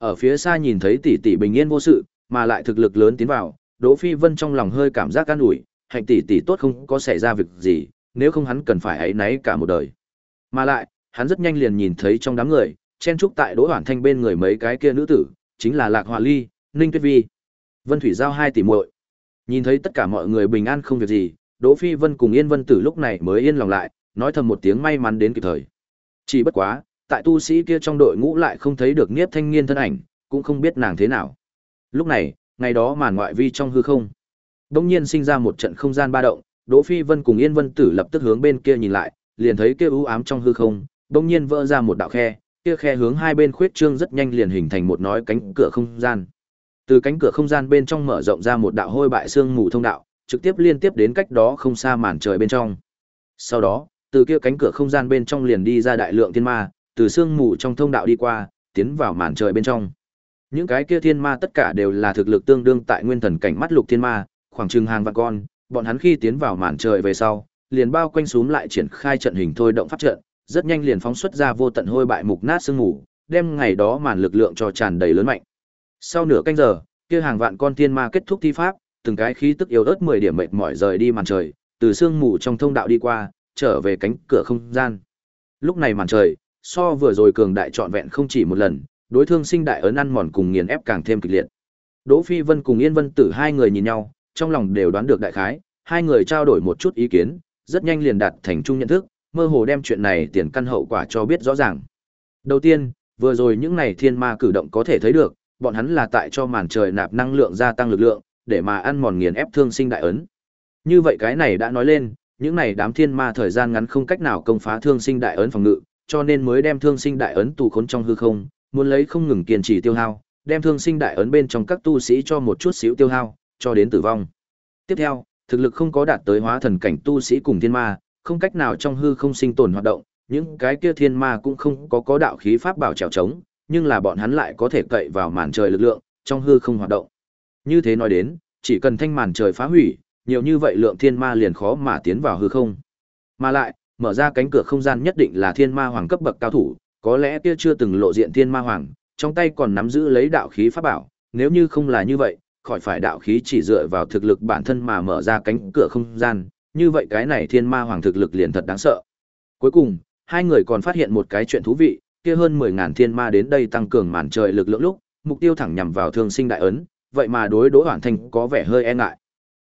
Ở phía xa nhìn thấy tỷ tỷ bình yên vô sự, mà lại thực lực lớn tiến vào, Đỗ Phi Vân trong lòng hơi cảm giác an ủi, hạnh tỷ tỷ tốt không có xảy ra việc gì, nếu không hắn cần phải ấy náy cả một đời. Mà lại, hắn rất nhanh liền nhìn thấy trong đám người, chen trúc tại Đỗ Hoản Thanh bên người mấy cái kia nữ tử, chính là Lạc Họa Ly, Ninh Tuyết Vi, Vân Thủy Giao hai tỷ muội. Nhìn thấy tất cả mọi người bình an không việc gì, Đỗ Phi Vân cùng Yên Vân Tử lúc này mới yên lòng lại, nói thầm một tiếng may mắn đến kịp thời. Chỉ bất quá, tại tu sĩ kia trong đội ngũ lại không thấy được Niếp Thanh Nghiên thân ảnh, cũng không biết nàng thế nào. Lúc này, ngày đó màn ngoại vi trong hư không, đột nhiên sinh ra một trận không gian ba động, Đỗ Phi Vân cùng Yên Vân Tử lập tức hướng bên kia nhìn lại, liền thấy kia u ám trong hư không, đột nhiên vỡ ra một đạo khe, kia khe hướng hai bên khuyết trương rất nhanh liền hình thành một nói cánh cửa không gian. Từ cánh cửa không gian bên trong mở rộng ra một đạo hôi bại xương mù thông đạo, trực tiếp liên tiếp đến cách đó không xa màn trời bên trong. Sau đó, từ kia cánh cửa không gian bên trong liền đi ra đại lượng thiên ma, từ xương mù trong thông đạo đi qua, tiến vào màn trời bên trong. Những cái kia thiên ma tất cả đều là thực lực tương đương tại nguyên thần cảnh mắt lục thiên ma, khoảng chừng hàng vạn con, bọn hắn khi tiến vào màn trời về sau, liền bao quanh xuống lại triển khai trận hình thôi động pháp trận, rất nhanh liền phóng xuất ra vô tận hôi bại mục nát xương mù, đem ngày đó màn lực lượng cho tràn đầy lớn mạnh. Sau nửa canh giờ, kia hàng vạn con thiên ma kết thúc thi pháp, từng cái khí tức yếu ớt 10 điểm mệt mỏi rời đi màn trời, từ sương mù trong thông đạo đi qua, trở về cánh cửa không gian. Lúc này màn trời, so vừa rồi cường đại trọn vẹn không chỉ một lần, đối thương sinh đại ấn ăn mòn cùng nghiền ép càng thêm kịch liệt. Đỗ Phi Vân cùng Yên Vân Tử hai người nhìn nhau, trong lòng đều đoán được đại khái, hai người trao đổi một chút ý kiến, rất nhanh liền đạt thành chung nhận thức, mơ hồ đem chuyện này tiền căn hậu quả cho biết rõ ràng. Đầu tiên, vừa rồi những này thiên ma cử động có thể thấy được, bọn hắn là tại cho màn trời nạp năng lượng gia tăng lực lượng, để mà ăn mòn nghiền ép thương sinh đại ấn. Như vậy cái này đã nói lên, những này đám thiên ma thời gian ngắn không cách nào công phá thương sinh đại ấn phòng ngự, cho nên mới đem thương sinh đại ấn tù khốn trong hư không, muốn lấy không ngừng kiên trì tiêu hao, đem thương sinh đại ấn bên trong các tu sĩ cho một chút xíu tiêu hao, cho đến tử vong. Tiếp theo, thực lực không có đạt tới hóa thần cảnh tu sĩ cùng thiên ma, không cách nào trong hư không sinh tồn hoạt động, những cái kia thiên ma cũng không có có đạo khí pháp bảo trèo trống, nhưng là bọn hắn lại có thể cậy vào màn trời lực lượng, trong hư không hoạt động. Như thế nói đến, chỉ cần thanh màn trời phá hủy, nhiều như vậy lượng thiên ma liền khó mà tiến vào hư không. Mà lại, mở ra cánh cửa không gian nhất định là thiên ma hoàng cấp bậc cao thủ, có lẽ kia chưa từng lộ diện thiên ma hoàng, trong tay còn nắm giữ lấy đạo khí pháp bảo, nếu như không là như vậy, khỏi phải đạo khí chỉ dựa vào thực lực bản thân mà mở ra cánh cửa không gian, như vậy cái này thiên ma hoàng thực lực liền thật đáng sợ. Cuối cùng, hai người còn phát hiện một cái chuyện thú vị, kia hơn mười ngàn thiên ma đến đây tăng cường màn trời lực lượng lúc, mục tiêu thẳng nhằm vào thương sinh đại ấn, vậy mà đối Đỗ Hoàn Thanh có vẻ hơi e ngại.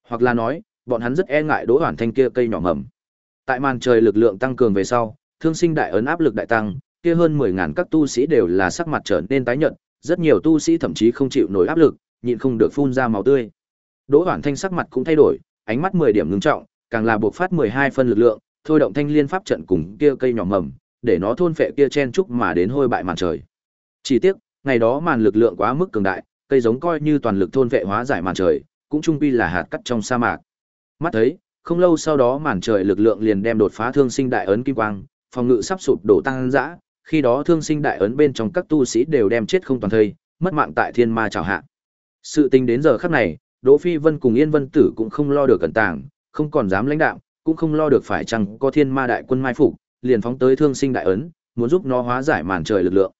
Hoặc là nói, bọn hắn rất e ngại Đỗ Hoàn Thanh kia cây nhỏ mầm. Tại màn trời lực lượng tăng cường về sau, thương sinh đại ấn áp lực đại tăng, kia hơn 10 ngàn các tu sĩ đều là sắc mặt trở nên tái nhợt, rất nhiều tu sĩ thậm chí không chịu nổi áp lực, nhịn không được phun ra máu tươi. Đỗ Hoản Thanh sắc mặt cũng thay đổi, ánh mắt 10 điểm ngưng trọng, càng là buộc phát 12 phân lực lượng, thôi động thanh liên pháp trận cùng kia cây nhỏ mầm, để nó thôn phệ kia chen trúc mà đến hôi bại màn trời. Chỉ tiếc, ngày đó màn lực lượng quá mức cường đại, cây giống coi như toàn lực thôn vệ hóa giải màn trời, cũng trung quy là hạt cát trong sa mạc. Mắt thấy, không lâu sau đó màn trời lực lượng liền đem đột phá thương sinh đại ấn kim quang, phòng ngự sắp sụp đổ tăng dã, khi đó thương sinh đại ấn bên trong các tu sĩ đều đem chết không toàn thây, mất mạng tại thiên ma chảo hạ. Sự tình đến giờ khắc này, Đỗ Phi Vân cùng Yên Vân Tử cũng không lo được cẩn tàng, không còn dám lãnh đạo, cũng không lo được phải chăng có thiên ma đại quân mai phục, liền phóng tới thương sinh đại ấn, muốn giúp nó hóa giải màn trời lực lượng.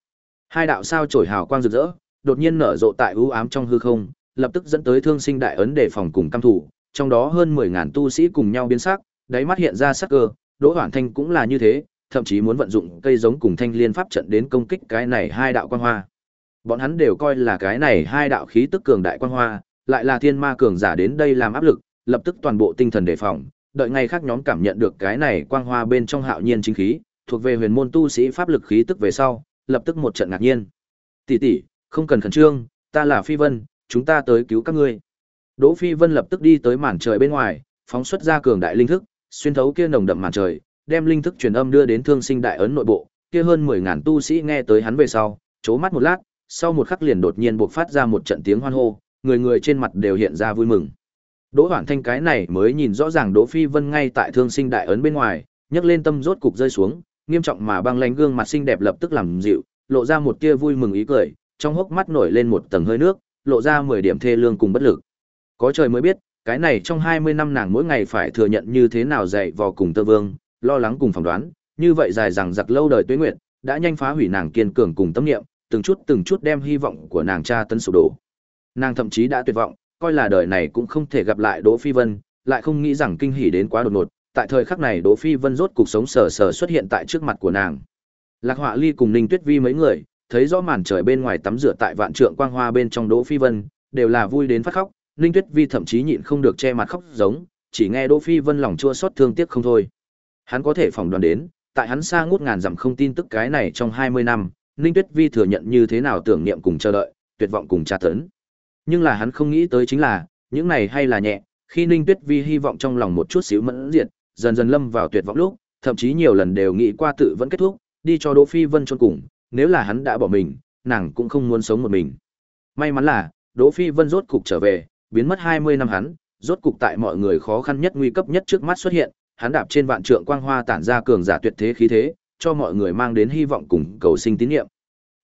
Hai đạo sao chổi hào quang rực rỡ, đột nhiên nở rộ tại ưu ám trong hư không, lập tức dẫn tới thương sinh đại ấn để phòng cùng cam thủ, trong đó hơn 10.000 tu sĩ cùng nhau biến sắc, đáy mắt hiện ra sắc cơ, Đỗ Hoản Thanh cũng là như thế, thậm chí muốn vận dụng cây giống cùng thanh liên pháp trận đến công kích cái này hai đạo quang hoa. Bọn hắn đều coi là cái này hai đạo khí tức cường đại quang hoa, lại là thiên ma cường giả đến đây làm áp lực, lập tức toàn bộ tinh thần đề phòng, đợi ngày khác nhóm cảm nhận được cái này quang hoa bên trong hạo nhiên chính khí, thuộc về huyền môn tu sĩ pháp lực khí tức về sau, lập tức một trận ngạc nhiên. Tỷ tỷ, không cần khẩn trương, ta là Phi Vân, chúng ta tới cứu các ngươi. Đỗ Phi Vân lập tức đi tới màn trời bên ngoài, phóng xuất ra cường đại linh thức, xuyên thấu kia nồng đậm màn trời, đem linh thức truyền âm đưa đến Thương Sinh Đại ấn nội bộ, kia hơn 10000 tu sĩ nghe tới hắn về sau, chố mắt một lát, sau một khắc liền đột nhiên bộc phát ra một trận tiếng hoan hô, người người trên mặt đều hiện ra vui mừng. Đỗ Hoản Thanh cái này mới nhìn rõ ràng Đỗ Phi Vân ngay tại Thương Sinh Đại ấn bên ngoài, nhấc lên tâm rốt cục rơi xuống, nghiêm trọng mà băng lãnh gương mặt xinh đẹp lập tức làm dịu, lộ ra một tia vui mừng ý cười, trong hốc mắt nổi lên một tầng hơi nước, lộ ra 10 điểm thê lương cùng bất lực. Có trời mới biết, cái này trong 20 năm nàng mỗi ngày phải thừa nhận như thế nào dạy vò cùng tơ vương, lo lắng cùng phỏng đoán, như vậy dài rằng giặc lâu đời tuế nguyệt, đã nhanh phá hủy nàng kiên cường cùng tâm niệm, từng chút từng chút đem hy vọng của nàng cha tấn sụp đổ. Nàng thậm chí đã tuyệt vọng, coi là đời này cũng không thể gặp lại Đỗ Phi Vân, lại không nghĩ rằng kinh hỉ đến quá đột ngột, tại thời khắc này Đỗ Phi Vân rốt cuộc sống sờ sờ xuất hiện tại trước mặt của nàng. Lạc Họa Ly cùng Ninh Tuyết Vi mấy người, thấy rõ màn trời bên ngoài tắm rửa tại vạn trượng quang hoa bên trong Đỗ Phi Vân, đều là vui đến phát khóc, Ninh Tuyết Vi thậm chí nhịn không được che mặt khóc giống, chỉ nghe Đỗ Phi Vân lòng chua xót thương tiếc không thôi. Hắn có thể phỏng đoán đến, tại hắn xa ngút ngàn dặm không tin tức cái này trong 20 năm, Ninh Tuyết Vi thừa nhận như thế nào tưởng niệm cùng chờ đợi, tuyệt vọng cùng tra tấn. Nhưng là hắn không nghĩ tới chính là, những này hay là nhẹ, khi Ninh Tuyết Vi hy vọng trong lòng một chút xíu mẫn diệt, dần dần lâm vào tuyệt vọng lúc, thậm chí nhiều lần đều nghĩ qua tự vẫn kết thúc, đi cho Đỗ Phi Vân chôn cùng, nếu là hắn đã bỏ mình, nàng cũng không muốn sống một mình. May mắn là, Đỗ Phi Vân rốt cục trở về, biến mất 20 năm hắn, rốt cục tại mọi người khó khăn nhất nguy cấp nhất trước mắt xuất hiện, hắn đạp trên vạn trượng quang hoa tản ra cường giả tuyệt thế khí thế, cho mọi người mang đến hy vọng cùng cầu sinh tín niệm.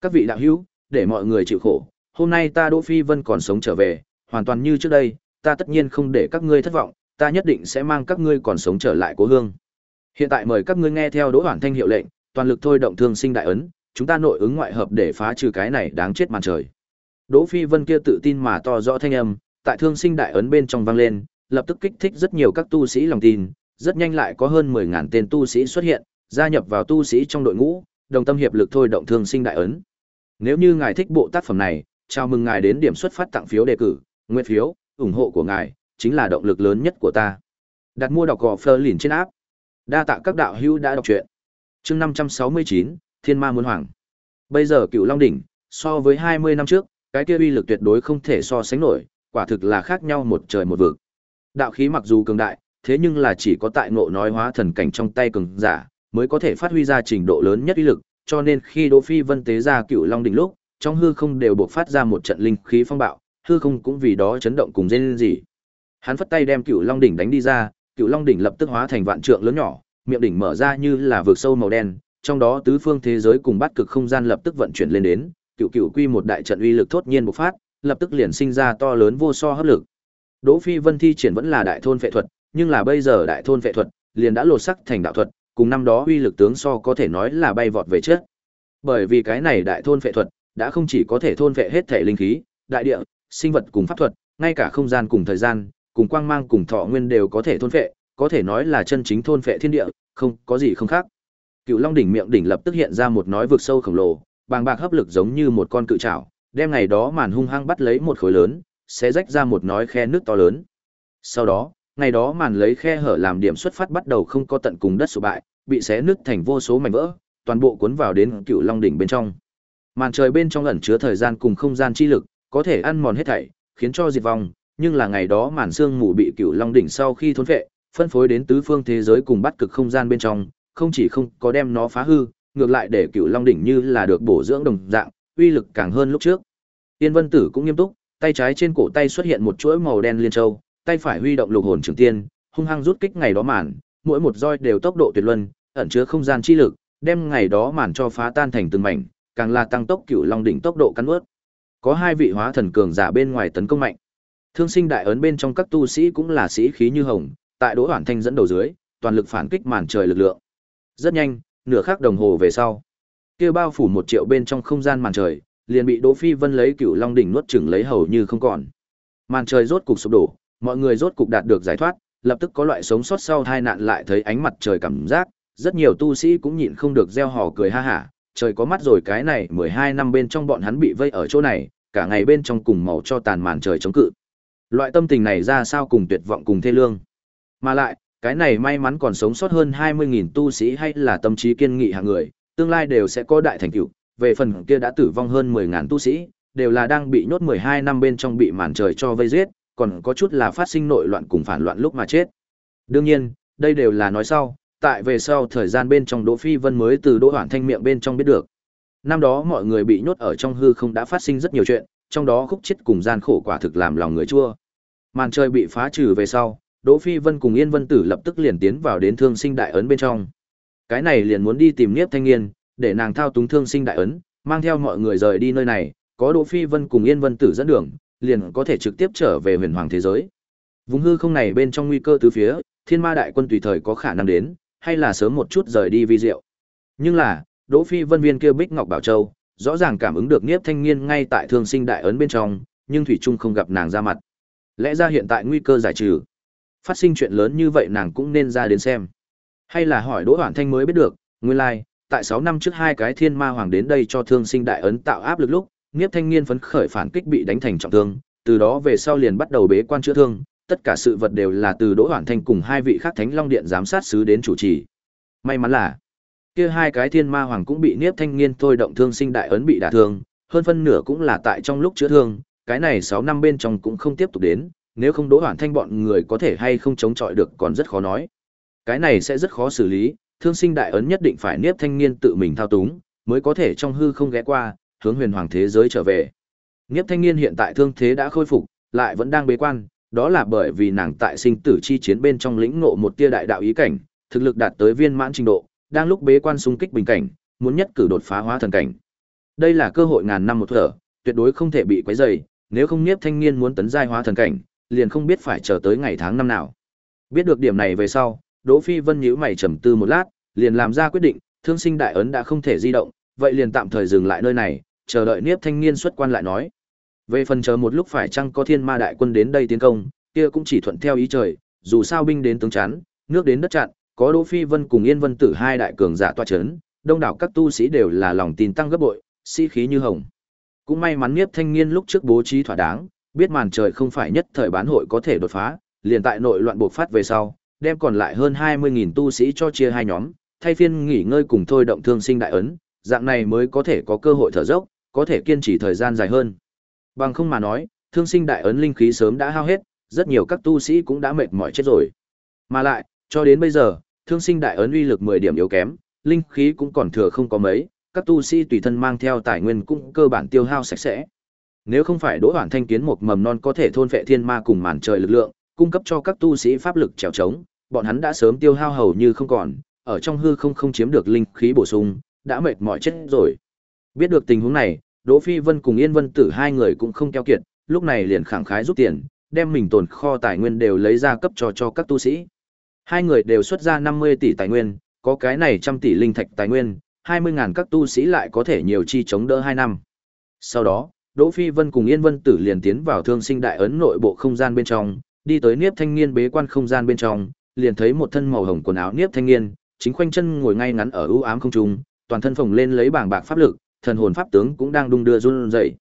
Các vị đạo hữu, để mọi người chịu khổ, hôm nay ta Đỗ Phi Vân còn sống trở về, hoàn toàn như trước đây, ta tất nhiên không để các ngươi thất vọng, ta nhất định sẽ mang các ngươi còn sống trở lại cố hương. Hiện tại mời các ngươi nghe theo Đỗ Hoản Thanh hiệu lệnh, toàn lực thôi động thương sinh đại ấn, chúng ta nội ứng ngoại hợp để phá trừ cái này đáng chết màn trời. Đỗ Phi Vân kia tự tin mà to rõ thanh âm, tại thương sinh đại ấn bên trong vang lên, lập tức kích thích rất nhiều các tu sĩ lòng tin, rất nhanh lại có hơn 10.000 tên tu sĩ xuất hiện, gia nhập vào tu sĩ trong đội ngũ, đồng tâm hiệp lực thôi động thương sinh đại ấn. Nếu như ngài thích bộ tác phẩm này, chào mừng ngài đến điểm xuất phát tặng phiếu đề cử, nguyện phiếu, ủng hộ của ngài chính là động lực lớn nhất của ta. Đặt mua đọc gò Fleur liền trên áp. Đa tạ các đạo hữu đã đọc truyện. Chương 569, Thiên Ma muốn hoàng. Bây giờ Cựu Long đỉnh, so với 20 năm trước, cái kia uy lực tuyệt đối không thể so sánh nổi, quả thực là khác nhau một trời một vực. Đạo khí mặc dù cường đại, thế nhưng là chỉ có tại ngộ nói hóa thần cảnh trong tay cường giả, mới có thể phát huy ra trình độ lớn nhất uy lực, cho nên khi Đỗ Phi Vân tế ra Cựu Long đỉnh lúc, trong hư không đều bộc phát ra một trận linh khí phong bạo, hư không cũng vì đó chấn động cùng rên rỉ. Hắn phất tay đem Cựu Long đỉnh đánh đi ra, Cựu Long đỉnh lập tức hóa thành vạn trượng lớn nhỏ, miệng đỉnh mở ra như là vực sâu màu đen, trong đó tứ phương thế giới cùng bát cực không gian lập tức vận chuyển lên đến, Cựu Cựu quy một đại trận uy lực thốt nhiên bộc phát, lập tức liền sinh ra to lớn vô so hấp lực. Đỗ Phi Vân thi triển vẫn là đại thôn phệ thuật, nhưng là bây giờ đại thôn phệ thuật liền đã lột sắc thành đạo thuật, cùng năm đó uy lực tướng so có thể nói là bay vọt về trước. Bởi vì cái này đại thôn phệ thuật đã không chỉ có thể thôn phệ hết thể linh khí, đại địa, sinh vật cùng pháp thuật, ngay cả không gian cùng thời gian, cùng quang mang cùng thọ nguyên đều có thể thôn phệ, có thể nói là chân chính thôn phệ thiên địa, không có gì không khác. Cựu Long đỉnh miệng đỉnh lập tức hiện ra một nói vực sâu khổng lồ, bàng bạc hấp lực giống như một con cự trảo, đem ngày đó màn hung hăng bắt lấy một khối lớn, sẽ rách ra một nói khe nước to lớn. Sau đó, ngày đó màn lấy khe hở làm điểm xuất phát bắt đầu không có tận cùng đất sụp bại, bị xé nứt thành vô số mảnh vỡ, toàn bộ cuốn vào đến Cựu Long đỉnh bên trong. Màn trời bên trong ẩn chứa thời gian cùng không gian chi lực, có thể ăn mòn hết thảy, khiến cho diệt vong, nhưng là ngày đó màn xương mù bị Cựu Long đỉnh sau khi thôn phệ, phân phối đến tứ phương thế giới cùng bắt cực không gian bên trong, không chỉ không có đem nó phá hư, ngược lại để Cựu Long đỉnh như là được bổ dưỡng đồng dạng, uy lực càng hơn lúc trước. Tiên Vân Tử cũng nghiêm túc, tay trái trên cổ tay xuất hiện một chuỗi màu đen liên châu, tay phải huy động lục hồn trường tiên, hung hăng rút kích ngày đó màn, mỗi một roi đều tốc độ tuyệt luân, ẩn chứa không gian chi lực, đem ngày đó màn cho phá tan thành từng mảnh, càng là tăng tốc Cựu Long đỉnh tốc độ cắn nuốt. Có hai vị hóa thần cường giả bên ngoài tấn công mạnh. Thương sinh đại ấn bên trong các tu sĩ cũng là sĩ khí như hồng, tại Đỗ Hoản Thanh dẫn đầu dưới, toàn lực phản kích màn trời lực lượng. Rất nhanh, nửa khắc đồng hồ về sau, kia bao phủ một triệu bên trong không gian màn trời, liền bị Đỗ Phi Vân lấy Cửu Long đỉnh nuốt chửng lấy hầu như không còn. Màn trời rốt cục sụp đổ, mọi người rốt cục đạt được giải thoát, lập tức có loại sống sót sau tai nạn lại thấy ánh mặt trời cảm giác, rất nhiều tu sĩ cũng nhịn không được gieo hò cười ha hả, trời có mắt rồi cái này 12 năm bên trong bọn hắn bị vây ở chỗ này, cả ngày bên trong cùng màu cho tàn màn trời chống cự. Loại tâm tình này ra sao cùng tuyệt vọng cùng thê lương. Mà lại, cái này may mắn còn sống sót hơn 20.000 tu sĩ hay là tâm trí kiên nghị hàng người, tương lai đều sẽ có đại thành tựu. Về phần kia đã tử vong hơn 10.000 tu sĩ, đều là đang bị nhốt 12 năm bên trong bị màn trời cho vây giết, còn có chút là phát sinh nội loạn cùng phản loạn lúc mà chết. Đương nhiên, đây đều là nói sau, tại về sau thời gian bên trong Đỗ Phi Vân mới từ Đỗ Hoản Thanh miệng bên trong biết được. Năm đó mọi người bị nhốt ở trong hư không đã phát sinh rất nhiều chuyện, trong đó khúc chết cùng gian khổ quả thực làm lòng người chua. Màn trời bị phá trừ về sau, Đỗ Phi Vân cùng Yên Vân Tử lập tức liền tiến vào đến Thương Sinh Đại ấn bên trong. Cái này liền muốn đi tìm Niếp Thanh Nghiên, để nàng thao túng Thương Sinh Đại ấn, mang theo mọi người rời đi nơi này, có Đỗ Phi Vân cùng Yên Vân Tử dẫn đường, liền có thể trực tiếp trở về huyền hoàng thế giới. Vùng hư không này bên trong nguy cơ tứ phía, Thiên Ma đại quân tùy thời có khả năng đến, hay là sớm một chút rời đi vi diệu. Nhưng là, Đỗ Phi Vân viên kia Bích Ngọc Bảo Châu, rõ ràng cảm ứng được Niếp Thanh Nghiên ngay tại Thương Sinh Đại ấn bên trong, nhưng thủy trung không gặp nàng ra mặt. Lẽ ra hiện tại nguy cơ giải trừ. Phát sinh chuyện lớn như vậy nàng cũng nên ra đến xem. Hay là hỏi Đỗ Hoản Thanh mới biết được, nguyên lai, like, tại 6 năm trước hai cái thiên ma hoàng đến đây cho Thương Sinh Đại ấn tạo áp lực lúc, Niếp Thanh Nghiên phấn khởi phản kích bị đánh thành trọng thương, từ đó về sau liền bắt đầu bế quan chữa thương, tất cả sự vật đều là từ Đỗ Hoản Thanh cùng hai vị khác Thánh Long Điện giám sát sứ đến chủ trì. May mắn là, kia hai cái thiên ma hoàng cũng bị Niếp Thanh Nghiên thôi động thương sinh đại ấn bị đả thương, hơn phân nửa cũng là tại trong lúc chữa thương, cái này 6 năm bên trong cũng không tiếp tục đến, nếu không Đỗ Hoản Thanh bọn người có thể hay không chống chọi được còn rất khó nói. Cái này sẽ rất khó xử lý, thương sinh đại ấn nhất định phải Niếp Thanh niên tự mình thao túng, mới có thể trong hư không ghé qua, hướng huyền hoàng thế giới trở về. Niếp Thanh niên hiện tại thương thế đã khôi phục, lại vẫn đang bế quan, đó là bởi vì nàng tại sinh tử chi chiến bên trong lĩnh ngộ một tia đại đạo ý cảnh, thực lực đạt tới viên mãn trình độ, đang lúc bế quan xung kích bình cảnh, muốn nhất cử đột phá hóa thần cảnh. Đây là cơ hội ngàn năm một thở, tuyệt đối không thể bị quấy rầy, nếu không Niếp Thanh niên muốn tấn giai hóa thần cảnh, liền không biết phải chờ tới ngày tháng năm nào. Biết được điểm này về sau, Đỗ Phi Vân nhíu mày trầm tư một lát, liền làm ra quyết định, Thương Sinh Đại ấn đã không thể di động, vậy liền tạm thời dừng lại nơi này, chờ đợi Niếp Thanh Niên xuất quan lại nói. Về phần chờ một lúc phải chăng có Thiên Ma đại quân đến đây tiến công, kia cũng chỉ thuận theo ý trời, dù sao binh đến tướng chắn, nước đến đất chặn, có Đỗ Phi Vân cùng Yên Vân Tử hai đại cường giả tọa chấn, đông đảo các tu sĩ đều là lòng tin tăng gấp bội, sĩ khí như hồng. Cũng may mắn Niếp Thanh Niên lúc trước bố trí thỏa đáng, biết màn trời không phải nhất thời bán hội có thể đột phá, liền tại nội loạn bộc phát về sau, đem còn lại hơn 20.000 tu sĩ cho chia hai nhóm, thay phiên nghỉ ngơi cùng thôi động thương sinh đại ấn, dạng này mới có thể có cơ hội thở dốc, có thể kiên trì thời gian dài hơn. Bằng không mà nói, thương sinh đại ấn linh khí sớm đã hao hết, rất nhiều các tu sĩ cũng đã mệt mỏi chết rồi. Mà lại, cho đến bây giờ, thương sinh đại ấn uy lực 10 điểm yếu kém, linh khí cũng còn thừa không có mấy, các tu sĩ tùy thân mang theo tài nguyên cũng cơ bản tiêu hao sạch sẽ. Nếu không phải Đỗ Hoản Thanh kiến một mầm non có thể thôn phệ thiên ma cùng màn trời lực lượng, cung cấp cho các tu sĩ pháp lực trèo trống, bọn hắn đã sớm tiêu hao hầu như không còn, ở trong hư không không chiếm được linh khí bổ sung, đã mệt mỏi chết rồi. Biết được tình huống này, Đỗ Phi Vân cùng Yên Vân Tử hai người cũng không keo kiệt, lúc này liền khẳng khái rút tiền, đem mình tồn kho tài nguyên đều lấy ra cấp cho cho các tu sĩ. Hai người đều xuất ra 50 tỷ tài nguyên, có cái này trăm tỷ linh thạch tài nguyên, 20 ngàn các tu sĩ lại có thể nhiều chi chống đỡ 2 năm. Sau đó, Đỗ Phi Vân cùng Yên Vân Tử liền tiến vào Thương Sinh Đại ấn nội bộ không gian bên trong, đi tới Niếp Thanh Niên bế quan không gian bên trong, liền thấy một thân màu hồng quần áo Niếp Thanh Niên, chính khoanh chân ngồi ngay ngắn ở ưu ám không trung, toàn thân phồng lên lấy bảng bạc pháp lực, thần hồn pháp tướng cũng đang đung đưa run rẩy.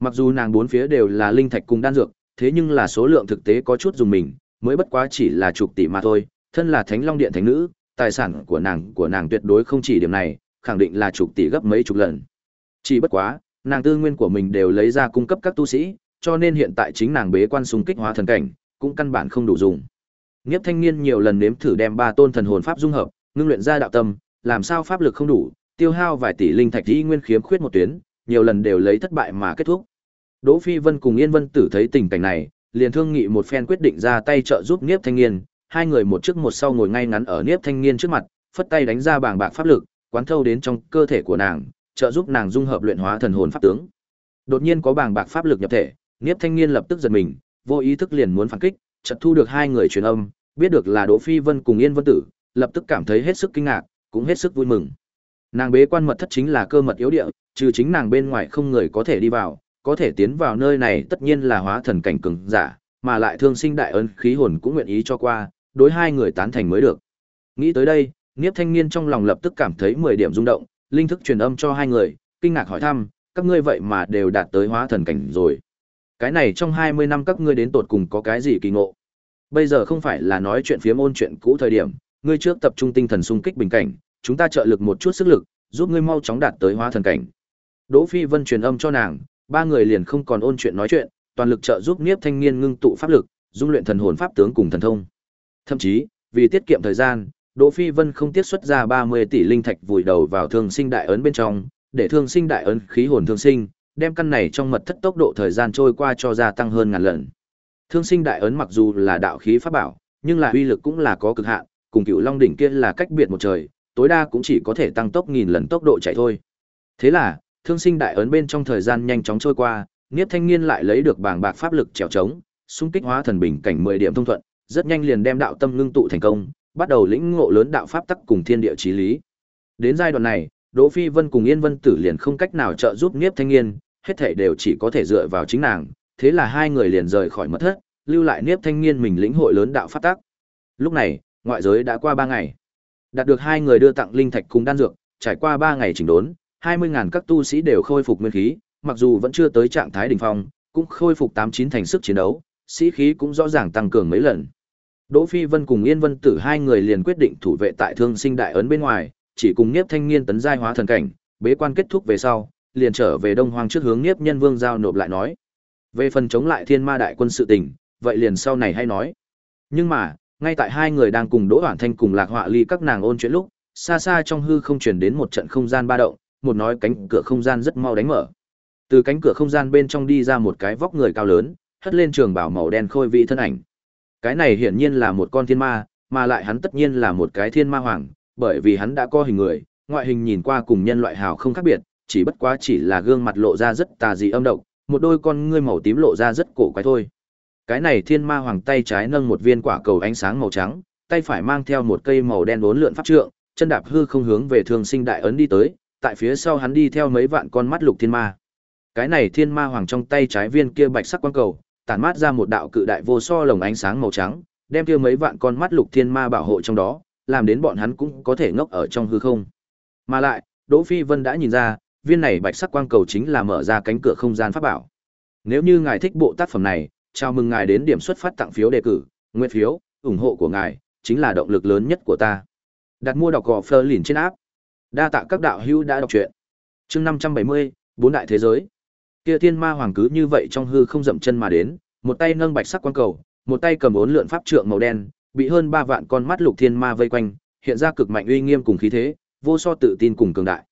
Mặc dù nàng bốn phía đều là linh thạch cùng đan dược, thế nhưng là số lượng thực tế có chút dùng mình, mới bất quá chỉ là chục tỷ mà thôi, thân là Thánh Long Điện thánh nữ, tài sản của nàng của nàng tuyệt đối không chỉ điểm này, khẳng định là chục tỷ gấp mấy chục lần. Chỉ bất quá, nàng tư nguyên của mình đều lấy ra cung cấp các tu sĩ, cho nên hiện tại chính nàng bế quan xung kích hóa thần cảnh, cũng căn bản không đủ dùng. Nghiệp Thanh Niên nhiều lần nếm thử đem ba tôn thần hồn pháp dung hợp, ngưng luyện ra đạo tâm, làm sao pháp lực không đủ, tiêu hao vài tỷ linh thạch y nguyên khiếm khuyết một tuyến, nhiều lần đều lấy thất bại mà kết thúc. Đỗ Phi Vân cùng Yên Vân Tử thấy tình cảnh này, liền thương nghị một phen quyết định ra tay trợ giúp Niếp Thanh Niên, hai người một trước một sau ngồi ngay ngắn ở Niếp Thanh Niên trước mặt, phất tay đánh ra bảng bạc pháp lực, quán thâu đến trong cơ thể của nàng, trợ giúp nàng dung hợp luyện hóa thần hồn pháp tướng. Đột nhiên có bảng bạc pháp lực nhập thể, Niếp Thanh Niên lập tức giật mình, vô ý thức liền muốn phản kích, chợt thu được hai người truyền âm, biết được là Đỗ Phi Vân cùng Yên Vân Tử, lập tức cảm thấy hết sức kinh ngạc, cũng hết sức vui mừng. Nàng bế quan mật thất chính là cơ mật yếu địa, trừ chính nàng bên ngoài không người có thể đi vào, có thể tiến vào nơi này tất nhiên là hóa thần cảnh cường giả, mà lại thương sinh đại ân khí hồn cũng nguyện ý cho qua, đối hai người tán thành mới được. Nghĩ tới đây, Niếp Thanh Niên trong lòng lập tức cảm thấy 10 điểm rung động, linh thức truyền âm cho hai người, kinh ngạc hỏi thăm, các ngươi vậy mà đều đạt tới hóa thần cảnh rồi. Cái này trong 20 năm các ngươi đến tột cùng có cái gì kỳ ngộ? Bây giờ không phải là nói chuyện phía môn chuyện cũ thời điểm, ngươi trước tập trung tinh thần xung kích bình cảnh, chúng ta trợ lực một chút sức lực, giúp ngươi mau chóng đạt tới hóa thần cảnh. Đỗ Phi Vân truyền âm cho nàng, ba người liền không còn ôn chuyện nói chuyện, toàn lực trợ giúp Niếp Thanh Niên ngưng tụ pháp lực, dung luyện thần hồn pháp tướng cùng thần thông. Thậm chí, vì tiết kiệm thời gian, Đỗ Phi Vân không tiết xuất ra 30 tỷ linh thạch vùi đầu vào thương sinh đại ấn bên trong, để thương sinh đại ấn khí hồn thương sinh, đem căn này trong mật thất tốc độ thời gian trôi qua cho gia tăng hơn ngàn lần. Thương sinh đại ấn mặc dù là đạo khí pháp bảo, nhưng là uy lực cũng là có cực hạn, cùng Cựu Long đỉnh kia là cách biệt một trời, tối đa cũng chỉ có thể tăng tốc nghìn lần tốc độ chạy thôi. Thế là, thương sinh đại ấn bên trong thời gian nhanh chóng trôi qua, Niếp Thanh Niên lại lấy được bảng bạc pháp lực trèo trống, xung kích hóa thần bình cảnh 10 điểm thông thuận, rất nhanh liền đem đạo tâm ngưng tụ thành công, bắt đầu lĩnh ngộ lớn đạo pháp tắc cùng thiên địa chí lý. Đến giai đoạn này, Đỗ Phi Vân cùng Yên Vân Tử liền không cách nào trợ giúp Niếp Thanh Niên, hết thảy đều chỉ có thể dựa vào chính nàng, thế là hai người liền rời khỏi mật thất, lưu lại Niếp Thanh Niên mình lĩnh hội lớn đạo pháp tắc. Lúc này, ngoại giới đã qua 3 ngày. Đạt được hai người đưa tặng linh thạch cùng đan dược, trải qua 3 ngày chỉnh đốn, 20.000 các tu sĩ đều khôi phục nguyên khí, mặc dù vẫn chưa tới trạng thái đỉnh phong, cũng khôi phục 89 thành sức chiến đấu, sĩ khí cũng rõ ràng tăng cường mấy lần. Đỗ Phi Vân cùng Yên Vân Tử hai người liền quyết định thủ vệ tại Thương Sinh Đại ấn bên ngoài, chỉ cùng Niếp Thanh Niên tấn giai hóa thần cảnh, bế quan kết thúc về sau, liền trở về Đông Hoang trước hướng Niếp Nhân Vương giao nộp lại nói. Về phần chống lại Thiên Ma đại quân sự tình, vậy liền sau này hay nói. Nhưng mà, ngay tại hai người đang cùng Đỗ Hoản Thanh cùng Lạc Họa Ly các nàng ôn chuyện lúc, xa xa trong hư không truyền đến một trận không gian ba động, một nói cánh cửa không gian rất mau đánh mở. Từ cánh cửa không gian bên trong đi ra một cái vóc người cao lớn, hất lên trường bảo màu đen khôi vị thân ảnh. Cái này hiển nhiên là một con thiên ma, mà lại hắn tất nhiên là một cái thiên ma hoàng, bởi vì hắn đã có hình người, ngoại hình nhìn qua cùng nhân loại hào không khác biệt, chỉ bất quá chỉ là gương mặt lộ ra rất tà dị âm độc, một đôi con ngươi màu tím lộ ra rất cổ quái thôi. Cái này thiên ma hoàng tay trái nâng một viên quả cầu ánh sáng màu trắng, tay phải mang theo một cây màu đen bốn lượn pháp trượng, chân đạp hư không hướng về thường sinh đại ấn đi tới, tại phía sau hắn đi theo mấy vạn con mắt lục thiên ma. Cái này thiên ma hoàng trong tay trái viên kia bạch sắc quang cầu, tản mát ra một đạo cự đại vô so lồng ánh sáng màu trắng, đem kia mấy vạn con mắt lục thiên ma bảo hộ trong đó, làm đến bọn hắn cũng có thể ngốc ở trong hư không. Mà lại, Đỗ Phi Vân đã nhìn ra, viên này bạch sắc quang cầu chính là mở ra cánh cửa không gian pháp bảo. Nếu như ngài thích bộ tác phẩm này, chào mừng ngài đến điểm xuất phát tặng phiếu đề cử, nguyên phiếu, ủng hộ của ngài chính là động lực lớn nhất của ta. Đặt mua đọc gõ Fleur liền trên áp. Đa tạ các đạo hữu đã đọc truyện. Chương 570, bốn đại thế giới. Kia Thiên Ma Hoàng cứ như vậy trong hư không dậm chân mà đến, một tay nâng bạch sắc quang cầu, một tay cầm bốn lượn pháp trượng màu đen, bị hơn ba vạn con mắt lục thiên ma vây quanh, hiện ra cực mạnh uy nghiêm cùng khí thế, vô so tự tin cùng cường đại.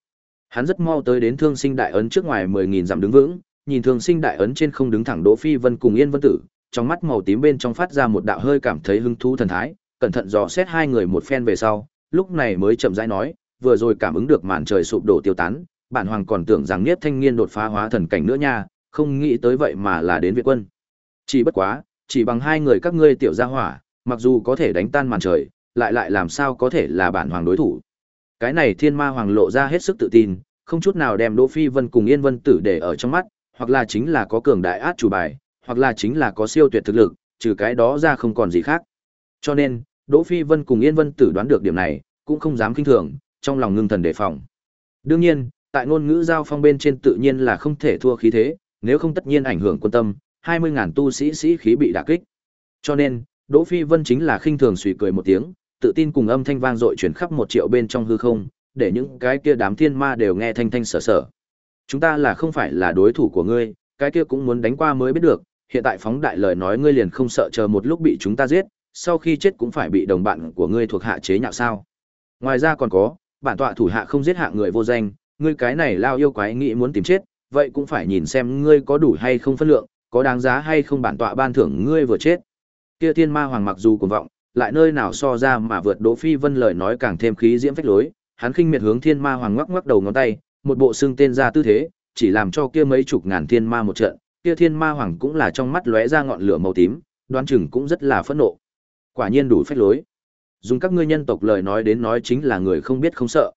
Hắn rất mau tới đến Thương Sinh Đại ấn trước ngoài mười nghìn dặm đứng vững, nhìn Thương Sinh Đại ấn trên không đứng thẳng Đỗ Phi Vân cùng Yên Vân Tử, trong mắt màu tím bên trong phát ra một đạo hơi cảm thấy hứng thú thần thái, cẩn thận dò xét hai người một phen về sau, lúc này mới chậm rãi nói, vừa rồi cảm ứng được màn trời sụp đổ tiêu tán, bản hoàng còn tưởng rằng Niếp Thanh Niên đột phá hóa thần cảnh nữa nha, không nghĩ tới vậy mà là đến Việt quân. Chỉ bất quá, chỉ bằng hai người các ngươi tiểu gia hỏa, mặc dù có thể đánh tan màn trời, lại lại làm sao có thể là bản hoàng đối thủ. Cái này Thiên Ma Hoàng lộ ra hết sức tự tin, không chút nào đem Đỗ Phi Vân cùng Yên Vân Tử để ở trong mắt, hoặc là chính là có cường đại át chủ bài, hoặc là chính là có siêu tuyệt thực lực, trừ cái đó ra không còn gì khác. Cho nên, Đỗ Phi Vân cùng Yên Vân Tử đoán được điểm này, cũng không dám kinh thường, trong lòng ngưng thần đề phòng. Đương nhiên, tại ngôn ngữ giao phong bên trên tự nhiên là không thể thua khí thế, nếu không tất nhiên ảnh hưởng quân tâm, 20.000 tu sĩ sĩ khí bị đả kích. Cho nên, Đỗ Phi Vân chính là khinh thường suy cười một tiếng, tự tin cùng âm thanh vang dội truyền khắp một triệu bên trong hư không, để những cái kia đám thiên ma đều nghe thanh thanh sở sở. Chúng ta là không phải là đối thủ của ngươi, cái kia cũng muốn đánh qua mới biết được, hiện tại phóng đại lời nói ngươi liền không sợ chờ một lúc bị chúng ta giết, sau khi chết cũng phải bị đồng bạn của ngươi thuộc hạ chế nhạo sao? Ngoài ra còn có, bản tọa thủ hạ không giết hạ người vô danh, ngươi cái này lao yêu quái nghĩ muốn tìm chết, vậy cũng phải nhìn xem ngươi có đủ hay không phân lượng, có đáng giá hay không bản tọa ban thưởng ngươi vừa chết. Kia Thiên Ma Hoàng mặc dù cuồng vọng, lại nơi nào so ra mà vượt Đỗ Phi Vân lời nói càng thêm khí diễm phách lối, hắn khinh miệt hướng Thiên Ma Hoàng ngoắc ngoắc đầu ngón tay, một bộ xương tên ra tư thế, chỉ làm cho kia mấy chục ngàn thiên ma một trận, kia Thiên Ma Hoàng cũng là trong mắt lóe ra ngọn lửa màu tím, đoán chừng cũng rất là phẫn nộ. Quả nhiên đủ phách lối. Dùng các ngươi nhân tộc lời nói đến nói chính là người không biết không sợ.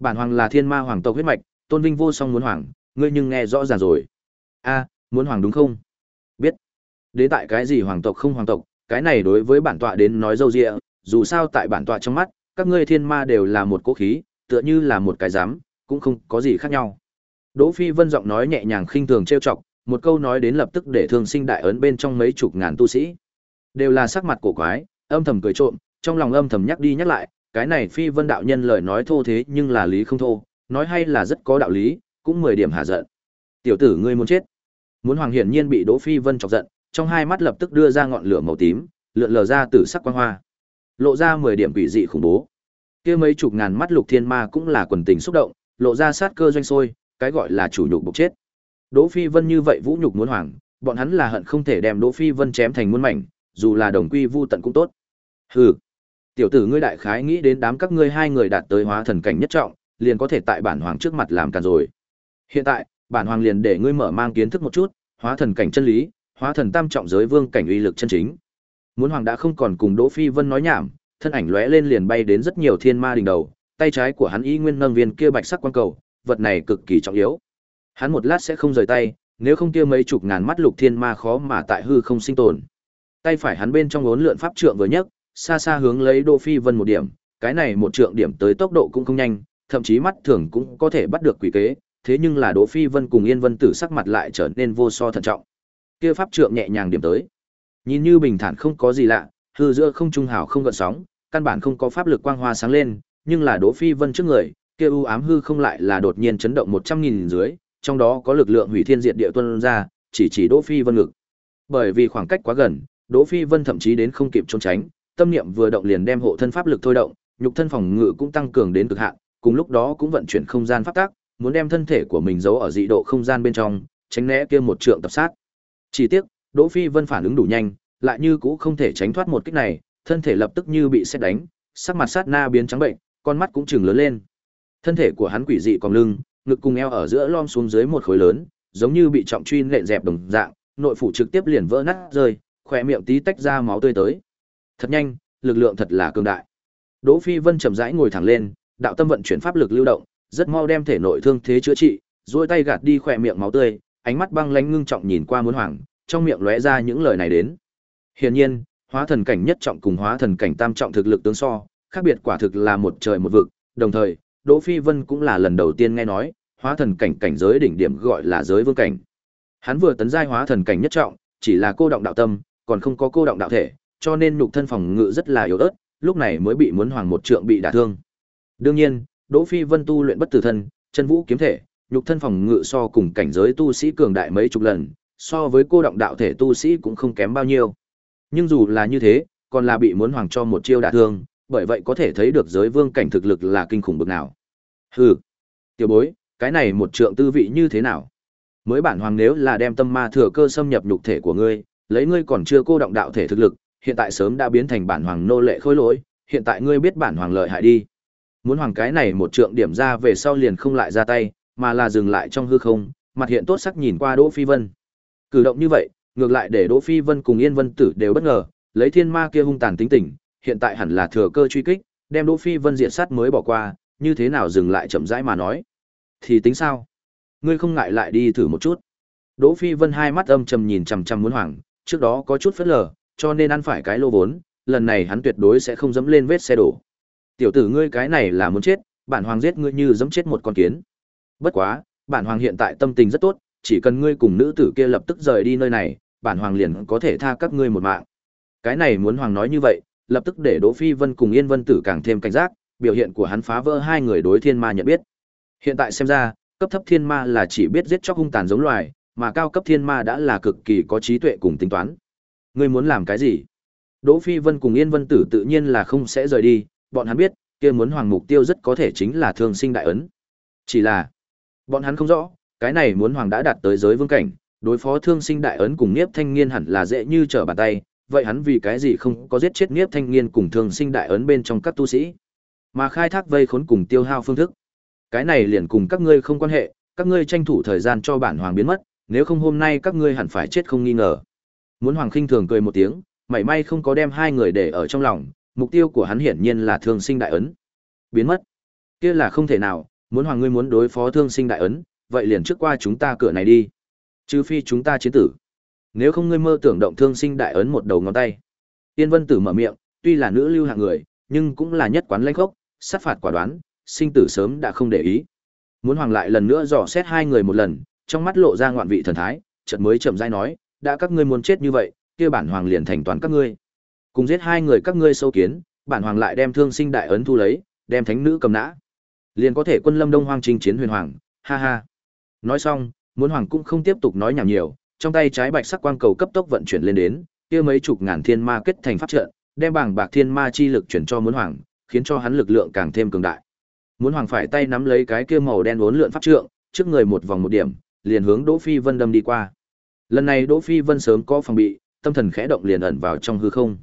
Bản hoàng là Thiên Ma Hoàng tộc huyết mạch, tôn vinh vô song muốn hoàng, ngươi nhưng nghe rõ ràng rồi. A, muốn hoàng đúng không? Biết. Đến tại cái gì hoàng tộc không hoàng tộc, cái này đối với bản tọa đến nói dâu dịa, dù sao tại bản tọa trong mắt, các ngươi thiên ma đều là một cỗ khí, tựa như là một cái giám, cũng không có gì khác nhau. Đỗ Phi Vân giọng nói nhẹ nhàng khinh thường trêu chọc, một câu nói đến lập tức để thương sinh đại ấn bên trong mấy chục ngàn tu sĩ. Đều là sắc mặt cổ quái, âm thầm cười trộm, trong lòng âm thầm nhắc đi nhắc lại, cái này Phi Vân đạo nhân lời nói thô thế nhưng là lý không thô, nói hay là rất có đạo lý, cũng mười điểm hạ giận. Tiểu tử ngươi muốn chết. Muốn Hoàng hiển nhiên bị Đỗ Phi Vân chọc giận, trong hai mắt lập tức đưa ra ngọn lửa màu tím, lượn lờ ra tử sắc quang hoa. Lộ ra mười điểm quỷ dị khủng bố. Kia mấy chục ngàn mắt lục thiên ma cũng là quần tình xúc động, lộ ra sát cơ doanh sôi, cái gọi là chủ nhục bộc chết. Đỗ Phi Vân như vậy vũ nhục muốn hoàng, bọn hắn là hận không thể đem Đỗ Phi Vân chém thành muôn mảnh, dù là đồng quy vu tận cũng tốt. Hừ, tiểu tử ngươi đại khái nghĩ đến đám các ngươi hai người đạt tới hóa thần cảnh nhất trọng, liền có thể tại bản hoàng trước mặt làm càn rồi. Hiện tại, bản hoàng liền để ngươi mở mang kiến thức một chút, hóa thần cảnh chân lý, hóa thần tam trọng giới vương cảnh uy lực chân chính. Muốn hoàng đã không còn cùng Đỗ Phi Vân nói nhảm, thân ảnh lóe lên liền bay đến rất nhiều thiên ma đỉnh đầu, tay trái của hắn y nguyên nâng viên kia bạch sắc quang cầu, vật này cực kỳ trọng yếu. Hắn một lát sẽ không rời tay, nếu không kia mấy chục ngàn mắt lục thiên ma khó mà tại hư không sinh tồn. Tay phải hắn bên trong ốn lượn pháp trượng vừa nhấc, xa xa hướng lấy Đỗ Phi Vân một điểm, cái này một trượng điểm tới tốc độ cũng không nhanh, thậm chí mắt thường cũng có thể bắt được quỷ kế, thế nhưng là Đỗ Phi Vân cùng Yên Vân Tử sắc mặt lại trở nên vô so thận trọng. Kia pháp trượng nhẹ nhàng điểm tới, nhìn như bình thản không có gì lạ, hư giữa không trung hào không gợn sóng, căn bản không có pháp lực quang hoa sáng lên, nhưng là Đỗ Phi Vân trước người, kia u ám hư không lại là đột nhiên chấn động một trăm nghìn dưới, trong đó có lực lượng hủy thiên diệt địa tuôn ra, chỉ chỉ Đỗ Phi Vân ngực. Bởi vì khoảng cách quá gần, Đỗ Phi Vân thậm chí đến không kịp trốn tránh, tâm niệm vừa động liền đem hộ thân pháp lực thôi động, nhục thân phòng ngự cũng tăng cường đến cực hạn, cùng lúc đó cũng vận chuyển không gian pháp tác, muốn đem thân thể của mình giấu ở dị độ không gian bên trong, tránh né kia một trượng tập sát. Chỉ tiếc, Đỗ Phi Vân phản ứng đủ nhanh, lại như cũ không thể tránh thoát một kích này, thân thể lập tức như bị sét đánh, sắc mặt sát na biến trắng bệnh, con mắt cũng trừng lớn lên. Thân thể của hắn quỷ dị cong lưng, ngực cùng eo ở giữa lom xuống dưới một khối lớn, giống như bị trọng truy nện dẹp đồng dạng, nội phủ trực tiếp liền vỡ nát rơi, khỏe miệng tí tách ra máu tươi tới. Thật nhanh, lực lượng thật là cường đại. Đỗ Phi Vân chậm rãi ngồi thẳng lên, đạo tâm vận chuyển pháp lực lưu động, rất mau đem thể nội thương thế chữa trị, duỗi tay gạt đi khỏe miệng máu tươi, ánh mắt băng lãnh ngưng trọng nhìn qua muốn hoàng, trong miệng lóe ra những lời này đến. Hiển nhiên, hóa thần cảnh nhất trọng cùng hóa thần cảnh tam trọng thực lực tương so, khác biệt quả thực là một trời một vực, đồng thời, Đỗ Phi Vân cũng là lần đầu tiên nghe nói, hóa thần cảnh cảnh giới đỉnh điểm gọi là giới vương cảnh. Hắn vừa tấn giai hóa thần cảnh nhất trọng, chỉ là cô động đạo tâm, còn không có cô động đạo thể, cho nên nhục thân phòng ngự rất là yếu ớt, lúc này mới bị muốn hoàng một trượng bị đả thương. Đương nhiên, Đỗ Phi Vân tu luyện bất tử thân, chân vũ kiếm thể, nhục thân phòng ngự so cùng cảnh giới tu sĩ cường đại mấy chục lần, so với cô động đạo thể tu sĩ cũng không kém bao nhiêu. Nhưng dù là như thế, còn là bị muốn hoàng cho một chiêu đả thương, bởi vậy có thể thấy được giới vương cảnh thực lực là kinh khủng bực nào. Hừ, tiểu bối, cái này một trượng tư vị như thế nào? Mới bản hoàng nếu là đem tâm ma thừa cơ xâm nhập nhục thể của ngươi, lấy ngươi còn chưa cô động đạo thể thực lực, hiện tại sớm đã biến thành bản hoàng nô lệ khôi lỗi, hiện tại ngươi biết bản hoàng lợi hại đi. Muốn hoàng cái này một trượng điểm ra về sau liền không lại ra tay, mà là dừng lại trong hư không, mặt hiện tốt sắc nhìn qua Đỗ Phi Vân. Cử động như vậy, ngược lại để Đỗ Phi Vân cùng Yên Vân Tử đều bất ngờ, lấy thiên ma kia hung tàn tính tình, hiện tại hẳn là thừa cơ truy kích, đem Đỗ Phi Vân diện sát mới bỏ qua, như thế nào dừng lại chậm rãi mà nói. Thì tính sao? Ngươi không ngại lại đi thử một chút. Đỗ Phi Vân hai mắt âm trầm nhìn chằm chằm muốn hoàng, trước đó có chút phất lờ, cho nên ăn phải cái lô vốn, lần này hắn tuyệt đối sẽ không dẫm lên vết xe đổ. Tiểu tử ngươi cái này là muốn chết, bản hoàng giết ngươi như dẫm chết một con kiến. Bất quá, bản hoàng hiện tại tâm tình rất tốt, chỉ cần ngươi cùng nữ tử kia lập tức rời đi nơi này, bản hoàng liền có thể tha các ngươi một mạng. Cái này muốn hoàng nói như vậy, lập tức để Đỗ Phi Vân cùng Yên Vân Tử càng thêm cảnh giác, biểu hiện của hắn phá vỡ hai người đối thiên ma nhận biết. Hiện tại xem ra, cấp thấp thiên ma là chỉ biết giết chóc hung tàn giống loài, mà cao cấp thiên ma đã là cực kỳ có trí tuệ cùng tính toán. Ngươi muốn làm cái gì? Đỗ Phi Vân cùng Yên Vân Tử tự nhiên là không sẽ rời đi, bọn hắn biết, kia muốn hoàng mục tiêu rất có thể chính là thương sinh đại ấn. Chỉ là, bọn hắn không rõ, cái này muốn hoàng đã đạt tới giới vương cảnh, đối phó thương sinh đại ấn cùng Niếp Thanh Nghiên hẳn là dễ như trở bàn tay, vậy hắn vì cái gì không có giết chết Niếp Thanh Nghiên cùng thương sinh đại ấn bên trong các tu sĩ, mà khai thác vây khốn cùng tiêu hao phương thức. Cái này liền cùng các ngươi không quan hệ, các ngươi tranh thủ thời gian cho bản hoàng biến mất, nếu không hôm nay các ngươi hẳn phải chết không nghi ngờ. Muốn hoàng khinh thường cười một tiếng, mảy may không có đem hai người để ở trong lòng, mục tiêu của hắn hiển nhiên là thương sinh đại ấn. Biến mất? Kia là không thể nào, muốn hoàng ngươi muốn đối phó thương sinh đại ấn, vậy liền trước qua chúng ta cửa này đi. Trừ phi chúng ta chiến tử. Nếu không ngươi mơ tưởng động thương sinh đại ấn một đầu ngón tay. Tiên Vân Tử mở miệng, tuy là nữ lưu hạng người, nhưng cũng là nhất quán lãnh khốc, sát phạt quả đoán, sinh tử sớm đã không để ý. Muốn hoàng lại lần nữa dò xét hai người một lần, trong mắt lộ ra ngoạn vị thần thái, chợt mới chậm rãi nói, đã các ngươi muốn chết như vậy, kia bản hoàng liền thành toàn các ngươi. Cùng giết hai người các ngươi sâu kiến, bản hoàng lại đem thương sinh đại ấn thu lấy, đem thánh nữ cầm nã. Liền có thể quân lâm đông hoang chinh chiến huyền hoàng, ha ha. Nói xong, muốn hoàng cũng không tiếp tục nói nhảm nhiều, trong tay trái bạch sắc quang cầu cấp tốc vận chuyển lên đến, kia mấy chục ngàn thiên ma kết thành pháp trận, đem bảng bạc thiên ma chi lực chuyển cho muốn hoàng, khiến cho hắn lực lượng càng thêm cường đại. Muốn hoàng phải tay nắm lấy cái kia màu đen uốn lượn pháp trượng, trước người một vòng một điểm, liền hướng Đỗ Phi Vân đâm đi qua. Lần này Đỗ Phi Vân sớm có phòng bị, tâm thần khẽ động liền ẩn vào trong hư không.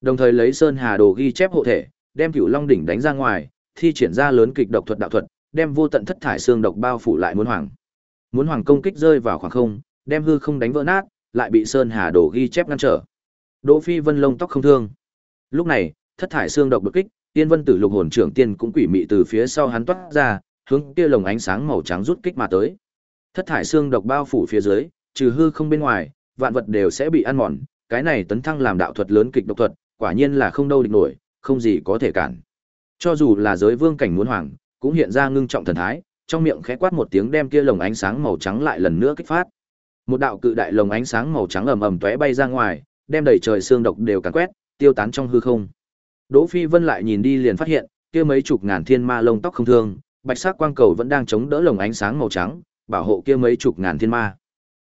Đồng thời lấy Sơn Hà Đồ ghi chép hộ thể, đem Cửu Long đỉnh đánh ra ngoài, thi triển ra lớn kịch độc thuật đạo thuật, đem vô tận thất thải xương độc bao phủ lại muốn hoàng. Muốn hoàng công kích rơi vào khoảng không, đem hư không đánh vỡ nát, lại bị Sơn Hà đổ ghi chép ngăn trở. Đỗ Phi Vân lông tóc không thương. Lúc này, thất thải xương độc đột kích, Tiên Vân Tử Lục Hồn Trưởng Tiên cũng quỷ mị từ phía sau hắn toát ra, hướng kia lồng ánh sáng màu trắng rút kích mà tới. Thất thải xương độc bao phủ phía dưới, trừ hư không bên ngoài, vạn vật đều sẽ bị ăn mòn, cái này tấn thăng làm đạo thuật lớn kịch độc thuật, quả nhiên là không đâu địch nổi, không gì có thể cản. Cho dù là giới vương cảnh muốn hoàng, cũng hiện ra ngưng trọng thần thái, trong miệng khẽ quát một tiếng đem kia lồng ánh sáng màu trắng lại lần nữa kích phát. Một đạo cự đại lồng ánh sáng màu trắng ầm ầm tóe bay ra ngoài, đem đầy trời xương độc đều càn quét, tiêu tán trong hư không. Đỗ Phi Vân lại nhìn đi liền phát hiện, kia mấy chục ngàn thiên ma lông tóc không thương, bạch sắc quang cầu vẫn đang chống đỡ lồng ánh sáng màu trắng, bảo hộ kia mấy chục ngàn thiên ma.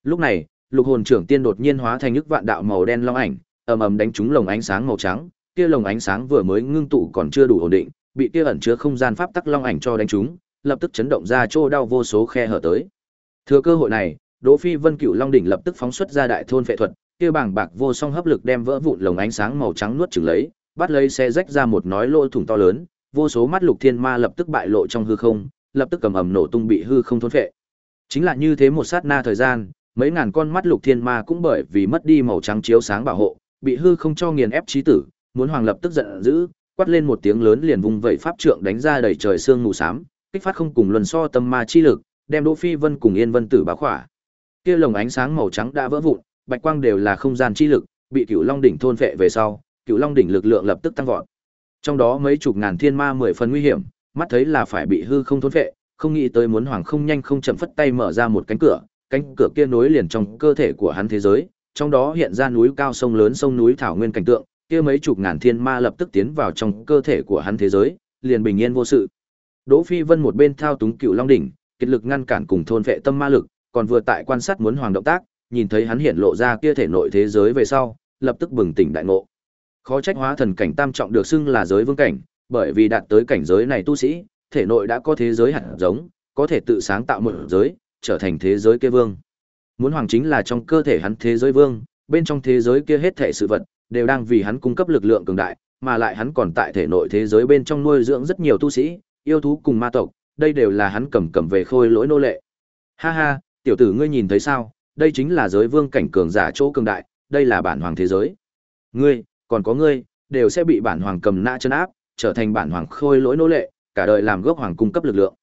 Lúc này, lục hồn trưởng tiên đột nhiên hóa thành nhức vạn đạo màu đen long ảnh, ầm ầm đánh trúng lồng ánh sáng màu trắng, kia lồng ánh sáng vừa mới ngưng tụ còn chưa đủ ổn định, bị kia ẩn chứa không gian pháp tắc long ảnh cho đánh trúng, lập tức chấn động ra chỗ đau vô số khe hở tới. Thừa cơ hội này, Đỗ Phi Vân Cựu Long đỉnh lập tức phóng xuất ra đại thôn phệ thuật, kia bảng bạc vô song hấp lực đem vỡ vụn lồng ánh sáng màu trắng nuốt chửng lấy, bắt lấy xe rách ra một nói lỗ thủng to lớn, vô số mắt lục thiên ma lập tức bại lộ trong hư không, lập tức cầm ầm nổ tung bị hư không thôn phệ. Chính là như thế một sát na thời gian, mấy ngàn con mắt lục thiên ma cũng bởi vì mất đi màu trắng chiếu sáng bảo hộ, bị hư không cho nghiền ép chí tử, muốn hoàng lập tức giận dữ, quát lên một tiếng lớn liền vùng vẩy pháp trượng đánh ra đầy trời sương mù xám, kích phát không cùng luân so tâm ma chi lực, đem Đỗ Phi Vân cùng Yên Vân Tử bá khỏa. Kia lồng ánh sáng màu trắng đã vỡ vụn, bạch quang đều là không gian chi lực, bị Cửu Long đỉnh thôn phệ về sau, Cửu Long đỉnh lực lượng lập tức tăng vọt. Trong đó mấy chục ngàn thiên ma mười phần nguy hiểm, mắt thấy là phải bị hư không thôn phệ, không nghĩ tới muốn hoàng không nhanh không chậm phất tay mở ra một cánh cửa, cánh cửa kia nối liền trong cơ thể của hắn thế giới, trong đó hiện ra núi cao sông lớn sông núi thảo nguyên cảnh tượng, kia mấy chục ngàn thiên ma lập tức tiến vào trong cơ thể của hắn thế giới, liền bình yên vô sự. Đỗ Phi Vân một bên thao túng Cựu Long đỉnh, kết lực ngăn cản cùng thôn vệ tâm ma lực, còn vừa tại quan sát muốn hoàng động tác, nhìn thấy hắn hiện lộ ra kia thể nội thế giới về sau, lập tức bừng tỉnh đại ngộ. Khó trách hóa thần cảnh tam trọng được xưng là giới vương cảnh, bởi vì đạt tới cảnh giới này tu sĩ, thể nội đã có thế giới hạt giống, có thể tự sáng tạo một giới, trở thành thế giới kia vương. Muốn hoàng chính là trong cơ thể hắn thế giới vương, bên trong thế giới kia hết thảy sự vật đều đang vì hắn cung cấp lực lượng cường đại, mà lại hắn còn tại thể nội thế giới bên trong nuôi dưỡng rất nhiều tu sĩ, yêu thú cùng ma tộc, đây đều là hắn cầm cầm về khôi lỗi nô lệ. Ha ha, tiểu tử ngươi nhìn thấy sao, đây chính là giới vương cảnh cường giả chỗ cường đại, đây là bản hoàng thế giới. Ngươi, còn có ngươi, đều sẽ bị bản hoàng cầm nã chân áp, trở thành bản hoàng khôi lỗi nô lệ, cả đời làm gốc hoàng cung cấp lực lượng.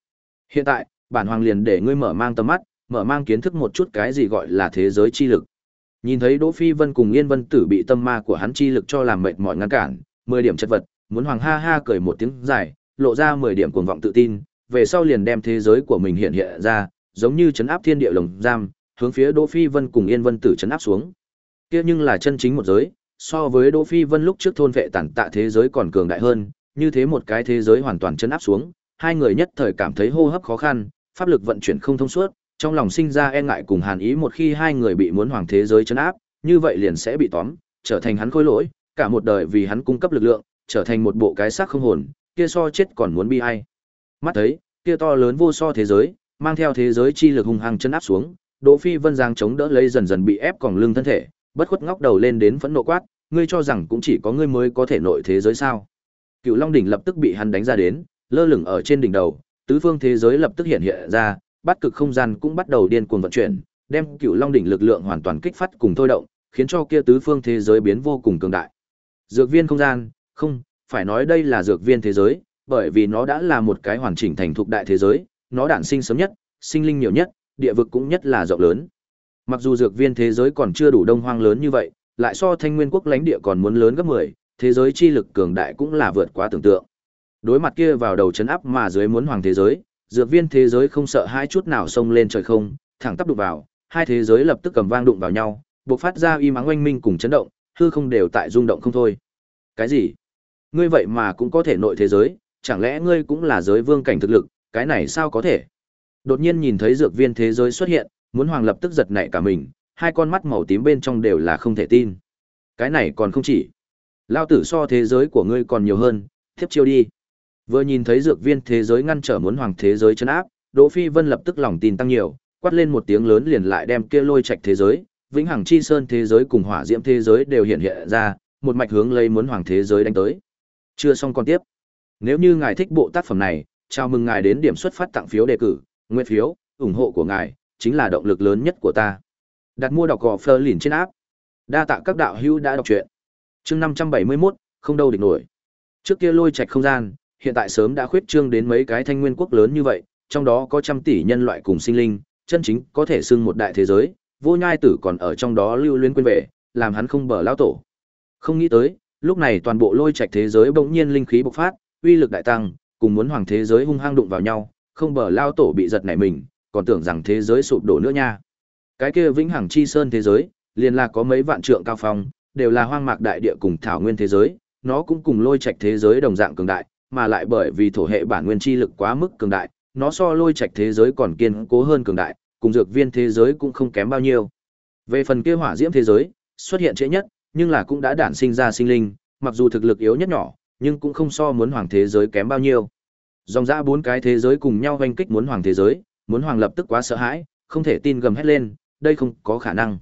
Hiện tại, bản hoàng liền để ngươi mở mang tầm mắt, mở mang kiến thức một chút cái gì gọi là thế giới chi lực. Nhìn thấy Đỗ Phi Vân cùng Yên Vân Tử bị tâm ma của hắn chi lực cho làm mệt mỏi ngăn cản, 10 điểm chất vật, muốn hoàng ha ha cười một tiếng dài, lộ ra 10 điểm cuồng vọng tự tin, về sau liền đem thế giới của mình hiện hiện ra, giống như chấn áp thiên địa lồng giam, hướng phía Đỗ Phi Vân cùng Yên Vân Tử chấn áp xuống. Kia nhưng là chân chính một giới, so với Đỗ Phi Vân lúc trước thôn vệ tản tạ thế giới còn cường đại hơn, như thế một cái thế giới hoàn toàn chấn áp xuống, hai người nhất thời cảm thấy hô hấp khó khăn, pháp lực vận chuyển không thông suốt, trong lòng sinh ra e ngại cùng hàn ý một khi hai người bị muốn hoàng thế giới chấn áp, như vậy liền sẽ bị tóm, trở thành hắn khôi lỗi, cả một đời vì hắn cung cấp lực lượng, trở thành một bộ cái xác không hồn, kia so chết còn muốn bi ai. Mắt thấy, kia to lớn vô so thế giới, mang theo thế giới chi lực hung hăng chân áp xuống, Đỗ Phi Vân giang chống đỡ lấy dần dần bị ép còng lưng thân thể, bất khuất ngóc đầu lên đến phẫn nộ quát, ngươi cho rằng cũng chỉ có ngươi mới có thể nội thế giới sao? Cựu Long đỉnh lập tức bị hắn đánh ra đến, lơ lửng ở trên đỉnh đầu, tứ phương thế giới lập tức hiện hiện ra, bát cực không gian cũng bắt đầu điên cuồng vận chuyển, đem Cựu Long đỉnh lực lượng hoàn toàn kích phát cùng thôi động, khiến cho kia tứ phương thế giới biến vô cùng cường đại. Dược viên không gian, không, phải nói đây là dược viên thế giới, bởi vì nó đã là một cái hoàn chỉnh thành thục đại thế giới, nó đản sinh sớm nhất, sinh linh nhiều nhất, địa vực cũng nhất là rộng lớn. Mặc dù dược viên thế giới còn chưa đủ đông hoang lớn như vậy, lại so Thanh Nguyên quốc lãnh địa còn muốn lớn gấp 10, thế giới chi lực cường đại cũng là vượt quá tưởng tượng. Đối mặt kia vào đầu chấn áp mà dưới muốn hoàng thế giới, dược viên thế giới không sợ hai chút nào xông lên trời không, thẳng tắp đụng vào, hai thế giới lập tức cầm vang đụng vào nhau, bộc phát ra y mắng oanh minh cùng chấn động, hư không đều tại rung động không thôi. Cái gì? Ngươi vậy mà cũng có thể nội thế giới, chẳng lẽ ngươi cũng là giới vương cảnh thực lực, cái này sao có thể? Đột nhiên nhìn thấy dược viên thế giới xuất hiện, muốn hoàng lập tức giật nảy cả mình, hai con mắt màu tím bên trong đều là không thể tin. Cái này còn không chỉ. Lao tử so thế giới của ngươi còn nhiều hơn, tiếp chiêu đi. Vừa nhìn thấy dược viên thế giới ngăn trở muốn hoàng thế giới chấn áp, Đỗ Phi Vân lập tức lòng tin tăng nhiều, quát lên một tiếng lớn liền lại đem kia lôi trạch thế giới, vĩnh hằng chi sơn thế giới cùng hỏa diễm thế giới đều hiện hiện ra, một mạch hướng lấy muốn hoàng thế giới đánh tới. Chưa xong con tiếp. Nếu như ngài thích bộ tác phẩm này, chào mừng ngài đến điểm xuất phát tặng phiếu đề cử, nguyện phiếu, ủng hộ của ngài chính là động lực lớn nhất của ta. Đặt mua đọc gò Fleur lìn trên áp. Đa tạ các đạo hữu đã đọc truyện. Chương 571, không đâu địch nổi. Trước kia lôi trạch không gian, hiện tại sớm đã khuyết trương đến mấy cái thanh nguyên quốc lớn như vậy, trong đó có trăm tỷ nhân loại cùng sinh linh, chân chính có thể xưng một đại thế giới, vô nhai tử còn ở trong đó lưu luyến quên về, làm hắn không bờ lao tổ. Không nghĩ tới, lúc này toàn bộ lôi trạch thế giới bỗng nhiên linh khí bộc phát, uy lực đại tăng, cùng muốn hoàng thế giới hung hăng đụng vào nhau, không bờ lao tổ bị giật nảy mình, còn tưởng rằng thế giới sụp đổ nữa nha. Cái kia vĩnh hằng chi sơn thế giới, liền là có mấy vạn trượng cao phong, đều là hoang mạc đại địa cùng thảo nguyên thế giới, nó cũng cùng lôi trạch thế giới đồng dạng cường đại, mà lại bởi vì thổ hệ bản nguyên chi lực quá mức cường đại, nó so lôi trạch thế giới còn kiên cố hơn cường đại, cùng dược viên thế giới cũng không kém bao nhiêu. Về phần kia hỏa diễm thế giới, xuất hiện trễ nhất, nhưng là cũng đã đản sinh ra sinh linh, mặc dù thực lực yếu nhất nhỏ, nhưng cũng không so muốn hoàng thế giới kém bao nhiêu. Dòng ra bốn cái thế giới cùng nhau hoành kích muốn hoàng thế giới, muốn hoàng lập tức quá sợ hãi, không thể tin gầm hết lên, đây không có khả năng.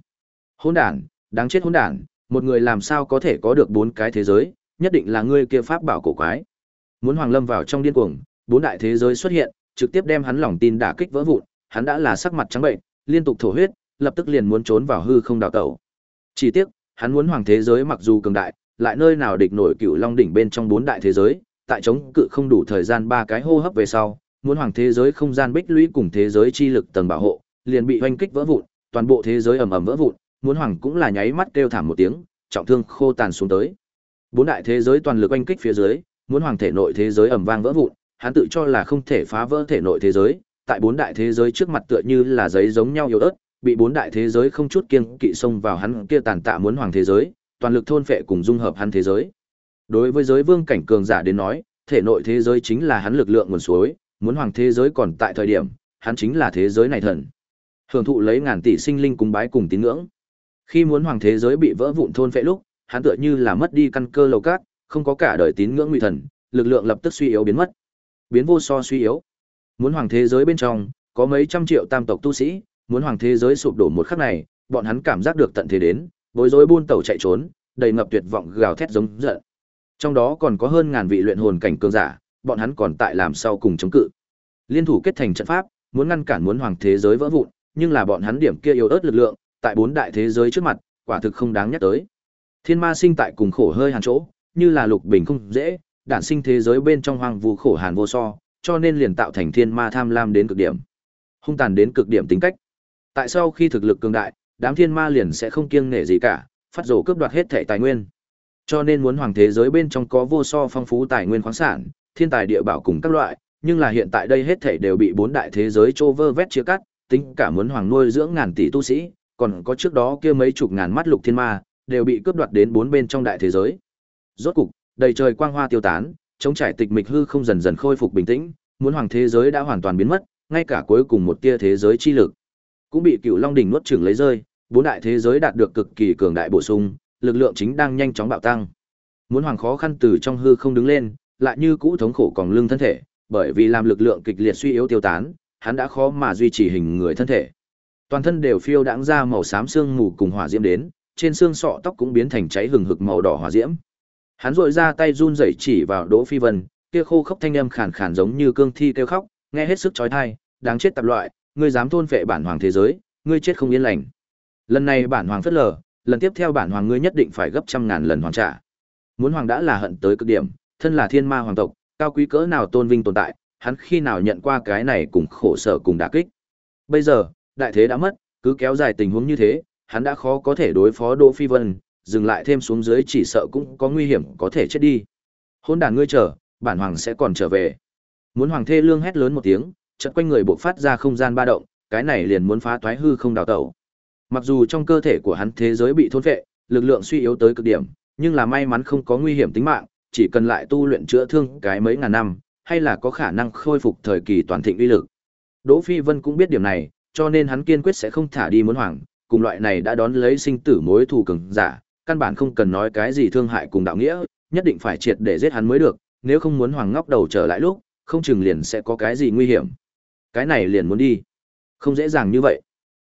Hỗn đản, đáng chết hỗn đản, một người làm sao có thể có được bốn cái thế giới, nhất định là ngươi kia pháp bảo cổ quái. Muốn hoàng lâm vào trong điên cuồng, bốn đại thế giới xuất hiện, trực tiếp đem hắn lòng tin đả kích vỡ vụn, hắn đã là sắc mặt trắng bệnh, liên tục thổ huyết, lập tức liền muốn trốn vào hư không đào tẩu. Chỉ tiếc, hắn muốn hoàng thế giới mặc dù cường đại, lại nơi nào địch nổi cựu long đỉnh bên trong bốn đại thế giới, tại chống cự không đủ thời gian ba cái hô hấp về sau, muốn hoàng thế giới không gian bích lũy cùng thế giới chi lực tầng bảo hộ, liền bị hoanh kích vỡ vụn, toàn bộ thế giới ầm ầm vỡ vụn, muốn hoàng cũng là nháy mắt kêu thảm một tiếng, trọng thương khô tàn xuống tới. Bốn đại thế giới toàn lực oanh kích phía dưới, muốn hoàng thể nội thế giới ầm vang vỡ vụn, hắn tự cho là không thể phá vỡ thể nội thế giới, tại bốn đại thế giới trước mặt tựa như là giấy giống nhau yếu ớt, bị bốn đại thế giới không chút kiêng kỵ xông vào hắn kia tàn tạ muốn hoàng thế giới, toàn lực thôn phệ cùng dung hợp hắn thế giới. Đối với giới vương cảnh cường giả đến nói, thể nội thế giới chính là hắn lực lượng nguồn suối, muốn hoàng thế giới còn tại thời điểm, hắn chính là thế giới này thần. Hưởng thụ lấy ngàn tỷ sinh linh cùng bái cùng tín ngưỡng. Khi muốn hoàng thế giới bị vỡ vụn thôn phệ lúc, hắn tựa như là mất đi căn cơ lầu cát, không có cả đời tín ngưỡng nguy thần, lực lượng lập tức suy yếu biến mất. Biến vô so suy yếu. Muốn hoàng thế giới bên trong, có mấy trăm triệu tam tộc tu sĩ, muốn hoàng thế giới sụp đổ một khắc này, bọn hắn cảm giác được tận thế đến, bối rối buôn tàu chạy trốn, đầy ngập tuyệt vọng gào thét giống giận. Trong đó còn có hơn ngàn vị luyện hồn cảnh cường giả, bọn hắn còn tại làm sau cùng chống cự. Liên thủ kết thành trận pháp, muốn ngăn cản muốn hoàng thế giới vỡ vụn, nhưng là bọn hắn điểm kia yếu ớt lực lượng, tại bốn đại thế giới trước mặt, quả thực không đáng nhắc tới. Thiên ma sinh tại cùng khổ hơi hàn chỗ, như là lục bình không dễ, đản sinh thế giới bên trong hoang vu khổ hàn vô so, cho nên liền tạo thành thiên ma tham lam đến cực điểm. Hung tàn đến cực điểm tính cách. Tại sao khi thực lực cường đại, đám thiên ma liền sẽ không kiêng nể gì cả, phát rồ cướp đoạt hết thảy tài nguyên. Cho nên muốn hoàng thế giới bên trong có vô so phong phú tài nguyên khoáng sản, thiên tài địa bảo cùng các loại, nhưng là hiện tại đây hết thảy đều bị bốn đại thế giới trô vơ vét chia cắt, tính cả muốn hoàng nuôi dưỡng ngàn tỷ tu sĩ, còn có trước đó kia mấy chục ngàn mắt lục thiên ma, đều bị cướp đoạt đến bốn bên trong đại thế giới. Rốt cục, đầy trời quang hoa tiêu tán, chống trải tịch mịch hư không dần dần khôi phục bình tĩnh, muốn hoàng thế giới đã hoàn toàn biến mất, ngay cả cuối cùng một tia thế giới chi lực cũng bị Cựu Long đỉnh nuốt chửng lấy rơi, bốn đại thế giới đạt được cực kỳ cường đại bổ sung, lực lượng chính đang nhanh chóng bạo tăng. Muốn hoàng khó khăn từ trong hư không đứng lên, lại như cũ thống khổ còn lưng thân thể, bởi vì làm lực lượng kịch liệt suy yếu tiêu tán, hắn đã khó mà duy trì hình người thân thể. Toàn thân đều phiêu đãng ra màu xám xương mù cùng hỏa diễm đến, trên xương sọ tóc cũng biến thành cháy hừng hực màu đỏ hỏa diễm. Hắn rội ra tay run rẩy chỉ vào Đỗ Phi Vân, kia khô khốc thanh âm khàn khàn giống như cương thi kêu khóc, nghe hết sức chói tai, đáng chết tạp loại, ngươi dám thôn phệ bản hoàng thế giới, ngươi chết không yên lành. Lần này bản hoàng phất lờ, lần tiếp theo bản hoàng ngươi nhất định phải gấp trăm ngàn lần hoàn trả. Muốn hoàng đã là hận tới cực điểm, thân là thiên ma hoàng tộc, cao quý cỡ nào tôn vinh tồn tại, hắn khi nào nhận qua cái này cùng khổ sở cùng đả kích. Bây giờ, đại thế đã mất, cứ kéo dài tình huống như thế, hắn đã khó có thể đối phó Đỗ Phi Vân, dừng lại thêm xuống dưới chỉ sợ cũng có nguy hiểm có thể chết đi. Hôn đàn ngươi chờ, bản hoàng sẽ còn trở về. Muốn hoàng thê lương hét lớn một tiếng, chợt quanh người bộc phát ra không gian ba động, cái này liền muốn phá toái hư không đào tẩu. Mặc dù trong cơ thể của hắn thế giới bị thôn phệ, lực lượng suy yếu tới cực điểm, nhưng là may mắn không có nguy hiểm tính mạng, chỉ cần lại tu luyện chữa thương cái mấy ngàn năm, hay là có khả năng khôi phục thời kỳ toàn thịnh uy lực. Đỗ Phi Vân cũng biết điểm này, cho nên hắn kiên quyết sẽ không thả đi muốn hoàng, cùng loại này đã đón lấy sinh tử mối thù cường giả, căn bản không cần nói cái gì thương hại cùng đạo nghĩa, nhất định phải triệt để giết hắn mới được, nếu không muốn hoàng ngóc đầu trở lại lúc, không chừng liền sẽ có cái gì nguy hiểm. Cái này liền muốn đi. Không dễ dàng như vậy.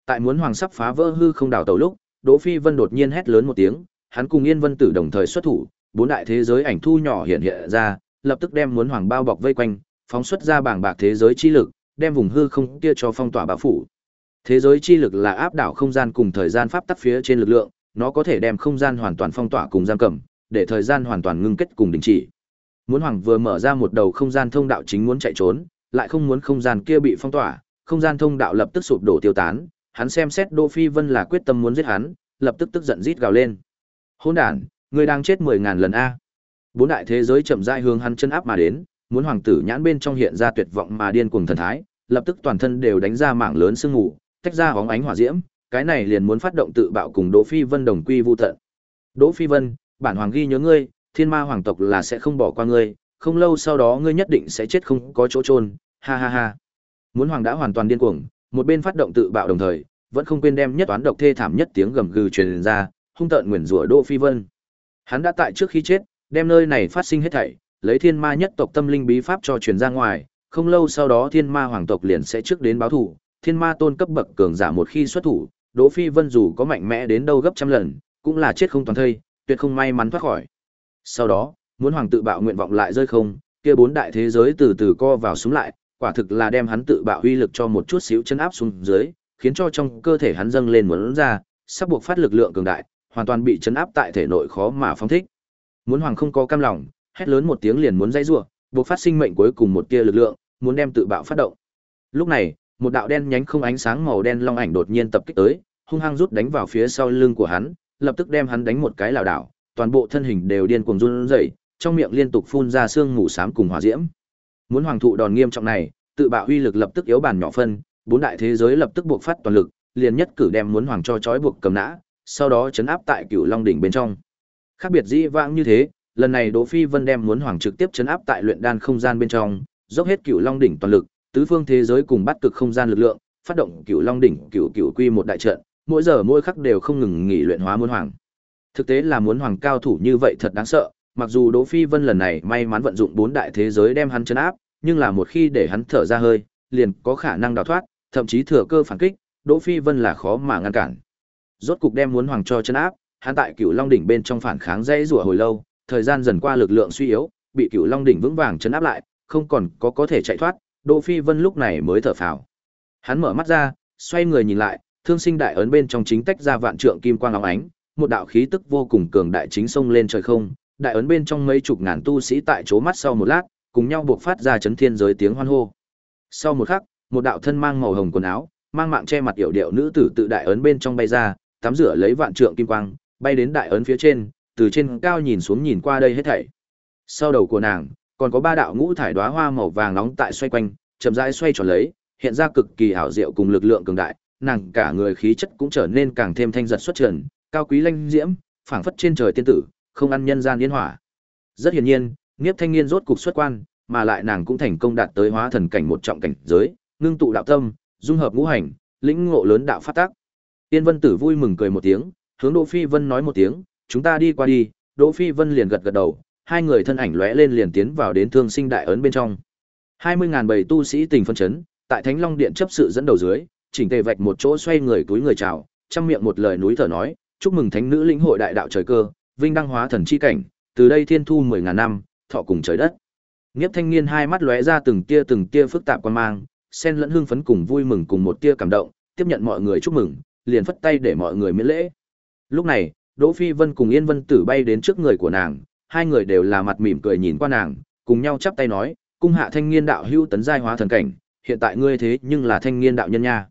Tại muốn hoàng sắp phá vỡ hư không đảo tàu lúc, Đỗ Phi Vân đột nhiên hét lớn một tiếng, hắn cùng Yên Vân Tử đồng thời xuất thủ, bốn đại thế giới ảnh thu nhỏ hiện hiện ra, lập tức đem muốn hoàng bao bọc vây quanh, phóng xuất ra bảng bạc thế giới chi lực, đem vùng hư không kia cho phong tỏa bao phủ. Thế giới chi lực là áp đảo không gian cùng thời gian pháp tắc phía trên lực lượng, nó có thể đem không gian hoàn toàn phong tỏa cùng giam cầm, để thời gian hoàn toàn ngưng kết cùng đình chỉ. Muốn Hoàng vừa mở ra một đầu không gian thông đạo chính muốn chạy trốn, lại không muốn không gian kia bị phong tỏa, không gian thông đạo lập tức sụp đổ tiêu tán, hắn xem xét Đỗ Phi Vân là quyết tâm muốn giết hắn, lập tức tức giận rít gào lên. Hỗn đản, ngươi đang chết mười ngàn lần a. Bốn đại thế giới chậm rãi hướng hắn chân áp mà đến, muốn hoàng tử nhãn bên trong hiện ra tuyệt vọng mà điên cuồng thần thái, lập tức toàn thân đều đánh ra mạng lớn sương ngủ, tách ra hóng ánh hỏa diễm, cái này liền muốn phát động tự bạo cùng Đỗ Phi Vân đồng quy vu tận. Đỗ Phi Vân, bản hoàng ghi nhớ ngươi, Thiên Ma hoàng tộc là sẽ không bỏ qua ngươi, không lâu sau đó ngươi nhất định sẽ chết không có chỗ trôn, ha ha ha. Muốn hoàng đã hoàn toàn điên cuồng, một bên phát động tự bạo đồng thời, vẫn không quên đem nhất toán độc thê thảm nhất tiếng gầm gừ truyền ra, hung tợn nguyền rủa Đỗ Phi Vân. Hắn đã tại trước khi chết, đem nơi này phát sinh hết thảy, lấy Thiên Ma nhất tộc tâm linh bí pháp cho truyền ra ngoài, không lâu sau đó Thiên Ma hoàng tộc liền sẽ trước đến báo thù, Thiên Ma tôn cấp bậc cường giả một khi xuất thủ, Đỗ Phi Vân dù có mạnh mẽ đến đâu gấp trăm lần, cũng là chết không toàn thây, tuyệt không may mắn thoát khỏi. Sau đó, muốn hoàng tự bạo nguyện vọng lại rơi không, kia bốn đại thế giới từ từ co vào xuống lại, quả thực là đem hắn tự bạo uy lực cho một chút xíu chân áp xuống dưới, khiến cho trong cơ thể hắn dâng lên muốn ra, sắp buộc phát lực lượng cường đại, hoàn toàn bị chấn áp tại thể nội khó mà phóng thích. Muốn hoàng không có cam lòng, hét lớn một tiếng liền muốn dãy rủa, buộc phát sinh mệnh cuối cùng một tia lực lượng, muốn đem tự bạo phát động. Lúc này, một đạo đen nhánh không ánh sáng màu đen long ảnh đột nhiên tập kích tới, hung hăng rút đánh vào phía sau lưng của hắn, lập tức đem hắn đánh một cái lảo đảo, toàn bộ thân hình đều điên cuồng run rẩy, trong miệng liên tục phun ra xương mù xám cùng hỏa diễm. Muốn hoàng thụ đòn nghiêm trọng này, tự bạo uy lực lập tức yếu bàn nhỏ phân, bốn đại thế giới lập tức buộc phát toàn lực, liền nhất cử đem muốn hoàng cho trói buộc cầm nã, sau đó chấn áp tại Cửu Long đỉnh bên trong. Khác biệt dĩ vãng như thế, lần này Đỗ Phi Vân đem muốn hoàng trực tiếp chấn áp tại luyện đan không gian bên trong, dốc hết Cửu Long đỉnh toàn lực, tứ phương thế giới cùng bắt cực không gian lực lượng, phát động Cửu Long đỉnh, Cửu Cửu Quy một đại trận, mỗi giờ mỗi khắc đều không ngừng nghỉ luyện hóa muốn hoàng. Thực tế là muốn hoàng cao thủ như vậy thật đáng sợ, mặc dù Đỗ Phi Vân lần này may mắn vận dụng bốn đại thế giới đem hắn chấn áp, nhưng là một khi để hắn thở ra hơi, liền có khả năng đào thoát, thậm chí thừa cơ phản kích, Đỗ Phi Vân là khó mà ngăn cản. Rốt cục đem muốn hoàng cho chấn áp, hắn tại Cửu Long đỉnh bên trong phản kháng dây rủa hồi lâu, thời gian dần qua lực lượng suy yếu, bị Cửu Long đỉnh vững vàng chấn áp lại, không còn có có thể chạy thoát, Đỗ Phi Vân lúc này mới thở phào. Hắn mở mắt ra, xoay người nhìn lại, thương sinh đại ấn bên trong chính tách ra vạn trượng kim quang óng ánh, một đạo khí tức vô cùng cường đại chính xông lên trời không, đại ấn bên trong mấy chục ngàn tu sĩ tại chỗ mắt sau một lát, cùng nhau buộc phát ra chấn thiên giới tiếng hoan hô. Sau một khắc, một đạo thân mang màu hồng quần áo, mang mạng che mặt yểu điệu nữ tử tự đại ấn bên trong bay ra, tắm rửa lấy vạn trượng kim quang, bay đến đại ấn phía trên, từ trên cao nhìn xuống nhìn qua đây hết thảy. Sau đầu của nàng, còn có ba đạo ngũ thải đóa hoa màu vàng nóng tại xoay quanh, chậm rãi xoay tròn lấy, hiện ra cực kỳ ảo diệu cùng lực lượng cường đại, nàng cả người khí chất cũng trở nên càng thêm thanh giật xuất trần, cao quý lanh diễm, phảng phất trên trời tiên tử, không ăn nhân gian yên hỏa. Rất hiển nhiên, Niếp Thanh Nghiên rốt cục xuất quan, mà lại nàng cũng thành công đạt tới hóa thần cảnh một trọng cảnh giới, ngưng tụ đạo tâm, dung hợp ngũ hành, lĩnh ngộ lớn đạo phát tác. Tiên Vân Tử vui mừng cười một tiếng, hướng Đỗ Phi Vân nói một tiếng, chúng ta đi qua đi. Đỗ Phi Vân liền gật gật đầu, hai người thân ảnh lóe lên liền tiến vào đến Thương Sinh Đại ấn bên trong. Hai mươi ngàn bầy tu sĩ tình phân chấn, tại Thánh Long Điện chấp sự dẫn đầu dưới, chỉnh tề vạch một chỗ xoay người túi người chào, trong miệng một lời núi thở nói, chúc mừng thánh nữ lĩnh hội đại đạo trời cơ, vinh đăng hóa thần chi cảnh, từ đây thiên thu mười ngàn năm, thọ cùng trời đất. Nghiếp thanh niên hai mắt lóe ra từng tia từng tia phức tạp quan mang, xen lẫn hưng phấn cùng vui mừng cùng một tia cảm động, tiếp nhận mọi người chúc mừng, liền phất tay để mọi người miễn lễ. Lúc này, Đỗ Phi Vân cùng Yên Vân Tử bay đến trước người của nàng, hai người đều là mặt mỉm cười nhìn qua nàng, cùng nhau chắp tay nói, cung hạ thanh niên đạo hữu tấn giai hóa thần cảnh, hiện tại ngươi thế nhưng là thanh niên đạo nhân nha.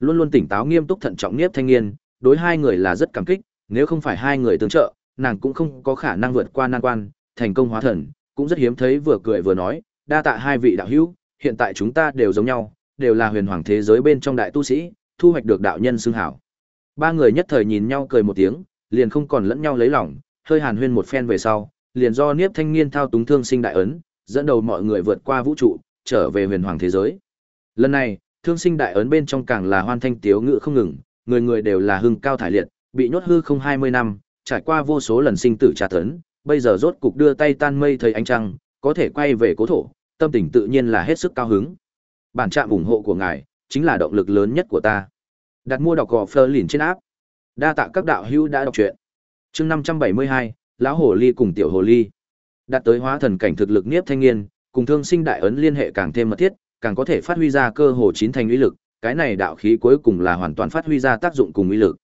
Luôn luôn tỉnh táo nghiêm túc thận trọng Niếp thanh niên, đối hai người là rất cảm kích, nếu không phải hai người tương trợ, nàng cũng không có khả năng vượt qua nan quan, thành công hóa thần, cũng rất hiếm thấy vừa cười vừa nói, đa tạ hai vị đạo hữu, hiện tại chúng ta đều giống nhau, đều là huyền hoàng thế giới bên trong đại tu sĩ, thu hoạch được đạo nhân xưng hảo. Ba người nhất thời nhìn nhau cười một tiếng, liền không còn lẫn nhau lấy lòng, hơi hàn huyên một phen về sau, liền do Niếp Thanh Niên thao túng thương sinh đại ấn, dẫn đầu mọi người vượt qua vũ trụ, trở về huyền hoàng thế giới. Lần này, thương sinh đại ấn bên trong càng là hoan thanh tiếu ngự không ngừng, người người đều là hưng cao thải liệt, bị nhốt hư không 20 năm, trải qua vô số lần sinh tử tra tấn, bây giờ rốt cục đưa tay tan mây thấy ánh trăng, có thể quay về cố thổ, tâm tình tự nhiên là hết sức cao hứng. Bản trạm ủng hộ của ngài chính là động lực lớn nhất của ta. Đặt mua đọc gò Fleur liền trên áp. Đa tạ các đạo hữu đã đọc truyện. Chương 572, lão hồ ly cùng tiểu hồ ly. Đạt tới hóa thần cảnh thực lực niếp thanh niên, cùng thương sinh đại ấn liên hệ càng thêm mật thiết, càng có thể phát huy ra cơ hồ chín thành uy lực, cái này đạo khí cuối cùng là hoàn toàn phát huy ra tác dụng cùng uy lực.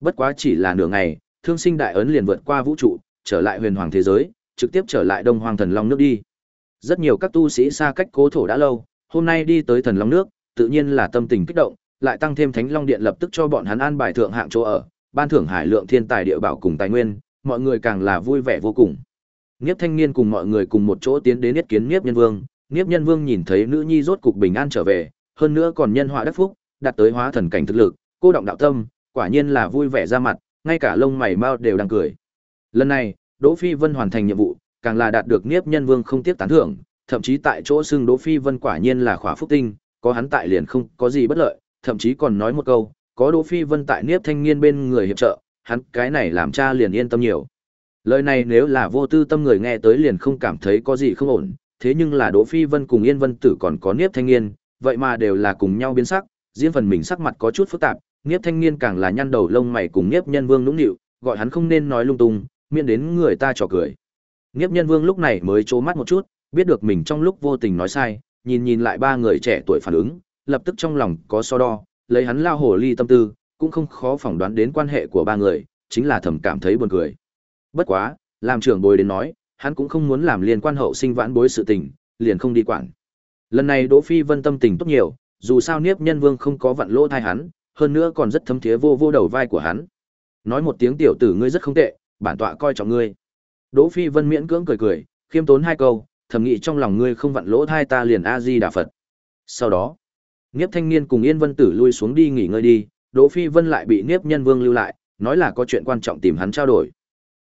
Bất quá chỉ là nửa ngày, thương sinh đại ấn liền vượt qua vũ trụ, trở lại huyền hoàng thế giới, trực tiếp trở lại đông hoàng thần long nước đi. Rất nhiều các tu sĩ xa cách cố thổ đã lâu, hôm nay đi tới thần long nước, tự nhiên là tâm tình kích động, lại tăng thêm thánh long điện lập tức cho bọn hắn an bài thượng hạng chỗ ở, ban thưởng hải lượng thiên tài địa bảo cùng tài nguyên, mọi người càng là vui vẻ vô cùng. Niếp Thanh Niên cùng mọi người cùng một chỗ tiến đến yết kiến Niếp Nhân Vương, Niếp Nhân Vương nhìn thấy nữ nhi rốt cục bình an trở về, hơn nữa còn nhân họa đắc phúc, đạt tới hóa thần cảnh thực lực, cô động đạo tâm, quả nhiên là vui vẻ ra mặt, ngay cả lông mày mao đều đang cười. Lần này, Đỗ Phi Vân hoàn thành nhiệm vụ, càng là đạt được Niếp Nhân Vương không tiếc tán thưởng, thậm chí tại chỗ xưng Đỗ Phi Vân quả nhiên là khỏa phúc tinh, có hắn tại liền không có gì bất lợi, thậm chí còn nói một câu, có Đỗ Phi Vân tại Niếp Thanh Niên bên người hiệp trợ, hắn cái này làm cha liền yên tâm nhiều. Lời này nếu là vô tư tâm người nghe tới liền không cảm thấy có gì không ổn, thế nhưng là Đỗ Phi Vân cùng Yên Vân Tử còn có Niếp Thanh Niên, vậy mà đều là cùng nhau biến sắc, riêng phần mình sắc mặt có chút phức tạp, Niếp Thanh Niên càng là nhăn đầu lông mày cùng Niếp Nhân Vương nũng nịu, gọi hắn không nên nói lung tung, miễn đến người ta trò cười. Niếp Nhân Vương lúc này mới trố mắt một chút, biết được mình trong lúc vô tình nói sai, nhìn nhìn lại ba người trẻ tuổi phản ứng, lập tức trong lòng có so đo, lấy hắn lao hổ ly tâm tư, cũng không khó phỏng đoán đến quan hệ của ba người, chính là thầm cảm thấy buồn cười. Bất quá, làm trưởng bối đến nói, hắn cũng không muốn làm liên quan hậu sinh vãn bối sự tình, liền không đi quản. Lần này Đỗ Phi Vân tâm tình tốt nhiều, dù sao Niếp Nhân Vương không có vặn lỗ thai hắn, hơn nữa còn rất thấm thía vô vô đầu vai của hắn. Nói một tiếng tiểu tử ngươi rất không tệ, bản tọa coi trọng ngươi. Đỗ Phi Vân miễn cưỡng cười cười, khiêm tốn hai câu, thầm nghĩ trong lòng ngươi không vặn lỗ thai ta liền a di đà Phật. Sau đó, Niếp Thanh Niên cùng Yên Vân Tử lui xuống đi nghỉ ngơi đi, Đỗ Phi Vân lại bị Niếp Nhân Vương lưu lại, nói là có chuyện quan trọng tìm hắn trao đổi.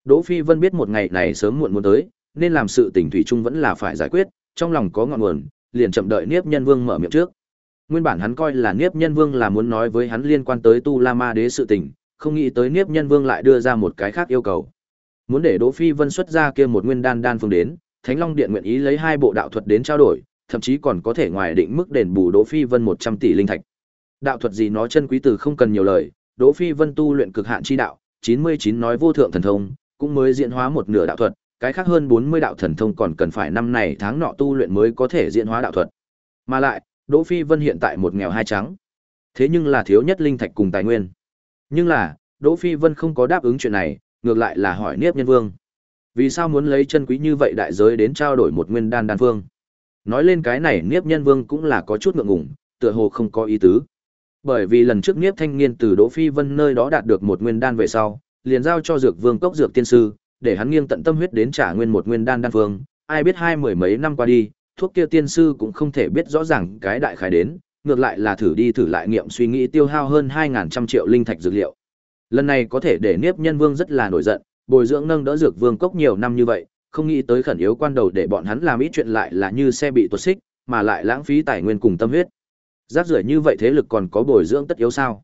Đỗ Phi Vân biết một ngày này sớm muộn muốn tới, nên làm sự tình thủy chung vẫn là phải giải quyết, trong lòng có ngọn nguồn, liền chậm đợi Niếp Nhân Vương mở miệng trước. Nguyên bản hắn coi là Niếp Nhân Vương là muốn nói với hắn liên quan tới Tu La Ma Đế sự tình, không nghĩ tới Niếp Nhân Vương lại đưa ra một cái khác yêu cầu. Muốn để Đỗ Phi Vân xuất ra kia một nguyên đan đan phương đến, Thánh Long Điện nguyện ý lấy hai bộ đạo thuật đến trao đổi, thậm chí còn có thể ngoài định mức đền bù Đỗ Phi Vân 100 tỷ linh thạch. Đạo thuật gì nó chân quý từ không cần nhiều lời, Đỗ Phi Vân tu luyện cực hạn chi đạo, 99 nói vô thượng thần thông, cũng mới diễn hóa một nửa đạo thuật, cái khác hơn 40 đạo thần thông còn cần phải năm này tháng nọ tu luyện mới có thể diễn hóa đạo thuật. Mà lại, Đỗ Phi Vân hiện tại một nghèo hai trắng. Thế nhưng là thiếu nhất linh thạch cùng tài nguyên. Nhưng là, Đỗ Phi Vân không có đáp ứng chuyện này, ngược lại là hỏi Niếp Nhân Vương. Vì sao muốn lấy chân quý như vậy đại giới đến trao đổi một nguyên đan đan phương? Nói lên cái này Niếp Nhân Vương cũng là có chút ngượng ngùng, tựa hồ không có ý tứ. Bởi vì lần trước Niếp Thanh Niên từ Đỗ Phi Vân nơi đó đạt được một nguyên đan về sau, liền giao cho Dược Vương cốc dược tiên sư, để hắn nghiêng tận tâm huyết đến trả nguyên một nguyên đan đan phương, ai biết hai mười mấy năm qua đi, thuốc kia tiên sư cũng không thể biết rõ ràng cái đại khái đến, ngược lại là thử đi thử lại nghiệm suy nghĩ tiêu hao hơn hai ngàn trăm triệu linh thạch dược liệu. Lần này có thể để Niếp Nhân Vương rất là nổi giận, bồi dưỡng nâng đỡ Dược Vương cốc nhiều năm như vậy, không nghĩ tới khẩn yếu quan đầu để bọn hắn làm ít chuyện lại là như xe bị tuột xích, mà lại lãng phí tài nguyên cùng tâm huyết. Rác rưởi như vậy thế lực còn có bồi dưỡng tất yếu sao?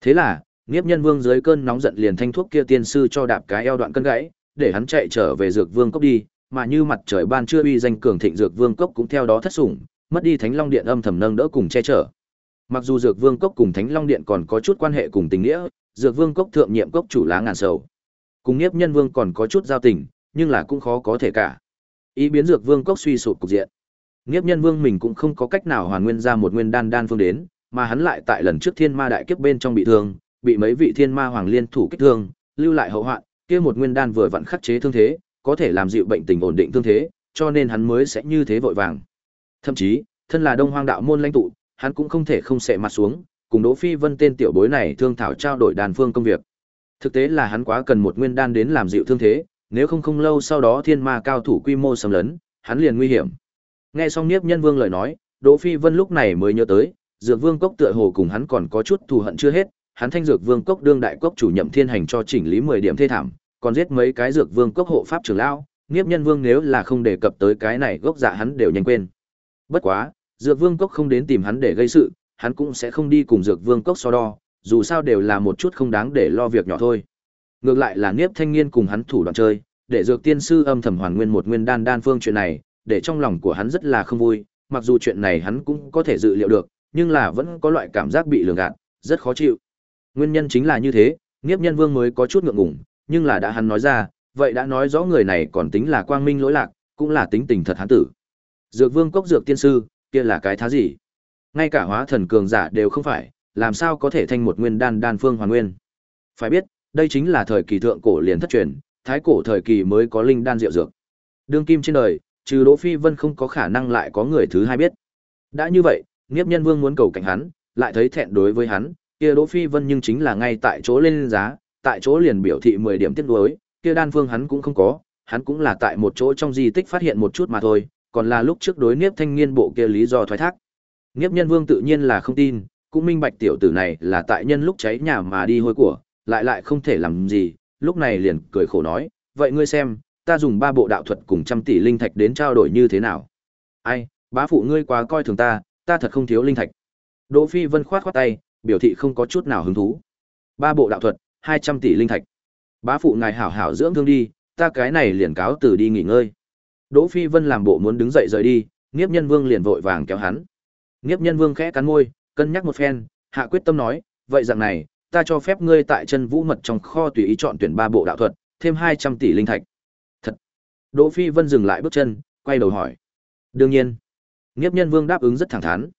Thế là, Niếp Nhân Vương dưới cơn nóng giận liền thanh thuốc kia tiên sư cho đạp cái eo đoạn cân gãy, để hắn chạy trở về Dược Vương cốc đi, mà như mặt trời ban trưa uy danh cường thịnh Dược Vương cốc cũng theo đó thất sủng, mất đi Thánh Long Điện âm thầm nâng đỡ cùng che chở. Mặc dù Dược Vương cốc cùng Thánh Long Điện còn có chút quan hệ cùng tình nghĩa, Dược Vương cốc thượng nhiệm cốc chủ lá ngàn sầu. Cùng Niếp Nhân Vương còn có chút giao tình, nhưng là cũng khó có thể cả. Ý biến Dược Vương cốc suy sụp cục diện. Niếp Nhân Vương mình cũng không có cách nào hoàn nguyên ra một nguyên đan đan phương đến, mà hắn lại tại lần trước Thiên Ma đại kiếp bên trong bị thương, bị mấy vị Thiên Ma hoàng liên thủ kích thương, lưu lại hậu hoạn, kia một nguyên đan vừa vặn khắc chế thương thế, có thể làm dịu bệnh tình ổn định thương thế, cho nên hắn mới sẽ như thế vội vàng. Thậm chí, thân là Đông Hoang đạo môn lãnh tụ, hắn cũng không thể không sệ mặt xuống, cùng Đỗ Phi Vân tên tiểu bối này thương thảo trao đổi đàn phương công việc. Thực tế là hắn quá cần một nguyên đan đến làm dịu thương thế, nếu không không lâu sau đó thiên ma cao thủ quy mô xâm lấn, hắn liền nguy hiểm. Nghe xong Niếp Nhân Vương lời nói, Đỗ Phi Vân lúc này mới nhớ tới, Dược Vương cốc tựa hồ cùng hắn còn có chút thù hận chưa hết, hắn thanh Dược Vương cốc đương đại cốc chủ nhậm thiên hành cho chỉnh lý 10 điểm thê thảm, còn giết mấy cái Dược Vương cốc hộ pháp trưởng lão, Niếp Nhân Vương nếu là không đề cập tới cái này gốc dạ hắn đều nhanh quên. Bất quá, Dược Vương cốc không đến tìm hắn để gây sự, hắn cũng sẽ không đi cùng Dược Vương cốc so đo, dù sao đều là một chút không đáng để lo việc nhỏ thôi. Ngược lại là Niếp Thanh Nghiên cùng hắn thủ đoạn chơi, để Dược Tiên sư âm thầm hoàn nguyên một nguyên đan đan phương chuyện này, để trong lòng của hắn rất là không vui, mặc dù chuyện này hắn cũng có thể dự liệu được, nhưng là vẫn có loại cảm giác bị lường gạt, rất khó chịu. Nguyên nhân chính là như thế, Niếp Nhân Vương mới có chút ngượng ngùng, nhưng là đã hắn nói ra, vậy đã nói rõ người này còn tính là quang minh lỗi lạc, cũng là tính tình thật hắn tử. Dược Vương cốc dược tiên sư, kia là cái thá gì? Ngay cả hóa thần cường giả đều không phải, làm sao có thể thành một nguyên đan đan phương hoàn nguyên? Phải biết, đây chính là thời kỳ thượng cổ liền thất truyền, thái cổ thời kỳ mới có linh đan diệu dược. Đương kim trên đời, trừ Đỗ Phi Vân không có khả năng lại có người thứ hai biết. Đã như vậy, Niếp Nhân Vương muốn cầu cảnh hắn, lại thấy thẹn đối với hắn, kia Đỗ Phi Vân nhưng chính là ngay tại chỗ lên giá, tại chỗ liền biểu thị 10 điểm tiếc đối kia đan phương hắn cũng không có, hắn cũng là tại một chỗ trong di tích phát hiện một chút mà thôi, còn là lúc trước đối Niếp Thanh Niên bộ kia lý do thoái thác. Niếp Nhân Vương tự nhiên là không tin, cũng minh bạch tiểu tử này là tại nhân lúc cháy nhà mà đi hôi của, lại lại không thể làm gì, lúc này liền cười khổ nói, vậy ngươi xem, ta dùng ba bộ đạo thuật cùng trăm tỷ linh thạch đến trao đổi như thế nào? Ai, bá phụ ngươi quá coi thường ta, ta thật không thiếu linh thạch. Đỗ Phi Vân khoát khoát tay, biểu thị không có chút nào hứng thú. Ba bộ đạo thuật, hai trăm tỷ linh thạch. Bá phụ ngài hảo hảo dưỡng thương đi, ta cái này liền cáo từ đi nghỉ ngơi. Đỗ Phi Vân làm bộ muốn đứng dậy rời đi, Niếp Nhân Vương liền vội vàng kéo hắn. Niếp Nhân Vương khẽ cắn môi, cân nhắc một phen, hạ quyết tâm nói, vậy dạng này, ta cho phép ngươi tại chân vũ mật trong kho tùy ý chọn tuyển ba bộ đạo thuật, thêm 200 tỷ linh thạch. Đỗ Phi Vân dừng lại bước chân, quay đầu hỏi. Đương nhiên. Niếp Nhân Vương đáp ứng rất thẳng thắn.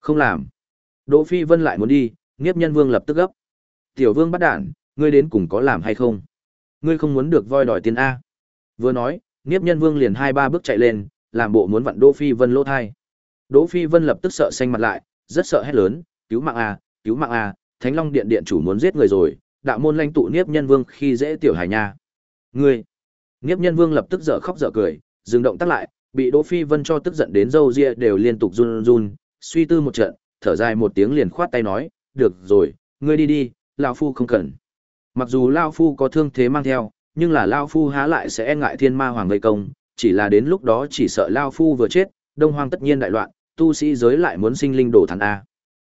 Không làm. Đỗ Phi Vân lại muốn đi, Niếp Nhân Vương lập tức gấp. Tiểu Vương bắt đản, ngươi đến cùng có làm hay không? Ngươi không muốn được voi đòi tiền a? Vừa nói, Niếp Nhân Vương liền hai ba bước chạy lên, làm bộ muốn vặn Đỗ Phi Vân lỗ thai. Đỗ Phi Vân lập tức sợ xanh mặt lại, rất sợ hét lớn, cứu mạng a, cứu mạng a, Thánh Long Điện điện chủ muốn giết người rồi, đạo môn lãnh tụ Niếp Nhân Vương khi dễ tiểu hải nha. Ngươi! Niếp Nhân Vương lập tức dở khóc dở cười, dừng động tác lại, bị Đỗ Phi Vân cho tức giận đến râu ria đều liên tục run run, suy tư một trận, thở dài một tiếng liền khoát tay nói, "Được rồi, ngươi đi đi, lão phu không cần." Mặc dù lão phu có thương thế mang theo, nhưng là lão phu há lại sẽ e ngại Thiên Ma Hoàng gây công, chỉ là đến lúc đó chỉ sợ lão phu vừa chết, Đông Hoang tất nhiên đại loạn, tu sĩ giới lại muốn sinh linh đổ thán a.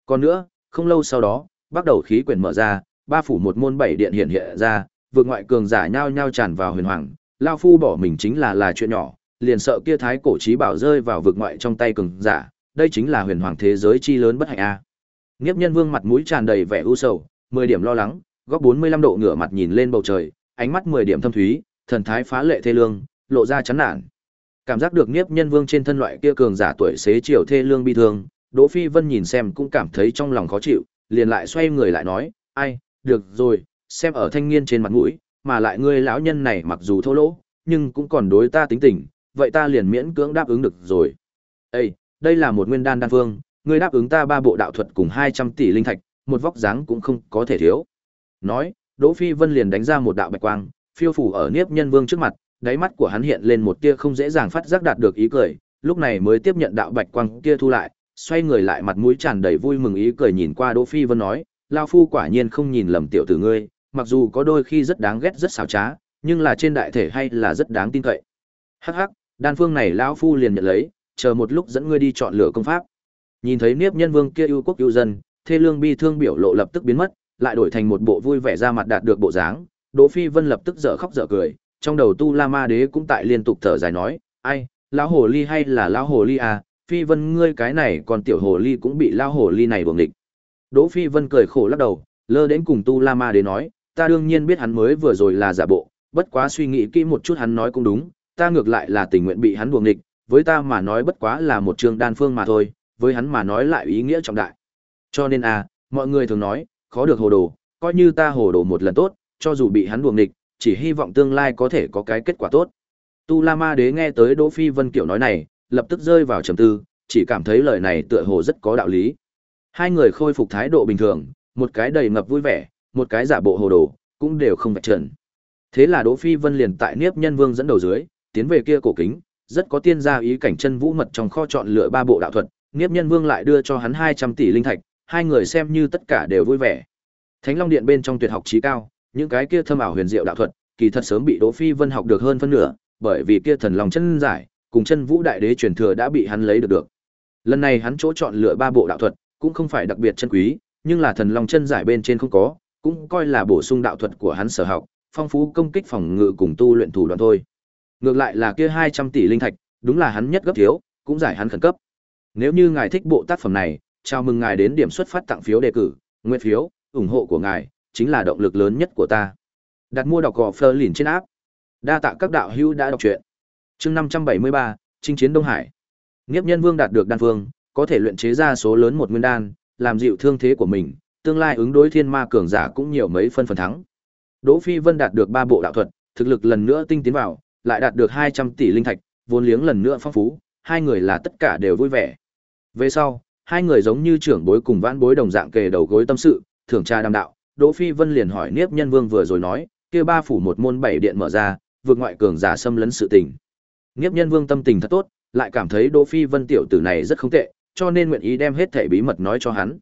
Còn nữa, không lâu sau đó, bắt đầu khí quyển mở ra, ba phủ một môn bảy điện hiện hiện ra, vượt ngoại cường giả nhao nhao tràn vào huyền hoàng, lao phu bỏ mình chính là là chuyện nhỏ, liền sợ kia thái cổ trí bảo rơi vào vực ngoại trong tay cường giả, đây chính là huyền hoàng thế giới chi lớn bất hạnh a. À. Nghiếp Nhân Vương mặt mũi tràn đầy vẻ u sầu, 10 điểm lo lắng, góc 45 độ ngửa mặt nhìn lên bầu trời, ánh mắt 10 điểm thâm thúy, thần thái phá lệ thê lương, lộ ra chán nản. Cảm giác được Nghiếp Nhân Vương trên thân loại kia cường giả tuổi xế chiều thê lương bi thương, Đỗ Phi Vân nhìn xem cũng cảm thấy trong lòng khó chịu, liền lại xoay người lại nói, ai, được rồi, xem ở thanh niên trên mặt mũi, mà lại ngươi lão nhân này mặc dù thô lỗ, nhưng cũng còn đối ta tính tình, vậy ta liền miễn cưỡng đáp ứng được rồi. Ê, đây là một nguyên đan đan phương, ngươi đáp ứng ta ba bộ đạo thuật cùng 200 tỷ linh thạch, một vóc dáng cũng không có thể thiếu. Nói, Đỗ Phi Vân liền đánh ra một đạo bạch quang, phiêu phủ ở Niếp Nhân Vương trước mặt, đáy mắt của hắn hiện lên một tia không dễ dàng phát giác đạt được ý cười, lúc này mới tiếp nhận đạo bạch quang kia thu lại, xoay người lại mặt mũi tràn đầy vui mừng ý cười nhìn qua Đỗ Phi Vân nói, lão phu quả nhiên không nhìn lầm tiểu tử ngươi, mặc dù có đôi khi rất đáng ghét rất xảo trá, nhưng là trên đại thể hay là rất đáng tin cậy. Hắc hắc, đan phương này lão phu liền nhận lấy, chờ một lúc dẫn ngươi đi chọn lựa công pháp. Nhìn thấy Niếp Nhân Vương kia ưu quốc ưu dân, thê lương bi thương biểu lộ lập tức biến mất, lại đổi thành một bộ vui vẻ ra mặt đạt được bộ dáng, Đỗ Phi Vân lập tức dở khóc dở cười, trong đầu Tu La Ma Đế cũng tại liên tục thở dài nói, "Ai, lão hồ ly hay là lão hồ ly à, Phi Vân ngươi cái này còn tiểu hồ ly cũng bị lão hồ ly này đuổi nghịch." Đỗ Phi Vân cười khổ lắc đầu, lơ đến cùng Tu La Ma Đế nói, "Ta đương nhiên biết hắn mới vừa rồi là giả bộ, bất quá suy nghĩ kỹ một chút hắn nói cũng đúng, ta ngược lại là tình nguyện bị hắn đuổi nghịch, với ta mà nói bất quá là một trường đan phương mà thôi, với hắn mà nói lại ý nghĩa trọng đại. Cho nên à, mọi người thường nói, khó được hồ đồ, coi như ta hồ đồ một lần tốt, cho dù bị hắn đuổi nghịch, chỉ hy vọng tương lai có thể có cái kết quả tốt. Tu La Ma Đế nghe tới Đỗ Phi Vân kiểu nói này, lập tức rơi vào trầm tư, chỉ cảm thấy lời này tựa hồ rất có đạo lý. Hai người khôi phục thái độ bình thường, một cái đầy ngập vui vẻ, một cái giả bộ hồ đồ, cũng đều không vạch trần. Thế là Đỗ Phi Vân liền tại Niếp Nhân Vương dẫn đầu dưới, tiến về kia cổ kính, rất có tiên gia ý cảnh chân vũ mật trong kho chọn lựa ba bộ đạo thuật, Niếp Nhân Vương lại đưa cho hắn 200 tỷ linh thạch, hai người xem như tất cả đều vui vẻ. Thánh Long Điện bên trong tuyệt học trí cao, những cái kia thâm ảo huyền diệu đạo thuật, kỳ thật sớm bị Đỗ Phi Vân học được hơn phân nửa, bởi vì kia thần long chân giải, cùng chân vũ đại đế truyền thừa đã bị hắn lấy được được. Lần này hắn chỗ chọn lựa ba bộ đạo thuật, cũng không phải đặc biệt chân quý, nhưng là thần long chân giải bên trên không có, cũng coi là bổ sung đạo thuật của hắn sở học, phong phú công kích phòng ngự cùng tu luyện thủ đoạn thôi. Ngược lại là kia 200 tỷ linh thạch, đúng là hắn nhất gấp thiếu, cũng giải hắn khẩn cấp. Nếu như ngài thích bộ tác phẩm này, chào mừng ngài đến điểm xuất phát tặng phiếu đề cử, nguyện phiếu, ủng hộ của ngài chính là động lực lớn nhất của ta. Đặt mua đọc gò Fleur liền trên áp. Đa tạ các đạo hữu đã đọc truyện. Chương 573, chinh chiến Đông Hải. Nghiếp Nhân Vương đạt được đan phương, có thể luyện chế ra số lớn một nguyên đan, làm dịu thương thế của mình, tương lai ứng đối thiên ma cường giả cũng nhiều mấy phân phần thắng. Đỗ Phi Vân đạt được ba bộ đạo thuật, thực lực lần nữa tinh tiến vào, lại đạt được 200 tỷ linh thạch, vốn liếng lần nữa phong phú, hai người là tất cả đều vui vẻ. Về sau, hai người giống như trưởng bối cùng vãn bối đồng dạng kề đầu gối tâm sự, thưởng tra đàm đạo, Đỗ Phi Vân liền hỏi Niếp Nhân Vương vừa rồi nói, kia ba phủ một môn bảy điện mở ra, vượt ngoại cường giả xâm lấn sự tình. Niếp Nhân Vương tâm tình thật tốt, lại cảm thấy Đỗ Phi Vân tiểu tử này rất không tệ, cho nên nguyện ý đem hết thảy bí mật nói cho hắn.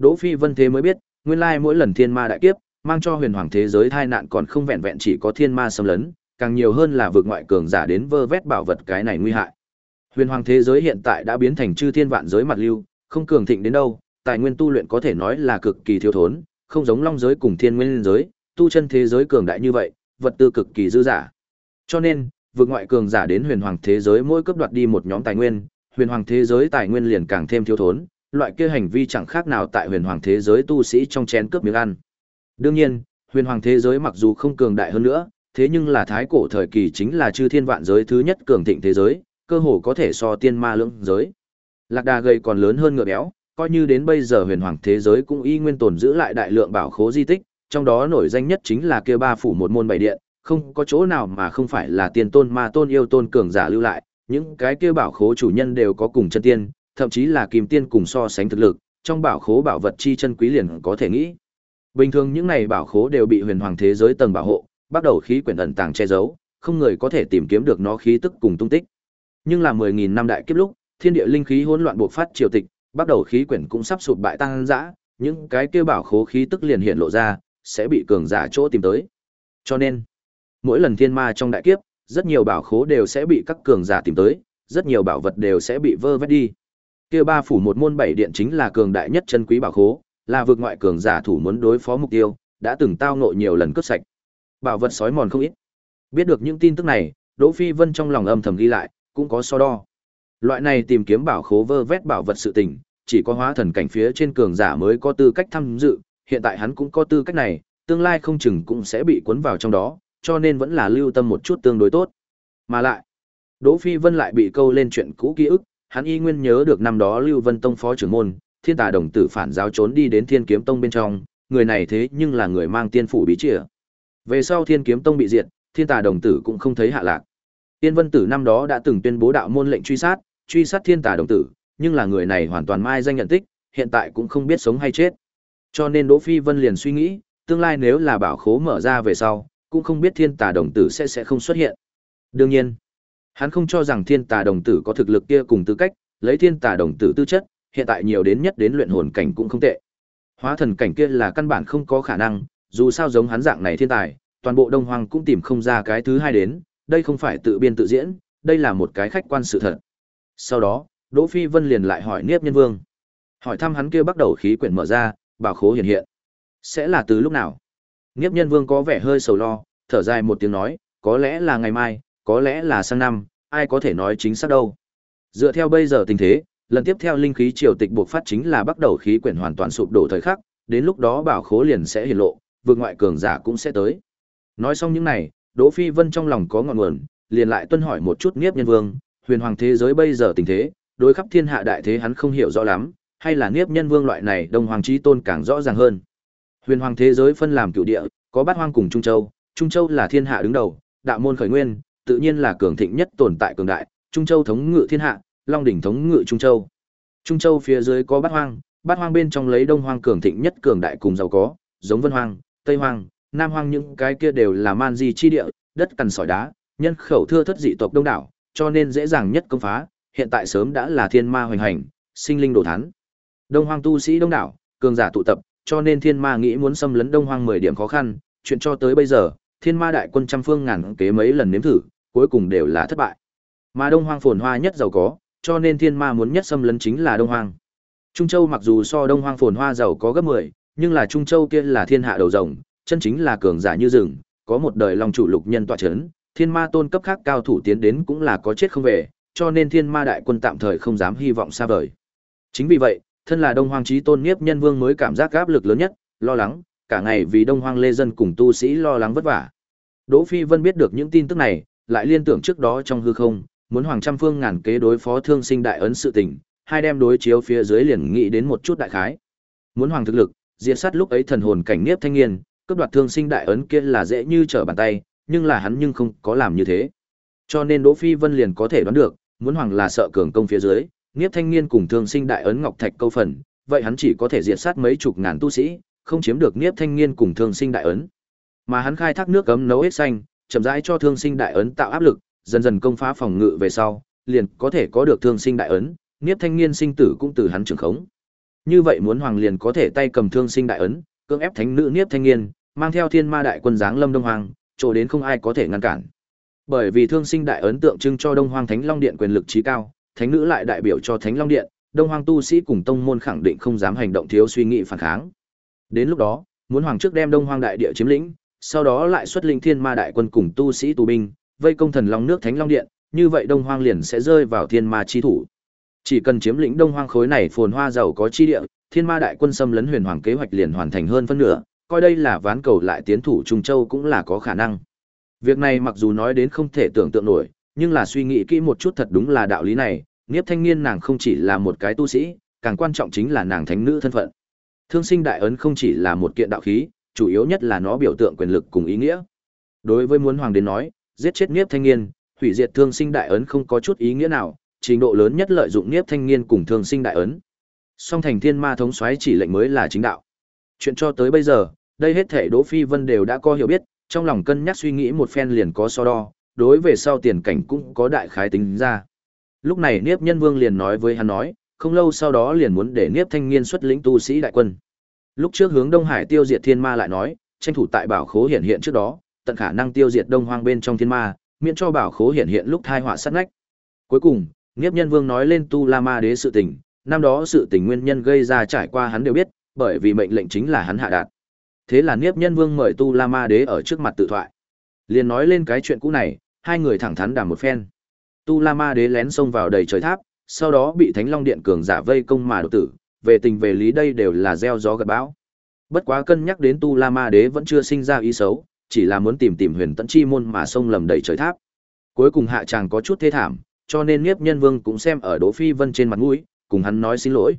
Đỗ Phi Vân thế mới biết, nguyên lai mỗi lần thiên ma đại kiếp, mang cho huyền hoàng thế giới tai nạn còn không vẹn vẹn chỉ có thiên ma xâm lấn, càng nhiều hơn là vượt ngoại cường giả đến vơ vét bảo vật cái này nguy hại. Huyền hoàng thế giới hiện tại đã biến thành chư thiên vạn giới mặt lưu, không cường thịnh đến đâu, tài nguyên tu luyện có thể nói là cực kỳ thiếu thốn, không giống long giới cùng thiên nguyên giới, tu chân thế giới cường đại như vậy, vật tư cực kỳ dư giả. Cho nên, vượt ngoại cường giả đến huyền hoàng thế giới mỗi cấp đoạt đi một nhóm tài nguyên, huyền hoàng thế giới tài nguyên liền càng thêm thiếu thốn, loại kia hành vi chẳng khác nào tại huyền hoàng thế giới tu sĩ trong chén cướp miếng ăn. Đương nhiên, huyền hoàng thế giới mặc dù không cường đại hơn nữa, thế nhưng là thái cổ thời kỳ chính là chư thiên vạn giới thứ nhất cường thịnh thế giới, cơ hồ có thể so tiên ma lưỡng giới. Lạc đà gầy còn lớn hơn ngựa béo, coi như đến bây giờ huyền hoàng thế giới cũng y nguyên tồn giữ lại đại lượng bảo khố di tích, trong đó nổi danh nhất chính là kia ba phủ một môn bảy điện, không có chỗ nào mà không phải là tiên tôn ma tôn yêu tôn cường giả lưu lại, những cái kia bảo khố chủ nhân đều có cùng chân tiên, thậm chí là kim tiên cùng so sánh thực lực, trong bảo khố bảo vật chi chân quý liền có thể nghĩ. Bình thường những này bảo khố đều bị huyền hoàng thế giới tầng bảo hộ, bắt đầu khí quyển ẩn tàng che giấu, không người có thể tìm kiếm được nó khí tức cùng tung tích. Nhưng là 10000 năm đại kiếp lúc, thiên địa linh khí hỗn loạn bộc phát triều tịch, bắt đầu khí quyển cũng sắp sụp bại tăng dã, những cái kia bảo khố khí tức liền hiện lộ ra, sẽ bị cường giả chỗ tìm tới. Cho nên, mỗi lần thiên ma trong đại kiếp, rất nhiều bảo khố đều sẽ bị các cường giả tìm tới, rất nhiều bảo vật đều sẽ bị vơ vét đi. Kia ba phủ một môn bảy điện chính là cường đại nhất chân quý bảo khố, là vực ngoại cường giả thủ muốn đối phó mục tiêu, đã từng tao nộ nhiều lần cướp sạch. Bảo vật sói mòn không ít. Biết được những tin tức này, Đỗ Phi Vân trong lòng âm thầm ghi lại, cũng có so đo. Loại này tìm kiếm bảo khố vơ vét bảo vật sự tình, chỉ có hóa thần cảnh phía trên cường giả mới có tư cách tham dự, hiện tại hắn cũng có tư cách này, tương lai không chừng cũng sẽ bị cuốn vào trong đó, cho nên vẫn là lưu tâm một chút tương đối tốt. Mà lại, Đỗ Phi Vân lại bị câu lên chuyện cũ ký ức, hắn y nguyên nhớ được năm đó Lưu Vân Tông phó trưởng môn, Thiên Tà đồng tử phản giáo trốn đi đến Thiên Kiếm Tông bên trong, người này thế nhưng là người mang tiên phủ bí chìa. Về sau Thiên Kiếm Tông bị diệt, Thiên Tà đồng tử cũng không thấy hạ lạc. Tiên Vân Tử năm đó đã từng tuyên bố đạo môn lệnh truy sát, truy sát Thiên Tà đồng tử, nhưng là người này hoàn toàn mai danh nhận tích, hiện tại cũng không biết sống hay chết. Cho nên Đỗ Phi Vân liền suy nghĩ, tương lai nếu là bảo khố mở ra về sau, cũng không biết thiên tà đồng tử sẽ sẽ không xuất hiện. Đương nhiên, hắn không cho rằng thiên tà đồng tử có thực lực kia cùng tư cách, lấy thiên tà đồng tử tư chất, hiện tại nhiều đến nhất đến luyện hồn cảnh cũng không tệ. Hóa thần cảnh kia là căn bản không có khả năng, dù sao giống hắn dạng này thiên tài, toàn bộ Đông Hoang cũng tìm không ra cái thứ hai đến, đây không phải tự biên tự diễn, đây là một cái khách quan sự thật. Sau đó, Đỗ Phi Vân liền lại hỏi Niếp Nhân Vương. Hỏi thăm hắn kia bắt đầu khí quyển mở ra, bảo khố hiện hiện. Sẽ là từ lúc nào? Niếp Nhân Vương có vẻ hơi sầu lo, thở dài một tiếng nói, có lẽ là ngày mai, có lẽ là sang năm, ai có thể nói chính xác đâu. Dựa theo bây giờ tình thế, lần tiếp theo linh khí triều tịch buộc phát chính là bắt đầu khí quyển hoàn toàn sụp đổ thời khắc, đến lúc đó bảo khố liền sẽ hiển lộ, vượt ngoại cường giả cũng sẽ tới. Nói xong những này, Đỗ Phi Vân trong lòng có ngọn nguồn, liền lại tuân hỏi một chút Niếp Nhân Vương, huyền hoàng thế giới bây giờ tình thế, đối khắp thiên hạ đại thế hắn không hiểu rõ lắm, hay là Niếp Nhân Vương loại này Đông Hoàng chí tôn càng rõ ràng hơn. Huyền hoàng thế giới phân làm cửu địa, có bát hoang cùng Trung Châu, Trung Châu là thiên hạ đứng đầu, đạo môn khởi nguyên, tự nhiên là cường thịnh nhất tồn tại cường đại, Trung Châu thống ngự thiên hạ, Long đỉnh thống ngự Trung Châu. Trung Châu phía dưới có bát hoang, bát hoang bên trong lấy Đông Hoang cường thịnh nhất cường đại cùng giàu có, giống Vân Hoang, Tây Hoang, Nam Hoang những cái kia đều là man di chi địa, đất cằn sỏi đá, nhân khẩu thưa thất dị tộc đông đảo, cho nên dễ dàng nhất công phá, hiện tại sớm đã là thiên ma hoành hành, sinh linh đồ thán. Đông Hoang tu sĩ đông đảo, cường giả tụ tập, cho nên thiên ma nghĩ muốn xâm lấn Đông Hoang 10 điểm khó khăn, chuyện cho tới bây giờ, thiên ma đại quân trăm phương ngàn kế mấy lần nếm thử, cuối cùng đều là thất bại. Mà Đông Hoang phồn hoa nhất giàu có, cho nên thiên ma muốn nhất xâm lấn chính là Đông Hoang. Trung Châu mặc dù so Đông Hoang phồn hoa giàu có gấp 10, nhưng là Trung Châu kia là thiên hạ đầu rồng, chân chính là cường giả như rừng, có một đời long chủ lục nhân tọa chấn, thiên ma tôn cấp khác cao thủ tiến đến cũng là có chết không về, cho nên thiên ma đại quân tạm thời không dám hy vọng xa vời. Chính vì vậy, thân là Đông Hoang chí tôn Niếp Nhân Vương mới cảm giác áp lực lớn nhất, lo lắng, cả ngày vì Đông Hoang lê dân cùng tu sĩ lo lắng vất vả. Đỗ Phi Vân biết được những tin tức này, lại liên tưởng trước đó trong hư không, muốn Hoàng Trăm Phương ngàn kế đối phó Thương Sinh đại ấn sự tình, hai đem đối chiếu phía dưới liền nghĩ đến một chút đại khái. Muốn hoàng thực lực, diệt sát lúc ấy thần hồn cảnh Niếp Thanh niên cướp đoạt Thương Sinh đại ấn kia là dễ như trở bàn tay, nhưng là hắn nhưng không có làm như thế. Cho nên Đỗ Phi Vân liền có thể đoán được, muốn hoàng là sợ cường công phía dưới, Niếp Thanh niên cùng Thương Sinh đại ấn ngọc thạch câu phần, vậy hắn chỉ có thể diệt sát mấy chục ngàn tu sĩ, không chiếm được Niếp Thanh Nghiên cùng Thương Sinh đại ấn. Mà hắn khai thác nước cấm nấu hết xanh, chậm rãi cho Thương Sinh đại ấn tạo áp lực, dần dần công phá phòng ngự về sau, liền có thể có được Thương Sinh đại ấn, Niếp Thanh Nghiên sinh tử cũng từ hắn trưởng khống. Như vậy muốn hoàng liền có thể tay cầm Thương Sinh đại ấn, cưỡng ép thánh nữ Niếp Thanh Nghiên, mang theo Thiên Ma đại quân giáng lâm Đông Hoàng, chỗ đến không ai có thể ngăn cản. Bởi vì Thương Sinh đại ấn tượng trưng cho Đông Hoàng Thánh Long Điện quyền lực trí cao, thánh nữ lại đại biểu cho Thánh Long Điện, Đông Hoàng tu sĩ cùng tông môn khẳng định không dám hành động thiếu suy nghĩ phản kháng. Đến lúc đó, muốn hoàng trước đem Đông Hoang đại địa chiếm lĩnh, sau đó lại xuất linh Thiên Ma đại quân cùng tu sĩ tù binh, vây công thần long nước Thánh Long Điện, như vậy Đông Hoang liền sẽ rơi vào Thiên Ma chi thủ. Chỉ cần chiếm lĩnh Đông Hoang khối này phồn hoa giàu có chi địa, Thiên Ma đại quân xâm lấn Huyền Hoàng kế hoạch liền hoàn thành hơn phân nửa, coi đây là ván cầu lại tiến thủ Trung Châu cũng là có khả năng. Việc này mặc dù nói đến không thể tưởng tượng nổi, nhưng là suy nghĩ kỹ một chút thật đúng là đạo lý này, Niếp Thanh Niên nàng không chỉ là một cái tu sĩ, càng quan trọng chính là nàng thánh nữ thân phận. Thương sinh đại ấn không chỉ là một kiện đạo khí, chủ yếu nhất là nó biểu tượng quyền lực cùng ý nghĩa. Đối với muốn hoàng đến nói, giết chết Niếp Thanh Niên, hủy diệt thương sinh đại ấn không có chút ý nghĩa nào, trình độ lớn nhất lợi dụng Niếp Thanh Niên cùng thương sinh đại ấn. Song thành thiên ma thống soái chỉ lệnh mới là chính đạo. Chuyện cho tới bây giờ, đây hết thể Đỗ Phi Vân đều đã có hiểu biết, trong lòng cân nhắc suy nghĩ một phen liền có so đo, đối về sau tiền cảnh cũng có đại khái tính ra. Lúc này Niếp Nhân Vương liền nói với hắn nói, không lâu sau đó liền muốn để Niếp Thanh Nghiên xuất lĩnh tu sĩ đại quân. Lúc trước hướng Đông Hải tiêu diệt thiên ma lại nói, tranh thủ tại bảo khố hiện hiện trước đó, tận khả năng tiêu diệt Đông Hoang bên trong thiên ma, miễn cho bảo khố hiện hiện lúc thai họa sát nách. Cuối cùng, Niếp Nhân Vương nói lên Tu La Ma Đế sự tình, năm đó sự tình nguyên nhân gây ra trải qua hắn đều biết, bởi vì mệnh lệnh chính là hắn hạ đạt. Thế là Niếp Nhân Vương mời Tu La Ma Đế ở trước mặt tự thoại. Liền nói lên cái chuyện cũ này, hai người thẳng thắn đàm một phen. Tu La Ma Đế lén xông vào đầy trời tháp, sau đó bị Thánh Long Điện cường giả vây công mà đột tử, về tình về lý đây đều là gieo gió gật bão. Bất quá cân nhắc đến Tu La Ma Đế vẫn chưa sinh ra ý xấu, chỉ là muốn tìm tìm Huyền Tẫn Chi môn mà xông lầm đầy trời tháp. Cuối cùng hạ chàng có chút thê thảm, cho nên nhiếp Nhân Vương cũng xem ở Đỗ Phi Vân trên mặt mũi, cùng hắn nói xin lỗi.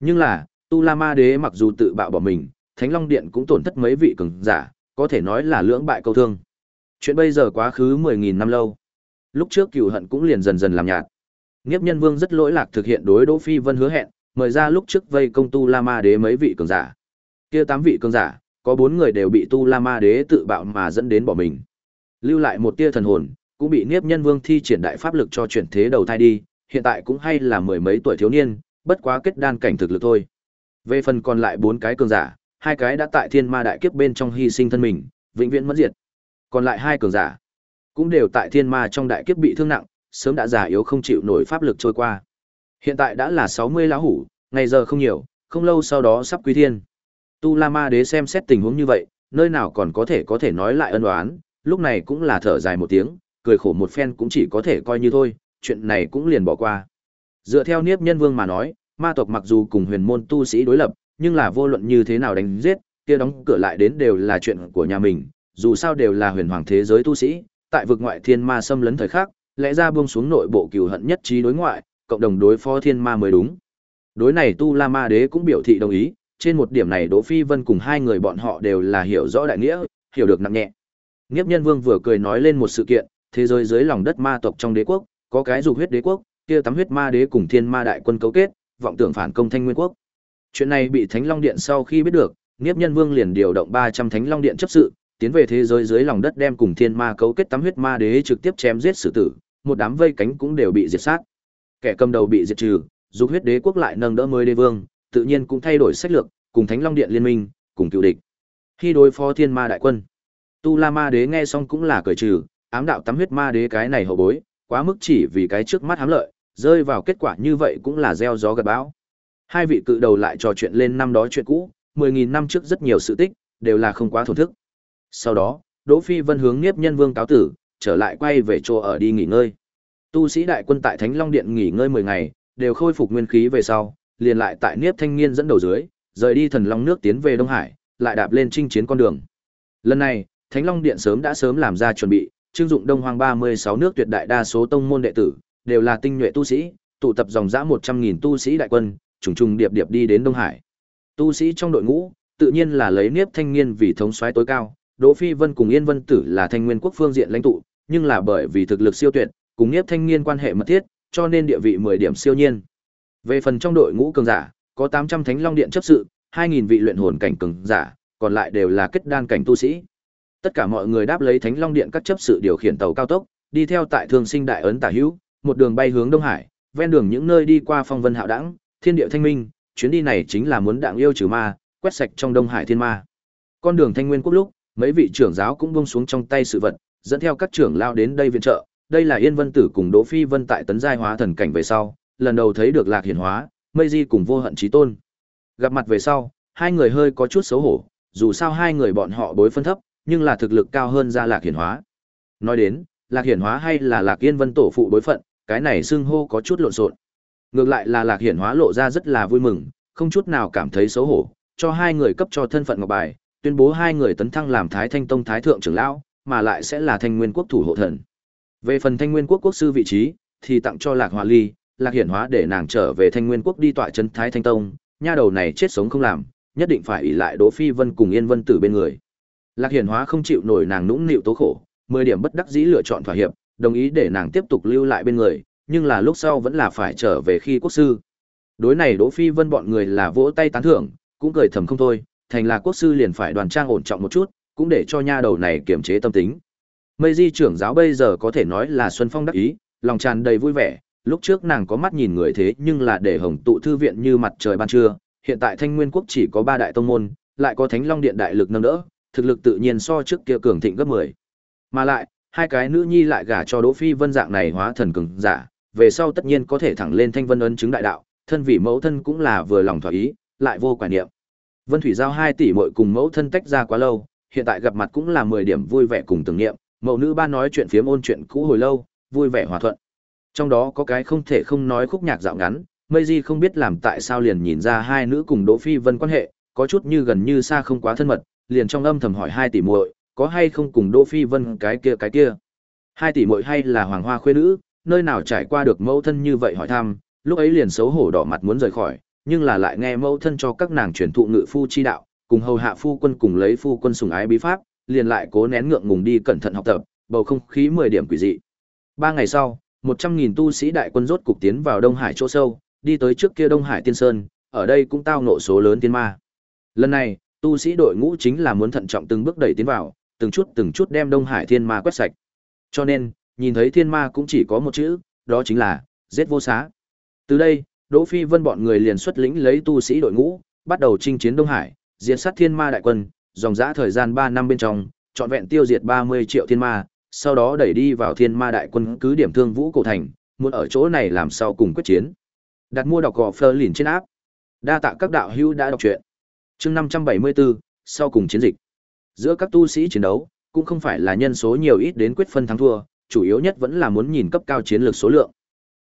Nhưng là, Tu La Ma Đế mặc dù tự bạo bỏ mình, Thánh Long Điện cũng tổn thất mấy vị cường giả, có thể nói là lưỡng bại câu thương. Chuyện bây giờ quá khứ 10.000 năm lâu. Lúc trước cựu hận cũng liền dần dần làm nhạt. Nghiếp Nhân Vương rất lỗi lạc thực hiện đối Đỗ Phi Vân hứa hẹn, mời ra lúc trước vây công Tu La Ma Đế mấy vị cường giả. Kia tám vị cường giả, có bốn người đều bị Tu La Ma Đế tự bạo mà dẫn đến bỏ mình. Lưu lại một tia thần hồn, cũng bị Niếp Nhân Vương thi triển đại pháp lực cho chuyển thế đầu thai đi, hiện tại cũng hay là mười mấy tuổi thiếu niên, bất quá kết đan cảnh thực lực thôi. Về phần còn lại bốn cái cường giả, hai cái đã tại Thiên Ma đại kiếp bên trong hy sinh thân mình, vĩnh viễn mất diệt. Còn lại hai cường giả, cũng đều tại Thiên Ma trong đại kiếp bị thương nặng, sớm đã già yếu không chịu nổi pháp lực trôi qua. Hiện tại đã là 60 lão hủ, ngày giờ không nhiều, không lâu sau đó sắp quý thiên. Tu La Ma Đế xem xét tình huống như vậy, nơi nào còn có thể có thể nói lại ân oán, lúc này cũng là thở dài một tiếng, cười khổ một phen cũng chỉ có thể coi như thôi, chuyện này cũng liền bỏ qua. Dựa theo Niếp Nhân Vương mà nói, ma tộc mặc dù cùng huyền môn tu sĩ đối lập, nhưng là vô luận như thế nào đánh giết, kia đóng cửa lại đến đều là chuyện của nhà mình, dù sao đều là huyền hoàng thế giới tu sĩ, tại vực ngoại thiên ma xâm lấn thời khắc, lẽ ra buông xuống nội bộ cừu hận nhất trí đối ngoại, cộng đồng đối phó thiên ma mới đúng. Đối này Tu La Ma Đế cũng biểu thị đồng ý, trên một điểm này Đỗ Phi Vân cùng hai người bọn họ đều là hiểu rõ đại nghĩa, hiểu được nặng nhẹ. Nghiếp Nhân Vương vừa cười nói lên một sự kiện, thế giới dưới lòng đất ma tộc trong đế quốc, có cái dục huyết đế quốc, kia tắm huyết ma đế cùng thiên ma đại quân cấu kết, vọng tưởng phản công Thanh Nguyên quốc. Chuyện này bị Thánh Long Điện sau khi biết được, Nghiếp Nhân Vương liền điều động 300 Thánh Long Điện chấp sự, tiến về thế giới dưới lòng đất đem cùng thiên ma cấu kết tắm huyết ma đế trực tiếp chém giết xử tử, một đám vây cánh cũng đều bị diệt sát. Kẻ cầm đầu bị diệt trừ, dục huyết đế quốc lại nâng đỡ mới đế vương, tự nhiên cũng thay đổi sách lược, cùng Thánh Long Điện liên minh, cùng cựu địch. Khi đối phó thiên ma đại quân, Tu La Ma đế nghe xong cũng là cười trừ, ám đạo tắm huyết ma đế cái này hậu bối, quá mức chỉ vì cái trước mắt hám lợi, rơi vào kết quả như vậy cũng là gieo gió gặt bão. Hai vị cự đầu lại trò chuyện lên năm đó chuyện cũ, 10000 năm trước rất nhiều sự tích, đều là không quá thổn thức. Sau đó, Đỗ Phi Vân hướng Niếp Nhân Vương cáo tử, trở lại quay về chỗ ở đi nghỉ ngơi. Tu sĩ đại quân tại Thánh Long Điện nghỉ ngơi 10 ngày, đều khôi phục nguyên khí về sau, liền lại tại Niếp Thanh Nghiên dẫn đầu dưới, rời đi Thần Long nước tiến về Đông Hải, lại đạp lên chinh chiến con đường. Lần này, Thánh Long Điện sớm đã sớm làm ra chuẩn bị, trưng dụng Đông Hoang 36 nước tuyệt đại đa số tông môn đệ tử, đều là tinh nhuệ tu sĩ, tụ tập dòng dã 100.000 tu sĩ đại quân, trùng trùng điệp điệp đi đến Đông Hải. Tu sĩ trong đội ngũ, tự nhiên là lấy Niếp Thanh Nghiên vì thống soái tối cao, Đỗ Phi Vân cùng Yên Vân Tử là thanh nguyên quốc phương diện lãnh tụ, nhưng là bởi vì thực lực siêu tuyệt, cùng Niếp Thanh Nghiên quan hệ mật thiết, cho nên địa vị 10 điểm siêu nhiên. Về phần trong đội ngũ cường giả, có 800 Thánh Long Điện chấp sự, 2000 vị luyện hồn cảnh cường giả, còn lại đều là kết đan cảnh tu sĩ. Tất cả mọi người đáp lấy Thánh Long Điện các chấp sự điều khiển tàu cao tốc, đi theo tại Thương Sinh Đại ấn tả hữu, một đường bay hướng Đông Hải, ven đường những nơi đi qua phong vân hạo đẳng, thiên địa thanh minh, chuyến đi này chính là muốn đặng yêu trừ ma, quét sạch trong Đông Hải thiên ma. Con đường Thanh Nguyên quốc lúc, mấy vị trưởng giáo cũng buông xuống trong tay sự vật, dẫn theo các trưởng lao đến đây viện trợ. Đây là Yên Vân Tử cùng Đỗ Phi Vân tại tấn giai hóa thần cảnh về sau, lần đầu thấy được Lạc Hiển Hóa, Mây Di cùng Vô Hận Chí Tôn. Gặp mặt về sau, hai người hơi có chút xấu hổ, dù sao hai người bọn họ bối phân thấp, nhưng là thực lực cao hơn ra Lạc Hiển Hóa. Nói đến, Lạc Hiển Hóa hay là Lạc Yên Vân tổ phụ bối phận, cái này xưng hô có chút lộn xộn. Ngược lại là Lạc Hiển Hóa lộ ra rất là vui mừng, không chút nào cảm thấy xấu hổ, cho hai người cấp cho thân phận ngọc bài, tuyên bố hai người tấn thăng làm Thái Thanh Tông Thái Thượng trưởng lão, mà lại sẽ là Thanh Nguyên Quốc thủ hộ thần. Về phần Thanh Nguyên Quốc quốc sư vị trí, thì tặng cho Lạc Hoa Ly, Lạc Hiển Hóa để nàng trở về Thanh Nguyên Quốc đi tọa chân Thái Thanh Tông, nha đầu này chết sống không làm, nhất định phải ỷ lại Đỗ Phi Vân cùng Yên Vân Tử bên người. Lạc Hiển Hóa không chịu nổi nàng nũng nịu tố khổ, mười điểm bất đắc dĩ lựa chọn thỏa hiệp, đồng ý để nàng tiếp tục lưu lại bên người, nhưng là lúc sau vẫn là phải trở về khi quốc sư. Đối này Đỗ Phi Vân bọn người là vỗ tay tán thưởng, cũng cười thầm không thôi, thành là quốc sư liền phải đoàn trang ổn trọng một chút, cũng để cho nha đầu này kiềm chế tâm tính. Mây Di trưởng giáo bây giờ có thể nói là Xuân Phong đắc ý, lòng tràn đầy vui vẻ, lúc trước nàng có mắt nhìn người thế nhưng là để hồng tụ thư viện như mặt trời ban trưa, hiện tại Thanh Nguyên quốc chỉ có ba đại tông môn, lại có Thánh Long điện đại lực nâng đỡ, thực lực tự nhiên so trước kia cường thịnh gấp 10. Mà lại, hai cái nữ nhi lại gả cho Đỗ Phi Vân dạng này hóa thần cường giả, về sau tất nhiên có thể thẳng lên Thanh Vân ấn chứng đại đạo, thân vị mẫu thân cũng là vừa lòng thỏa ý, lại vô quả niệm. Vân Thủy giao hai tỷ muội cùng mẫu thân tách ra quá lâu, hiện tại gặp mặt cũng là 10 điểm vui vẻ cùng tưởng niệm, mẫu nữ ba nói chuyện phiếm ôn chuyện cũ hồi lâu, vui vẻ hòa thuận. Trong đó có cái không thể không nói khúc nhạc dạo ngắn, Mây Di không biết làm tại sao liền nhìn ra hai nữ cùng Đỗ Phi Vân quan hệ, có chút như gần như xa không quá thân mật, liền trong âm thầm hỏi hai tỷ muội, có hay không cùng Đỗ Phi Vân cái kia cái kia. Hai tỷ muội hay là hoàng hoa khuê nữ, nơi nào trải qua được mẫu thân như vậy hỏi thăm, lúc ấy liền xấu hổ đỏ mặt muốn rời khỏi, nhưng là lại nghe mẫu thân cho các nàng truyền thụ ngự phu chi đạo, cùng hầu hạ phu quân cùng lấy phu quân sủng ái bí pháp, liền lại cố nén ngượng ngùng đi cẩn thận học tập, bầu không khí 10 điểm quỷ dị. Ba ngày sau, 100.000 tu sĩ đại quân rốt cục tiến vào Đông Hải chỗ sâu, đi tới trước kia Đông Hải Tiên Sơn, ở đây cũng tao ngộ số lớn tiên ma. Lần này, tu sĩ đội ngũ chính là muốn thận trọng từng bước đẩy tiến vào, từng chút từng chút đem Đông Hải thiên ma quét sạch. Cho nên, nhìn thấy thiên ma cũng chỉ có một chữ, đó chính là giết vô xá. Từ đây, Đỗ Phi Vân bọn người liền xuất lĩnh lấy tu sĩ đội ngũ, bắt đầu chinh chiến Đông Hải, diệt sát thiên ma đại quân, dòng dã thời gian 3 năm bên trong, trọn vẹn tiêu diệt 30 triệu thiên ma, sau đó đẩy đi vào thiên ma đại quân cứ điểm thương vũ cổ thành, muốn ở chỗ này làm sao cùng quyết chiến. Đặt mua đọc gò phơ liền trên áp. Đa tạ các đạo hữu đã đọc truyện. Chương 574, sau cùng chiến dịch. Giữa các tu sĩ chiến đấu, cũng không phải là nhân số nhiều ít đến quyết phân thắng thua, chủ yếu nhất vẫn là muốn nhìn cấp cao chiến lược số lượng.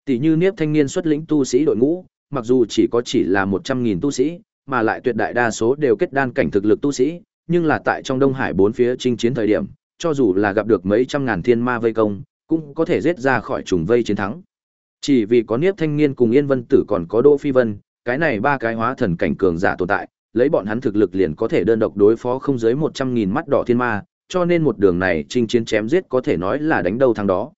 Tỷ như Niếp thanh niên xuất lĩnh tu sĩ đội ngũ, mặc dù chỉ có chỉ là 100.000 tu sĩ, mà lại tuyệt đại đa số đều kết đan cảnh thực lực tu sĩ, nhưng là tại trong Đông Hải bốn phía chinh chiến thời điểm, cho dù là gặp được mấy trăm ngàn thiên ma vây công, cũng có thể giết ra khỏi trùng vây chiến thắng. Chỉ vì có Niếp Thanh Niên cùng Yên Vân Tử còn có Đỗ Phi Vân, cái này ba cái hóa thần cảnh cường giả tồn tại, lấy bọn hắn thực lực liền có thể đơn độc đối phó không dưới 100.000 mắt đỏ thiên ma, cho nên một đường này chinh chiến chém giết có thể nói là đánh đầu thắng đó.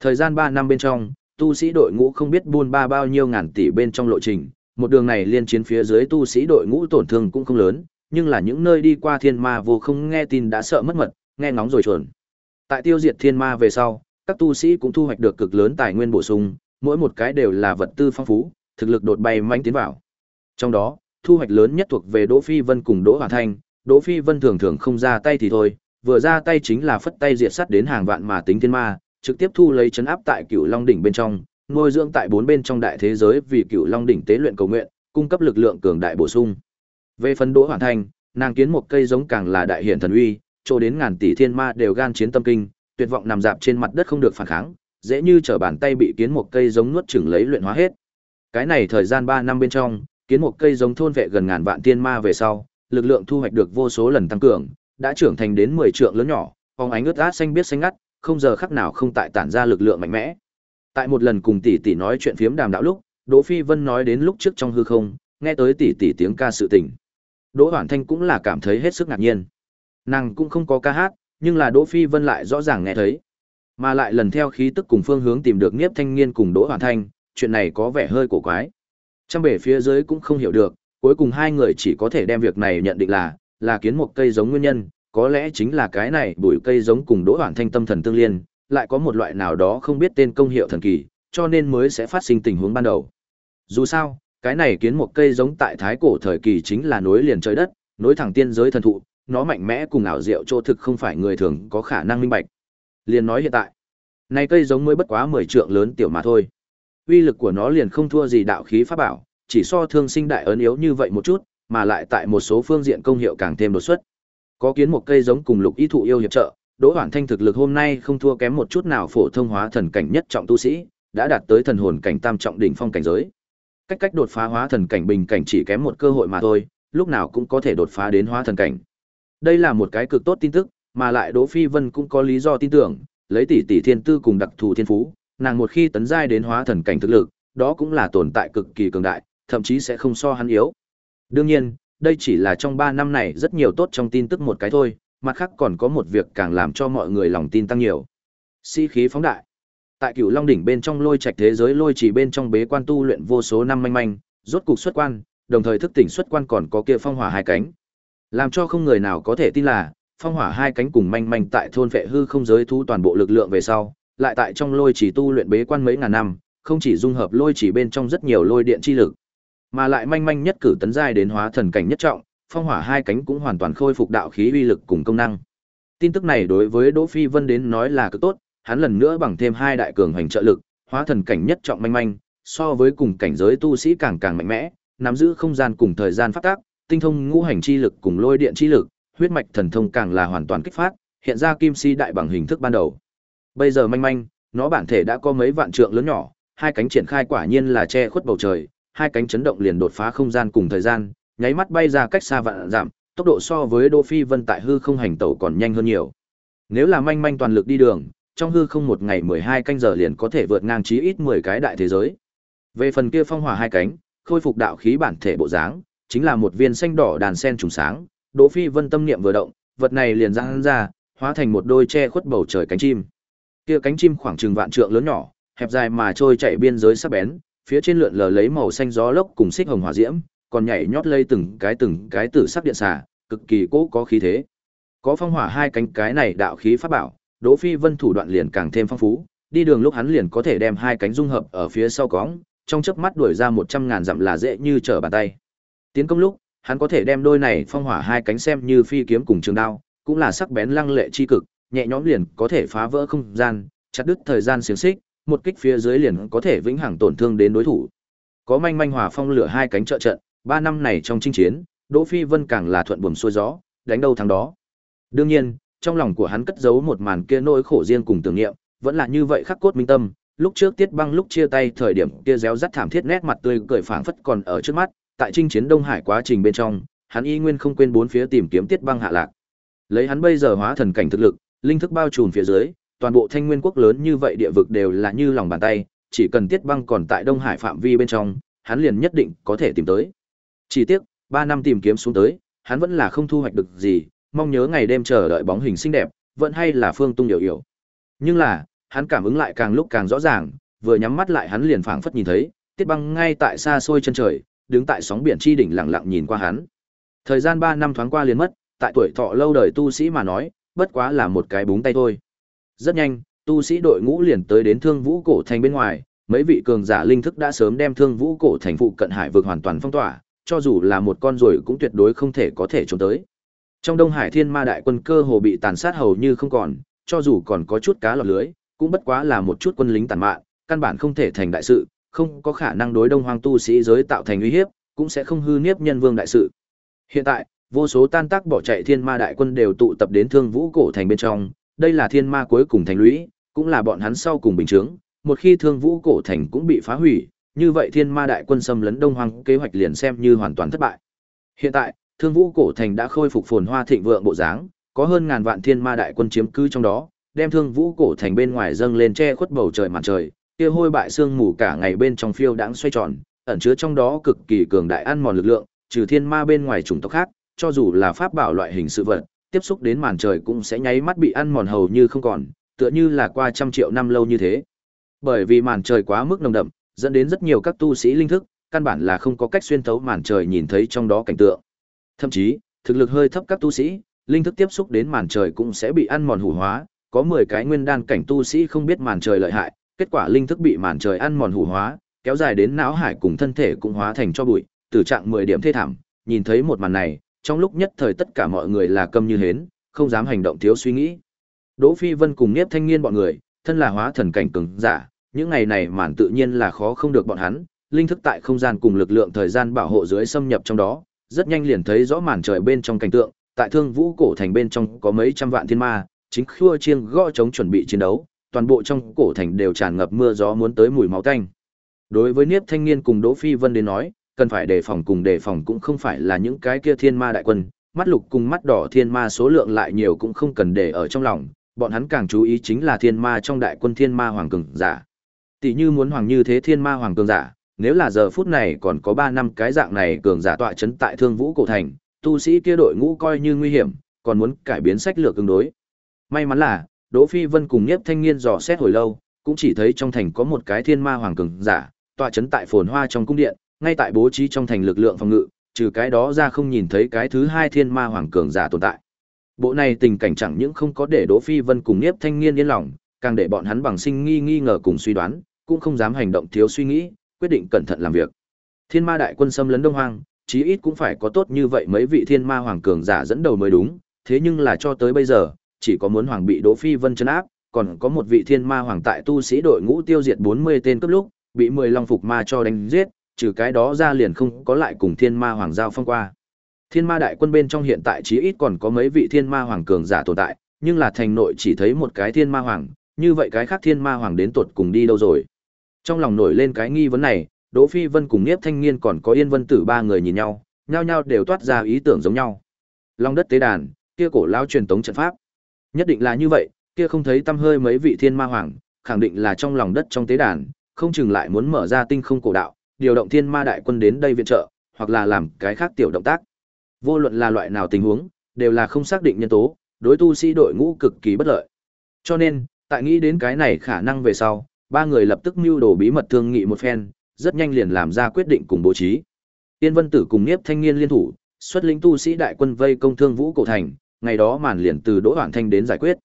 Thời gian 3 năm bên trong, tu sĩ đội ngũ không biết buôn ba bao nhiêu ngàn tỷ bên trong lộ trình, một đường này liên chiến phía dưới tu sĩ đội ngũ tổn thương cũng không lớn, nhưng là những nơi đi qua thiên ma vô không nghe tin đã sợ mất mật, nghe ngóng rồi chuồn. Tại tiêu diệt thiên ma về sau, các tu sĩ cũng thu hoạch được cực lớn tài nguyên bổ sung, mỗi một cái đều là vật tư phong phú, thực lực đột bay manh tiến vào. Trong đó, thu hoạch lớn nhất thuộc về Đỗ Phi Vân cùng Đỗ Hòa Thanh, Đỗ Phi Vân thường thường không ra tay thì thôi, vừa ra tay chính là phất tay diệt sát đến hàng vạn mà tính thiên ma, trực tiếp thu lấy chấn áp tại Cửu Long đỉnh bên trong, nuôi dưỡng tại bốn bên trong đại thế giới vì cựu Long đỉnh tế luyện cầu nguyện, cung cấp lực lượng cường đại bổ sung. Về phần Đỗ Hoàn thành nàng kiến một cây giống càng là đại hiển thần uy, chỗ đến ngàn tỷ thiên ma đều gan chiến tâm kinh, tuyệt vọng nằm dạp trên mặt đất không được phản kháng, dễ như trở bàn tay bị kiến một cây giống nuốt chửng lấy luyện hóa hết. Cái này thời gian ba năm bên trong, kiến một cây giống thôn vệ gần ngàn vạn thiên ma về sau, lực lượng thu hoạch được vô số lần tăng cường, đã trưởng thành đến 10 trượng lớn nhỏ, phóng ánh ướt át xanh biết xanh ngắt, không giờ khắc nào không tại tản ra lực lượng mạnh mẽ. Tại một lần cùng tỷ tỷ nói chuyện phiếm đàm đạo lúc, Đỗ Phi Vân nói đến lúc trước trong hư không, nghe tới tỷ tỷ tiếng ca sự tình. Đỗ Hoản Thanh cũng là cảm thấy hết sức ngạc nhiên. Nàng cũng không có ca hát, nhưng là Đỗ Phi Vân lại rõ ràng nghe thấy. Mà lại lần theo khí tức cùng phương hướng tìm được Niếp Thanh Niên cùng Đỗ Hoản Thanh, chuyện này có vẻ hơi cổ quái. Trong bể phía dưới cũng không hiểu được, cuối cùng hai người chỉ có thể đem việc này nhận định là là kiến một cây giống nguyên nhân, có lẽ chính là cái này bụi cây giống cùng Đỗ Hoản Thanh tâm thần tương liên, lại có một loại nào đó không biết tên công hiệu thần kỳ, cho nên mới sẽ phát sinh tình huống ban đầu. Dù sao, cái này kiến một cây giống tại thái cổ thời kỳ chính là nối liền trời đất, nối thẳng tiên giới thần thụ, nó mạnh mẽ cùng ảo diệu chỗ thực không phải người thường có khả năng minh bạch. Liền nói hiện tại, này cây giống mới bất quá 10 trượng lớn tiểu mà thôi. Uy lực của nó liền không thua gì đạo khí pháp bảo, chỉ so thương sinh đại ấn yếu như vậy một chút, mà lại tại một số phương diện công hiệu càng thêm đột xuất. Có kiến một cây giống cùng lục ý thụ yêu hiệp trợ, Đỗ Hoản Thanh thực lực hôm nay không thua kém một chút nào phổ thông hóa thần cảnh nhất trọng tu sĩ, đã đạt tới thần hồn cảnh tam trọng đỉnh phong cảnh giới. Cách cách đột phá hóa thần cảnh bình cảnh chỉ kém một cơ hội mà thôi, lúc nào cũng có thể đột phá đến hóa thần cảnh. Đây là một cái cực tốt tin tức, mà lại Đỗ Phi Vân cũng có lý do tin tưởng, lấy tỷ tỷ thiên tư cùng đặc thù thiên phú, nàng một khi tấn giai đến hóa thần cảnh thực lực, đó cũng là tồn tại cực kỳ cường đại, thậm chí sẽ không so hắn yếu. Đương nhiên, đây chỉ là trong 3 năm này rất nhiều tốt trong tin tức một cái thôi, mặt khác còn có một việc càng làm cho mọi người lòng tin tăng nhiều. Sĩ khí phóng đại. Tại Cửu Long đỉnh bên trong lôi trạch thế giới lôi chỉ bên trong bế quan tu luyện vô số năm manh manh, rốt cục xuất quan, đồng thời thức tỉnh xuất quan còn có kia phong hỏa hai cánh. Làm cho không người nào có thể tin là, phong hỏa hai cánh cùng manh manh tại thôn vệ hư không giới thu toàn bộ lực lượng về sau, lại tại trong lôi chỉ tu luyện bế quan mấy ngàn năm, không chỉ dung hợp lôi chỉ bên trong rất nhiều lôi điện chi lực, mà lại manh manh nhất cử tấn giai đến hóa thần cảnh nhất trọng, phong hỏa hai cánh cũng hoàn toàn khôi phục đạo khí uy lực cùng công năng. Tin tức này đối với Đỗ Phi Vân đến nói là cực tốt, hắn lần nữa bằng thêm hai đại cường hành trợ lực, hóa thần cảnh nhất trọng manh manh, so với cùng cảnh giới tu sĩ càng càng mạnh mẽ, nắm giữ không gian cùng thời gian phát tác, tinh thông ngũ hành chi lực cùng lôi điện chi lực, huyết mạch thần thông càng là hoàn toàn kích phát, hiện ra kim si đại bằng hình thức ban đầu. Bây giờ manh manh, nó bản thể đã có mấy vạn trượng lớn nhỏ, hai cánh triển khai quả nhiên là che khuất bầu trời, hai cánh chấn động liền đột phá không gian cùng thời gian, nháy mắt bay ra cách xa vạn giảm, tốc độ so với Đỗ Phi Vân tại hư không hành tẩu còn nhanh hơn nhiều. Nếu là manh manh toàn lực đi đường, trong hư không một ngày 12 canh giờ liền có thể vượt ngang chí ít 10 cái đại thế giới. Về phần kia phong hỏa hai cánh, khôi phục đạo khí bản thể bộ dáng, chính là một viên xanh đỏ đàn sen trùng sáng, Đỗ Phi Vân tâm niệm vừa động, vật này liền giãn ra, hóa thành một đôi che khuất bầu trời cánh chim. Kia cánh chim khoảng chừng vạn trượng lớn nhỏ, hẹp dài mà trôi chạy biên giới sắc bén, phía trên lượn lờ lấy màu xanh gió lốc cùng xích hồng hỏa diễm, còn nhảy nhót lây từng cái từng cái tử sắc điện xà, cực kỳ cố có khí thế. Có phong hỏa hai cánh cái này đạo khí pháp bảo, Đỗ Phi Vân thủ đoạn liền càng thêm phong phú, đi đường lúc hắn liền có thể đem hai cánh dung hợp ở phía sau cõng, trong chớp mắt đuổi ra một trăm ngàn dặm là dễ như trở bàn tay. Tiến công lúc, hắn có thể đem đôi này phong hỏa hai cánh xem như phi kiếm cùng trường đao, cũng là sắc bén lăng lệ chi cực, nhẹ nhõm liền có thể phá vỡ không gian, chặt đứt thời gian xiềng xích, một kích phía dưới liền có thể vĩnh hằng tổn thương đến đối thủ. Có manh manh hỏa phong lửa hai cánh trợ trận, ba năm này trong chinh chiến, Đỗ Phi Vân càng là thuận buồm xuôi gió, đánh đâu thắng đó. Đương nhiên, trong lòng của hắn cất giấu một màn kia nỗi khổ riêng cùng tưởng niệm, vẫn là như vậy khắc cốt minh tâm. Lúc trước Tiết Băng lúc chia tay thời điểm kia réo rắt thảm thiết nét mặt tươi cười phảng phất còn ở trước mắt, tại chinh chiến Đông Hải quá trình bên trong, hắn y nguyên không quên bốn phía tìm kiếm Tiết Băng hạ lạc. Lấy hắn bây giờ hóa thần cảnh thực lực, linh thức bao trùm phía dưới, toàn bộ Thanh Nguyên quốc lớn như vậy địa vực đều là như lòng bàn tay, chỉ cần Tiết Băng còn tại Đông Hải phạm vi bên trong, hắn liền nhất định có thể tìm tới. Chỉ tiếc, ba năm tìm kiếm xuống tới, hắn vẫn là không thu hoạch được gì, mong nhớ ngày đêm chờ đợi bóng hình xinh đẹp, vẫn hay là Phương Tung hiểu hiểu. Nhưng là, hắn cảm ứng lại càng lúc càng rõ ràng, vừa nhắm mắt lại hắn liền phảng phất nhìn thấy, Tiết Băng ngay tại xa xôi chân trời, đứng tại sóng biển chi đỉnh lặng lặng nhìn qua hắn. Thời gian 3 năm thoáng qua liền mất, tại tuổi thọ lâu đời tu sĩ mà nói, bất quá là một cái búng tay thôi. Rất nhanh, tu sĩ đội ngũ liền tới đến Thương Vũ cổ thành bên ngoài, mấy vị cường giả linh thức đã sớm đem Thương Vũ cổ thành phụ cận hải vực hoàn toàn phong tỏa, cho dù là một con rồi cũng tuyệt đối không thể có thể trốn tới. Trong Đông Hải Thiên Ma đại quân cơ hồ bị tàn sát hầu như không còn, cho dù còn có chút cá lọt lưới, cũng bất quá là một chút quân lính tàn mạn, căn bản không thể thành đại sự, không có khả năng đối Đông Hoang tu sĩ giới tạo thành uy hiếp, cũng sẽ không hư niếp nhân vương đại sự. Hiện tại, vô số tan tác bỏ chạy Thiên Ma đại quân đều tụ tập đến Thương Vũ cổ thành bên trong, đây là Thiên Ma cuối cùng thành lũy, cũng là bọn hắn sau cùng bình chứng, một khi Thương Vũ cổ thành cũng bị phá hủy, như vậy Thiên Ma đại quân xâm lấn Đông Hoang kế hoạch liền xem như hoàn toàn thất bại. Hiện tại, Thương Vũ cổ thành đã khôi phục phồn hoa thịnh vượng bộ dáng, có hơn ngàn vạn Thiên Ma đại quân chiếm cứ trong đó, đem Thương Vũ cổ thành bên ngoài dâng lên che khuất bầu trời mặt trời, kia hôi bại xương mù cả ngày bên trong phiêu đãng xoay tròn, ẩn chứa trong đó cực kỳ cường đại ăn mòn lực lượng, trừ thiên ma bên ngoài chủng tộc khác, cho dù là pháp bảo loại hình sự vật, tiếp xúc đến màn trời cũng sẽ nháy mắt bị ăn mòn hầu như không còn, tựa như là qua trăm triệu năm lâu như thế. Bởi vì màn trời quá mức nồng đậm, dẫn đến rất nhiều các tu sĩ linh thức, căn bản là không có cách xuyên thấu màn trời nhìn thấy trong đó cảnh tượng. Thậm chí, thực lực hơi thấp các tu sĩ, linh thức tiếp xúc đến màn trời cũng sẽ bị ăn mòn hủ hóa, có 10 cái nguyên đan cảnh tu sĩ không biết màn trời lợi hại, kết quả linh thức bị màn trời ăn mòn hủ hóa, kéo dài đến não hải cùng thân thể cũng hóa thành cho bụi, tử trạng 10 điểm thê thảm, nhìn thấy một màn này, trong lúc nhất thời tất cả mọi người là câm như hến, không dám hành động thiếu suy nghĩ. Đỗ Phi Vân cùng Niếp Thanh Niên bọn người, thân là hóa thần cảnh cường giả, những ngày này màn tự nhiên là khó không được bọn hắn, linh thức tại không gian cùng lực lượng thời gian bảo hộ dưới xâm nhập trong đó, rất nhanh liền thấy rõ màn trời bên trong cảnh tượng, tại Thương Vũ cổ thành bên trong có mấy trăm vạn thiên ma, chính khua chiêng gõ chống chuẩn bị chiến đấu, toàn bộ trong cổ thành đều tràn ngập mưa gió muốn tới mùi máu tanh. Đối với Niếp Thanh Niên cùng Đỗ Phi Vân đến nói, cần phải đề phòng cùng đề phòng cũng không phải là những cái kia thiên ma đại quân, mắt lục cùng mắt đỏ thiên ma số lượng lại nhiều cũng không cần để ở trong lòng, bọn hắn càng chú ý chính là thiên ma trong đại quân thiên ma hoàng cường giả. Tỷ như muốn hoàng như thế thiên ma hoàng cường giả, nếu là giờ phút này còn có 3 năm cái dạng này cường giả tọa chấn tại Thương Vũ cổ thành, tu sĩ kia đội ngũ coi như nguy hiểm, còn muốn cải biến sách lược tương đối. May mắn là, Đỗ Phi Vân cùng Nhiếp Thanh Niên dò xét hồi lâu, cũng chỉ thấy trong thành có một cái thiên ma hoàng cường giả, tọa chấn tại phồn hoa trong cung điện, ngay tại bố trí trong thành lực lượng phòng ngự, trừ cái đó ra không nhìn thấy cái thứ hai thiên ma hoàng cường giả tồn tại. Bộ này tình cảnh chẳng những không có để Đỗ Phi Vân cùng Niếp Thanh Niên yên lòng, càng để bọn hắn bằng sinh nghi nghi ngờ cùng suy đoán, cũng không dám hành động thiếu suy nghĩ, quyết định cẩn thận làm việc. Thiên Ma đại quân xâm lấn Đông Hoang, chí ít cũng phải có tốt như vậy mấy vị thiên ma hoàng cường giả dẫn đầu mới đúng, thế nhưng là cho tới bây giờ, chỉ có muốn hoàng bị Đỗ Phi Vân trấn áp, còn có một vị thiên ma hoàng tại tu sĩ đội ngũ tiêu diệt 40 tên cấp lúc, bị 10 long phục ma cho đánh giết, trừ cái đó ra liền không có lại cùng thiên ma hoàng giao phong qua. Thiên ma đại quân bên trong hiện tại chí ít còn có mấy vị thiên ma hoàng cường giả tồn tại, nhưng là thành nội chỉ thấy một cái thiên ma hoàng, như vậy cái khác thiên ma hoàng đến tuột cùng đi đâu rồi. Trong lòng nổi lên cái nghi vấn này, Đỗ Phi Vân cùng Niếp Thanh Niên còn có Yên Vân Tử ba người nhìn nhau, nhao nhao đều toát ra ý tưởng giống nhau. Long đất tế đàn, kia cổ lao truyền tống trận pháp. Nhất định là như vậy, kia không thấy tâm hơi mấy vị thiên ma hoàng, khẳng định là trong lòng đất trong tế đàn, không chừng lại muốn mở ra tinh không cổ đạo, điều động thiên ma đại quân đến đây viện trợ, hoặc là làm cái khác tiểu động tác. Vô luận là loại nào tình huống, đều là không xác định nhân tố, đối tu sĩ đội ngũ cực kỳ bất lợi. Cho nên, tại nghĩ đến cái này khả năng về sau, ba người lập tức mưu đồ bí mật thương nghị một phen, rất nhanh liền làm ra quyết định cùng bố trí. Tiên Vân Tử cùng Niếp Thanh Niên liên thủ, xuất lĩnh tu sĩ đại quân vây công Thương Vũ cổ thành, ngày đó màn liền từ Đỗ Hoản Thanh đến giải quyết.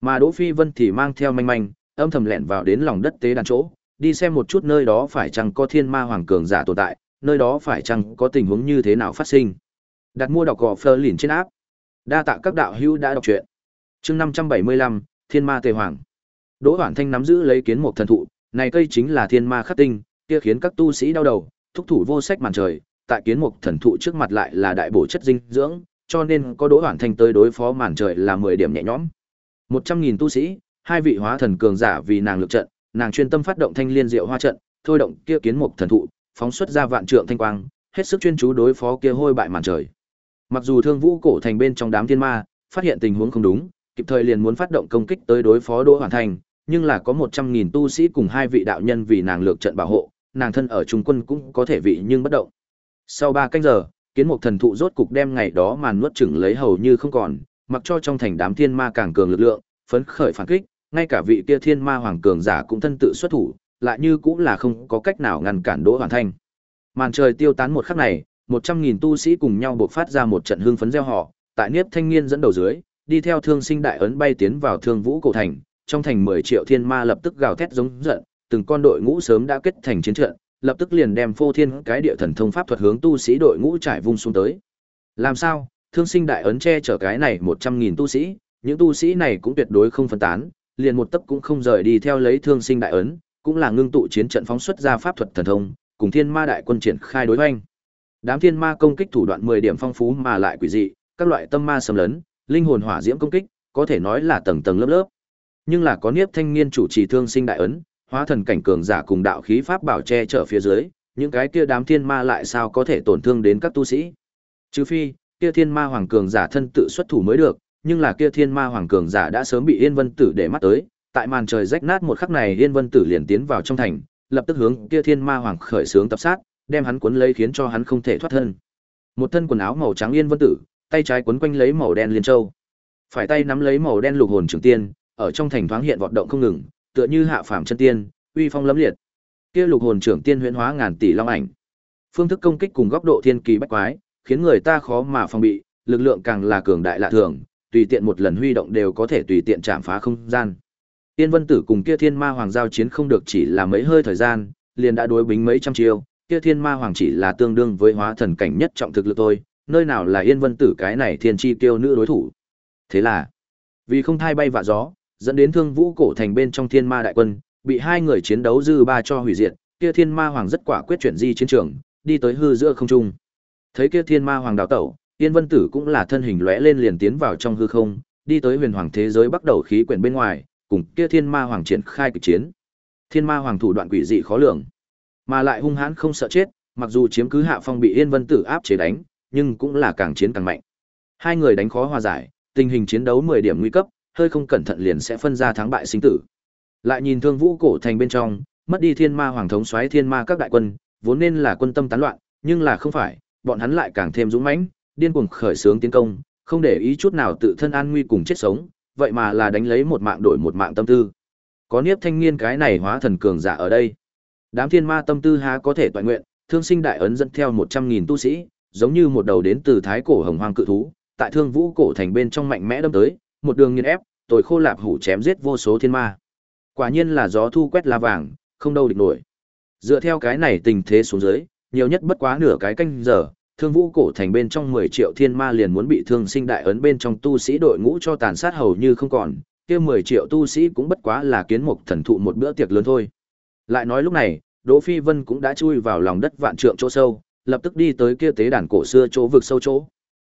Mà Đỗ Phi Vân thì mang theo manh manh, âm thầm lẻn vào đến lòng đất tế đàn chỗ, đi xem một chút nơi đó phải chăng có thiên ma hoàng cường giả tồn tại, nơi đó phải chăng có tình huống như thế nào phát sinh. Đặt mua đọc gò Fleur lìn trên áp. Đa tạ các đạo hữu đã đọc truyện. Chương 575, Thiên Ma Tề Hoàng. Đỗ Hoản Thanh nắm giữ lấy kiến một thần thụ, này cây chính là thiên ma khắc tinh, kia khiến các tu sĩ đau đầu, thúc thủ vô sách màn trời, tại kiến một thần thụ trước mặt lại là đại bổ chất dinh dưỡng, cho nên có Đỗ Hoản Thanh tới đối phó màn trời là 10 điểm nhẹ nhõm. 100.000 tu sĩ, hai vị hóa thần cường giả vì nàng lực trận, nàng chuyên tâm phát động thanh liên diệu hoa trận, thôi động kia kiến mục thần thụ, phóng xuất ra vạn trượng thanh quang, hết sức chuyên chú đối phó kia hôi bại màn trời. Mặc dù Thương Vũ cổ thành bên trong đám thiên ma, phát hiện tình huống không đúng, kịp thời liền muốn phát động công kích tới đối phó Đỗ Hoàn Thành, nhưng là có 100.000 tu sĩ cùng hai vị đạo nhân vì nàng lược trận bảo hộ, nàng thân ở trung quân cũng có thể vị nhưng bất động. Sau 3 canh giờ, kiến mục thần thụ rốt cục đem ngày đó màn nuốt chửng lấy hầu như không còn, mặc cho trong thành đám thiên ma càng cường lực lượng, phấn khởi phản kích, ngay cả vị kia thiên ma hoàng cường giả cũng thân tự xuất thủ, lại như cũng là không có cách nào ngăn cản Đỗ Hoàn Thanh. Màn trời tiêu tán một khắc này, một trăm nghìn tu sĩ cùng nhau buộc phát ra một trận hương phấn gieo họ, tại Niếp Thanh Niên dẫn đầu dưới, đi theo Thương Sinh đại ấn bay tiến vào Thương Vũ cổ thành, trong thành mười triệu thiên ma lập tức gào thét giống giận, từng con đội ngũ sớm đã kết thành chiến trận, lập tức liền đem phô thiên cái địa thần thông pháp thuật hướng tu sĩ đội ngũ trải vung xuống tới. Làm sao? Thương sinh đại ấn che chở cái này một trăm nghìn tu sĩ, những tu sĩ này cũng tuyệt đối không phân tán, liền một tấc cũng không rời đi theo lấy thương sinh đại ấn, cũng là ngưng tụ chiến trận phóng xuất ra pháp thuật thần thông, cùng thiên ma đại quân triển khai đối hoành. Đám thiên ma công kích thủ đoạn mười điểm phong phú mà lại quỷ dị, các loại tâm ma xâm lấn, linh hồn hỏa diễm công kích, có thể nói là tầng tầng lớp lớp. Nhưng là có Niếp Thanh Niên chủ trì thương sinh đại ấn, hóa thần cảnh cường giả cùng đạo khí pháp bảo che chở phía dưới, những cái kia đám thiên ma lại sao có thể tổn thương đến các tu sĩ? Trừ phi, kia thiên ma hoàng cường giả thân tự xuất thủ mới được, nhưng là kia thiên ma hoàng cường giả đã sớm bị Yên Vân Tử để mắt tới, tại màn trời rách nát một khắc này Yên Vân Tử liền tiến vào trong thành, lập tức hướng kia thiên ma hoàng khởi xướng tập sát, đem hắn cuốn lấy khiến cho hắn không thể thoát thân. Một thân quần áo màu trắng Yên Vân Tử, tay trái quấn quanh lấy màu đen liên châu, phải tay nắm lấy màu đen lục hồn trường tiên, ở trong thành thoáng hiện vọt động không ngừng, tựa như hạ phàm chân tiên, uy phong lẫm liệt. Kia lục hồn trưởng tiên huyễn hóa ngàn tỷ long ảnh. Phương thức công kích cùng góc độ thiên kỳ bách quái, khiến người ta khó mà phòng bị, lực lượng càng là cường đại lạ thường, tùy tiện một lần huy động đều có thể tùy tiện chạm phá không gian. Tiên Vân Tử cùng kia Thiên Ma Hoàng giao chiến không được chỉ là mấy hơi thời gian, liền đã đối bính mấy trăm chiêu, kia Thiên Ma Hoàng chỉ là tương đương với hóa thần cảnh nhất trọng thực lực thôi, nơi nào là Yên Vân Tử cái này thiên chi tiêu nữ đối thủ. Thế là, vì không thay bay vạ gió, dẫn đến Thương Vũ cổ thành bên trong Thiên Ma đại quân, bị hai người chiến đấu dư ba cho hủy diệt, kia Thiên Ma Hoàng rất quả quyết chuyển di chiến trường, đi tới hư giữa không trung. Thấy kia Thiên Ma Hoàng đào tẩu, Yên Vân Tử cũng là thân hình lóe lên liền tiến vào trong hư không, đi tới huyền hoàng thế giới bắt đầu khí quyển bên ngoài, cùng kia Thiên Ma Hoàng triển khai kịch chiến. Thiên Ma Hoàng thủ đoạn quỷ dị khó lường, mà lại hung hãn không sợ chết, mặc dù chiếm cứ hạ phong bị Yên Vân Tử áp chế đánh, nhưng cũng là càng chiến càng mạnh. Hai người đánh khó hòa giải, tình hình chiến đấu 10 điểm nguy cấp, hơi không cẩn thận liền sẽ phân ra thắng bại sinh tử. Lại nhìn Thương Vũ cổ thành bên trong, mất đi Thiên Ma Hoàng thống soái Thiên Ma các đại quân, vốn nên là quân tâm tán loạn, nhưng là không phải, bọn hắn lại càng thêm dũng mãnh, điên cuồng khởi xướng tiến công, không để ý chút nào tự thân an nguy cùng chết sống, vậy mà là đánh lấy một mạng đổi một mạng tâm tư. Có niếp thanh niên cái này hóa thần cường giả ở đây. Đám thiên ma tâm tư há có thể toàn nguyện, thương sinh đại ấn dẫn theo 100.000 tu sĩ, giống như một đầu đến từ thái cổ hồng hoang cự thú, tại thương vũ cổ thành bên trong mạnh mẽ đâm tới, một đường nghiền ép, tồi khô lạp hủ chém giết vô số thiên ma. Quả nhiên là gió thu quét la vàng, không đâu địch nổi. Dựa theo cái này tình thế xuống dưới, nhiều nhất bất quá nửa cái canh giờ, thương vũ cổ thành bên trong 10 triệu thiên ma liền muốn bị thương sinh đại ấn bên trong tu sĩ đội ngũ cho tàn sát hầu như không còn, kia 10 triệu tu sĩ cũng bất quá là kiến mục thần thụ một bữa tiệc lớn thôi. Lại nói lúc này, Đỗ Phi Vân cũng đã chui vào lòng đất vạn trượng chỗ sâu, lập tức đi tới kia tế đàn cổ xưa chỗ vực sâu chỗ.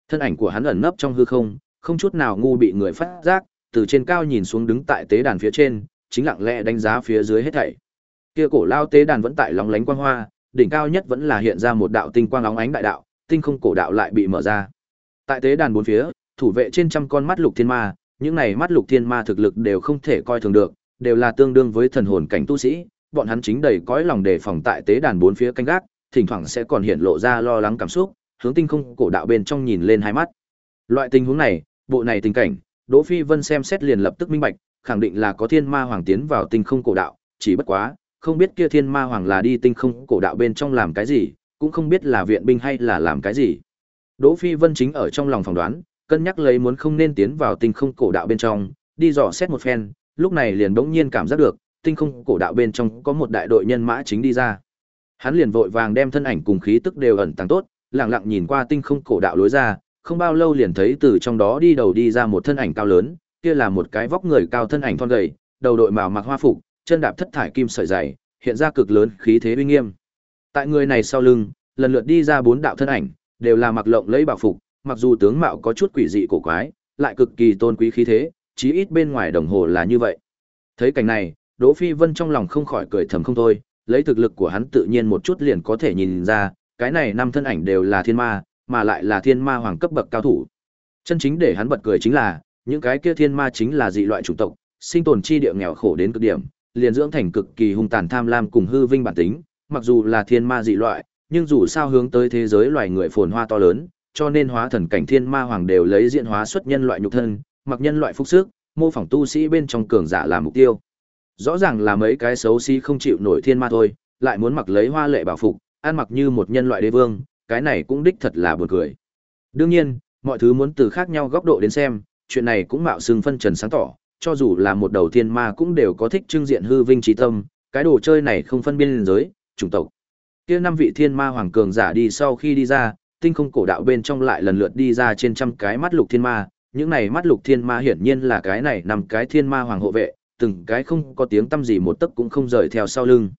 Thân ảnh của hắn ẩn nấp trong hư không, không chút nào ngu bị người phát giác, từ trên cao nhìn xuống đứng tại tế đàn phía trên, chính lặng lẽ đánh giá phía dưới hết thảy. Kia cổ lao tế đàn vẫn tại lóng lánh quang hoa, đỉnh cao nhất vẫn là hiện ra một đạo tinh quang óng ánh đại đạo, tinh không cổ đạo lại bị mở ra. Tại tế đàn bốn phía, thủ vệ trên trăm con mắt lục thiên ma, những này mắt lục thiên ma thực lực đều không thể coi thường được, đều là tương đương với thần hồn cảnh tu sĩ, bọn hắn chính đầy cõi lòng đề phòng tại tế đàn bốn phía canh gác, thỉnh thoảng sẽ còn hiện lộ ra lo lắng cảm xúc, hướng tinh không cổ đạo bên trong nhìn lên hai mắt. Loại tình huống này, bộ này tình cảnh, Đỗ Phi Vân xem xét liền lập tức minh bạch, khẳng định là có thiên ma hoàng tiến vào tinh không cổ đạo, chỉ bất quá, không biết kia thiên ma hoàng là đi tinh không cổ đạo bên trong làm cái gì, cũng không biết là viện binh hay là làm cái gì. Đỗ Phi Vân chính ở trong lòng phỏng đoán, cân nhắc lấy muốn không nên tiến vào tinh không cổ đạo bên trong, đi dò xét một phen, lúc này liền bỗng nhiên cảm giác được, tinh không cổ đạo bên trong có một đại đội nhân mã chính đi ra. Hắn liền vội vàng đem thân ảnh cùng khí tức đều ẩn tàng tốt, lặng lặng nhìn qua tinh không cổ đạo lối ra, không bao lâu liền thấy từ trong đó đi đầu đi ra một thân ảnh cao lớn, kia là một cái vóc người cao thân ảnh thon gầy, đầu đội màu mặc hoa phục, chân đạp thất thải kim sợi dày, hiện ra cực lớn khí thế uy nghiêm. Tại người này sau lưng, lần lượt đi ra bốn đạo thân ảnh, đều là mặc lộng lẫy bảo phục, mặc dù tướng mạo có chút quỷ dị cổ quái, lại cực kỳ tôn quý khí thế, chí ít bên ngoài đồng hồ là như vậy. Thấy cảnh này, Đỗ Phi Vân trong lòng không khỏi cười thầm không thôi, lấy thực lực của hắn tự nhiên một chút liền có thể nhìn ra, cái này năm thân ảnh đều là thiên ma, mà lại là thiên ma hoàng cấp bậc cao thủ. Chân chính để hắn bật cười chính là, những cái kia thiên ma chính là dị loại chủng tộc, sinh tồn chi địa nghèo khổ đến cực điểm, liền dưỡng thành cực kỳ hung tàn tham lam cùng hư vinh bản tính, mặc dù là thiên ma dị loại, nhưng dù sao hướng tới thế giới loài người phồn hoa to lớn, cho nên hóa thần cảnh thiên ma hoàng đều lấy diện hóa xuất nhân loại nhục thân, mặc nhân loại phúc sức, mô phỏng tu sĩ bên trong cường giả làm mục tiêu. Rõ ràng là mấy cái xấu xí không chịu nổi thiên ma thôi, lại muốn mặc lấy hoa lệ bảo phục, ăn mặc như một nhân loại đế vương, cái này cũng đích thật là buồn cười. Đương nhiên, mọi thứ muốn từ khác nhau góc độ đến xem, chuyện này cũng mạo xưng phân trần sáng tỏ, cho dù là một đầu thiên ma cũng đều có thích trưng diện hư vinh trí tâm, cái đồ chơi này không phân biên giới, chủng tộc. Kia năm vị thiên ma hoàng cường giả đi sau khi đi ra, tinh không cổ đạo bên trong lại lần lượt đi ra trên trăm cái mắt lục thiên ma, những này mắt lục thiên ma hiển nhiên là cái này nằm cái thiên ma hoàng hộ vệ, từng cái không có tiếng tâm gì một tấc cũng không rời theo sau lưng.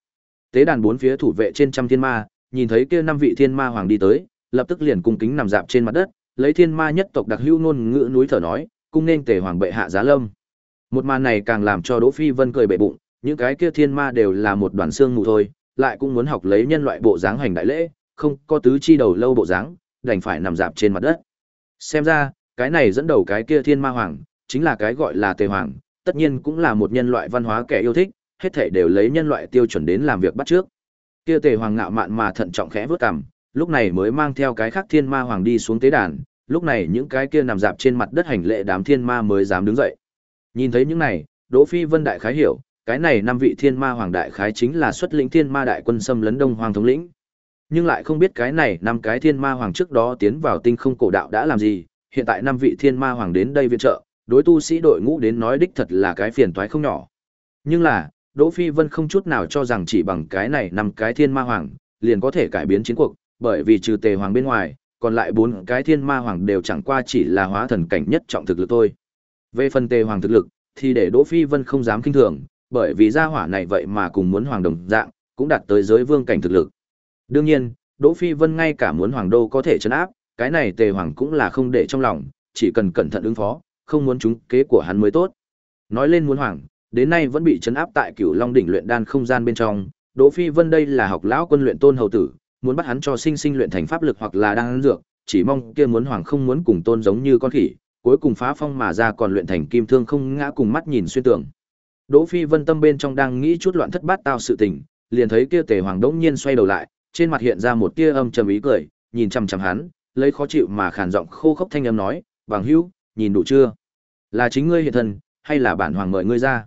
Tế đàn bốn phía thủ vệ trên trăm thiên ma, nhìn thấy kia năm vị thiên ma hoàng đi tới, lập tức liền cung kính nằm dạp trên mặt đất, lấy thiên ma nhất tộc đặc hữu ngôn ngữ núi thở nói, cung nên tề hoàng bệ hạ giá lâm. Một màn này càng làm cho Đỗ Phi Vân cười bệ bụng, những cái kia thiên ma đều là một đoàn xương mù thôi, lại cũng muốn học lấy nhân loại bộ dáng hành đại lễ, không có tứ chi đầu lâu bộ dáng, đành phải nằm dạp trên mặt đất. Xem ra, cái này dẫn đầu cái kia thiên ma hoàng, chính là cái gọi là tề hoàng, tất nhiên cũng là một nhân loại văn hóa kẻ yêu thích, hết thảy đều lấy nhân loại tiêu chuẩn đến làm việc bắt trước. Kia tề hoàng ngạo mạn mà thận trọng khẽ vớt cằm, lúc này mới mang theo cái khác thiên ma hoàng đi xuống tế đàn, lúc này những cái kia nằm dạp trên mặt đất hành lễ đám thiên ma mới dám đứng dậy. Nhìn thấy những này, Đỗ Phi Vân đại khái hiểu, cái này năm vị thiên ma hoàng đại khái chính là xuất lĩnh thiên ma đại quân xâm lấn đông hoàng thống lĩnh. Nhưng lại không biết cái này năm cái thiên ma hoàng trước đó tiến vào tinh không cổ đạo đã làm gì, hiện tại năm vị thiên ma hoàng đến đây viện trợ, đối tu sĩ đội ngũ đến nói đích thật là cái phiền toái không nhỏ. Nhưng là, Đỗ Phi Vân không chút nào cho rằng chỉ bằng cái này năm cái thiên ma hoàng, liền có thể cải biến chiến cuộc, bởi vì trừ tề hoàng bên ngoài, còn lại bốn cái thiên ma hoàng đều chẳng qua chỉ là hóa thần cảnh nhất trọng thực lực thôi. Về phần tề hoàng thực lực, thì để Đỗ Phi Vân không dám kinh thường, bởi vì gia hỏa này vậy mà cùng muốn hoàng đồng dạng, cũng đạt tới giới vương cảnh thực lực. Đương nhiên, Đỗ Phi Vân ngay cả muốn hoàng đô có thể chấn áp, cái này tề hoàng cũng là không để trong lòng, chỉ cần cẩn thận ứng phó, không muốn chúng kế của hắn mới tốt. Nói lên muốn hoàng, đến nay vẫn bị chấn áp tại Cửu Long đỉnh luyện đan không gian bên trong, Đỗ Phi Vân đây là học lão quân luyện tôn hầu tử, muốn bắt hắn cho sinh sinh luyện thành pháp lực hoặc là đang dược, chỉ mong kia muốn hoàng không muốn cùng tôn giống như con khỉ, cuối cùng phá phong mà ra còn luyện thành kim thương không ngã cùng mắt nhìn xuyên tường. Đỗ Phi Vân tâm bên trong đang nghĩ chút loạn thất bát tao sự tình, liền thấy kia Tề Hoàng đống nhiên xoay đầu lại, trên mặt hiện ra một tia âm trầm ý cười, nhìn chằm chằm hắn, lấy khó chịu mà khàn giọng khô khốc thanh âm nói, "Bằng hữu, nhìn đủ chưa? Là chính ngươi hiện thân, hay là bản hoàng mời ngươi ra?"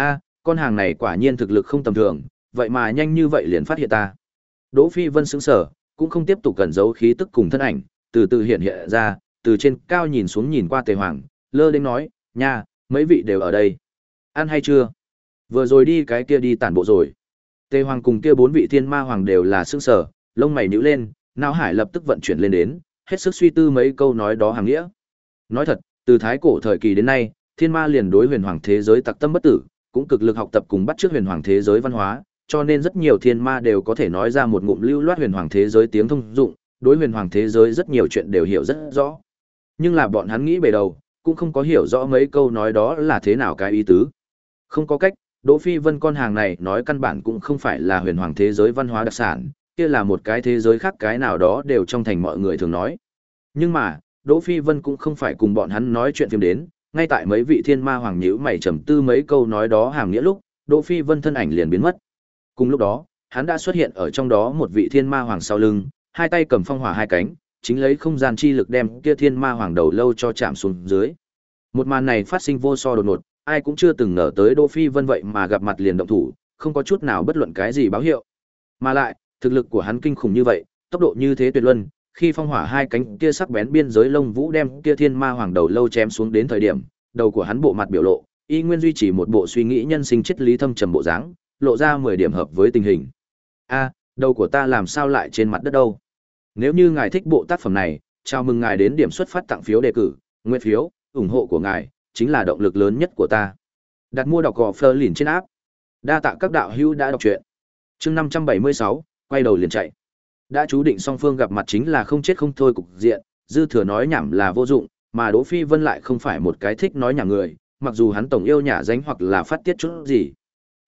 A, con hàng này quả nhiên thực lực không tầm thường, vậy mà nhanh như vậy liền phát hiện ta. Đỗ Phi Vân sững sờ, cũng không tiếp tục cẩn giấu khí tức cùng thân ảnh, từ từ hiện hiện ra, từ trên cao nhìn xuống nhìn qua Tề Hoàng, lơ đến nói, nha, mấy vị đều ở đây. Ăn hay chưa? Vừa rồi đi cái kia đi tản bộ rồi. Tề Hoàng cùng kia bốn vị thiên ma hoàng đều là sững sờ, lông mày nhíu lên, não hải lập tức vận chuyển lên đến, hết sức suy tư mấy câu nói đó hàng nghĩa. Nói thật, từ thái cổ thời kỳ đến nay, thiên ma liền đối huyền hoàng thế giới tặc tâm bất tử, cũng cực lực học tập cùng bắt chước huyền hoàng thế giới văn hóa, cho nên rất nhiều thiên ma đều có thể nói ra một ngụm lưu loát huyền hoàng thế giới tiếng thông dụng, đối huyền hoàng thế giới rất nhiều chuyện đều hiểu rất rõ. Nhưng là bọn hắn nghĩ bề đầu, cũng không có hiểu rõ mấy câu nói đó là thế nào cái ý tứ. Không có cách, Đỗ Phi Vân con hàng này nói căn bản cũng không phải là huyền hoàng thế giới văn hóa đặc sản, kia là một cái thế giới khác cái nào đó đều trong thành mọi người thường nói. Nhưng mà, Đỗ Phi Vân cũng không phải cùng bọn hắn nói chuyện phim đến, ngay tại mấy vị thiên ma hoàng nhữ mày trầm tư mấy câu nói đó hàm nghĩa lúc, Đỗ Phi Vân thân ảnh liền biến mất. Cùng lúc đó, hắn đã xuất hiện ở trong đó một vị thiên ma hoàng sau lưng, hai tay cầm phong hỏa hai cánh, chính lấy không gian chi lực đem kia thiên ma hoàng đầu lâu cho chạm xuống dưới. Một màn này phát sinh vô so đột ngột, ai cũng chưa từng ngờ tới Đỗ Phi Vân vậy mà gặp mặt liền động thủ, không có chút nào bất luận cái gì báo hiệu. Mà lại, thực lực của hắn kinh khủng như vậy, tốc độ như thế tuyệt luân, khi phong hỏa hai cánh kia sắc bén biên giới lông vũ đem kia thiên ma hoàng đầu lâu chém xuống đến thời điểm, đầu của hắn bộ mặt biểu lộ, y nguyên duy trì một bộ suy nghĩ nhân sinh triết lý thâm trầm bộ dáng, lộ ra 10 điểm hợp với tình hình. A, đầu của ta làm sao lại trên mặt đất đâu? Nếu như ngài thích bộ tác phẩm này, chào mừng ngài đến điểm xuất phát tặng phiếu đề cử, nguyên phiếu, ủng hộ của ngài chính là động lực lớn nhất của ta. Đặt mua đọc gò Fleur liền trên áp. Đa tạ các đạo hữu đã đọc truyện. Chương 576, quay đầu liền chạy. Đã chú định song phương gặp mặt chính là không chết không thôi cục diện, dư thừa nói nhảm là vô dụng, mà Đỗ Phi Vân lại không phải một cái thích nói nhảm người, mặc dù hắn tổng yêu nhả danh hoặc là phát tiết chút gì.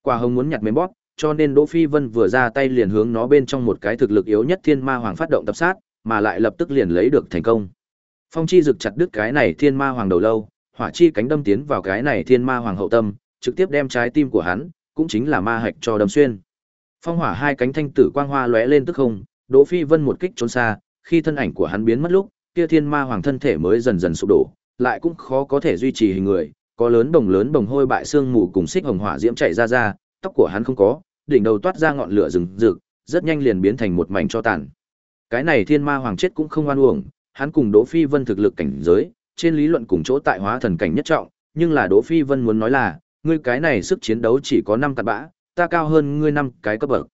Quả hồng muốn nhặt mềm bóp, cho nên Đỗ Phi Vân vừa ra tay liền hướng nó bên trong một cái thực lực yếu nhất Thiên Ma Hoàng phát động tập sát, mà lại lập tức liền lấy được thành công. Phong chi rực chặt đứt cái này Thiên Ma Hoàng đầu lâu, hỏa chi cánh đâm tiến vào cái này Thiên Ma Hoàng hậu tâm, trực tiếp đem trái tim của hắn, cũng chính là ma hạch cho đâm xuyên. Phong hỏa hai cánh thanh tử quang hoa lóe lên tức không, Đỗ Phi Vân một kích trốn xa, khi thân ảnh của hắn biến mất lúc, kia Thiên Ma Hoàng thân thể mới dần dần sụp đổ, lại cũng khó có thể duy trì hình người, có lớn đồng lớn bồng hôi bại xương mù cùng xích hồng hỏa diễm chảy ra ra, tóc của hắn không có, đỉnh đầu toát ra ngọn lửa rừng rực, rất nhanh liền biến thành một mảnh cho tàn. Cái này thiên ma hoàng chết cũng không oan uổng, hắn cùng Đỗ Phi Vân thực lực cảnh giới, trên lý luận cùng chỗ tại hóa thần cảnh nhất trọng, nhưng là Đỗ Phi Vân muốn nói là, ngươi cái này sức chiến đấu chỉ có 5 tạt bã, ta cao hơn ngươi năm cái cấp bậc.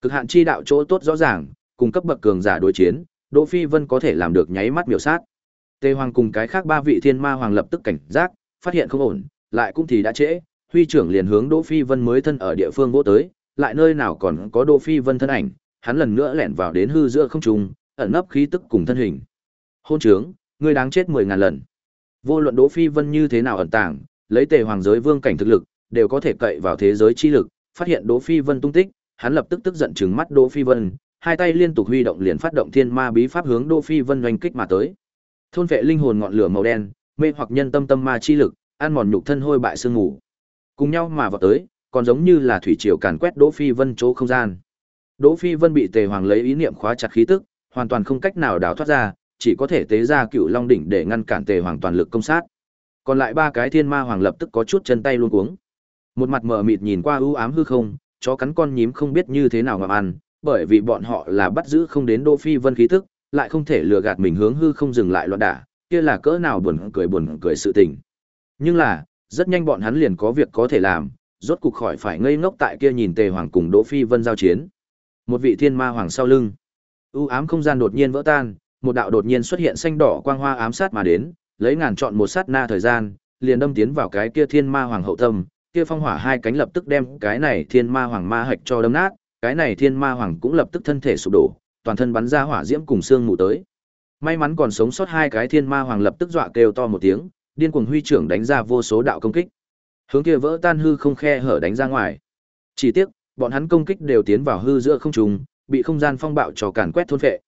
Cực hạn chi đạo chỗ tốt rõ ràng, cùng cấp bậc cường giả đối chiến, Đỗ Phi Vân có thể làm được nháy mắt miểu sát. Tề Hoàng cùng cái khác ba vị thiên ma hoàng lập tức cảnh giác, phát hiện không ổn, lại cũng thì đã trễ, huy trưởng liền hướng Đỗ Phi Vân mới thân ở địa phương vỗ tới, lại nơi nào còn có Đỗ Phi Vân thân ảnh, hắn lần nữa lẻn vào đến hư giữa không trung, ẩn nấp khí tức cùng thân hình. Hôn trướng, ngươi đáng chết mười ngàn lần. Vô luận Đỗ Phi Vân như thế nào ẩn tàng, lấy Tề Hoàng giới vương cảnh thực lực, đều có thể cậy vào thế giới chi lực, phát hiện Đỗ Phi Vân tung tích, hắn lập tức tức giận trừng mắt Đỗ Phi Vân, hai tay liên tục huy động liền phát động thiên ma bí pháp hướng Đỗ Phi Vân oanh kích mà tới. Thôn vệ linh hồn ngọn lửa màu đen, mê hoặc nhân tâm tâm ma chi lực, ăn mòn nhục thân hôi bại xương ngủ. Cùng nhau mà vào tới, còn giống như là thủy triều càn quét Đỗ Phi Vân chỗ không gian. Đỗ Phi Vân bị Tề Hoàng lấy ý niệm khóa chặt khí tức, hoàn toàn không cách nào đào thoát ra, chỉ có thể tế ra Cựu Long đỉnh để ngăn cản Tề Hoàng toàn lực công sát. Còn lại ba cái Thiên Ma Hoàng lập tức có chút chân tay luống cuống. Một mặt mờ mịt nhìn qua ưu ám hư không, chó cắn con nhím không biết như thế nào ngậm ăn, bởi vì bọn họ là bắt giữ không đến Đỗ Phi Vân khí tức, lại không thể lừa gạt mình hướng hư không dừng lại loạn đả, kia là cỡ nào buồn cười buồn cười sự tình. Nhưng là, rất nhanh bọn hắn liền có việc có thể làm, rốt cục khỏi phải ngây ngốc tại kia nhìn Tề Hoàng cùng Đỗ Phi Vân giao chiến. Một vị thiên ma hoàng sau lưng. U ám không gian đột nhiên vỡ tan, một đạo đột nhiên xuất hiện xanh đỏ quang hoa ám sát mà đến, lấy ngàn chọn một sát na thời gian, liền đâm tiến vào cái kia thiên ma hoàng hậu tâm, kia phong hỏa hai cánh lập tức đem cái này thiên ma hoàng ma hạch cho đâm nát, cái này thiên ma hoàng cũng lập tức thân thể sụp đổ, toàn thân bắn ra hỏa diễm cùng xương mù tới. May mắn còn sống sót hai cái thiên ma hoàng lập tức dọa kêu to một tiếng, điên cuồng huy trưởng đánh ra vô số đạo công kích. Hướng kia vỡ tan hư không khe hở đánh ra ngoài. Chỉ tiếc, bọn hắn công kích đều tiến vào hư giữa không trung, bị không gian phong bạo cho càn quét thôn phệ.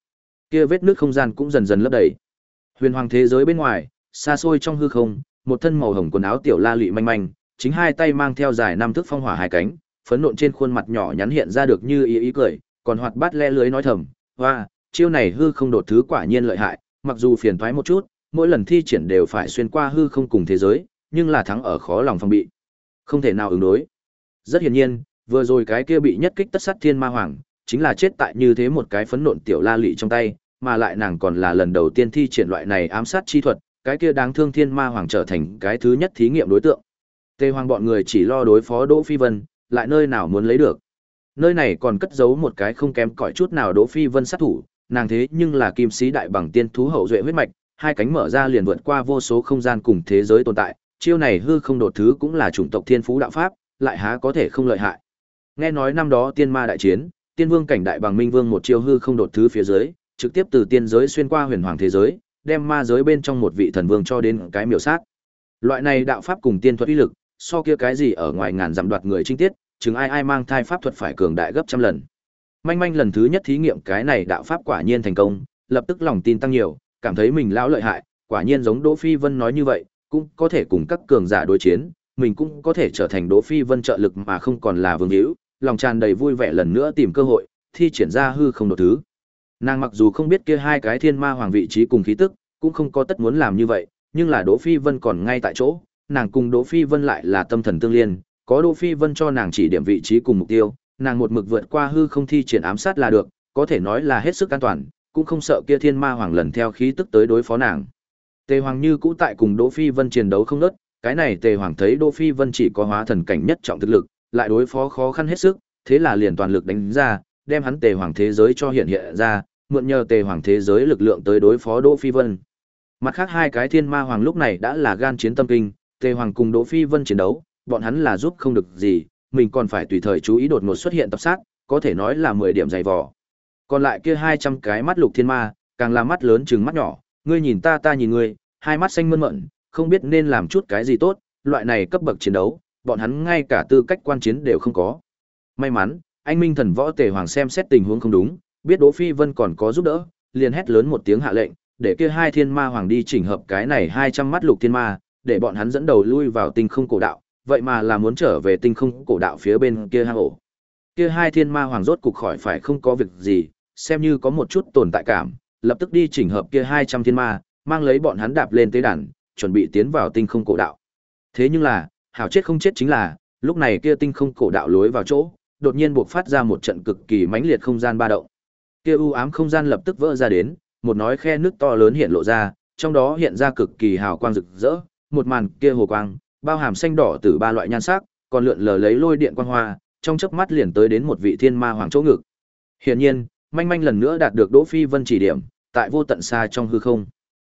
Kia vết nước không gian cũng dần dần lấp đầy. Huyền hoàng thế giới bên ngoài, xa xôi trong hư không, một thân màu hồng quần áo tiểu la lụy manh manh, chính hai tay mang theo dài năm thước phong hỏa hai cánh, phấn nộn trên khuôn mặt nhỏ nhắn hiện ra được như ý ý cười, còn hoạt bát le lưới nói thầm, "Hoa, chiêu này hư không đột thứ quả nhiên lợi hại, mặc dù phiền toái một chút, mỗi lần thi triển đều phải xuyên qua hư không cùng thế giới, nhưng là thắng ở khó lòng phòng bị. Không thể nào ứng đối." Rất hiển nhiên, vừa rồi cái kia bị nhất kích tất sát thiên ma hoàng, chính là chết tại như thế một cái phấn nộn tiểu la lị trong tay, mà lại nàng còn là lần đầu tiên thi triển loại này ám sát chi thuật, cái kia đáng thương thiên ma hoàng trở thành cái thứ nhất thí nghiệm đối tượng. Tề Hoàng bọn người chỉ lo đối phó Đỗ Phi Vân, lại nơi nào muốn lấy được. Nơi này còn cất giấu một cái không kém cỏi chút nào Đỗ Phi Vân sát thủ, nàng thế nhưng là kim sĩ đại bằng tiên thú hậu duệ huyết mạch, hai cánh mở ra liền vượt qua vô số không gian cùng thế giới tồn tại, chiêu này hư không đột thứ cũng là chủng tộc thiên phú đạo pháp, lại há có thể không lợi hại. Nghe nói năm đó tiên ma đại chiến, tiên vương cảnh đại bằng minh vương một chiêu hư không đột thứ phía dưới, trực tiếp từ tiên giới xuyên qua huyền hoàng thế giới, đem ma giới bên trong một vị thần vương cho đến cái miểu sát. Loại này đạo pháp cùng tiên thuật uy lực, so kia cái gì ở ngoài ngàn dặm đoạt người trinh tiết, chừng ai ai mang thai pháp thuật phải cường đại gấp trăm lần. Manh manh lần thứ nhất thí nghiệm cái này đạo pháp quả nhiên thành công, lập tức lòng tin tăng nhiều, cảm thấy mình lão lợi hại, quả nhiên giống Đỗ Phi Vân nói như vậy, cũng có thể cùng các cường giả đối chiến, mình cũng có thể trở thành Đỗ Phi Vân trợ lực mà không còn là vương hữu, lòng tràn đầy vui vẻ lần nữa tìm cơ hội, thi triển ra hư không đột thứ. Nàng mặc dù không biết kia hai cái thiên ma hoàng vị trí cùng khí tức, cũng không có tất muốn làm như vậy, nhưng là Đỗ Phi Vân còn ngay tại chỗ, nàng cùng Đỗ Phi Vân lại là tâm thần tương liên, có Đỗ Phi Vân cho nàng chỉ điểm vị trí cùng mục tiêu, nàng một mực vượt qua hư không thi triển ám sát là được, có thể nói là hết sức an toàn, cũng không sợ kia thiên ma hoàng lần theo khí tức tới đối phó nàng. Tề Hoàng Như cũ tại cùng Đỗ Phi Vân chiến đấu không nớt, cái này Tề Hoàng thấy Đỗ Phi Vân chỉ có hóa thần cảnh nhất trọng thực lực, lại đối phó khó khăn hết sức, thế là liền toàn lực đánh ra, đem hắn Tề Hoàng thế giới cho hiện hiện ra, mượn nhờ Tề Hoàng thế giới lực lượng tới đối phó Đỗ Phi Vân. Mặt khác hai cái thiên ma hoàng lúc này đã là gan chiến tâm kinh, Tề Hoàng cùng Đỗ Phi Vân chiến đấu, bọn hắn là giúp không được gì, mình còn phải tùy thời chú ý đột ngột xuất hiện tập sát, có thể nói là 10 điểm dày vò. Còn lại kia 200 cái mắt lục thiên ma, càng là mắt lớn trừng mắt nhỏ, ngươi nhìn ta ta nhìn ngươi, hai mắt xanh mơn mởn, không biết nên làm chút cái gì tốt, loại này cấp bậc chiến đấu, bọn hắn ngay cả tư cách quan chiến đều không có. May mắn, anh Minh Thần Võ Tề Hoàng xem xét tình huống không đúng, biết Đỗ Phi Vân còn có giúp đỡ, liền hét lớn một tiếng hạ lệnh, để kia hai thiên ma hoàng đi chỉnh hợp cái này 200 mắt lục thiên ma, để bọn hắn dẫn đầu lui vào tinh không cổ đạo, vậy mà là muốn trở về tinh không cổ đạo phía bên kia hang ổ. Kia hai thiên ma hoàng rốt cục khỏi phải không có việc gì, xem như có một chút tồn tại cảm, lập tức đi chỉnh hợp kia 200 thiên ma, mang lấy bọn hắn đạp lên tế đàn, chuẩn bị tiến vào tinh không cổ đạo. Thế nhưng là, hảo chết không chết chính là, lúc này kia tinh không cổ đạo lối vào chỗ, đột nhiên buộc phát ra một trận cực kỳ mãnh liệt không gian ba động. Kia u ám không gian lập tức vỡ ra đến, một nói khe nước to lớn hiện lộ ra, trong đó hiện ra cực kỳ hào quang rực rỡ, một màn kia hồ quang, bao hàm xanh đỏ từ ba loại nhan sắc, còn lượn lờ lấy lôi điện quang hoa, trong chớp mắt liền tới đến một vị thiên ma hoàng chỗ ngực. Hiển nhiên, manh manh lần nữa đạt được Đỗ Phi Vân chỉ điểm, tại vô tận xa trong hư không.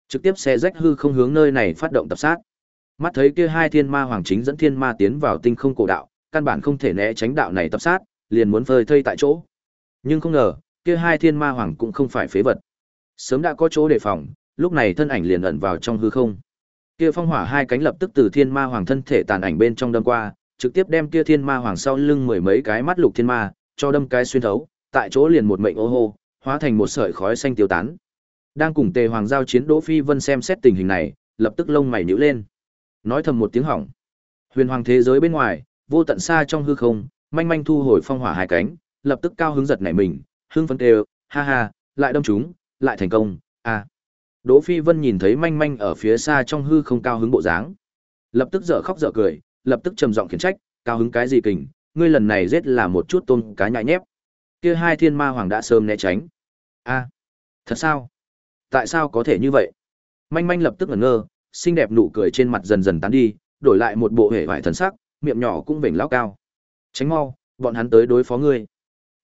Trực tiếp xe rách hư không hướng nơi này phát động tập sát. Mắt thấy kia hai thiên ma hoàng chính dẫn thiên ma tiến vào tinh không cổ đạo, căn bản không thể né tránh đạo này tập sát, liền muốn phơi thây tại chỗ. Nhưng không ngờ, kia hai thiên ma hoàng cũng không phải phế vật. Sớm đã có chỗ đề phòng, lúc này thân ảnh liền ẩn vào trong hư không. Kia phong hỏa hai cánh lập tức từ thiên ma hoàng thân thể tàn ảnh bên trong đâm qua, trực tiếp đem kia thiên ma hoàng sau lưng mười mấy cái mắt lục thiên ma, cho đâm cái xuyên thấu, tại chỗ liền một mệnh ô hô, hóa thành một sợi khói xanh tiêu tán. Đang cùng Tề Hoàng giao chiến Đỗ Phi Vân xem xét tình hình này, lập tức lông mày nhíu lên. Nói thầm một tiếng hỏng. Huyền hoàng thế giới bên ngoài, vô tận xa trong hư không, manh manh thu hồi phong hỏa hai cánh, lập tức cao hứng giật nảy mình, hưng phấn đều ha ha, lại đâm chúng, lại thành công, à. Đỗ Phi Vân nhìn thấy manh manh ở phía xa trong hư không cao hứng bộ dáng, lập tức dở khóc dở cười, lập tức trầm giọng khiển trách, cao hứng cái gì kình, ngươi lần này giết là một chút tôm cá nhại nhép. Kia hai thiên ma hoàng đã sớm né tránh. A, thật sao? Tại sao có thể như vậy? Manh manh lập tức ngẩn ngơ, xinh đẹp nụ cười trên mặt dần dần tán đi, đổi lại một bộ hề vải thần sắc, miệng nhỏ cũng vểnh lão cao. Tránh mau, bọn hắn tới đối phó ngươi.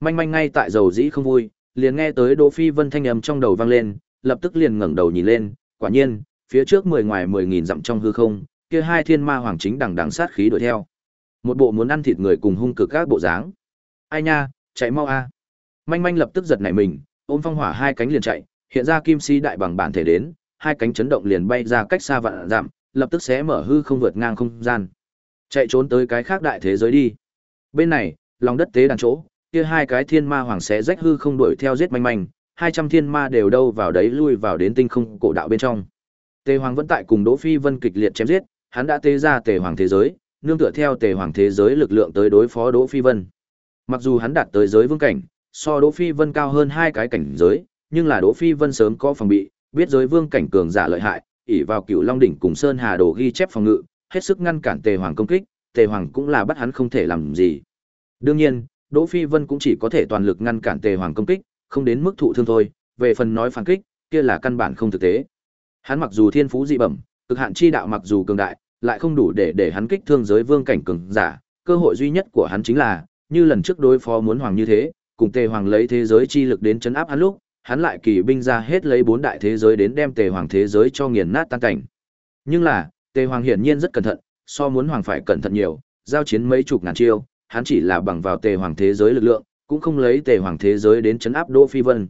Manh manh ngay tại dầu dĩ không vui, liền nghe tới Đỗ Phi Vân thanh âm trong đầu vang lên, lập tức liền ngẩng đầu nhìn lên, quả nhiên, phía trước mười ngoài mười nghìn dặm trong hư không, kia hai thiên ma hoàng chính đằng đằng sát khí đuổi theo. Một bộ muốn ăn thịt người cùng hung cực các bộ dáng. Ai nha, chạy mau a. Manh manh lập tức giật nảy mình, ôm phong hỏa hai cánh liền chạy, hiện ra kim si đại bằng bản thể đến, hai cánh chấn động liền bay ra cách xa vạn dặm, lập tức xé mở hư không vượt ngang không gian. Chạy trốn tới cái khác đại thế giới đi. Bên này, lòng đất tế đàn chỗ, kia hai cái thiên ma hoàng xé rách hư không đuổi theo giết manh manh, hai trăm thiên ma đều đâu vào đấy lui vào đến tinh không cổ đạo bên trong. Tề Hoàng vẫn tại cùng Đỗ Phi Vân kịch liệt chém giết, hắn đã tế ra Tề Hoàng thế giới, nương tựa theo Tề Hoàng thế giới lực lượng tới đối phó Đỗ Phi Vân. Mặc dù hắn đạt tới giới vương cảnh, so Đỗ Phi Vân cao hơn hai cái cảnh giới, nhưng là Đỗ Phi Vân sớm có phòng bị, biết giới vương cảnh cường giả lợi hại, ỷ vào Cửu Long đỉnh cùng Sơn Hà Đồ ghi chép phòng ngự, hết sức ngăn cản Tề Hoàng công kích, Tề Hoàng cũng là bắt hắn không thể làm gì. Đương nhiên, Đỗ Phi Vân cũng chỉ có thể toàn lực ngăn cản Tề Hoàng công kích, không đến mức thụ thương thôi, về phần nói phản kích, kia là căn bản không thực tế. Hắn mặc dù thiên phú dị bẩm, cực hạn chi đạo mặc dù cường đại, lại không đủ để để hắn kích thương giới vương cảnh cường giả, cơ hội duy nhất của hắn chính là, như lần trước đối phó muốn hoàng như thế, cùng Tề Hoàng lấy thế giới chi lực đến chấn áp hắn lúc, hắn lại kỳ binh ra hết lấy bốn đại thế giới đến đem Tề Hoàng thế giới cho nghiền nát tan cảnh. Nhưng là, Tề Hoàng hiển nhiên rất cẩn thận, so muốn hoàng phải cẩn thận nhiều, giao chiến mấy chục ngàn chiêu, hắn chỉ là bằng vào Tề Hoàng thế giới lực lượng, cũng không lấy Tề Hoàng thế giới đến chấn áp Đỗ Phi Vân.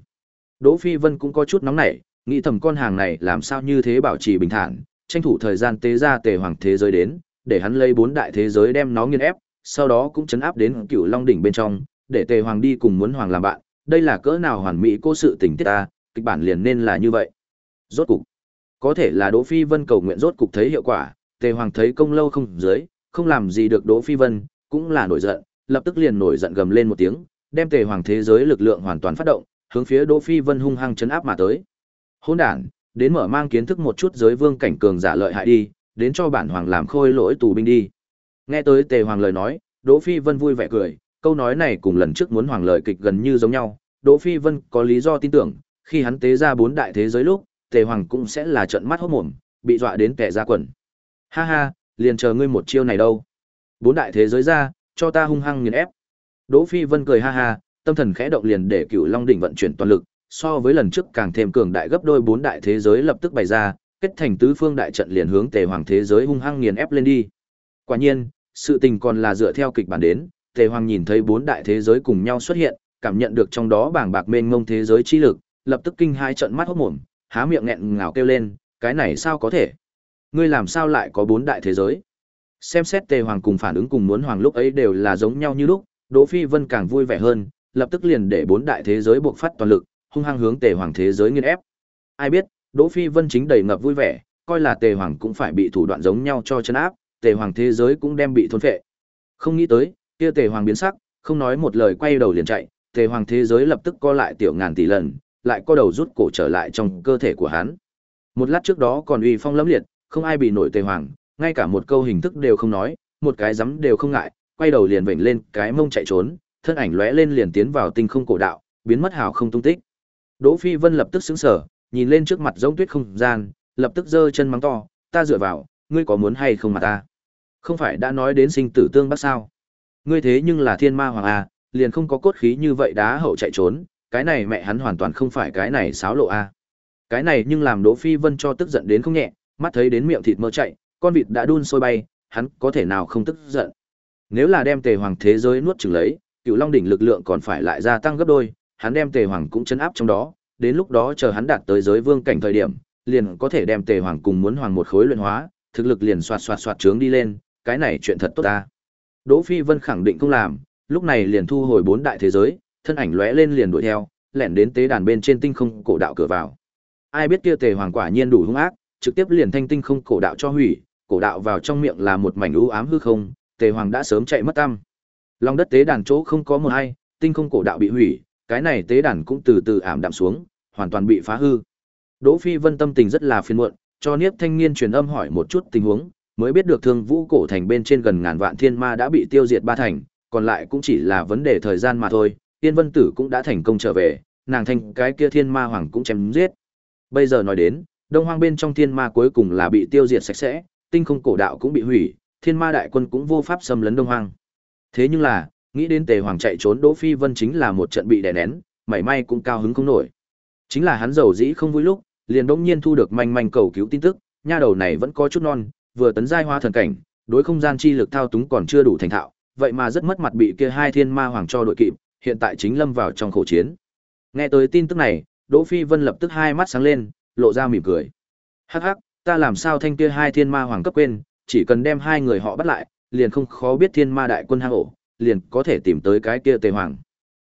Đỗ Phi Vân cũng có chút nóng nảy, nghĩ thầm con hàng này làm sao như thế bảo trì bình thản, tranh thủ thời gian tế ra Tề Hoàng thế giới đến, để hắn lấy bốn đại thế giới đem nó nghiền ép, sau đó cũng chấn áp đến Cửu Long đỉnh bên trong, để Tề Hoàng đi cùng muốn hoàng làm bạn, đây là cỡ nào hoàn mỹ cô sự tình tiết ta, kịch bản liền nên là như vậy. Rốt cục, có thể là Đỗ Phi Vân cầu nguyện rốt cục thấy hiệu quả, Tề Hoàng thấy công lâu không dưới, không làm gì được Đỗ Phi Vân, cũng là nổi giận, lập tức liền nổi giận gầm lên một tiếng, đem Tề Hoàng thế giới lực lượng hoàn toàn phát động, hướng phía Đỗ Phi Vân hung hăng chấn áp mà tới. Hỗn đản, đến mở mang kiến thức một chút giới vương cảnh cường giả lợi hại đi, đến cho bản hoàng làm khôi lỗi tù binh đi. Nghe tới Tề Hoàng lời nói, Đỗ Phi Vân vui vẻ cười, câu nói này cùng lần trước muốn hoàng lời kịch gần như giống nhau, Đỗ Phi Vân có lý do tin tưởng, khi hắn tế ra bốn đại thế giới lúc, Tề Hoàng cũng sẽ là trận mắt hốt mồm, bị dọa đến kẻ ra quần. Ha ha, liền chờ ngươi một chiêu này đâu. Bốn đại thế giới ra, cho ta hung hăng nghiền ép. Đỗ Phi Vân cười ha ha, tâm thần khẽ động liền để Cửu Long đỉnh vận chuyển toàn lực, so với lần trước càng thêm cường đại gấp đôi bốn đại thế giới lập tức bày ra, kết thành tứ phương đại trận liền hướng Tề Hoàng thế giới hung hăng nghiền ép lên đi. Quả nhiên, sự tình còn là dựa theo kịch bản đến, Tề Hoàng nhìn thấy bốn đại thế giới cùng nhau xuất hiện, cảm nhận được trong đó bảng bạc mênh mông thế giới chi lực, lập tức kinh hai trận mắt hốt mồm, há miệng nghẹn ngào kêu lên, cái này sao có thể? Ngươi làm sao lại có bốn đại thế giới? Xem xét Tề Hoàng cùng phản ứng cùng muốn hoàng lúc ấy đều là giống nhau như lúc, Đỗ Phi Vân càng vui vẻ hơn, lập tức liền để bốn đại thế giới buộc phát toàn lực, hung hăng hướng Tề Hoàng thế giới nghiền ép. Ai biết, Đỗ Phi Vân chính đầy ngập vui vẻ, coi là Tề Hoàng cũng phải bị thủ đoạn giống nhau cho chân áp, Tề Hoàng thế giới cũng đem bị thôn phệ. Không nghĩ tới, kia Tề Hoàng biến sắc, không nói một lời quay đầu liền chạy, Tề Hoàng thế giới lập tức co lại tiểu ngàn tỷ lần, lại co đầu rút cổ trở lại trong cơ thể của hắn. Một lát trước đó còn uy phong lẫm liệt, không ai bị nổi Tề Hoàng, ngay cả một câu hình thức đều không nói, một cái giấm đều không ngại, quay đầu liền vểnh lên, cái mông chạy trốn, thân ảnh lóe lên liền tiến vào tinh không cổ đạo, biến mất hào không tung tích. Đỗ Phi Vân lập tức sững sờ, nhìn lên trước mặt giống tuyết không gian, lập tức giơ chân mắng to, ta dựa vào, ngươi có muốn hay không mà ta? Không phải đã nói đến sinh tử tương bắt sao? Ngươi thế nhưng là thiên ma hoàng a, liền không có cốt khí như vậy đá hậu chạy trốn, cái này mẹ hắn hoàn toàn không phải cái này xáo lộ a. Cái này nhưng làm Đỗ Phi Vân cho tức giận đến không nhẹ, mắt thấy đến miệng thịt mơ chạy, con vịt đã đun sôi bay, hắn có thể nào không tức giận. Nếu là đem Tề Hoàng thế giới nuốt chửng lấy, Cựu Long đỉnh lực lượng còn phải lại gia tăng gấp đôi, hắn đem Tề Hoàng cũng chấn áp trong đó, đến lúc đó chờ hắn đạt tới giới vương cảnh thời điểm, liền có thể đem Tề Hoàng cùng muốn hoàng một khối luyện hóa, thực lực liền xoạt xoạt xoạt trướng đi lên, cái này chuyện thật tốt ta. Đỗ Phi Vân khẳng định không làm, lúc này liền thu hồi bốn đại thế giới, thân ảnh lóe lên liền đuổi theo, lẻn đến tế đàn bên trên tinh không cổ đạo cửa vào. Ai biết kia Tề Hoàng quả nhiên đủ hung ác, trực tiếp liền thanh tinh không cổ đạo cho hủy, cổ đạo vào trong miệng là một mảnh u ám hư không, Tề Hoàng đã sớm chạy mất tâm. Long đất tế đàn chỗ không có một hay, tinh không cổ đạo bị hủy, cái này tế đàn cũng từ từ ảm đạm xuống, hoàn toàn bị phá hư. Đỗ Phi Vân tâm tình rất là phiền muộn, cho Niếp Thanh Niên truyền âm hỏi một chút tình huống, mới biết được Thương Vũ cổ thành bên trên gần ngàn vạn thiên ma đã bị tiêu diệt ba thành, còn lại cũng chỉ là vấn đề thời gian mà thôi. Tiên Vân Tử cũng đã thành công trở về, nàng thành cái kia thiên ma hoàng cũng chém giết. Bây giờ nói đến, Đông Hoang bên trong thiên ma cuối cùng là bị tiêu diệt sạch sẽ, tinh không cổ đạo cũng bị hủy, thiên ma đại quân cũng vô pháp xâm lấn Đông Hoang. Thế nhưng là, nghĩ đến Tề Hoàng chạy trốn Đỗ Phi Vân chính là một trận bị đè nén, mảy may cũng cao hứng không nổi. Chính là hắn giàu dĩ không vui lúc, liền đột nhiên thu được manh manh cầu cứu tin tức, nha đầu này vẫn có chút non, vừa tấn giai hoa thần cảnh, đối không gian chi lực thao túng còn chưa đủ thành thạo, vậy mà rất mất mặt bị kia hai thiên ma hoàng cho đội kịp, hiện tại chính lâm vào trong khổ chiến. Nghe tới tin tức này, Đỗ Phi Vân lập tức hai mắt sáng lên, lộ ra mỉm cười. Hắc hắc, ta làm sao thanh kia hai thiên ma hoàng cấp quên, chỉ cần đem hai người họ bắt lại, liền không khó biết thiên ma đại quân hang ổ, liền có thể tìm tới cái kia tề hoàng.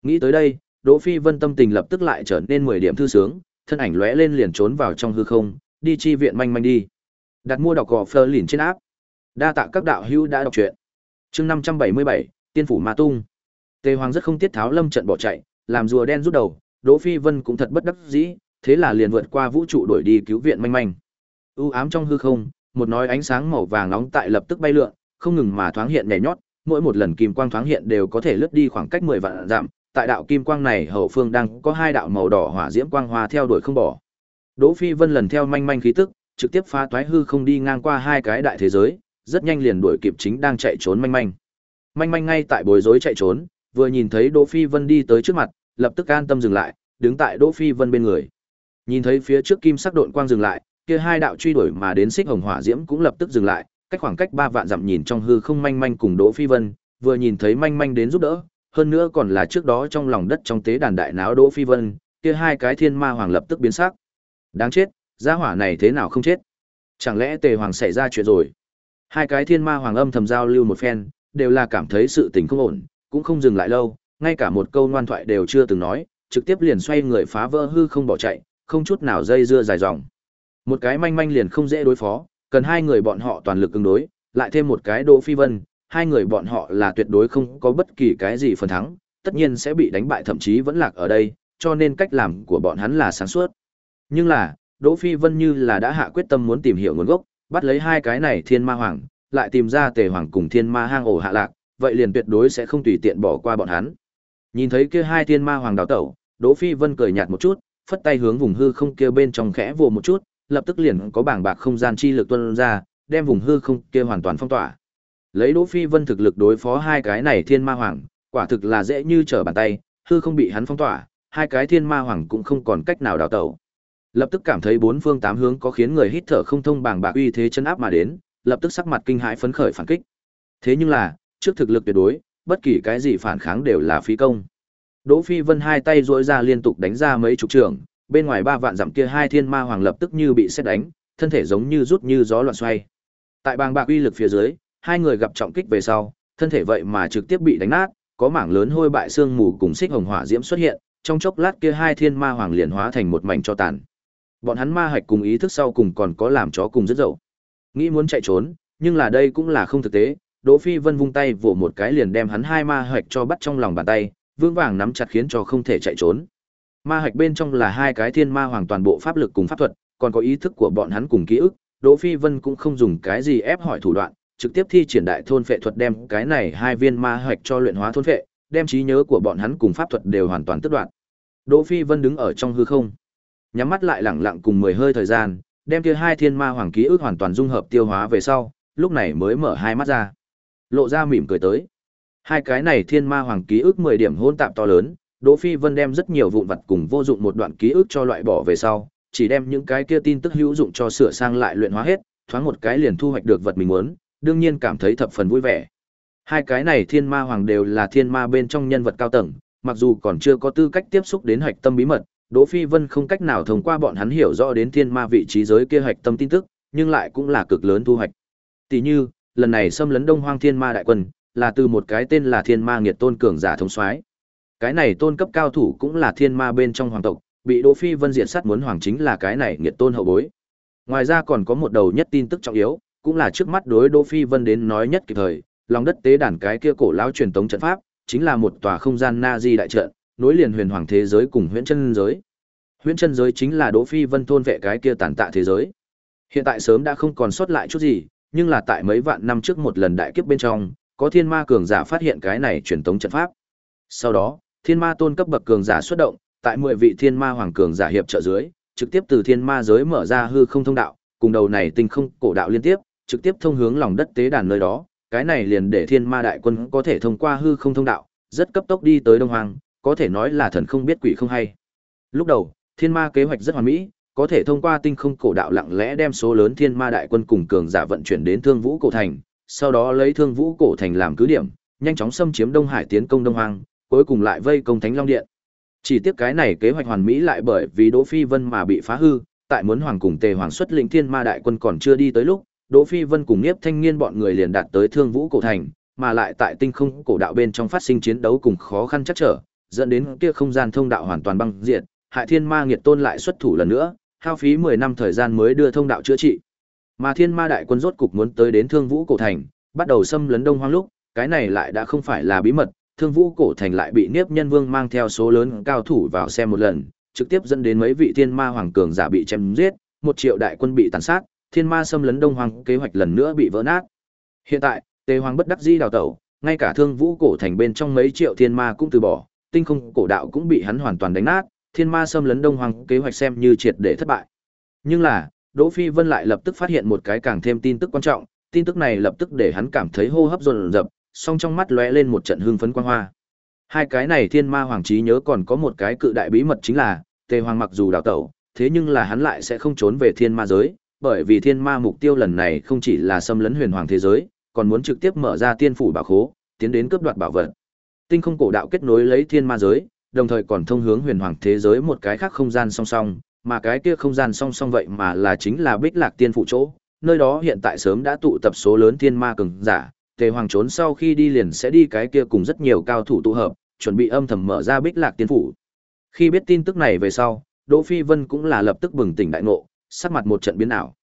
Nghĩ tới đây, Đỗ Phi Vân tâm tình lập tức lại trở nên 10 điểm thư sướng, thân ảnh lóe lên liền trốn vào trong hư không, đi chi viện manh manh đi. Đặt mua đọc gỏ Fleur liền trên áp. Đa tạ các đạo hữu đã đọc truyện. Chương 577, Tiên phủ Ma tung. Tề Hoàng rất không tiết tháo lâm trận bỏ chạy, làm rùa đen rút đầu, Đỗ Phi Vân cũng thật bất đắc dĩ, thế là liền vượt qua vũ trụ đuổi đi cứu viện manh manh. U ám trong hư không, một nói ánh sáng màu vàng nóng tại lập tức bay lượn, không ngừng mà thoáng hiện nhảy nhót, mỗi một lần kim quang thoáng hiện đều có thể lướt đi khoảng cách 10 vạn dặm, tại đạo kim quang này hậu phương đang có hai đạo màu đỏ hỏa diễm quang hoa theo đuổi không bỏ. Đỗ Phi Vân lần theo manh manh khí tức, trực tiếp phá toái hư không đi ngang qua hai cái đại thế giới, rất nhanh liền đuổi kịp chính đang chạy trốn manh manh. Manh manh ngay tại bối rối chạy trốn, vừa nhìn thấy Đỗ Phi Vân đi tới trước mặt, lập tức an tâm dừng lại, đứng tại Đỗ Phi Vân bên người. Nhìn thấy phía trước kim sắc độn quang dừng lại, kia hai đạo truy đuổi mà đến xích hồng hỏa diễm cũng lập tức dừng lại, cách khoảng cách ba vạn dặm nhìn trong hư không manh manh cùng Đỗ Phi Vân, vừa nhìn thấy manh manh đến giúp đỡ, hơn nữa còn là trước đó trong lòng đất trong tế đàn đại náo Đỗ Phi Vân, kia hai cái thiên ma hoàng lập tức biến sắc. Đáng chết, gia hỏa này thế nào không chết? Chẳng lẽ Tề Hoàng xảy ra chuyện rồi? Hai cái thiên ma hoàng âm thầm giao lưu một phen, đều là cảm thấy sự tình không ổn, cũng không dừng lại lâu, ngay cả một câu ngoan thoại đều chưa từng nói, trực tiếp liền xoay người phá vỡ hư không bỏ chạy, không chút nào dây dưa dài dòng. Một cái manh manh liền không dễ đối phó, cần hai người bọn họ toàn lực ứng đối, lại thêm một cái Đỗ Phi Vân, hai người bọn họ là tuyệt đối không có bất kỳ cái gì phần thắng, tất nhiên sẽ bị đánh bại thậm chí vẫn lạc ở đây, cho nên cách làm của bọn hắn là sáng suốt. Nhưng là, Đỗ Phi Vân như là đã hạ quyết tâm muốn tìm hiểu nguồn gốc, bắt lấy hai cái này thiên ma hoàng, lại tìm ra tề hoàng cùng thiên ma hang ổ hạ lạc, vậy liền tuyệt đối sẽ không tùy tiện bỏ qua bọn hắn. Nhìn thấy kia hai thiên ma hoàng đào tẩu, Đỗ Phi Vân cười nhạt một chút, phất tay hướng vùng hư không kia bên trong khẽ vồ một chút, lập tức liền có bảng bạc không gian chi lực tuôn ra, đem vùng hư không kia hoàn toàn phong tỏa. Lấy Đỗ Phi Vân thực lực đối phó hai cái này thiên ma hoàng, quả thực là dễ như trở bàn tay, hư không bị hắn phong tỏa, hai cái thiên ma hoàng cũng không còn cách nào đào tẩu. Lập tức cảm thấy bốn phương tám hướng có khiến người hít thở không thông bảng bạc uy thế chân áp mà đến, lập tức sắc mặt kinh hãi phấn khởi phản kích. Thế nhưng là, trước thực lực tuyệt đối, bất kỳ cái gì phản kháng đều là phí công. Đỗ Phi Vân hai tay duỗi ra liên tục đánh ra mấy chục trường, bên ngoài ba vạn dặm kia hai thiên ma hoàng lập tức như bị xét đánh, thân thể giống như rút như gió loạn xoay. Tại bàng bạc uy lực phía dưới, hai người gặp trọng kích về sau, thân thể vậy mà trực tiếp bị đánh nát, có mảng lớn hôi bại xương mù cùng xích hồng hỏa diễm xuất hiện, trong chốc lát kia hai thiên ma hoàng liền hóa thành một mảnh cho tàn. Bọn hắn ma hạch cùng ý thức sau cùng còn có làm chó cùng rất dậu. Nghĩ muốn chạy trốn, nhưng là đây cũng là không thực tế, Đỗ Phi Vân vung tay vỗ một cái liền đem hắn hai ma hạch cho bắt trong lòng bàn tay, vương vàng nắm chặt khiến cho không thể chạy trốn. Ma hạch bên trong là hai cái thiên ma hoàng toàn bộ pháp lực cùng pháp thuật, còn có ý thức của bọn hắn cùng ký ức, Đỗ Phi Vân cũng không dùng cái gì ép hỏi thủ đoạn, trực tiếp thi triển đại thôn phệ thuật đem cái này hai viên ma hạch cho luyện hóa thôn phệ, đem trí nhớ của bọn hắn cùng pháp thuật đều hoàn toàn tước đoạt. Đỗ Phi Vân đứng ở trong hư không, nhắm mắt lại lẳng lặng cùng mười hơi thời gian, đem kia hai thiên ma hoàng ký ức hoàn toàn dung hợp tiêu hóa về sau, lúc này mới mở hai mắt ra. Lộ ra mỉm cười tới. Hai cái này thiên ma hoàng ký ức 10 điểm hôn tạp to lớn, Đỗ Phi Vân đem rất nhiều vụn vặt cùng vô dụng một đoạn ký ức cho loại bỏ về sau, chỉ đem những cái kia tin tức hữu dụng cho sửa sang lại luyện hóa hết, thoáng một cái liền thu hoạch được vật mình muốn, đương nhiên cảm thấy thập phần vui vẻ. Hai cái này thiên ma hoàng đều là thiên ma bên trong nhân vật cao tầng, mặc dù còn chưa có tư cách tiếp xúc đến hạch tâm bí mật, Đỗ Phi Vân không cách nào thông qua bọn hắn hiểu rõ đến thiên ma vị trí giới kia hạch tâm tin tức, nhưng lại cũng là cực lớn thu hoạch. Tỷ như, lần này xâm lấn Đông Hoang Thiên Ma đại quân, là từ một cái tên là Thiên Ma Nghiệt Tôn cường giả thống soái. Cái này tôn cấp cao thủ cũng là thiên ma bên trong hoàng tộc, bị Đỗ Phi Vân diệt sát muốn hoàng chính là cái này Nghiệt Tôn hậu bối. Ngoài ra còn có một đầu nhất tin tức trọng yếu, cũng là trước mắt đối Đỗ Phi Vân đến nói nhất kịp thời, lòng đất tế đàn cái kia cổ lão truyền tống trận pháp, chính là một tòa không gian na di đại trận, nối liền huyền hoàng thế giới cùng huyễn chân giới. Huyễn chân giới chính là Đỗ Phi Vân thôn vệ cái kia tàn tạ thế giới. Hiện tại sớm đã không còn sót lại chút gì, nhưng là tại mấy vạn năm trước một lần đại kiếp bên trong, có thiên ma cường giả phát hiện cái này truyền tống trận pháp. Sau đó, thiên ma tôn cấp bậc cường giả xuất động, tại 10 vị thiên ma hoàng cường giả hiệp trợ dưới, trực tiếp từ thiên ma giới mở ra hư không thông đạo, cùng đầu này tinh không cổ đạo liên tiếp, trực tiếp thông hướng lòng đất tế đàn nơi đó, cái này liền để thiên ma đại quân có thể thông qua hư không thông đạo, rất cấp tốc đi tới Đông Hoàng, có thể nói là thần không biết quỷ không hay. Lúc đầu, thiên ma kế hoạch rất hoàn mỹ, có thể thông qua tinh không cổ đạo lặng lẽ đem số lớn thiên ma đại quân cùng cường giả vận chuyển đến Thương Vũ cổ thành, sau đó lấy Thương Vũ cổ thành làm cứ điểm, nhanh chóng xâm chiếm Đông Hải tiến công Đông Hoàng, cuối cùng lại vây công Thánh Long Điện. Chỉ tiếc cái này kế hoạch hoàn mỹ lại bởi vì Đỗ Phi Vân mà bị phá hư, tại muốn hoàng cùng Tề Hoàng xuất lĩnh thiên ma đại quân còn chưa đi tới lúc, Đỗ Phi Vân cùng Niếp Thanh Nghiên bọn người liền đạt tới Thương Vũ cổ thành, mà lại tại tinh không cổ đạo bên trong phát sinh chiến đấu cùng khó khăn chắc trở, dẫn đến kia không gian thông đạo hoàn toàn băng diệt, hại thiên ma nghiệt tôn lại xuất thủ lần nữa, hao phí 10 năm thời gian mới đưa thông đạo chữa trị. Mà thiên ma đại quân rốt cục muốn tới đến Thương Vũ cổ thành, bắt đầu xâm lấn Đông Hoang lúc, cái này lại đã không phải là bí mật, Thương Vũ cổ thành lại bị Niếp Nhân Vương mang theo số lớn cao thủ vào xem một lần, trực tiếp dẫn đến mấy vị thiên ma hoàng cường giả bị chém giết, một triệu đại quân bị tàn sát, thiên ma xâm lấn Đông Hoàng kế hoạch lần nữa bị vỡ nát. Hiện tại, Tề Hoàng bất đắc dĩ đào tẩu, ngay cả Thương Vũ cổ thành bên trong mấy triệu thiên ma cũng từ bỏ, tinh không cổ đạo cũng bị hắn hoàn toàn đánh nát, thiên ma xâm lấn đông hoàng kế hoạch xem như triệt để thất bại. Nhưng là, Đỗ Phi Vân lại lập tức phát hiện một cái càng thêm tin tức quan trọng, tin tức này lập tức để hắn cảm thấy hô hấp dồn dập, song trong mắt lóe lên một trận hưng phấn quang hoa. Hai cái này thiên ma hoàng trí nhớ còn có một cái cự đại bí mật chính là, Tề Hoàng mặc dù đào tẩu, thế nhưng là hắn lại sẽ không trốn về thiên ma giới, bởi vì thiên ma mục tiêu lần này không chỉ là xâm lấn huyền hoàng thế giới, còn muốn trực tiếp mở ra tiên phủ bảo khố, tiến đến cướp đoạt bảo vật. Tinh không cổ đạo kết nối lấy thiên ma giới, đồng thời còn thông hướng huyền hoàng thế giới một cái khác không gian song song, mà cái kia không gian song song vậy mà là chính là Bích Lạc Tiên phủ chỗ, nơi đó hiện tại sớm đã tụ tập số lớn thiên ma cường giả, Tề Hoàng trốn sau khi đi liền sẽ đi cái kia cùng rất nhiều cao thủ tụ hợp, chuẩn bị âm thầm mở ra Bích Lạc Tiên phủ. Khi biết tin tức này về sau, Đỗ Phi Vân cũng là lập tức bừng tỉnh đại ngộ, sắc mặt một trận biến ảo.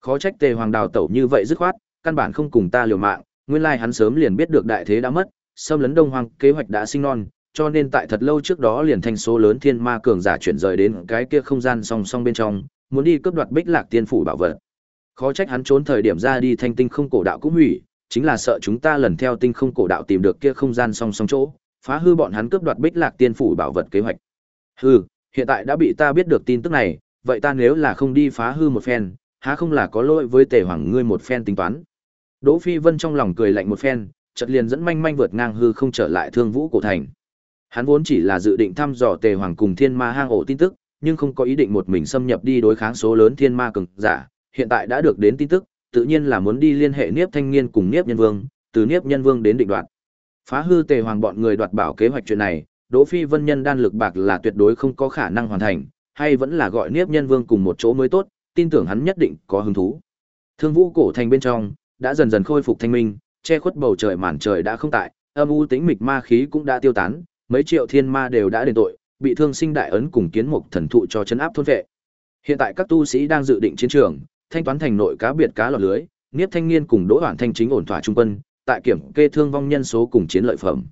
Khó trách Tề Hoàng đào tẩu như vậy dứt khoát, căn bản không cùng ta liều mạng, nguyên lai hắn sớm liền biết được đại thế đã mất, xâm lấn Đông Hoang, kế hoạch đã sinh non, cho nên tại thật lâu trước đó liền thành số lớn thiên ma cường giả chuyển rời đến cái kia không gian song song bên trong, muốn đi cướp đoạt Bích Lạc Tiên phủ bảo vật. Khó trách hắn trốn thời điểm ra đi thanh tinh không cổ đạo cũng hủy, chính là sợ chúng ta lần theo tinh không cổ đạo tìm được kia không gian song song chỗ, phá hư bọn hắn cướp đoạt Bích Lạc Tiên phủ bảo vật kế hoạch. Hừ, hiện tại đã bị ta biết được tin tức này, vậy ta nếu là không đi phá hư một phen, há không là có lỗi với Tề Hoàng ngươi một phen tính toán. Đỗ Phi Vân trong lòng cười lạnh một phen, chợt liền dẫn manh manh vượt ngang hư không trở lại Thương Vũ cổ thành. Hắn vốn chỉ là dự định thăm dò Tề Hoàng cùng Thiên Ma hang ổ tin tức, nhưng không có ý định một mình xâm nhập đi đối kháng số lớn Thiên Ma cường giả, hiện tại đã được đến tin tức, tự nhiên là muốn đi liên hệ Niếp Thanh Nghiên cùng Niếp Nhân Vương, từ Niếp Nhân Vương đến định đoạt. Phá hư Tề Hoàng bọn người đoạt bảo kế hoạch chuyện này, Đỗ Phi Vân nhân đan lực bạc là tuyệt đối không có khả năng hoàn thành, hay vẫn là gọi Niếp Nhân Vương cùng một chỗ mới tốt, tin tưởng hắn nhất định có hứng thú. Thương Vũ cổ thành bên trong đã dần dần khôi phục thanh minh, che khuất bầu trời màn trời đã không tại, âm u tĩnh mịch ma khí cũng đã tiêu tán, mấy triệu thiên ma đều đã đền tội, bị thương sinh đại ấn cùng kiến mục thần thụ cho chấn áp thôn vệ. Hiện tại các tu sĩ đang dự định chiến trường, thanh toán thành nội cá biệt cá lọt lưới, Niếp Thanh Niên cùng Đỗ Hoản Thanh chính ổn thỏa trung quân, tại kiểm kê thương vong nhân số cùng chiến lợi phẩm.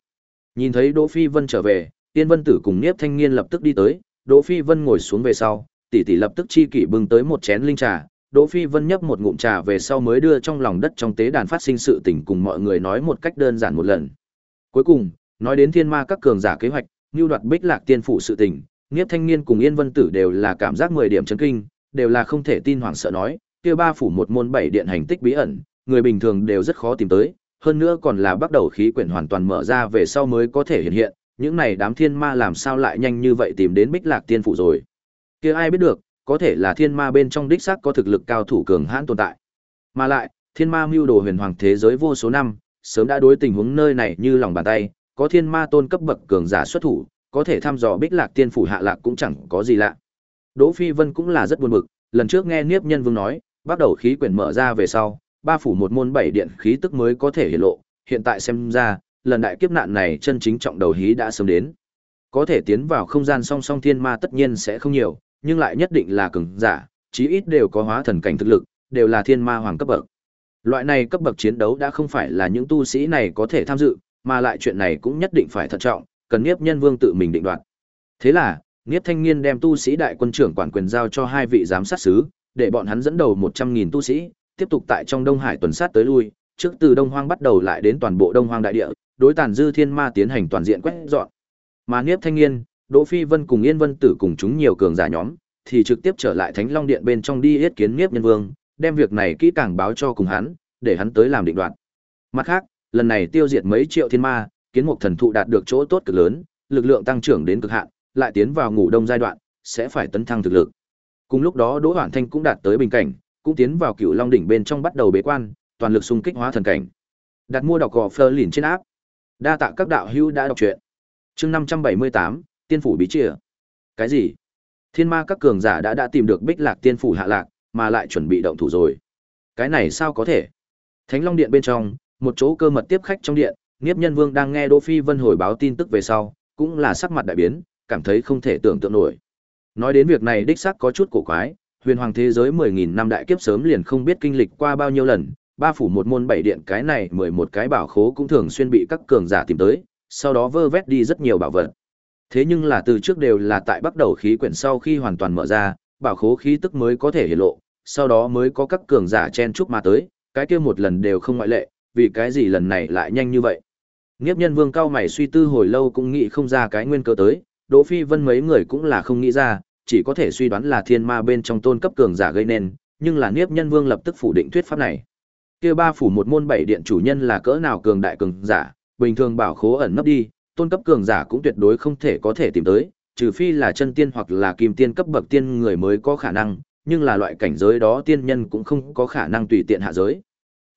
Nhìn thấy Đỗ Phi Vân trở về, Tiên Vân Tử cùng Niếp Thanh Niên lập tức đi tới, Đỗ Phi Vân ngồi xuống về sau, tỷ tỷ lập tức chi kỷ bưng tới một chén linh trà, Đỗ Phi Vân nhấp một ngụm trà về sau mới đưa trong lòng đất trong tế đàn phát sinh sự tình cùng mọi người nói một cách đơn giản một lần. Cuối cùng, nói đến thiên ma các cường giả kế hoạch, như đoạt bích lạc tiên phụ sự tình, Niếp Thanh Niên cùng Yên Vân Tử đều là cảm giác 10 điểm chấn kinh, đều là không thể tin hoảng sợ nói, kia ba phủ một môn bảy điện hành tích bí ẩn, người bình thường đều rất khó tìm tới, hơn nữa còn là bắt đầu khí quyển hoàn toàn mở ra về sau mới có thể hiện hiện, những này đám thiên ma làm sao lại nhanh như vậy tìm đến Bích Lạc Tiên phủ rồi. Kia ai biết được, có thể là thiên ma bên trong đích xác có thực lực cao thủ cường hãn tồn tại. Mà lại, thiên ma mưu đồ huyền hoàng thế giới vô số năm, sớm đã đối tình huống nơi này như lòng bàn tay, có thiên ma tôn cấp bậc cường giả xuất thủ, có thể thăm dò Bích Lạc Tiên phủ hạ lạc cũng chẳng có gì lạ. Đỗ Phi Vân cũng là rất buồn bực, lần trước nghe Niếp Nhân Vương nói, bắt đầu khí quyển mở ra về sau, ba phủ một môn bảy điện khí tức mới có thể hiện lộ, hiện tại xem ra, lần đại kiếp nạn này chân chính trọng đầu hí đã sớm đến. Có thể tiến vào không gian song song thiên ma tất nhiên sẽ không nhiều, nhưng lại nhất định là cường giả, chí ít đều có hóa thần cảnh thực lực, đều là thiên ma hoàng cấp bậc. Loại này cấp bậc chiến đấu đã không phải là những tu sĩ này có thể tham dự, mà lại chuyện này cũng nhất định phải thận trọng, cần Niếp Nhân Vương tự mình định đoạt. Thế là, Niếp Thanh Niên đem tu sĩ đại quân trưởng quản quyền giao cho hai vị giám sát sứ, để bọn hắn dẫn đầu 100.000 tu sĩ, tiếp tục tại trong Đông Hải tuần sát tới lui, trước từ Đông Hoang bắt đầu lại đến toàn bộ Đông Hoang đại địa, đối tàn dư thiên ma tiến hành toàn diện quét dọn. Mà Niếp Thanh Niên, Đỗ Phi Vân cùng Yên Vân Tử cùng chúng nhiều cường giả nhóm, thì trực tiếp trở lại Thánh Long Điện bên trong đi yết kiến Niếp Nhân Vương, đem việc này kỹ càng báo cho cùng hắn, để hắn tới làm định đoạt. Mặt khác, lần này tiêu diệt mấy triệu thiên ma, kiến mục thần thụ đạt được chỗ tốt cực lớn, lực lượng tăng trưởng đến cực hạn, lại tiến vào ngủ đông giai đoạn, sẽ phải tấn thăng thực lực. Cùng lúc đó Đỗ Hoản Thanh cũng đạt tới bình cảnh, cũng tiến vào Cựu Long đỉnh bên trong bắt đầu bế quan, toàn lực xung kích hóa thần cảnh. Đặt mua đọc gò phơ lìn trên áp. Đa tạ các đạo hữu đã đọc truyện. Chương 578, Tiên phủ bí chìa Cái gì? Thiên ma các cường giả đã đã tìm được Bích Lạc Tiên phủ hạ lạc, mà lại chuẩn bị động thủ rồi. Cái này sao có thể? Thánh Long điện bên trong, một chỗ cơ mật tiếp khách trong điện, nghiếp Nhân Vương đang nghe Đỗ Phi Vân hồi báo tin tức về sau, cũng là sắc mặt đại biến, cảm thấy không thể tưởng tượng nổi. Nói đến việc này đích xác có chút cổ quái, huyền hoàng thế giới 10.000 năm đại kiếp sớm liền không biết kinh lịch qua bao nhiêu lần, ba phủ một môn bảy điện cái này 11 cái bảo khố cũng thường xuyên bị các cường giả tìm tới, sau đó vơ vét đi rất nhiều bảo vật. Thế nhưng là từ trước đều là tại bắt đầu khí quyển sau khi hoàn toàn mở ra, bảo khố khí tức mới có thể hiện lộ, sau đó mới có các cường giả chen chúc mà tới, cái kia một lần đều không ngoại lệ, vì cái gì lần này lại nhanh như vậy. Nghiếp nhân vương cao mày suy tư hồi lâu cũng nghĩ không ra cái nguyên cơ tới, Đỗ Phi Vân mấy người cũng là không nghĩ ra, chỉ có thể suy đoán là thiên ma bên trong tôn cấp cường giả gây nên, nhưng là Niếp Nhân Vương lập tức phủ định thuyết pháp này. Kia ba phủ một môn bảy điện chủ nhân là cỡ nào cường đại cường giả, bình thường bảo khố ẩn nấp đi, tôn cấp cường giả cũng tuyệt đối không thể có thể tìm tới, trừ phi là chân tiên hoặc là kim tiên cấp bậc tiên người mới có khả năng, nhưng là loại cảnh giới đó tiên nhân cũng không có khả năng tùy tiện hạ giới.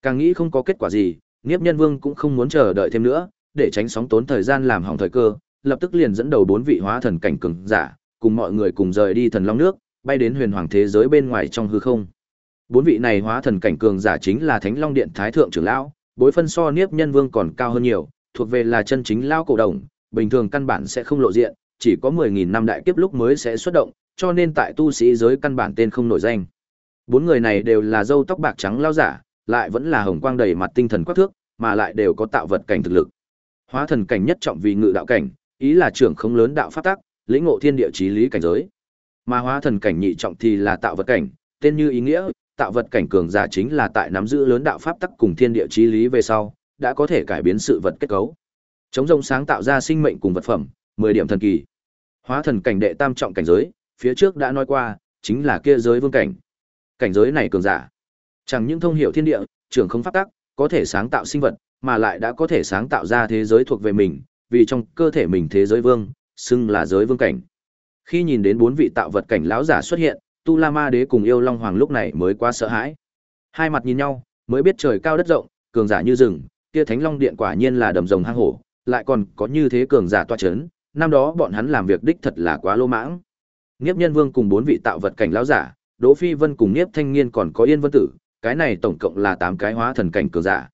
Càng nghĩ không có kết quả gì, Niếp Nhân Vương cũng không muốn chờ đợi thêm nữa, để tránh sóng tốn thời gian làm hỏng thời cơ, lập tức liền dẫn đầu bốn vị hóa thần cảnh cường giả, cùng mọi người cùng rời đi thần long nước, bay đến huyền hoàng thế giới bên ngoài trong hư không. Bốn vị này hóa thần cảnh cường giả chính là Thánh Long Điện Thái thượng trưởng lão, bối phân so Niếp Nhân Vương còn cao hơn nhiều, thuộc về là chân chính lão cổ đồng, bình thường căn bản sẽ không lộ diện, chỉ có 10000 năm đại kiếp lúc mới sẽ xuất động, cho nên tại tu sĩ giới căn bản tên không nổi danh. Bốn người này đều là râu tóc bạc trắng lão giả, lại vẫn là hồng quang đầy mặt tinh thần quắc thước, mà lại đều có tạo vật cảnh thực lực. Hóa thần cảnh nhất trọng vì ngự đạo cảnh, ý là trưởng không lớn đạo pháp tắc, lĩnh ngộ thiên địa chí lý cảnh giới. Mà hóa thần cảnh nhị trọng thì là tạo vật cảnh, tên như ý nghĩa, tạo vật cảnh cường giả chính là tại nắm giữ lớn đạo pháp tắc cùng thiên địa chí lý về sau, đã có thể cải biến sự vật kết cấu. Chống rông sáng tạo ra sinh mệnh cùng vật phẩm, 10 điểm thần kỳ. Hóa thần cảnh đệ tam trọng cảnh giới, phía trước đã nói qua, chính là kia giới vương cảnh. Cảnh giới này cường giả, chẳng những thông hiểu thiên địa, trưởng không pháp tắc, có thể sáng tạo sinh vật, mà lại đã có thể sáng tạo ra thế giới thuộc về mình, vì trong cơ thể mình thế giới vương, xưng là giới vương cảnh. Khi nhìn đến bốn vị tạo vật cảnh lão giả xuất hiện, Tu La Ma Đế cùng Yêu Long Hoàng lúc này mới quá sợ hãi. Hai mặt nhìn nhau, mới biết trời cao đất rộng, cường giả như rừng, kia Thánh Long Điện quả nhiên là đầm rồng hang hổ, lại còn có như thế cường giả toa chấn, năm đó bọn hắn làm việc đích thật là quá lô mãng. Niếp Nhân Vương cùng bốn vị tạo vật cảnh lão giả, Đỗ Phi Vân cùng Niếp Thanh Nghiên còn có Yên Vân Tử, cái này tổng cộng là 8 cái hóa thần cảnh cường giả.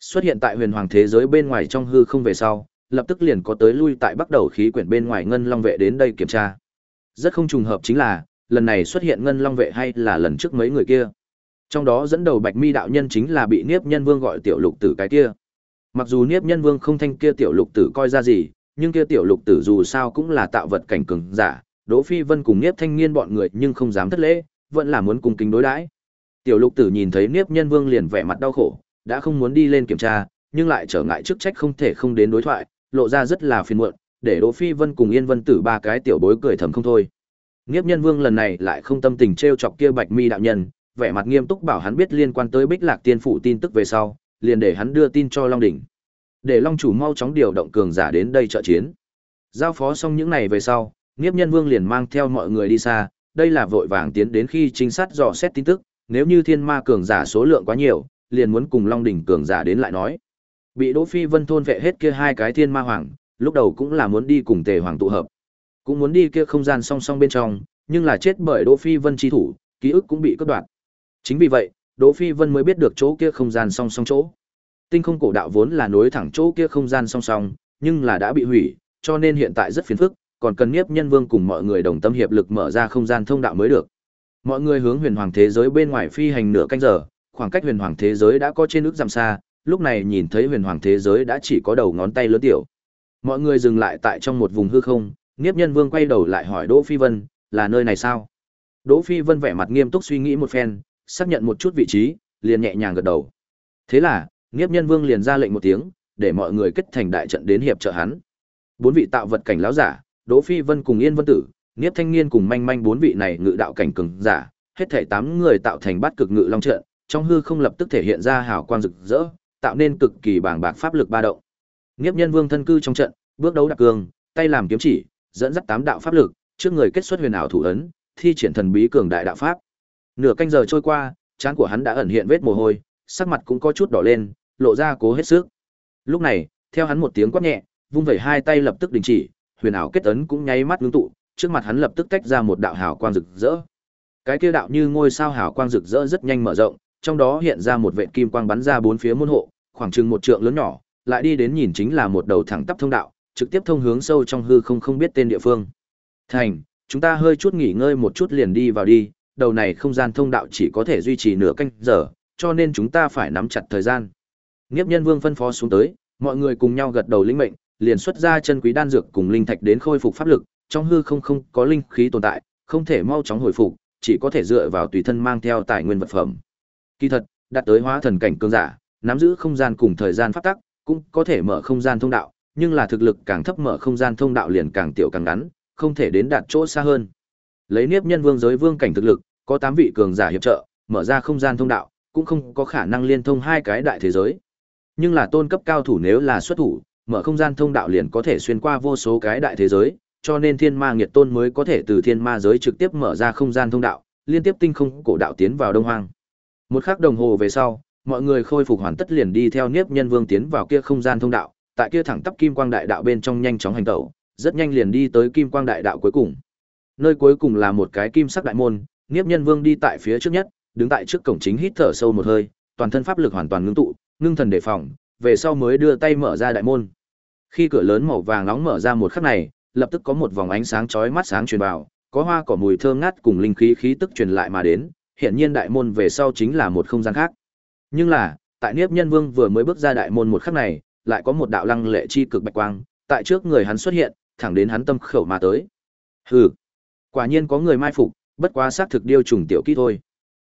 Xuất hiện tại huyền hoàng thế giới bên ngoài trong hư không về sau, lập tức liền có tới lui tại bắt đầu khí quyển bên ngoài ngân long vệ đến đây kiểm tra. Rất không trùng hợp chính là, lần này xuất hiện ngân long vệ hay là lần trước mấy người kia. Trong đó dẫn đầu Bạch Mi đạo nhân chính là bị Niếp Nhân Vương gọi tiểu lục tử cái kia. Mặc dù Niếp Nhân Vương không thanh kia tiểu lục tử coi ra gì, nhưng kia tiểu lục tử dù sao cũng là tạo vật cảnh cường giả, Đỗ Phi Vân cùng Niếp Thanh Nghiên bọn người nhưng không dám thất lễ, vẫn là muốn cung kính đối đãi. Tiểu lục tử nhìn thấy Niếp Nhân Vương liền vẻ mặt đau khổ, đã không muốn đi lên kiểm tra, nhưng lại trở ngại chức trách không thể không đến đối thoại, lộ ra rất là phiền muộn, để Đỗ Phi Vân cùng Yên Vân Tử ba cái tiểu bối cười thầm không thôi. Nghiệp Nhân Vương lần này lại không tâm tình trêu chọc kia Bạch Mi đạo nhân, vẻ mặt nghiêm túc bảo hắn biết liên quan tới Bích Lạc Tiên phủ tin tức về sau, liền để hắn đưa tin cho Long đỉnh. Để Long chủ mau chóng điều động cường giả đến đây trợ chiến. Giao phó xong những này về sau, Nghiệp Nhân Vương liền mang theo mọi người đi xa, đây là vội vàng tiến đến khi trinh sát dò xét tin tức, nếu như thiên ma cường giả số lượng quá nhiều, liền muốn cùng Long đỉnh cường giả đến lại nói. Bị Đỗ Phi Vân thôn vệ hết kia hai cái thiên ma hoàng, lúc đầu cũng là muốn đi cùng Tề Hoàng tụ hợp. Cũng muốn đi kia không gian song song bên trong, nhưng là chết bởi Đỗ Phi Vân chi thủ, ký ức cũng bị cắt đoạn. Chính vì vậy, Đỗ Phi Vân mới biết được chỗ kia không gian song song chỗ. Tinh không cổ đạo vốn là nối thẳng chỗ kia không gian song song, nhưng là đã bị hủy, cho nên hiện tại rất phiền phức, còn cần Niếp Nhân Vương cùng mọi người đồng tâm hiệp lực mở ra không gian thông đạo mới được. Mọi người hướng huyền hoàng thế giới bên ngoài phi hành nửa canh giờ, khoảng cách huyền hoàng thế giới đã có trên ước dặm xa, lúc này nhìn thấy huyền hoàng thế giới đã chỉ có đầu ngón tay lớn tiểu. Mọi người dừng lại tại trong một vùng hư không, Niếp Nhân Vương quay đầu lại hỏi Đỗ Phi Vân, là nơi này sao? Đỗ Phi Vân vẻ mặt nghiêm túc suy nghĩ một phen, xác nhận một chút vị trí, liền nhẹ nhàng gật đầu. Thế là, Niếp Nhân Vương liền ra lệnh một tiếng, để mọi người kết thành đại trận đến hiệp trợ hắn. Bốn vị tạo vật cảnh lão giả, Đỗ Phi Vân cùng Yên Vân Tử, Niếp Thanh Niên cùng manh manh bốn vị này ngự đạo cảnh cường giả, hết thảy tám người tạo thành bát cực ngự long trận, trong hư không lập tức thể hiện ra hào quang rực rỡ, tạo nên cực kỳ bàng bạc pháp lực ba động. Niếp Nhân Vương thân cư trong trận, bước đấu đặc cường, tay làm kiếm chỉ, dẫn dắt tám đạo pháp lực, trước người kết xuất huyền ảo thủ ấn, thi triển thần bí cường đại đạo pháp. Nửa canh giờ trôi qua, trán của hắn đã ẩn hiện vết mồ hôi, sắc mặt cũng có chút đỏ lên, lộ ra cố hết sức. Lúc này, theo hắn một tiếng quát nhẹ, vung vẩy hai tay lập tức đình chỉ, huyền ảo kết ấn cũng nháy mắt ngưng tụ, trước mặt hắn lập tức tách ra một đạo hào quang rực rỡ. Cái kia đạo như ngôi sao hào quang rực rỡ rất nhanh mở rộng, trong đó hiện ra một vệt kim quang bắn ra bốn phía môn hộ, khoảng chừng một trượng lớn nhỏ, lại đi đến nhìn chính là một đầu thẳng tắp thông đạo, trực tiếp thông hướng sâu trong hư không không biết tên địa phương. Thành, chúng ta hơi chút nghỉ ngơi một chút liền đi vào đi, đầu này không gian thông đạo chỉ có thể duy trì nửa canh giờ, cho nên chúng ta phải nắm chặt thời gian. Nghiếp nhân vương phân phó xuống tới, mọi người cùng nhau gật đầu linh mệnh, liền xuất ra chân quý đan dược cùng linh thạch đến khôi phục pháp lực, trong hư không không có linh khí tồn tại, không thể mau chóng hồi phục, chỉ có thể dựa vào tùy thân mang theo tài nguyên vật phẩm. Kỳ thật, đạt tới hóa thần cảnh cường giả, nắm giữ không gian cùng thời gian pháp tắc, cũng có thể mở không gian thông đạo, nhưng là thực lực càng thấp mở không gian thông đạo liền càng tiểu càng ngắn, không thể đến đạt chỗ xa hơn. Lấy Niếp Nhân Vương giới vương cảnh thực lực, có 8 vị cường giả hiệp trợ, mở ra không gian thông đạo, cũng không có khả năng liên thông hai cái đại thế giới. Nhưng là tôn cấp cao thủ nếu là xuất thủ, mở không gian thông đạo liền có thể xuyên qua vô số cái đại thế giới, cho nên Thiên Ma Nghiệt Tôn mới có thể từ Thiên Ma giới trực tiếp mở ra không gian thông đạo, liên tiếp tinh không cổ đạo tiến vào Đông Hoang. Một khắc đồng hồ về sau, mọi người khôi phục hoàn tất liền đi theo Niếp Nhân Vương tiến vào kia không gian thông đạo, tại kia thẳng tắp kim quang đại đạo bên trong nhanh chóng hành tẩu, rất nhanh liền đi tới kim quang đại đạo cuối cùng. Nơi cuối cùng là một cái kim sắc đại môn, Niếp Nhân Vương đi tại phía trước nhất, đứng tại trước cổng chính hít thở sâu một hơi, toàn thân pháp lực hoàn toàn ngưng tụ, ngưng thần đề phòng, về sau mới đưa tay mở ra đại môn. Khi cửa lớn màu vàng nóng mở ra một khắc này, lập tức có một vòng ánh sáng chói mắt sáng truyền vào, có hoa cỏ mùi thơm ngát cùng linh khí khí tức truyền lại mà đến, hiện nhiên đại môn về sau chính là một không gian khác. Nhưng là, tại Niếp Nhân Vương vừa mới bước ra đại môn một khắc này, lại có một đạo lăng lệ chi cực bạch quang, tại trước người hắn xuất hiện, thẳng đến hắn tâm khẩu mà tới. Hừ, quả nhiên có người mai phục, bất quá xác thực điêu trùng tiểu kỹ thôi.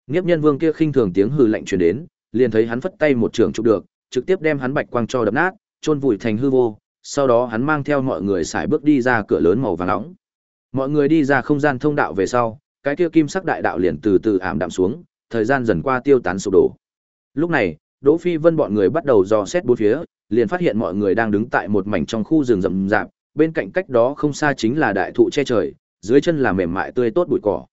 Niếp Nhân Vương kia khinh thường tiếng hừ lạnh truyền đến, liền thấy hắn phất tay một trường chụp được, trực tiếp đem hắn bạch quang cho đập nát, chôn vùi thành hư vô, sau đó hắn mang theo mọi người xài bước đi ra cửa lớn màu vàng nóng. Mọi người đi ra không gian thông đạo về sau, cái kia kim sắc đại đạo liền từ từ ảm đạm xuống, thời gian dần qua tiêu tán sụp đổ. Lúc này, Đỗ Phi Vân bọn người bắt đầu dò xét bốn phía, liền phát hiện mọi người đang đứng tại một mảnh trong khu rừng rậm rạp, bên cạnh cách đó không xa chính là đại thụ che trời, dưới chân là mềm mại tươi tốt bụi cỏ.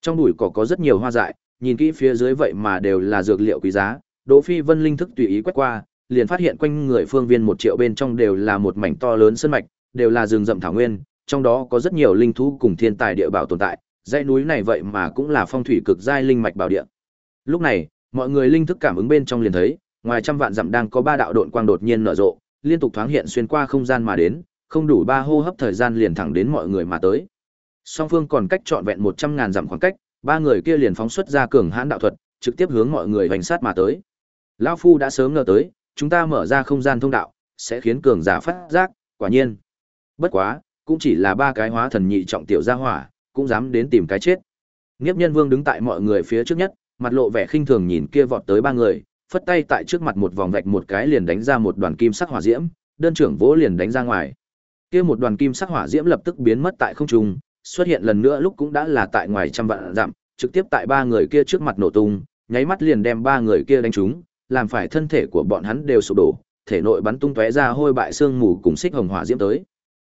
Trong bụi cỏ có rất nhiều hoa dại, nhìn kỹ phía dưới vậy mà đều là dược liệu quý giá, Đỗ Phi Vân linh thức tùy ý quét qua, liền phát hiện quanh người phương viên một triệu bên trong đều là một mảnh to lớn sơn mạch, đều là rừng rậm thảo nguyên, trong đó có rất nhiều linh thú cùng thiên tài địa bảo tồn tại, dãy núi này vậy mà cũng là phong thủy cực giai linh mạch bảo địa. Lúc này, mọi người linh thức cảm ứng bên trong liền thấy, ngoài trăm vạn dặm đang có ba đạo độn quang đột nhiên nở rộ, liên tục thoáng hiện xuyên qua không gian mà đến, không đủ ba hô hấp thời gian liền thẳng đến mọi người mà tới. Song phương còn cách trọn vẹn một trăm ngàn dặm khoảng cách, ba người kia liền phóng xuất ra cường hãn đạo thuật, trực tiếp hướng mọi người hành sát mà tới. Lão phu đã sớm ngờ tới, chúng ta mở ra không gian thông đạo, sẽ khiến cường giả phát giác, quả nhiên. Bất quá, cũng chỉ là ba cái hóa thần nhị trọng tiểu gia hỏa, cũng dám đến tìm cái chết. nghiếp Nhân Vương đứng tại mọi người phía trước nhất, mặt lộ vẻ khinh thường nhìn kia vọt tới ba người, phất tay tại trước mặt một vòng vạch một cái liền đánh ra một đoàn kim sắc hỏa diễm, đơn trưởng vỗ liền đánh ra ngoài. Kia một đoàn kim sắc hỏa diễm lập tức biến mất tại không trung, xuất hiện lần nữa lúc cũng đã là tại ngoài trăm vạn dặm, trực tiếp tại ba người kia trước mặt nổ tung, nháy mắt liền đem ba người kia đánh trúng, làm phải thân thể của bọn hắn đều sụp đổ, thể nội bắn tung tóe ra hôi bại xương mù cùng xích hồng hỏa diễm tới.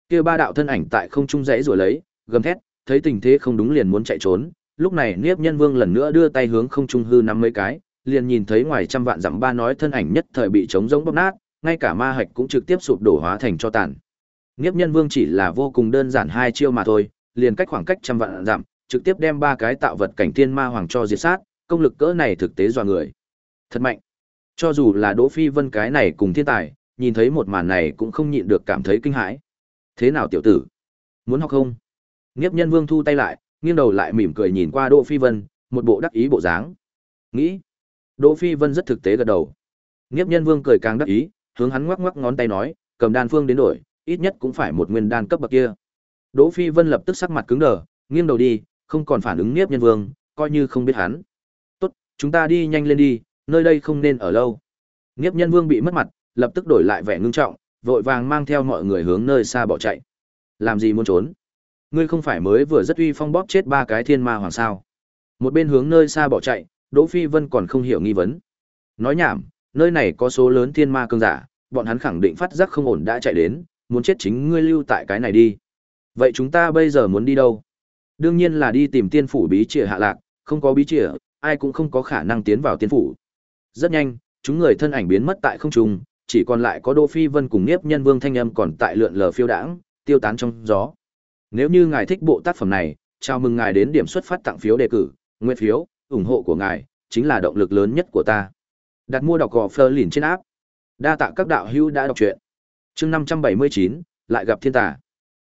Kia ba đạo thân ảnh tại không trung rẽ rồi lấy, gầm thét, thấy tình thế không đúng liền muốn chạy trốn, lúc này Niếp Nhân Vương lần nữa đưa tay hướng không trung hư năm mấy cái, liền nhìn thấy ngoài trăm vạn dặm ba nói thân ảnh nhất thời bị trống rỗng bóp nát, ngay cả ma hạch cũng trực tiếp sụp đổ hóa thành cho tàn. Niếp Nhân Vương chỉ là vô cùng đơn giản hai chiêu mà thôi, liền cách khoảng cách trăm vạn dặm, trực tiếp đem ba cái tạo vật cảnh thiên ma hoàng cho diệt sát, công lực cỡ này thực tế dọa người. Thật mạnh. Cho dù là Đỗ Phi Vân cái này cùng thiên tài, nhìn thấy một màn này cũng không nhịn được cảm thấy kinh hãi. Thế nào tiểu tử? Muốn học không? Niếp Nhân Vương thu tay lại, nghiêng đầu lại mỉm cười nhìn qua Đỗ Phi Vân, một bộ đắc ý bộ dáng. Nghĩ. Đỗ Phi Vân rất thực tế gật đầu. Niếp Nhân Vương cười càng đắc ý, hướng hắn ngoắc ngoắc ngón tay nói, cầm đan phương đến đổi, ít nhất cũng phải một nguyên đan cấp bậc kia. Đỗ Phi Vân lập tức sắc mặt cứng đờ, nghiêng đầu đi, không còn phản ứng Niếp Nhân Vương, coi như không biết hắn. "Tốt, chúng ta đi nhanh lên đi, nơi đây không nên ở lâu." Niếp Nhân Vương bị mất mặt, lập tức đổi lại vẻ ngưng trọng, vội vàng mang theo mọi người hướng nơi xa bỏ chạy. "Làm gì muốn trốn? Ngươi không phải mới vừa rất uy phong bóp chết ba cái thiên ma hoàng sao?" Một bên hướng nơi xa bỏ chạy, Đỗ Phi Vân còn không hiểu nghi vấn. Nói nhảm, nơi này có số lớn thiên ma cương giả, bọn hắn khẳng định phát giác không ổn đã chạy đến, muốn chết chính ngươi lưu tại cái này đi. Vậy chúng ta bây giờ muốn đi đâu? Đương nhiên là đi tìm tiên phủ bí trịa hạ lạc, không có bí trịa, ai cũng không có khả năng tiến vào tiên phủ. Rất nhanh, chúng người thân ảnh biến mất tại không trung, chỉ còn lại có Đỗ Phi Vân cùng Niếp Nhân Vương thanh âm còn tại lượn lờ phiêu đãng, tiêu tán trong gió. Nếu như ngài thích bộ tác phẩm này, chào mừng ngài đến điểm xuất phát tặng phiếu đề cử, nguyện phiếu, ủng hộ của ngài chính là động lực lớn nhất của ta. Đặt mua đọc gò Fleur lìn trên áp. Đa tạ các đạo hữu đã đọc truyện. Chương 579, lại gặp thiên tà.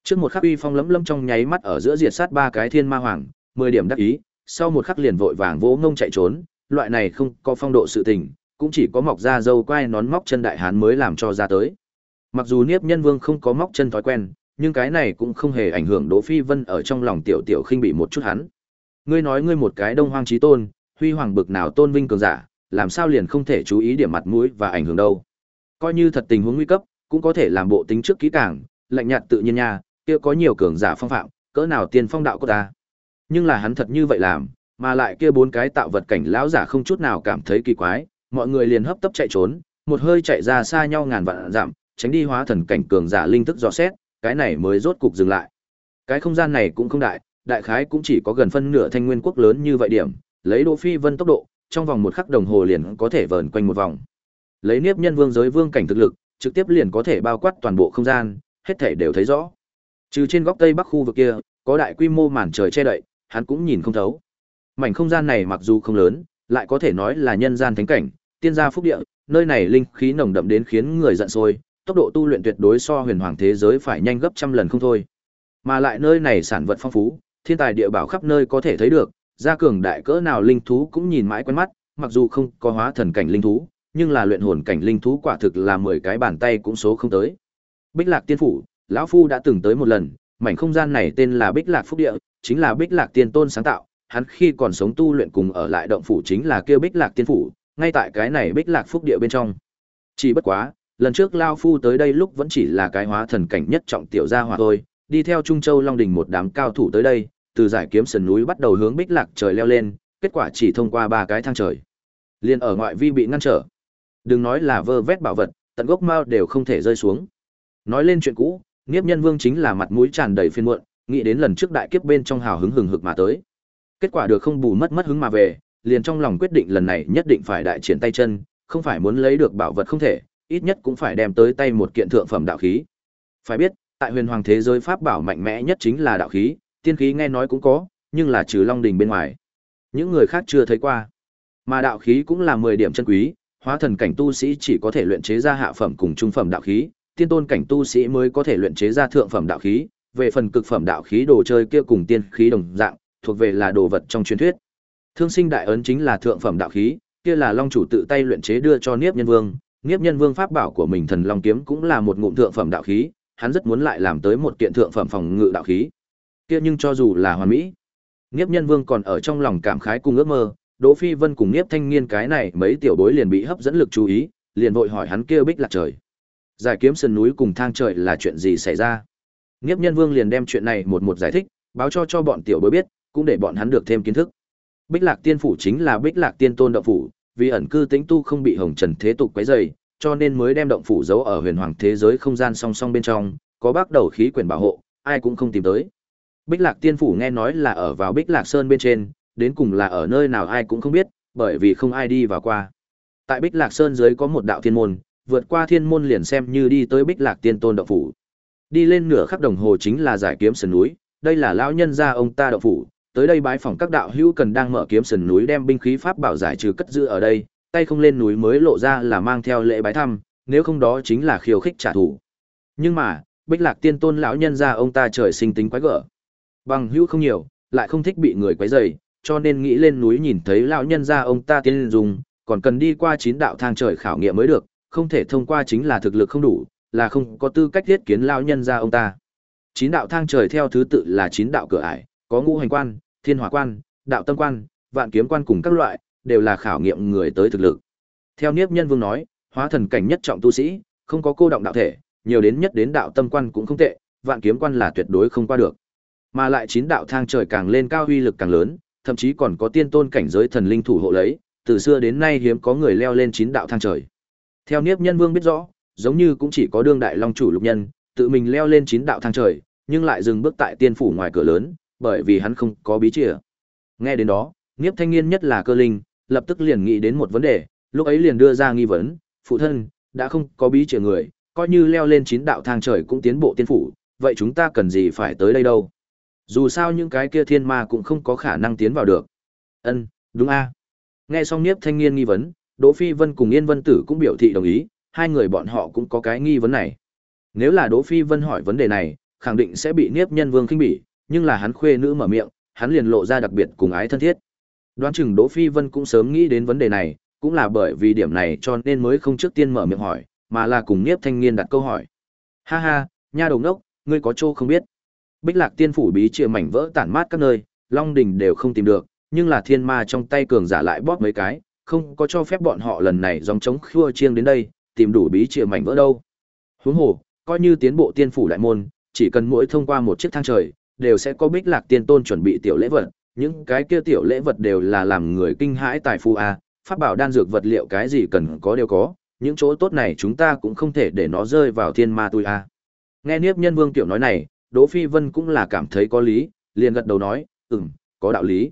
Trước một khắc uy phong lấm lấm trong nháy mắt ở giữa diệt sát ba cái thiên ma hoàng, 10 điểm đắc ý, sau một khắc liền vội vàng vỗ ngông chạy trốn, loại này không có phong độ sự tình, cũng chỉ có mọc ra dâu quai nón móc chân đại hán mới làm cho ra tới. Mặc dù Niếp Nhân Vương không có móc chân thói quen, nhưng cái này cũng không hề ảnh hưởng Đỗ Phi Vân ở trong lòng tiểu tiểu khinh bị một chút hắn. Ngươi nói ngươi một cái Đông Hoang chí tôn, huy hoàng bực nào tôn vinh cường giả, làm sao liền không thể chú ý điểm mặt mũi và ảnh hưởng đâu? Coi như thật tình huống nguy cấp, cũng có thể làm bộ tính trước kỹ càng, lạnh nhạt tự nhiên nha, kia có nhiều cường giả phong phạm, cỡ nào tiên phong đạo của ta. Nhưng là hắn thật như vậy làm, mà lại kia bốn cái tạo vật cảnh lão giả không chút nào cảm thấy kỳ quái, mọi người liền hấp tấp chạy trốn, một hơi chạy ra xa nhau ngàn vạn dặm, tránh đi hóa thần cảnh cường giả linh thức dò xét, cái này mới rốt cục dừng lại. Cái không gian này cũng không đại, đại khái cũng chỉ có gần phân nửa thanh nguyên quốc lớn như vậy điểm, lấy Đỗ Phi Vân tốc độ, trong vòng một khắc đồng hồ liền có thể vờn quanh một vòng. Lấy Niếp Nhân Vương giới vương cảnh thực lực, trực tiếp liền có thể bao quát toàn bộ không gian, hết thảy đều thấy rõ. Trừ trên góc tây bắc khu vực kia, có đại quy mô màn trời che đậy, hắn cũng nhìn không thấu. Mảnh không gian này mặc dù không lớn, lại có thể nói là nhân gian thánh cảnh, tiên gia phúc địa, nơi này linh khí nồng đậm đến khiến người giận sôi, tốc độ tu luyện tuyệt đối so huyền hoàng thế giới phải nhanh gấp trăm lần không thôi. Mà lại nơi này sản vật phong phú, thiên tài địa bảo khắp nơi có thể thấy được, gia cường đại cỡ nào linh thú cũng nhìn mãi quen mắt, mặc dù không có hóa thần cảnh linh thú, nhưng là luyện hồn cảnh linh thú quả thực là 10 cái bàn tay cũng số không tới. Bích Lạc Tiên phủ, lão phu đã từng tới một lần, mảnh không gian này tên là Bích Lạc Phúc Địa, chính là Bích Lạc Tiên Tôn sáng tạo, hắn khi còn sống tu luyện cùng ở lại động phủ chính là kia Bích Lạc Tiên phủ, ngay tại cái này Bích Lạc Phúc Địa bên trong. Chỉ bất quá, lần trước lão phu tới đây lúc vẫn chỉ là cái hóa thần cảnh nhất trọng tiểu gia hỏa thôi, đi theo Trung Châu Long Đình một đám cao thủ tới đây, từ giải kiếm sườn núi bắt đầu hướng Bích Lạc trời leo lên, kết quả chỉ thông qua ba cái thang trời. liền ở ngoại vi bị ngăn trở. Đừng nói là vơ vét bảo vật, tận gốc mao đều không thể rơi xuống. Nói lên chuyện cũ, nghiếp Nhân Vương chính là mặt mũi tràn đầy phiền muộn, nghĩ đến lần trước đại kiếp bên trong hào hứng hừng hực mà tới. Kết quả được không bù mất mất hứng mà về, liền trong lòng quyết định lần này nhất định phải đại triển tay chân, không phải muốn lấy được bảo vật không thể, ít nhất cũng phải đem tới tay một kiện thượng phẩm đạo khí. Phải biết, tại huyền hoàng thế giới pháp bảo mạnh mẽ nhất chính là đạo khí, tiên khí nghe nói cũng có, nhưng là trừ Long Đình bên ngoài. Những người khác chưa thấy qua. Mà đạo khí cũng là 10 điểm chân quý, hóa thần cảnh tu sĩ chỉ có thể luyện chế ra hạ phẩm cùng trung phẩm đạo khí, tiên tôn cảnh tu sĩ mới có thể luyện chế ra thượng phẩm đạo khí, về phần cực phẩm đạo khí đồ chơi kia cùng tiên khí đồng dạng, thuộc về là đồ vật trong truyền thuyết. Thương sinh đại ấn chính là thượng phẩm đạo khí, kia là long chủ tự tay luyện chế đưa cho Niếp Nhân Vương, Niếp Nhân Vương pháp bảo của mình thần long kiếm cũng là một ngụm thượng phẩm đạo khí, hắn rất muốn lại làm tới một kiện thượng phẩm phòng ngự đạo khí. Kia nhưng cho dù là hoàn mỹ, Niếp Nhân Vương còn ở trong lòng cảm khái cùng ước mơ, Đỗ Phi Vân cùng Niếp Thanh Niên cái này mấy tiểu bối liền bị hấp dẫn lực chú ý, liền vội hỏi hắn kia bích lạc trời. Giải kiếm sườn núi cùng thang trời là chuyện gì xảy ra? Niếp Nhân Vương liền đem chuyện này một một giải thích, báo cho cho bọn tiểu bối biết, cũng để bọn hắn được thêm kiến thức. Bích Lạc Tiên phủ chính là Bích Lạc Tiên Tôn đạo phủ, vì ẩn cư tĩnh tu không bị hồng trần thế tục quấy rầy, cho nên mới đem động phủ giấu ở huyền hoàng thế giới không gian song song bên trong, có bác đầu khí quyển bảo hộ, ai cũng không tìm tới. Bích Lạc Tiên phủ nghe nói là ở vào Bích Lạc Sơn bên trên, đến cùng là ở nơi nào ai cũng không biết, bởi vì không ai đi vào qua. Tại Bích Lạc Sơn dưới có một đạo thiên môn, vượt qua thiên môn liền xem như đi tới Bích Lạc Tiên Tôn động phủ. Đi lên nửa khắp đồng hồ chính là giải kiếm sườn núi, đây là lão nhân gia ông ta động phủ, tới đây bái phỏng các đạo hữu cần đang mở kiếm sườn núi đem binh khí pháp bảo giải trừ cất giữ ở đây, tay không lên núi mới lộ ra là mang theo lễ bái thăm, nếu không đó chính là khiêu khích trả thù. Nhưng mà, Bích Lạc Tiên Tôn lão nhân gia ông ta trời sinh tính quái gở. Bằng hữu không nhiều, lại không thích bị người quấy rầy, cho nên nghĩ lên núi nhìn thấy lão nhân gia ông ta tiên dùng, còn cần đi qua chín đạo thang trời khảo nghiệm mới được, không thể thông qua chính là thực lực không đủ, là không có tư cách thiết kiến lão nhân gia ông ta. Chín đạo thang trời theo thứ tự là chín đạo cửa ải, có ngũ hành quan, thiên hỏa quan, đạo tâm quan, vạn kiếm quan cùng các loại, đều là khảo nghiệm người tới thực lực. Theo Niếp Nhân Vương nói, hóa thần cảnh nhất trọng tu sĩ, không có cô động đạo thể, nhiều đến nhất đến đạo tâm quan cũng không tệ, vạn kiếm quan là tuyệt đối không qua được. Mà lại chín đạo thang trời càng lên cao uy lực càng lớn, thậm chí còn có tiên tôn cảnh giới thần linh thủ hộ lấy, từ xưa đến nay hiếm có người leo lên chín đạo thang trời. Theo Niếp Nhân Vương biết rõ, giống như cũng chỉ có đương đại long chủ lục nhân, tự mình leo lên chín đạo thang trời, nhưng lại dừng bước tại tiên phủ ngoài cửa lớn, bởi vì hắn không có bí chìa. Nghe đến đó, Niếp Thanh Nghiên nhất là cơ linh, lập tức liền nghĩ đến một vấn đề, lúc ấy liền đưa ra nghi vấn, phụ thân, đã không có bí chìa người, coi như leo lên chín đạo thang trời cũng tiến bộ tiên phủ, vậy chúng ta cần gì phải tới đây đâu? Dù sao những cái kia thiên ma cũng không có khả năng tiến vào được. Ân, đúng a. Nghe xong Niếp Thanh Nghiên nghi vấn, Đỗ Phi Vân cùng Yên Vân Tử cũng biểu thị đồng ý, hai người bọn họ cũng có cái nghi vấn này. Nếu là Đỗ Phi Vân hỏi vấn đề này, khẳng định sẽ bị Niếp Nhân Vương khinh bỉ, nhưng là hắn khuê nữ mở miệng, hắn liền lộ ra đặc biệt cùng ái thân thiết. Đoán chừng Đỗ Phi Vân cũng sớm nghĩ đến vấn đề này, cũng là bởi vì điểm này cho nên mới không trước tiên mở miệng hỏi, mà là cùng Niếp Thanh Niên đặt câu hỏi. Ha ha, nha đồng đốc, ngươi có chỗ không biết. Bích Lạc Tiên phủ bí chia mảnh vỡ tản mát các nơi, Long Đình đều không tìm được, nhưng là thiên ma trong tay cường giả lại bóp mấy cái, không có cho phép bọn họ lần này dòng chống khua chiêng đến đây, tìm đủ bí chia mảnh vỡ đâu. Huống hồ, coi như tiến bộ tiên phủ đại môn, chỉ cần mỗi thông qua một chiếc thang trời, đều sẽ có Bích Lạc Tiên Tôn chuẩn bị tiểu lễ vật, những cái kia tiểu lễ vật đều là làm người kinh hãi tài phú a, pháp bảo đan dược vật liệu cái gì cần có đều có, những chỗ tốt này chúng ta cũng không thể để nó rơi vào thiên ma tui a. Nghe Niếp Nhân Vương tiểu nói này, Đỗ Phi Vân cũng là cảm thấy có lý, liền gật đầu nói, "Ừm, có đạo lý."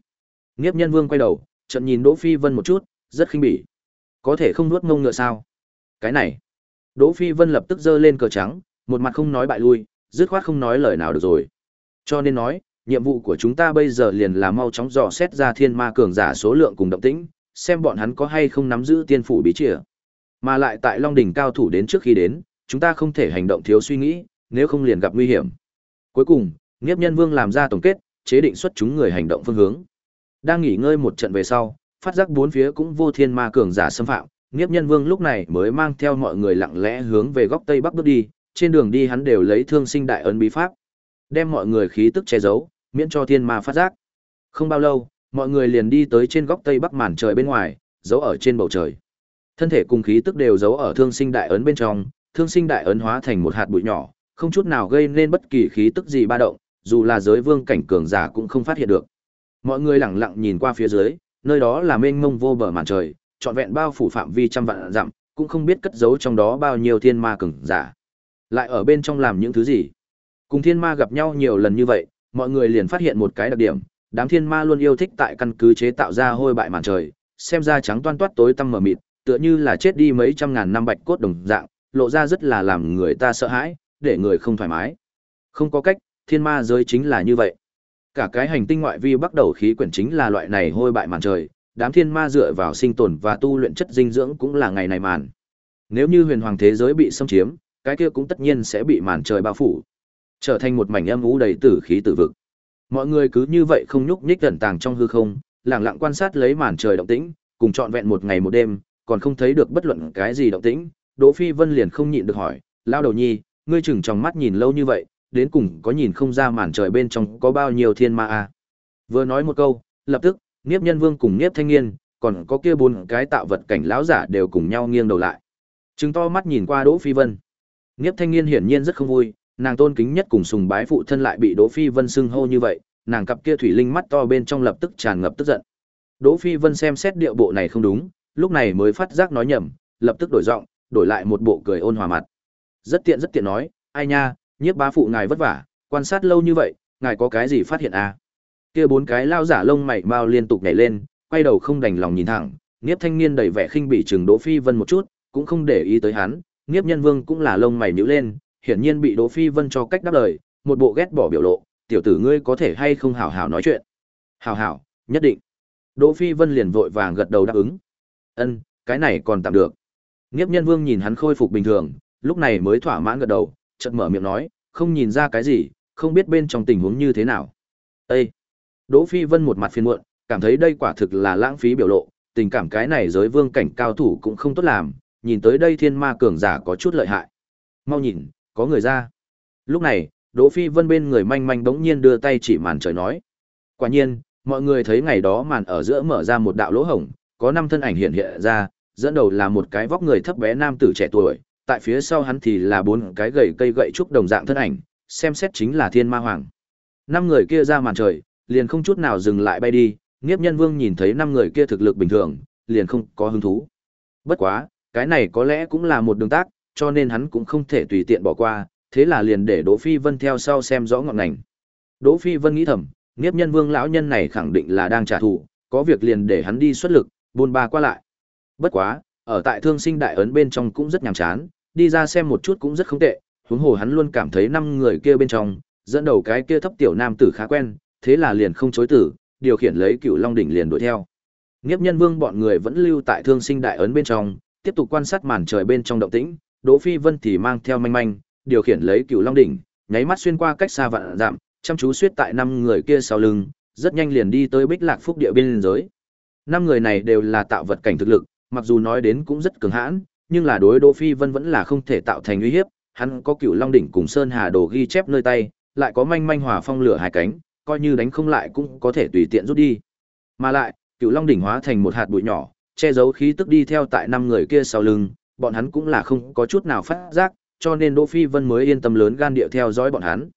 Niếp Nhân Vương quay đầu, chợt nhìn Đỗ Phi Vân một chút, rất khinh bỉ. "Có thể không nuốt ngông ngựa sao?" Cái này. Đỗ Phi Vân lập tức giơ lên cờ trắng, một mặt không nói bại lui, dứt khoát không nói lời nào được rồi. Cho nên nói, nhiệm vụ của chúng ta bây giờ liền là mau chóng dò xét ra thiên ma cường giả số lượng cùng động tĩnh, xem bọn hắn có hay không nắm giữ tiên phủ bí chìa. Mà lại tại Long đỉnh cao thủ đến trước khi đến, chúng ta không thể hành động thiếu suy nghĩ, nếu không liền gặp nguy hiểm. Cuối cùng, Niếp Nhân Vương làm ra tổng kết, chế định xuất chúng người hành động phương hướng. Đang nghỉ ngơi một trận về sau, phát giác bốn phía cũng vô thiên ma cường giả xâm phạm, Niếp Nhân Vương lúc này mới mang theo mọi người lặng lẽ hướng về góc tây bắc bước đi, trên đường đi hắn đều lấy thương sinh đại ấn bí pháp, đem mọi người khí tức che giấu, miễn cho thiên ma phát giác. Không bao lâu, mọi người liền đi tới trên góc tây bắc màn trời bên ngoài, giấu ở trên bầu trời. Thân thể cùng khí tức đều giấu ở thương sinh đại ấn bên trong, thương sinh đại ấn hóa thành một hạt bụi nhỏ, không chút nào gây nên bất kỳ khí tức gì ba động, dù là giới vương cảnh cường giả cũng không phát hiện được. Mọi người lặng lặng nhìn qua phía dưới, nơi đó là mênh mông vô bờ màn trời, trọn vẹn bao phủ phạm vi trăm vạn dặm, cũng không biết cất giấu trong đó bao nhiêu thiên ma cường giả. Lại ở bên trong làm những thứ gì? Cùng thiên ma gặp nhau nhiều lần như vậy, mọi người liền phát hiện một cái đặc điểm, đám thiên ma luôn yêu thích tại căn cứ chế tạo ra hôi bại màn trời, xem ra trắng toan toát tối tăm mờ mịt, tựa như là chết đi mấy trăm ngàn năm bạch cốt đồng dạng, lộ ra rất là làm người ta sợ hãi, để người không thoải mái. Không có cách, thiên ma giới chính là như vậy. Cả cái hành tinh ngoại vi bắt đầu khí quyển chính là loại này hôi bại màn trời, đám thiên ma dựa vào sinh tồn và tu luyện chất dinh dưỡng cũng là ngày này màn. Nếu như huyền hoàng thế giới bị xâm chiếm, cái kia cũng tất nhiên sẽ bị màn trời bao phủ, trở thành một mảnh âm u đầy tử khí tử vực. Mọi người cứ như vậy không nhúc nhích ẩn tàng trong hư không, lặng lặng quan sát lấy màn trời động tĩnh, cùng trọn vẹn một ngày một đêm, còn không thấy được bất luận cái gì động tĩnh, Đỗ Phi Vân liền không nhịn được hỏi, lao đầu nhi, ngươi chừng trong mắt nhìn lâu như vậy, đến cùng có nhìn không ra màn trời bên trong có bao nhiêu thiên ma à. Vừa nói một câu, lập tức, Niếp Nhân Vương cùng Niếp Thanh Niên, còn có kia bốn cái tạo vật cảnh lão giả đều cùng nhau nghiêng đầu lại. Trừng to mắt nhìn qua Đỗ Phi Vân. Niếp Thanh Niên hiển nhiên rất không vui, Nàng tôn kính nhất cùng sùng bái phụ thân lại bị Đỗ Phi Vân xưng hô như vậy, nàng cặp kia thủy linh mắt to bên trong lập tức tràn ngập tức giận. Đỗ Phi Vân xem xét điệu bộ này không đúng, lúc này mới phát giác nói nhầm, lập tức đổi giọng, đổi lại một bộ cười ôn hòa mặt. Rất tiện rất tiện nói, ai nha, nhiếp bá phụ ngài vất vả, quan sát lâu như vậy, ngài có cái gì phát hiện à? Kia bốn cái lao giả lông mày mau liên tục nhảy lên, quay đầu không đành lòng nhìn thẳng, nhiếp Thanh Niên đầy vẻ khinh bỉ chừng Đỗ Phi Vân một chút, cũng không để ý tới hắn, nhiếp Nhân Vương cũng là lông mày nhíu lên, hiển nhiên bị Đỗ Phi Vân cho cách đáp lời, một bộ ghét bỏ biểu lộ, tiểu tử ngươi có thể hay không hảo hảo nói chuyện. Hảo hảo, nhất định. Đỗ Phi Vân liền vội vàng gật đầu đáp ứng. Ân, cái này còn tạm được. Niếp Nhân Vương nhìn hắn khôi phục bình thường, lúc này mới thỏa mãn gật đầu, chợt mở miệng nói, không nhìn ra cái gì, không biết bên trong tình huống như thế nào. Ê! Đỗ Phi Vân một mặt phiền muộn, cảm thấy đây quả thực là lãng phí biểu lộ, tình cảm cái này giới vương cảnh cao thủ cũng không tốt làm, nhìn tới đây thiên ma cường giả có chút lợi hại. Mau nhìn, có người ra. Lúc này, Đỗ Phi Vân bên người manh manh bỗng nhiên đưa tay chỉ màn trời nói. Quả nhiên, mọi người thấy ngày đó màn ở giữa mở ra một đạo lỗ hổng, có năm thân ảnh hiện hiện ra, dẫn đầu là một cái vóc người thấp bé nam tử trẻ tuổi, tại phía sau hắn thì là bốn cái gậy cây gậy trúc đồng dạng thân ảnh, xem xét chính là Thiên Ma Hoàng. Năm người kia ra màn trời, liền không chút nào dừng lại bay đi, Niếp Nhân Vương nhìn thấy năm người kia thực lực bình thường, liền không có hứng thú. Bất quá, cái này có lẽ cũng là một đường tác, cho nên hắn cũng không thể tùy tiện bỏ qua, thế là liền để Đỗ Phi Vân theo sau xem rõ ngọn ngành. Đỗ Phi Vân nghĩ thầm, Niếp Nhân Vương lão nhân này khẳng định là đang trả thù, có việc liền để hắn đi xuất lực, buôn ba qua lại. Bất quá, ở tại Thương Sinh Đại ấn bên trong cũng rất nhàm chán, đi ra xem một chút cũng rất không tệ, huống hồ hắn luôn cảm thấy năm người kia bên trong, dẫn đầu cái kia thấp tiểu nam tử khá quen, thế là liền không chối tử, điều khiển lấy Cựu Long đỉnh liền đuổi theo. Niếp Nhân Vương bọn người vẫn lưu tại Thương Sinh Đại ấn bên trong, tiếp tục quan sát màn trời bên trong động tĩnh, Đỗ Phi Vân thì mang theo manh manh, điều khiển lấy Cựu Long đỉnh, nháy mắt xuyên qua cách xa vạn dặm, chăm chú suýt tại năm người kia sau lưng, rất nhanh liền đi tới Bích Lạc Phúc địa biên giới. Năm người này đều là tạo vật cảnh thực lực, mặc dù nói đến cũng rất cường hãn, nhưng là đối Đỗ Phi Vân vẫn là không thể tạo thành uy hiếp, hắn có Cựu Long đỉnh cùng Sơn Hà Đồ ghi chép nơi tay, lại có manh manh hỏa phong lửa hai cánh, coi như đánh không lại cũng có thể tùy tiện rút đi. Mà lại, Cựu Long đỉnh hóa thành một hạt bụi nhỏ, che giấu khí tức đi theo tại năm người kia sau lưng, bọn hắn cũng là không có chút nào phát giác, cho nên Đỗ Phi Vân mới yên tâm lớn gan địa theo dõi bọn hắn.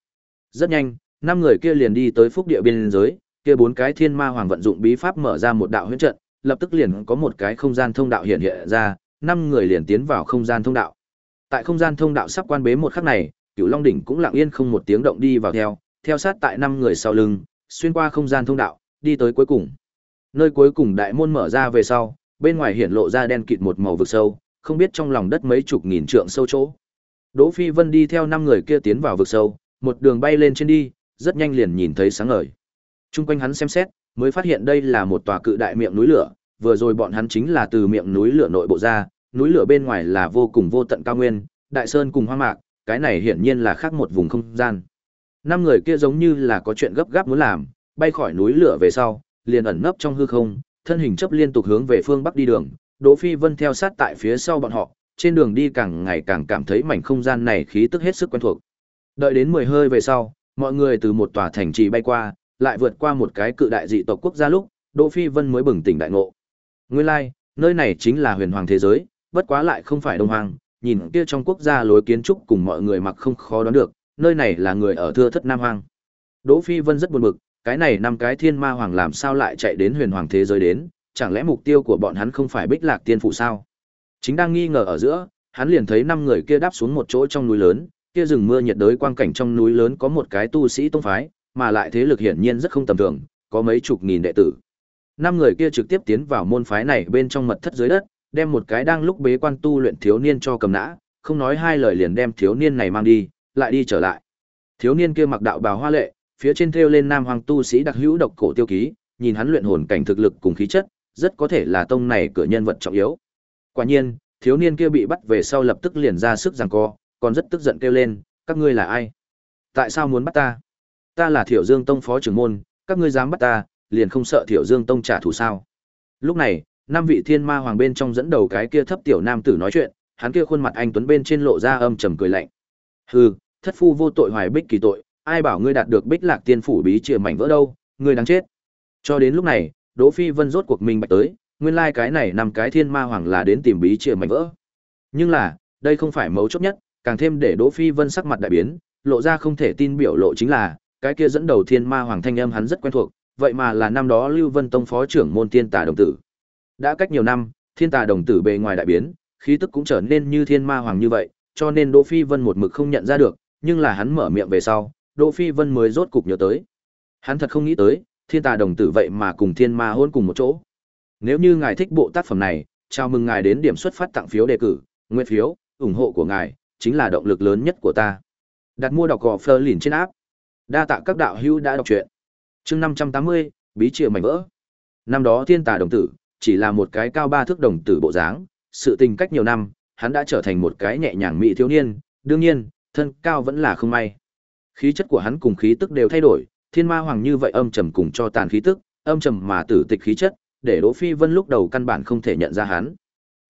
Rất nhanh, năm người kia liền đi tới phúc địa biên giới, kia bốn cái thiên ma hoàng vận dụng bí pháp mở ra một đạo huyễn trận, lập tức liền có một cái không gian thông đạo hiện hiện ra, năm người liền tiến vào không gian thông đạo. Tại không gian thông đạo sắp quan bế một khắc này, Cửu Long đỉnh cũng lặng yên không một tiếng động đi vào theo, theo sát tại năm người sau lưng, xuyên qua không gian thông đạo, đi tới cuối cùng. Nơi cuối cùng đại môn mở ra về sau, bên ngoài hiện lộ ra đen kịt một màu vực sâu, không biết trong lòng đất mấy chục nghìn trượng sâu chỗ. Đỗ Phi Vân đi theo năm người kia tiến vào vực sâu, một đường bay lên trên đi, rất nhanh liền nhìn thấy sáng ngời. Trung quanh hắn xem xét, mới phát hiện đây là một tòa cự đại miệng núi lửa, vừa rồi bọn hắn chính là từ miệng núi lửa nội bộ ra, núi lửa bên ngoài là vô cùng vô tận cao nguyên, đại sơn cùng hoang mạc, cái này hiển nhiên là khác một vùng không gian. Năm người kia giống như là có chuyện gấp gáp muốn làm, bay khỏi núi lửa về sau, liền ẩn nấp trong hư không, thân hình chấp liên tục hướng về phương bắc đi đường, Đỗ Phi Vân theo sát tại phía sau bọn họ, trên đường đi càng ngày càng cảm thấy mảnh không gian này khí tức hết sức quen thuộc. Đợi đến mười hơi về sau, mọi người từ một tòa thành trì bay qua, lại vượt qua một cái cự đại dị tộc quốc gia lúc, Đỗ Phi Vân mới bừng tỉnh đại ngộ. Nguyên lai, like, nơi này chính là huyền hoàng thế giới, bất quá lại không phải đông hoàng, nhìn kia trong quốc gia lối kiến trúc cùng mọi người mặc không khó đoán được, nơi này là người ở thưa thất nam hoàng. Đỗ Phi Vân rất buồn bực, cái này năm cái thiên ma hoàng làm sao lại chạy đến huyền hoàng thế giới đến, chẳng lẽ mục tiêu của bọn hắn không phải bích lạc tiên phụ sao? Chính đang nghi ngờ ở giữa, hắn liền thấy năm người kia đáp xuống một chỗ trong núi lớn, kia rừng mưa nhiệt đới quang cảnh trong núi lớn có một cái tu sĩ tông phái, mà lại thế lực hiển nhiên rất không tầm thường, có mấy chục nghìn đệ tử. Năm người kia trực tiếp tiến vào môn phái này bên trong mật thất dưới đất, đem một cái đang lúc bế quan tu luyện thiếu niên cho cầm nã, không nói hai lời liền đem thiếu niên này mang đi, lại đi trở lại. Thiếu niên kia mặc đạo bào hoa lệ, phía trên thêu lên nam hoàng tu sĩ đặc hữu độc cổ tiêu ký, nhìn hắn luyện hồn cảnh thực lực cùng khí chất, rất có thể là tông này cửa nhân vật trọng yếu. Quả nhiên, thiếu niên kia bị bắt về sau lập tức liền ra sức giằng co, còn rất tức giận kêu lên, các ngươi là ai? Tại sao muốn bắt ta? Ta là Thiểu Dương Tông phó trưởng môn, các ngươi dám bắt ta, liền không sợ Thiểu Dương Tông trả thù sao? Lúc này, năm vị thiên ma hoàng bên trong dẫn đầu cái kia thấp tiểu nam tử nói chuyện, hắn kia khuôn mặt anh tuấn bên trên lộ ra âm trầm cười lạnh. Hừ, thất phu vô tội hoài bích kỳ tội, ai bảo ngươi đạt được bích lạc tiên phủ bí chìa mảnh vỡ đâu, ngươi đáng chết. Cho đến lúc này, Đỗ Phi Vân rốt cuộc mình bạch tới, nguyên lai like cái này năm cái thiên ma hoàng là đến tìm bí chìa mảnh vỡ. Nhưng là, đây không phải mấu chốt nhất, càng thêm để Đỗ Phi Vân sắc mặt đại biến, lộ ra không thể tin biểu lộ chính là, cái kia dẫn đầu thiên ma hoàng thanh âm hắn rất quen thuộc, vậy mà là năm đó Lưu Vân Tông phó trưởng môn thiên tà đồng tử. Đã cách nhiều năm, thiên tà đồng tử bề ngoài đại biến, khí tức cũng trở nên như thiên ma hoàng như vậy, cho nên Đỗ Phi Vân một mực không nhận ra được, nhưng là hắn mở miệng về sau, Đỗ Phi Vân mới rốt cục nhớ tới. Hắn thật không nghĩ tới, thiên tà đồng tử vậy mà cùng thiên ma hôn cùng một chỗ. Nếu như ngài thích bộ tác phẩm này, chào mừng ngài đến điểm xuất phát tặng phiếu đề cử, nguyện phiếu, ủng hộ của ngài chính là động lực lớn nhất của ta. Đặt mua đọc gò Fleur liền trên áp. Đa tạ các đạo hữu đã đọc truyện. Chương 580, bí triệt mảnh vỡ. Năm đó thiên tà đồng tử chỉ là một cái cao ba thước đồng tử bộ dáng, sự tình cách nhiều năm, hắn đã trở thành một cái nhẹ nhàng mỹ thiếu niên, đương nhiên, thân cao vẫn là không may. Khí chất của hắn cùng khí tức đều thay đổi, thiên ma hoàng như vậy âm trầm cùng cho tàn khí tức, âm trầm mà tử tịch khí chất, để Đỗ Phi Vân lúc đầu căn bản không thể nhận ra hắn.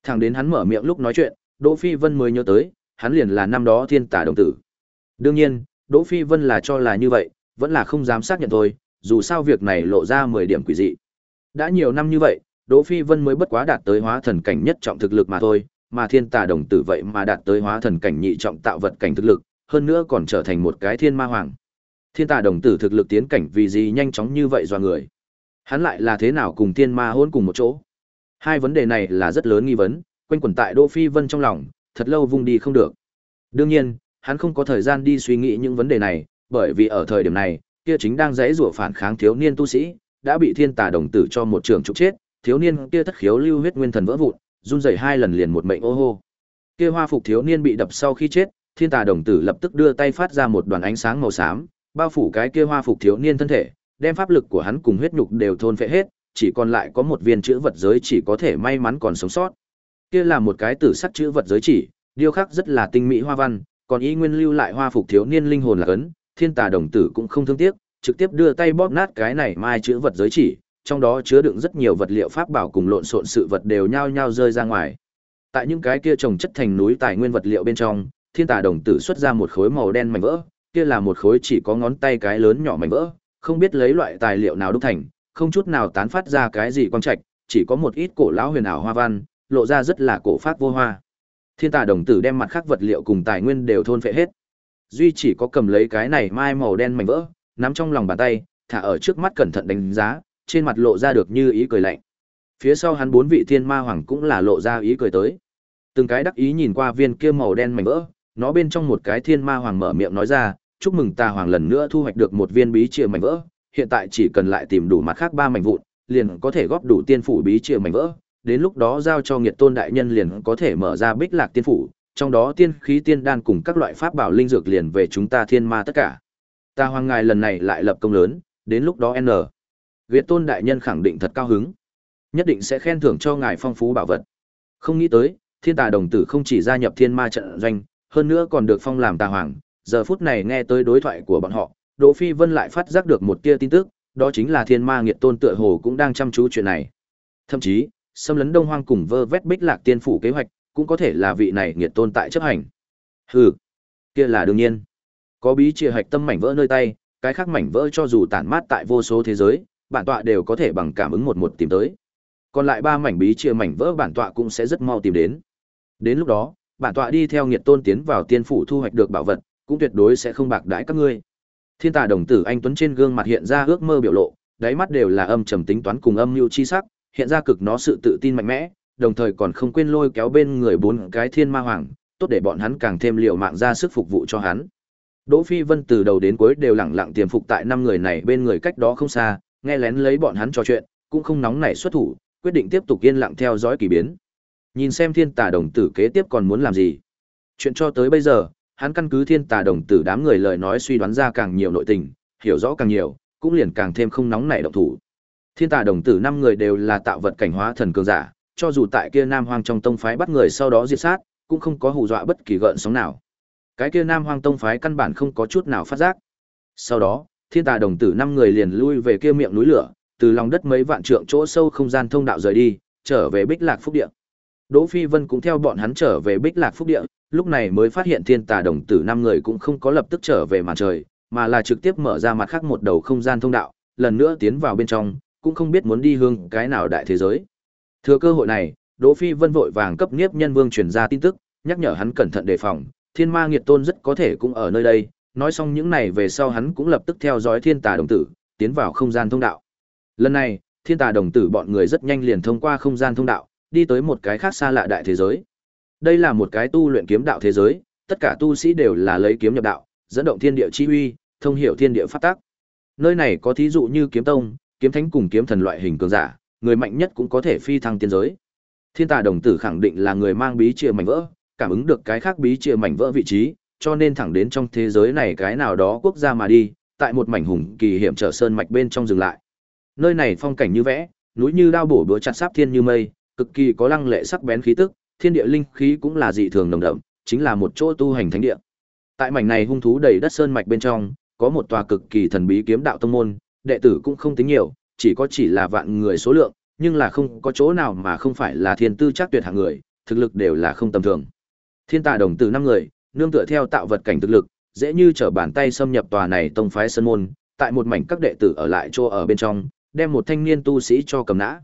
Thẳng đến hắn mở miệng lúc nói chuyện, Đỗ Phi Vân mới nhớ tới, hắn liền là năm đó thiên tả đồng tử. Đương nhiên, Đỗ Phi Vân là cho là như vậy, vẫn là không dám xác nhận thôi, dù sao việc này lộ ra 10 điểm quỷ dị. Đã nhiều năm như vậy, Đỗ Phi Vân mới bất quá đạt tới hóa thần cảnh nhất trọng thực lực mà thôi, mà thiên tà đồng tử vậy mà đạt tới hóa thần cảnh nhị trọng tạo vật cảnh thực lực, hơn nữa còn trở thành một cái thiên ma hoàng. Thiên tà đồng tử thực lực tiến cảnh vì gì nhanh chóng như vậy do người? Hắn lại là thế nào cùng thiên ma hôn cùng một chỗ? Hai vấn đề này là rất lớn nghi vấn, quanh quẩn tại Đỗ Phi Vân trong lòng, thật lâu vung đi không được. Đương nhiên, hắn không có thời gian đi suy nghĩ những vấn đề này, bởi vì ở thời điểm này, kia chính đang dãy rủa phản kháng thiếu niên tu sĩ, đã bị thiên tà đồng tử cho một trường trục chết, thiếu niên kia thất khiếu lưu huyết nguyên thần vỡ vụn, run rẩy hai lần liền một mệnh ô hô. Kia hoa phục thiếu niên bị đập sau khi chết, thiên tà đồng tử lập tức đưa tay phát ra một đoàn ánh sáng màu xám, bao phủ cái kia hoa phục thiếu niên thân thể, đem pháp lực của hắn cùng huyết nhục đều thôn phệ hết, chỉ còn lại có một viên chữ vật giới chỉ có thể may mắn còn sống sót. Kia là một cái tử sắc chữ vật giới chỉ, điêu khắc rất là tinh mỹ hoa văn, còn ý nguyên lưu lại hoa phục thiếu niên linh hồn là ấn, thiên tà đồng tử cũng không thương tiếc, trực tiếp đưa tay bóp nát cái này mai chữ vật giới chỉ, trong đó chứa đựng rất nhiều vật liệu pháp bảo cùng lộn xộn sự vật đều nhao nhao rơi ra ngoài. Tại những cái kia trồng chất thành núi tài nguyên vật liệu bên trong, thiên tà đồng tử xuất ra một khối màu đen mảnh vỡ, kia là một khối chỉ có ngón tay cái lớn nhỏ mảnh vỡ, không biết lấy loại tài liệu nào đúc thành, không chút nào tán phát ra cái gì quang trạch, chỉ có một ít cổ lão huyền ảo hoa văn, lộ ra rất là cổ pháp vô hoa. Thiên tà đồng tử đem mặt khác vật liệu cùng tài nguyên đều thôn phệ hết. Duy chỉ có cầm lấy cái này mai màu đen mảnh vỡ, nắm trong lòng bàn tay, thả ở trước mắt cẩn thận đánh giá, trên mặt lộ ra được như ý cười lạnh. Phía sau hắn bốn vị thiên ma hoàng cũng là lộ ra ý cười tới. Từng cái đắc ý nhìn qua viên kia màu đen mảnh vỡ, nó bên trong một cái thiên ma hoàng mở miệng nói ra, chúc mừng ta hoàng lần nữa thu hoạch được một viên bí chìa mảnh vỡ, hiện tại chỉ cần lại tìm đủ mặt khác ba mảnh vụn, liền có thể góp đủ tiên phủ bí chìa mảnh vỡ, đến lúc đó giao cho Nghiệt Tôn đại nhân liền có thể mở ra Bích Lạc tiên phủ, trong đó tiên khí tiên đan cùng các loại pháp bảo linh dược liền về chúng ta thiên ma tất cả. Ta hoàng ngài lần này lại lập công lớn, đến lúc đó N. Nghiệt Tôn đại nhân khẳng định thật cao hứng, nhất định sẽ khen thưởng cho ngài phong phú bảo vật. Không nghĩ tới, Thiên Tà đồng tử không chỉ gia nhập Thiên Ma trận doanh, hơn nữa còn được phong làm tà hoàng, giờ phút này nghe tới đối thoại của bọn họ, Đỗ Phi Vân lại phát giác được một tia tin tức, đó chính là Thiên Ma Nghiệt Tôn tựa hồ cũng đang chăm chú chuyện này. Thậm chí, xâm lấn Đông Hoang cùng vơ vét Bích Lạc Tiên phủ kế hoạch, cũng có thể là vị này Nghiệt Tôn tại chấp hành. Hừ, kia là đương nhiên. Có bí chia hạch tâm mảnh vỡ nơi tay, cái khác mảnh vỡ cho dù tản mát tại vô số thế giới, bản tọa đều có thể bằng cảm ứng một một tìm tới. Còn lại ba mảnh bí chia mảnh vỡ bản tọa cũng sẽ rất mau tìm đến. Đến lúc đó, bản tọa đi theo Nghiệt Tôn tiến vào tiên phủ thu hoạch được bảo vật, cũng tuyệt đối sẽ không bạc đãi các ngươi. Thiên tà đồng tử anh tuấn trên gương mặt hiện ra ước mơ biểu lộ, đáy mắt đều là âm trầm tính toán cùng âm mưu chi sắc, hiện ra cực nó sự tự tin mạnh mẽ, đồng thời còn không quên lôi kéo bên người bốn cái thiên ma hoàng, tốt để bọn hắn càng thêm liều mạng ra sức phục vụ cho hắn. Đỗ Phi Vân từ đầu đến cuối đều lặng lặng tiềm phục tại năm người này bên người cách đó không xa, nghe lén lấy bọn hắn trò chuyện, cũng không nóng nảy xuất thủ, quyết định tiếp tục yên lặng theo dõi kỳ biến. Nhìn xem thiên tà đồng tử kế tiếp còn muốn làm gì. Chuyện cho tới bây giờ, hắn căn cứ thiên tà đồng tử đám người lời nói suy đoán ra càng nhiều nội tình, hiểu rõ càng nhiều, cũng liền càng thêm không nóng nảy động thủ. Thiên tà đồng tử năm người đều là tạo vật cảnh hóa thần cường giả, cho dù tại kia Nam Hoang trong tông phái bắt người sau đó diệt sát, cũng không có hù dọa bất kỳ gợn sóng nào. Cái kia Nam Hoang tông phái căn bản không có chút nào phát giác. Sau đó, thiên tà đồng tử năm người liền lui về kia miệng núi lửa, từ lòng đất mấy vạn trượng chỗ sâu không gian thông đạo rời đi, trở về Bích Lạc Phúc Địa. Đỗ Phi Vân cũng theo bọn hắn trở về Bích Lạc Phúc Địa, lúc này mới phát hiện thiên tà đồng tử năm người cũng không có lập tức trở về màn trời, mà là trực tiếp mở ra mặt khác một đầu không gian thông đạo, lần nữa tiến vào bên trong, cũng không biết muốn đi hương cái nào đại thế giới. Thừa cơ hội này, Đỗ Phi Vân vội vàng cấp Niếp Nhân Vương truyền ra tin tức, nhắc nhở hắn cẩn thận đề phòng, Thiên Ma Nghiệt Tôn rất có thể cũng ở nơi đây, nói xong những này về sau hắn cũng lập tức theo dõi thiên tà đồng tử, tiến vào không gian thông đạo. Lần này, thiên tà đồng tử bọn người rất nhanh liền thông qua không gian thông đạo, đi tới một cái khác xa lạ đại thế giới. Đây là một cái tu luyện kiếm đạo thế giới, tất cả tu sĩ đều là lấy kiếm nhập đạo, dẫn động thiên địa chi uy, thông hiểu thiên địa pháp tắc. Nơi này có thí dụ như kiếm tông, kiếm thánh cùng kiếm thần loại hình cường giả, người mạnh nhất cũng có thể phi thăng tiên giới. Thiên tà đồng tử khẳng định là người mang bí chìa mảnh vỡ, cảm ứng được cái khác bí chìa mảnh vỡ vị trí, cho nên thẳng đến trong thế giới này cái nào đó quốc gia mà đi, tại một mảnh hùng kỳ hiểm trở sơn mạch bên trong dừng lại. Nơi này phong cảnh như vẽ, núi như đao bổ búa chặt sáp thiên như mây, cực kỳ có lăng lệ sắc bén khí tức, thiên địa linh khí cũng là dị thường nồng đậm, chính là một chỗ tu hành thánh địa. Tại mảnh này hung thú đầy đất sơn mạch bên trong, có một tòa cực kỳ thần bí kiếm đạo tông môn, đệ tử cũng không tính nhiều, chỉ có chỉ là vạn người số lượng, nhưng là không có chỗ nào mà không phải là thiên tư chắc tuyệt hạng người, thực lực đều là không tầm thường. Thiên tà đồng tử năm người, nương tựa theo tạo vật cảnh thực lực, dễ như trở bàn tay xâm nhập tòa này tông phái sơn môn, tại một mảnh các đệ tử ở lại chỗ ở bên trong, đem một thanh niên tu sĩ cho cầm nã.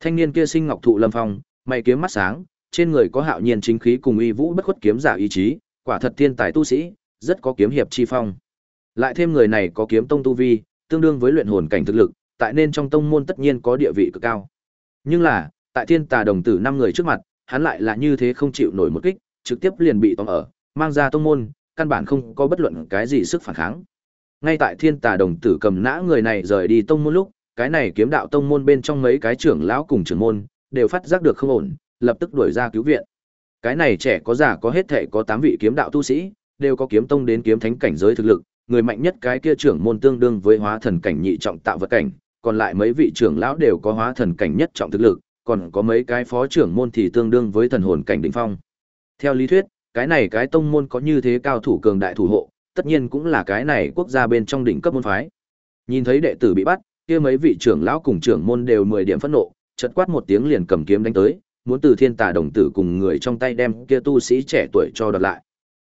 Thanh niên kia sinh ngọc thụ lâm phong, mày kiếm mắt sáng, trên người có hạo nhiên chính khí cùng uy vũ bất khuất kiếm giả ý chí, quả thật thiên tài tu sĩ, rất có kiếm hiệp chi phong. Lại thêm người này có kiếm tông tu vi, tương đương với luyện hồn cảnh thực lực, tại nên trong tông môn tất nhiên có địa vị cực cao. Nhưng là, tại thiên tà đồng tử năm người trước mặt, hắn lại là như thế không chịu nổi một kích, trực tiếp liền bị tóm ở, mang ra tông môn, căn bản không có bất luận cái gì sức phản kháng. Ngay tại thiên tà đồng tử cầm nã người này rời đi tông môn lúc, cái này kiếm đạo tông môn bên trong mấy cái trưởng lão cùng trưởng môn, đều phát giác được không ổn, lập tức đuổi ra cứu viện. Cái này trẻ có già có hết thể có 8 vị kiếm đạo tu sĩ, đều có kiếm tông đến kiếm thánh cảnh giới thực lực, người mạnh nhất cái kia trưởng môn tương đương với hóa thần cảnh nhị trọng tạo vật cảnh, còn lại mấy vị trưởng lão đều có hóa thần cảnh nhất trọng thực lực, còn có mấy cái phó trưởng môn thì tương đương với thần hồn cảnh đỉnh phong. Theo lý thuyết, cái này cái tông môn có như thế cao thủ cường đại thủ hộ, tất nhiên cũng là cái này quốc gia bên trong đỉnh cấp môn phái. Nhìn thấy đệ tử bị bắt, kia mấy vị trưởng lão cùng trưởng môn đều 10 điểm phẫn nộ, chợt quát một tiếng liền cầm kiếm đánh tới, muốn từ thiên tà đồng tử cùng người trong tay đem kia tu sĩ trẻ tuổi cho đoạt lại.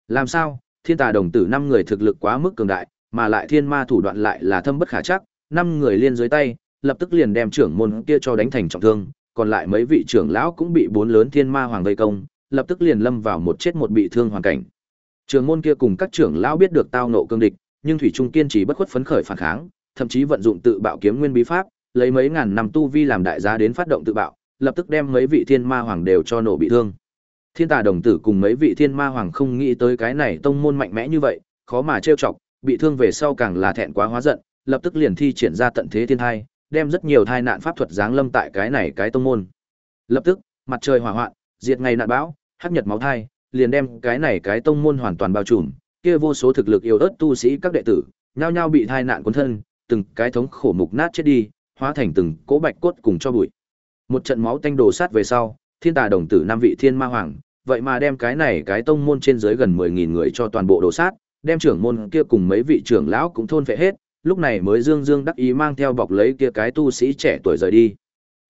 Làm sao? Thiên tà đồng tử năm người thực lực quá mức cường đại, mà lại thiên ma thủ đoạn lại là thâm bất khả chắc, năm người liên dưới tay, lập tức liền đem trưởng môn kia cho đánh thành trọng thương, còn lại mấy vị trưởng lão cũng bị bốn lớn thiên ma hoàng vây công, lập tức liền lâm vào một chết một bị thương hoàn cảnh. Trưởng môn kia cùng các trưởng lão biết được tao nộ cương địch, nhưng thủy trung kiên trì bất khuất phấn khởi phản kháng, thậm chí vận dụng tự bạo kiếm nguyên bí pháp, lấy mấy ngàn năm tu vi làm đại giá đến phát động tự bạo, lập tức đem mấy vị thiên ma hoàng đều cho nổ bị thương. Thiên tà đồng tử cùng mấy vị thiên ma hoàng không nghĩ tới cái này tông môn mạnh mẽ như vậy, khó mà trêu chọc, bị thương về sau càng là thẹn quá hóa giận, lập tức liền thi triển ra tận thế thiên thai, đem rất nhiều thai nạn pháp thuật giáng lâm tại cái này cái tông môn. Lập tức, mặt trời hỏa hoạn, diệt ngày nạn bão, hắc nhật máu thai, liền đem cái này cái tông môn hoàn toàn bao trùm, kia vô số thực lực yêu ớt tu sĩ các đệ tử, nhao nhao bị thai nạn cuốn thân, từng cái thống khổ mục nát chết đi, hóa thành từng cỗ bạch cốt cùng cho bụi. Một trận máu tanh đổ sát về sau, thiên tà đồng tử năm vị thiên ma hoàng, vậy mà đem cái này cái tông môn trên dưới gần 10.000 người cho toàn bộ đổ sát, đem trưởng môn kia cùng mấy vị trưởng lão cũng thôn phệ hết, lúc này mới dương dương đắc ý mang theo bọc lấy kia cái tu sĩ trẻ tuổi rời đi.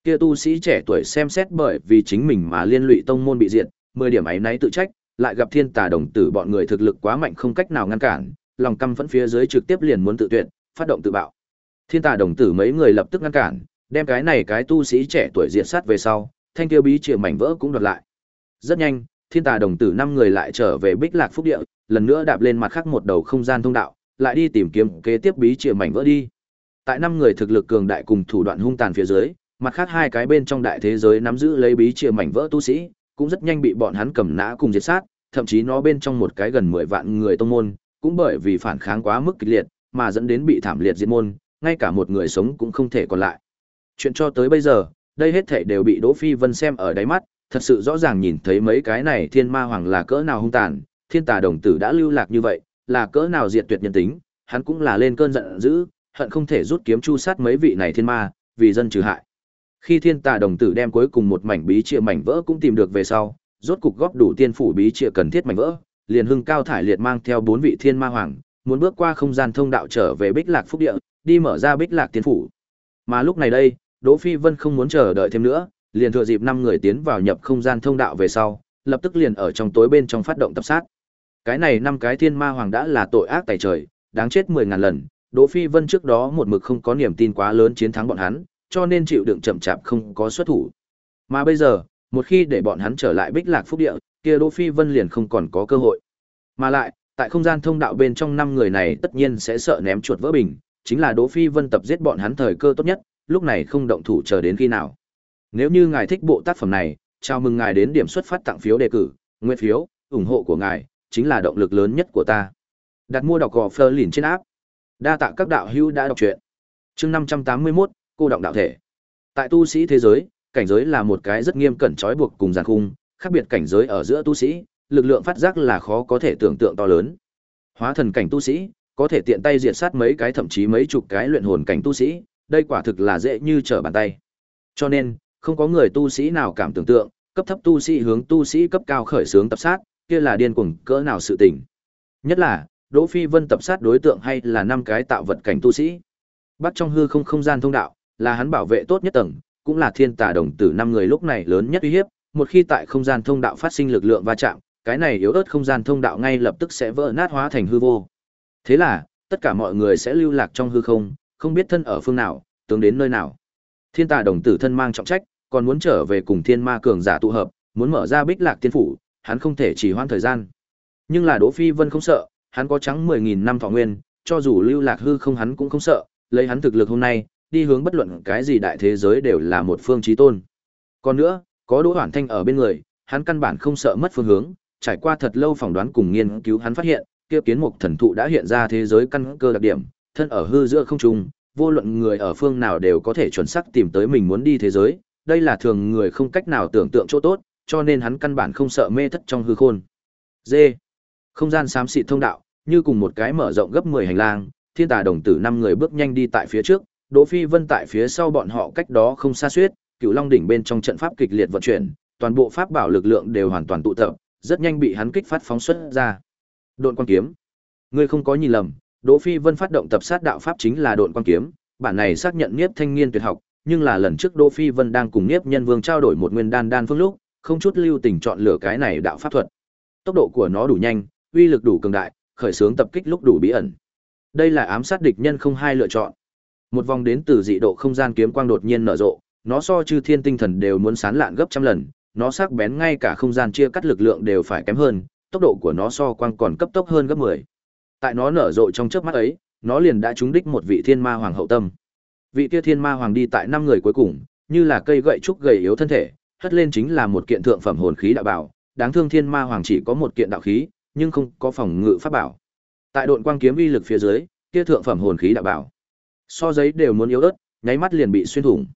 Kia tu sĩ trẻ tuổi xem xét bởi vì chính mình mà liên lụy tông môn bị diệt, 10 điểm ấy nấy tự trách, lại gặp thiên tà đồng tử bọn người thực lực quá mạnh không cách nào ngăn cản, lòng căm phẫn phía dưới trực tiếp liền muốn tự tuyệt, phát động tự bạo. Thiên tà đồng tử mấy người lập tức ngăn cản, đem cái này cái tu sĩ trẻ tuổi diệt sát về sau, thanh tiêu bí chìa mảnh vỡ cũng đoạt lại. Rất nhanh, thiên tà đồng tử năm người lại trở về Bích Lạc Phúc Địa, lần nữa đạp lên mặt khác một đầu không gian thông đạo, lại đi tìm kiếm kế tiếp bí chìa mảnh vỡ đi. Tại năm người thực lực cường đại cùng thủ đoạn hung tàn phía dưới, mặt khác hai cái bên trong đại thế giới nắm giữ lấy bí chìa mảnh vỡ tu sĩ, cũng rất nhanh bị bọn hắn cầm nã cùng diệt sát, thậm chí nó bên trong một cái gần 10 vạn người tông môn, cũng bởi vì phản kháng quá mức kịch liệt, mà dẫn đến bị thảm liệt diệt môn, ngay cả một người sống cũng không thể còn lại. Chuyện cho tới bây giờ, đây hết thảy đều bị Đỗ Phi Vân xem ở đáy mắt, thật sự rõ ràng nhìn thấy mấy cái này thiên ma hoàng là cỡ nào hung tàn, thiên tà đồng tử đã lưu lạc như vậy, là cỡ nào diệt tuyệt nhân tính, hắn cũng là lên cơn giận dữ, hận không thể rút kiếm chu sát mấy vị này thiên ma, vì dân trừ hại. Khi thiên tà đồng tử đem cuối cùng một mảnh bí trịa mảnh vỡ cũng tìm được về sau, rốt cục góp đủ tiên phủ bí trịa cần thiết mảnh vỡ, liền hưng cao thải liệt mang theo bốn vị thiên ma hoàng, muốn bước qua không gian thông đạo trở về Bích Lạc Phúc Địa, đi mở ra Bích Lạc Tiên phủ. Mà lúc này đây, Đỗ Phi Vân không muốn chờ đợi thêm nữa, liền thừa dịp năm người tiến vào nhập không gian thông đạo về sau, lập tức liền ở trong tối bên trong phát động tập sát. Cái này năm cái thiên ma hoàng đã là tội ác tày trời, đáng chết mười ngàn lần, Đỗ Phi Vân trước đó một mực không có niềm tin quá lớn chiến thắng bọn hắn, cho nên chịu đựng chậm chạp không có xuất thủ. Mà bây giờ, một khi để bọn hắn trở lại Bích Lạc Phúc Địa, kia Đỗ Phi Vân liền không còn có cơ hội. Mà lại, tại không gian thông đạo bên trong năm người này tất nhiên sẽ sợ ném chuột vỡ bình, chính là Đỗ Phi Vân tập giết bọn hắn thời cơ tốt nhất, lúc này không động thủ chờ đến khi nào. Nếu như ngài thích bộ tác phẩm này, chào mừng ngài đến điểm xuất phát tặng phiếu đề cử, nguyên phiếu, ủng hộ của ngài chính là động lực lớn nhất của ta. Đặt mua đọc gò Fleur lìn trên áp. Đa tạ các đạo hữu đã đọc truyện. Chương 581, cô động đạo thể. Tại tu sĩ thế giới, cảnh giới là một cái rất nghiêm cẩn trói buộc cùng giàn khung, khác biệt cảnh giới ở giữa tu sĩ, lực lượng phát giác là khó có thể tưởng tượng to lớn. Hóa thần cảnh tu sĩ, có thể tiện tay diệt sát mấy cái thậm chí mấy chục cái luyện hồn cảnh tu sĩ, đây quả thực là dễ như trở bàn tay. Cho nên, không có người tu sĩ nào cảm tưởng tượng, cấp thấp tu sĩ hướng tu sĩ cấp cao khởi xướng tập sát, kia là điên cuồng cỡ nào sự tình. Nhất là, Đỗ Phi Vân tập sát đối tượng hay là năm cái tạo vật cảnh tu sĩ. Bắt trong hư không không gian thông đạo, là hắn bảo vệ tốt nhất tầng, cũng là thiên tà đồng tử năm người lúc này lớn nhất uy hiếp, một khi tại không gian thông đạo phát sinh lực lượng va chạm, cái này yếu ớt không gian thông đạo ngay lập tức sẽ vỡ nát hóa thành hư vô. Thế là, tất cả mọi người sẽ lưu lạc trong hư không, không biết thân ở phương nào, tướng đến nơi nào. Thiên tà đồng tử thân mang trọng trách, còn muốn trở về cùng thiên ma cường giả tụ hợp, muốn mở ra bích lạc tiên phủ, hắn không thể chỉ hoãn thời gian. Nhưng là Đỗ Phi Vân không sợ, hắn có trắng 10000 năm thọ nguyên, cho dù lưu lạc hư không hắn cũng không sợ, lấy hắn thực lực hôm nay, đi hướng bất luận cái gì đại thế giới đều là một phương chí tôn. Còn nữa, có Đỗ Hoản Thanh ở bên người, hắn căn bản không sợ mất phương hướng, trải qua thật lâu phỏng đoán cùng nghiên cứu hắn phát hiện, kia kiến mục thần thụ đã hiện ra thế giới căn cơ đặc điểm, thân ở hư giữa không trung, vô luận người ở phương nào đều có thể chuẩn xác tìm tới mình muốn đi thế giới, đây là thường người không cách nào tưởng tượng chỗ tốt, cho nên hắn căn bản không sợ mê thất trong hư khôn. D. Không gian xám xịt thông đạo, như cùng một cái mở rộng gấp 10 hành lang, thiên tà đồng tử năm người bước nhanh đi tại phía trước, Đỗ Phi Vân tại phía sau bọn họ cách đó không xa xuyết, Cửu Long đỉnh bên trong trận pháp kịch liệt vận chuyển, toàn bộ pháp bảo lực lượng đều hoàn toàn tụ tập, rất nhanh bị hắn kích phát phóng xuất ra. Độn quang kiếm. Ngươi không có nhìn lầm, Đỗ Phi Vân phát động tập sát đạo pháp chính là độn quang kiếm, bản này xác nhận Niếp Thanh Nghiên tuyệt học, nhưng là lần trước Đỗ Phi Vân đang cùng Niếp Nhân Vương trao đổi một nguyên đan đan phương lúc, không chút lưu tình chọn lựa cái này đạo pháp thuật. Tốc độ của nó đủ nhanh, uy lực đủ cường đại, khởi xướng tập kích lúc đủ bí ẩn. Đây là ám sát địch nhân không hai lựa chọn. Một vòng đến từ dị độ không gian kiếm quang đột nhiên nở rộ, nó so chư thiên tinh thần đều muốn sán lạn gấp trăm lần, nó sắc bén ngay cả không gian chia cắt lực lượng đều phải kém hơn, tốc độ của nó so quang còn cấp tốc hơn gấp 10. Tại nó nở rộ trong chớp mắt ấy, nó liền đã trúng đích một vị thiên ma hoàng hậu tâm. Vị kia thiên ma hoàng đi tại năm người cuối cùng, như là cây gậy trúc gầy yếu thân thể, hất lên chính là một kiện thượng phẩm hồn khí đạo bảo, đáng thương thiên ma hoàng chỉ có một kiện đạo khí, nhưng không có phòng ngự pháp bảo. Tại độn quang kiếm uy lực phía dưới, kia thượng phẩm hồn khí đạo bảo, so giấy đều muốn yếu ớt, nháy mắt liền bị xuyên thủng.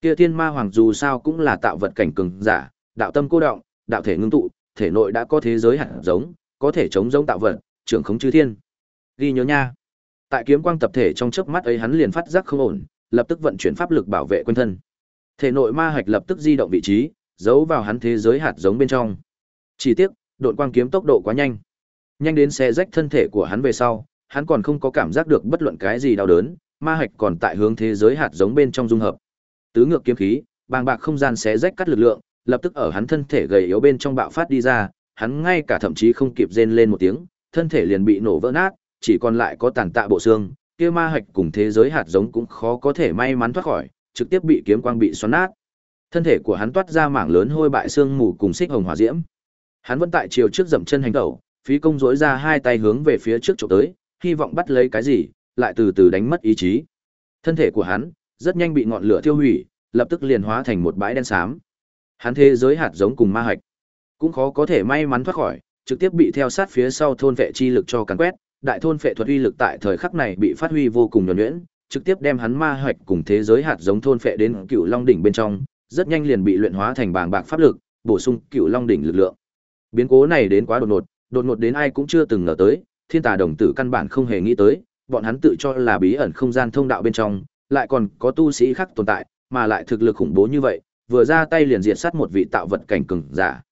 Kia thiên ma hoàng dù sao cũng là tạo vật cảnh cường giả, đạo tâm cô động, đạo thể ngưng tụ, thể nội đã có thế giới hạt giống, có thể chống giống tạo vật, trưởng khống chư thiên. Ghi nhớ nha. Tại kiếm quang tập thể trong chớp mắt ấy hắn liền phát giác không ổn, lập tức vận chuyển pháp lực bảo vệ quân thân. Thể nội ma hạch lập tức di động vị trí, giấu vào hắn thế giới hạt giống bên trong. Chỉ tiếc, độn quang kiếm tốc độ quá nhanh. Nhanh đến xé rách thân thể của hắn về sau, hắn còn không có cảm giác được bất luận cái gì đau đớn, ma hạch còn tại hướng thế giới hạt giống bên trong dung hợp. Tứ ngược kiếm khí, bàng bạc không gian xé rách cắt lực lượng, lập tức ở hắn thân thể gầy yếu bên trong bạo phát đi ra, hắn ngay cả thậm chí không kịp rên lên một tiếng, thân thể liền bị nổ vỡ nát, chỉ còn lại có tàn tạ bộ xương, kia ma hạch cùng thế giới hạt giống cũng khó có thể may mắn thoát khỏi, trực tiếp bị kiếm quang bị xoắn nát. Thân thể của hắn toát ra mảng lớn hôi bại xương mù cùng xích hồng hỏa diễm. Hắn vẫn tại chiều trước dậm chân hành động, phí công rỗi ra hai tay hướng về phía trước chụp tới, hy vọng bắt lấy cái gì, lại từ từ đánh mất ý chí. Thân thể của hắn rất nhanh bị ngọn lửa thiêu hủy, lập tức liền hóa thành một bãi đen xám. Hắn thế giới hạt giống cùng ma hạch, cũng khó có thể may mắn thoát khỏi, trực tiếp bị theo sát phía sau thôn vệ chi lực cho càn quét, đại thôn vệ thuật uy lực tại thời khắc này bị phát huy vô cùng nhuần nhuyễn, trực tiếp đem hắn ma hạch cùng thế giới hạt giống thôn vệ đến cựu long đỉnh bên trong, rất nhanh liền bị luyện hóa thành bàng bạc pháp lực, bổ sung cựu long đỉnh lực lượng. Biến cố này đến quá đột ngột, đột ngột đến ai cũng chưa từng ngờ tới, thiên tà đồng tử căn bản không hề nghĩ tới, bọn hắn tự cho là bí ẩn không gian thông đạo bên trong, lại còn có tu sĩ khác tồn tại, mà lại thực lực khủng bố như vậy, vừa ra tay liền diệt sát một vị tạo vật cảnh cường giả.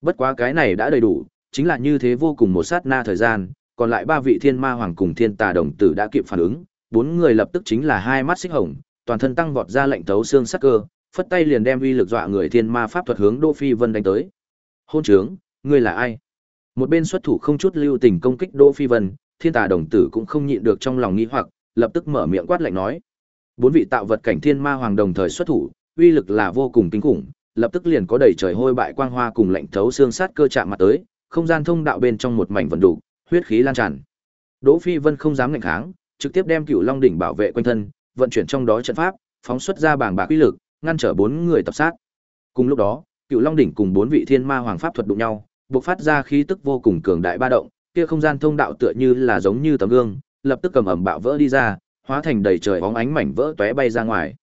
Bất quá cái này đã đầy đủ, chính là như thế vô cùng một sát na thời gian, còn lại ba vị thiên ma hoàng cùng thiên tà đồng tử đã kịp phản ứng, bốn người lập tức chính là hai mắt xích hồng, toàn thân tăng vọt ra lệnh thấu xương sắc cơ, phất tay liền đem uy lực dọa người thiên ma pháp thuật hướng Đỗ Phi Vân đánh tới. Hôn trướng, ngươi là ai? Một bên xuất thủ không chút lưu tình công kích Đỗ Phi Vân, thiên tà đồng tử cũng không nhịn được trong lòng nghi hoặc, lập tức mở miệng quát lạnh nói. Bốn vị tạo vật cảnh thiên ma hoàng đồng thời xuất thủ, uy lực là vô cùng kinh khủng, lập tức liền có đầy trời hôi bại quang hoa cùng lạnh thấu xương sát cơ chạm mặt tới, không gian thông đạo bên trong một mảnh vận đủ, huyết khí lan tràn. Đỗ Phi Vân không dám nghịch kháng, trực tiếp đem Cửu Long đỉnh bảo vệ quanh thân, vận chuyển trong đó trận pháp, phóng xuất ra bảng bạc uy lực, ngăn trở bốn người tập sát. Cùng lúc đó, Cửu Long đỉnh cùng bốn vị thiên ma hoàng pháp thuật đụng nhau, bộc phát ra khí tức vô cùng cường đại ba động, kia không gian thông đạo tựa như là giống như tấm gương, lập tức cầm ẩm bạo vỡ đi ra, hóa thành đầy trời bóng ánh mảnh vỡ tóe bay ra ngoài.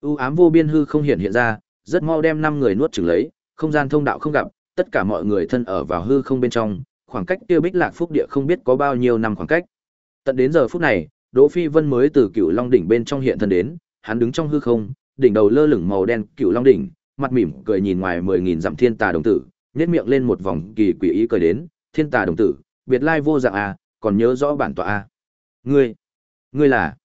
U ám vô biên hư không hiện hiện ra, rất mau đem năm người nuốt chửng lấy, không gian thông đạo không gặp, tất cả mọi người thân ở vào hư không bên trong, khoảng cách kia Bích Lạc Phúc địa không biết có bao nhiêu năm khoảng cách. Tận đến giờ phút này, Đỗ Phi Vân mới từ Cửu Long đỉnh bên trong hiện thân đến, hắn đứng trong hư không, đỉnh đầu lơ lửng màu đen Cửu Long đỉnh, mặt mỉm cười nhìn ngoài mười nghìn dặm thiên tà đồng tử, nhếch miệng lên một vòng kỳ quỷ ý cười đến, "Thiên tà đồng tử, biệt lai vô dạng à, còn nhớ rõ bản tọa à? Ngươi, ngươi là?"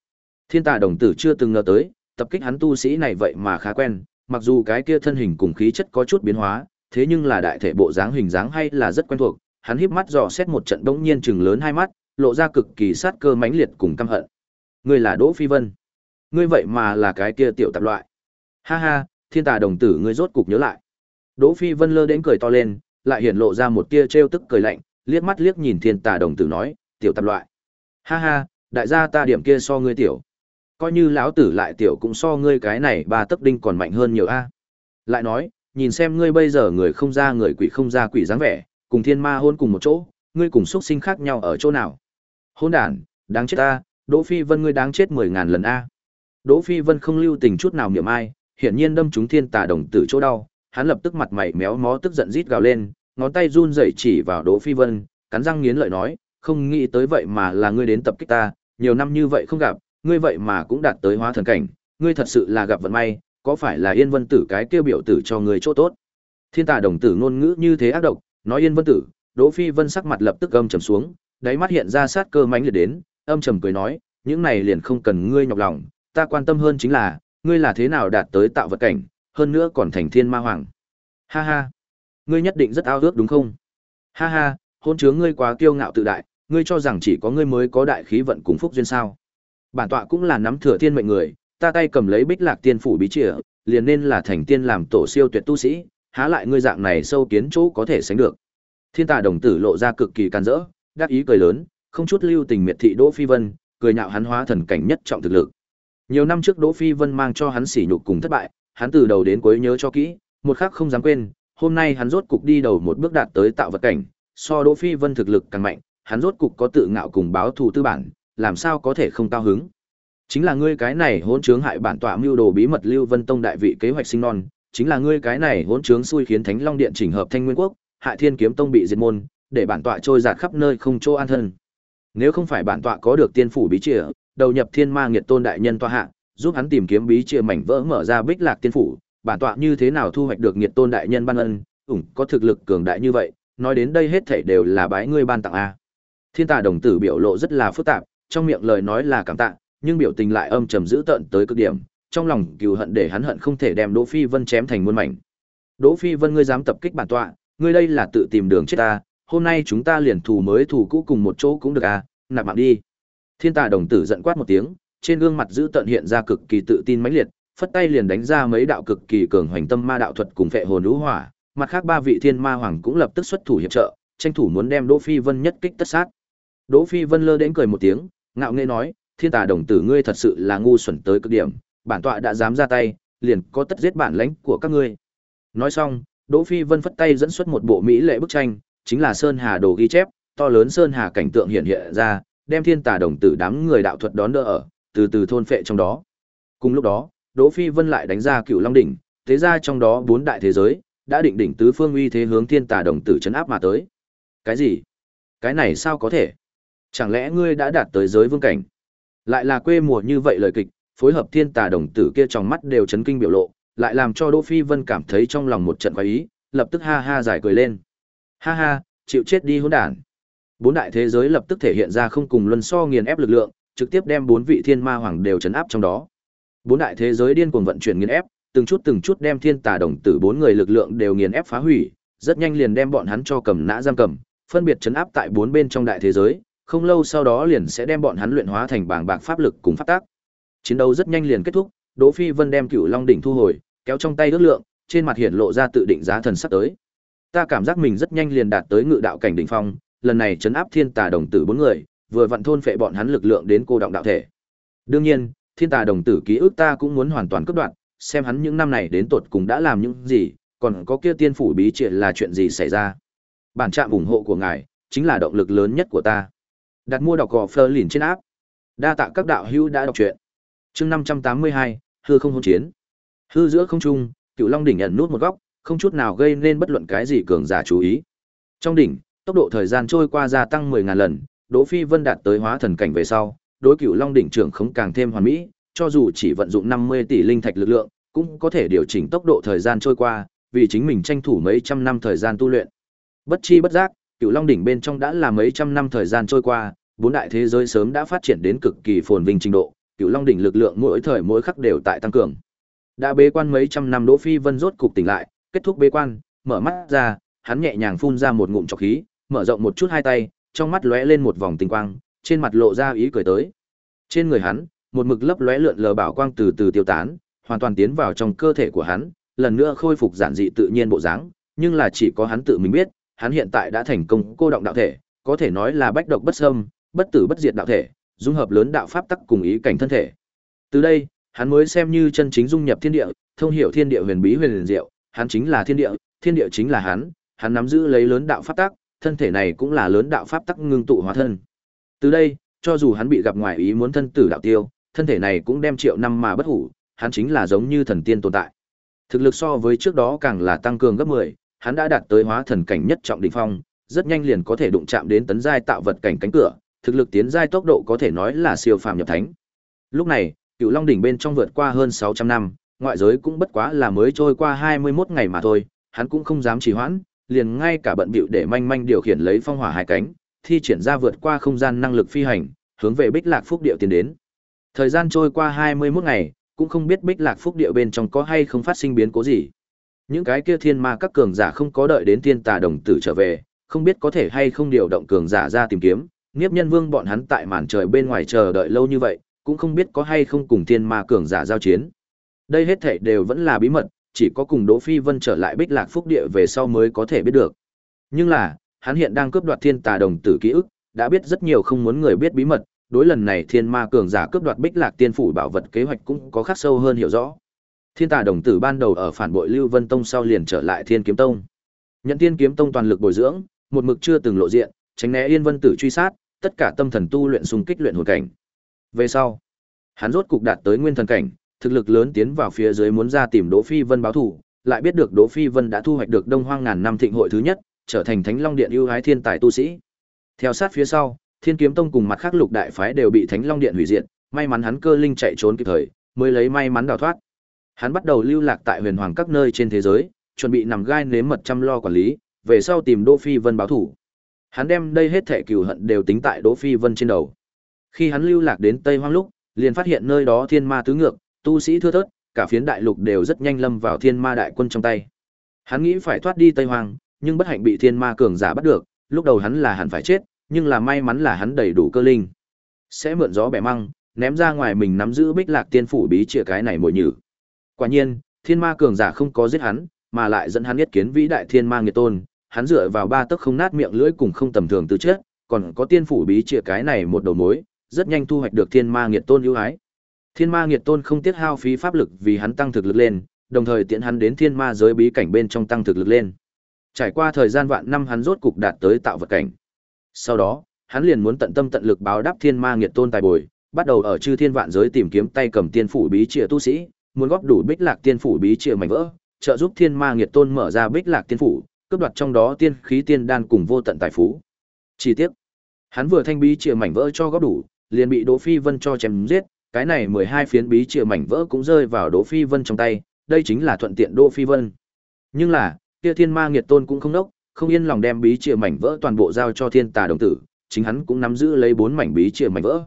Thiên tà đồng tử chưa từng ngờ tới, tập kích hắn tu sĩ này vậy mà khá quen, mặc dù cái kia thân hình cùng khí chất có chút biến hóa, thế nhưng là đại thể bộ dáng hình dáng hay là rất quen thuộc, hắn híp mắt dò xét một trận bỗng nhiên trừng lớn hai mắt, lộ ra cực kỳ sát cơ mãnh liệt cùng căm hận. Ngươi là Đỗ Phi Vân. Ngươi vậy mà là cái kia tiểu tạp loại. Ha ha, thiên tà đồng tử ngươi rốt cục nhớ lại. Đỗ Phi Vân lơ đến cười to lên, lại hiển lộ ra một tia trêu tức cười lạnh, liếc mắt liếc nhìn thiên tà đồng tử nói, tiểu tạp loại. Ha ha, đại gia ta điểm kia so ngươi tiểu. Coi như lão tử lại tiểu cũng so ngươi cái này ba tấc đinh còn mạnh hơn nhiều a. Lại nói, nhìn xem ngươi bây giờ người không ra người quỷ không ra quỷ dáng vẻ, cùng thiên ma hôn cùng một chỗ, ngươi cùng xuất sinh khác nhau ở chỗ nào? Hôn đàn đáng chết ta, Đỗ Phi Vân ngươi đáng chết mười ngàn lần a. Đỗ Phi Vân không lưu tình chút nào niệm ai, hiển nhiên đâm chúng thiên tà đồng tử chỗ đau, hắn lập tức mặt mày méo mó tức giận rít gào lên, ngón tay run rẩy chỉ vào Đỗ Phi Vân, cắn răng nghiến lợi nói, không nghĩ tới vậy mà là ngươi đến tập kích ta, nhiều năm như vậy không gặp, ngươi vậy mà cũng đạt tới hóa thần cảnh, ngươi thật sự là gặp vận may, có phải là Yên Vân Tử cái kia biểu tử cho ngươi chỗ tốt? Thiên Tà đồng tử ngôn ngữ như thế ác độc, nói Yên Vân Tử, Đỗ Phi Vân sắc mặt lập tức âm trầm xuống, đáy mắt hiện ra sát cơ mãnh liệt đến, âm trầm cười nói, những này liền không cần ngươi nhọc lòng, ta quan tâm hơn chính là, ngươi là thế nào đạt tới tạo vật cảnh, hơn nữa còn thành thiên ma hoàng. Ha ha, ngươi nhất định rất ao ước đúng không? Ha ha, hôn chướng ngươi quá kiêu ngạo tự đại, ngươi cho rằng chỉ có ngươi mới có đại khí vận cùng phúc duyên sao? Bản tọa cũng là nắm thừa thiên mệnh người, ta tay cầm lấy Bích Lạc Tiên phủ bí chìa, liền nên là thành tiên làm tổ siêu tuyệt tu sĩ, há lại ngươi dạng này sâu kiến chỗ có thể sánh được. Thiên Tà đồng tử lộ ra cực kỳ can dỡ, đắc ý cười lớn, không chút lưu tình miệt thị Đỗ Phi Vân, cười nhạo hắn hóa thần cảnh nhất trọng thực lực. Nhiều năm trước Đỗ Phi Vân mang cho hắn sỉ nhục cùng thất bại, hắn từ đầu đến cuối nhớ cho kỹ, một khắc không dám quên, hôm nay hắn rốt cục đi đầu một bước đạt tới tạo vật cảnh, so Đỗ Phi Vân thực lực càng mạnh, hắn rốt cục có tự ngạo cùng báo thù tư bản, làm sao có thể không cao hứng. Chính là ngươi cái này hỗn trướng hại bản tọa mưu đồ bí mật Lưu Vân Tông đại vị kế hoạch sinh non, chính là ngươi cái này hỗn trướng xui khiến Thánh Long Điện chỉnh hợp Thanh Nguyên Quốc, hại Thiên Kiếm Tông bị diệt môn, để bản tọa trôi dạt khắp nơi không chỗ an thân. Nếu không phải bản tọa có được tiên phủ bí chìa, đầu nhập Thiên Ma Nghiệt Tôn đại nhân tọa hạ, giúp hắn tìm kiếm bí chìa mảnh vỡ mở ra Bích Lạc tiên phủ, bản tọa như thế nào thu hoạch được Nghiệt Tôn đại nhân ban ân, ủng có thực lực cường đại như vậy, nói đến đây hết thảy đều là bái ngươi ban tặng a. Thiên Tà đồng tử biểu lộ rất là phức tạp, trong miệng lời nói là cảm tạ, nhưng biểu tình lại âm trầm dữ tợn tới cực điểm, trong lòng cừu hận để hắn hận không thể đem Đỗ Phi Vân chém thành muôn mảnh. Đỗ Phi Vân ngươi dám tập kích bản tọa, ngươi đây là tự tìm đường chết ta, hôm nay chúng ta liền thù mới thù cũ cùng một chỗ cũng được à, nạp mạng đi. Thiên Tà đồng tử giận quát một tiếng, trên gương mặt dữ tợn hiện ra cực kỳ tự tin mãnh liệt, phất tay liền đánh ra mấy đạo cực kỳ cường hoành tâm ma đạo thuật cùng phệ hồn lũ hỏa, mặt khác ba vị thiên ma hoàng cũng lập tức xuất thủ hiệp trợ, tranh thủ muốn đem Đỗ Phi Vân nhất kích tất sát. Đỗ Phi Vân lơ đến cười một tiếng, ngạo nghễ nói, thiên tà đồng tử ngươi thật sự là ngu xuẩn tới cực điểm, bản tọa đã dám ra tay, liền có tất giết bản lãnh của các ngươi. Nói xong, Đỗ Phi Vân phất tay dẫn xuất một bộ mỹ lệ bức tranh, chính là Sơn Hà đồ ghi chép, to lớn Sơn Hà cảnh tượng hiện hiện ra, đem thiên tà đồng tử đám người đạo thuật đón đỡ ở, từ từ thôn phệ trong đó. Cùng lúc đó, Đỗ Phi Vân lại đánh ra Cửu Long đỉnh, thế ra trong đó bốn đại thế giới, đã định đỉnh tứ phương uy thế hướng thiên tà đồng tử chấn áp mà tới. Cái gì? Cái này sao có thể? Chẳng lẽ ngươi đã đạt tới giới vương cảnh? Lại là quê mùa như vậy lời kịch, phối hợp thiên tà đồng tử kia trong mắt đều chấn kinh biểu lộ, lại làm cho Đỗ Phi Vân cảm thấy trong lòng một trận khoái ý, lập tức ha ha giải cười lên. Ha ha, chịu chết đi hỗn đản. Bốn đại thế giới lập tức thể hiện ra không cùng luân so nghiền ép lực lượng, trực tiếp đem bốn vị thiên ma hoàng đều chấn áp trong đó. Bốn đại thế giới điên cuồng vận chuyển nghiền ép, từng chút từng chút đem thiên tà đồng tử bốn người lực lượng đều nghiền ép phá hủy, rất nhanh liền đem bọn hắn cho cầm nã giam cầm, phân biệt chấn áp tại bốn bên trong đại thế giới, không lâu sau đó liền sẽ đem bọn hắn luyện hóa thành bảng bạc pháp lực cùng pháp tác. Chiến đấu rất nhanh liền kết thúc, Đỗ Phi Vân đem Cửu Long đỉnh thu hồi, kéo trong tay ước lượng, trên mặt hiện lộ ra tự định giá thần sắp tới. Ta cảm giác mình rất nhanh liền đạt tới ngự đạo cảnh đỉnh phong, lần này chấn áp thiên tà đồng tử bốn người, vừa vặn thôn phệ bọn hắn lực lượng đến cô động đạo thể. Đương nhiên, thiên tà đồng tử ký ức ta cũng muốn hoàn toàn cướp đoạt, xem hắn những năm này đến tột cùng đã làm những gì, còn có kia tiên phủ bí triệt là chuyện gì xảy ra. Bản trạm ủng hộ của ngài, chính là động lực lớn nhất của ta. Đặt mua đọc gò phơ lìn trên áp. Đa tạ các đạo hữu đã đọc truyện. Chương 582, hư không hôn chiến. Hư giữa không trung, Cựu Long đỉnh ẩn nút một góc, không chút nào gây nên bất luận cái gì cường giả chú ý. Trong đỉnh, tốc độ thời gian trôi qua gia tăng 10000 lần, Đỗ Phi Vân đạt tới hóa thần cảnh về sau, đối Cựu Long đỉnh trưởng không càng thêm hoàn mỹ, cho dù chỉ vận dụng 50 tỷ linh thạch lực lượng, cũng có thể điều chỉnh tốc độ thời gian trôi qua, vì chính mình tranh thủ mấy trăm năm thời gian tu luyện. Bất chi bất giác, Cựu Long đỉnh bên trong đã là mấy trăm năm thời gian trôi qua, bốn đại thế giới sớm đã phát triển đến cực kỳ phồn vinh trình độ, Cựu Long đỉnh lực lượng mỗi thời mỗi khắc đều tại tăng cường. Đã bế quan mấy trăm năm Đỗ Phi Vân rốt cục tỉnh lại, kết thúc bế quan, mở mắt ra, hắn nhẹ nhàng phun ra một ngụm trọc khí, mở rộng một chút hai tay, trong mắt lóe lên một vòng tinh quang, trên mặt lộ ra ý cười tới. Trên người hắn, một mực lấp lóe lượn lờ bảo quang từ từ tiêu tán, hoàn toàn tiến vào trong cơ thể của hắn, lần nữa khôi phục giản dị tự nhiên bộ dáng, nhưng là chỉ có hắn tự mình biết, hắn hiện tại đã thành công cô động đạo thể, có thể nói là bách độc bất xâm, bất tử bất diệt đạo thể, dung hợp lớn đạo pháp tắc cùng ý cảnh thân thể. Từ đây, hắn mới xem như chân chính dung nhập thiên địa, thông hiểu thiên địa huyền bí huyền diệu, hắn chính là thiên địa, thiên địa chính là hắn, hắn nắm giữ lấy lớn đạo pháp tắc, thân thể này cũng là lớn đạo pháp tắc ngưng tụ hóa thân. Từ đây, cho dù hắn bị gặp ngoài ý muốn thân tử đạo tiêu, thân thể này cũng đem triệu năm mà bất hủ, hắn chính là giống như thần tiên tồn tại. Thực lực so với trước đó càng là tăng cường gấp 10, hắn đã đạt tới hóa thần cảnh nhất trọng đỉnh phong, rất nhanh liền có thể đụng chạm đến tấn giai tạo vật cảnh cánh cửa, thực lực tiến giai tốc độ có thể nói là siêu phàm nhập thánh. Lúc này, Cựu Long đỉnh bên trong vượt qua hơn 600 năm, ngoại giới cũng bất quá là mới trôi qua 21 ngày mà thôi, hắn cũng không dám trì hoãn, liền ngay cả bận bịu để manh manh điều khiển lấy phong hỏa hai cánh, thi triển ra vượt qua không gian năng lực phi hành, hướng về Bích Lạc Phúc Điệu tiến đến. Thời gian trôi qua 21 ngày, cũng không biết Bích Lạc Phúc Điệu bên trong có hay không phát sinh biến cố gì. Những cái kia thiên ma các cường giả không có đợi đến thiên tà đồng tử trở về, không biết có thể hay không điều động cường giả ra tìm kiếm, Niếp Nhân Vương bọn hắn tại màn trời bên ngoài chờ đợi lâu như vậy, cũng không biết có hay không cùng thiên ma cường giả giao chiến. Đây hết thảy đều vẫn là bí mật, chỉ có cùng Đỗ Phi Vân trở lại Bích Lạc Phúc Địa về sau mới có thể biết được. Nhưng là, hắn hiện đang cướp đoạt thiên tà đồng tử ký ức, đã biết rất nhiều không muốn người biết bí mật, đối lần này thiên ma cường giả cướp đoạt Bích Lạc tiên phủ bảo vật kế hoạch cũng có khắc sâu hơn hiểu rõ. Thiên tà đồng tử ban đầu ở phản bội Lưu Vân Tông sau liền trở lại Thiên Kiếm Tông. Nhận Thiên Kiếm Tông toàn lực bồi dưỡng, một mực chưa từng lộ diện, tránh né Yên Vân Tử truy sát, tất cả tâm thần tu luyện xung kích luyện hồn cảnh. Về sau, hắn rốt cục đạt tới nguyên thần cảnh, thực lực lớn tiến vào phía dưới muốn ra tìm Đỗ Phi Vân báo thù, lại biết được Đỗ Phi Vân đã thu hoạch được Đông Hoang ngàn năm thịnh hội thứ nhất, trở thành Thánh Long Điện ưu ái thiên tài tu sĩ. Theo sát phía sau, Thiên Kiếm Tông cùng mặt khác lục đại phái đều bị Thánh Long Điện hủy diệt, may mắn hắn cơ linh chạy trốn kịp thời, mới lấy may mắn đào thoát. Hắn bắt đầu lưu lạc tại huyền hoàng các nơi trên thế giới, chuẩn bị nằm gai nếm mật chăm lo quản lý, về sau tìm Đỗ Phi Vân báo thủ. Hắn đem đây hết thảy cừu hận đều tính tại Đỗ Phi Vân trên đầu. Khi hắn lưu lạc đến Tây Hoang lúc, liền phát hiện nơi đó thiên ma tứ ngược, tu sĩ thưa thớt, cả phiến đại lục đều rất nhanh lâm vào thiên ma đại quân trong tay. Hắn nghĩ phải thoát đi Tây Hoang, nhưng bất hạnh bị thiên ma cường giả bắt được, lúc đầu hắn là hẳn phải chết, nhưng là may mắn là hắn đầy đủ cơ linh. Sẽ mượn gió bẻ măng, ném ra ngoài mình nắm giữ Bích Lạc Tiên phủ bí chìa cái này mồi nhử. Quả nhiên, thiên ma cường giả không có giết hắn, mà lại dẫn hắn nhất kiến vĩ đại thiên ma nghiệt tôn, hắn dựa vào ba tấc không nát miệng lưỡi cùng không tầm thường tư chất, còn có tiên phủ bí trịa cái này một đầu mối, rất nhanh thu hoạch được thiên ma nghiệt tôn ưu ái. Thiên ma nghiệt tôn không tiếc hao phí pháp lực vì hắn tăng thực lực lên, đồng thời tiện hắn đến thiên ma giới bí cảnh bên trong tăng thực lực lên. Trải qua thời gian vạn năm hắn rốt cục đạt tới tạo vật cảnh. Sau đó, hắn liền muốn tận tâm tận lực báo đáp thiên ma nghiệt tôn tài bồi, bắt đầu ở chư thiên vạn giới tìm kiếm tay cầm tiên phủ bí trịa tu sĩ, muốn góp đủ bích lạc tiên phủ bí chìa mảnh vỡ, trợ giúp thiên ma nghiệt tôn mở ra bích lạc tiên phủ, cướp đoạt trong đó tiên khí tiên đan cùng vô tận tài phú. Chi tiết, hắn vừa thanh bí chìa mảnh vỡ cho góp đủ, liền bị Đỗ Phi Vân cho chém giết, cái này 12 phiến bí chìa mảnh vỡ cũng rơi vào Đỗ Phi Vân trong tay, đây chính là thuận tiện Đỗ Phi Vân. Nhưng là, kia thiên ma nghiệt tôn cũng không đốc, không yên lòng đem bí chìa mảnh vỡ toàn bộ giao cho thiên tà đồng tử, chính hắn cũng nắm giữ lấy bốn mảnh bí chìa mảnh vỡ.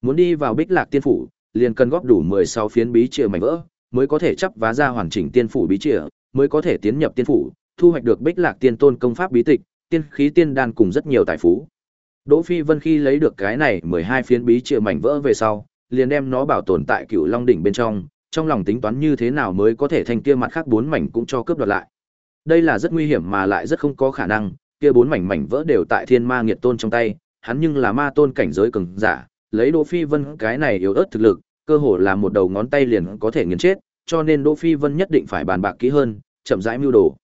Muốn đi vào Bích Lạc Tiên phủ, liền cần góp đủ 16 phiến bí trịa mảnh vỡ, mới có thể chấp vá ra hoàn chỉnh tiên phủ bí trịa, mới có thể tiến nhập tiên phủ, thu hoạch được Bích Lạc Tiên Tôn công pháp bí tịch, tiên khí tiên đan cùng rất nhiều tài phú. Đỗ Phi Vân khi lấy được cái này 12 phiến bí trịa mảnh vỡ về sau, liền đem nó bảo tồn tại Cửu Long đỉnh bên trong, trong lòng tính toán như thế nào mới có thể thành kia mặt khác bốn mảnh cũng cho cướp đoạt lại. Đây là rất nguy hiểm mà lại rất không có khả năng, kia bốn mảnh mảnh vỡ đều tại thiên ma nghiệt tôn trong tay, hắn nhưng là ma tôn cảnh giới cường giả, lấy Đỗ Phi Vân cái này yếu ớt thực lực, cơ hồ là một đầu ngón tay liền có thể nghiền chết, cho nên Đỗ Phi Vân nhất định phải bàn bạc kỹ hơn, chậm rãi mưu đồ.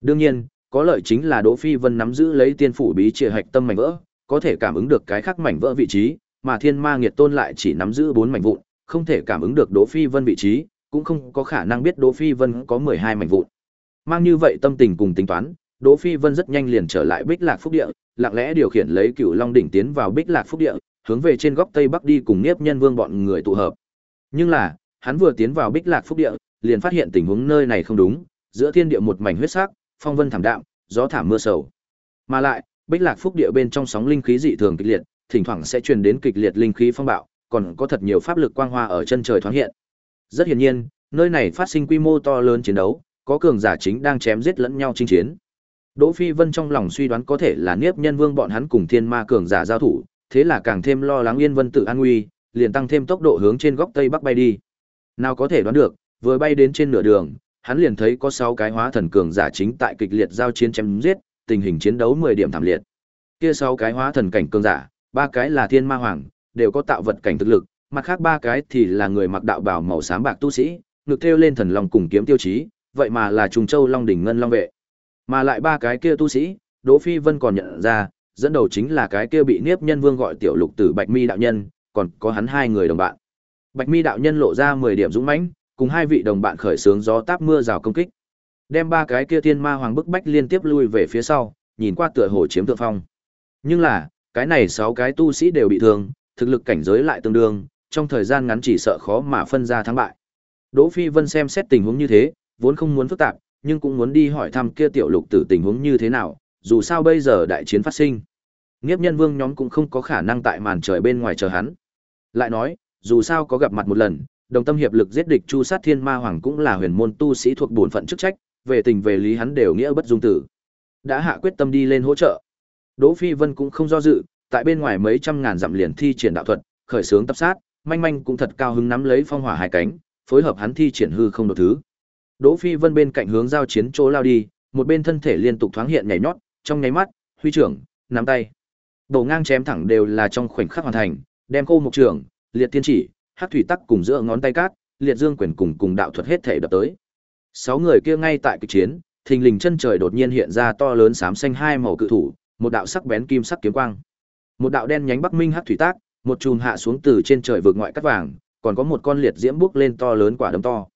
Đương nhiên, có lợi chính là Đỗ Phi Vân nắm giữ lấy tiên phủ bí triệt hạch tâm mảnh vỡ, có thể cảm ứng được cái khác mảnh vỡ vị trí, mà Thiên Ma Nghiệt Tôn lại chỉ nắm giữ bốn mảnh vụn, không thể cảm ứng được Đỗ Phi Vân vị trí, cũng không có khả năng biết Đỗ Phi Vân có 12 mảnh vụn. Mang như vậy tâm tình cùng tính toán, Đỗ Phi Vân rất nhanh liền trở lại Bích Lạc Phúc Địa, lặng lẽ điều khiển lấy Cửu Long đỉnh tiến vào Bích Lạc Phúc Địa, hướng về trên góc tây bắc đi cùng Niếp Nhân Vương bọn người tụ hợp. Nhưng là, hắn vừa tiến vào Bích Lạc Phúc Địa, liền phát hiện tình huống nơi này không đúng, giữa thiên địa một mảnh huyết sắc, phong vân thảm đạm, gió thảm mưa sầu. Mà lại, Bích Lạc Phúc Địa bên trong sóng linh khí dị thường kịch liệt, thỉnh thoảng sẽ truyền đến kịch liệt linh khí phong bạo, còn có thật nhiều pháp lực quang hoa ở chân trời thoáng hiện. Rất hiển nhiên, nơi này phát sinh quy mô to lớn chiến đấu, có cường giả chính đang chém giết lẫn nhau chinh chiến. Đỗ Phi Vân trong lòng suy đoán có thể là Niếp Nhân Vương bọn hắn cùng Thiên Ma cường giả giao thủ, thế là càng thêm lo lắng Yên Vân tự an nguy, liền tăng thêm tốc độ hướng trên góc tây bắc bay đi. Nào có thể đoán được, vừa bay đến trên nửa đường, hắn liền thấy có 6 cái hóa thần cường giả chính tại kịch liệt giao chiến chém giết, tình hình chiến đấu 10 điểm thảm liệt. Kia 6 cái hóa thần cảnh cường giả, ba cái là Thiên Ma Hoàng, đều có tạo vật cảnh thực lực, mặt khác ba cái thì là người mặc đạo bào màu xám bạc tu sĩ, ngực thêu lên thần long cùng kiếm tiêu chí, vậy mà là Trùng Châu Long đỉnh ngân long vệ. Mà lại ba cái kia tu sĩ, Đỗ Phi Vân còn nhận ra, dẫn đầu chính là cái kia bị Niếp Nhân Vương gọi tiểu lục tử Bạch Mi đạo nhân, còn có hắn hai người đồng bạn. Bạch Mi đạo nhân lộ ra 10 điểm dũng mãnh, cùng hai vị đồng bạn khởi sướng gió táp mưa rào công kích. Đem ba cái kia thiên ma hoàng bức bách liên tiếp lui về phía sau, nhìn qua tựa hồ chiếm thượng phong. Nhưng là, cái này sáu cái tu sĩ đều bị thương, thực lực cảnh giới lại tương đương, trong thời gian ngắn chỉ sợ khó mà phân ra thắng bại. Đỗ Phi Vân xem xét tình huống như thế, vốn không muốn phức tạp, nhưng cũng muốn đi hỏi thăm kia tiểu lục tử tình huống như thế nào, dù sao bây giờ đại chiến phát sinh. Nghiếp nhân vương nhóm cũng không có khả năng tại màn trời bên ngoài chờ hắn. Lại nói, dù sao có gặp mặt một lần, đồng tâm hiệp lực giết địch chu sát thiên ma hoàng cũng là huyền môn tu sĩ thuộc bổn phận chức trách, về tình về lý hắn đều nghĩa bất dung tử. Đã hạ quyết tâm đi lên hỗ trợ. Đỗ Phi Vân cũng không do dự, tại bên ngoài mấy trăm ngàn dặm liền thi triển đạo thuật, khởi sướng tập sát, manh manh cũng thật cao hứng nắm lấy phong hỏa hai cánh, phối hợp hắn thi triển hư không đột thứ. Đỗ Phi Vân bên cạnh hướng giao chiến chỗ lao đi, một bên thân thể liên tục thoáng hiện nhảy nhót, trong nháy mắt, huy trưởng, nắm tay. Đầu ngang chém thẳng đều là trong khoảnh khắc hoàn thành, đem cô mục trưởng, liệt thiên chỉ, hắc thủy tắc cùng giữa ngón tay cát, liệt dương quyền cùng cùng đạo thuật hết thể đập tới. Sáu người kia ngay tại kịch chiến, thình lình chân trời đột nhiên hiện ra to lớn xám xanh hai màu cự thủ, một đạo sắc bén kim sắc kiếm quang, một đạo đen nhánh bắc minh hắc thủy tác, một chùm hạ xuống từ trên trời vượt ngoại cắt vàng, còn có một con liệt diễm bước lên to lớn quả đấm to.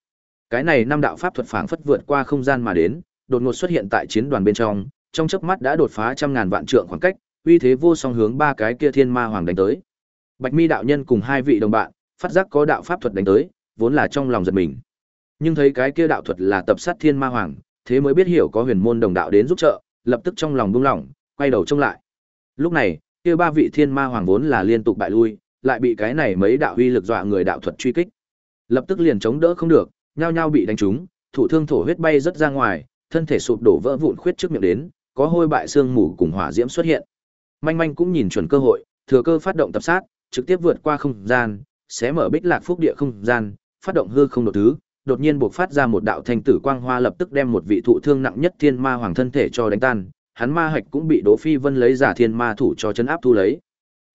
Cái này năm đạo pháp thuật phảng phất vượt qua không gian mà đến, đột ngột xuất hiện tại chiến đoàn bên trong, trong chớp mắt đã đột phá trăm ngàn vạn trượng khoảng cách, uy thế vô song hướng ba cái kia thiên ma hoàng đánh tới. Bạch Mi đạo nhân cùng hai vị đồng bạn, phát giác có đạo pháp thuật đánh tới, vốn là trong lòng giật mình. Nhưng thấy cái kia đạo thuật là tập sát thiên ma hoàng, thế mới biết hiểu có huyền môn đồng đạo đến giúp trợ, lập tức trong lòng buông lỏng, quay đầu trông lại. Lúc này, kia ba vị thiên ma hoàng vốn là liên tục bại lui, lại bị cái này mấy đạo uy lực dọa người đạo thuật truy kích. Lập tức liền chống đỡ không được, nhao nhao bị đánh trúng, thủ thương thổ huyết bay rất ra ngoài, thân thể sụp đổ vỡ vụn khuyết trước miệng đến, có hôi bại xương mù cùng hỏa diễm xuất hiện. Manh manh cũng nhìn chuẩn cơ hội, thừa cơ phát động tập sát, trực tiếp vượt qua không gian, xé mở bích lạc phúc địa không gian, phát động hư không đột thứ, đột nhiên buộc phát ra một đạo thanh tử quang hoa lập tức đem một vị thụ thương nặng nhất thiên ma hoàng thân thể cho đánh tan, hắn ma hạch cũng bị Đỗ Phi Vân lấy giả thiên ma thủ cho chấn áp thu lấy.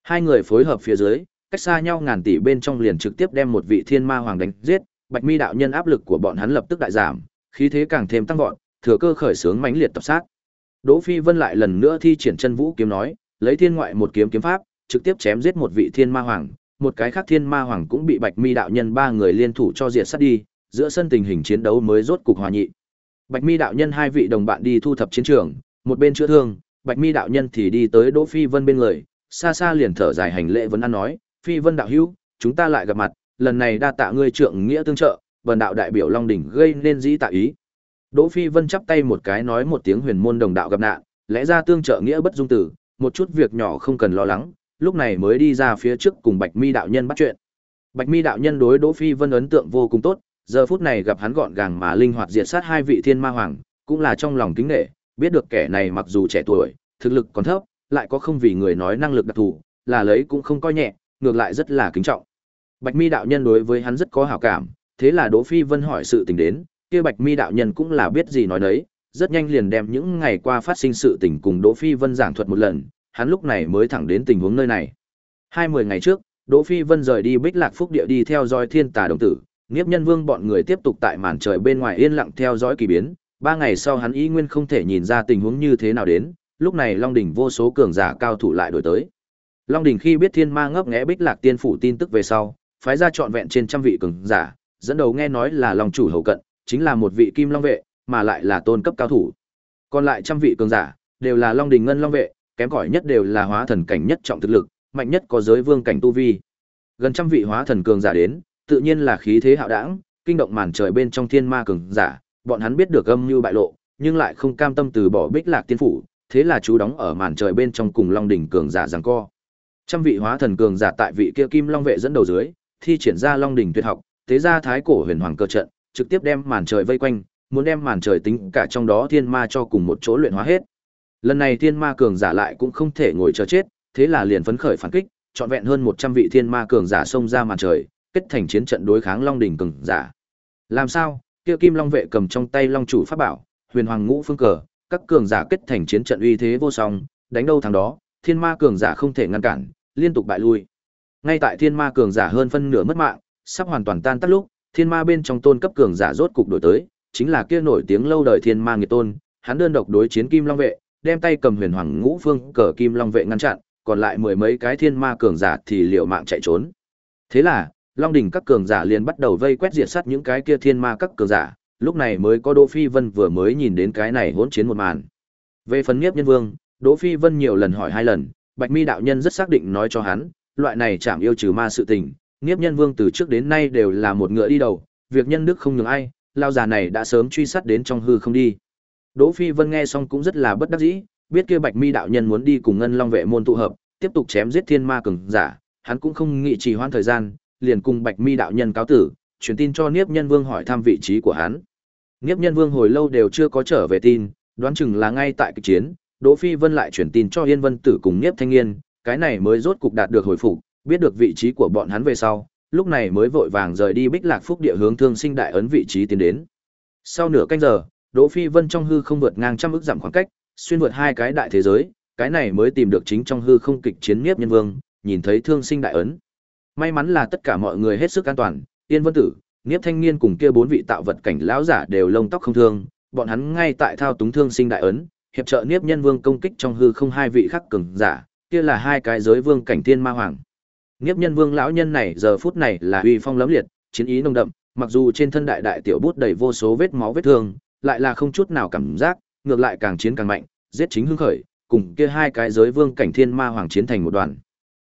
Hai người phối hợp phía dưới, cách xa nhau ngàn tỷ bên trong liền trực tiếp đem một vị thiên ma hoàng đánh giết, Bạch Mi đạo nhân áp lực của bọn hắn lập tức đại giảm, khí thế càng thêm tăng vọt, thừa cơ khởi sướng mãnh liệt tập sát. Đỗ Phi Vân lại lần nữa thi triển chân vũ kiếm nói, lấy thiên ngoại một kiếm kiếm pháp, trực tiếp chém giết một vị thiên ma hoàng, một cái khác thiên ma hoàng cũng bị Bạch Mi đạo nhân ba người liên thủ cho diệt sát đi, giữa sân tình hình chiến đấu mới rốt cục hòa nhị. Bạch Mi đạo nhân hai vị đồng bạn đi thu thập chiến trường, một bên chữa thương, Bạch Mi đạo nhân thì đi tới Đỗ Phi Vân bên người, xa xa liền thở dài hành lễ vấn an nói, "Phi Vân đạo hữu, chúng ta lại gặp mặt, lần này đa tạ ngươi trượng nghĩa tương trợ, bần đạo đại biểu Long đỉnh gây nên dĩ tạ ý." Đỗ Phi Vân chắp tay một cái nói một tiếng huyền môn đồng đạo gặp nạn, lẽ ra tương trợ nghĩa bất dung tử, một chút việc nhỏ không cần lo lắng, lúc này mới đi ra phía trước cùng Bạch Mi đạo nhân bắt chuyện. Bạch Mi đạo nhân đối Đỗ Phi Vân ấn tượng vô cùng tốt, giờ phút này gặp hắn gọn gàng mà linh hoạt diệt sát hai vị thiên ma hoàng, cũng là trong lòng kính nể, biết được kẻ này mặc dù trẻ tuổi, thực lực còn thấp, lại có không vì người nói năng lực đặc thù, là lấy cũng không coi nhẹ, ngược lại rất là kính trọng. Bạch Mi đạo nhân đối với hắn rất có hảo cảm, thế là Đỗ Phi Vân hỏi sự tình đến, kia Bạch Mi đạo nhân cũng là biết gì nói đấy, rất nhanh liền đem những ngày qua phát sinh sự tình cùng Đỗ Phi Vân giảng thuật một lần, hắn lúc này mới thẳng đến tình huống nơi này. Hai mươi ngày trước, Đỗ Phi Vân rời đi Bích Lạc Phúc địa đi theo dõi Thiên Tà đồng tử, Niếp Nhân Vương bọn người tiếp tục tại màn trời bên ngoài yên lặng theo dõi kỳ biến, ba ngày sau hắn ý nguyên không thể nhìn ra tình huống như thế nào đến, lúc này Long đỉnh vô số cường giả cao thủ lại đổi tới. Long đỉnh khi biết Thiên Ma ngấp nghé Bích Lạc Tiên phủ tin tức về sau, phái ra trọn vẹn trên trăm vị cường giả, dẫn đầu nghe nói là Long chủ hầu cận, chính là một vị Kim Long vệ, mà lại là tôn cấp cao thủ. Còn lại trăm vị cường giả, đều là Long đình ngân long vệ, kém cỏi nhất đều là hóa thần cảnh nhất trọng thực lực, mạnh nhất có giới vương cảnh tu vi. Gần trăm vị hóa thần cường giả đến, tự nhiên là khí thế hạo đảng, kinh động màn trời bên trong thiên ma cường giả, bọn hắn biết được âm mưu bại lộ, nhưng lại không cam tâm từ bỏ Bích Lạc Tiên phủ, thế là chú đóng ở màn trời bên trong cùng Long đỉnh cường giả giằng co. Trăm vị hóa thần cường giả tại vị kia Kim Long vệ dẫn đầu dưới, thi triển ra Long đỉnh tuyệt học, thế ra thái cổ huyền hoàng cơ trận, trực tiếp đem màn trời vây quanh, muốn đem màn trời tính cả trong đó thiên ma cho cùng một chỗ luyện hóa hết. Lần này thiên ma cường giả lại cũng không thể ngồi chờ chết, thế là liền phấn khởi phản kích, trọn vẹn hơn 100 vị thiên ma cường giả xông ra màn trời, kết thành chiến trận đối kháng Long đỉnh cường giả. Làm sao? Kia Kim Long vệ cầm trong tay Long chủ pháp bảo, Huyền Hoàng Ngũ Phương cờ, các cường giả kết thành chiến trận uy thế vô song, đánh đâu thắng đó, thiên ma cường giả không thể ngăn cản, liên tục bại lui. Ngay tại thiên ma cường giả hơn phân nửa mất mạng, sắp hoàn toàn tan tác lúc, thiên ma bên trong tôn cấp cường giả rốt cục đổi tới, chính là kia nổi tiếng lâu đời thiên ma nghiệt tôn, hắn đơn độc đối chiến Kim Long vệ, đem tay cầm Huyền Hoàng Ngũ Phương cờ Kim Long vệ ngăn chặn, còn lại mười mấy cái thiên ma cường giả thì liều mạng chạy trốn. Thế là, Long đỉnh các cường giả liền bắt đầu vây quét diệt sát những cái kia thiên ma các cường giả, lúc này mới có Đỗ Phi Vân vừa mới nhìn đến cái này hỗn chiến một màn. Về phần Niếp Nhân Vương, Đỗ Phi Vân nhiều lần hỏi hai lần, Bạch Mi đạo nhân rất xác định nói cho hắn, loại này chạm yêu trừ ma sự tình, Niếp Nhân Vương từ trước đến nay đều là một ngựa đi đầu, việc nhân đức không nhường ai, lao già này đã sớm truy sát đến trong hư không đi. Đỗ Phi Vân nghe xong cũng rất là bất đắc dĩ, biết kia Bạch Mi đạo nhân muốn đi cùng Ngân Long vệ môn tụ hợp, tiếp tục chém giết thiên ma cường giả, hắn cũng không nghĩ trì hoãn thời gian, liền cùng Bạch Mi đạo nhân cáo tử, truyền tin cho Niếp Nhân Vương hỏi thăm vị trí của hắn. Niếp Nhân Vương hồi lâu đều chưa có trở về tin, đoán chừng là ngay tại kịch chiến, Đỗ Phi Vân lại truyền tin cho Yên Vân Tử cùng Niếp Thanh Nghiên, cái này mới rốt cục đạt được hồi phục, biết được vị trí của bọn hắn về sau, lúc này mới vội vàng rời đi Bích Lạc Phúc địa hướng Thương Sinh Đại ấn vị trí tiến đến. Sau nửa canh giờ, Đỗ Phi Vân trong hư không vượt ngang trăm ức dặm khoảng cách, xuyên vượt hai cái đại thế giới, cái này mới tìm được chính trong hư không kịch chiến Niếp Nhân Vương, nhìn thấy Thương Sinh Đại ấn. May mắn là tất cả mọi người hết sức an toàn, Yên Vân Tử, Niếp Thanh Niên cùng kia bốn vị tạo vật cảnh lão giả đều lông tóc không thương, bọn hắn ngay tại thao túng thương sinh đại ấn, hiệp trợ Niếp Nhân Vương công kích trong hư không hai vị khắc cường giả, kia là hai cái giới vương cảnh thiên ma hoàng. Niếp Nhân Vương lão nhân này giờ phút này là uy phong lẫm liệt, chiến ý nồng đậm, mặc dù trên thân đại đại tiểu bút đầy vô số vết máu vết thương, lại là không chút nào cảm giác, ngược lại càng chiến càng mạnh, giết chính hưng khởi, cùng kia hai cái giới vương cảnh thiên ma hoàng chiến thành một đoàn.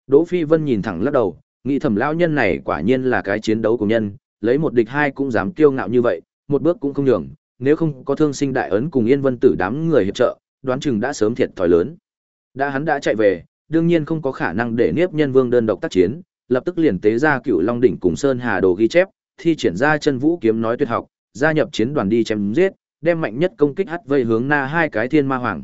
Đỗ Phi Vân nhìn thẳng lắc đầu, nghĩ thầm lão nhân này quả nhiên là cái chiến đấu của nhân, lấy một địch hai cũng dám kiêu ngạo như vậy, một bước cũng không nhường, nếu không có thương sinh đại ấn cùng yên vân tử đám người hiệp trợ, đoán chừng đã sớm thiệt thòi lớn. Đã hắn đã chạy về, đương nhiên không có khả năng để Niếp Nhân Vương đơn độc tác chiến, lập tức liền tế ra Cựu Long đỉnh cùng Sơn Hà đồ ghi chép, thi triển ra chân vũ kiếm nói tuyệt học, gia nhập chiến đoàn đi chém giết, đem mạnh nhất công kích hắt vây hướng na hai cái thiên ma hoàng.